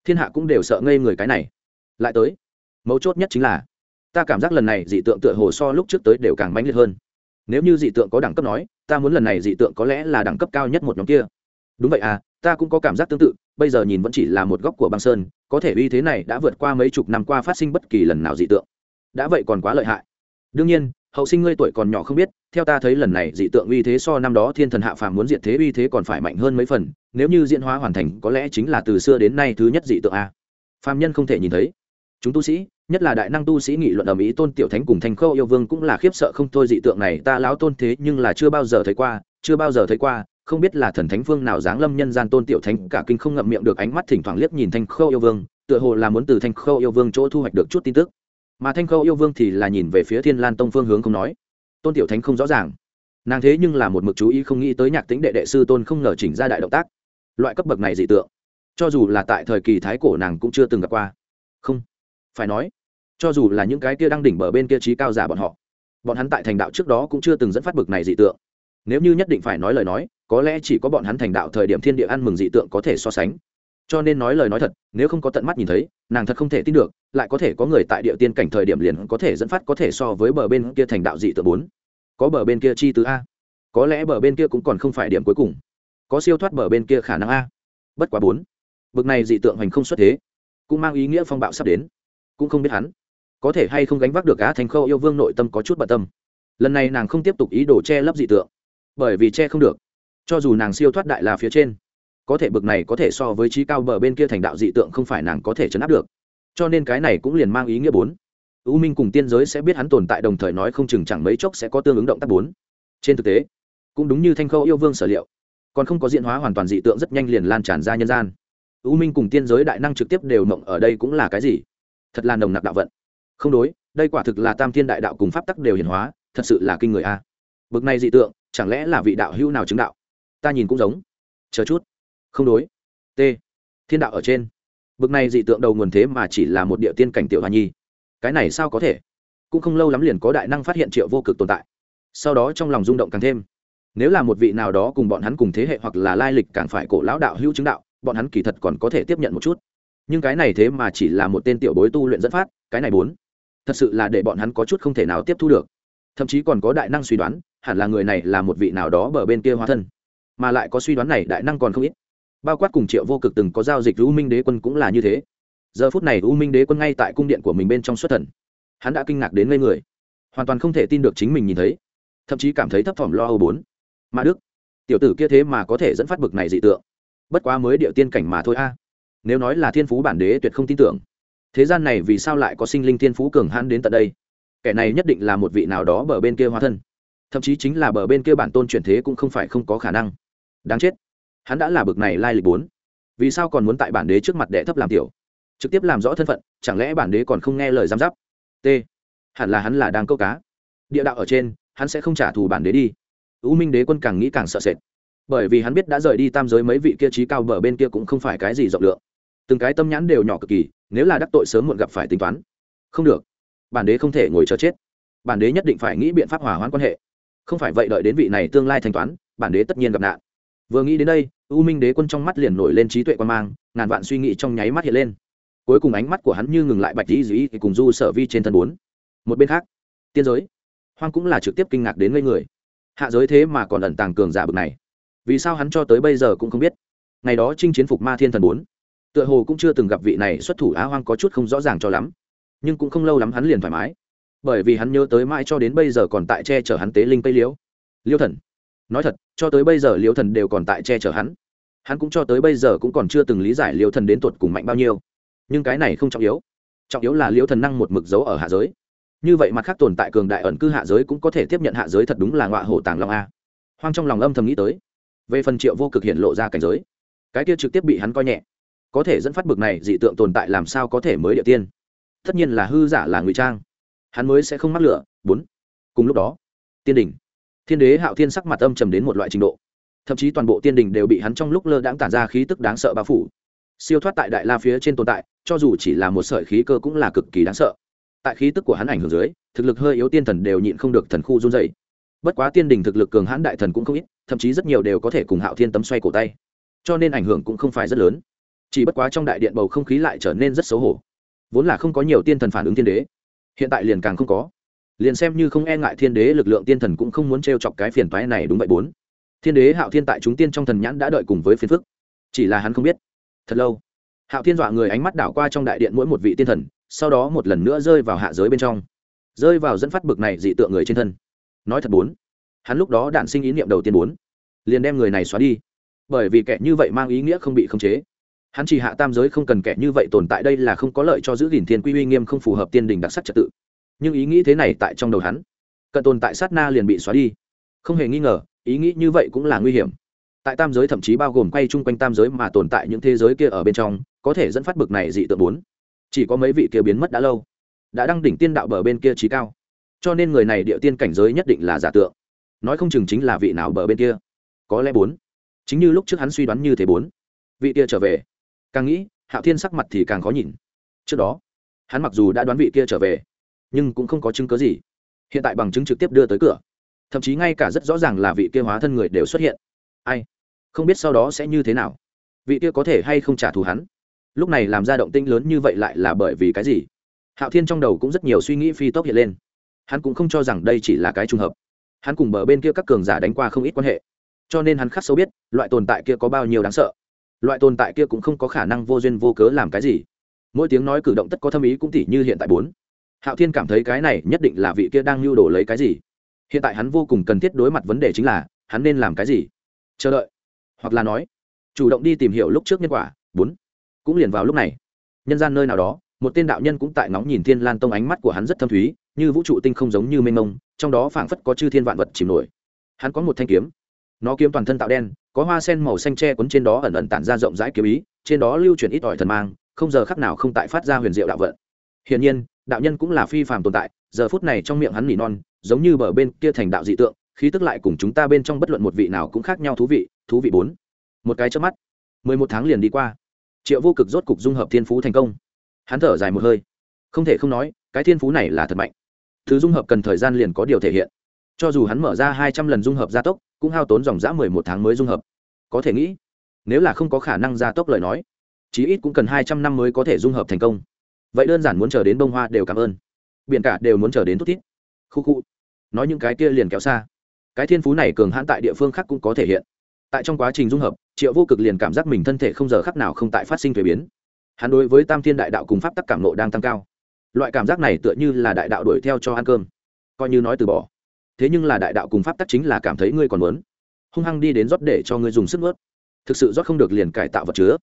thiên hạ cũng đều sợ ngây người cái này. Lại tới, mấu chốt nhất chính là, ta cảm giác lần này dị tượng tựa hồ so lúc trước tới đều càng mãnh liệt hơn. Nếu như dị tượng có đẳng cấp nói, ta muốn lần này dị tượng có lẽ là đẳng cấp cao nhất một nhóm kia. Đúng vậy à ta cũng có cảm giác tương tự, bây giờ nhìn vẫn chỉ là một góc của băng sơn, có thể uy thế này đã vượt qua mấy chục năm qua phát sinh bất kỳ lần nào dị tượng. Đã vậy còn quá lợi hại. Đương nhiên, hậu sinh ngươi tuổi còn nhỏ không biết theo ta thấy lần này dị tượng uy thế so năm đó thiên thần hạ phàm muốn diện thế uy thế còn phải mạnh hơn mấy phần, nếu như diễn hóa hoàn thành, có lẽ chính là từ xưa đến nay thứ nhất dị tượng a. Phàm nhân không thể nhìn thấy. Chúng tu sĩ, nhất là đại năng tu sĩ nghị luận ở mỹ tôn tiểu thánh cùng thành khâu yêu vương cũng là khiếp sợ không thôi dị tượng này, ta lão tôn thế nhưng là chưa bao giờ thấy qua, chưa bao giờ thấy qua, không biết là thần thánh phương nào dáng lâm nhân gian tôn tiểu thánh, cả kinh không ngậm miệng được ánh mắt thỉnh thoảng liếc nhìn thanh khâu yêu vương, tựa hồ là muốn từ thanh khâu yêu vương chỗ thu hoạch được chút tin tức. Mà thanh khâu yêu vương thì là nhìn về phía thiên lan tông phương hướng không nói tôn tiểu thánh không rõ ràng. Nàng thế nhưng là một mực chú ý không nghĩ tới nhạc tính đệ đệ sư tôn không ngờ chỉnh ra đại động tác. Loại cấp bậc này dị tượng, cho dù là tại thời kỳ thái cổ nàng cũng chưa từng gặp qua. Không, phải nói, cho dù là những cái kia đang đỉnh bờ bên kia trí cao giả bọn họ, bọn hắn tại thành đạo trước đó cũng chưa từng dẫn phát bực này dị tượng. Nếu như nhất định phải nói lời nói, có lẽ chỉ có bọn hắn thành đạo thời điểm thiên địa ăn mừng dị tượng có thể so sánh cho nên nói lời nói thật, nếu không có tận mắt nhìn thấy, nàng thật không thể tin được, lại có thể có người tại địa tiên cảnh thời điểm liền có thể dẫn phát có thể so với bờ bên kia thành đạo dị tượng bốn. Có bờ bên kia chi tứ a. Có lẽ bờ bên kia cũng còn không phải điểm cuối cùng. Có siêu thoát bờ bên kia khả năng a. Bất quá bốn. Bực này dị tượng hành không xuất thế. Cũng mang ý nghĩa phong bạo sắp đến. Cũng không biết hắn có thể hay không gánh vác được á thành khâu yêu vương nội tâm có chút bận tâm. Lần này nàng không tiếp tục ý đồ che lấp dị tượng. Bởi vì che không được. Cho dù nàng siêu thoát đại là phía trên có thể bực này có thể so với trí cao bờ bên kia thành đạo dị tượng không phải nàng có thể chấn áp được. Cho nên cái này cũng liền mang ý nghĩa bốn. U minh cùng tiên giới sẽ biết hắn tồn tại đồng thời nói không chừng chẳng mấy chốc sẽ có tương ứng động tác bốn. Trên thực tế, cũng đúng như thanh khâu yêu vương sở liệu, còn không có diện hóa hoàn toàn dị tượng rất nhanh liền lan tràn ra nhân gian. U minh cùng tiên giới đại năng trực tiếp đều mộng ở đây cũng là cái gì? Thật là nồng nặc đạo vận. Không đối, đây quả thực là tam thiên đại đạo cùng pháp tắc đều hiển hóa, thật sự là kinh người a. Bực này dị tượng, chẳng lẽ là vị đạo hữu nào chứng đạo? Ta nhìn cũng giống. Chờ chút không đối. T. Thiên đạo ở trên. Bực này dị tượng đầu nguồn thế mà chỉ là một địa tiên cảnh tiểu hoa nhi. Cái này sao có thể? Cũng không lâu lắm liền có đại năng phát hiện triệu vô cực tồn tại. Sau đó trong lòng rung động càng thêm. Nếu là một vị nào đó cùng bọn hắn cùng thế hệ hoặc là lai lịch càng phải cổ lão đạo hữu chứng đạo, bọn hắn kỳ thật còn có thể tiếp nhận một chút. Nhưng cái này thế mà chỉ là một tên tiểu bối tu luyện dẫn phát, cái này bốn. Thật sự là để bọn hắn có chút không thể nào tiếp thu được. Thậm chí còn có đại năng suy đoán, hẳn là người này là một vị nào đó bờ bên kia hóa thân. Mà lại có suy đoán này đại năng còn không ít bao quát cùng triệu vô cực từng có giao dịch u minh đế quân cũng là như thế. Giờ phút này u minh đế quân ngay tại cung điện của mình bên trong xuất thần. Hắn đã kinh ngạc đến ngây người. Hoàn toàn không thể tin được chính mình nhìn thấy. Thậm chí cảm thấy thấp thỏm lo âu bốn. Mà đức, tiểu tử kia thế mà có thể dẫn phát bực này dị tượng. Bất quá mới điệu tiên cảnh mà thôi a. Nếu nói là thiên phú bản đế tuyệt không tin tưởng. Thế gian này vì sao lại có sinh linh thiên phú cường hãn đến tận đây? Kẻ này nhất định là một vị nào đó bờ bên kia hóa thân. Thậm chí chính là bờ bên kia bản tôn chuyển thế cũng không phải không có khả năng. Đáng chết hắn đã là bực này lai lịch bốn. Vì sao còn muốn tại bản đế trước mặt đệ thấp làm tiểu? Trực tiếp làm rõ thân phận, chẳng lẽ bản đế còn không nghe lời giám giáp? T. Hẳn là hắn là đang câu cá. Địa đạo ở trên, hắn sẽ không trả thù bản đế đi. U minh đế quân càng nghĩ càng sợ sệt. Bởi vì hắn biết đã rời đi tam giới mấy vị kia trí cao bờ bên kia cũng không phải cái gì rộng lượng. Từng cái tâm nhãn đều nhỏ cực kỳ, nếu là đắc tội sớm muộn gặp phải tính toán. Không được. Bản đế không thể ngồi chờ chết. Bản đế nhất định phải nghĩ biện pháp hòa hoãn quan hệ. Không phải vậy đợi đến vị này tương lai thanh toán, bản đế tất nhiên gặp nạn vừa nghĩ đến đây, u minh đế quân trong mắt liền nổi lên trí tuệ quan mang, ngàn vạn suy nghĩ trong nháy mắt hiện lên. Cuối cùng ánh mắt của hắn như ngừng lại bạch dĩ dĩ cùng du sở vi trên thân bốn. Một bên khác, tiên giới. Hoang cũng là trực tiếp kinh ngạc đến ngây người. Hạ giới thế mà còn ẩn tàng cường giả bực này. Vì sao hắn cho tới bây giờ cũng không biết? Ngày đó chinh chiến phục ma thiên thần bốn. Tựa hồ cũng chưa từng gặp vị này xuất thủ á hoang có chút không rõ ràng cho lắm. Nhưng cũng không lâu lắm hắn liền thoải mái. Bởi vì hắn nhớ tới mãi cho đến bây giờ còn tại che chở hắn tế linh tây liễu. Liêu thần nói thật, cho tới bây giờ liêu thần đều còn tại che chở hắn. Hắn cũng cho tới bây giờ cũng còn chưa từng lý giải liêu thần đến tuột cùng mạnh bao nhiêu. Nhưng cái này không trọng yếu. Trọng yếu là liêu thần năng một mực dấu ở hạ giới. Như vậy mặt khác tồn tại cường đại ẩn cư hạ giới cũng có thể tiếp nhận hạ giới thật đúng là ngọa hổ tàng long a. Hoang trong lòng âm thầm nghĩ tới. Về phần triệu vô cực hiện lộ ra cảnh giới, cái kia trực tiếp bị hắn coi nhẹ. Có thể dẫn phát bực này dị tượng tồn tại làm sao có thể mới địa tiên? Tất nhiên là hư giả là ngụy trang. Hắn mới sẽ không mắc lửa. Bốn. Cùng lúc đó, tiên đình thiên đế hạo thiên sắc mặt âm trầm đến một loại trình độ. Thậm chí toàn bộ tiên đình đều bị hắn trong lúc lơ đãng tản ra khí tức đáng sợ bao phủ. Siêu thoát tại đại la phía trên tồn tại, cho dù chỉ là một sợi khí cơ cũng là cực kỳ đáng sợ. Tại khí tức của hắn ảnh hưởng dưới, thực lực hơi yếu tiên thần đều nhịn không được thần khu run dày bất quá tiên đình thực lực cường hãn đại thần cũng không ít, thậm chí rất nhiều đều có thể cùng hạo thiên tấm xoay cổ tay. Cho nên ảnh hưởng cũng không phải rất lớn. Chỉ bất quá trong đại điện bầu không khí lại trở nên rất xấu hổ. Vốn là không có nhiều tiên thần phản ứng tiên đế, hiện tại liền càng không có liền xem như không e ngại thiên đế lực lượng tiên thần cũng không muốn t r e o chọc cái phiền toái này đúng vậy bốn. Thiên đế hạo thiên tại chúng tiên trong thần nhãn đã đợi cùng với phiền phức. Chỉ là hắn không biết. Thật lâu, hạo thiên dọa người ánh mắt đảo qua trong đại điện mỗi một vị tiên thần, sau đó một lần nữa rơi vào hạ giới bên trong. Rơi vào dẫn phát bực này dị tượng người trên thân. Nói thật bốn, hắn lúc đó đạn sinh ý niệm đầu tiên bốn, liền đem người này xóa đi. Bởi vì kẻ như vậy mang ý nghĩa không bị khống chế. Hắn chỉ hạ tam giới không cần kẻ như vậy tồn tại đây là không có lợi cho giữ gìn thiên quy uy nghiêm không phù hợp tiên đình đặc sắc trật tự nhưng ý nghĩ thế này tại trong đầu hắn, cận tồn tại sát na liền bị xóa đi. Không hề nghi ngờ, ý nghĩ như vậy cũng là nguy hiểm. Tại tam giới thậm chí bao gồm quay chung quanh tam giới mà tồn tại những thế giới kia ở bên trong, có thể dẫn phát bực này dị tượng bốn. Chỉ có mấy vị kia biến mất đã lâu, đã đăng đỉnh tiên đạo bờ bên kia trí cao. Cho nên người này địa tiên cảnh giới nhất định là giả tượng. Nói không chừng chính là vị nào bờ bên kia. Có lẽ bốn. Chính như lúc trước hắn suy đoán như thế bốn. Vị kia trở về. Càng nghĩ, hạo thiên sắc mặt thì càng khó nhìn. Trước đó, hắn mặc dù đã đoán vị kia trở về nhưng cũng không có chứng cớ gì. Hiện tại bằng chứng trực tiếp đưa tới cửa. Thậm chí ngay cả rất rõ ràng là vị kia hóa thân người đều xuất hiện. Ai? Không biết sau đó sẽ như thế nào? Vị kia có thể hay không trả thù hắn? Lúc này làm ra động tinh lớn như vậy lại là bởi vì cái gì? Hạo thiên trong đầu cũng rất nhiều suy nghĩ phi tốc hiện lên. Hắn cũng không cho rằng đây chỉ là cái trùng hợp. Hắn cùng bờ bên kia các cường giả đánh qua không ít quan hệ. Cho nên hắn khắc sâu biết, loại tồn tại kia có bao nhiêu đáng sợ. Loại tồn tại kia cũng không có khả năng vô duyên vô cớ làm cái gì. Mỗi tiếng nói cử động tất có thâm ý cũng tỉ như hiện tại bốn hạo thiên cảm thấy cái này nhất định là vị kia đang lưu đồ lấy cái gì. Hiện tại hắn vô cùng cần thiết đối mặt vấn đề chính là, hắn nên làm cái gì? Chờ đợi. Hoặc là nói, chủ động đi tìm hiểu lúc trước nhân quả. Bốn. Cũng liền vào lúc này. Nhân gian nơi nào đó, một tên đạo nhân cũng tại ngóng nhìn thiên lan tông ánh mắt của hắn rất thâm thúy, như vũ trụ tinh không giống như mênh mông, trong đó phảng phất có chư thiên vạn vật chìm nổi. Hắn có một thanh kiếm. Nó kiếm toàn thân tạo đen, có hoa sen màu xanh tre quấn trên đó ẩn ẩn tản ra rộng rãi kiếm ý, trên đó lưu truyền ít ỏi thần mang, không giờ khắc nào không tại phát ra huyền diệu đạo vận. Hiển nhiên đạo nhân cũng là phi phàm tồn tại, giờ phút này trong miệng hắn nỉ non, giống như bờ bên kia thành đạo dị tượng, khí tức lại cùng chúng ta bên trong bất luận một vị nào cũng khác nhau thú vị thú vị bốn. Một cái trước mắt, mười một tháng liền đi qua. Triệu vô cực rốt cục dung hợp thiên phú thành công. Hắn thở dài một hơi. Không thể không nói, cái thiên phú này là thật mạnh. Thứ dung hợp cần thời gian liền có điều thể hiện. Cho dù hắn mở ra hai trăm lần dung hợp gia tốc, cũng hao tốn dòng dã mười một tháng mới dung hợp. Có thể nghĩ, nếu là không có khả năng gia tốc lời nói, chí ít cũng cần hai trăm năm mới có thể dung hợp thành công vậy đơn giản muốn chờ đến bông hoa đều cảm ơn. Biển cả đều muốn chờ đến thút thít. Khu khu. Nói những cái kia liền kéo xa. Cái thiên phú này cường hãn tại địa phương khác cũng có thể hiện. Tại trong quá trình dung hợp, triệu vô cực liền cảm giác mình thân thể không giờ khắc nào không tại phát sinh thuế biến. Hắn đối với tam thiên đại đạo cùng pháp tắc cảm nộ đang tăng cao. Loại cảm giác này tựa như là đại đạo đuổi theo cho ăn cơm. Coi như nói từ bỏ. Thế nhưng là đại đạo cùng pháp tắc chính là cảm thấy ngươi còn muốn. Hung hăng đi đến rót để cho ngươi dùng sức ướt thực sự rót không được liền cải tạo vật chứa.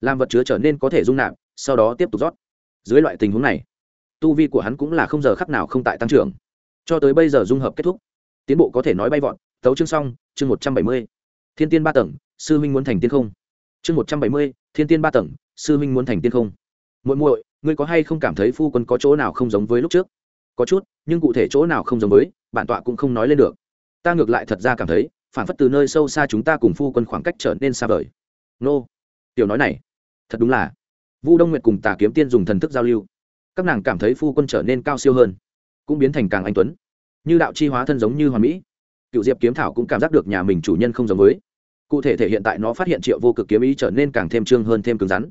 Làm vật chứa trở nên có thể dung nạp, sau đó tiếp tục rót dưới loại tình huống này, tu vi của hắn cũng là không giờ khắc nào không tại tăng trưởng. Cho tới bây giờ dung hợp kết thúc, tiến bộ có thể nói bay vọt. Tấu chương xong, chương một trăm bảy mươi. Thiên tiên ba tầng, sư huynh muốn thành tiên không? Chương một trăm bảy mươi, thiên tiên ba tầng, sư huynh muốn thành tiên không? Muội muội, ngươi có hay không cảm thấy phu quân có chỗ nào không giống với lúc trước? Có chút, nhưng cụ thể chỗ nào không giống với, bản tọa cũng không nói lên được. Ta ngược lại thật ra cảm thấy, phản phất từ nơi sâu xa chúng ta cùng phu quân khoảng cách trở nên xa vời. Nô, tiểu nói này, thật đúng là vu đông nguyệt cùng tà kiếm tiên dùng thần thức giao lưu. Các nàng cảm thấy phu quân trở nên cao siêu hơn, cũng biến thành càng anh tuấn. Như đạo chi hóa thân giống như hoàn mỹ. Cựu diệp kiếm thảo cũng cảm giác được nhà mình chủ nhân không giống với. Cụ thể thể hiện tại nó phát hiện triệu vô cực kiếm ý trở nên càng thêm trương hơn thêm cứng rắn.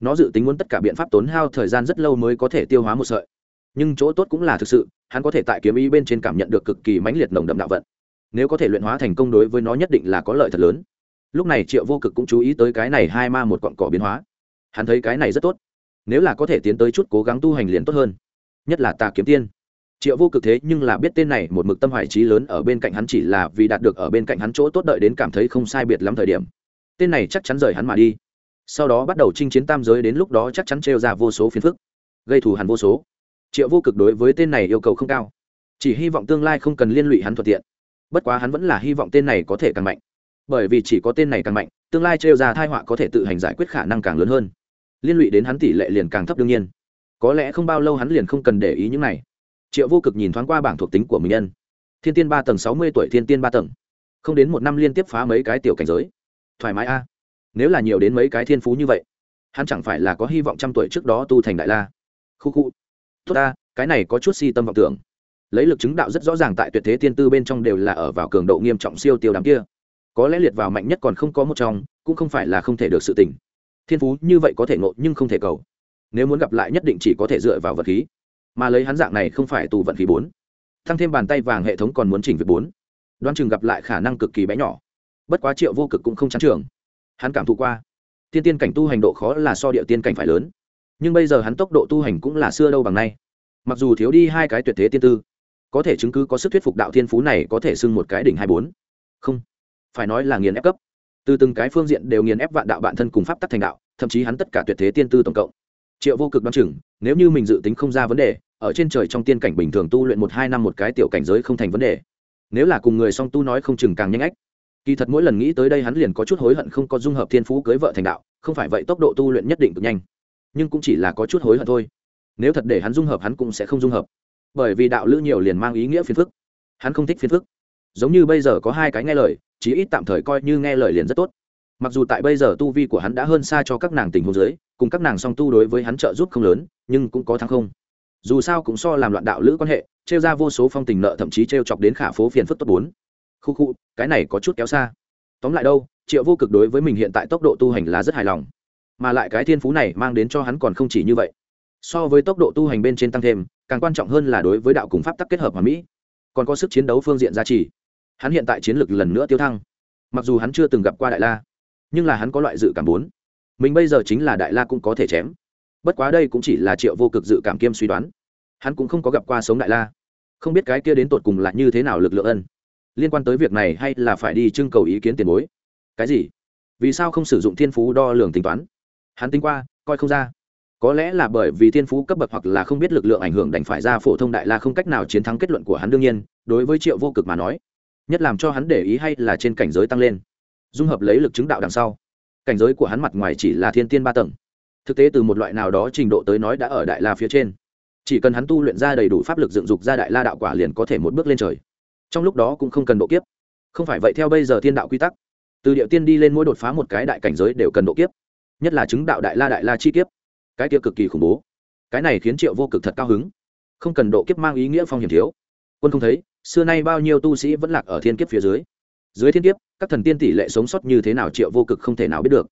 Nó dự tính muốn tất cả biện pháp tốn hao thời gian rất lâu mới có thể tiêu hóa một sợi. Nhưng chỗ tốt cũng là thực sự, hắn có thể tại kiếm ý bên trên cảm nhận được cực kỳ mãnh liệt nồng đậm đạo vận. Nếu có thể luyện hóa thành công đối với nó nhất định là có lợi thật lớn. Lúc này triệu vô cực cũng chú ý tới cái này hai ma một cọn cỏ biến hóa hắn thấy cái này rất tốt. Nếu là có thể tiến tới chút cố gắng tu hành liền tốt hơn. Nhất là tà kiếm tiên. Triệu vô cực thế nhưng là biết tên này một mực tâm hoài trí lớn ở bên cạnh hắn chỉ là vì đạt được ở bên cạnh hắn chỗ tốt đợi đến cảm thấy không sai biệt lắm thời điểm. Tên này chắc chắn rời hắn mà đi. Sau đó bắt đầu chinh chiến tam giới đến lúc đó chắc chắn trêu ra vô số phiền phức, gây thù hẳn vô số. Triệu vô cực đối với tên này yêu cầu không cao, chỉ hy vọng tương lai không cần liên lụy hắn thuận tiện. Bất quá hắn vẫn là hy vọng tên này có thể càng mạnh. Bởi vì chỉ có tên này càng mạnh, tương lai trêu ra thai họa có thể tự hành giải quyết khả năng càng lớn hơn liên lụy đến hắn tỷ lệ liền càng thấp đương nhiên. Có lẽ không bao lâu hắn liền không cần để ý những này. Triệu vô cực nhìn thoáng qua bảng thuộc tính của mình nhân. Thiên tiên ba tầng sáu mươi tuổi, thiên tiên ba tầng. Không đến một năm liên tiếp phá mấy cái tiểu cảnh giới. Thoải mái a. Nếu là nhiều đến mấy cái thiên phú như vậy, hắn chẳng phải là có hy vọng trăm tuổi trước đó tu thành đại la. Khu khu. Tốt ta cái này có chút si tâm vọng tưởng. Lấy lực chứng đạo rất rõ ràng tại tuyệt thế tiên tư bên trong đều là ở vào cường độ nghiêm trọng siêu tiêu đám kia. Có lẽ liệt vào mạnh nhất còn không có một trong, cũng không phải là không thể được sự tỉnh thiên phú như vậy có thể ngộ nhưng không thể cầu. Nếu muốn gặp lại nhất định chỉ có thể dựa vào vật khí. Mà lấy hắn dạng này không phải tù vận khí bốn. Thăng thêm bàn tay vàng hệ thống còn muốn chỉnh việc bốn. Đoán chừng gặp lại khả năng cực kỳ bé nhỏ. Bất quá triệu vô cực cũng không chán trường hắn cảm thụ qua. Tiên tiên cảnh tu hành độ khó là so địa tiên cảnh phải lớn. Nhưng bây giờ hắn tốc độ tu hành cũng là xưa đâu bằng nay. Mặc dù thiếu đi hai cái tuyệt thế tiên tư, có thể chứng cứ có sức thuyết phục đạo thiên phú này có thể xưng một cái đỉnh hai bốn. Không. Phải nói là nghiền ép cấp từ từng cái phương diện đều nghiền ép vạn đạo bản thân cùng pháp tắc thành đạo, thậm chí hắn tất cả tuyệt thế tiên tư tổng cộng. Triệu vô cực đoán chừng, nếu như mình dự tính không ra vấn đề, ở trên trời trong tiên cảnh bình thường tu luyện một hai năm một cái tiểu cảnh giới không thành vấn đề. Nếu là cùng người song tu nói không chừng càng nhanh ách. Kỳ thật mỗi lần nghĩ tới đây hắn liền có chút hối hận không có dung hợp thiên phú cưới vợ thành đạo, không phải vậy tốc độ tu luyện nhất định cực nhanh. Nhưng cũng chỉ là có chút hối hận thôi. Nếu thật để hắn dung hợp hắn cũng sẽ không dung hợp. Bởi vì đạo lữ nhiều liền mang ý nghĩa phiền phức. Hắn không thích phiền phức. Giống như bây giờ có hai cái nghe lời chí ít tạm thời coi như nghe lời liền rất tốt. Mặc dù tại bây giờ tu vi của hắn đã hơn xa cho các nàng tình huống giới cùng các nàng song tu đối với hắn trợ giúp không lớn, nhưng cũng có thắng không. Dù sao cũng so làm loạn đạo lữ quan hệ, trêu ra vô số phong tình nợ thậm chí trêu chọc đến khả phố phiền phức tốt bốn. Khu khu, cái này có chút kéo xa. Tóm lại đâu, triệu vô cực đối với mình hiện tại tốc độ tu hành là rất hài lòng. Mà lại cái thiên phú này mang đến cho hắn còn không chỉ như vậy. So với tốc độ tu hành bên trên tăng thêm, càng quan trọng hơn là đối với đạo cùng pháp tắc kết hợp hòa mỹ. Còn có sức chiến đấu phương diện gia trì hắn hiện tại chiến lược lần nữa tiêu thăng. Mặc dù hắn chưa từng gặp qua đại la, nhưng là hắn có loại dự cảm bốn. Mình bây giờ chính là đại la cũng có thể chém. Bất quá đây cũng chỉ là triệu vô cực dự cảm kiêm suy đoán. Hắn cũng không có gặp qua sống đại la. Không biết cái kia đến tột cùng là như thế nào lực lượng ân. Liên quan tới việc này hay là phải đi trưng cầu ý kiến tiền bối? Cái gì? Vì sao không sử dụng thiên phú đo lường tính toán? Hắn tính qua, coi không ra. Có lẽ là bởi vì thiên phú cấp bậc hoặc là không biết lực lượng ảnh hưởng đành phải ra phổ thông đại la không cách nào chiến thắng kết luận của hắn đương nhiên, đối với triệu vô cực mà nói nhất làm cho hắn để ý hay là trên cảnh giới tăng lên. Dung hợp lấy lực chứng đạo đằng sau. Cảnh giới của hắn mặt ngoài chỉ là thiên tiên ba tầng. Thực tế từ một loại nào đó trình độ tới nói đã ở đại la phía trên. Chỉ cần hắn tu luyện ra đầy đủ pháp lực dựng dục ra đại la đạo quả liền có thể một bước lên trời. Trong lúc đó cũng không cần độ kiếp. Không phải vậy, theo bây giờ thiên đạo quy tắc, từ điệu tiên đi lên mỗi đột phá một cái đại cảnh giới đều cần độ kiếp. Nhất là chứng đạo đại la đại la chi kiếp. Cái kia cực kỳ khủng bố. Cái này khiến triệu vô cực thật cao hứng. Không cần độ kiếp mang ý nghĩa phong hiểm thiếu. Quân không thấy xưa nay bao nhiêu tu sĩ vẫn lạc ở thiên kiếp phía dưới. Dưới thiên kiếp, các thần tiên tỷ lệ sống sót như thế nào triệu vô cực không thể nào biết được.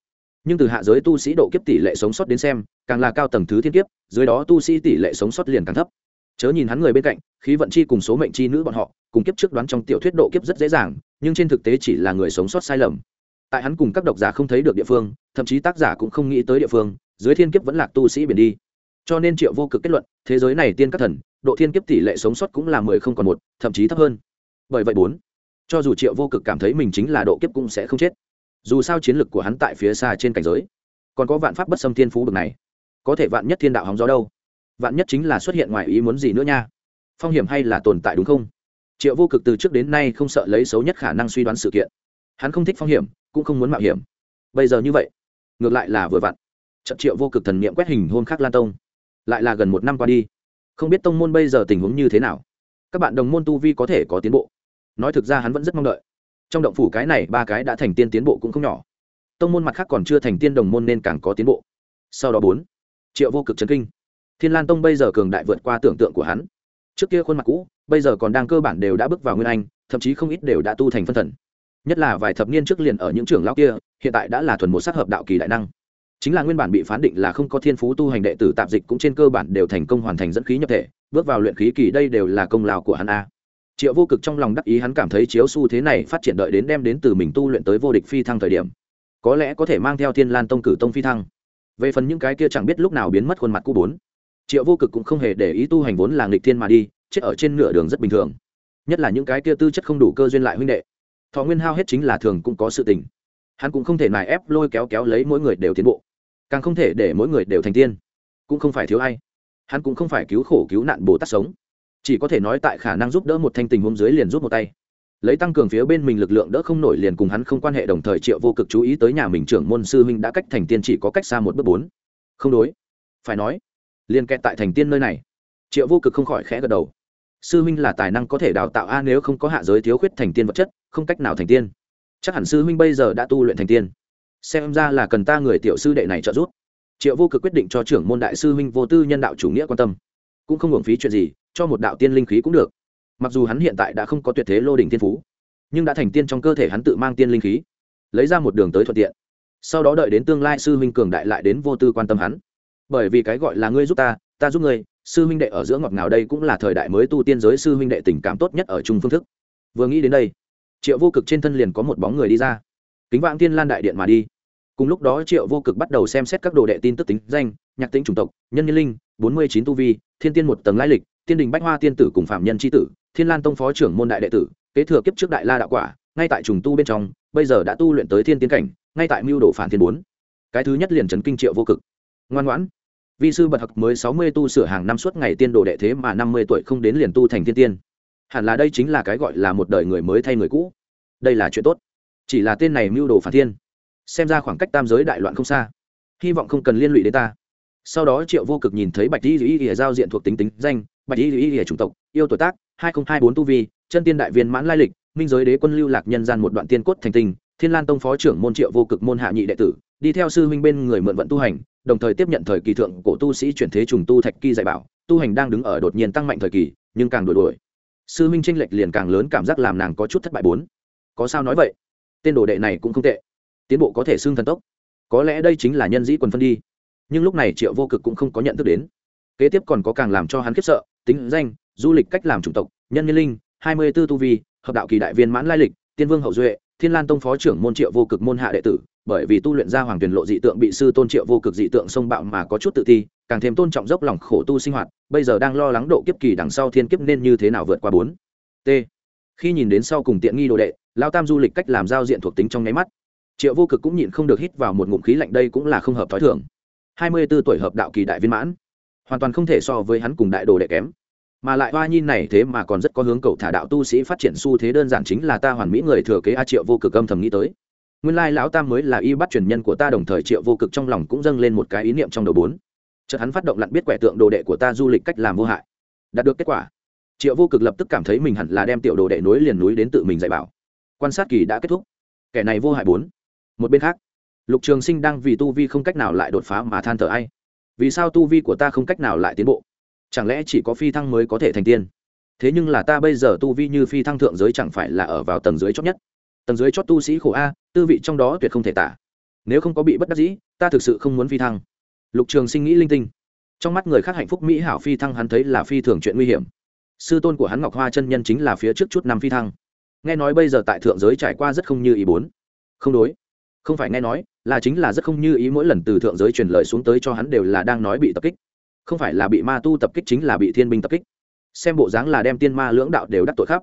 Nhưng từ hạ giới tu sĩ độ kiếp tỷ lệ sống sót đến xem, càng là cao tầng thứ thiên kiếp, dưới đó tu sĩ tỷ lệ sống sót liền càng thấp. Chớ nhìn hắn người bên cạnh, khí vận chi cùng số mệnh chi nữ bọn họ, cùng kiếp trước đoán trong tiểu thuyết độ kiếp rất dễ dàng, nhưng trên thực tế chỉ là người sống sót sai lầm. Tại hắn cùng các độc giả không thấy được địa phương, thậm chí tác giả cũng không nghĩ tới địa phương, dưới thiên kiếp vẫn lạc tu sĩ biển đi cho nên triệu vô cực kết luận, thế giới này tiên các thần, độ thiên kiếp tỷ lệ sống sót cũng là mười không còn một, thậm chí thấp hơn. Bởi vậy bốn, cho dù triệu vô cực cảm thấy mình chính là độ kiếp cũng sẽ không chết. Dù sao chiến lược của hắn tại phía xa trên cảnh giới, còn có vạn pháp bất xâm thiên phú bực này. Có thể vạn nhất thiên đạo hóng gió đâu? Vạn nhất chính là xuất hiện ngoài ý muốn gì nữa nha? Phong hiểm hay là tồn tại đúng không? Triệu vô cực từ trước đến nay không sợ lấy xấu nhất khả năng suy đoán sự kiện. Hắn không thích phong hiểm, cũng không muốn mạo hiểm. Bây giờ như vậy, ngược lại là vừa vặn. Trận triệu vô cực thần niệm quét hình hôn khắc lan tông lại là gần một năm qua đi. Không biết tông môn bây giờ tình huống như thế nào. Các bạn đồng môn tu vi có thể có tiến bộ. Nói thực ra hắn vẫn rất mong đợi. Trong động phủ cái này ba cái đã thành tiên tiến bộ cũng không nhỏ. Tông môn mặt khác còn chưa thành tiên đồng môn nên càng có tiến bộ. Sau đó bốn, triệu vô cực chấn kinh. Thiên lan tông bây giờ cường đại vượt qua tưởng tượng của hắn. Trước kia khuôn mặt cũ, bây giờ còn đang cơ bản đều đã bước vào nguyên anh, thậm chí không ít đều đã tu thành phân thần. Nhất là vài thập niên trước liền ở những trường lão kia, hiện tại đã là thuần một sắc hợp đạo kỳ đại năng chính là nguyên bản bị phán định là không có thiên phú tu hành đệ tử tạp dịch cũng trên cơ bản đều thành công hoàn thành dẫn khí nhập thể, bước vào luyện khí kỳ đây đều là công lao của hắn a. Triệu vô cực trong lòng đắc ý hắn cảm thấy chiếu xu thế này phát triển đợi đến đem đến từ mình tu luyện tới vô địch phi thăng thời điểm. Có lẽ có thể mang theo thiên lan tông cử tông phi thăng. Về phần những cái kia chẳng biết lúc nào biến mất khuôn mặt cũ bốn, triệu vô cực cũng không hề để ý tu hành vốn là nghịch thiên mà đi, chết ở trên nửa đường rất bình thường. Nhất là những cái kia tư chất không đủ cơ duyên lại huynh đệ. Thọ nguyên hao hết chính là thường cũng có sự tình. Hắn cũng không thể nài ép lôi kéo kéo lấy mỗi người đều tiến bộ càng không thể để mỗi người đều thành tiên. Cũng không phải thiếu ai. Hắn cũng không phải cứu khổ cứu nạn bồ tát sống. Chỉ có thể nói tại khả năng giúp đỡ một thanh tình huống dưới liền rút một tay. Lấy tăng cường phía bên mình lực lượng đỡ không nổi liền cùng hắn không quan hệ đồng thời triệu vô cực chú ý tới nhà mình trưởng môn sư huynh đã cách thành tiên chỉ có cách xa một bước bốn. Không đối. Phải nói liền kẹt tại thành tiên nơi này, triệu vô cực không khỏi khẽ gật đầu. Sư huynh là tài năng có thể đào tạo a, nếu không có hạ giới thiếu khuyết thành tiên vật chất, không cách nào thành tiên. Chắc hẳn sư huynh bây giờ đã tu luyện thành tiên xem ra là cần ta người tiểu sư đệ này trợ giúp. Triệu vô cực quyết định cho trưởng môn đại sư huynh vô tư nhân đạo chủ nghĩa quan tâm. Cũng không hưởng phí chuyện gì, cho một đạo tiên linh khí cũng được. Mặc dù hắn hiện tại đã không có tuyệt thế lô đỉnh tiên phú, nhưng đã thành tiên trong cơ thể hắn tự mang tiên linh khí, lấy ra một đường tới thuận tiện. Sau đó đợi đến tương lai sư huynh cường đại lại đến vô tư quan tâm hắn. Bởi vì cái gọi là ngươi giúp ta ta giúp ngươi, sư huynh đệ ở giữa ngọt ngào đây cũng là thời đại mới tu tiên giới sư huynh đệ tình cảm tốt nhất ở chung phương thức. Vừa nghĩ đến đây, triệu vô cực trên thân liền có một bóng người đi ra kính vãng Thiên lan đại điện mà đi. Cùng lúc đó triệu vô cực bắt đầu xem xét các đồ đệ tin tức tính danh, nhạc tính chủng tộc, nhân nhân linh, bốn mươi chín tu vi, thiên tiên một tầng lai lịch tiên đình bách hoa tiên tử cùng phạm nhân tri tử, thiên lan tông phó trưởng môn đại đệ tử, kế thừa kiếp trước đại la đạo quả, ngay tại trùng tu bên trong, bây giờ đã tu luyện tới thiên tiến cảnh, ngay tại mưu đồ phản thiên bốn. Cái thứ nhất liền trấn kinh triệu vô cực. Ngoan ngoãn. Vi sư bật học mới sáu mươi tu sửa hàng năm suốt ngày tiên đồ đệ thế mà năm mươi tuổi không đến liền tu thành thiên tiên. Hẳn là đây chính là cái gọi là một đời người mới thay người cũ. Đây là chuyện tốt chỉ là tên này mưu đồ phản thiên. Xem ra khoảng cách tam giới đại loạn không xa. Hy vọng không cần liên lụy đến ta. Sau đó triệu vô cực nhìn thấy bạch y y y giao diện thuộc tính tính danh, bạch y y y chủng tộc, yêu tuổi tác, hai nghìn hai bốn tu vi, chân tiên đại viên mãn lai lịch, minh giới đế quân lưu lạc nhân gian một đoạn tiên cốt thành tinh, thiên lan tông phó trưởng môn triệu vô cực môn hạ nhị đệ tử, đi theo sư huynh bên người mượn vận tu hành, đồng thời tiếp nhận thời kỳ thượng cổ tu sĩ chuyển thế trùng tu thạch kỳ dạy bảo, tu hành đang đứng ở đột nhiên tăng mạnh thời kỳ, nhưng càng đổi đổi. Sư huynh tranh lệch liền càng lớn cảm giác làm nàng có chút thất bại bốn. Có sao nói vậy? Tên đồ đệ này cũng không tệ. Tiến bộ có thể xưng thần tốc. Có lẽ đây chính là nhân dĩ quần phân đi. Nhưng lúc này triệu vô cực cũng không có nhận thức đến. Kế tiếp còn có càng làm cho hắn khiếp sợ, tính danh, du lịch cách làm chủng tộc, nhân nhân linh, hai mươi b ố tu vi, hợp đạo kỳ đại viên mãn lai lịch, tiên vương hậu duệ, thiên lan tông phó trưởng môn triệu vô cực môn hạ đệ tử, bởi vì tu luyện ra hoàng tuyển lộ dị tượng bị sư tôn triệu vô cực dị tượng sông bạo mà có chút tự ti, càng thêm tôn trọng dốc lòng khổ tu sinh hoạt, bây giờ đang lo lắng độ kiếp kỳ đằng sau thiên kiếp nên như thế nào vượt qua bốn. T. Khi nhìn đến sau cùng tiện nghi đồ đệ lao tam du lịch cách làm giao diện thuộc tính trong nháy mắt. Triệu vô cực cũng nhịn không được hít vào một ngụm khí lạnh, đây cũng là không hợp t h ó i thường. Hai mươi b ố tuổi hợp đạo kỳ đại viên mãn, hoàn toàn không thể so với hắn cùng đại đồ đệ kém. Mà lại hoa nhi này thế mà còn rất có hướng cầu thả đạo tu sĩ phát triển xu thế đơn giản chính là ta hoàn mỹ người thừa kế a triệu vô cực âm thầm nghĩ tới. Nguyên lai lão tam mới là y bắt truyền nhân của ta, đồng thời triệu vô cực trong lòng cũng dâng lên một cái ý niệm trong đầu bốn. Chợt hắn phát động lặn biết quẻ tượng đồ đệ của ta du lịch cách làm vô hại. Đạt được kết quả, triệu vô cực lập tức cảm thấy mình hẳn là đem tiểu đồ đệ nối liền núi đến tự mình dạy bảo quan sát kỳ đã kết thúc. Kẻ này vô hại bốn. Một bên khác, lục trường sinh đang vì tu vi không cách nào lại đột phá mà than thở ai. Vì sao tu vi của ta không cách nào lại tiến bộ? Chẳng lẽ chỉ có phi thăng mới có thể thành tiên? Thế nhưng là ta bây giờ tu vi như phi thăng thượng giới chẳng phải là ở vào tầng dưới chót nhất? Tầng dưới chót tu sĩ khổ a, tư vị trong đó tuyệt không thể tả. Nếu không có bị bất đắc dĩ, ta thực sự không muốn phi thăng. Lục trường sinh nghĩ linh tinh. Trong mắt người khác hạnh phúc mỹ hảo phi thăng hắn thấy là phi thường chuyện nguy hiểm. Sư tôn của hắn ngọc hoa chân nhân chính là phía trước chút năm phi thăng nghe nói bây giờ tại thượng giới trải qua rất không như ý bốn không đối. Không phải nghe nói, là chính là rất không như ý mỗi lần từ thượng giới truyền lời xuống tới cho hắn đều là đang nói bị tập kích. Không phải là bị ma tu tập kích chính là bị thiên binh tập kích. Xem bộ dáng là đem tiên ma lưỡng đạo đều đắc tội khắp.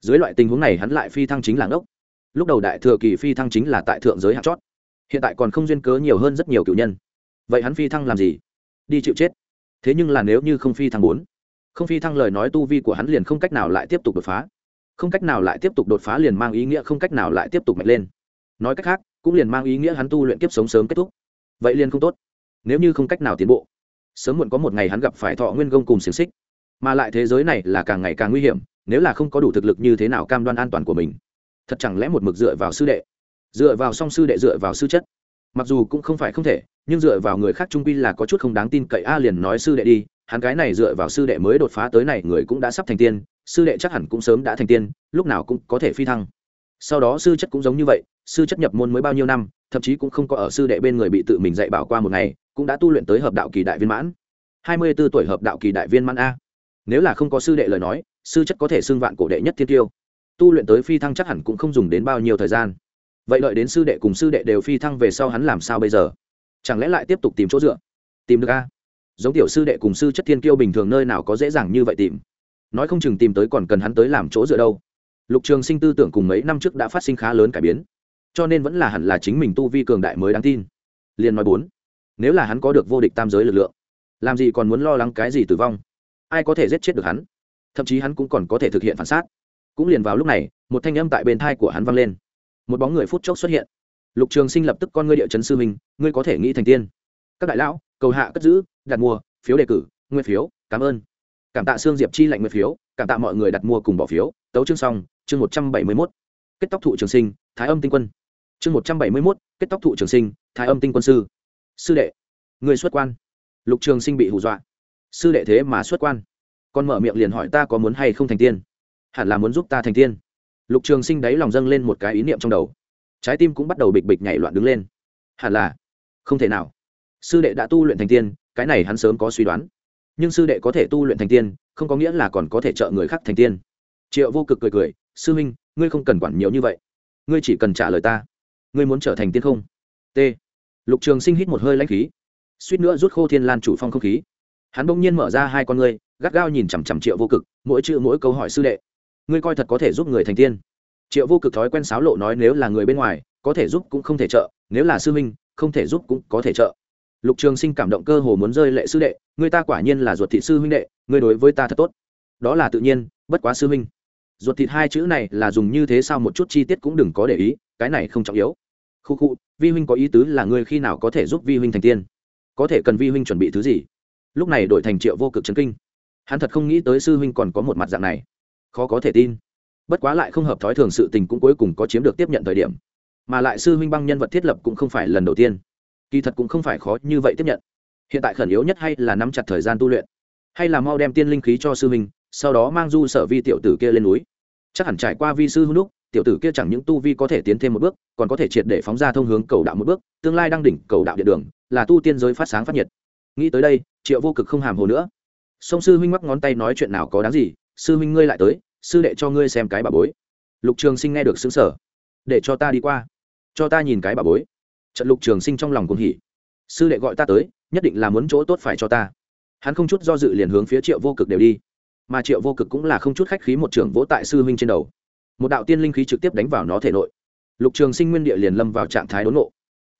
Dưới loại tình huống này hắn lại phi thăng chính là ngốc. Lúc đầu đại thừa kỳ phi thăng chính là tại thượng giới hạt chót. Hiện tại còn không duyên cớ nhiều hơn rất nhiều cựu nhân. Vậy hắn phi thăng làm gì? Đi chịu chết. Thế nhưng là nếu như không phi thăng bốn không phi thăng lời nói tu vi của hắn liền không cách nào lại tiếp tục đột phá không cách nào lại tiếp tục đột phá liền mang ý nghĩa không cách nào lại tiếp tục mạnh lên. Nói cách khác, cũng liền mang ý nghĩa hắn tu luyện kiếp sống sớm kết thúc. Vậy liền không tốt. Nếu như không cách nào tiến bộ, sớm muộn có một ngày hắn gặp phải thọ nguyên gông cùng xiềng xích. Mà lại thế giới này là càng ngày càng nguy hiểm, nếu là không có đủ thực lực như thế nào cam đoan an toàn của mình, thật chẳng lẽ một mực dựa vào sư đệ? Dựa vào song sư đệ, dựa vào sư chất. Mặc dù cũng không phải không thể, nhưng dựa vào người khác trung quy là có chút không đáng tin cậy. A liền nói sư đệ đi, hắn cái này dựa vào sư đệ mới đột phá tới này, người cũng đã sắp thành tiên sư đệ chắc hẳn cũng sớm đã thành tiên, lúc nào cũng có thể phi thăng. Sau đó sư chất cũng giống như vậy, sư chất nhập môn mới bao nhiêu năm, thậm chí cũng không có ở sư đệ bên người bị tự mình dạy bảo qua một ngày, cũng đã tu luyện tới hợp đạo kỳ đại viên mãn. Hai mươi 24 tuổi hợp đạo kỳ đại viên mãn a. Nếu là không có sư đệ lời nói, sư chất có thể xưng vạn cổ đệ nhất thiên tiêu. Tu luyện tới phi thăng chắc hẳn cũng không dùng đến bao nhiêu thời gian. Vậy đợi đến sư đệ cùng sư đệ đều phi thăng về sau hắn làm sao bây giờ? Chẳng lẽ lại tiếp tục tìm chỗ dựa? Tìm được a. Giống tiểu sư đệ cùng sư chất thiên kiêu bình thường nơi nào có dễ dàng như vậy tìm? Nói không chừng tìm tới còn cần hắn tới làm chỗ dựa đâu. Lục trường sinh tư tưởng cùng mấy năm trước đã phát sinh khá lớn cải biến cho nên vẫn là hẳn là chính mình tu vi cường đại mới đáng tin. Liền nói bốn nếu là hắn có được vô địch tam giới lực lượng làm gì còn muốn lo lắng cái gì tử vong? Ai có thể giết chết được hắn? Thậm chí hắn cũng còn có thể thực hiện phản xác cũng liền vào lúc này một thanh âm tại bên thai của hắn vang lên. Một bóng người phút chốc xuất hiện. Lục trường sinh lập tức con ngươi địa chấn sư mình, ngươi có thể nghĩ thành tiên. Các đại lão cầu hạ cất giữ đặt mua phiếu đề cử nguyên phiếu cảm ơn cảm tạ xương diệp chi lạnh nguyệt phiếu, cảm tạ mọi người đặt mua cùng bỏ phiếu. Tấu chương xong, chương một trăm bảy mươi mốt. Kết tóc thụ trường sinh, thái âm tinh quân. Chương một trăm bảy mươi mốt, kết tóc thụ trường sinh, thái âm tinh quân sư. Sư đệ, người xuất quan. Lục trường sinh bị hù dọa. Sư đệ thế mà xuất quan. Con mở miệng liền hỏi ta có muốn hay không thành tiên? Hẳn là muốn giúp ta thành tiên. Lục trường sinh đáy lòng dâng lên một cái ý niệm trong đầu. Trái tim cũng bắt đầu bịch bịch nhảy loạn đứng lên. Hẳn là không thể nào. Sư đệ đã tu luyện thành tiên, cái này hắn sớm có suy đoán nhưng sư đệ có thể tu luyện thành tiên, không có nghĩa là còn có thể trợ người khác thành tiên. Triệu vô cực cười cười, sư huynh, ngươi không cần quản nhiều như vậy. Ngươi chỉ cần trả lời ta. Ngươi muốn trở thành tiên không? T. Lục trường sinh hít một hơi lãnh khí. Suýt nữa rút khô thiên lan chủ phong không khí. Hắn bỗng nhiên mở ra hai con ngươi, gắt gao nhìn chằm chằm triệu vô cực, mỗi chữ mỗi câu hỏi sư đệ. Ngươi coi thật có thể giúp người thành tiên. Triệu vô cực thói quen sáo lộ nói nếu là người bên ngoài, có thể giúp cũng không thể trợ, nếu là sư huynh, không thể giúp cũng có thể trợ lục trường sinh cảm động cơ hồ muốn rơi lệ sư đệ người ta quả nhiên là ruột thị sư huynh đệ người đối với ta thật tốt. Đó là tự nhiên, bất quá sư huynh. Ruột thịt hai chữ này là dùng như thế sao một chút chi tiết cũng đừng có để ý, cái này không trọng yếu. Khu khu, vi huynh có ý tứ là ngươi khi nào có thể giúp vi huynh thành tiên? Có thể cần vi huynh chuẩn bị thứ gì? Lúc này đổi thành triệu vô cực chấn kinh. Hắn thật không nghĩ tới sư huynh còn có một mặt dạng này. Khó có thể tin. Bất quá lại không hợp thói thường sự tình cũng cuối cùng có chiếm được tiếp nhận thời điểm. Mà lại sư huynh băng nhân vật thiết lập cũng không phải lần đầu tiên kỳ thật cũng không phải khó như vậy tiếp nhận. Hiện tại khẩn yếu nhất hay là nắm chặt thời gian tu luyện, hay là mau đem tiên linh khí cho sư huynh, sau đó mang du sở vi tiểu tử kia lên núi. Chắc hẳn trải qua vi sư hữu đúc tiểu tử kia chẳng những tu vi có thể tiến thêm một bước, còn có thể triệt để phóng ra thông hướng cầu đạo một bước, tương lai đang đỉnh cầu đạo địa đường, là tu tiên giới phát sáng phát nhiệt. Nghĩ tới đây, triệu vô cực không hàm hồ nữa. Song sư huynh mắc ngón tay nói chuyện nào có đáng gì, sư huynh ngươi lại tới, sư đệ cho ngươi xem cái bà bối. Lục trường sinh nghe được xứng sở để cho ta đi qua. Cho ta nhìn cái bà bối trận lục trường sinh trong lòng cũng hỉ. Sư đệ gọi ta tới, nhất định là muốn chỗ tốt phải cho ta. Hắn không chút do dự liền hướng phía triệu vô cực đều đi. Mà triệu vô cực cũng là không chút khách khí một trưởng vỗ tại sư huynh trên đầu. Một đạo tiên linh khí trực tiếp đánh vào nó thể nội. Lục trường sinh nguyên địa liền lâm vào trạng thái đốn nộ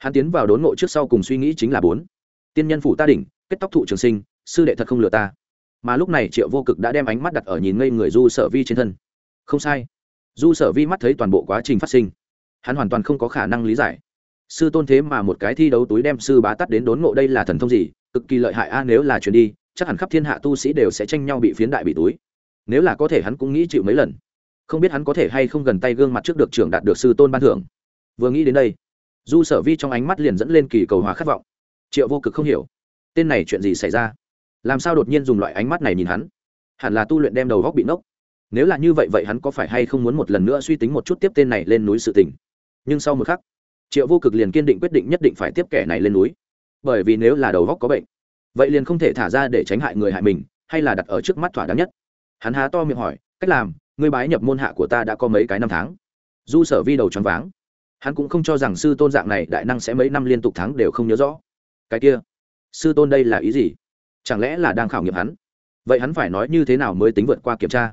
hắn tiến vào đốn nộ trước sau cùng suy nghĩ chính là bốn. Tiên nhân phủ ta đỉnh, kết tóc thụ trường sinh, sư đệ thật không lừa ta. Mà lúc này triệu vô cực đã đem ánh mắt đặt ở nhìn ngây người du sở vi trên thân. Không sai. Du sở vi mắt thấy toàn bộ quá trình phát sinh. Hắn hoàn toàn không có khả năng lý giải sư tôn thế mà một cái thi đấu túi đem sư bá tắt đến đốn ngộ đây là thần thông gì, cực kỳ lợi hại a, nếu là chuyển đi, chắc hẳn khắp thiên hạ tu sĩ đều sẽ tranh nhau bị phiến đại bị túi. Nếu là có thể hắn cũng nghĩ chịu mấy lần. Không biết hắn có thể hay không gần tay gương mặt trước được trưởng đạt được sư tôn ban thưởng. Vừa nghĩ đến đây, du sở vi trong ánh mắt liền dẫn lên kỳ cầu hòa khát vọng. Triệu vô cực không hiểu, tên này chuyện gì xảy ra? Làm sao đột nhiên dùng loại ánh mắt này nhìn hắn? Hẳn là tu luyện đem đầu góc bị nốc. Nếu là như vậy vậy hắn có phải hay không muốn một lần nữa suy tính một chút tiếp tên này lên núi sự tình? Nhưng sau một khắc triệu vô cực liền kiên định quyết định nhất định phải tiếp kẻ này lên núi. Bởi vì nếu là đầu góc có bệnh, vậy liền không thể thả ra để tránh hại người hại mình, hay là đặt ở trước mắt thỏa đáng nhất. Hắn há to miệng hỏi, cách làm, ngươi bái nhập môn hạ của ta đã có mấy cái năm tháng? Du sở vi đầu choáng váng. Hắn cũng không cho rằng sư tôn dạng này đại năng sẽ mấy năm liên tục tháng đều không nhớ rõ. Cái kia, sư tôn đây là ý gì? Chẳng lẽ là đang khảo nghiệm hắn? Vậy hắn phải nói như thế nào mới tính vượt qua kiểm tra?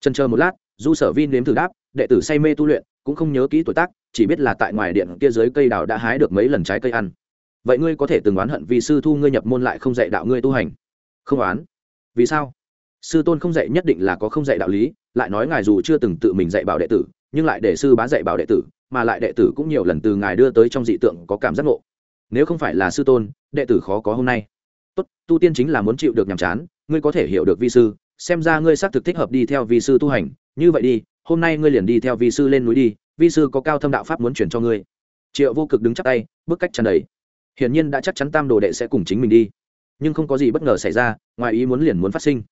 Trần chờ một lát, du sở vi nếm thử đáp, đệ tử say mê tu luyện, cũng không nhớ kỹ tuổi tác chỉ biết là tại ngoài điện kia dưới cây đào đã hái được mấy lần trái cây ăn. Vậy ngươi có thể từng oán hận vì sư thu ngươi nhập môn lại không dạy đạo ngươi tu hành? Không oán. Vì sao? Sư tôn không dạy nhất định là có không dạy đạo lý, lại nói ngài dù chưa từng tự mình dạy bảo đệ tử, nhưng lại để sư bá dạy bảo đệ tử, mà lại đệ tử cũng nhiều lần từ ngài đưa tới trong dị tượng có cảm giác ngộ. Nếu không phải là sư tôn, đệ tử khó có hôm nay. Tốt, tu tiên chính là muốn chịu được nhàm chán, ngươi có thể hiểu được vi sư, xem ra ngươi xác thực thích hợp đi theo vi sư tu hành. Như vậy đi, hôm nay ngươi liền đi theo vi sư lên núi đi vi sư có cao thâm đạo pháp muốn chuyển cho ngươi. Triệu vô cực đứng chắc tay, bước cách tràn đầy. Hiển nhiên đã chắc chắn tam đồ đệ sẽ cùng chính mình đi. Nhưng không có gì bất ngờ xảy ra, ngoài ý muốn liền muốn phát sinh.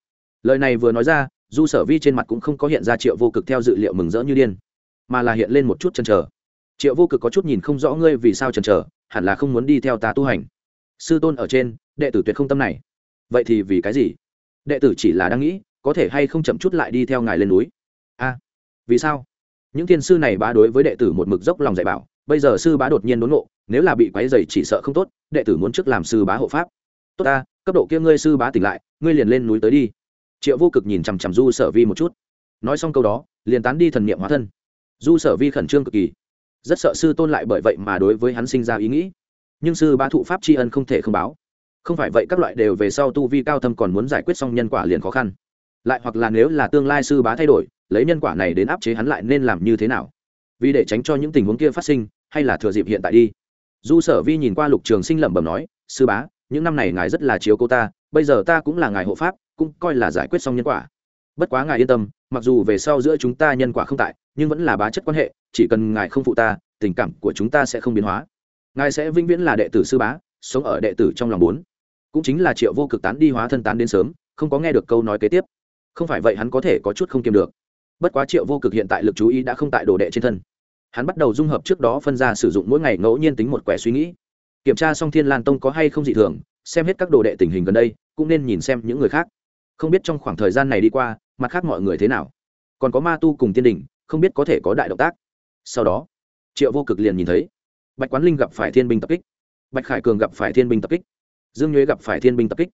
Lời này vừa nói ra, du sở vi trên mặt cũng không có hiện ra triệu vô cực theo dự liệu mừng rỡ như điên, mà là hiện lên một chút chần chờ. Triệu vô cực có chút nhìn không rõ ngươi vì sao chần chờ, hẳn là không muốn đi theo ta tu hành. Sư tôn ở trên, đệ tử tuyệt không tâm này. Vậy thì vì cái gì? Đệ tử chỉ là đang nghĩ, có thể hay không chậm chút lại đi theo ngài lên núi. A, vì sao? Những thiên sư này bá đối với đệ tử một mực dốc lòng dạy bảo, bây giờ sư bá đột nhiên đốn ngộ, nếu là bị quáy dày chỉ sợ không tốt, đệ tử muốn trước làm sư bá hộ pháp. Tốt ta, cấp độ kia ngươi sư bá tỉnh lại, ngươi liền lên núi tới đi. Triệu vô cực nhìn chằm chằm du sở vi một chút. Nói xong câu đó, liền tán đi thần niệm hóa thân. Du sở vi khẩn trương cực kỳ. Rất sợ sư tôn lại bởi vậy mà đối với hắn sinh ra ý nghĩ. Nhưng sư bá thụ pháp tri ân không thể không báo. Không phải vậy các loại đều về sau tu vi cao thâm còn muốn giải quyết xong nhân quả liền khó khăn lại hoặc là nếu là tương lai sư bá thay đổi, lấy nhân quả này đến áp chế hắn lại nên làm như thế nào? Vì để tránh cho những tình huống kia phát sinh, hay là thừa dịp hiện tại đi? Du sở vi nhìn qua lục trường sinh lẩm bẩm nói, sư bá, những năm này ngài rất là chiếu cô ta, bây giờ ta cũng là ngài hộ pháp, cũng coi là giải quyết xong nhân quả. Bất quá ngài yên tâm, mặc dù về sau giữa chúng ta nhân quả không tại, nhưng vẫn là bá chất quan hệ, chỉ cần ngài không phụ ta, tình cảm của chúng ta sẽ không biến hóa. Ngài sẽ vĩnh viễn là đệ tử sư bá, sống ở đệ tử trong lòng bốn. Cũng chính là triệu vô cực tán đi hóa thân tán đến sớm, không có nghe được câu nói kế tiếp không phải vậy hắn có thể có chút không kiềm được. Bất quá triệu vô cực hiện tại lực chú ý đã không tại đồ đệ trên thân. Hắn bắt đầu dung hợp trước đó phân ra sử dụng mỗi ngày ngẫu nhiên tính một quẻ suy nghĩ. Kiểm tra xong thiên lan tông có hay không dị thường, xem hết các đồ đệ tình hình gần đây, cũng nên nhìn xem những người khác. Không biết trong khoảng thời gian này đi qua, mặt khác mọi người thế nào? Còn có ma tu cùng tiên đình không biết có thể có đại động tác. Sau đó, triệu vô cực liền nhìn thấy, bạch quán linh gặp phải thiên binh tập kích. Bạch khải cường gặp phải thiên binh tập kích. Dương nhuế gặp phải thiên binh tập kích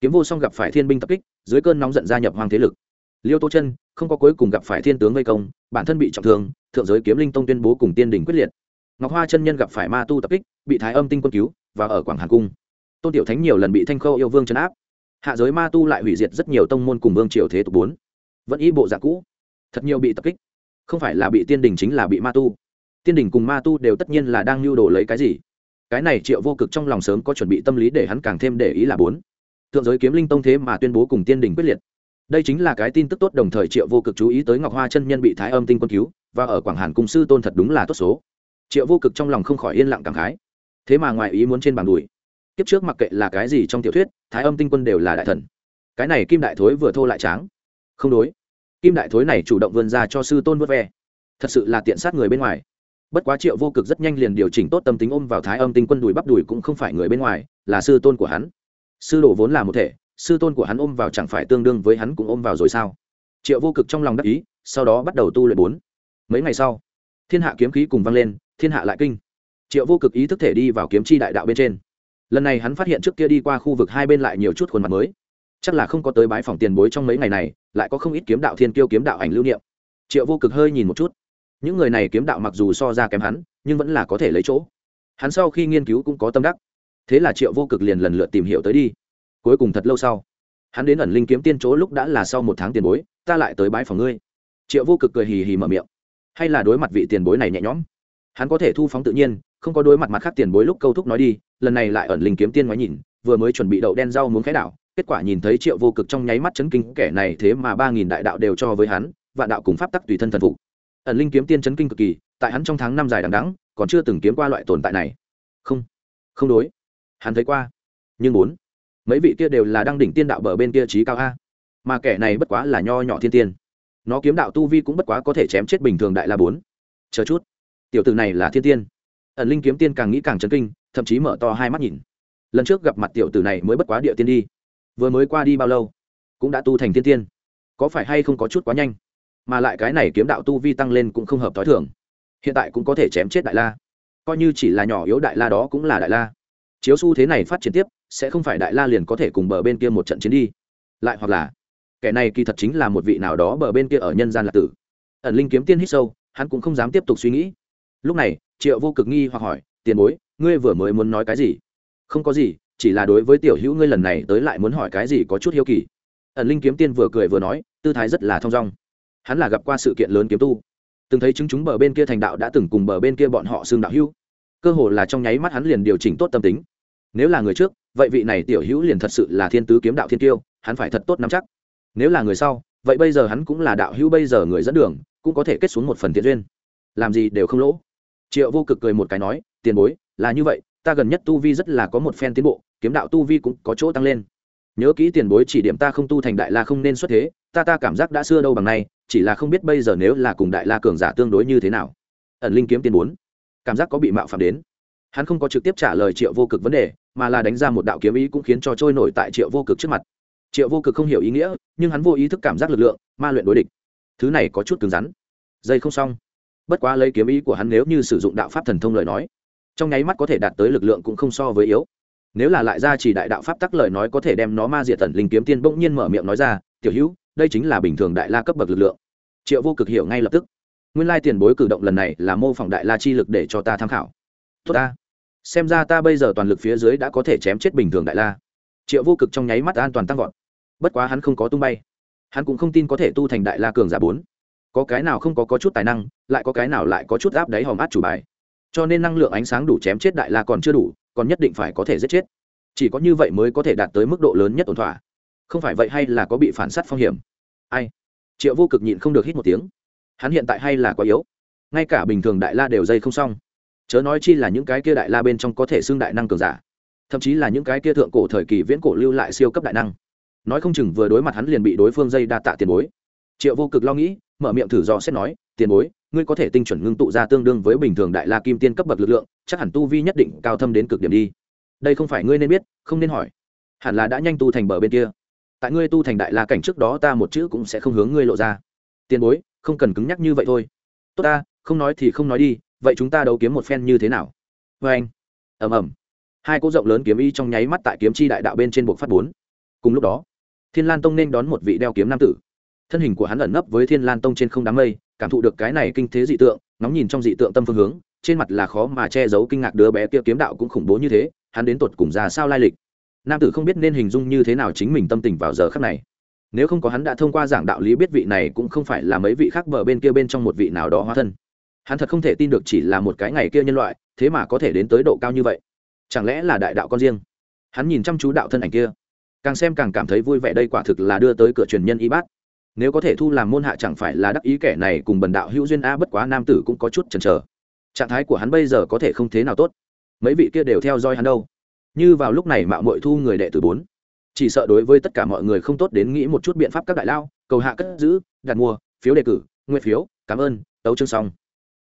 kiếm vô song gặp phải thiên binh tập kích, dưới cơn nóng giận gia nhập hoàng thế lực. Liêu tô chân không có cuối cùng gặp phải thiên tướng gây công, bản thân bị trọng thương, thượng giới kiếm linh tông tuyên bố cùng tiên đình quyết liệt. Ngọc hoa chân nhân gặp phải ma tu tập kích, bị thái âm tinh quân cứu, và ở quảng hàn cung. Tôn tiểu thánh nhiều lần bị thanh khâu yêu vương chấn áp. Hạ giới ma tu lại hủy diệt rất nhiều tông môn cùng vương triều thế tục bốn. Vẫn ý bộ dạng cũ. Thật nhiều bị tập kích. Không phải là bị tiên đình chính là bị ma tu. Tiên đình cùng ma tu đều tất nhiên là đang lưu đồ lấy cái gì. Cái này triệu vô cực trong lòng sớm có chuẩn bị tâm lý để hắn càng thêm để ý là bốn thượng giới kiếm linh tông thế mà tuyên bố cùng tiên đình quyết liệt. Đây chính là cái tin tức tốt đồng thời triệu vô cực chú ý tới ngọc hoa chân nhân bị thái âm tinh quân cứu, và ở quảng hàn cung sư tôn thật đúng là tốt số. Triệu vô cực trong lòng không khỏi yên lặng cảm khái. Thế mà ngoài ý muốn trên bàn đùi, kiếp trước mặc kệ là cái gì trong tiểu thuyết, thái âm tinh quân đều là đại thần. Cái này kim đại thối vừa thô lại tráng. Không đối. Kim đại thối này chủ động vươn ra cho sư tôn vớt ve. Thật sự là tiện sát người bên ngoài. Bất quá triệu vô cực rất nhanh liền điều chỉnh tốt tâm tính ôm vào thái âm tinh quân đùi bắp đùi cũng không phải người bên ngoài, là sư tôn của hắn sư đồ vốn là một thể, sư tôn của hắn ôm vào chẳng phải tương đương với hắn cũng ôm vào rồi sao? Triệu vô cực trong lòng đắc ý, sau đó bắt đầu tu luyện bốn. Mấy ngày sau, thiên hạ kiếm khí cùng vang lên, thiên hạ lại kinh. Triệu vô cực ý thức thể đi vào kiếm chi đại đạo bên trên. Lần này hắn phát hiện trước kia đi qua khu vực hai bên lại nhiều chút khuôn mặt mới. Chắc là không có tới bái phòng tiền bối trong mấy ngày này, lại có không ít kiếm đạo thiên kiêu kiếm đạo ảnh lưu niệm. Triệu vô cực hơi nhìn một chút. Những người này kiếm đạo mặc dù so ra kém hắn, nhưng vẫn là có thể lấy chỗ. Hắn sau khi nghiên cứu cũng có tâm đắc thế là triệu vô cực liền lần lượt tìm hiểu tới đi. Cuối cùng thật lâu sau, hắn đến ẩn linh kiếm tiên chỗ lúc đã là sau một tháng tiền bối, ta lại tới bãi phòng ngươi. Triệu vô cực cười hì hì mở miệng. Hay là đối mặt vị tiền bối này nhẹ nhõm? Hắn có thể thu phóng tự nhiên, không có đối mặt mặt khác tiền bối lúc câu thúc nói đi, lần này lại ẩn linh kiếm tiên ngoái nhìn, vừa mới chuẩn bị đậu đen rau muốn khái đảo, kết quả nhìn thấy triệu vô cực trong nháy mắt chấn kinh, kẻ này thế mà ba nghìn đại đạo đều cho với hắn và đạo cùng pháp tắc tùy thân thần phục. Ẩn linh kiếm tiên chấn kinh cực kỳ, tại hắn trong tháng năm dài đằng đắng còn chưa từng kiếm qua loại tồn tại này. Không không đối hắn thấy qua. Nhưng bốn mấy vị kia đều là đăng đỉnh tiên đạo bờ bên kia trí cao a. Mà kẻ này bất quá là nho nhỏ thiên tiên. Nó kiếm đạo tu vi cũng bất quá có thể chém chết bình thường đại la bốn. Chờ chút. Tiểu tử này là thiên tiên. Ẩn linh kiếm tiên càng nghĩ càng chấn kinh, thậm chí mở to hai mắt nhìn. Lần trước gặp mặt tiểu tử này mới bất quá địa tiên đi. Vừa mới qua đi bao lâu? Cũng đã tu thành thiên tiên. Có phải hay không có chút quá nhanh? Mà lại cái này kiếm đạo tu vi tăng lên cũng không hợp t h o i thường. Hiện tại cũng có thể chém chết đại la. Coi như chỉ là nhỏ yếu đại la đó cũng là đại la chiếu xu thế này phát triển tiếp, sẽ không phải đại la liền có thể cùng bờ bên kia một trận chiến đi. Lại hoặc là, kẻ này kỳ thật chính là một vị nào đó bờ bên kia ở nhân gian lạc tử. Ẩn linh kiếm tiên hít sâu, hắn cũng không dám tiếp tục suy nghĩ. Lúc này, triệu vô cực nghi hoặc hỏi, tiền bối, ngươi vừa mới muốn nói cái gì? Không có gì, chỉ là đối với tiểu hữu ngươi lần này tới lại muốn hỏi cái gì có chút hiếu kỳ. Ẩn linh kiếm tiên vừa cười vừa nói, tư thái rất là thong dong. Hắn là gặp qua sự kiện lớn kiếm tu. Từng thấy chứng chúng bờ bên kia thành đạo đã từng cùng bờ bên kia bọn họ xương đạo hữu cơ hồ là trong nháy mắt hắn liền điều chỉnh tốt tâm tính. Nếu là người trước, vậy vị này tiểu hữu liền thật sự là thiên tứ kiếm đạo thiên tiêu hắn phải thật tốt nắm chắc. Nếu là người sau, vậy bây giờ hắn cũng là đạo hữu bây giờ người dẫn đường, cũng có thể kết xuống một phần thiện duyên. Làm gì đều không lỗ. Triệu vô cực cười một cái nói, tiền bối, là như vậy, ta gần nhất tu vi rất là có một phen tiến bộ, kiếm đạo tu vi cũng có chỗ tăng lên. Nhớ kỹ tiền bối chỉ điểm ta không tu thành đại la không nên xuất thế, ta ta cảm giác đã xưa đâu bằng nay, chỉ là không biết bây giờ nếu là cùng đại la cường giả tương đối như thế nào. Ẩn linh kiếm tiền bốn cảm giác có bị mạo phạm đến. Hắn không có trực tiếp trả lời triệu vô cực vấn đề, mà là đánh ra một đạo kiếm ý cũng khiến cho trôi nổi tại triệu vô cực trước mặt. Triệu vô cực không hiểu ý nghĩa, nhưng hắn vô ý thức cảm giác lực lượng, ma luyện đối địch. Thứ này có chút cứng rắn. Dây không xong. Bất quá lấy kiếm ý của hắn nếu như sử dụng đạo pháp thần thông lời nói, trong nháy mắt có thể đạt tới lực lượng cũng không so với yếu. Nếu là lại ra chỉ đại đạo pháp tắc lời nói có thể đem nó ma diệt tần linh kiếm tiên bỗng nhiên mở miệng nói ra, tiểu hữu, đây chính là bình thường đại la cấp bậc lực lượng. Triệu vô cực hiểu ngay lập tức nguyên lai tiền bối cử động lần này là mô phỏng đại la chi lực để cho ta tham khảo. Tốt ta. Xem ra ta bây giờ toàn lực phía dưới đã có thể chém chết bình thường đại la. Triệu vô cực trong nháy mắt an toàn tăng vọt. Bất quá hắn không có tung bay. Hắn cũng không tin có thể tu thành đại la cường giả bốn. Có cái nào không có, có chút tài năng lại có cái nào lại có chút áp đáy hòm át chủ bài. Cho nên năng lượng ánh sáng đủ chém chết đại la còn chưa đủ còn nhất định phải có thể giết chết. Chỉ có như vậy mới có thể đạt tới mức độ lớn nhất ổn thỏa. Không phải vậy hay là có bị phản s á t phong hiểm? Ai? Triệu vô cực nhịn không được hít một tiếng hắn hiện tại hay là quá yếu. Ngay cả bình thường đại la đều dây không xong. Chớ nói chi là những cái kia đại la bên trong có thể xưng đại năng cường giả, thậm chí là những cái kia thượng cổ thời kỳ viễn cổ lưu lại siêu cấp đại năng. Nói không chừng vừa đối mặt hắn liền bị đối phương dây đa tạ tiền bối. Triệu vô cực lo nghĩ, mở miệng thử dò xét nói, tiền bối, ngươi có thể tinh chuẩn ngưng tụ ra tương đương với bình thường đại la kim tiên cấp bậc lực lượng, chắc hẳn tu vi nhất định cao thâm đến cực điểm đi. Đây không phải ngươi nên biết, không nên hỏi. Hẳn là đã nhanh tu thành bờ bên kia. Tại ngươi tu thành đại la cảnh trước đó ta một chữ cũng sẽ không hướng ngươi lộ ra. Tiền bối không cần cứng nhắc như vậy thôi. Tốt ta, không nói thì không nói đi, vậy chúng ta đấu kiếm một phen như thế nào? Vê anh. Ẩm ẩm hai cỗ rộng lớn kiếm y trong nháy mắt tại kiếm chi đại đạo bên trên buộc phát bốn. Cùng lúc đó, thiên lan tông nên đón một vị đeo kiếm nam tử. Thân hình của hắn ẩn nấp với thiên lan tông trên không đám mây, cảm thụ được cái này kinh thế dị tượng nóng nhìn trong dị tượng tâm phương hướng, trên mặt là khó mà che giấu kinh ngạc đứa bé kia kiếm đạo cũng khủng bố như thế, hắn đến tột cùng ra sao lai lịch? Nam tử không biết nên hình dung như thế nào chính mình tâm tình vào giờ khắc này nếu không có hắn đã thông qua giảng đạo lý biết vị này cũng không phải là mấy vị khác bờ bên kia bên trong một vị nào đó hóa thân. Hắn thật không thể tin được chỉ là một cái ngày kia nhân loại, thế mà có thể đến tới độ cao như vậy. Chẳng lẽ là đại đạo con riêng? Hắn nhìn chăm chú đạo thân ảnh kia. Càng xem càng cảm thấy vui vẻ đây quả thực là đưa tới cửa truyền nhân y bát. Nếu có thể thu làm môn hạ chẳng phải là đắc ý kẻ này cùng bần đạo hữu duyên a, bất quá nam tử cũng có chút chần chờ. Trạng thái của hắn bây giờ có thể không thế nào tốt. Mấy vị kia đều theo dõi hắn đâu. Như vào lúc này mạo mội thu người đệ tử bốn chỉ sợ đối với tất cả mọi người không tốt đến nghĩ một chút biện pháp các đại lao, cầu hạ cất giữ, đặt mua, phiếu đề cử nguyên phiếu, cảm ơn, tấu chương xong.